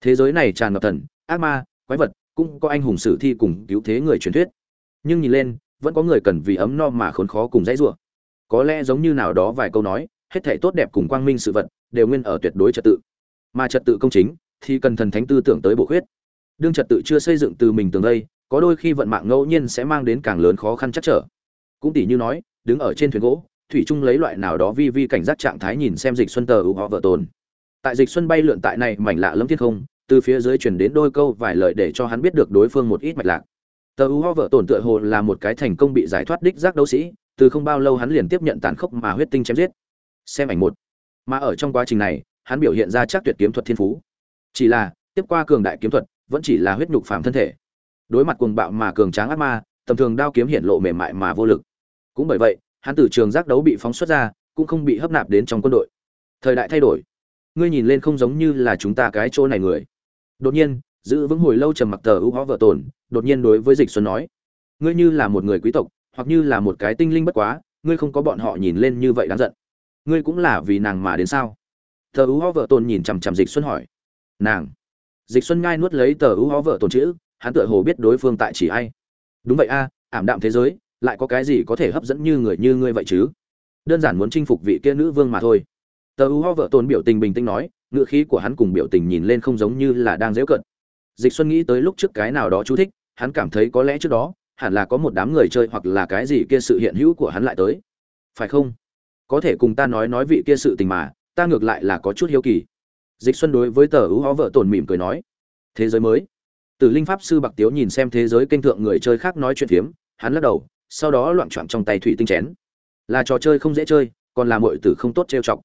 Speaker 1: Thế giới này tràn ngập thần, ác ma, quái vật, cũng có anh hùng sử thi cùng cứu thế người truyền thuyết. Nhưng nhìn lên, vẫn có người cần vì ấm no mà khốn khó cùng dãy rủa. Có lẽ giống như nào đó vài câu nói, hết thảy tốt đẹp cùng quang minh sự vật, đều nguyên ở tuyệt đối trật tự. Mà trật tự công chính, thì cần thần thánh tư tưởng tới bổ khuyết. Đương trật tự chưa xây dựng từ mình tường đây, có đôi khi vận mạng ngẫu nhiên sẽ mang đến càng lớn khó khăn chắc trở. Cũng tỷ như nói, đứng ở trên thuyền gỗ thủy trung lấy loại nào đó vi vi cảnh giác trạng thái nhìn xem dịch xuân tờ ưu họ vợ tồn. Tại dịch xuân bay lượn tại này mảnh lạ lâm thiên không, từ phía dưới truyền đến đôi câu vài lời để cho hắn biết được đối phương một ít mạch lạc. Tờ ưu họ vợ tồn tựa hồ là một cái thành công bị giải thoát đích giác đấu sĩ, từ không bao lâu hắn liền tiếp nhận tàn khốc mà huyết tinh chém giết. Xem ảnh một. Mà ở trong quá trình này, hắn biểu hiện ra chắc tuyệt kiếm thuật thiên phú. Chỉ là, tiếp qua cường đại kiếm thuật, vẫn chỉ là huyết nhục phàm thân thể. Đối mặt cuồng bạo mà cường tráng ác ma, tầm thường đao kiếm hiện lộ mềm mại mà vô lực. Cũng bởi vậy hắn từ trường giác đấu bị phóng xuất ra, cũng không bị hấp nạp đến trong quân đội. Thời đại thay đổi. Ngươi nhìn lên không giống như là chúng ta cái chỗ này người. Đột nhiên, giữ vững hồi lâu trầm mặc tờ ưu hó vợ tồn, đột nhiên đối với dịch xuân nói, ngươi như là một người quý tộc, hoặc như là một cái tinh linh bất quá, ngươi không có bọn họ nhìn lên như vậy đáng giận. Ngươi cũng là vì nàng mà đến sao? Tờ ưu hó vợ tồn nhìn chằm chằm dịch xuân hỏi, nàng. Dịch xuân ngai nuốt lấy tờ ưu hó vợ tồn chữ, hắn tựa hồ biết đối phương tại chỉ ai. Đúng vậy a, ảm đạm thế giới lại có cái gì có thể hấp dẫn như người như ngươi vậy chứ? Đơn giản muốn chinh phục vị kia nữ vương mà thôi. Tờ u ho vợ tôn biểu tình bình tĩnh nói ngựa khí của hắn cùng biểu tình nhìn lên không giống như là đang dễu cận dịch xuân nghĩ tới lúc trước cái nào đó chú thích, hắn cảm thấy có lẽ trước đó, hẳn là có một đám người chơi hoặc là cái gì kia sự hiện hữu của hắn lại tới. Phải không? Có thể cùng ta nói nói vị kia sự tình mà, ta ngược lại là có chút hiếu kỳ. Dịch xuân đối với tờ ưu Ho vợ tồn mỉm cười nói, thế giới mới. Từ linh pháp sư bạc tiếu nhìn xem thế giới kênh thượng người chơi khác nói chuyện phiếm, hắn lắc đầu sau đó loạn choạng trong tay thủy tinh chén. Là trò chơi không dễ chơi, còn là mọi tử không tốt trêu chọc.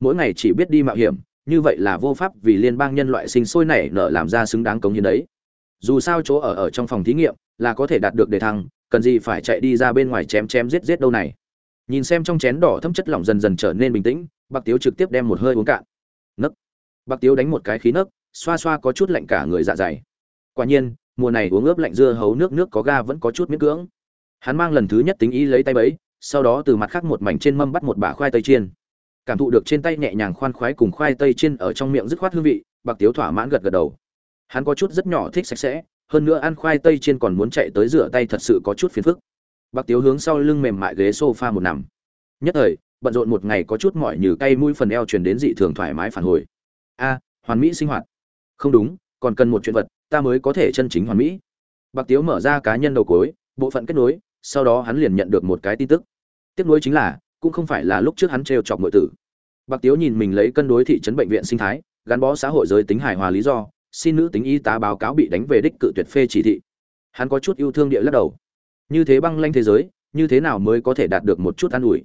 Speaker 1: Mỗi ngày chỉ biết đi mạo hiểm, như vậy là vô pháp vì liên bang nhân loại sinh sôi nảy nở làm ra xứng đáng cống hiến đấy. Dù sao chỗ ở ở trong phòng thí nghiệm là có thể đạt được đề thăng, cần gì phải chạy đi ra bên ngoài chém chém giết giết đâu này. Nhìn xem trong chén đỏ thấm chất lỏng dần dần trở nên bình tĩnh, bạc tiếu trực tiếp đem một hơi uống cạn. Nấc. Bạc tiếu đánh một cái khí nấc, xoa xoa có chút lạnh cả người dạ dày. Quả nhiên, mùa này uống ướp lạnh dưa hấu nước nước có ga vẫn có chút miễn cưỡng hắn mang lần thứ nhất tính ý lấy tay bấy sau đó từ mặt khác một mảnh trên mâm bắt một bả khoai tây chiên. Cảm thụ được trên tay nhẹ nhàng khoan khoái cùng khoai tây chiên ở trong miệng dứt khoát hương vị, bạc tiếu thỏa mãn gật gật đầu. Hắn có chút rất nhỏ thích sạch sẽ, hơn nữa ăn khoai tây chiên còn muốn chạy tới rửa tay thật sự có chút phiền phức. Bạc tiếu hướng sau lưng mềm mại ghế sofa một nằm. Nhất thời, bận rộn một ngày có chút mỏi như cay mũi phần eo truyền đến dị thường thoải mái phản hồi. A, hoàn mỹ sinh hoạt. Không đúng, còn cần một chuyện vật, ta mới có thể chân chính hoàn mỹ. Bạc tiếu mở ra cá nhân đầu cối, bộ phận kết nối sau đó hắn liền nhận được một cái tin tức. Tiếp nối chính là, cũng không phải là lúc trước hắn trêu chọc nội tử. Bạc tiếu nhìn mình lấy cân đối thị trấn bệnh viện sinh thái, gắn bó xã hội giới tính hài hòa lý do, xin nữ tính y tá báo cáo bị đánh về đích cự tuyệt phê chỉ thị. Hắn có chút yêu thương địa lắc đầu. Như thế băng lanh thế giới, như thế nào mới có thể đạt được một chút an ủi?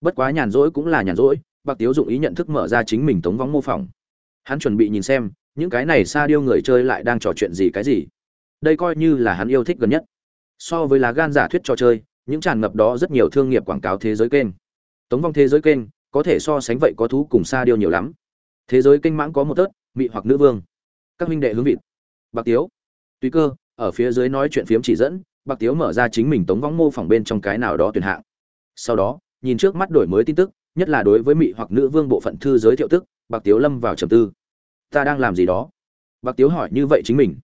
Speaker 1: Bất quá nhàn rỗi cũng là nhàn rỗi, bạc tiếu dụng ý nhận thức mở ra chính mình tống vóng mô phỏng. Hắn chuẩn bị nhìn xem, những cái này xa điêu người chơi lại đang trò chuyện gì cái gì. Đây coi như là hắn yêu thích gần nhất so với lá gan giả thuyết trò chơi, những tràn ngập đó rất nhiều thương nghiệp quảng cáo thế giới kênh. Tống vong thế giới kênh, có thể so sánh vậy có thú cùng xa điều nhiều lắm. Thế giới kênh mãng có một tớt, mị hoặc nữ vương. Các huynh đệ hướng vịt. Bạc tiếu. Tùy cơ, ở phía dưới nói chuyện phiếm chỉ dẫn, bạc tiếu mở ra chính mình tống vong mô phỏng bên trong cái nào đó tuyển hạng. Sau đó, nhìn trước mắt đổi mới tin tức, nhất là đối với mị hoặc nữ vương bộ phận thư giới thiệu tức, bạc tiếu lâm vào trầm tư. Ta đang làm gì đó? Bạc tiếu hỏi như vậy chính mình.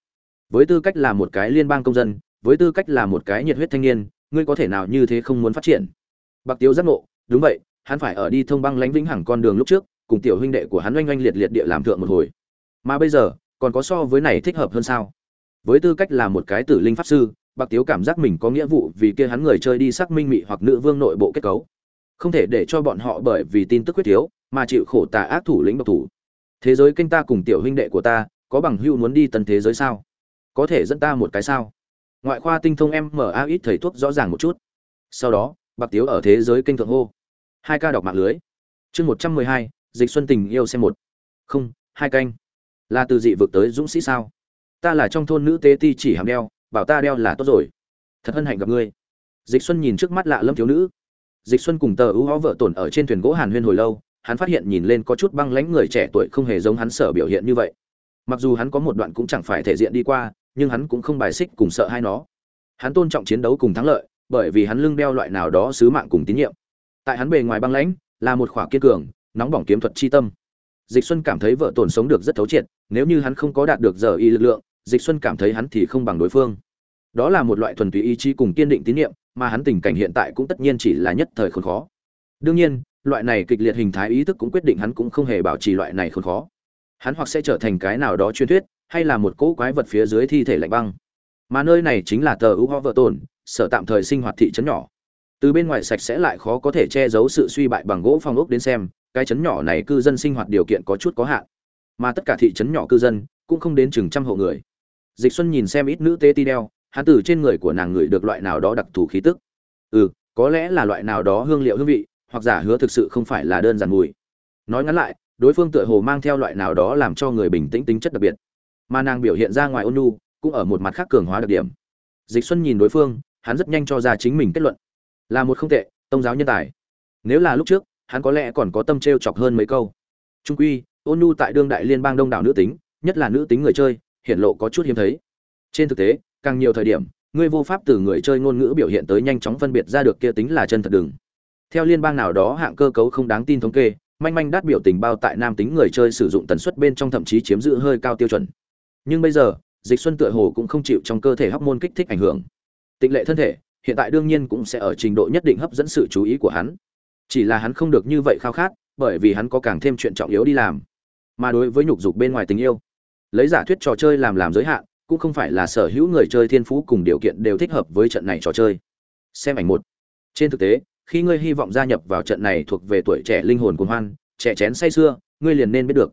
Speaker 1: Với tư cách là một cái liên bang công dân với tư cách là một cái nhiệt huyết thanh niên, ngươi có thể nào như thế không muốn phát triển? Bạc tiếu giác ngộ, đúng vậy, hắn phải ở đi thông băng lánh vĩnh hằng con đường lúc trước, cùng tiểu huynh đệ của hắn oanh oanh liệt liệt địa làm thượng một hồi. Mà bây giờ, còn có so với này thích hợp hơn sao? Với tư cách là một cái tử linh pháp sư, bạc tiếu cảm giác mình có nghĩa vụ vì kia hắn người chơi đi xác minh mị hoặc nữ vương nội bộ kết cấu. Không thể để cho bọn họ bởi vì tin tức quyết thiếu, mà chịu khổ tà ác thủ lĩnh độc thủ. Thế giới kênh ta cùng tiểu huynh đệ của ta, có bằng hưu muốn đi tần thế giới sao? Có thể dẫn ta một cái sao? Ngoại khoa tinh thông em mở a ít thầy thuốc rõ ràng một chút. Sau đó, bạc tiếu ở thế giới kênh thượng hô. Hai ca đọc mạng lưới. Chương một trăm mười hai, dịch xuân tình yêu xem một. Không, hai canh. Là từ dị vực tới dũng sĩ sao? Ta là trong thôn nữ tế ti chỉ hàm đeo, bảo ta đeo là tốt rồi. Thật hân hạnh gặp ngươi. Dịch xuân nhìn trước mắt lạ lâm thiếu nữ. Dịch xuân cùng tờ ưu hó vợ tổn ở trên thuyền gỗ hàn huyên hồi lâu, hắn phát hiện nhìn lên có chút băng lãnh người trẻ tuổi không hề giống hắn sở biểu hiện như vậy. Mặc dù hắn có một đoạn cũng chẳng phải thể diện đi qua nhưng hắn cũng không bài xích cùng sợ hai nó. Hắn tôn trọng chiến đấu cùng thắng lợi, bởi vì hắn lưng đeo loại nào đó sứ mạng cùng tín nhiệm. Tại hắn bề ngoài băng lãnh, là một khỏa kiên cường, nóng bỏng kiếm thuật chi tâm. Dịch xuân cảm thấy vợ tổn sống được rất thấu triệt, nếu như hắn không có đạt được giờ y lực lượng, dịch xuân cảm thấy hắn thì không bằng đối phương. Đó là một loại thuần túy ý chí cùng kiên định tín nhiệm, mà hắn tình cảnh hiện tại cũng tất nhiên chỉ là nhất thời khốn khó. Đương nhiên, loại này kịch liệt hình thái ý thức cũng quyết định hắn cũng không hề bảo trì loại này khốn khó. Hắn hoặc sẽ trở thành cái nào đó truyền thuyết hay là một cỗ quái vật phía dưới thi thể lạnh băng. Mà nơi này chính là tờ u ho vợ tồn, sở tạm thời sinh hoạt thị trấn nhỏ. Từ bên ngoài sạch sẽ lại khó có thể che giấu sự suy bại bằng gỗ phong ốc đến xem, cái trấn nhỏ này cư dân sinh hoạt điều kiện có chút có hạn. Mà tất cả thị trấn nhỏ cư dân cũng không đến chừng trăm hộ người. Dịch xuân nhìn xem ít nữ tê ti đeo, hắn từ trên người của nàng ngửi được loại nào đó đặc thù khí tức. Ừ có lẽ là loại nào đó hương liệu hương vị, hoặc giả hứa thực sự không phải là đơn giản mùi. Nói ngắn lại, đối phương tựa hồ mang theo loại nào đó làm cho người bình tĩnh tính chất đặc biệt mà nàng biểu hiện ra ngoài ôn nhu, cũng ở một mặt khác cường hóa đặc điểm. Dịch xuân nhìn đối phương, hắn rất nhanh cho ra chính mình kết luận. Là một không tệ, tông giáo nhân tài. Nếu là lúc trước, hắn có lẽ còn có tâm trêu chọc hơn mấy câu. Trung quy, ôn nhu tại đương đại liên bang đông đảo nữ tính, nhất là nữ tính người chơi hiện lộ có chút hiếm thấy. Trên thực tế, càng nhiều thời điểm, ngươi vô pháp từ người chơi ngôn ngữ biểu hiện tới nhanh chóng phân biệt ra được kia tính là chân thật đừng. Theo liên bang nào đó hạng cơ cấu không đáng tin thống kê, manh manh đát biểu tình bao tại nam tính người chơi sử dụng tần suất bên trong thậm chí chiếm giữ hơi cao tiêu chuẩn nhưng bây giờ, dịch xuân tựa hồ cũng không chịu trong cơ thể hóc môn kích thích ảnh hưởng. Tịnh lệ thân thể, hiện tại đương nhiên cũng sẽ ở trình độ nhất định hấp dẫn sự chú ý của hắn. Chỉ là hắn không được như vậy khao khát, bởi vì hắn có càng thêm chuyện trọng yếu đi làm. Mà đối với nhục dục bên ngoài tình yêu, lấy giả thuyết trò chơi làm làm giới hạn, cũng không phải là sở hữu người chơi thiên phú cùng điều kiện đều thích hợp với trận này trò chơi. Xem ảnh một. Trên thực tế, khi ngươi hy vọng gia nhập vào trận này thuộc về tuổi trẻ linh hồn cuồng hoan, trẻ chén say xưa ngươi liền nên biết được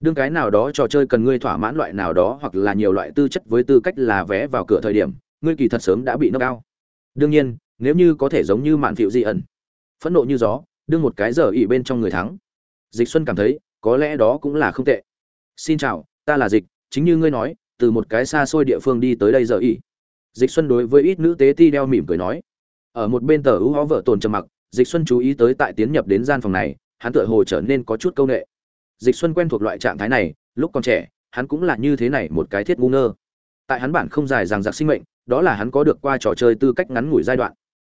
Speaker 1: đương cái nào đó trò chơi cần ngươi thỏa mãn loại nào đó hoặc là nhiều loại tư chất với tư cách là vé vào cửa thời điểm, ngươi kỳ thật sớm đã bị nâng cao. Đương nhiên, nếu như có thể giống như mạn phiệu di ẩn, phẫn nộ như gió, đương một cái giờ ỉ bên trong người thắng. Dịch xuân cảm thấy, có lẽ đó cũng là không tệ. Xin chào, ta là dịch, chính như ngươi nói, từ một cái xa xôi địa phương đi tới đây giờ ỉ dịch xuân đối với ít nữ tế ti đeo mỉm cười nói. Ở một bên tờ ưu hó vợ tồn trầm mặc, dịch xuân chú ý tới tại tiến nhập đến gian phòng này, hắn tựa hồ trở nên có chút câu nệ dịch xuân quen thuộc loại trạng thái này, lúc còn trẻ, hắn cũng là như thế này một cái thiết ngu ngơ. Tại hắn bản không dài rằng giặc sinh mệnh, đó là hắn có được qua trò chơi tư cách ngắn ngủi giai đoạn.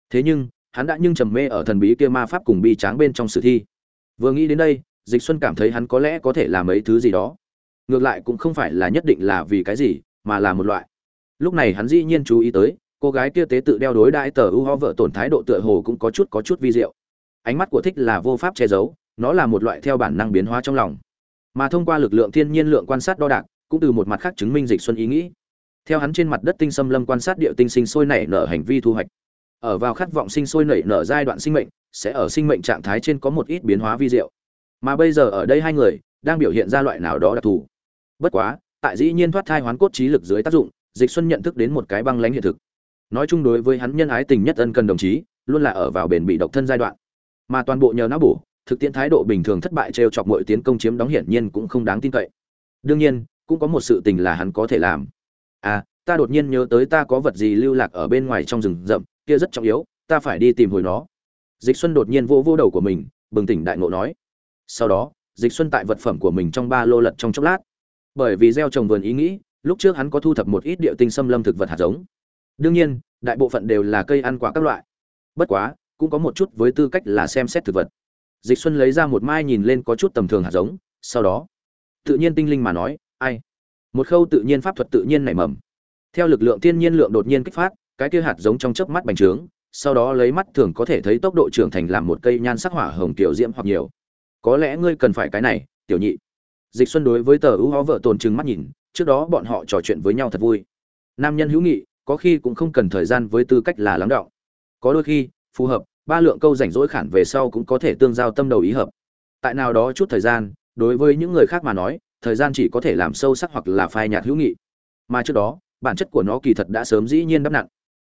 Speaker 1: Thế nhưng, hắn đã nhưng trầm mê ở thần bí kia ma pháp cùng bi tráng bên trong sử thi. Vừa nghĩ đến đây, dịch xuân cảm thấy hắn có lẽ có thể làm mấy thứ gì đó. Ngược lại cũng không phải là nhất định là vì cái gì, mà là một loại. Lúc này hắn dĩ nhiên chú ý tới, cô gái kia tế tự đeo đối đãi tờ ưu ho vợ tổn thái độ tựa hồ cũng có chút có chút vi diệu. Ánh mắt của thích là vô pháp che giấu nó là một loại theo bản năng biến hóa trong lòng. Mà thông qua lực lượng thiên nhiên lượng quan sát đo đạc, cũng từ một mặt khác chứng minh dịch xuân ý nghĩ. Theo hắn trên mặt đất tinh xâm lâm quan sát địa tinh sinh sôi nảy nở hành vi thu hoạch. Ở vào khát vọng sinh sôi nảy nở giai đoạn sinh mệnh, sẽ ở sinh mệnh trạng thái trên có một ít biến hóa vi diệu. Mà bây giờ ở đây hai người, đang biểu hiện ra loại nào đó đặc thù. Bất quá, tại dĩ nhiên thoát thai hoán cốt trí lực dưới tác dụng, dịch xuân nhận thức đến một cái băng lãnh hiện thực. Nói chung đối với hắn nhân ái tình nhất ân cần đồng chí, luôn là ở vào bền bị độc thân giai đoạn. Mà toàn bộ nhờ não bổ thực tiễn thái độ bình thường thất bại trêu chọc mọi tiến công chiếm đóng hiển nhiên cũng không đáng tin cậy. Đương nhiên, cũng có một sự tình là hắn có thể làm. À ta đột nhiên nhớ tới ta có vật gì lưu lạc ở bên ngoài trong rừng rậm, kia rất trọng yếu, ta phải đi tìm hồi nó. Dịch xuân đột nhiên vô vô đầu của mình, bừng tỉnh đại ngộ nói. Sau đó, dịch xuân tại vật phẩm của mình trong ba lô lật trong chốc lát. Bởi vì gieo trồng vườn ý nghĩ, lúc trước hắn có thu thập một ít địa tinh xâm lâm thực vật hạt giống. Đương nhiên, đại bộ phận đều là cây ăn quả các loại. Bất quá, cũng có một chút với tư cách là xem xét thực vật dịch xuân lấy ra một mai nhìn lên có chút tầm thường hạt giống, sau đó, tự nhiên tinh linh mà nói, ai? Một khâu tự nhiên pháp thuật tự nhiên nảy mầm. Theo lực lượng thiên nhiên lượng đột nhiên kích phát, cái kia hạt giống trong chớp mắt bành trướng, sau đó lấy mắt thường có thể thấy tốc độ trưởng thành làm một cây nhan sắc hỏa hồng tiểu diễm hoặc nhiều. Có lẽ ngươi cần phải cái này, tiểu nhị. Dịch xuân đối với tờ ưu hó vợ tồn trừng mắt nhìn, trước đó bọn họ trò chuyện với nhau thật vui. Nam nhân hữu nghị, có khi cũng không cần thời gian với tư cách là lắng đọng có đôi khi, phù hợp ba lượng câu rảnh rỗi khản về sau cũng có thể tương giao tâm đầu ý hợp. Tại nào đó chút thời gian, đối với những người khác mà nói, thời gian chỉ có thể làm sâu sắc hoặc là phai nhạt hữu nghị. Mà trước đó, bản chất của nó kỳ thật đã sớm dĩ nhiên đắp nặng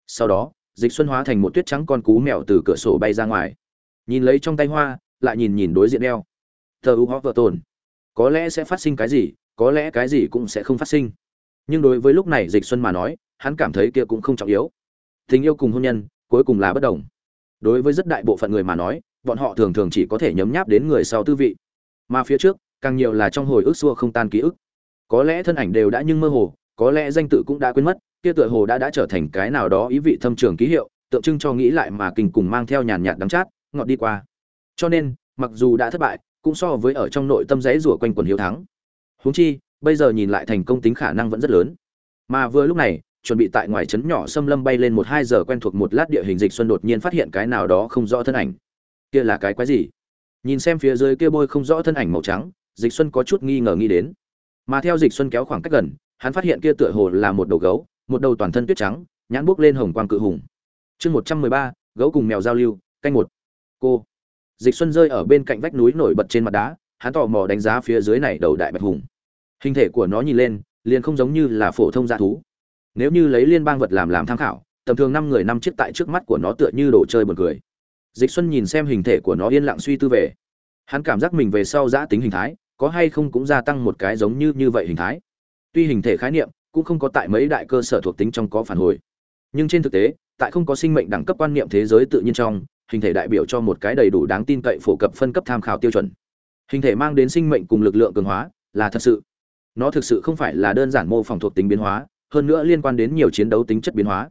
Speaker 1: sau đó, dịch xuân hóa thành một tuyết trắng con cú mèo từ cửa sổ bay ra ngoài. Nhìn lấy trong tay hoa, lại nhìn nhìn đối diện đeo. Thờ u vợ tồn. Có lẽ sẽ phát sinh cái gì, có lẽ cái gì cũng sẽ không phát sinh. Nhưng đối với lúc này dịch xuân mà nói, hắn cảm thấy kia cũng không trọng yếu. Tình yêu cùng hôn nhân, cuối cùng là bất đồng đối với rất đại bộ phận người mà nói, bọn họ thường thường chỉ có thể nhấm nháp đến người sau tư vị. Mà phía trước, càng nhiều là trong hồi ức xua không tan ký ức. Có lẽ thân ảnh đều đã nhưng mơ hồ, có lẽ danh tự cũng đã quên mất, kia tựa hồ đã đã trở thành cái nào đó ý vị thâm trường ký hiệu, tượng trưng cho nghĩ lại mà kinh cùng mang theo nhàn nhạt đắng chát, ngọt đi qua. Cho nên, mặc dù đã thất bại, cũng so với ở trong nội tâm giấy rủa quanh quần hiếu thắng. Huống chi, bây giờ nhìn lại thành công tính khả năng vẫn rất lớn. Mà vừa lúc này chuẩn bị tại ngoài trấn nhỏ xâm lâm bay lên một hai giờ quen thuộc một lát địa hình dịch xuân đột nhiên phát hiện cái nào đó không rõ thân ảnh. Kia là cái quái gì? Nhìn xem phía dưới kia bôi không rõ thân ảnh màu trắng, dịch xuân có chút nghi ngờ nghĩ đến. Mà theo dịch xuân kéo khoảng cách gần, hắn phát hiện kia tựa hồ là một đầu gấu, một đầu toàn thân tuyết trắng, nhãn buốc lên hồng quang cự hùng. Chương một trăm mười ba, gấu cùng mèo giao lưu, canh một. Cô. Dịch xuân rơi ở bên cạnh vách núi nổi bật trên mặt đá, hắn tò mò đánh giá phía dưới này đầu đại bạch hùng. Hình thể của nó nhìn lên, liền không giống như là phổ thông gia thú nếu như lấy liên bang vật làm làm tham khảo, tầm thường năm người năm chiếc tại trước mắt của nó tựa như đồ chơi buồn cười. Dịch xuân nhìn xem hình thể của nó yên lặng suy tư về. Hắn cảm giác mình về sau giã tính hình thái, có hay không cũng gia tăng một cái giống như như vậy hình thái. Tuy hình thể khái niệm cũng không có tại mấy đại cơ sở thuộc tính trong có phản hồi. Nhưng trên thực tế, tại không có sinh mệnh đẳng cấp quan niệm thế giới tự nhiên trong, hình thể đại biểu cho một cái đầy đủ đáng tin cậy phổ cập phân cấp tham khảo tiêu chuẩn. Hình thể mang đến sinh mệnh cùng lực lượng cường hóa là thật sự. Nó thực sự không phải là đơn giản mô phỏng thuộc tính biến hóa hơn nữa liên quan đến nhiều chiến đấu tính chất biến hóa.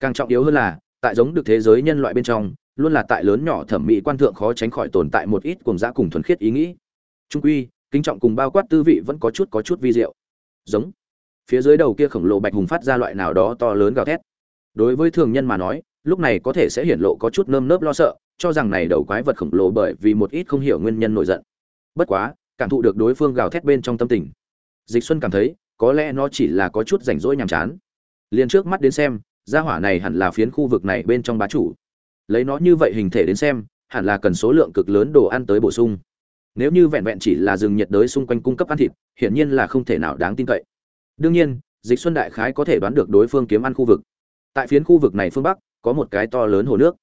Speaker 1: Càng trọng yếu hơn là, tại giống được thế giới nhân loại bên trong, luôn là tại lớn nhỏ thẩm mỹ quan thượng khó tránh khỏi tồn tại một ít cùng dã cùng thuần khiết ý nghĩ. Trung quy, kính trọng cùng bao quát tư vị vẫn có chút có chút vi diệu. Giống. Phía dưới đầu kia khổng lồ bạch hùng phát ra loại nào đó to lớn gào thét. Đối với thường nhân mà nói, lúc này có thể sẽ hiển lộ có chút nơm nớp lo sợ, cho rằng này đầu quái vật khổng lồ bởi vì một ít không hiểu nguyên nhân nổi giận. Bất quá, cảm thụ được đối phương gào thét bên trong tâm tình. Dịch xuân cảm thấy có lẽ nó chỉ là có chút rảnh rỗi nhàm chán. Liền trước mắt đến xem, gia hỏa này hẳn là phiến khu vực này bên trong bá chủ. Lấy nó như vậy hình thể đến xem, hẳn là cần số lượng cực lớn đồ ăn tới bổ sung. Nếu như vẹn vẹn chỉ là rừng nhiệt đới xung quanh cung cấp ăn thịt, hiển nhiên là không thể nào đáng tin cậy. Đương nhiên, dịch xuân đại khái có thể đoán được đối phương kiếm ăn khu vực. Tại phiến khu vực này phương bắc, có một cái to lớn hồ nước.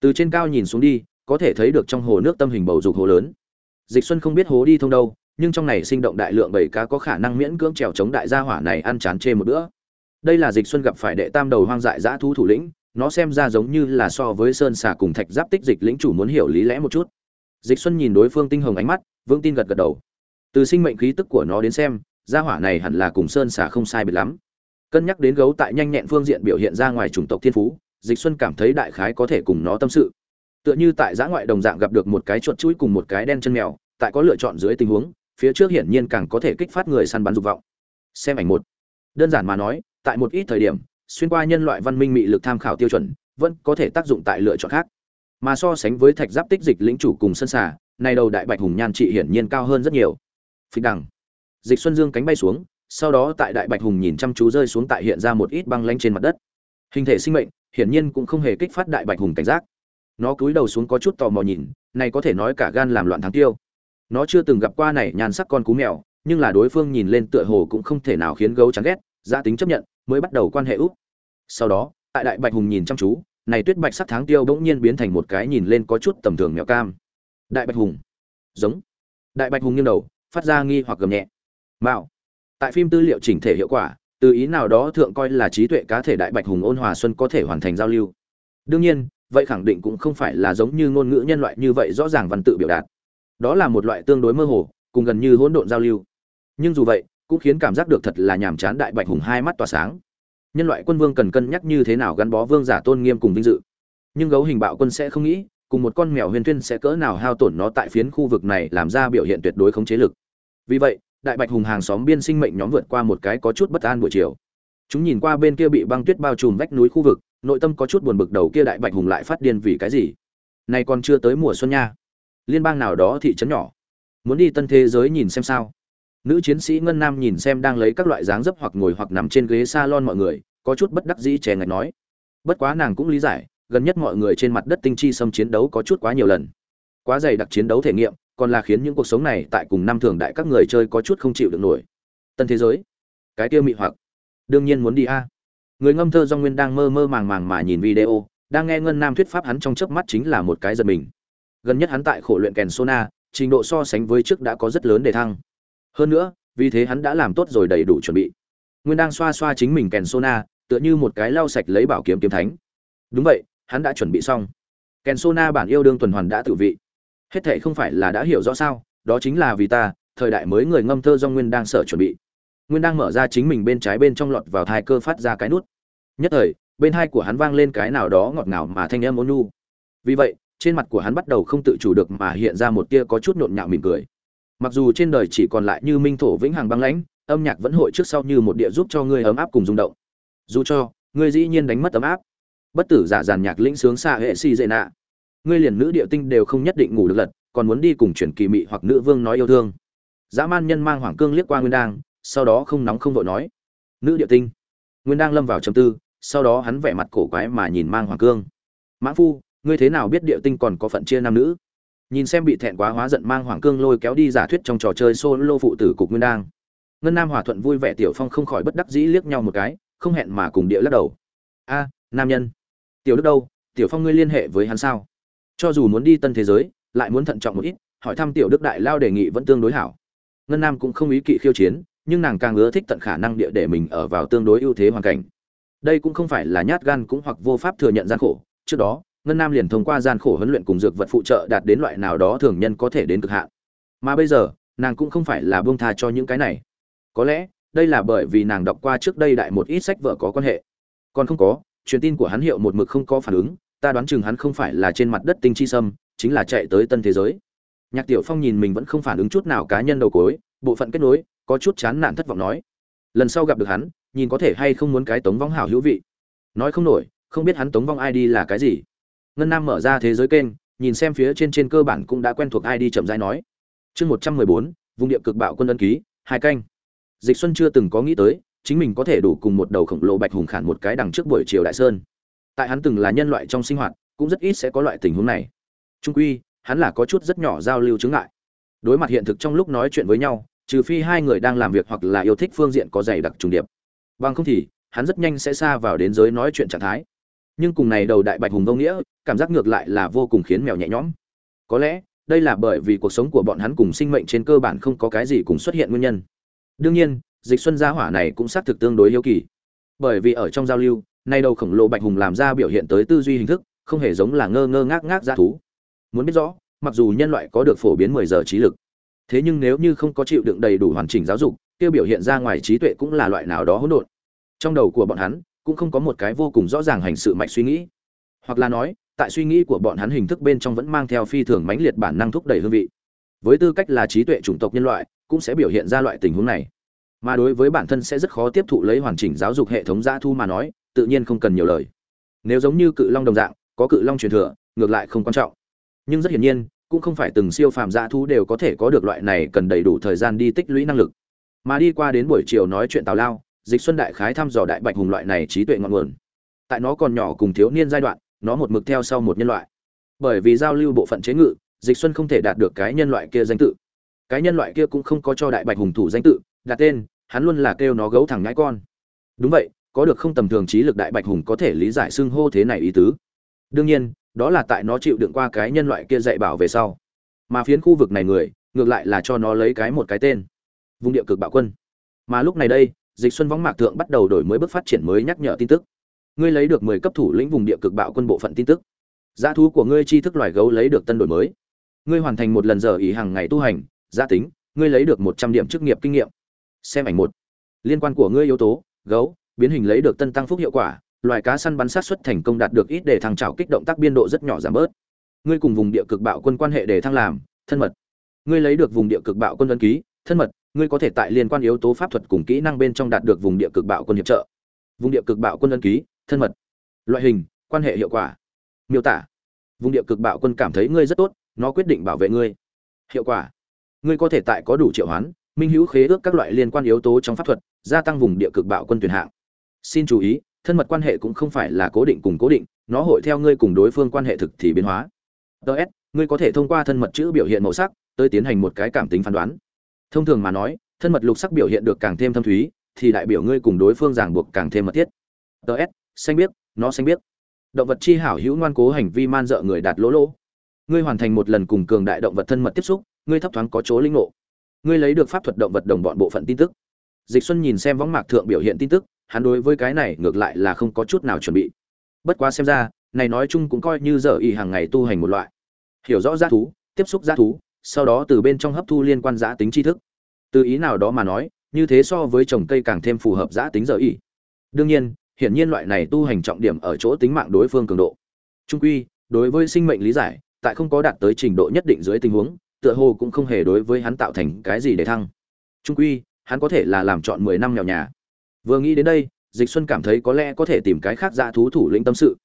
Speaker 1: Từ trên cao nhìn xuống đi, có thể thấy được trong hồ nước tâm hình bầu dục hồ lớn. Dịch xuân không biết hố đi thông đâu nhưng trong này sinh động đại lượng bảy cá có khả năng miễn cưỡng trèo chống đại gia hỏa này ăn chán chê một bữa. Đây là dịch xuân gặp phải đệ tam đầu hoang dại dã thú thủ lĩnh, nó xem ra giống như là so với sơn xà cùng thạch giáp tích dịch lĩnh chủ muốn hiểu lý lẽ một chút. Dịch xuân nhìn đối phương tinh hồng ánh mắt, vững tin gật gật đầu. Từ sinh mệnh khí tức của nó đến xem, gia hỏa này hẳn là cùng sơn xà không sai biệt lắm. Cân nhắc đến gấu tại nhanh nhẹn phương diện biểu hiện ra ngoài chủng tộc thiên phú, dịch xuân cảm thấy đại khái có thể cùng nó tâm sự. Tựa như tại giã ngoại đồng dạng gặp được một cái chuột chuỗi cùng một cái đen chân mèo, tại có lựa chọn dưới tình huống phía trước hiển nhiên càng có thể kích phát người săn bắn dục vọng. Xem ảnh một. Đơn giản mà nói, tại một ít thời điểm, xuyên qua nhân loại văn minh mị lực tham khảo tiêu chuẩn, vẫn có thể tác dụng tại lựa chọn khác. Mà so sánh với thạch giáp tích dịch lĩnh chủ cùng sân xà, này đầu đại bạch hùng nhan trị hiển nhiên cao hơn rất nhiều. Phịch đằng. Dịch xuân dương cánh bay xuống, sau đó tại đại bạch hùng nhìn chăm chú rơi xuống tại hiện ra một ít băng lánh trên mặt đất. Hình thể sinh mệnh, hiển nhiên cũng không hề kích phát đại bạch hùng cảnh giác. Nó cúi đầu xuống có chút tò mò nhìn, này có thể nói cả gan làm loạn thắng tiêu nó chưa từng gặp qua này nhàn sắc con cú mèo, nhưng là đối phương nhìn lên tựa hồ cũng không thể nào khiến gấu chán ghét gia tính chấp nhận, mới bắt đầu quan hệ úp. Sau đó, tại đại bạch hùng nhìn chăm chú, này tuyết bạch sắc tháng tiêu bỗng nhiên biến thành một cái nhìn lên có chút tầm thường mèo cam. Đại bạch hùng. Giống. Đại bạch hùng nghiêng đầu, phát ra nghi hoặc gầm nhẹ. Mạo. Tại phim tư liệu chỉnh thể hiệu quả, từ ý nào đó thượng coi là trí tuệ cá thể đại bạch hùng ôn hòa xuân có thể hoàn thành giao lưu. Đương nhiên, vậy khẳng định cũng không phải là giống như ngôn ngữ nhân loại như vậy rõ ràng văn tự biểu đạt đó là một loại tương đối mơ hồ, cùng gần như hỗn độn giao lưu. Nhưng dù vậy, cũng khiến cảm giác được thật là nhàm chán đại bạch hùng hai mắt tỏa sáng. Nhân loại quân vương cần cân nhắc như thế nào gắn bó vương giả tôn nghiêm cùng vinh dự. Nhưng gấu hình bạo quân sẽ không nghĩ, cùng một con mèo huyền tuyên sẽ cỡ nào hao tổn nó tại phiến khu vực này làm ra biểu hiện tuyệt đối không chế lực. Vì vậy, đại bạch hùng hàng xóm biên sinh mệnh nhóm vượt qua một cái có chút bất an buổi chiều. Chúng nhìn qua bên kia bị băng tuyết bao trùm vách núi khu vực, nội tâm có chút buồn bực đầu kia đại bạch hùng lại phát điên vì cái gì? Nay còn chưa tới mùa xuân nha liên bang nào đó thị trấn nhỏ. Muốn đi tân thế giới nhìn xem sao? Nữ chiến sĩ ngân nam nhìn xem đang lấy các loại dáng dấp hoặc ngồi hoặc nằm trên ghế salon mọi người, có chút bất đắc dĩ chè ngạch nói. Bất quá nàng cũng lý giải, gần nhất mọi người trên mặt đất tinh chi xâm chiến đấu có chút quá nhiều lần. Quá dày đặc chiến đấu thể nghiệm, còn là khiến những cuộc sống này tại cùng năm thường đại các người chơi có chút không chịu được nổi. Tân thế giới? Cái kia mị hoặc. Đương nhiên muốn đi a. Người ngâm thơ do nguyên đang mơ mơ màng màng mà nhìn video, đang nghe ngân nam thuyết pháp hắn trong chớp mắt chính là một cái giật mình gần nhất hắn tại khổ luyện kèn sona, trình độ so sánh với trước đã có rất lớn để thăng. Hơn nữa, vì thế hắn đã làm tốt rồi đầy đủ chuẩn bị. Nguyên đang xoa xoa chính mình kèn sona, tựa như một cái lau sạch lấy bảo kiếm kiếm thánh. Đúng vậy, hắn đã chuẩn bị xong. Kèn sona bản yêu đương tuần hoàn đã tự vị. Hết thệ không phải là đã hiểu rõ sao, đó chính là vì ta, thời đại mới người ngâm thơ do nguyên đang sợ chuẩn bị. Nguyên đang mở ra chính mình bên trái bên trong lọt vào thai cơ phát ra cái nút. Nhất thời, bên hai của hắn vang lên cái nào đó ngọt ngào mà thanh âm ôn nhu. Vì vậy trên mặt của hắn bắt đầu không tự chủ được mà hiện ra một tia có chút nhộn nhạo mỉm cười. Mặc dù trên đời chỉ còn lại như minh thổ vĩnh hằng băng lãnh, âm nhạc vẫn hội trước sau như một địa giúp cho ngươi ấm áp cùng rung động. Dù cho, ngươi dĩ nhiên đánh mất ấm áp. Bất tử giả giàn nhạc lĩnh sướng xa hệ si dệ nạ. Ngươi liền nữ địa tinh đều không nhất định ngủ được lật, còn muốn đi cùng chuyển kỳ mị hoặc nữ vương nói yêu thương. Dã man nhân mang hoàng cương liếc qua nguyên đang, sau đó không nóng không vội nói. Nữ địa tinh. Nguyên đang lâm vào trầm tư, sau đó hắn vẻ mặt cổ quái mà nhìn mang hoàng cương. Mã phu ngươi thế nào biết địa tinh còn có phận chia nam nữ? Nhìn xem bị thẹn quá hóa giận mang hoàng cương lôi kéo đi giả thuyết trong trò chơi solo phụ tử cục nguyên đang ngân nam hòa thuận vui vẻ tiểu phong không khỏi bất đắc dĩ liếc nhau một cái, không hẹn mà cùng địa lắc đầu. A, nam nhân. Tiểu đức đâu? Tiểu phong ngươi liên hệ với hắn sao? Cho dù muốn đi tân thế giới, lại muốn thận trọng một ít, hỏi thăm tiểu đức đại lao đề nghị vẫn tương đối hảo. Ngân nam cũng không ý kỵ khiêu chiến, nhưng nàng càng ưa thích tận khả năng địa để mình ở vào tương đối ưu thế hoàn cảnh. Đây cũng không phải là nhát gan cũng hoặc vô pháp thừa nhận gian khổ, trước đó ngân nam liền thông qua gian khổ huấn luyện cùng dược vật phụ trợ đạt đến loại nào đó thường nhân có thể đến cực hạn. Mà bây giờ, nàng cũng không phải là buông tha cho những cái này. Có lẽ, đây là bởi vì nàng đọc qua trước đây đại một ít sách vợ có quan hệ. Còn không có, truyền tin của hắn hiệu một mực không có phản ứng, ta đoán chừng hắn không phải là trên mặt đất tinh chi sâm, chính là chạy tới tân thế giới. Nhạc tiểu phong nhìn mình vẫn không phản ứng chút nào cá nhân đầu cối, bộ phận kết nối, có chút chán nản thất vọng nói. Lần sau gặp được hắn, nhìn có thể hay không muốn cái tống vong hảo hữu vị. Nói không nổi, không biết hắn tống vong id là cái gì ngân nam mở ra thế giới kênh, nhìn xem phía trên trên cơ bản cũng đã quen thuộc id chậm rãi nói. Chương một trăm mười bốn, vùng địa cực bạo quân ân ký, hai canh. Dịch xuân chưa từng có nghĩ tới, chính mình có thể đủ cùng một đầu khổng lồ bạch hùng khản một cái đằng trước buổi chiều đại sơn. Tại hắn từng là nhân loại trong sinh hoạt, cũng rất ít sẽ có loại tình huống này. Trung quy, hắn là có chút rất nhỏ giao lưu chứng ngại. Đối mặt hiện thực trong lúc nói chuyện với nhau, trừ phi hai người đang làm việc hoặc là yêu thích phương diện có dày đặc trùng điệp. Bằng không thì, hắn rất nhanh sẽ xa vào đến giới nói chuyện trạng thái nhưng cùng này đầu đại bạch hùng vô nghĩa, cảm giác ngược lại là vô cùng khiến mèo nhẹ nhõm. Có lẽ, đây là bởi vì cuộc sống của bọn hắn cùng sinh mệnh trên cơ bản không có cái gì cùng xuất hiện nguyên nhân. Đương nhiên, dịch xuân gia hỏa này cũng xác thực tương đối yêu kỳ. Bởi vì ở trong giao lưu, nay đầu khổng lồ bạch hùng làm ra biểu hiện tới tư duy hình thức, không hề giống là ngơ ngơ ngác ngác ra thú. Muốn biết rõ, mặc dù nhân loại có được phổ biến 10 giờ trí lực, thế nhưng nếu như không có chịu đựng đầy đủ hoàn chỉnh giáo dục tiêu biểu hiện ra ngoài trí tuệ cũng là loại nào đó hỗn độn. Trong đầu của bọn hắn cũng không có một cái vô cùng rõ ràng hành sự mạch suy nghĩ. Hoặc là nói, tại suy nghĩ của bọn hắn hình thức bên trong vẫn mang theo phi thường mãnh liệt bản năng thúc đẩy hương vị. Với tư cách là trí tuệ chủng tộc nhân loại, cũng sẽ biểu hiện ra loại tình huống này. Mà đối với bản thân sẽ rất khó tiếp thụ lấy hoàn chỉnh giáo dục hệ thống giã thu mà nói, tự nhiên không cần nhiều lời. Nếu giống như cự long đồng dạng, có cự long truyền thừa, ngược lại không quan trọng. Nhưng rất hiển nhiên, cũng không phải từng siêu phàm giã thu đều có thể có được loại này cần đầy đủ thời gian đi tích lũy năng lực. Mà đi qua đến buổi chiều nói chuyện tào lao dịch xuân đại khái thăm dò đại bạch hùng loại này trí tuệ ngọn nguồn. Tại nó còn nhỏ cùng thiếu niên giai đoạn, nó một mực theo sau một nhân loại. Bởi vì giao lưu bộ phận chế ngự, dịch xuân không thể đạt được cái nhân loại kia danh tự. Cái nhân loại kia cũng không có cho đại bạch hùng thủ danh tự, đặt tên, hắn luôn là kêu nó gấu thẳng ngãi con. Đúng vậy, có được không tầm thường trí lực đại bạch hùng có thể lý giải xưng hô thế này ý tứ. Đương nhiên, đó là tại nó chịu đựng qua cái nhân loại kia dạy bảo về sau. Mà phiến khu vực này người, ngược lại là cho nó lấy cái một cái tên. Vùng địa cực bạo quân. Mà lúc này đây dịch xuân võng mạc thượng bắt đầu đổi mới bước phát triển mới nhắc nhở tin tức. Ngươi lấy được 10 cấp thủ lĩnh vùng địa cực bạo quân bộ phận tin tức. Giá thú của ngươi tri thức loài gấu lấy được tân đổi mới. Ngươi hoàn thành một lần giờ ý hàng ngày tu hành gia tính, ngươi lấy được 100 điểm chức nghiệp kinh nghiệm. Xem ảnh một. Liên quan của ngươi yếu tố, gấu, biến hình lấy được tân tăng phúc hiệu quả, loài cá săn bắn sát xuất thành công đạt được ít để thằng trào kích động tác biên độ rất nhỏ giảm bớt. Ngươi cùng vùng địa cực bạo quân quan hệ để thăng làm, thân mật. Ngươi lấy được vùng địa cực bạo quân ấn ký thân mật, ngươi có thể tại liên quan yếu tố pháp thuật cùng kỹ năng bên trong đạt được vùng địa cực bạo quân hiệp trợ. Vùng địa cực bạo quân ân ký, thân mật. Loại hình, quan hệ hiệu quả. Miêu tả. Vùng địa cực bạo quân cảm thấy ngươi rất tốt, nó quyết định bảo vệ ngươi. Hiệu quả. Ngươi có thể tại có đủ triệu hoán, minh hữu khế ước các loại liên quan yếu tố trong pháp thuật, gia tăng vùng địa cực bạo quân tuyển hạng. Xin chú ý, thân mật quan hệ cũng không phải là cố định cùng cố định, nó hội theo ngươi cùng đối phương quan hệ thực thì biến hóa. Ts ngươi có thể thông qua thân mật chữ biểu hiện màu sắc, tới tiến hành một cái cảm tính phán đoán thông thường mà nói, thân mật lục sắc biểu hiện được càng thêm thâm thúy, thì đại biểu ngươi cùng đối phương ràng buộc càng thêm mật thiết. Ts xanh biết nó xanh biết động vật chi hảo hữu ngoan cố hành vi man dợ người đạt lỗ lỗ. Ngươi hoàn thành một lần cùng cường đại động vật thân mật tiếp xúc, ngươi thấp thoáng có chỗ linh ngộ. Ngươi lấy được pháp thuật động vật đồng bọn bộ phận tin tức. Dịch xuân nhìn xem võng mạc thượng biểu hiện tin tức, hắn đối với cái này ngược lại là không có chút nào chuẩn bị. Bất quá xem ra, này nói chung cũng coi như giờ y hàng ngày tu hành một loại. Hiểu rõ giá thú, tiếp xúc giá thú sau đó từ bên trong hấp thu liên quan giá tính tri thức. Từ ý nào đó mà nói, như thế so với trồng cây càng thêm phù hợp giá tính giờ ý. Đương nhiên, hiển nhiên loại này tu hành trọng điểm ở chỗ tính mạng đối phương cường độ. Trung quy, đối với sinh mệnh lý giải, tại không có đạt tới trình độ nhất định dưới tình huống, tựa hồ cũng không hề đối với hắn tạo thành cái gì để thăng. Trung quy, hắn có thể là làm chọn mười năm nghèo nhà. Vừa nghĩ đến đây, dịch xuân cảm thấy có lẽ có thể tìm cái khác ra thú thủ lĩnh tâm sự.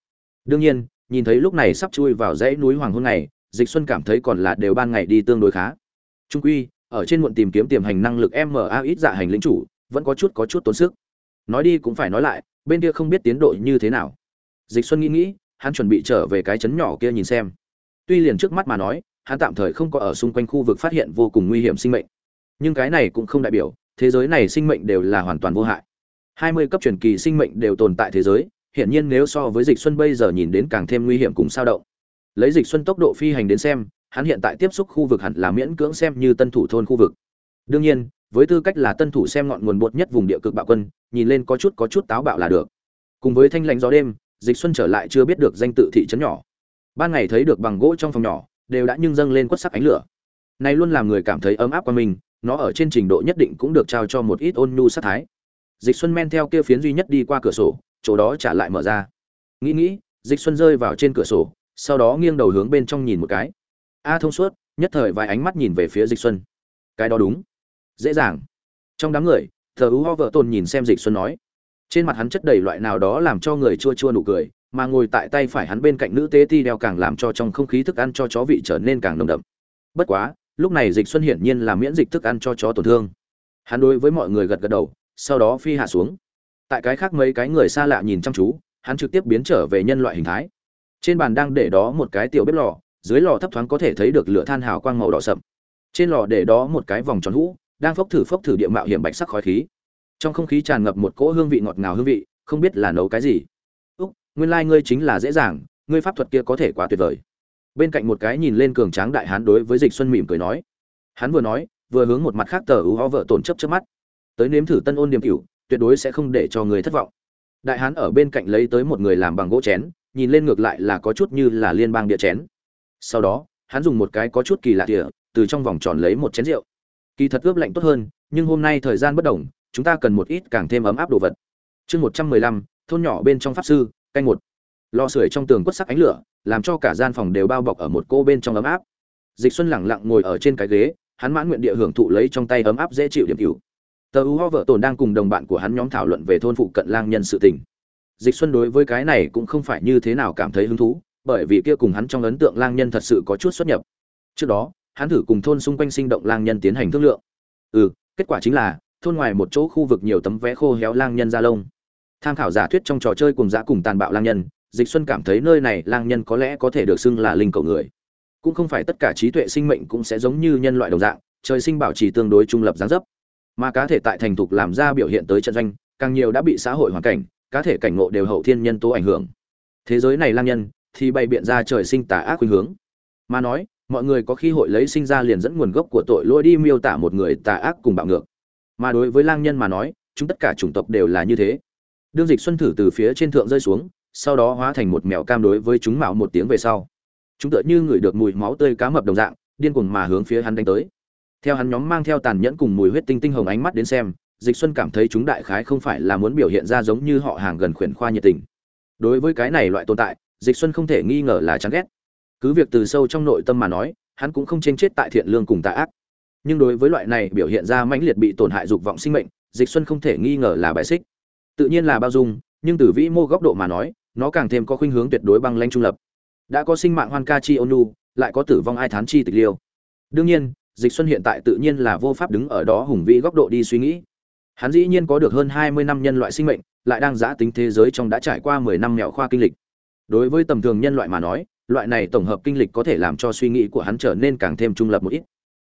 Speaker 1: Đương nhiên, nhìn thấy lúc này sắp chui vào dãy núi hoàng hôn này dịch xuân cảm thấy còn là đều ban ngày đi tương đối khá. Trung quy, ở trên muộn tìm kiếm tiềm hành năng lực ma ít dạ hành lĩnh chủ, vẫn có chút có chút tốn sức. Nói đi cũng phải nói lại, bên kia không biết tiến độ như thế nào. Dịch xuân nghĩ nghĩ, hắn chuẩn bị trở về cái chấn nhỏ kia nhìn xem. Tuy liền trước mắt mà nói, hắn tạm thời không có ở xung quanh khu vực phát hiện vô cùng nguy hiểm sinh mệnh. Nhưng cái này cũng không đại biểu, thế giới này sinh mệnh đều là hoàn toàn vô hại. 20 cấp truyền kỳ sinh mệnh đều tồn tại thế giới hiện nhiên nếu so với dịch xuân bây giờ nhìn đến càng thêm nguy hiểm cùng sao động lấy dịch xuân tốc độ phi hành đến xem, hắn hiện tại tiếp xúc khu vực hẳn là miễn cưỡng xem như tân thủ thôn khu vực. Đương nhiên, với tư cách là tân thủ xem ngọn nguồn bột nhất vùng địa cực bạo quân, nhìn lên có chút có chút táo bạo là được. Cùng với thanh lãnh gió đêm, dịch xuân trở lại chưa biết được danh tự thị trấn nhỏ. Ban ngày thấy được bằng gỗ trong phòng nhỏ, đều đã nhưng dâng lên quất sắc ánh lửa. Này luôn làm người cảm thấy ấm áp qua mình, nó ở trên trình độ nhất định cũng được trao cho một ít ôn nhu sát thái. Dịch xuân men theo kia phiến duy nhất đi qua cửa sổ, chỗ đó trả lại mở ra. Nghĩ nghĩ, dịch xuân rơi vào trên cửa sổ sau đó nghiêng đầu hướng bên trong nhìn một cái. A thông suốt, nhất thời vài ánh mắt nhìn về phía dịch xuân. Cái đó đúng. Dễ dàng. Trong đám người, thờ ú ho vợ tồn nhìn xem dịch xuân nói. Trên mặt hắn chất đầy loại nào đó làm cho người chua chua nụ cười, mà ngồi tại tay phải hắn bên cạnh nữ tế ti đeo càng làm cho trong không khí thức ăn cho chó vị trở nên càng nồng đậm. Bất quá, lúc này dịch xuân hiển nhiên là miễn dịch thức ăn cho chó tổn thương. Hắn đối với mọi người gật gật đầu, sau đó phi hạ xuống. Tại cái khác mấy cái người xa lạ nhìn chăm chú, hắn trực tiếp biến trở về nhân loại hình thái trên bàn đang để đó một cái tiểu bếp lò, dưới lò thấp thoáng có thể thấy được lửa than hào quang màu đỏ sậm. Trên lò để đó một cái vòng tròn hũ, đang phốc thử phốc thử địa mạo hiểm bạch sắc khói khí. Trong không khí tràn ngập một cỗ hương vị ngọt ngào hương vị, không biết là nấu cái gì. Úc, nguyên lai ngươi chính là dễ dàng, ngươi pháp thuật kia có thể quá tuyệt vời. Bên cạnh một cái nhìn lên cường tráng đại hán đối với dịch xuân mỉm cười nói. Hắn vừa nói, vừa hướng một mặt khác tờ ưu ho vợ tổn chấp trước mắt. Tới nếm thử tân ôn điểm cửu tuyệt đối sẽ không để cho người thất vọng. Đại hán ở bên cạnh lấy tới một người làm bằng gỗ chén nhìn lên ngược lại là có chút như là liên bang địa chén. Sau đó, hắn dùng một cái có chút kỳ lạ địa từ trong vòng tròn lấy một chén rượu. Kỳ thật ướp lạnh tốt hơn, nhưng hôm nay thời gian bất đồng, chúng ta cần một ít càng thêm ấm áp đồ vật. Chương một trăm mười lăm, thôn nhỏ bên trong pháp sư, canh một. Lò sưởi trong tường quất sắc ánh lửa, làm cho cả gian phòng đều bao bọc ở một cô bên trong ấm áp. Dịch xuân lẳng lặng ngồi ở trên cái ghế, hắn mãn nguyện địa hưởng thụ lấy trong tay ấm áp dễ chịu điểm cửu. Tờ u ho vợ tồn đang cùng đồng bạn của hắn nhóm thảo luận về thôn phụ cận lang nhân sự tình dịch xuân đối với cái này cũng không phải như thế nào cảm thấy hứng thú, bởi vì kia cùng hắn trong ấn tượng lang nhân thật sự có chút xuất nhập. Trước đó, hắn thử cùng thôn xung quanh sinh động lang nhân tiến hành thương lượng. Ừ kết quả chính là, thôn ngoài một chỗ khu vực nhiều tấm vé khô héo lang nhân ra lông. Tham khảo giả thuyết trong trò chơi cùng giã cùng tàn bạo lang nhân, dịch xuân cảm thấy nơi này lang nhân có lẽ có thể được xưng là linh cầu người. Cũng không phải tất cả trí tuệ sinh mệnh cũng sẽ giống như nhân loại đồng dạng, trời sinh bảo trì tương đối trung lập giáng dấp. Mà cá thể tại thành thục làm ra biểu hiện tới trận doanh, càng nhiều đã bị xã hội hoàn cảnh cá thể cảnh ngộ đều hậu thiên nhân tố ảnh hưởng. Thế giới này lang nhân, thì bày biện ra trời sinh tà ác khuynh hướng. Mà nói, mọi người có khi hội lấy sinh ra liền dẫn nguồn gốc của tội lỗi đi miêu tả một người tà ác cùng bạo ngược. Mà đối với lang nhân mà nói, chúng tất cả chủng tộc đều là như thế. Đương dịch xuân thử từ phía trên thượng rơi xuống, sau đó hóa thành một mèo cam đối với chúng mạo một tiếng về sau. Chúng tựa như ngửi được mùi máu tươi cá mập đồng dạng, điên cuồng mà hướng phía hắn đánh tới. Theo hắn nhóm mang theo tàn nhẫn cùng mùi huyết tinh tinh hồng ánh mắt đến xem dịch xuân cảm thấy chúng đại khái không phải là muốn biểu hiện ra giống như họ hàng gần khuyển khoa nhiệt tình. Đối với cái này loại tồn tại, dịch xuân không thể nghi ngờ là chán ghét. Cứ việc từ sâu trong nội tâm mà nói, hắn cũng không chênh chết tại thiện lương cùng tà ác. Nhưng đối với loại này biểu hiện ra mãnh liệt bị tổn hại dục vọng sinh mệnh, dịch xuân không thể nghi ngờ là bài xích. Tự nhiên là bao dung, nhưng từ vĩ mô góc độ mà nói, nó càng thêm có khuynh hướng tuyệt đối băng lãnh trung lập. Đã có sinh mạng hoan ca chi ônu lại có tử vong ai thán chi tịch liêu. Đương nhiên, dịch xuân hiện tại tự nhiên là vô pháp đứng ở đó hùng vĩ góc độ đi suy nghĩ hắn dĩ nhiên có được hơn 20 năm nhân loại sinh mệnh, lại đang giã tính thế giới trong đã trải qua 10 năm mẹo khoa kinh lịch. Đối với tầm thường nhân loại mà nói, loại này tổng hợp kinh lịch có thể làm cho suy nghĩ của hắn trở nên càng thêm trung lập một ít.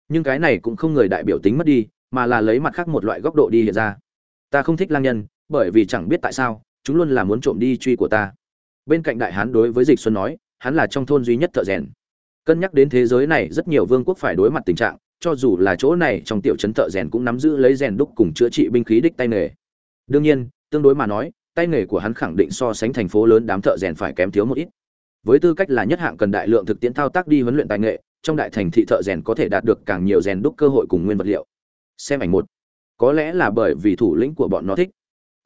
Speaker 1: Nhưng cái này cũng không người đại biểu tính mất đi, mà là lấy mặt khác một loại góc độ đi hiện ra. Ta không thích lang nhân, bởi vì chẳng biết tại sao, chúng luôn là muốn trộm đi truy của ta. Bên cạnh đại hán đối với dịch xuân nói, hắn là trong thôn duy nhất thợ rèn. Cân nhắc đến thế giới này, rất nhiều vương quốc phải đối mặt tình trạng cho dù là chỗ này trong tiểu trấn thợ rèn cũng nắm giữ lấy rèn đúc cùng chữa trị binh khí đích tay nghề. Đương nhiên, tương đối mà nói, tay nghề của hắn khẳng định so sánh thành phố lớn đám thợ rèn phải kém thiếu một ít. Với tư cách là nhất hạng cần đại lượng thực tiễn thao tác đi huấn luyện tài nghệ, trong đại thành thị thợ rèn có thể đạt được càng nhiều rèn đúc cơ hội cùng nguyên vật liệu. Xem ảnh một. Có lẽ là bởi vì thủ lĩnh của bọn nó thích.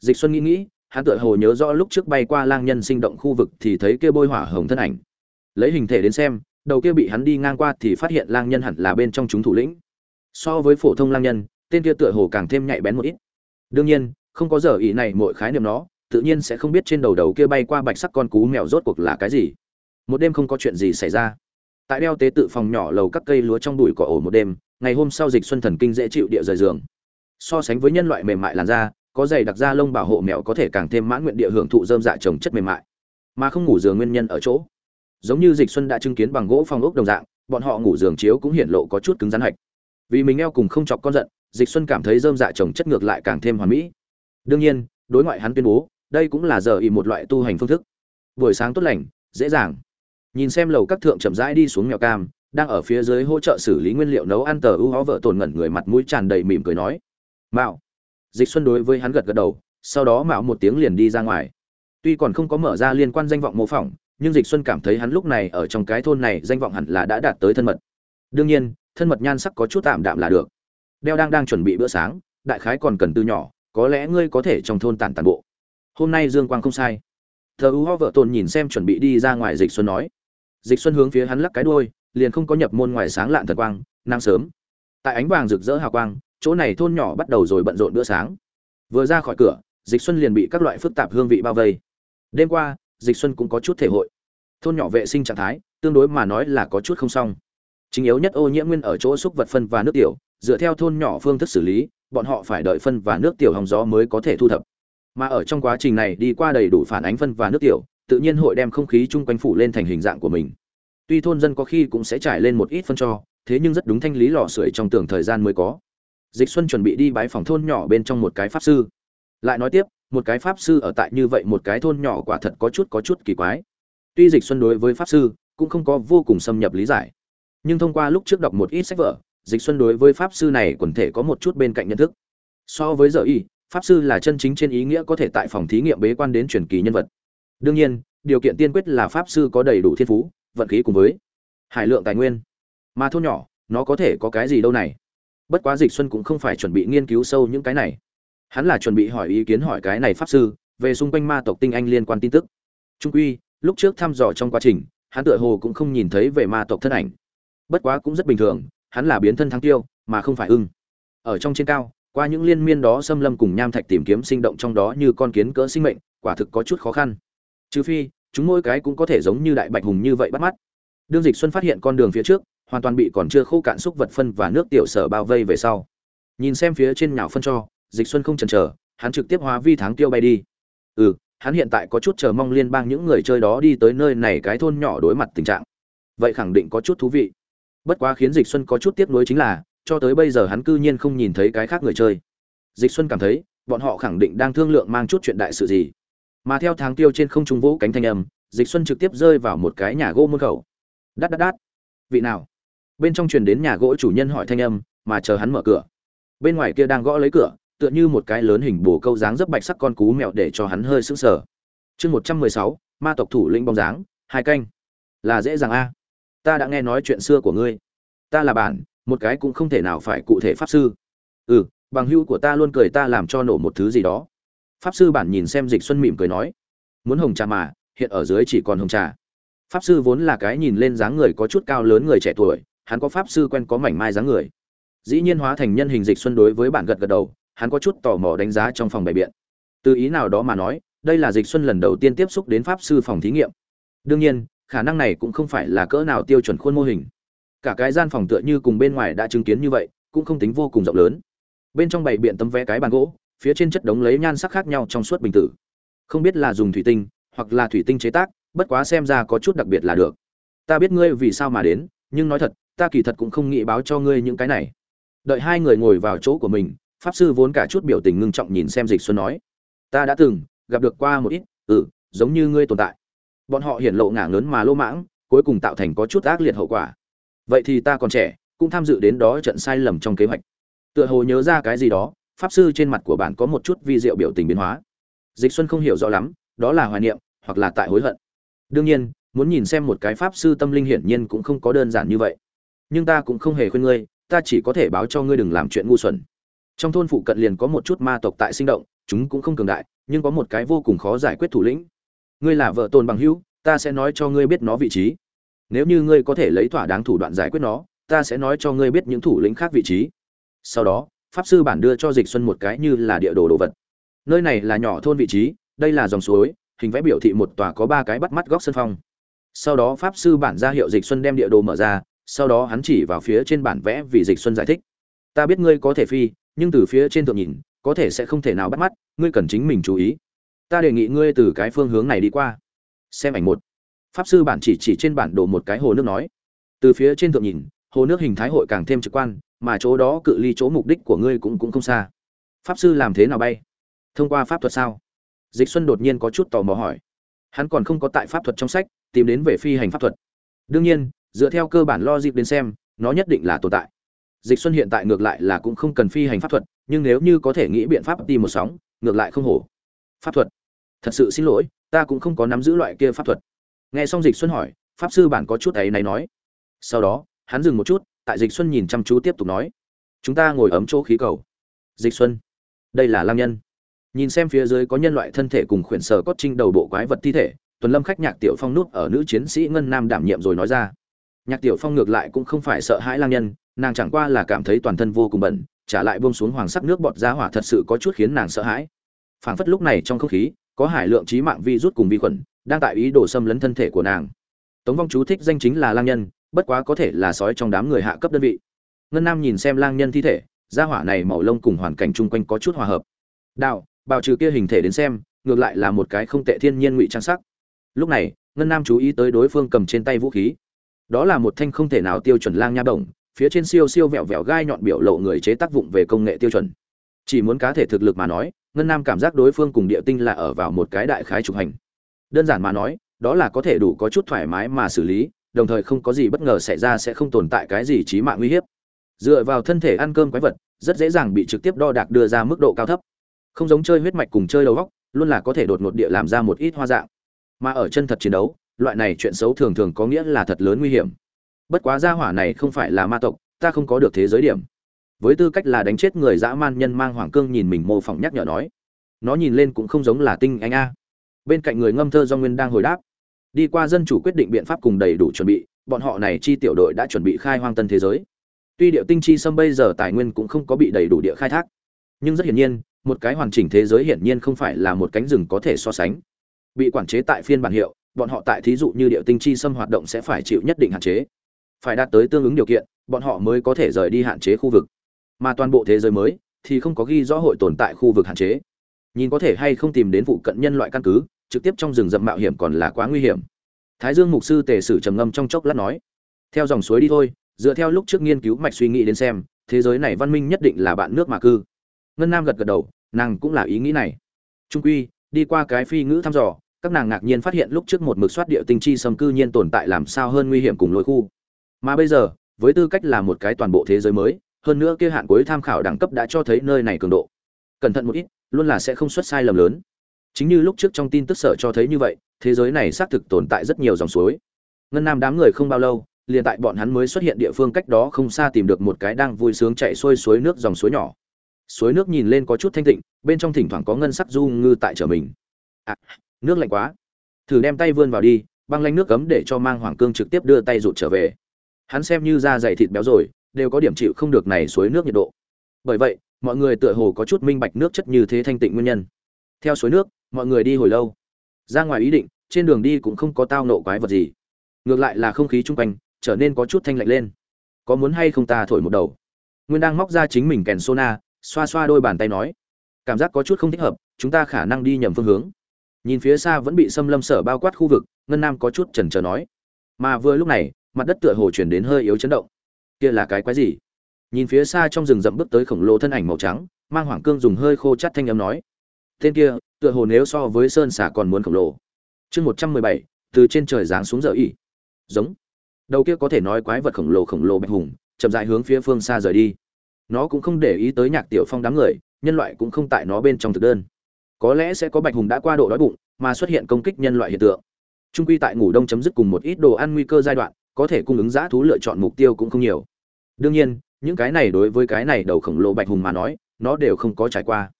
Speaker 1: Dịch xuân nghĩ nghĩ, hắn tựa hồ nhớ rõ lúc trước bay qua lang nhân sinh động khu vực thì thấy kia bôi hỏa hồng thân ảnh. Lấy hình thể đến xem đầu kia bị hắn đi ngang qua thì phát hiện lang nhân hẳn là bên trong chúng thủ lĩnh. So với phổ thông lang nhân, tên kia tựa hồ càng thêm nhạy bén một ít. Đương nhiên, không có giờ ý này mọi khái niệm nó, tự nhiên sẽ không biết trên đầu đầu kia bay qua bạch sắc con cú mèo rốt cuộc là cái gì. Một đêm không có chuyện gì xảy ra. Tại đeo tế tự phòng nhỏ lầu các cây lúa trong bụi cỏ ổ một đêm, ngày hôm sau dịch xuân thần kinh dễ chịu địa rời giường. So sánh với nhân loại mềm mại làn da, có giày đặc da lông bảo hộ mèo có thể càng thêm mãn nguyện địa hưởng thụ dơm dạ trồng chất mềm mại. Mà không ngủ giường nguyên nhân ở chỗ giống như dịch xuân đã chứng kiến bằng gỗ phòng ốc đồng dạng, bọn họ ngủ giường chiếu cũng hiện lộ có chút cứng rắn hạch. Vì mình eo cùng không chọc con giận, dịch xuân cảm thấy dơm dạ trồng chất ngược lại càng thêm hoàn mỹ. Đương nhiên, đối ngoại hắn tuyên bố, đây cũng là giờ y một loại tu hành phương thức. Buổi sáng tốt lành, dễ dàng. Nhìn xem lầu các thượng chậm rãi đi xuống mèo cam, đang ở phía dưới hỗ trợ xử lý nguyên liệu nấu ăn tờ ưu hó vợ tồn ngẩn người mặt mũi tràn đầy mỉm cười nói, mạo. Dịch xuân đối với hắn gật gật đầu, sau đó mạo một tiếng liền đi ra ngoài. Tuy còn không có mở ra liên quan danh vọng mô phỏng nhưng dịch xuân cảm thấy hắn lúc này ở trong cái thôn này danh vọng hẳn là đã đạt tới thân mật. Đương nhiên, thân mật nhan sắc có chút tạm đạm là được. Đeo đang đang chuẩn bị bữa sáng, đại khái còn cần từ nhỏ, có lẽ ngươi có thể trong thôn tản tàn bộ. Hôm nay dương quang không sai. Thờ u ho vợ tồn nhìn xem chuẩn bị đi ra ngoài dịch xuân nói. Dịch xuân hướng phía hắn lắc cái đuôi, liền không có nhập môn ngoài sáng lạn thật quang nắng sớm. Tại ánh vàng rực rỡ hào quang, chỗ này thôn nhỏ bắt đầu rồi bận rộn bữa sáng. Vừa ra khỏi cửa, dịch xuân liền bị các loại phức tạp hương vị bao vây. Đêm qua, dịch xuân cũng có chút thể hội thôn nhỏ vệ sinh trạng thái, tương đối mà nói là có chút không xong. Chính yếu nhất ô nhiễm nguyên ở chỗ xúc vật phân và nước tiểu, dựa theo thôn nhỏ phương thức xử lý, bọn họ phải đợi phân và nước tiểu hòng gió mới có thể thu thập. Mà ở trong quá trình này đi qua đầy đủ phản ánh phân và nước tiểu, tự nhiên hội đem không khí chung quanh phủ lên thành hình dạng của mình. Tuy thôn dân có khi cũng sẽ trải lên một ít phân cho, thế nhưng rất đúng thanh lý lò sưởi trong tưởng thời gian mới có. Dịch xuân chuẩn bị đi bái phòng thôn nhỏ bên trong một cái pháp sư. Lại nói tiếp, một cái pháp sư ở tại như vậy một cái thôn nhỏ quả thật có chút có chút kỳ quái tuy dịch xuân đối với pháp sư cũng không có vô cùng xâm nhập lý giải, nhưng thông qua lúc trước đọc một ít sách vở, dịch xuân đối với pháp sư này quần thể có một chút bên cạnh nhận thức. So với giờ y, pháp sư là chân chính trên ý nghĩa có thể tại phòng thí nghiệm bế quan đến truyền kỳ nhân vật. Đương nhiên, điều kiện tiên quyết là pháp sư có đầy đủ thiên phú, vận khí cùng với hải lượng tài nguyên. Mà thôn nhỏ, nó có thể có cái gì đâu này? Bất quá dịch xuân cũng không phải chuẩn bị nghiên cứu sâu những cái này. Hắn là chuẩn bị hỏi ý kiến hỏi cái này pháp sư về xung quanh ma tộc tinh anh liên quan tin tức. Trung quy lúc trước thăm dò trong quá trình, hắn tựa hồ cũng không nhìn thấy về ma tộc thân ảnh. Bất quá cũng rất bình thường, hắn là biến thân thắng tiêu, mà không phải ưng. Ở trong trên cao, qua những liên miên đó xâm lâm cùng nham thạch tìm kiếm sinh động trong đó như con kiến cỡ sinh mệnh, quả thực có chút khó khăn. Trừ phi, chúng mỗi cái cũng có thể giống như đại bạch hùng như vậy bắt mắt. Đương dịch xuân phát hiện con đường phía trước, hoàn toàn bị còn chưa khô cạn xúc vật phân và nước tiểu sở bao vây về sau. Nhìn xem phía trên nhào phân cho, dịch xuân không chần chờ, hắn trực tiếp hóa vi tháng tiêu bay đi. Ừ hắn hiện tại có chút chờ mong liên bang những người chơi đó đi tới nơi này cái thôn nhỏ đối mặt tình trạng. Vậy khẳng định có chút thú vị. Bất quá khiến dịch xuân có chút tiếc nuối chính là, cho tới bây giờ hắn cư nhiên không nhìn thấy cái khác người chơi. Dịch xuân cảm thấy, bọn họ khẳng định đang thương lượng mang chút chuyện đại sự gì. Mà theo tháng tiêu trên không trung vũ cánh thanh âm, dịch xuân trực tiếp rơi vào một cái nhà gỗ môn khẩu. Đắt đắt đắt vị nào? Bên trong truyền đến nhà gỗ chủ nhân hỏi thanh âm, mà chờ hắn mở cửa. Bên ngoài kia đang gõ lấy cửa tựa như một cái lớn hình bồ câu dáng rất bạch sắc con cú mèo để cho hắn hơi sững sờ. Chương một trăm mười sáu, ma tộc thủ lĩnh bóng dáng, hai canh. Là dễ dàng a. Ta đã nghe nói chuyện xưa của ngươi. Ta là bản một cái cũng không thể nào phải cụ thể pháp sư. Ừ bằng hữu của ta luôn cười ta làm cho nổ một thứ gì đó. Pháp sư bản nhìn xem dịch xuân mỉm cười nói. Muốn hồng trà mà, hiện ở dưới chỉ còn hồng trà. Pháp sư vốn là cái nhìn lên dáng người có chút cao lớn người trẻ tuổi, hắn có pháp sư quen có mảnh mai dáng người. Dĩ nhiên hóa thành nhân hình dịch xuân đối với bản gật gật đầu hắn có chút tò mò đánh giá trong phòng bày biện. Từ ý nào đó mà nói, đây là dịch xuân lần đầu tiên tiếp xúc đến pháp sư phòng thí nghiệm. Đương nhiên, khả năng này cũng không phải là cỡ nào tiêu chuẩn khuôn mô hình. Cả cái gian phòng tựa như cùng bên ngoài đã chứng kiến như vậy, cũng không tính vô cùng rộng lớn. Bên trong bày biện tấm vé cái bàn gỗ, phía trên chất đống lấy nhan sắc khác nhau trong suốt bình tử. Không biết là dùng thủy tinh, hoặc là thủy tinh chế tác, bất quá xem ra có chút đặc biệt là được. Ta biết ngươi vì sao mà đến, nhưng nói thật, ta kỳ thật cũng không nghĩ báo cho ngươi những cái này. Đợi hai người ngồi vào chỗ của mình pháp sư vốn cả chút biểu tình ngưng trọng nhìn xem dịch xuân nói, ta đã từng gặp được qua một ít ừ giống như ngươi tồn tại. Bọn họ hiển lộ ngả lớn mà lô mãng, cuối cùng tạo thành có chút ác liệt hậu quả. Vậy thì ta còn trẻ, cũng tham dự đến đó trận sai lầm trong kế hoạch. Tựa hồ nhớ ra cái gì đó, pháp sư trên mặt của bạn có một chút vi diệu biểu tình biến hóa. Dịch xuân không hiểu rõ lắm, đó là hoài niệm, hoặc là tại hối hận. Đương nhiên, muốn nhìn xem một cái pháp sư tâm linh hiển nhiên cũng không có đơn giản như vậy. Nhưng ta cũng không hề khuyên ngươi, ta chỉ có thể báo cho ngươi đừng làm chuyện ngu xuẩn trong thôn phụ cận liền có một chút ma tộc tại sinh động, chúng cũng không cường đại, nhưng có một cái vô cùng khó giải quyết thủ lĩnh. Ngươi là vợ tôn bằng hữu, ta sẽ nói cho ngươi biết nó vị trí. Nếu như ngươi có thể lấy thỏa đáng thủ đoạn giải quyết nó, ta sẽ nói cho ngươi biết những thủ lĩnh khác vị trí. Sau đó, pháp sư bản đưa cho dịch xuân một cái như là địa đồ đồ vật. Nơi này là nhỏ thôn vị trí, đây là dòng suối, hình vẽ biểu thị một tòa có ba cái bắt mắt góc sân phong. Sau đó pháp sư bản ra hiệu dịch xuân đem địa đồ mở ra, sau đó hắn chỉ vào phía trên bản vẽ vì dịch xuân giải thích. Ta biết ngươi có thể phi nhưng từ phía trên thượng nhìn, có thể sẽ không thể nào bắt mắt, ngươi cần chính mình chú ý. Ta đề nghị ngươi từ cái phương hướng này đi qua. Xem ảnh một. Pháp sư bản chỉ chỉ trên bản đồ một cái hồ nước nói. Từ phía trên thượng nhìn, hồ nước hình thái hội càng thêm trực quan, mà chỗ đó cự ly chỗ mục đích của ngươi cũng cũng không xa. Pháp sư làm thế nào bay? Thông qua pháp thuật sao? Dịch xuân đột nhiên có chút tò mò hỏi. Hắn còn không có tại pháp thuật trong sách, tìm đến về phi hành pháp thuật. Đương nhiên, dựa theo cơ bản logic đến xem, nó nhất định là tồn tại dịch xuân hiện tại ngược lại là cũng không cần phi hành pháp thuật, nhưng nếu như có thể nghĩ biện pháp đi một sóng, ngược lại không hổ. Pháp thuật? Thật sự xin lỗi, ta cũng không có nắm giữ loại kia pháp thuật. Nghe xong dịch xuân hỏi, pháp sư bản có chút ấy này nói. Sau đó, hắn dừng một chút, tại dịch xuân nhìn chăm chú tiếp tục nói. Chúng ta ngồi ấm chỗ khí cầu. Dịch xuân. Đây là lam nhân. Nhìn xem phía dưới có nhân loại thân thể cùng khuyển sở cốt trinh đầu bộ quái vật thi thể, tuần lâm khách nhạc tiểu phong nút ở nữ chiến sĩ ngân nam đảm nhiệm rồi nói ra. Nhạc tiểu phong ngược lại cũng không phải sợ hãi lang nhân nàng chẳng qua là cảm thấy toàn thân vô cùng bẩn, trả lại buông xuống hoàng sắc nước bọt ra hỏa thật sự có chút khiến nàng sợ hãi. Phảng phất lúc này trong không khí, có hải lượng trí mạng vi rút cùng vi khuẩn, đang tại ý đồ xâm lấn thân thể của nàng. Tống vong chú thích danh chính là lang nhân, bất quá có thể là sói trong đám người hạ cấp đơn vị. Ngân nam nhìn xem lang nhân thi thể ra hỏa này màu lông cùng hoàn cảnh chung quanh có chút hòa hợp. Đạo bào trừ kia hình thể đến xem, ngược lại là một cái không tệ thiên nhiên ngụy trang sắc. Lúc này, ngân nam chú ý tới đối phương cầm trên tay vũ khí. Đó là một thanh không thể nào tiêu chuẩn lang nha bổng phía trên siêu siêu vẹo vẹo gai nhọn biểu lộ người chế tác vụng về công nghệ tiêu chuẩn. Chỉ muốn cá thể thực lực mà nói, ngân nam cảm giác đối phương cùng địa tinh là ở vào một cái đại khái trục hành. Đơn giản mà nói, đó là có thể đủ có chút thoải mái mà xử lý, đồng thời không có gì bất ngờ xảy ra sẽ không tồn tại cái gì chí mạng nguy hiểm dựa vào thân thể ăn cơm quái vật, rất dễ dàng bị trực tiếp đo đạc đưa ra mức độ cao thấp. Không giống chơi huyết mạch cùng chơi đầu góc, luôn là có thể đột ngột địa làm ra một ít hoa dạng. Mà ở chân thật chiến đấu, loại này chuyện xấu thường thường có nghĩa là thật lớn nguy hiểm bất quá gia hỏa này không phải là ma tộc, ta không có được thế giới điểm. Với tư cách là đánh chết người dã man nhân mang hoàng cương nhìn mình mô phỏng nhắc nhở nói, nó nhìn lên cũng không giống là tinh anh a. Bên cạnh người ngâm thơ do nguyên đang hồi đáp, đi qua dân chủ quyết định biện pháp cùng đầy đủ chuẩn bị, bọn họ này chi tiểu đội đã chuẩn bị khai hoang tân thế giới. Tuy địa tinh chi xâm bây giờ tài nguyên cũng không có bị đầy đủ địa khai thác, nhưng rất hiển nhiên, một cái hoàn chỉnh thế giới hiển nhiên không phải là một cánh rừng có thể so sánh. Bị quản chế tại phiên bản hiệu, bọn họ tại thí dụ như địa tinh chi xâm hoạt động sẽ phải chịu nhất định hạn chế phải đạt tới tương ứng điều kiện, bọn họ mới có thể rời đi hạn chế khu vực. Mà toàn bộ thế giới mới thì không có ghi rõ hội tồn tại khu vực hạn chế. Nhìn có thể hay không tìm đến vụ cận nhân loại căn cứ, trực tiếp trong rừng rậm mạo hiểm còn là quá nguy hiểm. Thái dương mục sư tề sử trầm ngâm trong chốc lát nói, theo dòng suối đi thôi, dựa theo lúc trước nghiên cứu mạch suy nghĩ đến xem, thế giới này văn minh nhất định là bạn nước mà cư. Ngân nam gật gật đầu, nàng cũng là ý nghĩ này. Trung quy, đi qua cái phi ngữ thăm dò, các nàng ngạc nhiên phát hiện lúc trước một mực soát địa tinh chi xâm cư nhiên tồn tại làm sao hơn nguy hiểm cùng lối khu mà bây giờ với tư cách là một cái toàn bộ thế giới mới hơn nữa kia hạn cuối tham khảo đẳng cấp đã cho thấy nơi này cường độ. Cẩn thận một ít luôn là sẽ không xuất sai lầm lớn. Chính như lúc trước trong tin tức sở cho thấy như vậy thế giới này xác thực tồn tại rất nhiều dòng suối. Ngân nam đám người không bao lâu liền tại bọn hắn mới xuất hiện địa phương cách đó không xa tìm được một cái đang vui sướng chạy xuôi suối nước dòng suối nhỏ. Suối nước nhìn lên có chút thanh tịnh bên trong thỉnh thoảng có ngân sắc du ngư tại trở mình. À, nước lạnh quá. Thử đem tay vươn vào đi băng lanh nước cấm để cho mang hoàng cương trực tiếp đưa tay rụt trở về hắn xem như da dày thịt béo rồi, đều có điểm chịu không được này suối nước nhiệt độ. Bởi vậy, mọi người tựa hồ có chút minh bạch nước chất như thế thanh tịnh nguyên nhân. Theo suối nước, mọi người đi hồi lâu. Ra ngoài ý định, trên đường đi cũng không có tao nộ quái vật gì. Ngược lại là không khí chung quanh, trở nên có chút thanh lạnh lên. Có muốn hay không ta thổi một đầu? Nguyên đang móc ra chính mình kèn sona xoa xoa đôi bàn tay nói. Cảm giác có chút không thích hợp, chúng ta khả năng đi nhầm phương hướng. Nhìn phía xa vẫn bị xâm lâm sở bao quát khu vực, ngân nam có chút chần chờ nói. Mà vừa lúc này mặt đất tựa hồ chuyển đến hơi yếu chấn động. Kia là cái quái gì? Nhìn phía xa trong rừng rậm bước tới khổng lồ thân ảnh màu trắng, mang hoàng cương dùng hơi khô chắt thanh âm nói. Tên kia, tựa hồ nếu so với sơn xả còn muốn khổng lồ. Chương một trăm mười bảy, từ trên trời giáng xuống giờ ỉ giống. Đầu kia có thể nói quái vật khổng lồ khổng lồ bạch hùng, chậm dại hướng phía phương xa rời đi. Nó cũng không để ý tới nhạc tiểu phong đám người, nhân loại cũng không tại nó bên trong thực đơn. Có lẽ sẽ có bạch hùng đã qua độ đói bụng, mà xuất hiện công kích nhân loại hiện tượng. Trung quy tại ngủ đông chấm dứt cùng một ít đồ ăn nguy cơ giai đoạn có thể cung ứng dã thú lựa chọn mục tiêu cũng không nhiều. Đương nhiên, những cái này đối với cái này đầu khổng lồ bạch hùng mà nói, nó đều không có trải qua.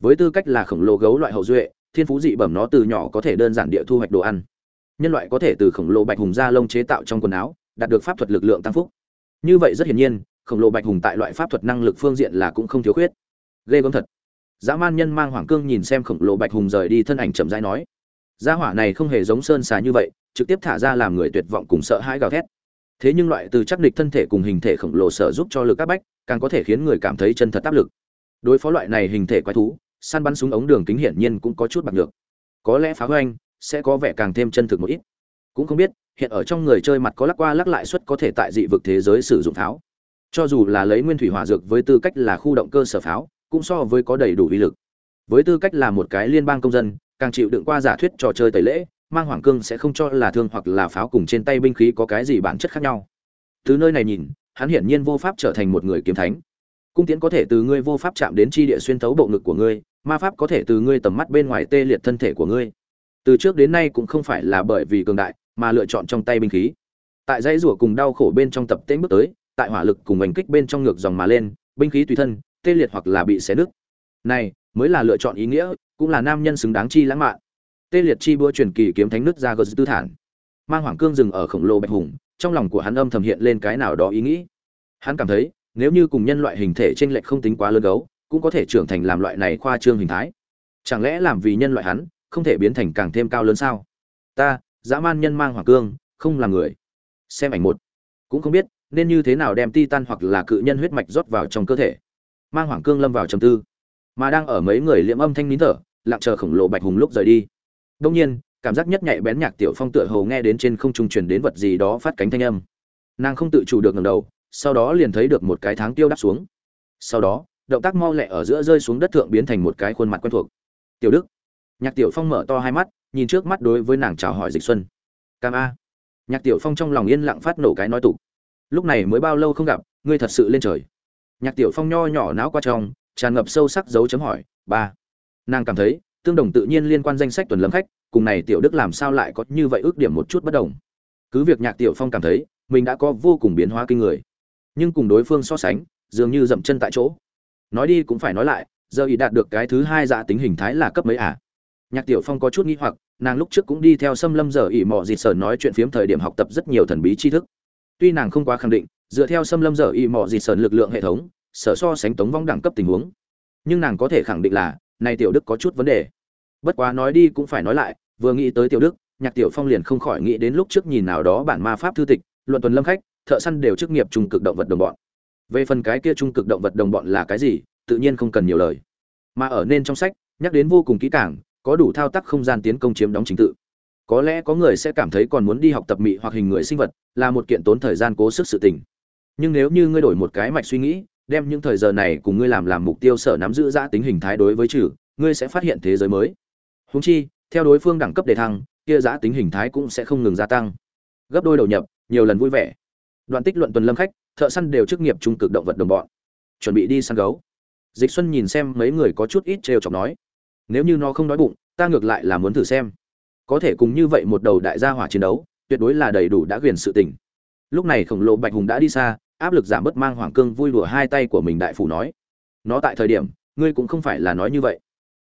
Speaker 1: Với tư cách là khổng lồ gấu loại hậu duệ, thiên phú dị bẩm nó từ nhỏ có thể đơn giản địa thu hoạch đồ ăn. Nhân loại có thể từ khổng lồ bạch hùng da lông chế tạo trong quần áo, đạt được pháp thuật lực lượng tăng phúc. Như vậy rất hiển nhiên, khổng lồ bạch hùng tại loại pháp thuật năng lực phương diện là cũng không thiếu khuyết. Ghê gớm thật. Dã man nhân mang hoàng cương nhìn xem khổng lồ bạch hùng rời đi thân ảnh chậm rãi nói, gia hỏa này không hề giống sơn xà như vậy trực tiếp thả ra làm người tuyệt vọng cùng sợ hãi gào thét. Thế nhưng loại từ chắc địch thân thể cùng hình thể khổng lồ sở giúp cho lực các bách, càng có thể khiến người cảm thấy chân thật áp lực. Đối phó loại này hình thể quái thú, săn bắn súng ống đường kính hiển nhiên cũng có chút bạc được có lẽ phá hoanh sẽ có vẻ càng thêm chân thực một ít. Cũng không biết, hiện ở trong người chơi mặt có lắc qua lắc lại suất có thể tại dị vực thế giới sử dụng pháo. Cho dù là lấy nguyên thủy hỏa dược với tư cách là khu động cơ sở pháo, cũng so với có đầy đủ uy lực. Với tư cách là một cái liên bang công dân, càng chịu đựng qua giả thuyết trò chơi tẩy lễ mang hoàng cương sẽ không cho là thương hoặc là pháo cùng trên tay binh khí có cái gì bản chất khác nhau. Từ nơi này nhìn, hắn hiển nhiên vô pháp trở thành một người kiếm thánh. Cung tiễn có thể từ ngươi vô pháp chạm đến chi địa xuyên thấu bộ ngực của ngươi, ma pháp có thể từ ngươi tầm mắt bên ngoài tê liệt thân thể của ngươi. Từ trước đến nay cũng không phải là bởi vì cường đại, mà lựa chọn trong tay binh khí. Tại dãy rủa cùng đau khổ bên trong tập tễnh bước tới, tại hỏa lực cùng ảnh kích bên trong ngược dòng mà lên, binh khí tùy thân, tê liệt hoặc là bị xé nứt. Này, mới là lựa chọn ý nghĩa, cũng là nam nhân xứng đáng chi lãng mạn tê liệt chi búa truyền kỳ kiếm thánh nứt ra gờ tư thản. Mang hoàng cương dừng ở khổng lồ bạch hùng, trong lòng của hắn âm thầm hiện lên cái nào đó ý nghĩ. Hắn cảm thấy, nếu như cùng nhân loại hình thể trên lệch không tính quá lớn gấu, cũng có thể trưởng thành làm loại này khoa trương hình thái. Chẳng lẽ làm vì nhân loại hắn, không thể biến thành càng thêm cao lớn sao? Ta, dã man nhân mang hoàng cương, không là người. Xem ảnh một. Cũng không biết, nên như thế nào đem titan hoặc là cự nhân huyết mạch rót vào trong cơ thể. Mang hoàng cương lâm vào trầm tư. Mà đang ở mấy người liệm âm thanh nín thở, lặng chờ khổng lồ bạch hùng lúc rời đi đông nhiên, cảm giác nhất nhạy bén nhạc tiểu phong tựa hồ nghe đến trên không trung truyền đến vật gì đó phát cánh thanh âm. Nàng không tự chủ được ngẩng đầu, sau đó liền thấy được một cái tháng tiêu đáp xuống. Sau đó, động tác mau lẹ ở giữa rơi xuống đất thượng biến thành một cái khuôn mặt quen thuộc. Tiểu đức. Nhạc tiểu phong mở to hai mắt, nhìn trước mắt đối với nàng chào hỏi dịch xuân. Cam a. Nhạc tiểu phong trong lòng yên lặng phát nổ cái nói tục. Lúc này mới bao lâu không gặp, ngươi thật sự lên trời. Nhạc tiểu phong nho nhỏ não qua trong, tràn ngập sâu sắc dấu chấm hỏi, ba. Nàng cảm thấy tương đồng tự nhiên liên quan danh sách tuần lâm khách, cùng này tiểu đức làm sao lại có như vậy ước điểm một chút bất đồng. Cứ việc nhạc tiểu phong cảm thấy, mình đã có vô cùng biến hóa kinh người, nhưng cùng đối phương so sánh, dường như dậm chân tại chỗ. Nói đi cũng phải nói lại, giờ ý đạt được cái thứ hai dạ tính hình thái là cấp mấy à? Nhạc tiểu phong có chút nghi hoặc, nàng lúc trước cũng đi theo xâm lâm giờ ỉ mò dịt sở nói chuyện phiếm thời điểm học tập rất nhiều thần bí tri thức. Tuy nàng không quá khẳng định, dựa theo xâm lâm giờ ỉ mò dịt sở lực lượng hệ thống, sở so sánh tống vong đẳng cấp tình huống, nhưng nàng có thể khẳng định là này tiểu đức có chút vấn đề. Bất quá nói đi cũng phải nói lại, vừa nghĩ tới tiểu đức, nhạc tiểu phong liền không khỏi nghĩ đến lúc trước nhìn nào đó bản ma pháp thư tịch, luận tuần lâm khách, thợ săn đều chức nghiệp trung cực động vật đồng bọn. Về phần cái kia trung cực động vật đồng bọn là cái gì, tự nhiên không cần nhiều lời. Mà ở nên trong sách, nhắc đến vô cùng kỹ càng, có đủ thao tác không gian tiến công chiếm đóng chính tự. Có lẽ có người sẽ cảm thấy còn muốn đi học tập mị hoặc hình người sinh vật, là một kiện tốn thời gian cố sức sự tình. Nhưng nếu như ngươi đổi một cái mạch suy nghĩ đem những thời giờ này cùng ngươi làm làm mục tiêu sở nắm giữ giã tính hình thái đối với trừ, ngươi sẽ phát hiện thế giới mới. Húng chi, theo đối phương đẳng cấp đề thăng, kia giã tính hình thái cũng sẽ không ngừng gia tăng. Gấp đôi đầu nhập, nhiều lần vui vẻ. Đoạn tích luận tuần lâm khách, thợ săn đều chức nghiệp trung cực động vật đồng bọn. Chuẩn bị đi săn gấu. Dịch xuân nhìn xem mấy người có chút ít trêu chọc nói, nếu như nó không đói bụng, ta ngược lại là muốn thử xem. Có thể cùng như vậy một đầu đại gia hỏa chiến đấu, tuyệt đối là đầy đủ đã quyền sự tình. Lúc này khổng lồ bạch hùng đã đi xa áp lực giảm bớt mang hoàng cương vui đùa hai tay của mình đại phủ nói. Nó tại thời điểm, ngươi cũng không phải là nói như vậy.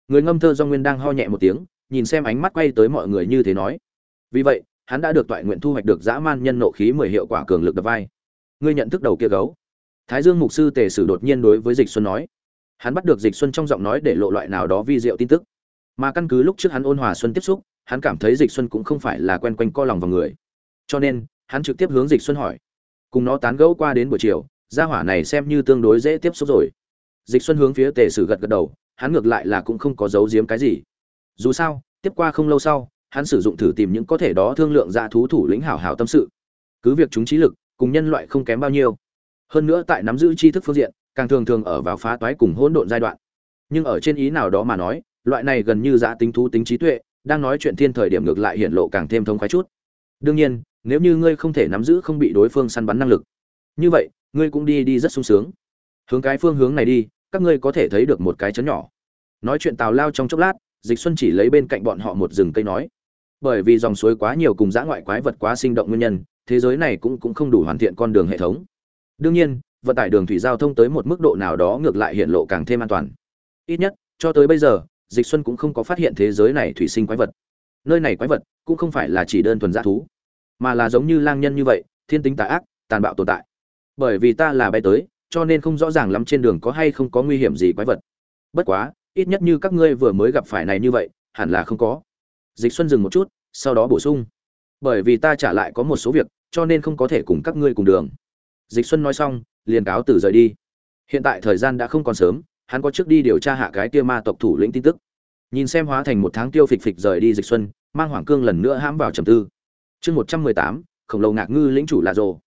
Speaker 1: Người ngâm thơ do nguyên đang ho nhẹ một tiếng, nhìn xem ánh mắt quay tới mọi người như thế nói. Vì vậy, hắn đã được toại nguyện thu hoạch được dã man nhân nộ khí mười hiệu quả cường lực đập vai. Ngươi nhận thức đầu kia gấu. Thái dương mục sư tề sử đột nhiên đối với dịch xuân nói. Hắn bắt được dịch xuân trong giọng nói để lộ loại nào đó vi diệu tin tức. Mà căn cứ lúc trước hắn ôn hòa xuân tiếp xúc, hắn cảm thấy dịch xuân cũng không phải là quen quanh co lòng vào người. Cho nên, hắn trực tiếp hướng dịch xuân hỏi cùng nó tán gẫu qua đến buổi chiều, gia hỏa này xem như tương đối dễ tiếp xúc rồi. Dịch xuân hướng phía tề sử gật gật đầu, hắn ngược lại là cũng không có giấu giếm cái gì. Dù sao, tiếp qua không lâu sau, hắn sử dụng thử tìm những có thể đó thương lượng ra thú thủ lĩnh hảo hảo tâm sự. Cứ việc chúng trí lực, cùng nhân loại không kém bao nhiêu. Hơn nữa tại nắm giữ tri thức phương diện, càng thường thường ở vào phá toái cùng hỗn độn giai đoạn. Nhưng ở trên ý nào đó mà nói, loại này gần như giã tính thú tính trí tuệ, đang nói chuyện thiên thời điểm ngược lại hiện lộ càng thêm thông khoái chút. Đương nhiên nếu như ngươi không thể nắm giữ không bị đối phương săn bắn năng lực. Như vậy, ngươi cũng đi đi rất sung sướng. Hướng cái phương hướng này đi, các ngươi có thể thấy được một cái chấn nhỏ. Nói chuyện tào lao trong chốc lát, dịch xuân chỉ lấy bên cạnh bọn họ một rừng cây nói. Bởi vì dòng suối quá nhiều cùng dã ngoại quái vật quá sinh động nguyên nhân, thế giới này cũng cũng không đủ hoàn thiện con đường hệ thống. Đương nhiên, vận tải đường thủy giao thông tới một mức độ nào đó ngược lại hiện lộ càng thêm an toàn. Ít nhất, cho tới bây giờ, dịch xuân cũng không có phát hiện thế giới này thủy sinh quái vật. Nơi này quái vật cũng không phải là chỉ đơn thuần dã thú mà là giống như lang nhân như vậy, thiên tính tà ác, tàn bạo tồn tại. Bởi vì ta là bay tới, cho nên không rõ ràng lắm trên đường có hay không có nguy hiểm gì quái vật. Bất quá, ít nhất như các ngươi vừa mới gặp phải này như vậy, hẳn là không có. Dịch xuân dừng một chút, sau đó bổ sung. Bởi vì ta trả lại có một số việc, cho nên không có thể cùng các ngươi cùng đường. Dịch xuân nói xong, liền cáo từ rời đi. Hiện tại thời gian đã không còn sớm, hắn có trước đi điều tra hạ cái kia ma tộc thủ lĩnh tin tức. Nhìn xem hóa thành một tháng tiêu phịch phịch rời đi dịch xuân, mang hoàng cương lần nữa hãm vào trầm tư chương một trăm mười tám, khổng lồ ngạc ngư lĩnh chủ là rồ.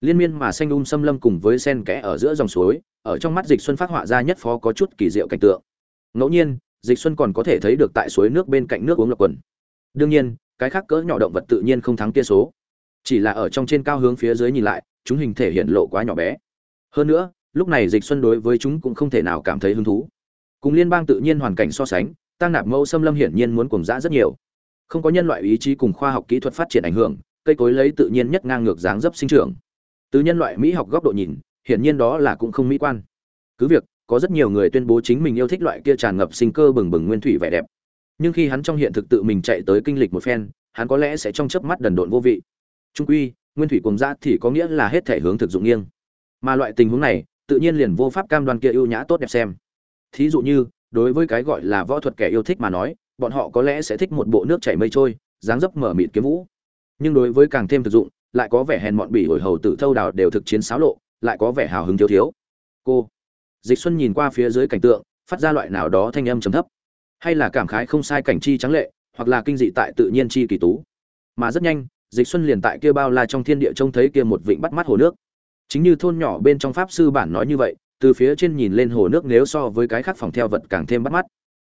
Speaker 1: Liên miên mà xanh um xâm lâm cùng với sen kẽ ở giữa dòng suối, ở trong mắt dịch xuân phát họa ra nhất phó có chút kỳ diệu cảnh tượng. Ngẫu nhiên, dịch xuân còn có thể thấy được tại suối nước bên cạnh nước uống lập quần. Đương nhiên, cái khác cỡ nhỏ động vật tự nhiên không thắng kia số. Chỉ là ở trong trên cao hướng phía dưới nhìn lại, chúng hình thể hiện lộ quá nhỏ bé. Hơn nữa, lúc này dịch xuân đối với chúng cũng không thể nào cảm thấy hứng thú. Cùng liên bang tự nhiên hoàn cảnh so sánh tăng nạp mẫu xâm lâm hiển nhiên muốn cùng dã rất nhiều không có nhân loại ý chí cùng khoa học kỹ thuật phát triển ảnh hưởng, cây cối lấy tự nhiên nhất ngang ngược dáng dấp sinh trưởng. Từ nhân loại mỹ học góc độ nhìn, hiển nhiên đó là cũng không mỹ quan. Cứ việc, có rất nhiều người tuyên bố chính mình yêu thích loại kia tràn ngập sinh cơ bừng bừng nguyên thủy vẻ đẹp. Nhưng khi hắn trong hiện thực tự mình chạy tới kinh lịch một phen, hắn có lẽ sẽ trong chớp mắt đần độn vô vị. Trung quy, nguyên thủy cùng dã thì có nghĩa là hết thể hướng thực dụng nghiêng. Mà loại tình huống này, tự nhiên liền vô pháp cam đoan kia ưu nhã tốt đẹp xem. Thí dụ như, đối với cái gọi là võ thuật kẻ yêu thích mà nói bọn họ có lẽ sẽ thích một bộ nước chảy mây trôi, dáng dấp mở mịt kiếm vũ. Nhưng đối với càng thêm thực dụng, lại có vẻ hèn mọn bỉ ổi hầu tử thâu đào đều thực chiến xáo lộ, lại có vẻ hào hứng thiếu thiếu. Cô, dịch xuân nhìn qua phía dưới cảnh tượng, phát ra loại nào đó thanh âm trầm thấp. Hay là cảm khái không sai cảnh chi trắng lệ, hoặc là kinh dị tại tự nhiên chi kỳ tú. Mà rất nhanh, dịch xuân liền tại kia bao la trong thiên địa trông thấy kia một vịnh bắt mắt hồ nước. Chính như thôn nhỏ bên trong pháp sư bản nói như vậy, từ phía trên nhìn lên hồ nước nếu so với cái khác phòng theo vật càng thêm bắt mắt.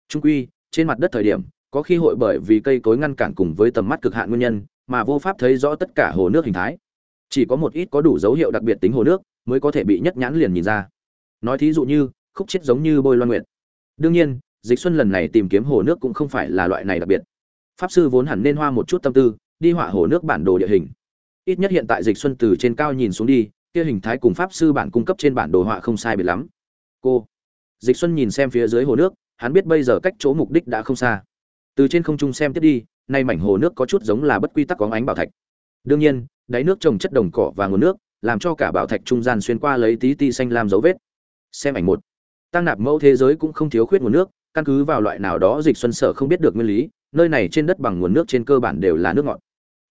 Speaker 1: Trung quy trên mặt đất thời điểm, có khi hội bởi vì cây cối ngăn cản cùng với tầm mắt cực hạn nguyên nhân, mà vô pháp thấy rõ tất cả hồ nước hình thái. Chỉ có một ít có đủ dấu hiệu đặc biệt tính hồ nước, mới có thể bị nhất nhãn liền nhìn ra. Nói thí dụ như, khúc chết giống như bôi loan nguyện đương nhiên, dịch xuân lần này tìm kiếm hồ nước cũng không phải là loại này đặc biệt. Pháp sư vốn hẳn nên hoa một chút tâm tư, đi họa hồ nước bản đồ địa hình. Ít nhất hiện tại dịch xuân từ trên cao nhìn xuống đi, kia hình thái cùng pháp sư bản cung cấp trên bản đồ họa không sai biệt lắm. Cô. Dịch xuân nhìn xem phía dưới hồ nước hắn biết bây giờ cách chỗ mục đích đã không xa. Từ trên không trung xem tiếp đi, nay mảnh hồ nước có chút giống là bất quy tắc có ánh bảo thạch. Đương nhiên, đáy nước trồng chất đồng cỏ và nguồn nước, làm cho cả bảo thạch trung gian xuyên qua lấy tí ti xanh làm dấu vết. Xem ảnh một. Tăng nạp mẫu thế giới cũng không thiếu khuyết nguồn nước, căn cứ vào loại nào đó dịch xuân sở không biết được nguyên lý, nơi này trên đất bằng nguồn nước trên cơ bản đều là nước ngọt.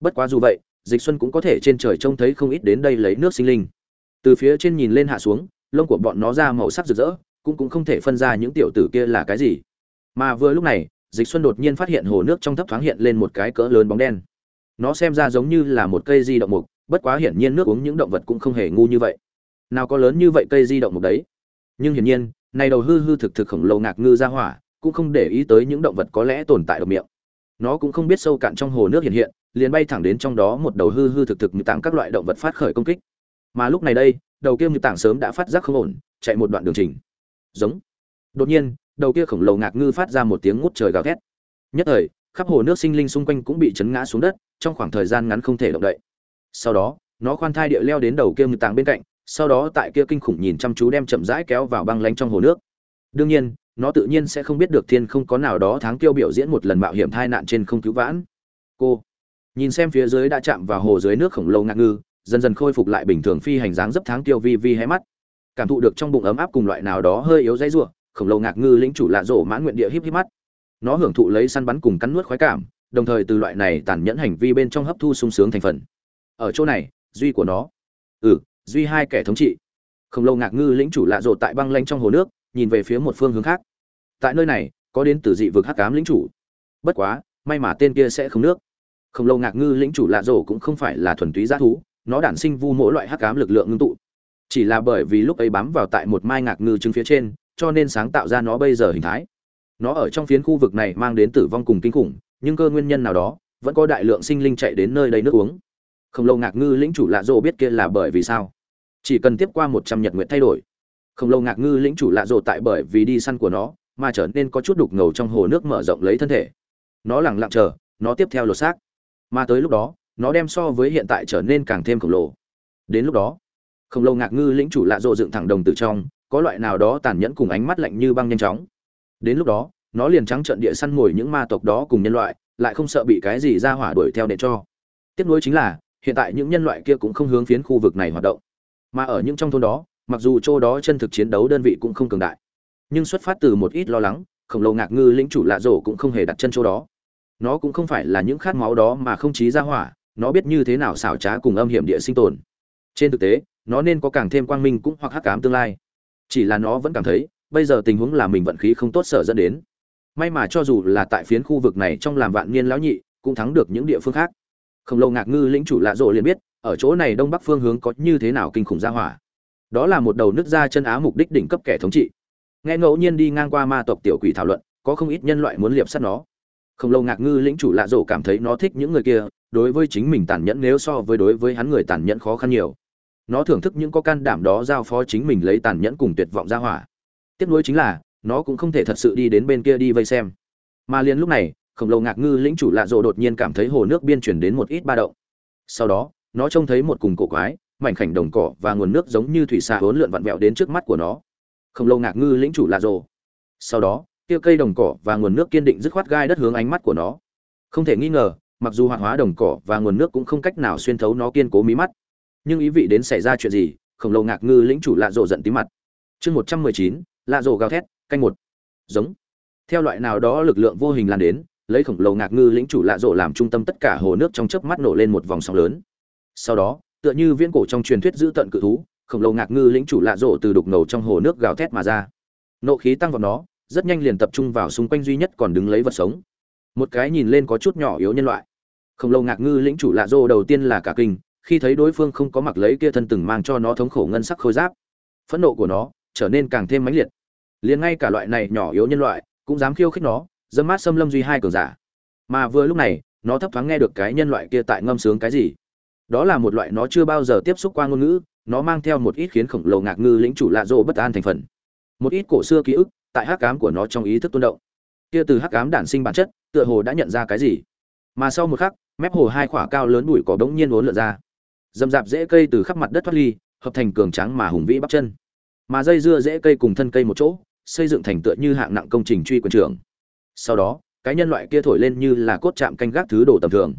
Speaker 1: Bất quá dù vậy, dịch xuân cũng có thể trên trời trông thấy không ít đến đây lấy nước sinh linh. Từ phía trên nhìn lên hạ xuống, lông của bọn nó ra màu sắc rực rỡ cũng cũng không thể phân ra những tiểu tử kia là cái gì. Mà vừa lúc này, dịch xuân đột nhiên phát hiện hồ nước trong thấp thoáng hiện lên một cái cỡ lớn bóng đen. Nó xem ra giống như là một cây di động mục, bất quá hiển nhiên nước uống những động vật cũng không hề ngu như vậy. Nào có lớn như vậy cây di động mục đấy. Nhưng hiển nhiên, này đầu hư hư thực thực khổng lồ ngạc ngư ra hỏa, cũng không để ý tới những động vật có lẽ tồn tại ở miệng. Nó cũng không biết sâu cạn trong hồ nước hiện hiện, liền bay thẳng đến trong đó một đầu hư hư thực thực như tặng các loại động vật phát khởi công kích. Mà lúc này đây, đầu kia như tảng sớm đã phát giác không ổn, chạy một đoạn đường trình giống. Đột nhiên, đầu kia khổng lồ ngạc ngư phát ra một tiếng ngút trời gào thét. Nhất thời, khắp hồ nước sinh linh xung quanh cũng bị chấn ngã xuống đất, trong khoảng thời gian ngắn không thể động đậy. Sau đó, nó khoan thai địa leo đến đầu kia ngư tàng bên cạnh, sau đó tại kia kinh khủng nhìn chăm chú đem chậm rãi kéo vào băng lánh trong hồ nước. Đương nhiên, nó tự nhiên sẽ không biết được thiên không có nào đó tháng tiêu biểu diễn một lần mạo hiểm thai nạn trên không cứu vãn. Cô, nhìn xem phía dưới đã chạm vào hồ dưới nước khổng lồ ngạc ngư, dần dần khôi phục lại bình thường phi hành dáng dấp tháng tiêu vi vi hé mắt cảm thụ được trong bụng ấm áp cùng loại nào đó hơi yếu dãy rủa, khổng lồ ngạc ngư lĩnh chủ lạ rổ mãn nguyện địa híp híp mắt. Nó hưởng thụ lấy săn bắn cùng cắn nuốt khoái cảm, đồng thời từ loại này tàn nhẫn hành vi bên trong hấp thu sung sướng thành phần. Ở chỗ này, duy của nó. Ừ duy hai kẻ thống trị. Khổng lồ ngạc ngư lĩnh chủ lạ rổ tại băng lanh trong hồ nước, nhìn về phía một phương hướng khác. Tại nơi này, có đến từ dị vực hắc cám lĩnh chủ. Bất quá, may mà tên kia sẽ không nước. Khổng lồ ngạc ngư lĩnh chủ lạ rổ cũng không phải là thuần túy g thú, nó đản sinh vu mỗi loại hắc cám lực lượng ngưng tụ chỉ là bởi vì lúc ấy bám vào tại một mai ngạc ngư trứng phía trên, cho nên sáng tạo ra nó bây giờ hình thái. Nó ở trong phiến khu vực này mang đến tử vong cùng kinh khủng, nhưng cơ nguyên nhân nào đó, vẫn có đại lượng sinh linh chạy đến nơi đây nước uống. Khổng lồ ngạc ngư lĩnh chủ lạ rộ biết kia là bởi vì sao? Chỉ cần tiếp qua một trăm nhật nguyện thay đổi. Khổng lồ ngạc ngư lĩnh chủ lạ rộ tại bởi vì đi săn của nó, mà trở nên có chút đục ngầu trong hồ nước mở rộng lấy thân thể. Nó lẳng lặng chờ, nó tiếp theo lột xác. Mà tới lúc đó, nó đem so với hiện tại trở nên càng thêm khổng lồ. Đến lúc đó khổng lồ ngạc ngư lĩnh chủ lạ rộ dựng thẳng đồng từ trong, có loại nào đó tàn nhẫn cùng ánh mắt lạnh như băng nhanh chóng. Đến lúc đó, nó liền trắng trận địa săn mồi những ma tộc đó cùng nhân loại, lại không sợ bị cái gì ra hỏa đuổi theo để cho. Tiếp nối chính là, hiện tại những nhân loại kia cũng không hướng phiến khu vực này hoạt động. Mà ở những trong thôn đó, mặc dù chỗ đó chân thực chiến đấu đơn vị cũng không cường đại, nhưng xuất phát từ một ít lo lắng, khổng lồ ngạc ngư lĩnh chủ lạ rổ cũng không hề đặt chân chỗ đó. Nó cũng không phải là những khát máu đó mà không chí ra hỏa, nó biết như thế nào xảo trá cùng âm hiểm địa sinh tồn. Trên thực tế nó nên có càng thêm quang minh cũng hoặc hắc ám tương lai. Chỉ là nó vẫn cảm thấy, bây giờ tình huống là mình vận khí không tốt sở dẫn đến. May mà cho dù là tại phiến khu vực này trong làm vạn niên lão nhị, cũng thắng được những địa phương khác. Khổng lồ ngạc ngư lĩnh chủ lạ rộ liền biết, ở chỗ này đông bắc phương hướng có như thế nào kinh khủng ra hỏa. Đó là một đầu nước ra chân á mục đích đỉnh cấp kẻ thống trị. Nghe ngẫu nhiên đi ngang qua ma tộc tiểu quỷ thảo luận, có không ít nhân loại muốn liệp sát nó. Khổng lồ ngạc ngư lĩnh chủ lạ rộ cảm thấy nó thích những người kia, đối với chính mình tàn nhẫn nếu so với đối với hắn người tàn nhẫn khó khăn nhiều nó thưởng thức những có can đảm đó giao phó chính mình lấy tàn nhẫn cùng tuyệt vọng ra hỏa. Tiếp nối chính là, nó cũng không thể thật sự đi đến bên kia đi vây xem. Mà liền lúc này, khổng lồ ngạc ngư lĩnh chủ lạ rộ đột nhiên cảm thấy hồ nước biên chuyển đến một ít ba động. Sau đó, nó trông thấy một cùng cổ quái, mảnh khảnh đồng cỏ và nguồn nước giống như thủy xà hốn lượn vặn vẹo đến trước mắt của nó. Khổng lồ ngạc ngư lĩnh chủ lạ rộ. Sau đó, kia cây đồng cỏ và nguồn nước kiên định dứt khoát gai đất hướng ánh mắt của nó. Không thể nghi ngờ, mặc dù hoạt hóa đồng cỏ và nguồn nước cũng không cách nào xuyên thấu nó kiên cố mí mắt nhưng ý vị đến xảy ra chuyện gì, khổng lồ ngạc ngư lĩnh chủ lạ rộ giận tí mặt. Chương một trăm mười chín, lạ rộ gào thét, canh một. Giống. Theo loại nào đó lực lượng vô hình lan đến, lấy khổng lồ ngạc ngư lĩnh chủ lạ rộ làm trung tâm tất cả hồ nước trong chớp mắt nổ lên một vòng sóng lớn. Sau đó, tựa như viễn cổ trong truyền thuyết giữ tận cự thú, khổng lồ ngạc ngư lĩnh chủ lạ rộ từ đục ngầu trong hồ nước gào thét mà ra. Nộ khí tăng vào nó, rất nhanh liền tập trung vào xung quanh duy nhất còn đứng lấy vật sống. Một cái nhìn lên có chút nhỏ yếu nhân loại. Khổng lồ ngạc ngư lĩnh chủ lạ rộ đầu tiên là cả kinh khi thấy đối phương không có mặc lấy kia thân từng mang cho nó thống khổ ngân sắc khôi giáp, phẫn nộ của nó trở nên càng thêm mãnh liệt. Liền ngay cả loại này nhỏ yếu nhân loại cũng dám khiêu khích nó, dâm mát xâm lâm duy hai cường giả. Mà vừa lúc này, nó thấp thoáng nghe được cái nhân loại kia tại ngâm sướng cái gì. Đó là một loại nó chưa bao giờ tiếp xúc qua ngôn ngữ, nó mang theo một ít khiến khổng lồ ngạc ngư lĩnh chủ lạ rộ bất an thành phần. Một ít cổ xưa ký ức tại hắc cám của nó trong ý thức tuôn động. Kia từ hắc cám đản sinh bản chất, tựa hồ đã nhận ra cái gì. Mà sau một khắc, mép hồ hai khỏa cao lớn bụi cỏ đống nhiên uốn lượn ra dầm dạp rễ cây từ khắp mặt đất thoát ly, hợp thành cường tráng mà hùng vĩ bắp chân. Mà dây dưa rễ cây cùng thân cây một chỗ, xây dựng thành tựa như hạng nặng công trình truy quyền trưởng. Sau đó, cái nhân loại kia thổi lên như là cốt chạm canh gác thứ đồ tầm thường.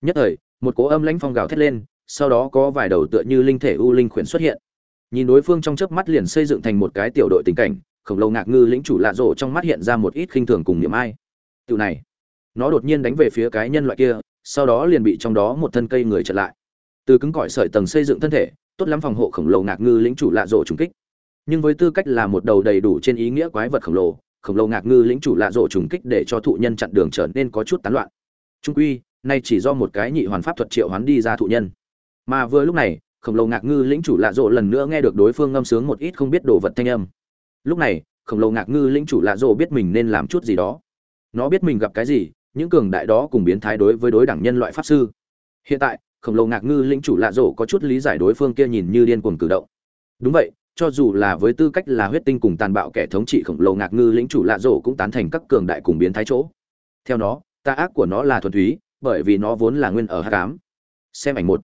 Speaker 1: Nhất thời, một cỗ âm lãnh phong gào thét lên, sau đó có vài đầu tựa như linh thể u linh khuyển xuất hiện. Nhìn đối phương trong chớp mắt liền xây dựng thành một cái tiểu đội tình cảnh, khổng lồ ngạc ngư lĩnh chủ lạ rổ trong mắt hiện ra một ít khinh thường cùng niềm ai. Tiểu này, nó đột nhiên đánh về phía cái nhân loại kia, sau đó liền bị trong đó một thân cây người chặn lại từ cứng cỏi sợi tầng xây dựng thân thể, tốt lắm phòng hộ khổng lồ ngạc ngư lĩnh chủ lạ rộ trùng kích. Nhưng với tư cách là một đầu đầy đủ trên ý nghĩa quái vật khổng lồ khổng lồ ngạc ngư lĩnh chủ lạ rộ trùng kích để cho thụ nhân chặn đường trở nên có chút tán loạn. Trung quy, nay chỉ do một cái nhị hoàn pháp thuật triệu hoán đi ra thụ nhân. Mà vừa lúc này, khổng lồ ngạc ngư lĩnh chủ lạ rộ lần nữa nghe được đối phương ngâm sướng một ít không biết đồ vật thanh âm. Lúc này, khổng lồ ngạc ngư lĩnh chủ lạ rộ biết mình nên làm chút gì đó. Nó biết mình gặp cái gì, những cường đại đó cùng biến thái đối với đối đẳng nhân loại pháp sư. Hiện tại khổng lồ ngạc ngư lĩnh chủ lạ rổ có chút lý giải đối phương kia nhìn như điên cuồng cử động. Đúng vậy, cho dù là với tư cách là huyết tinh cùng tàn bạo kẻ thống trị khổng lồ ngạc ngư lĩnh chủ lạ rổ cũng tán thành các cường đại cùng biến thái chỗ. Theo nó, ta ác của nó là thuần túy, bởi vì nó vốn là nguyên ở hát cám xem ảnh một.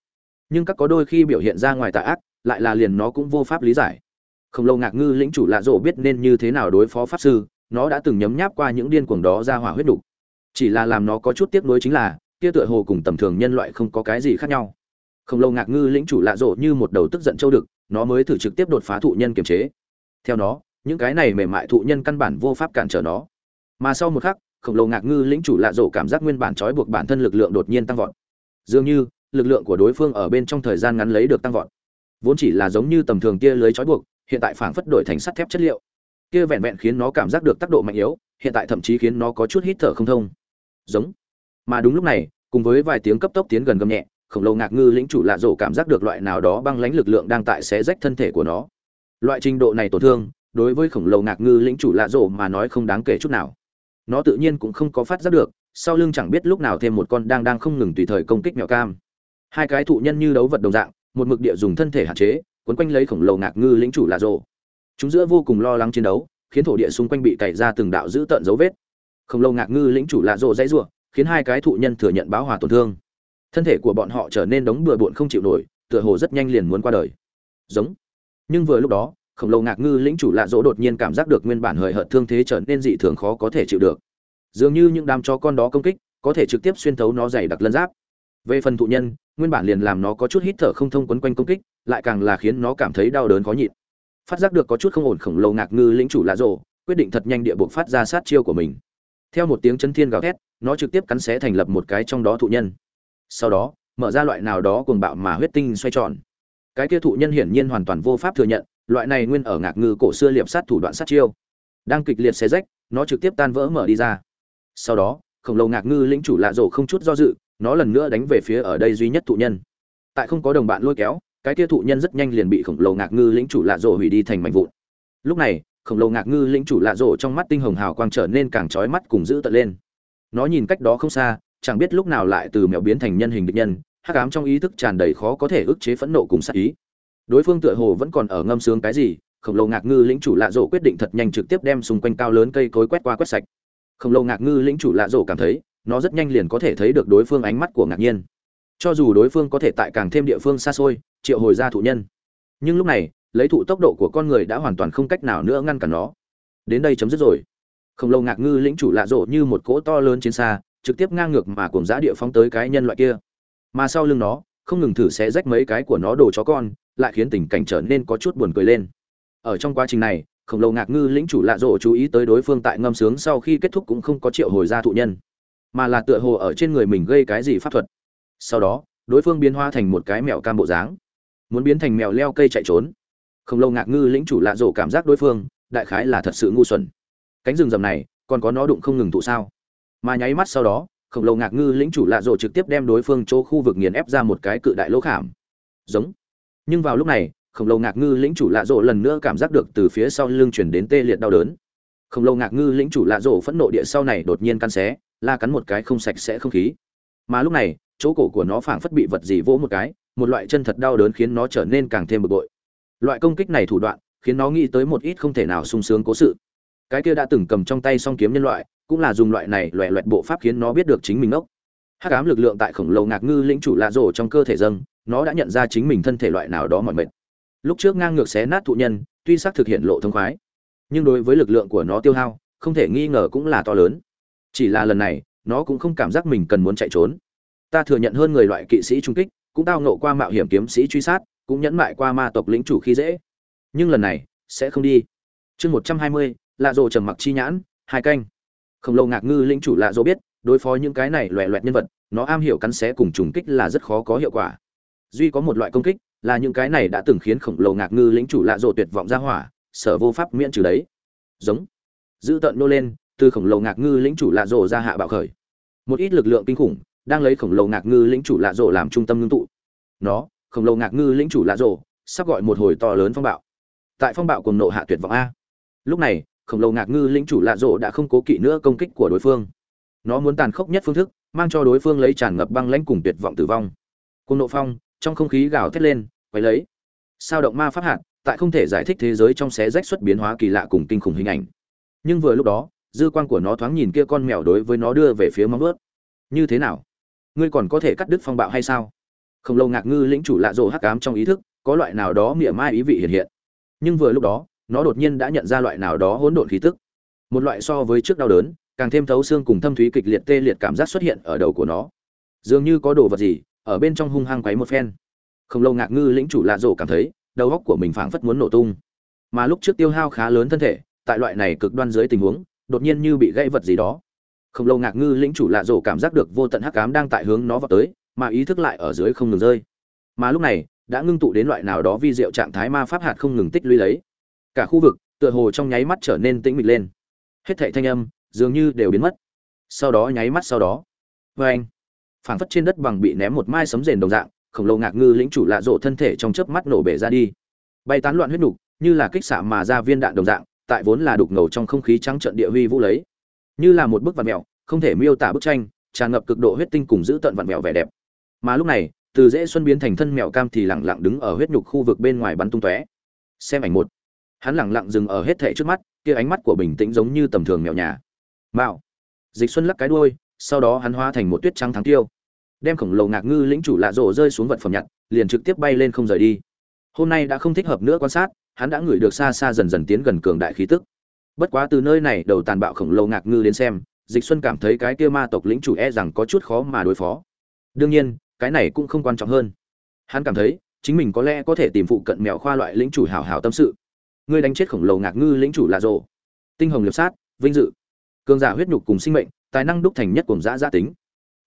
Speaker 1: Nhưng các có đôi khi biểu hiện ra ngoài tà ác, lại là liền nó cũng vô pháp lý giải. Khổng lồ ngạc ngư lĩnh chủ lạ rổ biết nên như thế nào đối phó pháp sư, nó đã từng nhấm nháp qua những điên cuồng đó ra hỏa huyết đục. Chỉ là làm nó có chút tiếc nuối chính là kia tựa hồ cùng tầm thường nhân loại không có cái gì khác nhau. Khổng lồ ngạc ngư lĩnh chủ lạ rộ như một đầu tức giận châu đực, nó mới thử trực tiếp đột phá thụ nhân kiềm chế. Theo nó, những cái này mềm mại thụ nhân căn bản vô pháp cản trở nó. Mà sau một khắc, khổng lồ ngạc ngư lĩnh chủ lạ rộ cảm giác nguyên bản trói buộc bản thân lực lượng đột nhiên tăng vọt. Dường như, lực lượng của đối phương ở bên trong thời gian ngắn lấy được tăng vọt. Vốn chỉ là giống như tầm thường kia lưới trói buộc, hiện tại phảng phất đổi thành sắt thép chất liệu. Kia vẹn vẹn khiến nó cảm giác được tác độ mạnh yếu, hiện tại thậm chí khiến nó có chút hít thở không thông. Giống mà đúng lúc này, cùng với vài tiếng cấp tốc tiến gần gầm nhẹ, khổng lồ ngạc ngư lĩnh chủ lạ rổ cảm giác được loại nào đó băng lãnh lực lượng đang tại xé rách thân thể của nó. Loại trình độ này tổn thương, đối với khổng lồ ngạc ngư lĩnh chủ lạ rổ mà nói không đáng kể chút nào. Nó tự nhiên cũng không có phát giác được, sau lưng chẳng biết lúc nào thêm một con đang đang không ngừng tùy thời công kích mèo cam. Hai cái thụ nhân như đấu vật đồng dạng, một mực địa dùng thân thể hạn chế, quấn quanh lấy khổng lồ ngạc ngư lĩnh chủ lạ rổ. Chúng giữa vô cùng lo lắng chiến đấu, khiến thổ địa xung quanh bị cày ra từng đạo giữ tận dấu vết. Khổng lồ ngạc ngư lĩnh chủ lạ rổ dãy rủa khiến hai cái thụ nhân thừa nhận báo hòa tổn thương. Thân thể của bọn họ trở nên đống bừa bộn không chịu nổi, tựa hồ rất nhanh liền muốn qua đời. Giống. Nhưng vừa lúc đó, khổng lồ ngạc ngư lĩnh chủ lạ dỗ đột nhiên cảm giác được nguyên bản hời hợt thương thế trở nên dị thường khó có thể chịu được. Dường như những đám chó con đó công kích, có thể trực tiếp xuyên thấu nó dày đặc lân giáp. Về phần thụ nhân, nguyên bản liền làm nó có chút hít thở không thông quấn quanh công kích, lại càng là khiến nó cảm thấy đau đớn khó nhịn. Phát giác được có chút không ổn, khổng lồ ngạc ngư lĩnh chủ lạ dỗ quyết định thật nhanh địa buộc phát ra sát chiêu của mình theo một tiếng chân thiên gào thét, nó trực tiếp cắn xé thành lập một cái trong đó thụ nhân. Sau đó, mở ra loại nào đó cuồng bạo mà huyết tinh xoay tròn. Cái kia thụ nhân hiển nhiên hoàn toàn vô pháp thừa nhận, loại này nguyên ở ngạc ngư cổ xưa liệp sát thủ đoạn sát chiêu. Đang kịch liệt xé rách, nó trực tiếp tan vỡ mở đi ra. Sau đó, khổng lồ ngạc ngư lĩnh chủ lạ rổ không chút do dự, nó lần nữa đánh về phía ở đây duy nhất thụ nhân. Tại không có đồng bạn lôi kéo, cái kia thụ nhân rất nhanh liền bị khổng lồ ngạc ngư lĩnh chủ lạ rổ hủy đi thành mảnh vụn. Lúc này khổng lồ ngạc ngư lĩnh chủ lạ rổ trong mắt tinh hồng hào quang trở nên càng trói mắt cùng giữ tận lên. Nó nhìn cách đó không xa, chẳng biết lúc nào lại từ mèo biến thành nhân hình địch nhân, hắc ám trong ý thức tràn đầy khó có thể ức chế phẫn nộ cùng sát ý. Đối phương tựa hồ vẫn còn ở ngâm sướng cái gì, khổng lồ ngạc ngư lĩnh chủ lạ rổ quyết định thật nhanh trực tiếp đem xung quanh cao lớn cây cối quét qua quét sạch. Khổng lồ ngạc ngư lĩnh chủ lạ rổ cảm thấy, nó rất nhanh liền có thể thấy được đối phương ánh mắt của ngạc nhiên. Cho dù đối phương có thể tại càng thêm địa phương xa xôi, triệu hồi ra thụ nhân. Nhưng lúc này lấy thụ tốc độ của con người đã hoàn toàn không cách nào nữa ngăn cản nó. Đến đây chấm dứt rồi. Khổng lồ ngạc ngư lĩnh chủ lạ rộ như một cỗ to lớn trên xa, trực tiếp ngang ngược mà cùng giã địa phóng tới cái nhân loại kia. Mà sau lưng nó, không ngừng thử sẽ rách mấy cái của nó đồ chó con, lại khiến tình cảnh trở nên có chút buồn cười lên. Ở trong quá trình này, khổng lồ ngạc ngư lĩnh chủ lạ rộ chú ý tới đối phương tại ngâm sướng sau khi kết thúc cũng không có triệu hồi ra thụ nhân, mà là tựa hồ ở trên người mình gây cái gì pháp thuật. Sau đó, đối phương biến hoa thành một cái mèo cam bộ dáng, muốn biến thành mèo leo cây chạy trốn khổng lồ ngạc ngư lĩnh chủ lạ rổ cảm giác đối phương, đại khái là thật sự ngu xuẩn. Cánh rừng rầm này, còn có nó đụng không ngừng tụ sao? Mà nháy mắt sau đó, khổng lồ ngạc ngư lĩnh chủ lạ rổ trực tiếp đem đối phương chỗ khu vực nghiền ép ra một cái cự đại lỗ khảm. Giống. Nhưng vào lúc này, khổng lồ ngạc ngư lĩnh chủ lạ rổ lần nữa cảm giác được từ phía sau lưng chuyển đến tê liệt đau đớn. Khổng lồ ngạc ngư lĩnh chủ lạ rổ phẫn nộ địa sau này đột nhiên căn xé, la cắn một cái không sạch sẽ không khí. Mà lúc này, chỗ cổ của nó phảng phất bị vật gì vỗ một cái, một loại chân thật đau đớn khiến nó trở nên càng thêm bực bội loại công kích này thủ đoạn, khiến nó nghĩ tới một ít không thể nào sung sướng cố sự. Cái kia đã từng cầm trong tay song kiếm nhân loại, cũng là dùng loại này loẹ loẹt bộ pháp khiến nó biết được chính mình ốc. Hắc ám lực lượng tại khổng lồ ngạc ngư lĩnh chủ lạ rổ trong cơ thể dâng, nó đã nhận ra chính mình thân thể loại nào đó mọi mệt. Lúc trước ngang ngược xé nát thụ nhân, tuy xác thực hiện lộ thông khoái, nhưng đối với lực lượng của nó tiêu hao, không thể nghi ngờ cũng là to lớn. Chỉ là lần này, nó cũng không cảm giác mình cần muốn chạy trốn. Ta thừa nhận hơn người loại kỵ sĩ trung kích, cũng tao nộ qua mạo hiểm kiếm sĩ truy sát cũng nhẫn mại qua ma tộc lĩnh chủ khi dễ. Nhưng lần này, sẽ không đi. Chương một trăm hai mươi, lạ rồ trầm mặc chi nhãn, hai canh. Khổng lồ ngạc ngư lĩnh chủ lạ rồ biết, đối phó những cái này loẹ loẹt nhân vật, nó am hiểu cắn xé cùng trùng kích là rất khó có hiệu quả. Duy có một loại công kích, là những cái này đã từng khiến khổng lồ ngạc ngư lĩnh chủ lạ rồ tuyệt vọng ra hỏa, sở vô pháp miễn trừ đấy. Giống. Giữ tận nô lên, từ khổng lồ ngạc ngư lĩnh chủ lạ rồ ra hạ bạo khởi. Một ít lực lượng kinh khủng, đang lấy khổng lồ ngạc ngư lĩnh chủ lạ rồ làm trung tâm ngưng tụ. Nó khổng lồ ngạc ngư lĩnh chủ lạ rồ, sắp gọi một hồi to lớn phong bạo. Tại phong bạo cùng nộ hạ tuyệt vọng a. Lúc này khổng lồ ngạc ngư lĩnh chủ lạ rồ đã không cố kỵ nữa công kích của đối phương. Nó muốn tàn khốc nhất phương thức mang cho đối phương lấy tràn ngập băng lãnh cùng tuyệt vọng tử vong. Cùng nộ phong trong không khí gào thét lên quấy lấy. Sao động ma pháp hạt tại không thể giải thích thế giới trong xé rách xuất biến hóa kỳ lạ cùng kinh khủng hình ảnh. Nhưng vừa lúc đó dư quan của nó thoáng nhìn kia con mèo đối với nó đưa về phía móng ướt như thế nào? Ngươi còn có thể cắt đứt phong bạo hay sao? Khổng lồ ngạc ngư lĩnh chủ lạ rồ hắc ám trong ý thức, có loại nào đó mỉa mai ý vị hiện hiện. Nhưng vừa lúc đó, nó đột nhiên đã nhận ra loại nào đó hỗn độn khí tức. Một loại so với trước đau đớn, càng thêm thấu xương cùng thâm thúy kịch liệt tê liệt cảm giác xuất hiện ở đầu của nó. Dường như có đồ vật gì, ở bên trong hung hăng quấy một phen. Khổng lồ ngạc ngư lĩnh chủ lạ rồ cảm thấy, đầu óc của mình phảng phất muốn nổ tung. Mà lúc trước tiêu hao khá lớn thân thể, tại loại này cực đoan dưới tình huống, đột nhiên như bị gãy vật gì đó. Khổng lồ ngạc ngư lĩnh chủ lạ rổ cảm giác được vô tận hắc ám đang tại hướng nó vào tới mà ý thức lại ở dưới không ngừng rơi. Mà lúc này, đã ngưng tụ đến loại nào đó vi diệu trạng thái ma pháp hạt không ngừng tích lũy lấy. Cả khu vực, tựa hồ trong nháy mắt trở nên tĩnh mịch lên. Hết thảy thanh âm, dường như đều biến mất. Sau đó nháy mắt sau đó vê anh, phảng phất trên đất bằng bị ném một mai sấm rền đồng dạng, khổng lồ ngạc ngư lĩnh chủ lạ rộ thân thể trong chớp mắt nổ bể ra đi. Bay tán loạn huyết nục, như là kích xạ mà ra viên đạn đồng dạng, tại vốn là đục ngầu trong không khí trắng trận địa huy vũ lấy. Như là một bức vạn mèo không thể miêu tả bức tranh, tràn ngập cực độ huyết tinh cùng giữ tận vạn mèo vẻ đẹp mà lúc này, từ dễ xuân biến thành thân mèo cam thì lẳng lặng đứng ở huyết nhục khu vực bên ngoài bắn tung tóe. Xem ảnh một. Hắn lẳng lặng dừng ở hết thể trước mắt, kia ánh mắt của bình tĩnh giống như tầm thường mèo nhà. Mạo. Dịch xuân lắc cái đuôi, sau đó hắn hóa thành một tuyết trắng thắng tiêu. Đem khổng lồ ngạc ngư lĩnh chủ lạ rổ rơi xuống vật phẩm nhặt, liền trực tiếp bay lên không rời đi. Hôm nay đã không thích hợp nữa quan sát, hắn đã ngửi được xa xa dần dần tiến gần cường đại khí tức. Bất quá từ nơi này đầu tàn bạo khổng lồ ngạc ngư đến xem, dịch xuân cảm thấy cái kia ma tộc lĩnh chủ e rằng có chút khó mà đối phó. Đương nhiên cái này cũng không quan trọng hơn. Hắn cảm thấy, chính mình có lẽ có thể tìm phụ cận mèo khoa loại lĩnh chủ hảo hảo tâm sự. Ngươi đánh chết khổng lồ ngạc ngư lĩnh chủ là rồ. tinh hồng liệp sát, vinh dự. Cường giả huyết nhục cùng sinh mệnh, tài năng đúc thành nhất cùng giã giã tính.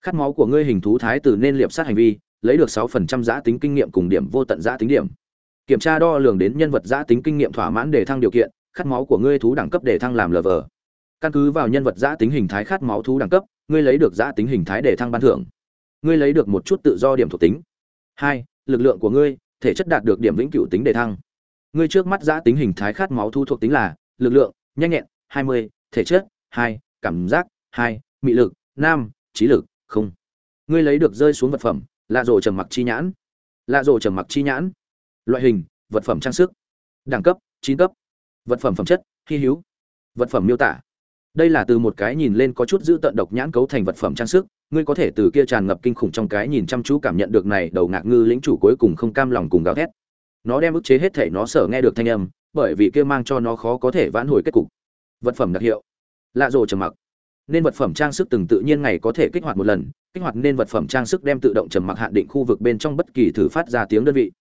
Speaker 1: Khát máu của ngươi hình thú thái tử nên liệp sát hành vi, lấy được sáu phần trăm giã tính kinh nghiệm cùng điểm vô tận giã tính điểm. Kiểm tra đo lường đến nhân vật giã tính kinh nghiệm thỏa mãn để thăng điều kiện, khát máu của ngươi thú đẳng cấp để thăng làm lờ vờ. Căn cứ vào nhân vật giã tính hình thái khát máu thú đẳng cấp, ngươi lấy được giã tính hình thái để thăng ban thưởng ngươi lấy được một chút tự do điểm thuộc tính. Hai, lực lượng của ngươi, thể chất đạt được điểm vĩnh cửu tính đề thăng. Ngươi trước mắt giã tính hình thái khát máu thu thuộc tính là lực lượng, nhanh nhẹn, hai mươi, thể chất, hai, cảm giác, hai, mị lực, năm, trí lực, không. Ngươi lấy được rơi xuống vật phẩm, lạ rổ trầm mặc chi nhãn. Lạ rổ trầm mặc chi nhãn. Loại hình, vật phẩm trang sức. Đẳng cấp, chín cấp. Vật phẩm phẩm chất, hy hữu. Vật phẩm miêu tả. Đây là từ một cái nhìn lên có chút giữ tận độc nhãn cấu thành vật phẩm trang sức ngươi có thể từ kia tràn ngập kinh khủng trong cái nhìn chăm chú cảm nhận được này đầu ngạc ngư lĩnh chủ cuối cùng không cam lòng cùng gào thét. Nó đem ức chế hết thể nó sở nghe được thanh âm bởi vì kia mang cho nó khó có thể vãn hồi kết cục. Vật phẩm đặc hiệu. Lạ rồ trầm mặc. Nên vật phẩm trang sức từng tự nhiên ngày có thể kích hoạt một lần kích hoạt nên vật phẩm trang sức đem tự động trầm mặc hạn định khu vực bên trong bất kỳ thử phát ra tiếng đơn vị.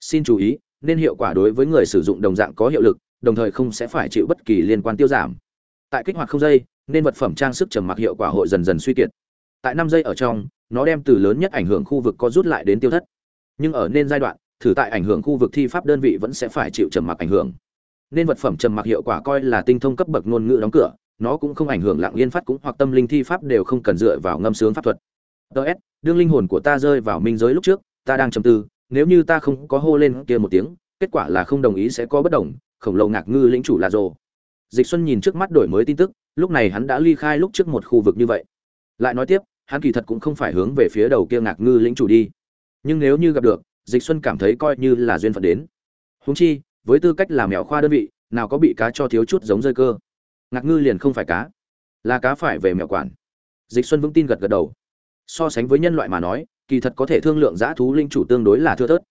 Speaker 1: Xin chú ý nên hiệu quả đối với người sử dụng đồng dạng có hiệu lực đồng thời không sẽ phải chịu bất kỳ liên quan tiêu giảm. Tại kích hoạt không dây, nên vật phẩm trang sức trầm mặc hiệu quả hội dần dần suy kiệt tại năm giây ở trong, nó đem từ lớn nhất ảnh hưởng khu vực có rút lại đến tiêu thất. Nhưng ở nên giai đoạn, thử tại ảnh hưởng khu vực thi pháp đơn vị vẫn sẽ phải chịu trầm mặc ảnh hưởng. Nên vật phẩm trầm mặc hiệu quả coi là tinh thông cấp bậc ngôn ngữ đóng cửa, nó cũng không ảnh hưởng lặng yên phát cũng hoặc tâm linh thi pháp đều không cần dựa vào ngâm sướng pháp thuật. Ts đương linh hồn của ta rơi vào minh giới lúc trước, ta đang trầm tư, nếu như ta không có hô lên kia một tiếng, kết quả là không đồng ý sẽ có bất đồng, khổng lồ ngạc ngư lĩnh chủ là rồ. Dịch xuân nhìn trước mắt đổi mới tin tức, lúc này hắn đã ly khai lúc trước một khu vực như vậy. Lại nói tiếp hắn kỳ thật cũng không phải hướng về phía đầu kia ngạc ngư lĩnh chủ đi. Nhưng nếu như gặp được, dịch xuân cảm thấy coi như là duyên phận đến. Huống chi, với tư cách làm mèo khoa đơn vị, nào có bị cá cho thiếu chút giống rơi cơ. Ngạc ngư liền không phải cá, là cá phải về mèo quản. Dịch xuân vững tin gật gật đầu. So sánh với nhân loại mà nói, kỳ thật có thể thương lượng giã thú linh chủ tương đối là thưa thớt.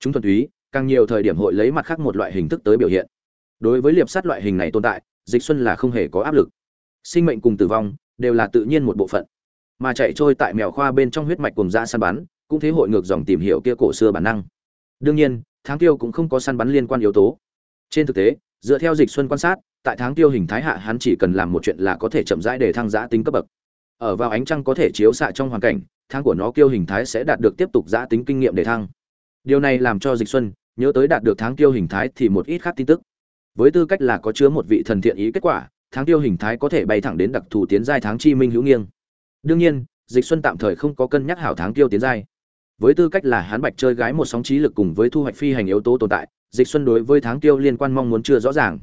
Speaker 1: Chúng thuần túy, càng nhiều thời điểm hội lấy mặt khác một loại hình thức tới biểu hiện. Đối với liệp sát loại hình này tồn tại, dịch xuân là không hề có áp lực. Sinh mệnh cùng tử vong, đều là tự nhiên một bộ phận mà chạy trôi tại mèo khoa bên trong huyết mạch cùng ra săn bắn, cũng thế hội ngược dòng tìm hiểu kia cổ xưa bản năng. Đương nhiên, tháng tiêu cũng không có săn bắn liên quan yếu tố. Trên thực tế, dựa theo dịch xuân quan sát, tại tháng tiêu hình thái hạ hắn chỉ cần làm một chuyện là có thể chậm rãi để thăng giã tính cấp bậc. Ở vào ánh trăng có thể chiếu xạ trong hoàn cảnh, tháng của nó kiêu hình thái sẽ đạt được tiếp tục giã tính kinh nghiệm để thăng. Điều này làm cho dịch xuân nhớ tới đạt được tháng tiêu hình thái thì một ít khác tin tức. Với tư cách là có chứa một vị thần thiện ý kết quả, tháng tiêu hình thái có thể bay thẳng đến đặc thù tiến giai tháng chi minh hữu nghiêng đương nhiên dịch xuân tạm thời không có cân nhắc hảo tháng tiêu tiến giai. Với tư cách là hán bạch chơi gái một sóng trí lực cùng với thu hoạch phi hành yếu tố tồn tại dịch xuân đối với tháng tiêu liên quan mong muốn chưa rõ ràng.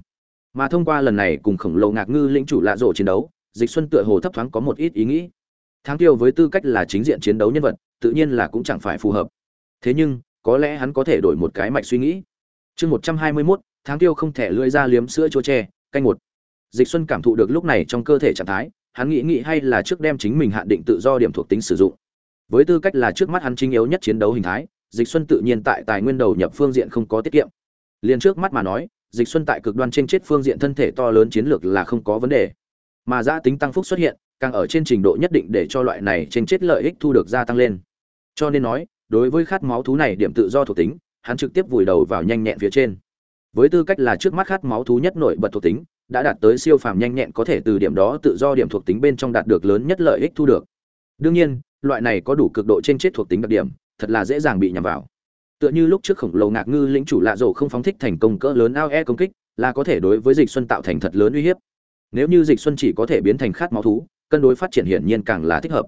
Speaker 1: Mà thông qua lần này cùng khổng lồ ngạc ngư lĩnh chủ lạ rổ chiến đấu dịch xuân tựa hồ thấp thoáng có một ít ý nghĩ. Tháng tiêu với tư cách là chính diện chiến đấu nhân vật tự nhiên là cũng chẳng phải phù hợp. Thế nhưng có lẽ hắn có thể đổi một cái mạch suy nghĩ. Chương một trăm hai mươi 121, tháng tiêu không thể lưỡi ra liếm sữa chua tre canh một. Dịch xuân cảm thụ được lúc này trong cơ thể trạng thái hắn nghĩ nghĩ hay là trước đem chính mình hạn định tự do điểm thuộc tính sử dụng. Với tư cách là trước mắt hắn chính yếu nhất chiến đấu hình thái, dịch xuân tự nhiên tại tài nguyên đầu nhập phương diện không có tiết kiệm. Liền trước mắt mà nói, dịch xuân tại cực đoan trên chết phương diện thân thể to lớn chiến lược là không có vấn đề. Mà giã tính tăng phúc xuất hiện, càng ở trên trình độ nhất định để cho loại này trên chết lợi ích thu được gia tăng lên. Cho nên nói, đối với khát máu thú này điểm tự do thuộc tính, hắn trực tiếp vùi đầu vào nhanh nhẹn phía trên. Với tư cách là trước mắt khát máu thú nhất nổi bật thuộc tính đã đạt tới siêu phàm nhanh nhẹn có thể từ điểm đó tự do điểm thuộc tính bên trong đạt được lớn nhất lợi ích thu được. Đương nhiên, loại này có đủ cực độ trên chết thuộc tính đặc điểm, thật là dễ dàng bị nhằm vào. Tựa như lúc trước khổng lồ ngạc ngư lĩnh chủ lạ rồ không phóng thích thành công cỡ lớn ao e công kích, là có thể đối với dịch xuân tạo thành thật lớn uy hiếp. Nếu như dịch xuân chỉ có thể biến thành khát máu thú, cân đối phát triển hiển nhiên càng là thích hợp.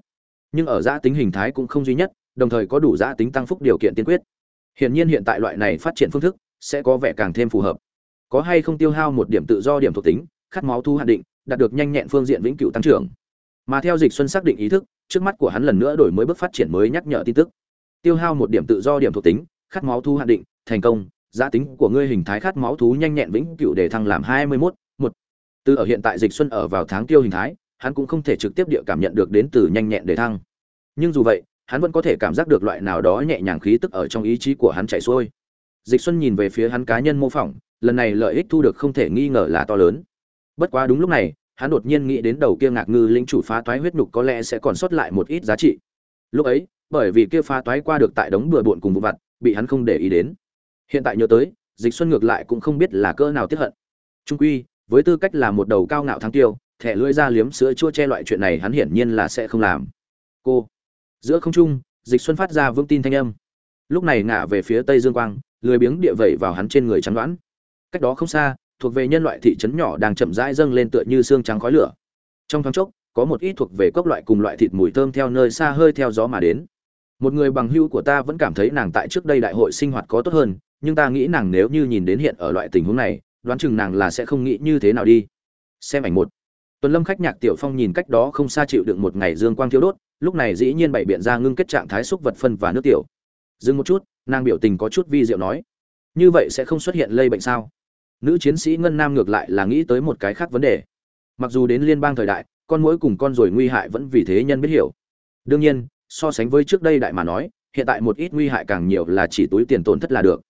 Speaker 1: Nhưng ở giã tính hình thái cũng không duy nhất, đồng thời có đủ giã tính tăng phúc điều kiện tiên quyết. Hiển nhiên hiện tại loại này phát triển phương thức sẽ có vẻ càng thêm phù hợp có hay không tiêu hao một điểm tự do điểm thuộc tính khát máu thu hạn định đạt được nhanh nhẹn phương diện vĩnh cửu tăng trưởng. Mà theo dịch xuân xác định ý thức trước mắt của hắn lần nữa đổi mới bước phát triển mới nhắc nhở tin tức. Tiêu hao một điểm tự do điểm thuộc tính khát máu thu hạn định thành công giá tính của ngươi hình thái khát máu thú nhanh nhẹn vĩnh cửu để thăng làm hai mươi 21, một từ ở hiện tại dịch xuân ở vào tháng tiêu hình thái hắn cũng không thể trực tiếp địa cảm nhận được đến từ nhanh nhẹn để thăng. Nhưng dù vậy hắn vẫn có thể cảm giác được loại nào đó nhẹ nhàng khí tức ở trong ý chí của hắn chạy xuôi. Dịch xuân nhìn về phía hắn cá nhân mô phỏng lần này lợi ích thu được không thể nghi ngờ là to lớn. Bất quá đúng lúc này, hắn đột nhiên nghĩ đến đầu kia ngạc ngư linh chủ phá toái huyết nhục có lẽ sẽ còn sót lại một ít giá trị. Lúc ấy, bởi vì kia phá toái qua được tại đống bừa bộn cùng vụ vặt, bị hắn không để ý đến. Hiện tại nhớ tới, dịch xuân ngược lại cũng không biết là cỡ nào tiếc hận. Trung quy, với tư cách là một đầu cao ngạo thắng tiêu, thẻ lưỡi ra liếm sữa chua che loại chuyện này hắn hiển nhiên là sẽ không làm. Cô, giữa không trung, dịch xuân phát ra vững tin thanh âm. Lúc này ngả về phía tây dương quang, lười biếng địa vẩy vào hắn trên người trắng đoán cách đó không xa, thuộc về nhân loại thị trấn nhỏ đang chậm rãi dâng lên tựa như xương trắng khói lửa. Trong thoáng chốc, có một ít thuộc về cốc loại cùng loại thịt mùi thơm theo nơi xa hơi theo gió mà đến. Một người bằng hữu của ta vẫn cảm thấy nàng tại trước đây đại hội sinh hoạt có tốt hơn, nhưng ta nghĩ nàng nếu như nhìn đến hiện ở loại tình huống này, đoán chừng nàng là sẽ không nghĩ như thế nào đi. Xem ảnh một. Tuần lâm khách nhạc tiểu phong nhìn cách đó không xa chịu đựng một ngày dương quang thiếu đốt, lúc này dĩ nhiên bày biện ra ngưng kết trạng thái xúc vật phân và nước tiểu. Dừng một chút, nàng biểu tình có chút vi diệu nói. Như vậy sẽ không xuất hiện lây bệnh sao? Nữ chiến sĩ ngân nam ngược lại là nghĩ tới một cái khác vấn đề. Mặc dù đến liên bang thời đại, con mũi cùng con rồi nguy hại vẫn vì thế nhân biết hiểu. Đương nhiên, so sánh với trước đây đại mà nói, hiện tại một ít nguy hại càng nhiều là chỉ túi tiền tổn thất là được.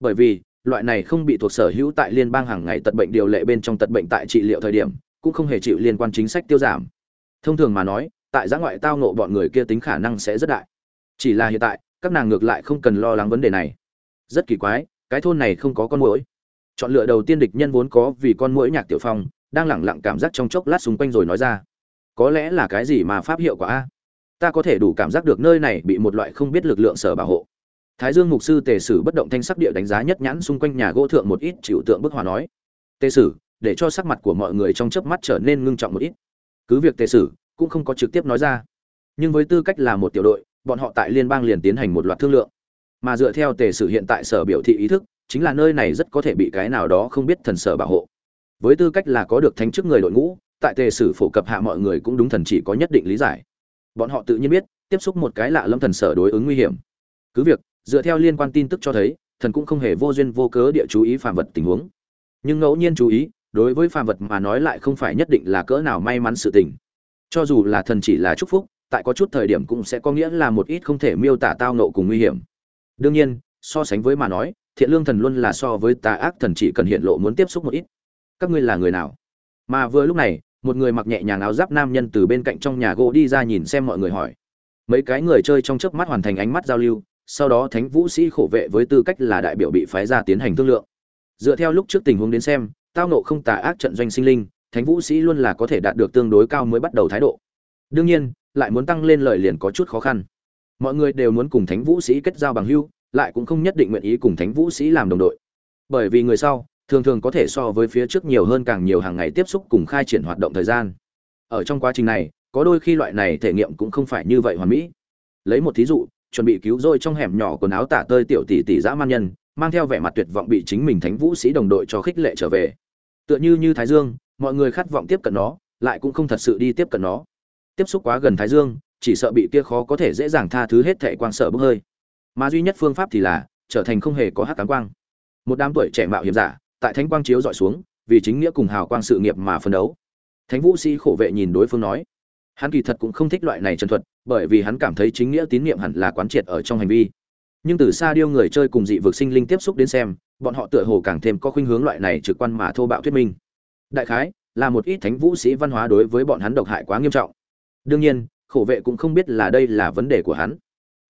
Speaker 1: Bởi vì, loại này không bị thuộc sở hữu tại liên bang hàng ngày tật bệnh điều lệ bên trong tật bệnh tại trị liệu thời điểm, cũng không hề chịu liên quan chính sách tiêu giảm. Thông thường mà nói, tại giã ngoại tao nộ bọn người kia tính khả năng sẽ rất đại. Chỉ là hiện tại, các nàng ngược lại không cần lo lắng vấn đề này. Rất kỳ quái, cái thôn này không có con mũi chọn lựa đầu tiên địch nhân vốn có vì con mũi nhạc tiểu phong, đang lẳng lặng cảm giác trong chốc lát xung quanh rồi nói ra. Có lẽ là cái gì mà pháp hiệu quả a? Ta có thể đủ cảm giác được nơi này bị một loại không biết lực lượng sở bảo hộ. Thái dương mục sư tề sử bất động thanh sắc địa đánh giá nhất nhãn xung quanh nhà gỗ thượng một ít, chịu tượng bức hòa nói. Tề sử, để cho sắc mặt của mọi người trong chớp mắt trở nên ngưng trọng một ít. Cứ việc tề sử cũng không có trực tiếp nói ra. Nhưng với tư cách là một tiểu đội, bọn họ tại liên bang liền tiến hành một loạt thương lượng. Mà dựa theo tề sử hiện tại sở biểu thị ý thức chính là nơi này rất có thể bị cái nào đó không biết thần sở bảo hộ. Với tư cách là có được thánh chức người đội ngũ, tại tề sử phổ cập hạ mọi người cũng đúng thần chỉ có nhất định lý giải. Bọn họ tự nhiên biết, tiếp xúc một cái lạ lâm thần sở đối ứng nguy hiểm. Cứ việc, dựa theo liên quan tin tức cho thấy, thần cũng không hề vô duyên vô cớ địa chú ý phàm vật tình huống. Nhưng ngẫu nhiên chú ý, đối với phàm vật mà nói lại không phải nhất định là cỡ nào may mắn sự tình. Cho dù là thần chỉ là chúc phúc, tại có chút thời điểm cũng sẽ có nghĩa là một ít không thể miêu tả tao nộ cùng nguy hiểm. Đương nhiên, so sánh với mà nói thiện lương thần luôn là so với tà ác thần chỉ cần hiện lộ muốn tiếp xúc một ít. Các ngươi là người nào? Mà vừa lúc này, một người mặc nhẹ nhàng áo giáp nam nhân từ bên cạnh trong nhà gỗ đi ra nhìn xem mọi người hỏi. Mấy cái người chơi trong chớp mắt hoàn thành ánh mắt giao lưu, sau đó thánh vũ sĩ khổ vệ với tư cách là đại biểu bị phái ra tiến hành thương lượng. Dựa theo lúc trước tình huống đến xem, tao nộ không tà ác trận doanh sinh linh, thánh vũ sĩ luôn là có thể đạt được tương đối cao mới bắt đầu thái độ. Đương nhiên, lại muốn tăng lên lợi liền có chút khó khăn. Mọi người đều muốn cùng thánh vũ sĩ kết giao bằng hưu lại cũng không nhất định nguyện ý cùng thánh vũ sĩ làm đồng đội. Bởi vì người sau, thường thường có thể so với phía trước nhiều hơn càng nhiều hàng ngày tiếp xúc cùng khai triển hoạt động thời gian. Ở trong quá trình này, có đôi khi loại này thể nghiệm cũng không phải như vậy hoàn mỹ. Lấy một thí dụ, chuẩn bị cứu rỗi trong hẻm nhỏ quần áo tả tơi tiểu tỷ tỷ dã man nhân, mang theo vẻ mặt tuyệt vọng bị chính mình thánh vũ sĩ đồng đội cho khích lệ trở về. Tựa như như thái dương, mọi người khát vọng tiếp cận nó, lại cũng không thật sự đi tiếp cận nó. Tiếp xúc quá gần thái dương, chỉ sợ bị kia khó có thể dễ dàng tha thứ hết thệ quang sợ bốc hơi mà duy nhất phương pháp thì là trở thành không hề có hắc cám quang. Một đám tuổi trẻ mạo hiểm giả tại thánh quang chiếu dọi xuống, vì chính nghĩa cùng hào quang sự nghiệp mà phấn đấu. Thánh vũ sĩ khổ vệ nhìn đối phương nói, hắn kỳ thật cũng không thích loại này trần thuật, bởi vì hắn cảm thấy chính nghĩa tín nhiệm hẳn là quán triệt ở trong hành vi. Nhưng từ xa điêu người chơi cùng dị vực sinh linh tiếp xúc đến xem, bọn họ tựa hồ càng thêm có khuynh hướng loại này trực quan mà thô bạo thuyết minh. Đại khái là một ít thánh vũ sĩ văn hóa đối với bọn hắn độc hại quá nghiêm trọng. Đương nhiên, khổ vệ cũng không biết là đây là vấn đề của hắn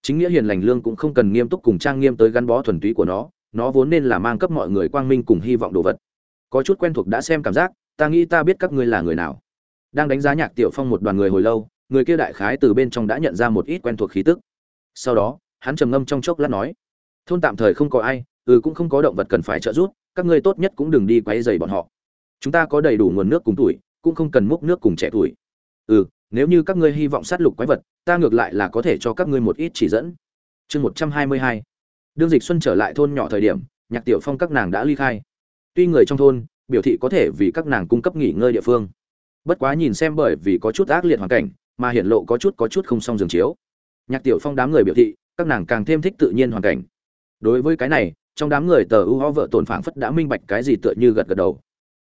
Speaker 1: chính nghĩa hiền lành lương cũng không cần nghiêm túc cùng trang nghiêm tới gắn bó thuần túy của nó nó vốn nên là mang cấp mọi người quang minh cùng hy vọng đồ vật. Có chút quen thuộc đã xem cảm giác, ta nghĩ ta biết các ngươi là người nào. Đang đánh giá nhạc tiểu phong một đoàn người hồi lâu, người kia đại khái từ bên trong đã nhận ra một ít quen thuộc khí tức. Sau đó, hắn trầm ngâm trong chốc lát nói, thôn tạm thời không có ai ừ cũng không có động vật cần phải trợ giúp, các ngươi tốt nhất cũng đừng đi quay dày bọn họ. Chúng ta có đầy đủ nguồn nước cùng tuổi, cũng không cần múc nước cùng trẻ tuổi. Ừ nếu như các ngươi hy vọng sát lục quái vật, ta ngược lại là có thể cho các ngươi một ít chỉ dẫn. Chương một trăm hai mươi hai. Đương dịch xuân trở lại thôn nhỏ thời điểm, nhạc tiểu phong các nàng đã ly khai. Tuy người trong thôn, biểu thị có thể vì các nàng cung cấp nghỉ ngơi địa phương. Bất quá nhìn xem bởi vì có chút ác liệt hoàn cảnh, mà hiển lộ có chút có chút không song giường chiếu. Nhạc tiểu phong đám người biểu thị, các nàng càng thêm thích tự nhiên hoàn cảnh. Đối với cái này, trong đám người tờ ưu ho vợ tổn phảng phất đã minh bạch cái gì tựa như gật gật đầu.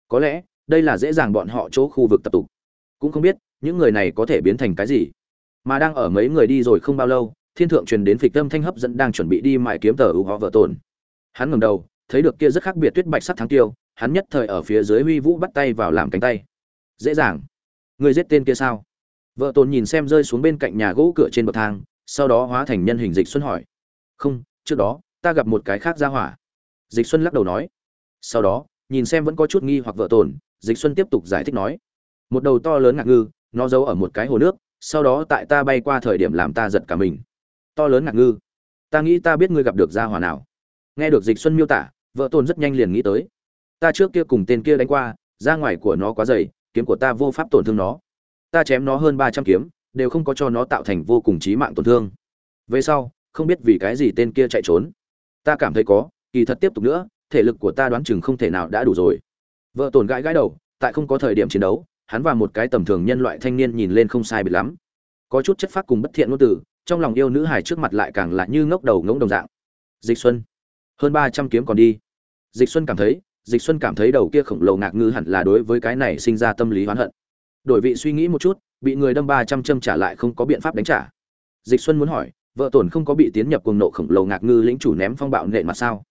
Speaker 1: Có lẽ, đây là dễ dàng bọn họ chỗ khu vực tập tục. Cũng không biết những người này có thể biến thành cái gì? Mà đang ở mấy người đi rồi không bao lâu, thiên thượng truyền đến phịch tâm thanh hấp dẫn đang chuẩn bị đi mại kiếm tờ ưu họ vợ tồn. Hắn ngẩng đầu, thấy được kia rất khác biệt tuyết bạch sắc thắng tiêu, hắn nhất thời ở phía dưới huy vũ bắt tay vào làm cánh tay. Dễ dàng. Người giết tên kia sao? Vợ tồn nhìn xem rơi xuống bên cạnh nhà gỗ cửa trên bậc thang, sau đó hóa thành nhân hình dịch xuân hỏi. Không, trước đó, ta gặp một cái khác ra hỏa. Dịch xuân lắc đầu nói. Sau đó, nhìn xem vẫn có chút nghi hoặc vợ tồn, dịch xuân tiếp tục giải thích nói. Một đầu to lớn ngạc ngư nó giấu ở một cái hồ nước, sau đó tại ta bay qua thời điểm làm ta giật cả mình. To lớn ngạc ngư. Ta nghĩ ta biết ngươi gặp được gia hỏa nào. Nghe được dịch xuân miêu tả, vợ tôn rất nhanh liền nghĩ tới. Ta trước kia cùng tên kia đánh qua, ra ngoài của nó quá dày, kiếm của ta vô pháp tổn thương nó. Ta chém nó hơn ba trăm kiếm, đều không có cho nó tạo thành vô cùng chí mạng tổn thương. Về sau, không biết vì cái gì tên kia chạy trốn. Ta cảm thấy có, kỳ thật tiếp tục nữa, thể lực của ta đoán chừng không thể nào đã đủ rồi. Vợ tổn gãi gãi đầu, tại không có thời điểm chiến đấu hắn và một cái tầm thường nhân loại thanh niên nhìn lên không sai biệt lắm. Có chút chất phác cùng bất thiện ngôn từ, trong lòng yêu nữ hài trước mặt lại càng là như ngốc đầu ngỗng đồng dạng. Dịch xuân, hơn ba trăm kiếm còn đi. Dịch xuân cảm thấy, dịch xuân cảm thấy đầu kia khổng lồ ngạc ngư hẳn là đối với cái này sinh ra tâm lý oán hận. Đổi vị suy nghĩ một chút, bị người đâm ba trăm châm trả lại không có biện pháp đánh trả. Dịch xuân muốn hỏi, vợ tổn không có bị tiến nhập cuồng nộ khổng lồ ngạc ngư lĩnh chủ ném phong bạo nện mà sao?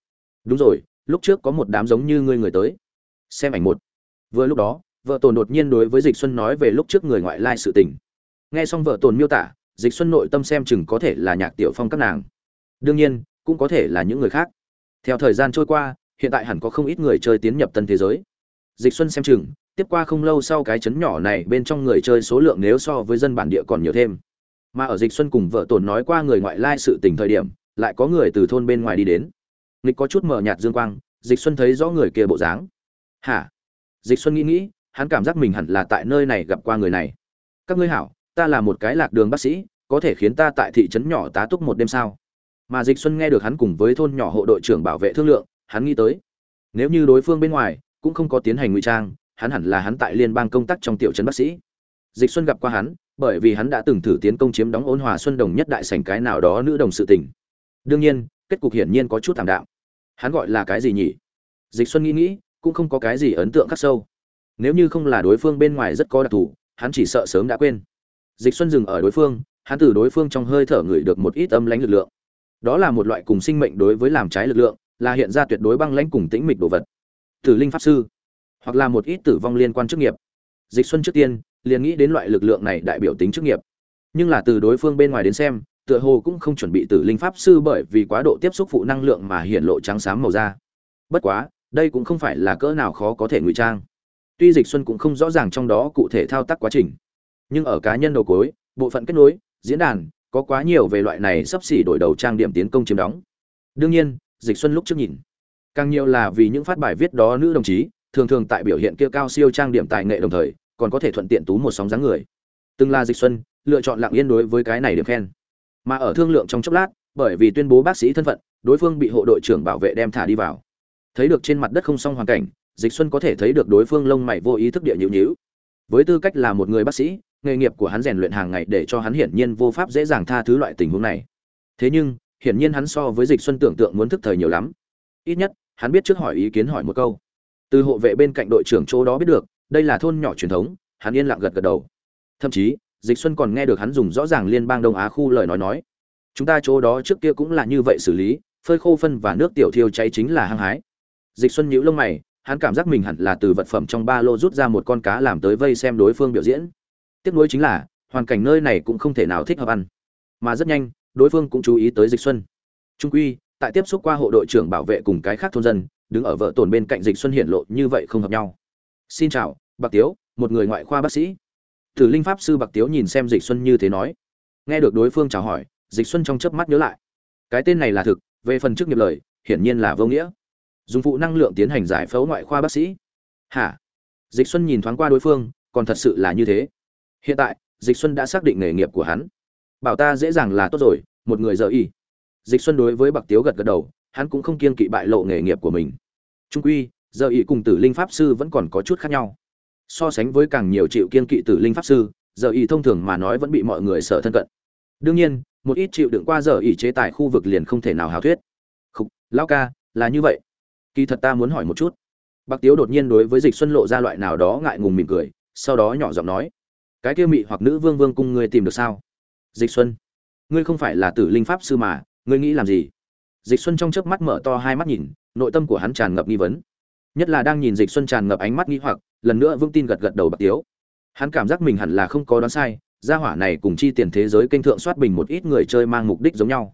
Speaker 1: Đúng rồi, lúc trước có một đám giống như ngươi người tới. Xem ảnh một. Vừa lúc đó vợ tổn đột nhiên đối với dịch xuân nói về lúc trước người ngoại lai sự tình. Nghe xong vợ tổn miêu tả, dịch xuân nội tâm xem chừng có thể là nhạc tiểu phong các nàng. Đương nhiên, cũng có thể là những người khác. Theo thời gian trôi qua, hiện tại hẳn có không ít người chơi tiến nhập tân thế giới. Dịch xuân xem chừng, tiếp qua không lâu sau cái chấn nhỏ này bên trong người chơi số lượng nếu so với dân bản địa còn nhiều thêm. Mà ở dịch xuân cùng vợ tổn nói qua người ngoại lai sự tình thời điểm, lại có người từ thôn bên ngoài đi đến. Nghịch có chút mở nhạt dương quang, dịch xuân thấy rõ người kia bộ dáng. Hả? Dịch xuân nghĩ nghĩ hắn cảm giác mình hẳn là tại nơi này gặp qua người này. Các ngươi hảo, ta là một cái lạc đường bác sĩ, có thể khiến ta tại thị trấn nhỏ tá túc một đêm sao? Mà dịch xuân nghe được hắn cùng với thôn nhỏ hộ đội trưởng bảo vệ thương lượng, hắn nghĩ tới, nếu như đối phương bên ngoài cũng không có tiến hành ngụy trang, hắn hẳn là hắn tại liên bang công tác trong tiểu trấn bác sĩ. Dịch xuân gặp qua hắn, bởi vì hắn đã từng thử tiến công chiếm đóng ôn hòa xuân đồng nhất đại sảnh cái nào đó nữ đồng sự tình. Đương nhiên, kết cục hiển nhiên có chút thảm đạm. Hắn gọi là cái gì nhỉ? Dịch xuân nghĩ nghĩ, cũng không có cái gì ấn tượng khắc sâu nếu như không là đối phương bên ngoài rất có đặc thù, hắn chỉ sợ sớm đã quên. Dịch xuân dừng ở đối phương, hắn từ đối phương trong hơi thở ngửi được một ít âm lãnh lực lượng. Đó là một loại cùng sinh mệnh đối với làm trái lực lượng, là hiện ra tuyệt đối băng lãnh cùng tĩnh mịch đồ vật. Tử linh pháp sư, hoặc là một ít tử vong liên quan chức nghiệp. Dịch xuân trước tiên, liền nghĩ đến loại lực lượng này đại biểu tính chức nghiệp. Nhưng là từ đối phương bên ngoài đến xem, tựa hồ cũng không chuẩn bị tử linh pháp sư bởi vì quá độ tiếp xúc phụ năng lượng mà hiện lộ trắng xám màu da. Bất quá, đây cũng không phải là cỡ nào khó có thể ngụy trang tuy dịch xuân cũng không rõ ràng trong đó cụ thể thao tác quá trình, nhưng ở cá nhân đầu cối, bộ phận kết nối, diễn đàn, có quá nhiều về loại này sắp xỉ đổi đầu trang điểm tiến công chiếm đóng. Đương nhiên, dịch xuân lúc trước nhìn, càng nhiều là vì những phát bài viết đó nữ đồng chí, thường thường tại biểu hiện kia cao siêu trang điểm tài nghệ đồng thời, còn có thể thuận tiện tú một sóng dáng người. Từng là dịch xuân, lựa chọn lặng yên đối với cái này điểm khen. Mà ở thương lượng trong chốc lát, bởi vì tuyên bố bác sĩ thân phận, đối phương bị hộ đội trưởng bảo vệ đem thả đi vào. Thấy được trên mặt đất không xong hoàn cảnh dịch xuân có thể thấy được đối phương lông mày vô ý thức địa nhịu nhịu với tư cách là một người bác sĩ, nghề nghiệp của hắn rèn luyện hàng ngày để cho hắn hiển nhiên vô pháp dễ dàng tha thứ loại tình huống này. Thế nhưng, hiển nhiên hắn so với dịch xuân tưởng tượng muốn thức thời nhiều lắm. Ít nhất, hắn biết trước hỏi ý kiến hỏi một câu. Từ hộ vệ bên cạnh đội trưởng chỗ đó biết được, đây là thôn nhỏ truyền thống, hắn yên lặng gật gật đầu. Thậm chí, dịch xuân còn nghe được hắn dùng rõ ràng liên bang đông á khu lời nói nói. Chúng ta chỗ đó trước kia cũng là như vậy xử lý, phơi khô phân và nước tiểu thiêu cháy chính là hăng hái. Dịch xuân nhíu lông mày hắn cảm giác mình hẳn là từ vật phẩm trong ba lô rút ra một con cá làm tới vây xem đối phương biểu diễn. Tiếc nuối chính là, hoàn cảnh nơi này cũng không thể nào thích hợp ăn. Mà rất nhanh, đối phương cũng chú ý tới dịch xuân. Trung quy, tại tiếp xúc qua hộ đội trưởng bảo vệ cùng cái khác thôn dân, đứng ở vợ tồn bên cạnh dịch xuân hiển lộ như vậy không hợp nhau. Xin chào, bạc tiếu, một người ngoại khoa bác sĩ. Tử linh pháp sư bạc tiếu nhìn xem dịch xuân như thế nói. Nghe được đối phương chào hỏi, dịch xuân trong chớp mắt nhớ lại. Cái tên này là thực, về phần chức nghiệp lời, hiển nhiên là vô nghĩa dùng phụ năng lượng tiến hành giải phẫu ngoại khoa bác sĩ. Hả? Dịch xuân nhìn thoáng qua đối phương, còn thật sự là như thế. Hiện tại, dịch xuân đã xác định nghề nghiệp của hắn. Bảo ta dễ dàng là tốt rồi, một người giờ y. Dịch xuân đối với bạc tiếu gật gật đầu, hắn cũng không kiên kỵ bại lộ nghề nghiệp của mình. Trung quy, giờ y cùng tử linh pháp sư vẫn còn có chút khác nhau. So sánh với càng nhiều chịu kiên kỵ tử linh pháp sư, giờ y thông thường mà nói vẫn bị mọi người sợ thân cận. Đương nhiên, một ít chịu đựng qua giờ y chế tài khu vực liền không thể nào hào thuyết. Khục lao ca, là như vậy kỳ thật ta muốn hỏi một chút. Bạc tiếu đột nhiên đối với dịch xuân lộ ra loại nào đó ngại ngùng mỉm cười, sau đó nhỏ giọng nói, cái kia mị hoặc nữ vương vương cung ngươi tìm được sao? Dịch xuân, ngươi không phải là tử linh pháp sư mà, ngươi nghĩ làm gì? Dịch xuân trong chớp mắt mở to hai mắt nhìn, nội tâm của hắn tràn ngập nghi vấn. Nhất là đang nhìn dịch xuân tràn ngập ánh mắt nghi hoặc, lần nữa vương tin gật gật đầu bạc tiếu. Hắn cảm giác mình hẳn là không có đoán sai, gia hỏa này cùng chi tiền thế giới kênh thượng soát bình một ít người chơi mang mục đích giống nhau.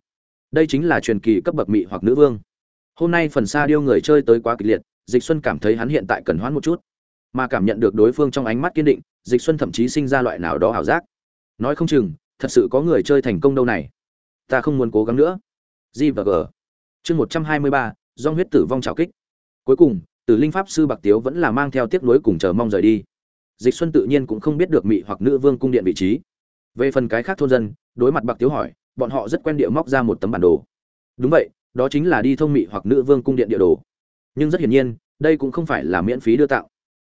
Speaker 1: Đây chính là truyền kỳ cấp bậc mị hoặc nữ vương hôm nay phần xa điêu người chơi tới quá kịch liệt, dịch xuân cảm thấy hắn hiện tại cần hoãn một chút, mà cảm nhận được đối phương trong ánh mắt kiên định, dịch xuân thậm chí sinh ra loại nào đó ảo giác. Nói không chừng, thật sự có người chơi thành công đâu này. Ta không muốn cố gắng nữa. G và g. Chương một trăm hai mươi ba do huyết tử vong trào kích. Cuối cùng, tử linh pháp sư bạc tiếu vẫn là mang theo tiếc nuối cùng chờ mong rời đi. Dịch xuân tự nhiên cũng không biết được mị hoặc nữ vương cung điện vị trí. Về phần cái khác thôn dân, đối mặt bạc tiếu hỏi, bọn họ rất quen địa móc ra một tấm bản đồ. Đúng vậy đó chính là đi thông mị hoặc nữ vương cung điện địa đồ. Nhưng rất hiển nhiên, đây cũng không phải là miễn phí đưa tạo.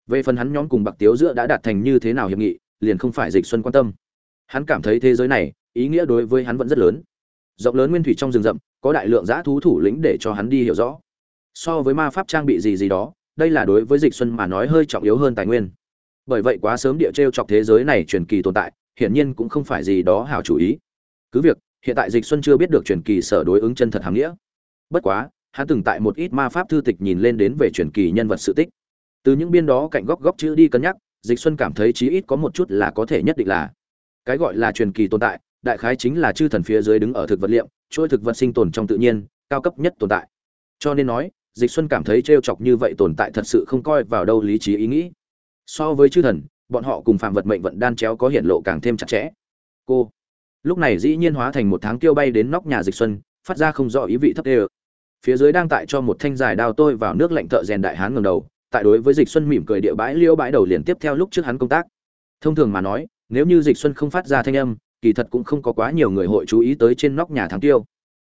Speaker 1: Về phần hắn nhóm cùng bạc tiếu giữa đã đạt thành như thế nào hiệp nghị, liền không phải dịch xuân quan tâm. Hắn cảm thấy thế giới này, ý nghĩa đối với hắn vẫn rất lớn. Rộng lớn nguyên thủy trong rừng rậm, có đại lượng giã thú thủ lĩnh để cho hắn đi hiểu rõ. So với ma pháp trang bị gì gì đó, đây là đối với dịch xuân mà nói hơi trọng yếu hơn tài nguyên. Bởi vậy quá sớm địa trêu chọc thế giới này truyền kỳ tồn tại, hiển nhiên cũng không phải gì đó hảo chủ ý. Cứ việc, hiện tại dịch xuân chưa biết được truyền kỳ sở đối ứng chân thật hàm nghĩa bất quá, hắn từng tại một ít ma pháp thư tịch nhìn lên đến về truyền kỳ nhân vật sự tích. Từ những biên đó cạnh góc góc chữ đi cân nhắc, dịch xuân cảm thấy chí ít có một chút là có thể nhất định là. Cái gọi là truyền kỳ tồn tại, đại khái chính là chư thần phía dưới đứng ở thực vật liệu trôi thực vật sinh tồn trong tự nhiên, cao cấp nhất tồn tại. Cho nên nói, dịch xuân cảm thấy trêu chọc như vậy tồn tại thật sự không coi vào đâu lý trí ý nghĩ. So với chư thần, bọn họ cùng phạm vật mệnh vận đan chéo có hiện lộ càng thêm chặt chẽ. Cô, lúc này dĩ nhiên hóa thành một tháng tiêu bay đến nóc nhà dịch xuân, phát ra không rõ ý vị thấp đê phía dưới đang tại cho một thanh dài đao tôi vào nước lạnh thợ rèn đại hán ngầm đầu, tại đối với dịch xuân mỉm cười địa bãi liễu bãi đầu liền tiếp theo lúc trước hắn công tác. Thông thường mà nói, nếu như dịch xuân không phát ra thanh âm, kỳ thật cũng không có quá nhiều người hội chú ý tới trên nóc nhà thắng tiêu.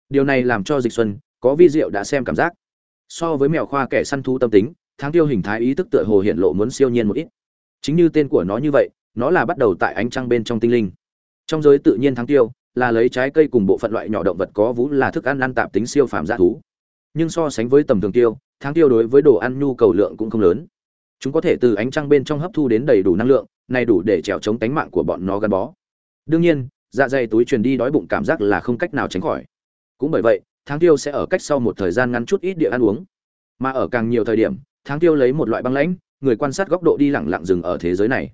Speaker 1: Điều này làm cho dịch xuân có vi diệu đã xem cảm giác. So với mèo khoa kẻ săn thú tâm tính tháng tiêu hình thái ý thức tựa hồ hiện lộ muốn siêu nhiên một ít. Chính như tên của nó như vậy, nó là bắt đầu tại ánh trăng bên trong tinh linh. Trong giới tự nhiên tháng tiêu, là lấy trái cây cùng bộ phận loại nhỏ động vật có vú là thức ăn ăn tạp tính siêu phàm g thú nhưng so sánh với tầm thường tiêu, tháng tiêu đối với đồ ăn nhu cầu lượng cũng không lớn. Chúng có thể từ ánh trăng bên trong hấp thu đến đầy đủ năng lượng, này đủ để trèo chống tánh mạng của bọn nó gắn bó. Đương nhiên dạ dày túi truyền đi đói bụng cảm giác là không cách nào tránh khỏi. Cũng bởi vậy, tháng tiêu sẽ ở cách sau một thời gian ngắn chút ít địa ăn uống. Mà ở càng nhiều thời điểm, tháng tiêu lấy một loại băng lãnh, người quan sát góc độ đi lẳng lặng dừng ở thế giới này.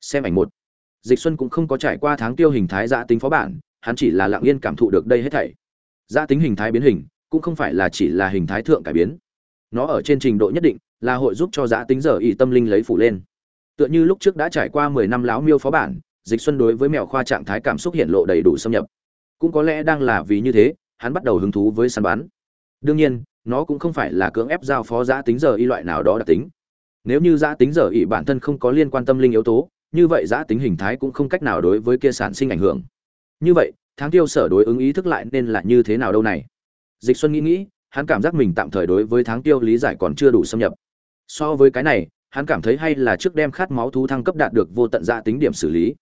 Speaker 1: Xem ảnh một. Dịch xuân cũng không có trải qua tháng tiêu hình thái dạ tính phó bản, hắn chỉ là lặng yên cảm thụ được đây hết thảy. Dạ tính hình thái biến hình cũng không phải là chỉ là hình thái thượng cải biến. Nó ở trên trình độ nhất định, là hội giúp cho giã tính giờ ý tâm linh lấy phủ lên. Tựa như lúc trước đã trải qua mười năm láo miêu phó bản, dịch xuân đối với mèo khoa trạng thái cảm xúc hiện lộ đầy đủ xâm nhập. Cũng có lẽ đang là vì như thế, hắn bắt đầu hứng thú với săn bắn. Đương nhiên, nó cũng không phải là cưỡng ép giao phó giã tính giờ y loại nào đó đặc tính. Nếu như giã tính giờ y bản thân không có liên quan tâm linh yếu tố, như vậy giã tính hình thái cũng không cách nào đối với kia sản sinh ảnh hưởng. Như vậy, tháng tiêu sở đối ứng ý thức lại nên là như thế nào đâu này? Dịch xuân nghĩ nghĩ, hắn cảm giác mình tạm thời đối với tháng tiêu lý giải còn chưa đủ xâm nhập. So với cái này, hắn cảm thấy hay là trước đem khát máu thú thăng cấp đạt được vô tận dạ tính điểm xử lý.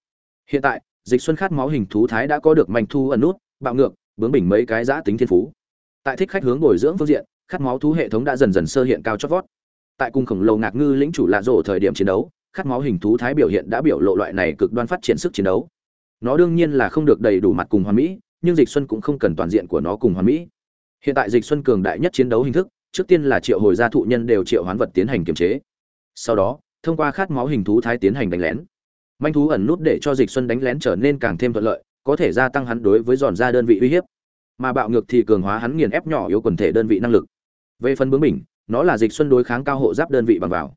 Speaker 1: Hiện tại, dịch xuân khát máu hình thú thái đã có được manh thu ẩn nút, bạo ngược, bướng bỉnh mấy cái giã tính thiên phú. Tại thích khách hướng bồi dưỡng phương diện, khát máu thú hệ thống đã dần dần sơ hiện cao chót vót. Tại cung khổng lồ ngạc ngư lĩnh chủ lạ rổ thời điểm chiến đấu, khát máu hình thú thái biểu hiện đã biểu lộ loại này cực đoan phát triển sức chiến đấu. Nó đương nhiên là không được đầy đủ mặt cùng hoàn mỹ, nhưng dịch xuân cũng không cần toàn diện của nó cùng hoàn mỹ hiện tại dịch xuân cường đại nhất chiến đấu hình thức, trước tiên là triệu hồi gia thụ nhân đều triệu hoán vật tiến hành kiềm chế. Sau đó, thông qua khát máu hình thú thái tiến hành đánh lén. Manh thú ẩn nút để cho dịch xuân đánh lén trở nên càng thêm thuận lợi, có thể gia tăng hắn đối với giòn ra đơn vị uy hiếp. Mà bạo ngược thì cường hóa hắn nghiền ép nhỏ yếu quần thể đơn vị năng lực. Về phần bướng bình nó là dịch xuân đối kháng cao hộ giáp đơn vị bằng vào.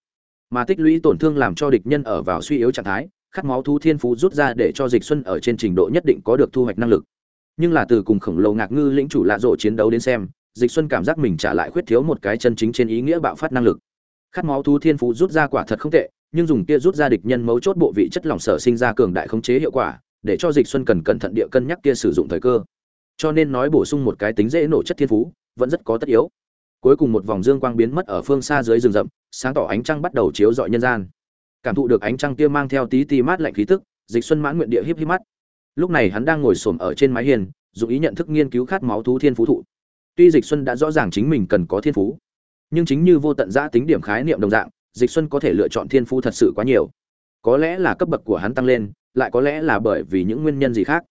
Speaker 1: Mà tích lũy tổn thương làm cho địch nhân ở vào suy yếu trạng thái, khát máu thú thiên phú rút ra để cho dịch xuân ở trên trình độ nhất định có được thu hoạch năng lực nhưng là từ cùng khổng lồ ngạc ngư lĩnh chủ lạ rộ chiến đấu đến xem, dịch xuân cảm giác mình trả lại khuyết thiếu một cái chân chính trên ý nghĩa bạo phát năng lực. Khát máu thú thiên phú rút ra quả thật không tệ, nhưng dùng kia rút ra địch nhân mấu chốt bộ vị chất lỏng sở sinh ra cường đại khống chế hiệu quả, để cho dịch xuân cần cẩn thận địa cân nhắc kia sử dụng thời cơ. Cho nên nói bổ sung một cái tính dễ nổ chất thiên phú, vẫn rất có tất yếu. Cuối cùng một vòng dương quang biến mất ở phương xa dưới rừng rậm, sáng tỏ ánh trăng bắt đầu chiếu rọi nhân gian. Cảm thụ được ánh trăng kia mang theo tí tí mát lạnh khí tức, dịch xuân mãn nguyện địa híp híp mắt lúc này hắn đang ngồi xổm ở trên mái hiên, dùng ý nhận thức nghiên cứu khát máu thú thiên phú thụ. Tuy dịch xuân đã rõ ràng chính mình cần có thiên phú, nhưng chính như vô tận giã tính điểm khái niệm đồng dạng, dịch xuân có thể lựa chọn thiên phú thật sự quá nhiều. Có lẽ là cấp bậc của hắn tăng lên, lại có lẽ là bởi vì những nguyên nhân gì khác.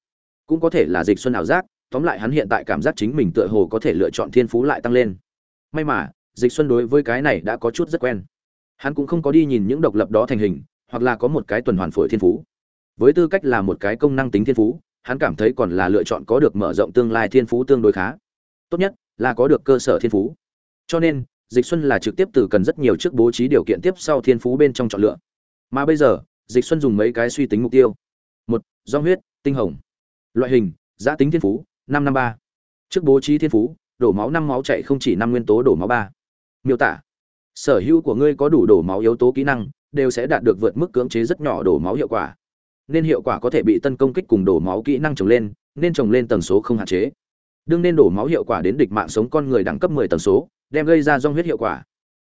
Speaker 1: Cũng có thể là dịch xuân ảo giác, tóm lại hắn hiện tại cảm giác chính mình tựa hồ có thể lựa chọn thiên phú lại tăng lên. May mà, dịch xuân đối với cái này đã có chút rất quen. Hắn cũng không có đi nhìn những độc lập đó thành hình, hoặc là có một cái tuần hoàn phổi thiên phú với tư cách là một cái công năng tính thiên phú, hắn cảm thấy còn là lựa chọn có được mở rộng tương lai thiên phú tương đối khá. Tốt nhất là có được cơ sở thiên phú. Cho nên, dịch xuân là trực tiếp từ cần rất nhiều trước bố trí điều kiện tiếp sau thiên phú bên trong chọn lựa. Mà bây giờ, dịch xuân dùng mấy cái suy tính mục tiêu. Một do huyết, tinh hồng. Loại hình giã tính thiên phú, năm năm ba. Trước bố trí thiên phú, đổ máu năm máu chạy không chỉ năm nguyên tố, đổ máu ba. Miêu tả, sở hữu của ngươi có đủ đổ máu yếu tố kỹ năng, đều sẽ đạt được vượt mức cưỡng chế rất nhỏ đổ máu hiệu quả nên hiệu quả có thể bị tân công kích cùng đổ máu kỹ năng trồng lên, nên trồng lên tần số không hạn chế. Đương nên đổ máu hiệu quả đến địch mạng sống con người đẳng cấp 10 tần số, đem gây ra dòng huyết hiệu quả.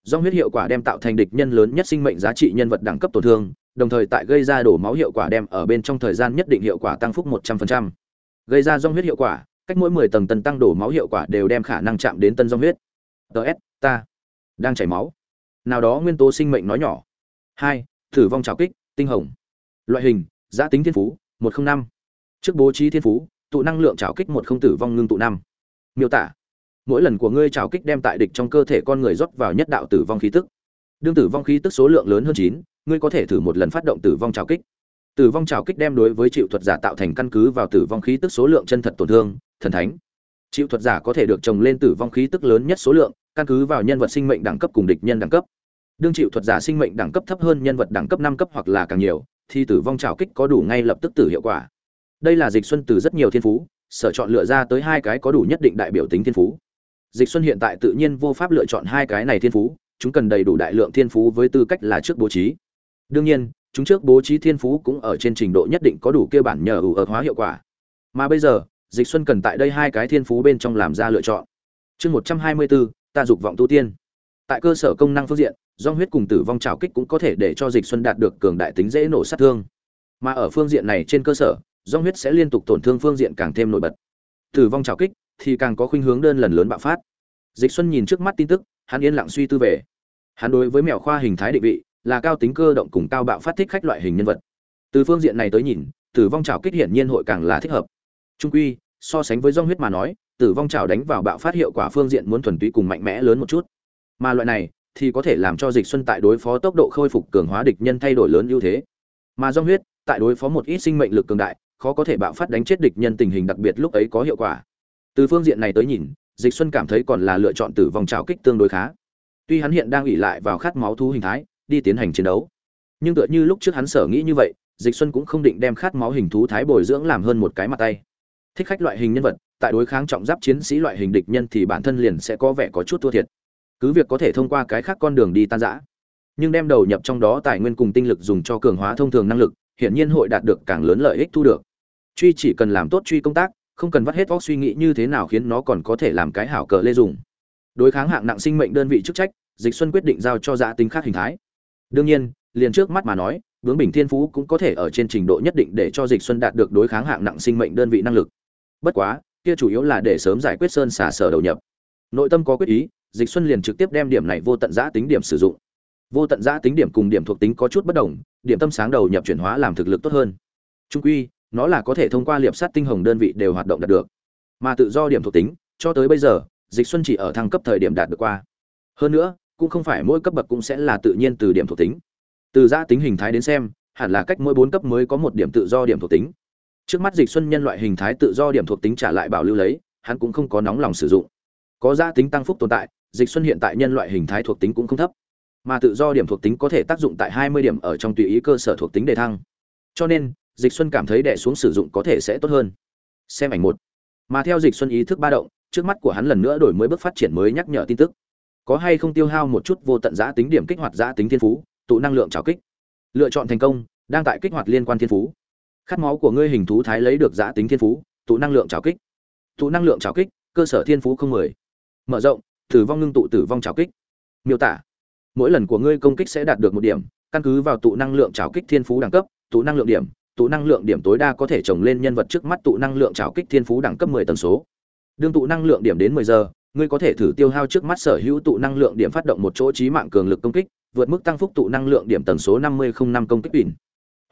Speaker 1: Dòng huyết hiệu quả đem tạo thành địch nhân lớn nhất sinh mệnh giá trị nhân vật đẳng cấp tổn thương, đồng thời tại gây ra đổ máu hiệu quả đem ở bên trong thời gian nhất định hiệu quả tăng phúc 100%. gây ra dòng huyết hiệu quả, cách mỗi 10 tầng tần tăng đổ máu hiệu quả đều đem khả năng chạm đến tân dòng huyết. Ts ta đang chảy máu. Nào đó nguyên tố sinh mệnh nói nhỏ. Hai, thử vong trào kích, tinh hồng. Loại hình giã tính thiên phú, một trăm năm. Trước bố trí thiên phú, tụ năng lượng trào kích một không tử vong ngưng tụ năm. Miêu tả. Mỗi lần của ngươi trào kích đem tại địch trong cơ thể con người rót vào nhất đạo tử vong khí tức. Đương tử vong khí tức số lượng lớn hơn chín, ngươi có thể thử một lần phát động tử vong trào kích. Tử vong trào kích đem đối với chịu thuật giả tạo thành căn cứ vào tử vong khí tức số lượng chân thật tổn thương, thần thánh. Chịu thuật giả có thể được trồng lên tử vong khí tức lớn nhất số lượng, căn cứ vào nhân vật sinh mệnh đẳng cấp cùng địch nhân đẳng cấp. Đương chịu thuật giả sinh mệnh đẳng cấp thấp hơn nhân vật đẳng cấp năm cấp hoặc là càng nhiều thì tử vong trảo kích có đủ ngay lập tức tử hiệu quả. Đây là dịch xuân từ rất nhiều thiên phú, sở chọn lựa ra tới hai cái có đủ nhất định đại biểu tính thiên phú. Dịch xuân hiện tại tự nhiên vô pháp lựa chọn hai cái này thiên phú, chúng cần đầy đủ đại lượng thiên phú với tư cách là trước bố trí. Đương nhiên, chúng trước bố trí thiên phú cũng ở trên trình độ nhất định có đủ kêu bản nhờ ủ ở hóa hiệu quả. Mà bây giờ, dịch xuân cần tại đây hai cái thiên phú bên trong làm ra lựa chọn. Chương một trăm hai mươi bốn ta dục vọng tu tiên tại cơ sở công năng phương diện, do huyết cùng tử vong trào kích cũng có thể để cho dịch xuân đạt được cường đại tính dễ nổ sát thương. Mà ở phương diện này trên cơ sở, do huyết sẽ liên tục tổn thương phương diện càng thêm nổi bật. Tử vong trào kích thì càng có khuynh hướng đơn lần lớn bạo phát. Dịch xuân nhìn trước mắt tin tức, hắn yên lặng suy tư về. Hắn đối với mèo khoa hình thái định vị là cao tính cơ động cùng cao bạo phát thích khách loại hình nhân vật. Từ phương diện này tới nhìn, tử vong trào kích hiển nhiên hội càng là thích hợp. Trung quy, so sánh với dòng huyết mà nói, tử vong trào đánh vào bạo phát hiệu quả phương diện muốn thuần túy cùng mạnh mẽ lớn một chút mà loại này thì có thể làm cho dịch xuân tại đối phó tốc độ khôi phục cường hóa địch nhân thay đổi lớn ưu thế. Mà do huyết, tại đối phó một ít sinh mệnh lực cường đại, khó có thể bạo phát đánh chết địch nhân tình hình đặc biệt lúc ấy có hiệu quả. Từ phương diện này tới nhìn, dịch xuân cảm thấy còn là lựa chọn tử vong trào kích tương đối khá. Tuy hắn hiện đang ủy lại vào khát máu thú hình thái, đi tiến hành chiến đấu, nhưng tựa như lúc trước hắn sở nghĩ như vậy, dịch xuân cũng không định đem khát máu hình thú thái bồi dưỡng làm hơn một cái mặt tay. Thích khách loại hình nhân vật, tại đối kháng trọng giáp chiến sĩ loại hình địch nhân thì bản thân liền sẽ có vẻ có chút thua thiệt cứ việc có thể thông qua cái khác con đường đi tan rã, nhưng đem đầu nhập trong đó tài nguyên cùng tinh lực dùng cho cường hóa thông thường năng lực, hiển nhiên hội đạt được càng lớn lợi ích thu được. Truy chỉ cần làm tốt truy công tác, không cần vắt hết óc suy nghĩ như thế nào khiến nó còn có thể làm cái hảo cờ lê dùng. Đối kháng hạng nặng sinh mệnh đơn vị chức trách, dịch xuân quyết định giao cho giã tính khác hình thái. Đương nhiên, liền trước mắt mà nói, bướng bình thiên phú cũng có thể ở trên trình độ nhất định để cho dịch xuân đạt được đối kháng hạng nặng sinh mệnh đơn vị năng lực. Bất quá, kia chủ yếu là để sớm giải quyết sơn xả sở đầu nhập. Nội tâm có quyết ý dịch xuân liền trực tiếp đem điểm này vô tận giã tính điểm sử dụng. Vô tận giã tính điểm cùng điểm thuộc tính có chút bất đồng, điểm tâm sáng đầu nhập chuyển hóa làm thực lực tốt hơn. Trung quy, nó là có thể thông qua liệp sát tinh hồng đơn vị đều hoạt động đạt được. Mà tự do điểm thuộc tính, cho tới bây giờ, dịch xuân chỉ ở thăng cấp thời điểm đạt được qua. Hơn nữa, cũng không phải mỗi cấp bậc cũng sẽ là tự nhiên từ điểm thuộc tính. Từ giã tính hình thái đến xem, hẳn là cách mỗi bốn cấp mới có một điểm tự do điểm thuộc tính. Trước mắt dịch xuân nhân loại hình thái tự do điểm thuộc tính trả lại bảo lưu lấy, hắn cũng không có nóng lòng sử dụng. Có giã tính tăng phúc tồn tại dịch xuân hiện tại nhân loại hình thái thuộc tính cũng không thấp. Mà tự do điểm thuộc tính có thể tác dụng tại 20 điểm ở trong tùy ý cơ sở thuộc tính đề thăng. Cho nên, dịch xuân cảm thấy đẻ xuống sử dụng có thể sẽ tốt hơn. Xem ảnh một. Mà theo dịch xuân ý thức ba động, trước mắt của hắn lần nữa đổi mới bước phát triển mới nhắc nhở tin tức. Có hay không tiêu hao một chút vô tận giã tính điểm kích hoạt giã tính thiên phú, tụ năng lượng trào kích. Lựa chọn thành công, đang tại kích hoạt liên quan thiên phú. Khát máu của ngươi hình thú thái lấy được giã tính thiên phú, tụ năng lượng trào kích. Tụ năng lượng trào kích, cơ sở thiên phú không mười. Mở rộng tử vong ngưng tụ tử vong trào kích miêu tả, mỗi lần của ngươi công kích sẽ đạt được một điểm, căn cứ vào tụ năng lượng trào kích thiên phú đẳng cấp, tụ năng lượng điểm, tụ năng lượng điểm tối đa có thể trồng lên nhân vật trước mắt tụ năng lượng trào kích thiên phú đẳng cấp 10 tần số đương tụ năng lượng điểm đến 10 giờ, ngươi có thể thử tiêu hao trước mắt sở hữu tụ năng lượng điểm phát động một chỗ trí mạng cường lực công kích, vượt mức tăng phúc tụ năng lượng điểm tần số 5005 công kích bình.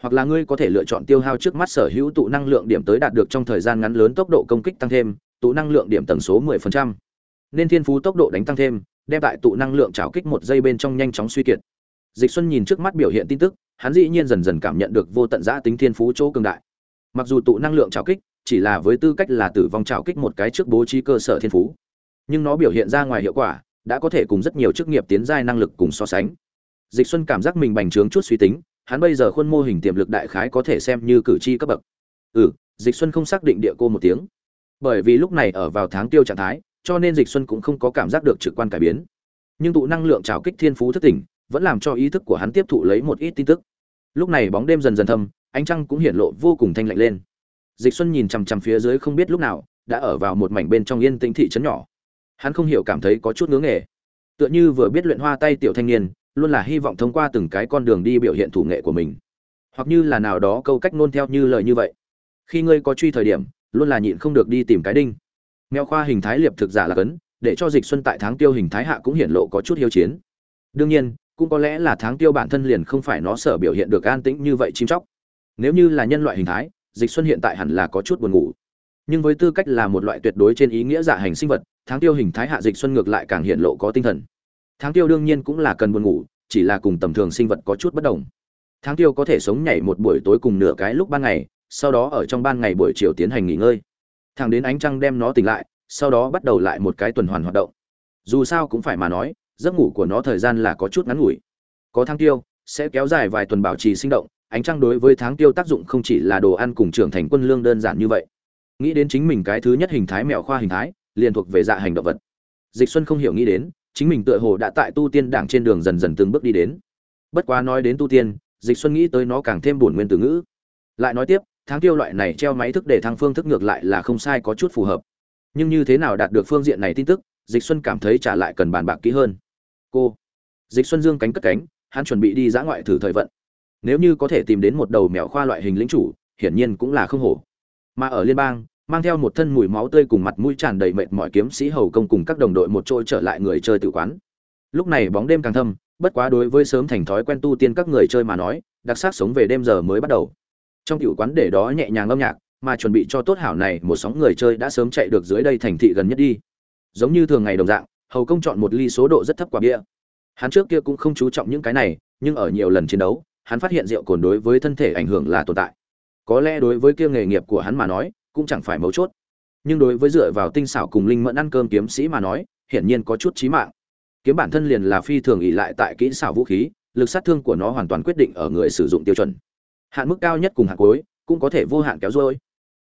Speaker 1: hoặc là ngươi có thể lựa chọn tiêu hao trước mắt sở hữu tụ năng lượng điểm tới đạt được trong thời gian ngắn lớn tốc độ công kích tăng thêm, tụ năng lượng điểm tần số 10% nên thiên phú tốc độ đánh tăng thêm, đem tại tụ năng lượng trào kích một giây bên trong nhanh chóng suy kiệt. Dịch xuân nhìn trước mắt biểu hiện tin tức, hắn dĩ nhiên dần dần cảm nhận được vô tận giã tính thiên phú chỗ cường đại. Mặc dù tụ năng lượng trào kích chỉ là với tư cách là tử vong trào kích một cái trước bố trí cơ sở thiên phú, nhưng nó biểu hiện ra ngoài hiệu quả, đã có thể cùng rất nhiều chức nghiệp tiến giai năng lực cùng so sánh. Dịch xuân cảm giác mình bành trướng chút suy tính, hắn bây giờ khuôn mô hình tiềm lực đại khái có thể xem như cử tri cấp bậc. Ừ dịch xuân không xác định địa cô một tiếng. Bởi vì lúc này ở vào tháng tiêu trạng thái cho nên dịch xuân cũng không có cảm giác được trực quan cải biến. Nhưng tụ năng lượng trào kích thiên phú thức tỉnh vẫn làm cho ý thức của hắn tiếp thụ lấy một ít tin tức. Lúc này bóng đêm dần dần thâm, ánh trăng cũng hiển lộ vô cùng thanh lạnh lên. Dịch xuân nhìn chằm chằm phía dưới không biết lúc nào, đã ở vào một mảnh bên trong yên tĩnh thị trấn nhỏ. Hắn không hiểu cảm thấy có chút ngưỡng nghề. Tựa như vừa biết luyện hoa tay tiểu thanh niên, luôn là hy vọng thông qua từng cái con đường đi biểu hiện thủ nghệ của mình. Hoặc như là nào đó câu cách nôn theo như lời như vậy. Khi ngươi có truy thời điểm, luôn là nhịn không được đi tìm cái đinh mèo khoa hình thái liệp thực giả là cấn, để cho dịch xuân tại tháng tiêu hình thái hạ cũng hiển lộ có chút hiếu chiến. Đương nhiên, cũng có lẽ là tháng tiêu bản thân liền không phải nó sở biểu hiện được an tĩnh như vậy chim chóc. Nếu như là nhân loại hình thái, dịch xuân hiện tại hẳn là có chút buồn ngủ. Nhưng với tư cách là một loại tuyệt đối trên ý nghĩa giả hành sinh vật, tháng tiêu hình thái hạ dịch xuân ngược lại càng hiện lộ có tinh thần. Tháng tiêu đương nhiên cũng là cần buồn ngủ, chỉ là cùng tầm thường sinh vật có chút bất đồng. Tháng tiêu có thể sống nhảy một buổi tối cùng nửa cái lúc ban ngày, sau đó ở trong ban ngày buổi chiều tiến hành nghỉ ngơi thẳng đến ánh trăng đem nó tỉnh lại, sau đó bắt đầu lại một cái tuần hoàn hoạt động. Dù sao cũng phải mà nói, giấc ngủ của nó thời gian là có chút ngắn ngủi. Có tháng tiêu, sẽ kéo dài vài tuần bảo trì sinh động, ánh trăng đối với tháng tiêu tác dụng không chỉ là đồ ăn cùng trưởng thành quân lương đơn giản như vậy. Nghĩ đến chính mình cái thứ nhất hình thái mèo khoa hình thái, liền thuộc về dạ hành động vật. Dịch xuân không hiểu nghĩ đến, chính mình tựa hồ đã tại tu tiên đảng trên đường dần dần từng bước đi đến. Bất quá nói đến tu tiên, dịch xuân nghĩ tới nó càng thêm buồn nguyên từ ngữ. Lại nói tiếp tháng tiêu loại này treo máy thức để thăng phương thức ngược lại là không sai có chút phù hợp. Nhưng như thế nào đạt được phương diện này tin tức, dịch xuân cảm thấy trả lại cần bàn bạc kỹ hơn. Cô, dịch xuân dương cánh cất cánh, hắn chuẩn bị đi dã ngoại thử thời vận. Nếu như có thể tìm đến một đầu mèo khoa loại hình lĩnh chủ, hiển nhiên cũng là không hổ. Mà ở liên bang, mang theo một thân mùi máu tươi cùng mặt mũi tràn đầy mệt mỏi kiếm sĩ hầu công cùng các đồng đội một trôi trở lại người chơi tự quán. Lúc này bóng đêm càng thâm, bất quá đối với sớm thành thói quen tu tiên các người chơi mà nói, đặc sắc sống về đêm giờ mới bắt đầu trong tiểu quán để đó nhẹ nhàng âm nhạc, mà chuẩn bị cho tốt hảo này, một sóng người chơi đã sớm chạy được dưới đây thành thị gần nhất đi. Giống như thường ngày đồng dạng, hầu công chọn một ly số độ rất thấp quả bia. Hắn trước kia cũng không chú trọng những cái này, nhưng ở nhiều lần chiến đấu, hắn phát hiện rượu cồn đối với thân thể ảnh hưởng là tồn tại. Có lẽ đối với kia nghề nghiệp của hắn mà nói, cũng chẳng phải mấu chốt. Nhưng đối với dựa vào tinh xảo cùng linh mẫn ăn cơm kiếm sĩ mà nói, hiển nhiên có chút chí mạng. Kiếm bản thân liền là phi thường ỉ lại tại kỹ xảo vũ khí, lực sát thương của nó hoàn toàn quyết định ở người sử dụng tiêu chuẩn hạn mức cao nhất cùng hạn cuối, cũng có thể vô hạn kéo dôi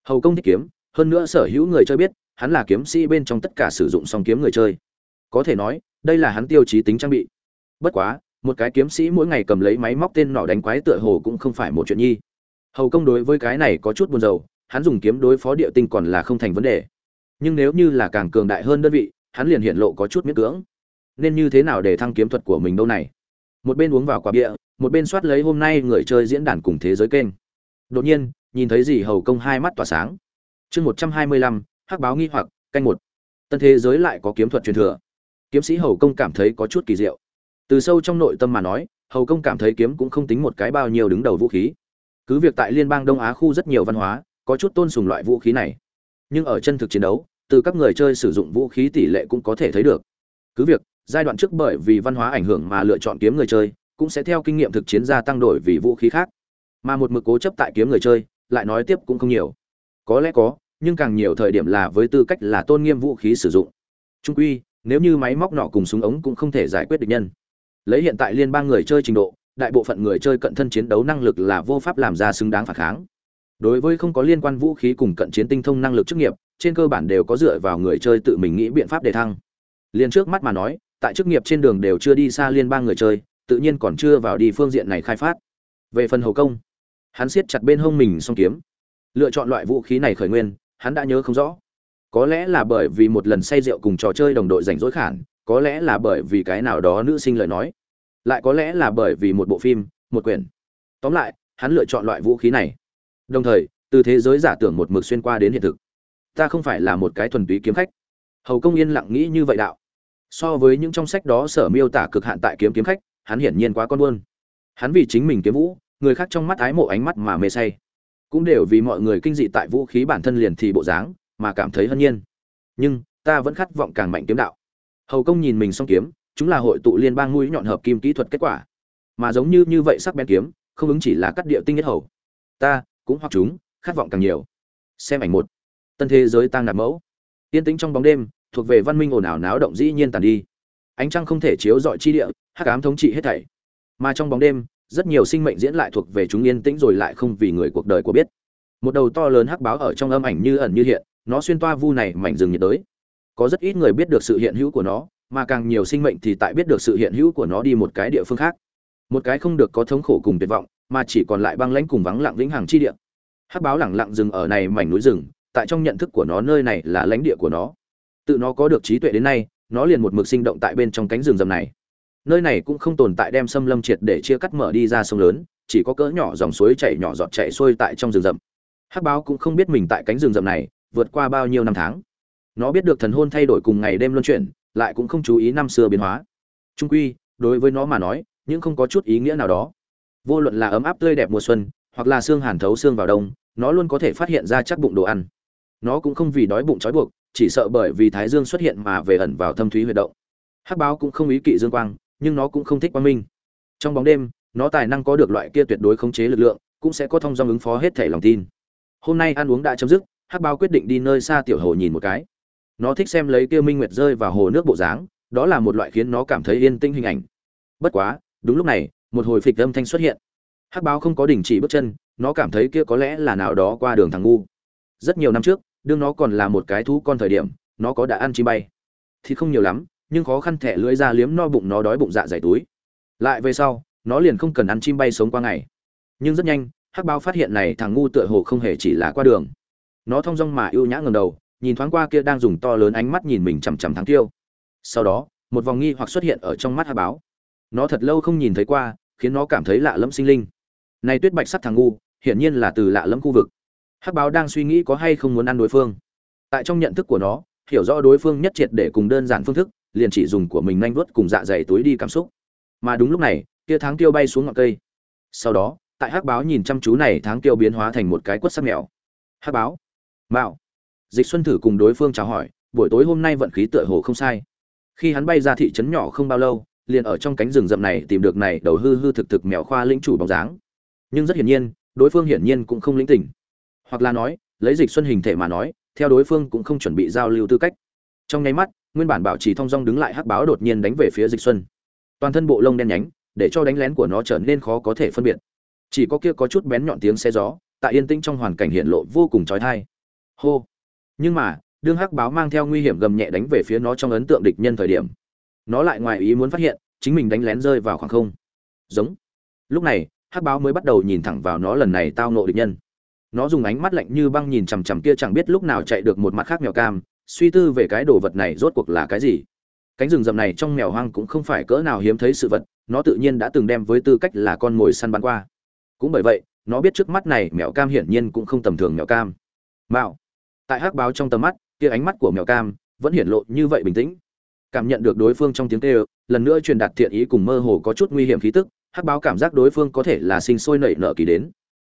Speaker 1: hầu công thích kiếm, hơn nữa sở hữu người chơi biết, hắn là kiếm sĩ bên trong tất cả sử dụng song kiếm người chơi. Có thể nói, đây là hắn tiêu chí tính trang bị. Bất quá, một cái kiếm sĩ mỗi ngày cầm lấy máy móc tên nỏ đánh quái tựa hồ cũng không phải một chuyện nhi. Hầu công đối với cái này có chút buồn rầu, hắn dùng kiếm đối phó địa tinh còn là không thành vấn đề. Nhưng nếu như là càng cường đại hơn đơn vị, hắn liền hiện lộ có chút miễn cưỡng. Nên như thế nào để thăng kiếm thuật của mình đâu này? Một bên uống vào quả bia, một bên soát lấy hôm nay người chơi diễn đàn cùng thế giới kênh. Đột nhiên, nhìn thấy gì hầu công hai mắt tỏa sáng. Chương một trăm hai mươi lăm, hắc báo nghi hoặc, canh một. Tân thế giới lại có kiếm thuật truyền thừa. Kiếm sĩ hầu công cảm thấy có chút kỳ diệu. Từ sâu trong nội tâm mà nói, hầu công cảm thấy kiếm cũng không tính một cái bao nhiêu đứng đầu vũ khí. Cứ việc tại liên bang đông á khu rất nhiều văn hóa, có chút tôn sùng loại vũ khí này. Nhưng ở chân thực chiến đấu, từ các người chơi sử dụng vũ khí tỷ lệ cũng có thể thấy được. Cứ việc giai đoạn trước bởi vì văn hóa ảnh hưởng mà lựa chọn kiếm người chơi, cũng sẽ theo kinh nghiệm thực chiến gia tăng đổi vì vũ khí khác. Mà một mực cố chấp tại kiếm người chơi, lại nói tiếp cũng không nhiều. Có lẽ có, nhưng càng nhiều thời điểm là với tư cách là tôn nghiêm vũ khí sử dụng. Trung quy, nếu như máy móc nọ cùng súng ống cũng không thể giải quyết được nhân. Lấy hiện tại liên bang người chơi trình độ, đại bộ phận người chơi cận thân chiến đấu năng lực là vô pháp làm ra xứng đáng phản kháng. Đối với không có liên quan vũ khí cùng cận chiến tinh thông năng lực chức nghiệp, trên cơ bản đều có dựa vào người chơi tự mình nghĩ biện pháp để thăng. Liền trước mắt mà nói tại chức nghiệp trên đường đều chưa đi xa liên bang người chơi, tự nhiên còn chưa vào đi phương diện này khai phát. Về phần hầu công, hắn siết chặt bên hông mình song kiếm. Lựa chọn loại vũ khí này khởi nguyên, hắn đã nhớ không rõ. Có lẽ là bởi vì một lần say rượu cùng trò chơi đồng đội rảnh rỗi khản, có lẽ là bởi vì cái nào đó nữ sinh lời nói. Lại có lẽ là bởi vì một bộ phim, một quyển. Tóm lại, hắn lựa chọn loại vũ khí này. Đồng thời, từ thế giới giả tưởng một mực xuyên qua đến hiện thực. Ta không phải là một cái thuần túy kiếm khách. Hầu công yên lặng nghĩ như vậy đạo so với những trong sách đó sở miêu tả cực hạn tại kiếm kiếm khách, hắn hiển nhiên quá con buôn. Hắn vì chính mình kiếm vũ, người khác trong mắt ái mộ ánh mắt mà mê say. Cũng đều vì mọi người kinh dị tại vũ khí bản thân liền thì bộ dáng, mà cảm thấy hân nhiên. Nhưng, ta vẫn khát vọng càng mạnh kiếm đạo. Hầu công nhìn mình song kiếm, chúng là hội tụ liên bang mũi nhọn hợp kim kỹ thuật kết quả. Mà giống như như vậy sắc bén kiếm, không ứng chỉ là cắt địa tinh nhất hầu. Ta cũng hoặc chúng, khát vọng càng nhiều. Xem ảnh một. Tân thế giới tăng nạp mẫu. Yên tĩnh trong bóng đêm thuộc về văn minh ồn ào náo động dĩ nhiên tàn đi. Ánh trăng không thể chiếu dọi chi địa, hắc ám thống trị hết thảy. Mà trong bóng đêm, rất nhiều sinh mệnh diễn lại thuộc về chúng yên tĩnh rồi lại không vì người cuộc đời của biết. Một đầu to lớn hắc báo ở trong âm ảnh như ẩn như hiện, nó xuyên toa vu này mảnh rừng nhiệt đới. Có rất ít người biết được sự hiện hữu của nó, mà càng nhiều sinh mệnh thì tại biết được sự hiện hữu của nó đi một cái địa phương khác. Một cái không được có thống khổ cùng tuyệt vọng, mà chỉ còn lại băng lãnh cùng vắng lặng vĩnh hằng chi địa. Hắc báo lẳng lặng dừng ở này mảnh núi rừng, tại trong nhận thức của nó nơi này là lãnh địa của nó tự nó có được trí tuệ đến nay, nó liền một mực sinh động tại bên trong cánh rừng rầm này. Nơi này cũng không tồn tại đem xâm lâm triệt để chia cắt mở đi ra sông lớn, chỉ có cỡ nhỏ dòng suối chảy nhỏ giọt chảy xuôi tại trong rừng rậm. Hắc báo cũng không biết mình tại cánh rừng rậm này vượt qua bao nhiêu năm tháng. Nó biết được thần hôn thay đổi cùng ngày đêm luân chuyển, lại cũng không chú ý năm xưa biến hóa. Trung quy, đối với nó mà nói, nhưng không có chút ý nghĩa nào đó. Vô luận là ấm áp tươi đẹp mùa xuân, hoặc là xương hàn thấu xương vào đông, nó luôn có thể phát hiện ra chắc bụng đồ ăn. Nó cũng không vì đói bụng trói buộc chỉ sợ bởi vì thái dương xuất hiện mà về ẩn vào thâm thúy huyệt động. Hắc báo cũng không ý kỵ dương quang, nhưng nó cũng không thích quang minh. Trong bóng đêm, nó tài năng có được loại kia tuyệt đối khống chế lực lượng, cũng sẽ có thông dong ứng phó hết thể lòng tin. Hôm nay ăn uống đã chấm dứt, hắc báo quyết định đi nơi xa tiểu hồ nhìn một cái. Nó thích xem lấy kia minh nguyệt rơi vào hồ nước bộ dáng, đó là một loại khiến nó cảm thấy yên tĩnh hình ảnh. Bất quá, đúng lúc này, một hồi phịch âm thanh xuất hiện. Hắc báo không có đình chỉ bước chân, nó cảm thấy kia có lẽ là nào đó qua đường thằng ngu. Rất nhiều năm trước đương nó còn là một cái thú con thời điểm, nó có đã ăn chim bay. Thì không nhiều lắm, nhưng khó khăn thẻ lưỡi ra liếm no bụng nó đói bụng dạ dày túi. Lại về sau, nó liền không cần ăn chim bay sống qua ngày. Nhưng rất nhanh, hắc bao phát hiện này thằng ngu tựa hồ không hề chỉ là qua đường. Nó thong dong mà ưu nhã ngầm đầu, nhìn thoáng qua kia đang dùng to lớn ánh mắt nhìn mình chằm chằm thắng tiêu. Sau đó, một vòng nghi hoặc xuất hiện ở trong mắt hắc báo. Nó thật lâu không nhìn thấy qua, khiến nó cảm thấy lạ lẫm sinh linh. Này tuyết bạch sắc thằng ngu, hiển nhiên là từ lạ lẫm khu vực hắc báo đang suy nghĩ có hay không muốn ăn đối phương. Tại trong nhận thức của nó, hiểu rõ đối phương nhất triệt để cùng đơn giản phương thức, liền chỉ dùng của mình nhanh vuốt cùng dạ dày túi đi cảm xúc. Mà đúng lúc này kia tháng tiêu bay xuống ngọn cây. Sau đó, tại hắc báo nhìn chăm chú này, tháng tiêu biến hóa thành một cái quất sắc mèo. Hắc báo, mạo. Dịch xuân thử cùng đối phương chào hỏi, buổi tối hôm nay vận khí tựa hồ không sai. Khi hắn bay ra thị trấn nhỏ không bao lâu, liền ở trong cánh rừng rậm này tìm được này đầu hư hư thực thực mèo khoa lĩnh chủ bóng dáng. Nhưng rất hiển nhiên, đối phương hiển nhiên cũng không lĩnh tỉnh hoặc là nói, lấy dịch xuân hình thể mà nói, theo đối phương cũng không chuẩn bị giao lưu tư cách. Trong nháy mắt, nguyên bản bảo trì thong dong đứng lại hắc báo đột nhiên đánh về phía dịch xuân. Toàn thân bộ lông đen nhánh, để cho đánh lén của nó trở nên khó có thể phân biệt. Chỉ có kia có chút bén nhọn tiếng xe gió, tại yên tĩnh trong hoàn cảnh hiện lộ vô cùng trói thai hô! Nhưng mà, đương hắc báo mang theo nguy hiểm gầm nhẹ đánh về phía nó trong ấn tượng địch nhân thời điểm, nó lại ngoài ý muốn phát hiện, chính mình đánh lén rơi vào khoảng không. Giống! Lúc này, hắc báo mới bắt đầu nhìn thẳng vào nó lần này tao nộ địch nhân nó dùng ánh mắt lạnh như băng nhìn chằm chằm kia chẳng biết lúc nào chạy được một mặt khác mèo cam, suy tư về cái đồ vật này rốt cuộc là cái gì. Cánh rừng rậm này trong mèo hoang cũng không phải cỡ nào hiếm thấy sự vật, nó tự nhiên đã từng đem với tư cách là con mồi săn bắn qua. Cũng bởi vậy, nó biết trước mắt này mèo cam hiển nhiên cũng không tầm thường mèo cam. Mạo. Tại hắc báo trong tầm mắt, kia ánh mắt của mèo cam vẫn hiển lộ như vậy bình tĩnh. Cảm nhận được đối phương trong tiếng kêu, lần nữa truyền đạt thiện ý cùng mơ hồ có chút nguy hiểm khí tức, hắc báo cảm giác đối phương có thể là sinh sôi nảy nở kỳ đến.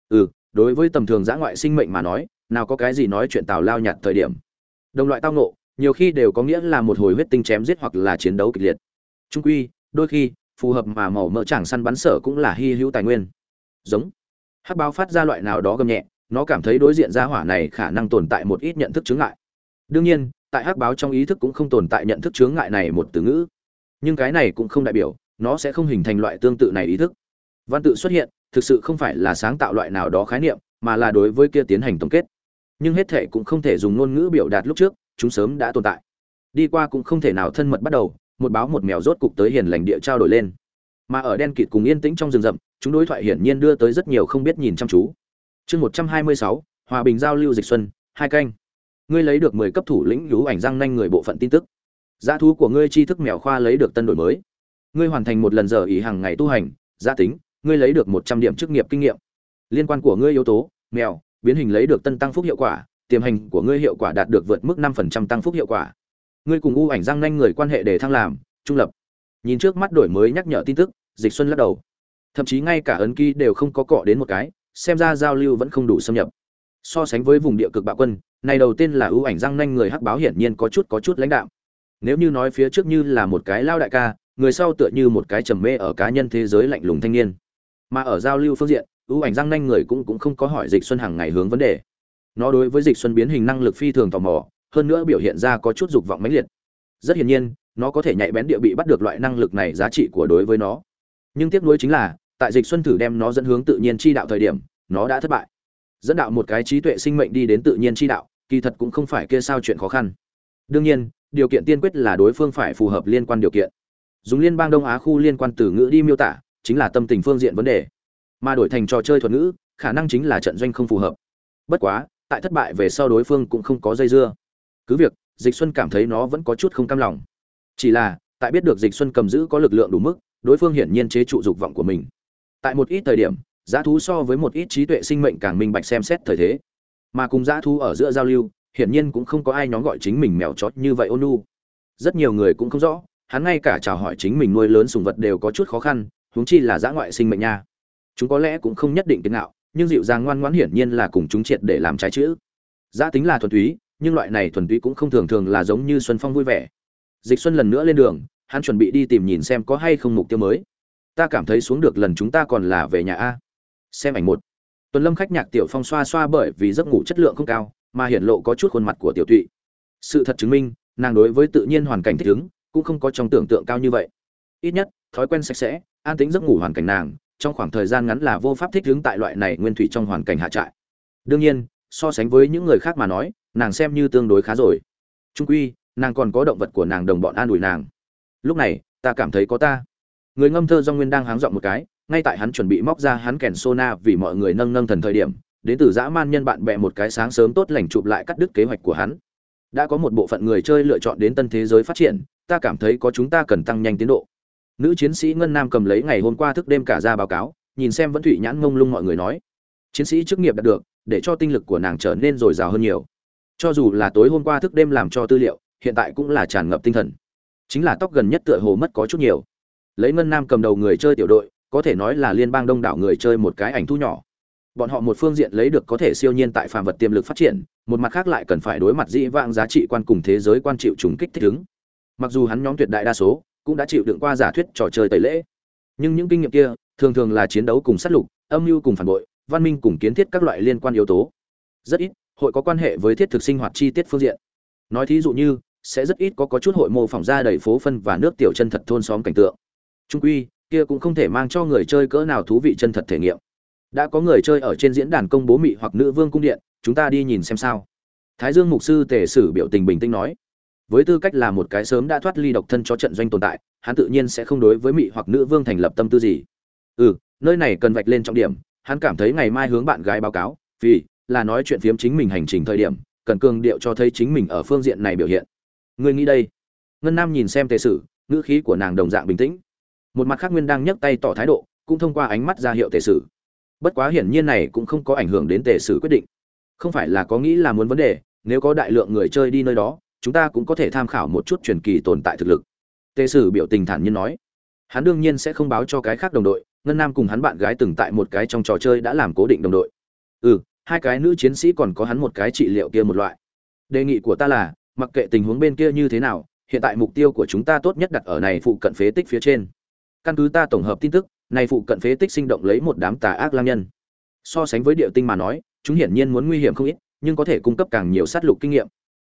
Speaker 1: Ừ đối với tầm thường giã ngoại sinh mệnh mà nói, nào có cái gì nói chuyện tào lao nhạt thời điểm. Đồng loại tao nộ nhiều khi đều có nghĩa là một hồi huyết tinh chém giết hoặc là chiến đấu kịch liệt. Trung quy, đôi khi, phù hợp mà màu mỡ chẳng săn bắn sở cũng là hy hữu tài nguyên. Giống. Hắc báo phát ra loại nào đó gầm nhẹ, nó cảm thấy đối diện gia hỏa này khả năng tồn tại một ít nhận thức chướng ngại. Đương nhiên, tại hắc báo trong ý thức cũng không tồn tại nhận thức chướng ngại này một từ ngữ. Nhưng cái này cũng không đại biểu, nó sẽ không hình thành loại tương tự này ý thức. Văn tự xuất hiện thực sự không phải là sáng tạo loại nào đó khái niệm, mà là đối với kia tiến hành tổng kết. Nhưng hết thể cũng không thể dùng ngôn ngữ biểu đạt lúc trước, chúng sớm đã tồn tại. Đi qua cũng không thể nào thân mật bắt đầu, một báo một mèo rốt cục tới hiền lành địa trao đổi lên. Mà ở đen kịt cùng yên tĩnh trong rừng rậm, chúng đối thoại hiển nhiên đưa tới rất nhiều không biết nhìn chăm chú. Chương một trăm hai mươi sáu, hòa bình giao lưu dịch xuân, hai canh. Ngươi lấy được mười cấp thủ lĩnh, lũ ảnh răng nanh người bộ phận tin tức. Giá thú của ngươi tri thức mèo khoa lấy được tân đổi mới. Ngươi hoàn thành một lần giờ ý hàng ngày tu hành gia tính ngươi lấy được một trăm điểm chức nghiệp kinh nghiệm. Liên quan của ngươi yếu tố, mèo, biến hình lấy được tân tăng phúc hiệu quả, tiềm hành của ngươi hiệu quả đạt được vượt mức năm phần trăm tăng phúc hiệu quả. Ngươi cùng u ảnh răng nanh người quan hệ để thăng làm, trung lập. Nhìn trước mắt đổi mới nhắc nhở tin tức, dịch xuân lắc đầu. Thậm chí ngay cả ấn ký đều không có cọ đến một cái, xem ra giao lưu vẫn không đủ xâm nhập. So sánh với vùng địa cực bạo quân, này đầu tiên là ưu ảnh răng nanh người hắc báo hiển nhiên có chút có chút lãnh đạo nếu như nói phía trước như là một cái lao đại ca, người sau tựa như một cái trầm mê ở cá nhân thế giới lạnh lùng thanh niên mà ở giao lưu phương diện, ưu ảnh răng nanh người cũng cũng không có hỏi dịch xuân hàng ngày hướng vấn đề. Nó đối với dịch xuân biến hình năng lực phi thường tò mò, hơn nữa biểu hiện ra có chút dục vọng mãnh liệt. Rất hiển nhiên, nó có thể nhạy bén địa bị bắt được loại năng lực này giá trị của đối với nó. Nhưng tiếc nuối chính là, tại dịch xuân thử đem nó dẫn hướng tự nhiên chi đạo thời điểm, nó đã thất bại. Dẫn đạo một cái trí tuệ sinh mệnh đi đến tự nhiên chi đạo, kỳ thật cũng không phải kia sao chuyện khó khăn. Đương nhiên, điều kiện tiên quyết là đối phương phải phù hợp liên quan điều kiện. Dùng liên bang đông á khu liên quan từ ngữ đi miêu tả chính là tâm tình phương diện vấn đề. Mà đổi thành trò chơi thuật ngữ, khả năng chính là trận doanh không phù hợp. Bất quá, tại thất bại về sau đối phương cũng không có dây dưa. Cứ việc, dịch xuân cảm thấy nó vẫn có chút không cam lòng. Chỉ là, tại biết được dịch xuân cầm giữ có lực lượng đủ mức, đối phương hiển nhiên chế trụ dục vọng của mình. Tại một ít thời điểm, giá thú so với một ít trí tuệ sinh mệnh càng minh bạch xem xét thời thế. Mà cùng giá thú ở giữa giao lưu, hiển nhiên cũng không có ai nhóm gọi chính mình mèo chót như vậy ônu rất nhiều người cũng không rõ, hắn ngay cả chào hỏi chính mình nuôi lớn sùng vật đều có chút khó khăn huống chi là dã ngoại sinh mệnh nha. Chúng có lẽ cũng không nhất định kiên nào nhưng dịu dàng ngoan ngoãn hiển nhiên là cùng chúng triệt để làm trái chữ. Giá tính là thuần túy, nhưng loại này thuần túy cũng không thường thường là giống như xuân phong vui vẻ. Dịch xuân lần nữa lên đường, hắn chuẩn bị đi tìm nhìn xem có hay không mục tiêu mới. Ta cảm thấy xuống được lần chúng ta còn là về nhà a. Xem ảnh một. Tuần lâm khách nhạc tiểu phong xoa xoa bởi vì giấc ngủ chất lượng không cao, mà hiển lộ có chút khuôn mặt của tiểu tụy. Sự thật chứng minh, nàng đối với tự nhiên hoàn cảnh thích ứng, cũng không có trong tưởng tượng cao như vậy. Ít nhất, thói quen sạch sẽ an tĩnh giấc ngủ hoàn cảnh nàng, trong khoảng thời gian ngắn là vô pháp thích ứng tại loại này nguyên thủy trong hoàn cảnh hạ trại. Đương nhiên, so sánh với những người khác mà nói, nàng xem như tương đối khá rồi. Trung quy, nàng còn có động vật của nàng đồng bọn an ủi nàng. Lúc này, ta cảm thấy có ta. Người ngâm thơ do nguyên đang háng dọn một cái, ngay tại hắn chuẩn bị móc ra hắn kèn sona vì mọi người nâng nâng thần thời điểm, đến từ dã man nhân bạn bè một cái sáng sớm tốt lành chụp lại cắt đứt kế hoạch của hắn. Đã có một bộ phận người chơi lựa chọn đến tân thế giới phát triển, ta cảm thấy có chúng ta cần tăng nhanh tiến độ nữ chiến sĩ ngân nam cầm lấy ngày hôm qua thức đêm cả ra báo cáo, nhìn xem vẫn thủy nhãn ngông lung mọi người nói. Chiến sĩ chức nghiệp đạt được, để cho tinh lực của nàng trở nên dồi dào hơn nhiều. Cho dù là tối hôm qua thức đêm làm cho tư liệu, hiện tại cũng là tràn ngập tinh thần. Chính là tóc gần nhất tựa hồ mất có chút nhiều. Lấy ngân nam cầm đầu người chơi tiểu đội, có thể nói là liên bang đông đảo người chơi một cái ảnh thu nhỏ. Bọn họ một phương diện lấy được có thể siêu nhiên tại phàm vật tiềm lực phát triển, một mặt khác lại cần phải đối mặt dĩ vãng giá trị quan cùng thế giới quan chịu trùng kích thích ứng. Mặc dù hắn nhóm tuyệt đại đa số cũng đã chịu đựng qua giả thuyết trò chơi tẩy lễ. Nhưng những kinh nghiệm kia thường thường là chiến đấu cùng sát lục, âm mưu cùng phản bội, văn minh cùng kiến thiết các loại liên quan yếu tố. Rất ít hội có quan hệ với thiết thực sinh hoạt chi tiết phương diện. Nói thí dụ như, sẽ rất ít có có chút hội mô phỏng ra đầy phố phân và nước tiểu chân thật thôn xóm cảnh tượng. Trung quy, kia cũng không thể mang cho người chơi cỡ nào thú vị chân thật thể nghiệm. Đã có người chơi ở trên diễn đàn công bố mị hoặc nữ vương cung điện, chúng ta đi nhìn xem sao. Thái dương mục sư tề sử biểu tình bình tĩnh nói với tư cách là một cái sớm đã thoát ly độc thân cho trận doanh tồn tại, hắn tự nhiên sẽ không đối với mỹ hoặc nữ vương thành lập tâm tư gì. Ừ nơi này cần vạch lên trọng điểm, hắn cảm thấy ngày mai hướng bạn gái báo cáo, vì là nói chuyện phiếm chính mình hành trình thời điểm, cần cường điệu cho thấy chính mình ở phương diện này biểu hiện. Người nghĩ đây? Ngân nam nhìn xem tề sử, ngữ khí của nàng đồng dạng bình tĩnh. Một mặt khác nguyên đang nhấc tay tỏ thái độ, cũng thông qua ánh mắt ra hiệu tề sử. Bất quá hiển nhiên này cũng không có ảnh hưởng đến tề sử quyết định. Không phải là có nghĩ là muốn vấn đề, nếu có đại lượng người chơi đi nơi đó chúng ta cũng có thể tham khảo một chút truyền kỳ tồn tại thực lực. Tề sử biểu tình thản nhiên nói, hắn đương nhiên sẽ không báo cho cái khác đồng đội, ngân nam cùng hắn bạn gái từng tại một cái trong trò chơi đã làm cố định đồng đội. Ừ hai cái nữ chiến sĩ còn có hắn một cái trị liệu kia một loại. Đề nghị của ta là, mặc kệ tình huống bên kia như thế nào, hiện tại mục tiêu của chúng ta tốt nhất đặt ở này phụ cận phế tích phía trên. Căn cứ ta tổng hợp tin tức, này phụ cận phế tích sinh động lấy một đám tà ác lang nhân. So sánh với địa tinh mà nói, chúng hiển nhiên muốn nguy hiểm không ít, nhưng có thể cung cấp càng nhiều sát lục kinh nghiệm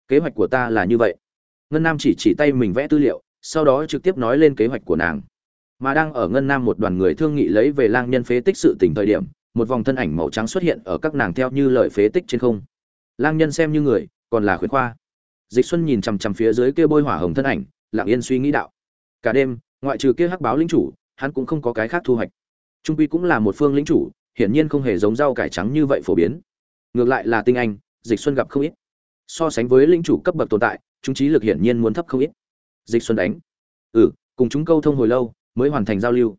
Speaker 1: kế hoạch của ta là như vậy. Ngân nam chỉ chỉ tay mình vẽ tư liệu, sau đó trực tiếp nói lên kế hoạch của nàng. Mà đang ở ngân nam một đoàn người thương nghị lấy về lang nhân phế tích sự tỉnh thời điểm, một vòng thân ảnh màu trắng xuất hiện ở các nàng theo như lời phế tích trên không. Lang nhân xem như người, còn là khuyến khoa. Dịch xuân nhìn chằm chằm phía dưới kia bôi hỏa hồng thân ảnh, lặng yên suy nghĩ đạo. Cả đêm, ngoại trừ kia hắc báo lĩnh chủ, hắn cũng không có cái khác thu hoạch. Trung quy cũng là một phương lĩnh chủ, hiển nhiên không hề giống rau cải trắng như vậy phổ biến. Ngược lại là tinh anh, dịch xuân gặp không ít so sánh với lĩnh chủ cấp bậc tồn tại, chúng trí lực hiển nhiên muốn thấp không ít. Dịch xuân đánh. Ừ cùng chúng câu thông hồi lâu, mới hoàn thành giao lưu.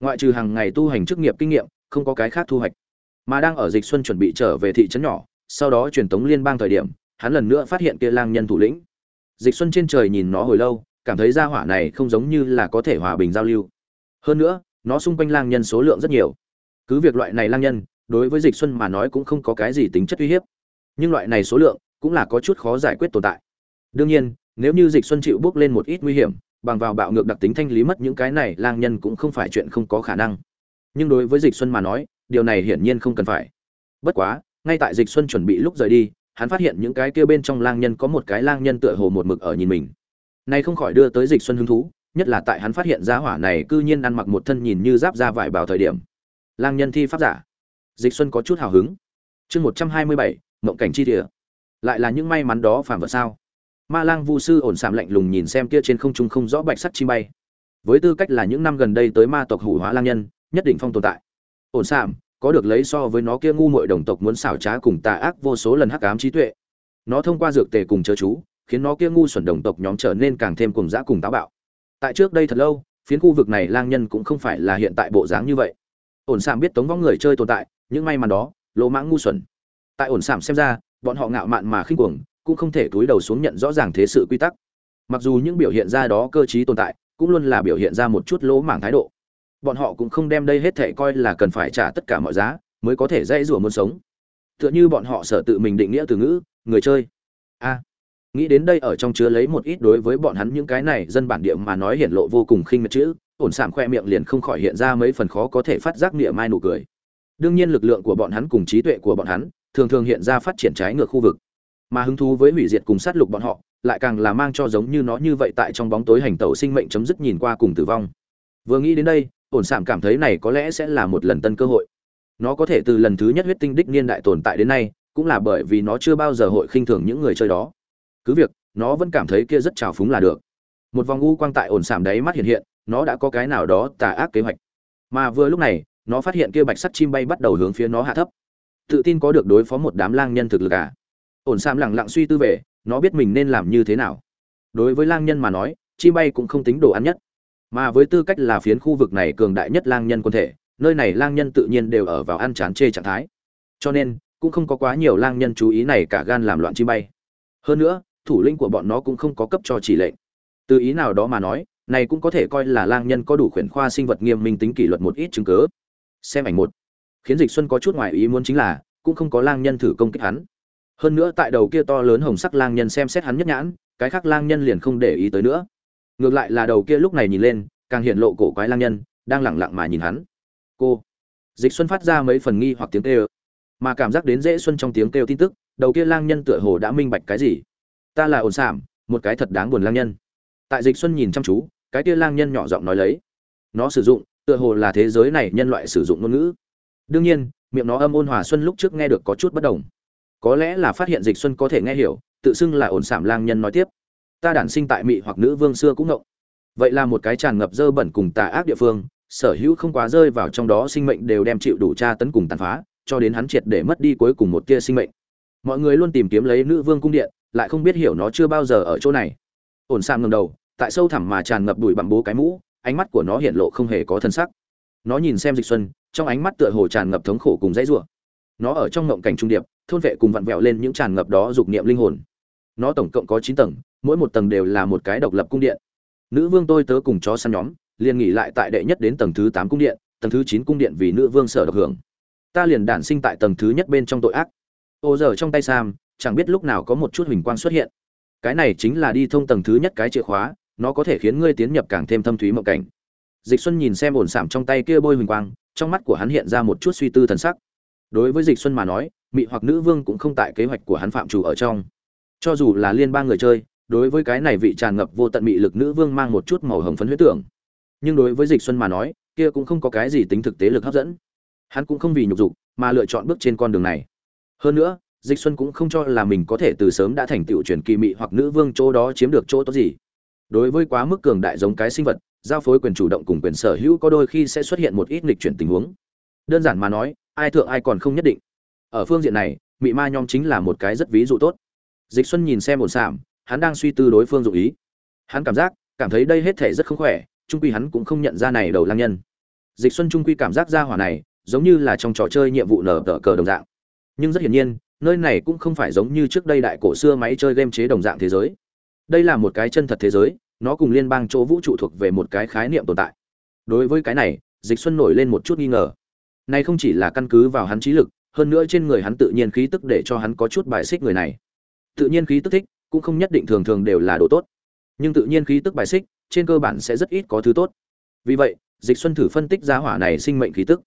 Speaker 1: Ngoại trừ hàng ngày tu hành chức nghiệp kinh nghiệm, không có cái khác thu hoạch. Mà đang ở dịch xuân chuẩn bị trở về thị trấn nhỏ, sau đó truyền tống liên bang thời điểm, hắn lần nữa phát hiện kia lang nhân thủ lĩnh. Dịch xuân trên trời nhìn nó hồi lâu, cảm thấy gia hỏa này không giống như là có thể hòa bình giao lưu. Hơn nữa, nó xung quanh lang nhân số lượng rất nhiều. Cứ việc loại này lang nhân, đối với dịch xuân mà nói cũng không có cái gì tính chất uy hiếp. Nhưng loại này số lượng cũng là có chút khó giải quyết tồn tại. Đương nhiên, nếu như dịch xuân chịu bước lên một ít nguy hiểm, bằng vào bạo ngược đặc tính thanh lý mất những cái này, lang nhân cũng không phải chuyện không có khả năng. Nhưng đối với dịch xuân mà nói, điều này hiển nhiên không cần phải. Bất quá, ngay tại dịch xuân chuẩn bị lúc rời đi, hắn phát hiện những cái kia bên trong lang nhân có một cái lang nhân tựa hồ một mực ở nhìn mình. Nay không khỏi đưa tới dịch xuân hứng thú, nhất là tại hắn phát hiện giá hỏa này cư nhiên ăn mặc một thân nhìn như giáp da vải bảo thời điểm. Lang nhân thi pháp giả. Dịch xuân có chút hào hứng. Chương một trăm hai mươi bảy mộng cảnh chi địa lại là những may mắn đó phàm vật sao? Ma lang vu sư ổn sạm lạnh lùng nhìn xem kia trên không trung không rõ bạch sắt chi bay. Với tư cách là những năm gần đây tới ma tộc hủ hóa lang nhân, nhất định phong tồn tại. Ổn sạm, có được lấy so với nó kia ngu muội đồng tộc muốn xảo trá cùng tà ác vô số lần hắc ám trí tuệ. Nó thông qua dược tề cùng chớ chú, khiến nó kia ngu xuẩn đồng tộc nhóm trở nên càng thêm cùng dã cùng táo bạo. Tại trước đây thật lâu, phiến khu vực này lang nhân cũng không phải là hiện tại bộ dáng như vậy. Ổn sạm biết tống võng người chơi tồn tại, những may mắn đó, lỗ mãng ngu xuẩn. Tại ổn sạm xem ra bọn họ ngạo mạn mà khinh cuồng, cũng không thể túi đầu xuống nhận rõ ràng thế sự quy tắc. Mặc dù những biểu hiện ra đó cơ trí tồn tại, cũng luôn là biểu hiện ra một chút lỗ mảng thái độ. Bọn họ cũng không đem đây hết thể coi là cần phải trả tất cả mọi giá, mới có thể dễ rủa muốn sống. Tựa như bọn họ sợ tự mình định nghĩa từ ngữ, người chơi. A. Nghĩ đến đây ở trong chứa lấy một ít đối với bọn hắn những cái này dân bản địa mà nói hiển lộ vô cùng khinh miệt chữ, ổn sảm khoe miệng liền không khỏi hiện ra mấy phần khó có thể phát giác niệm mai nụ cười. Đương nhiên lực lượng của bọn hắn cùng trí tuệ của bọn hắn thường thường hiện ra phát triển trái ngược khu vực. Mà hứng thú với hủy diệt cùng sát lục bọn họ, lại càng là mang cho giống như nó như vậy tại trong bóng tối hành tẩu sinh mệnh chấm dứt nhìn qua cùng tử vong. Vừa nghĩ đến đây, ổn sảm cảm thấy này có lẽ sẽ là một lần tân cơ hội. Nó có thể từ lần thứ nhất huyết tinh đích niên đại tồn tại đến nay, cũng là bởi vì nó chưa bao giờ hội khinh thường những người chơi đó. Cứ việc, nó vẫn cảm thấy kia rất trào phúng là được. Một vòng u quang tại ổn sảm đấy mắt hiện hiện, nó đã có cái nào đó tà ác kế hoạch. Mà vừa lúc này, nó phát hiện kia bạch sắt chim bay bắt đầu hướng phía nó hạ thấp tự tin có được đối phó một đám lang nhân thực lực à? Ổn sam lẳng lặng suy tư về, nó biết mình nên làm như thế nào. Đối với lang nhân mà nói chim bay cũng không tính đồ ăn nhất. Mà với tư cách là phiến khu vực này cường đại nhất lang nhân quân thể, nơi này lang nhân tự nhiên đều ở vào ăn chán chê trạng thái. Cho nên, cũng không có quá nhiều lang nhân chú ý này cả gan làm loạn chim bay. Hơn nữa, thủ lĩnh của bọn nó cũng không có cấp cho chỉ lệnh. Từ ý nào đó mà nói, này cũng có thể coi là lang nhân có đủ khuyển khoa sinh vật nghiêm minh tính kỷ luật một ít chứng cớ xem ảnh một khiến dịch xuân có chút ngoài ý muốn chính là, cũng không có lang nhân thử công kích hắn. Hơn nữa tại đầu kia to lớn hồng sắc lang nhân xem xét hắn nhất nhãn, cái khác lang nhân liền không để ý tới nữa. Ngược lại là đầu kia lúc này nhìn lên, càng hiện lộ cổ quái lang nhân, đang lẳng lặng mà nhìn hắn. Cô. Dịch xuân phát ra mấy phần nghi hoặc tiếng kêu. Mà cảm giác đến dễ xuân trong tiếng kêu tin tức, đầu kia lang nhân tựa hồ đã minh bạch cái gì. Ta là ổn sảm một cái thật đáng buồn lang nhân. Tại dịch xuân nhìn chăm chú, cái kia lang nhân nhỏ giọng nói lấy. Nó sử dụng, tựa hồ là thế giới này nhân loại sử dụng ngôn ngữ đương nhiên, miệng nó âm ôn hòa xuân lúc trước nghe được có chút bất đồng. Có lẽ là phát hiện dịch xuân có thể nghe hiểu, tự xưng là ổn sảm lang nhân nói tiếp. Ta đản sinh tại mị hoặc nữ vương xưa cũng ngộng. Vậy là một cái tràn ngập dơ bẩn cùng tà ác địa phương, sở hữu không quá rơi vào trong đó sinh mệnh đều đem chịu đủ tra tấn cùng tàn phá, cho đến hắn triệt để mất đi cuối cùng một tia sinh mệnh. Mọi người luôn tìm kiếm lấy nữ vương cung điện, lại không biết hiểu nó chưa bao giờ ở chỗ này. Ổn sam ngầm đầu, tại sâu thẳm mà tràn ngập đùi bặm bố cái mũ, ánh mắt của nó hiện lộ không hề có thân sắc. Nó nhìn xem dịch xuân trong ánh mắt tựa hồ tràn ngập thống khổ cùng dãy rủa. Nó ở trong ngộng cảnh trung điệp, thôn vệ cùng vặn vẹo lên những tràn ngập đó dục niệm linh hồn. Nó tổng cộng có chín tầng, mỗi một tầng đều là một cái độc lập cung điện. Nữ vương tôi tớ cùng chó săn nhóm, liền nghỉ lại tại đệ nhất đến tầng thứ tám cung điện, tầng thứ chín cung điện vì nữ vương sở độc hưởng. Ta liền đản sinh tại tầng thứ nhất bên trong tội ác. Ô giờ trong tay sam, chẳng biết lúc nào có một chút hình quang xuất hiện. Cái này chính là đi thông tầng thứ nhất cái chìa khóa, nó có thể khiến ngươi tiến nhập càng thêm thâm thúy mộng cảnh. Dịch xuân nhìn xem ổn sạm trong tay kia bôi huỳnh quang trong mắt của hắn hiện ra một chút suy tư thần sắc. Đối với dịch xuân mà nói, mị hoặc nữ vương cũng không tại kế hoạch của hắn phạm chủ ở trong. Cho dù là liên bang người chơi, đối với cái này vị tràn ngập vô tận mị lực nữ vương mang một chút màu hồng phấn huyết tưởng. Nhưng đối với dịch xuân mà nói, kia cũng không có cái gì tính thực tế lực hấp dẫn. Hắn cũng không vì nhục dục, mà lựa chọn bước trên con đường này. Hơn nữa, dịch xuân cũng không cho là mình có thể từ sớm đã thành tựu truyền kỳ mị hoặc nữ vương chỗ đó chiếm được chỗ tốt gì đối với quá mức cường đại giống cái sinh vật, giao phối quyền chủ động cùng quyền sở hữu có đôi khi sẽ xuất hiện một ít nghịch chuyển tình huống. Đơn giản mà nói, ai thượng ai còn không nhất định. Ở phương diện này, mị ma nhóm chính là một cái rất ví dụ tốt. Dịch xuân nhìn xem ổn sảm hắn đang suy tư đối phương dụng ý. Hắn cảm giác, cảm thấy đây hết thể rất không khỏe trung quy hắn cũng không nhận ra này đầu lang nhân. Dịch xuân trung quy cảm giác ra hỏa này, giống như là trong trò chơi nhiệm vụ nở tờ cờ đồng dạng. Nhưng rất hiển nhiên, nơi này cũng không phải giống như trước đây đại cổ xưa máy chơi game chế đồng dạng thế giới đây là một cái chân thật thế giới, nó cùng liên bang chỗ vũ trụ thuộc về một cái khái niệm tồn tại. Đối với cái này, dịch xuân nổi lên một chút nghi ngờ. Nay không chỉ là căn cứ vào hắn trí lực, hơn nữa trên người hắn tự nhiên khí tức để cho hắn có chút bài xích người này. Tự nhiên khí tức thích, cũng không nhất định thường thường đều là đồ tốt. Nhưng tự nhiên khí tức bài xích, trên cơ bản sẽ rất ít có thứ tốt. Vì vậy, dịch xuân thử phân tích giá hỏa này sinh mệnh khí tức.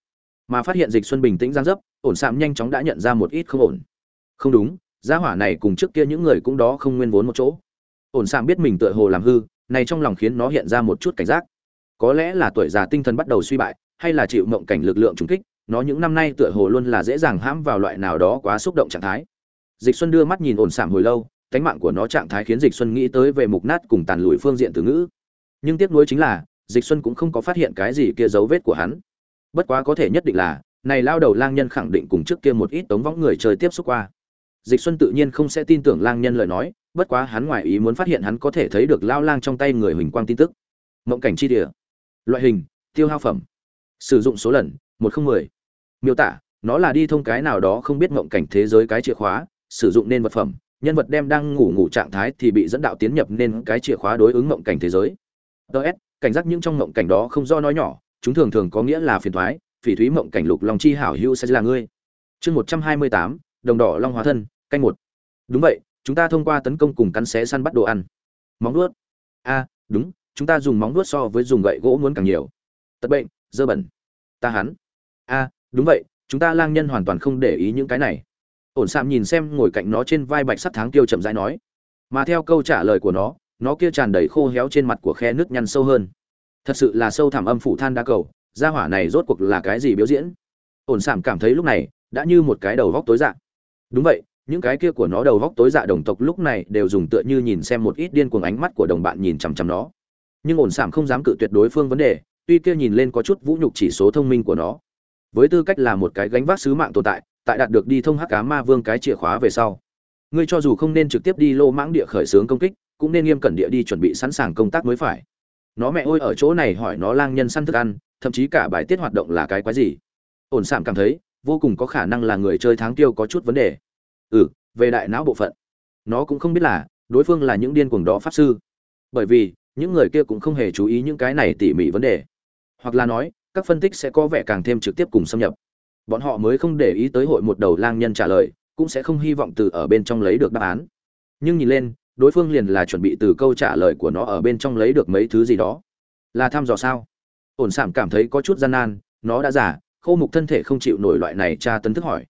Speaker 1: Mà phát hiện dịch xuân bình tĩnh giang dấp, ổn sạm nhanh chóng đã nhận ra một ít không ổn. Không đúng giá hỏa này cùng trước kia những người cũng đó không nguyên vốn một chỗ ổn sàng biết mình tựa hồ làm hư, này trong lòng khiến nó hiện ra một chút cảnh giác. Có lẽ là tuổi già tinh thần bắt đầu suy bại, hay là chịu mộng cảnh lực lượng trùng kích, nó những năm nay tựa hồ luôn là dễ dàng hãm vào loại nào đó quá xúc động trạng thái. Dịch xuân đưa mắt nhìn ổn sàng hồi lâu, cánh mạng của nó trạng thái khiến dịch xuân nghĩ tới về mục nát cùng tàn lùi phương diện từ ngữ. Nhưng tiếc nuối chính là, dịch xuân cũng không có phát hiện cái gì kia dấu vết của hắn. Bất quá có thể nhất định là, này lao đầu lang nhân khẳng định cùng trước kia một ít tống võng người chơi tiếp xúc qua dịch xuân tự nhiên không sẽ tin tưởng lang nhân lời nói, bất quá hắn ngoài ý muốn phát hiện hắn có thể thấy được lao lang trong tay người huỳnh quang tin tức. Mộng cảnh chi địa. Loại hình, tiêu hao phẩm. Sử dụng số lần, một không mười. Miêu tả, nó là đi thông cái nào đó không biết mộng cảnh thế giới cái chìa khóa, sử dụng nên vật phẩm. Nhân vật đem đang ngủ ngủ trạng thái thì bị dẫn đạo tiến nhập nên cái chìa khóa đối ứng mộng cảnh thế giới. Ts cảnh giác những trong mộng cảnh đó không do nói nhỏ, chúng thường thường có nghĩa là phiền thoái, phỉ thúy mộng cảnh lục long chi hảo hữu sẽ là ngươi. Chương một trăm hai mươi tám, đồng đỏ long hóa thân canh một. Đúng vậy, chúng ta thông qua tấn công cùng cắn xé săn bắt đồ ăn. Móng nuốt a, đúng, chúng ta dùng móng nuốt so với dùng gậy gỗ muốn càng nhiều. Tật bệnh, dơ bẩn. Ta hắn. A, đúng vậy, chúng ta lang nhân hoàn toàn không để ý những cái này. Ổn sạm nhìn xem ngồi cạnh nó trên vai bạch sắt tháng tiêu chậm rãi nói. Mà theo câu trả lời của nó nó kia tràn đầy khô héo trên mặt của khe nước nhăn sâu hơn. Thật sự là sâu thẳm âm phủ than đa cầu, gia hỏa này rốt cuộc là cái gì biểu diễn? Ổn sảm cảm thấy lúc này, đã như một cái đầu vóc tối dạng. đúng vậy những cái kia của nó đầu góc tối dạ đồng tộc lúc này đều dùng tựa như nhìn xem một ít điên cuồng ánh mắt của đồng bạn nhìn chằm chằm nó. Nhưng ổn sảm không dám cự tuyệt đối phương vấn đề, tuy kia nhìn lên có chút vũ nhục chỉ số thông minh của nó. Với tư cách là một cái gánh vác sứ mạng tồn tại tại đạt được đi thông hắc cá ma vương cái chìa khóa về sau, ngươi cho dù không nên trực tiếp đi lô mãng địa khởi xướng công kích, cũng nên nghiêm cẩn địa đi chuẩn bị sẵn sàng công tác mới phải. Nó mẹ ôi ở chỗ này hỏi nó lang nhân săn thức ăn, thậm chí cả bài tiết hoạt động là cái quái gì? Ổn sảm cảm thấy, vô cùng có khả năng là người chơi tháng tiêu có chút vấn đề ừ về đại não bộ phận. Nó cũng không biết là, đối phương là những điên cuồng đó pháp sư. Bởi vì, những người kia cũng không hề chú ý những cái này tỉ mỉ vấn đề. Hoặc là nói, các phân tích sẽ có vẻ càng thêm trực tiếp cùng xâm nhập. Bọn họ mới không để ý tới hội một đầu lang nhân trả lời, cũng sẽ không hy vọng từ ở bên trong lấy được đáp án. Nhưng nhìn lên, đối phương liền là chuẩn bị từ câu trả lời của nó ở bên trong lấy được mấy thứ gì đó. Là thăm dò sao? Ổn sảm cảm thấy có chút gian nan, nó đã giả khô mục thân thể không chịu nổi loại này tra tấn thức hỏi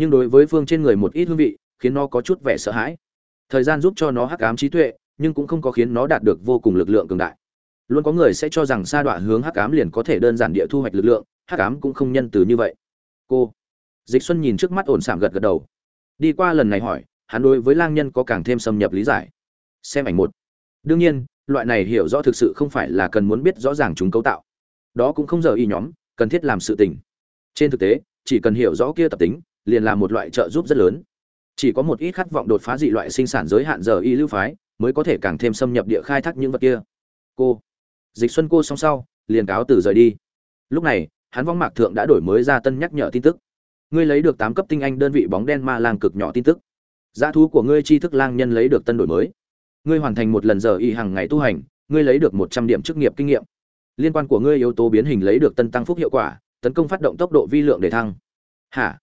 Speaker 1: nhưng đối với phương trên người một ít hương vị, khiến nó có chút vẻ sợ hãi. Thời gian giúp cho nó hắc ám trí tuệ, nhưng cũng không có khiến nó đạt được vô cùng lực lượng cường đại. Luôn có người sẽ cho rằng sa đọa hướng hắc ám liền có thể đơn giản địa thu hoạch lực lượng, hắc ám cũng không nhân từ như vậy. Cô, dịch xuân nhìn trước mắt ổn sảm gật gật đầu. Đi qua lần này hỏi, hắn đối với lang nhân có càng thêm xâm nhập lý giải. Xem ảnh một. Đương nhiên, loại này hiểu rõ thực sự không phải là cần muốn biết rõ ràng chúng cấu tạo. Đó cũng không giờ y nhóm, cần thiết làm sự tình. Trên thực tế, chỉ cần hiểu rõ kia tập tính liền là một loại trợ giúp rất lớn. Chỉ có một ít khát vọng đột phá dị loại sinh sản giới hạn giờ y lưu phái mới có thể càng thêm xâm nhập địa khai thác những vật kia. Cô, dịch xuân cô xong sau, liền cáo từ rời đi. Lúc này, hắn vong mạc thượng đã đổi mới ra tân nhắc nhở tin tức. Ngươi lấy được tám cấp tinh anh đơn vị bóng đen ma lang cực nhỏ tin tức. Giá thú của ngươi tri thức lang nhân lấy được tân đổi mới. Ngươi hoàn thành một lần giờ y hàng ngày tu hành, ngươi lấy được một trăm điểm chức nghiệp kinh nghiệm. Liên quan của ngươi yếu tố biến hình lấy được tân tăng phúc hiệu quả, tấn công phát động tốc độ vi lượng để thăng. Hả?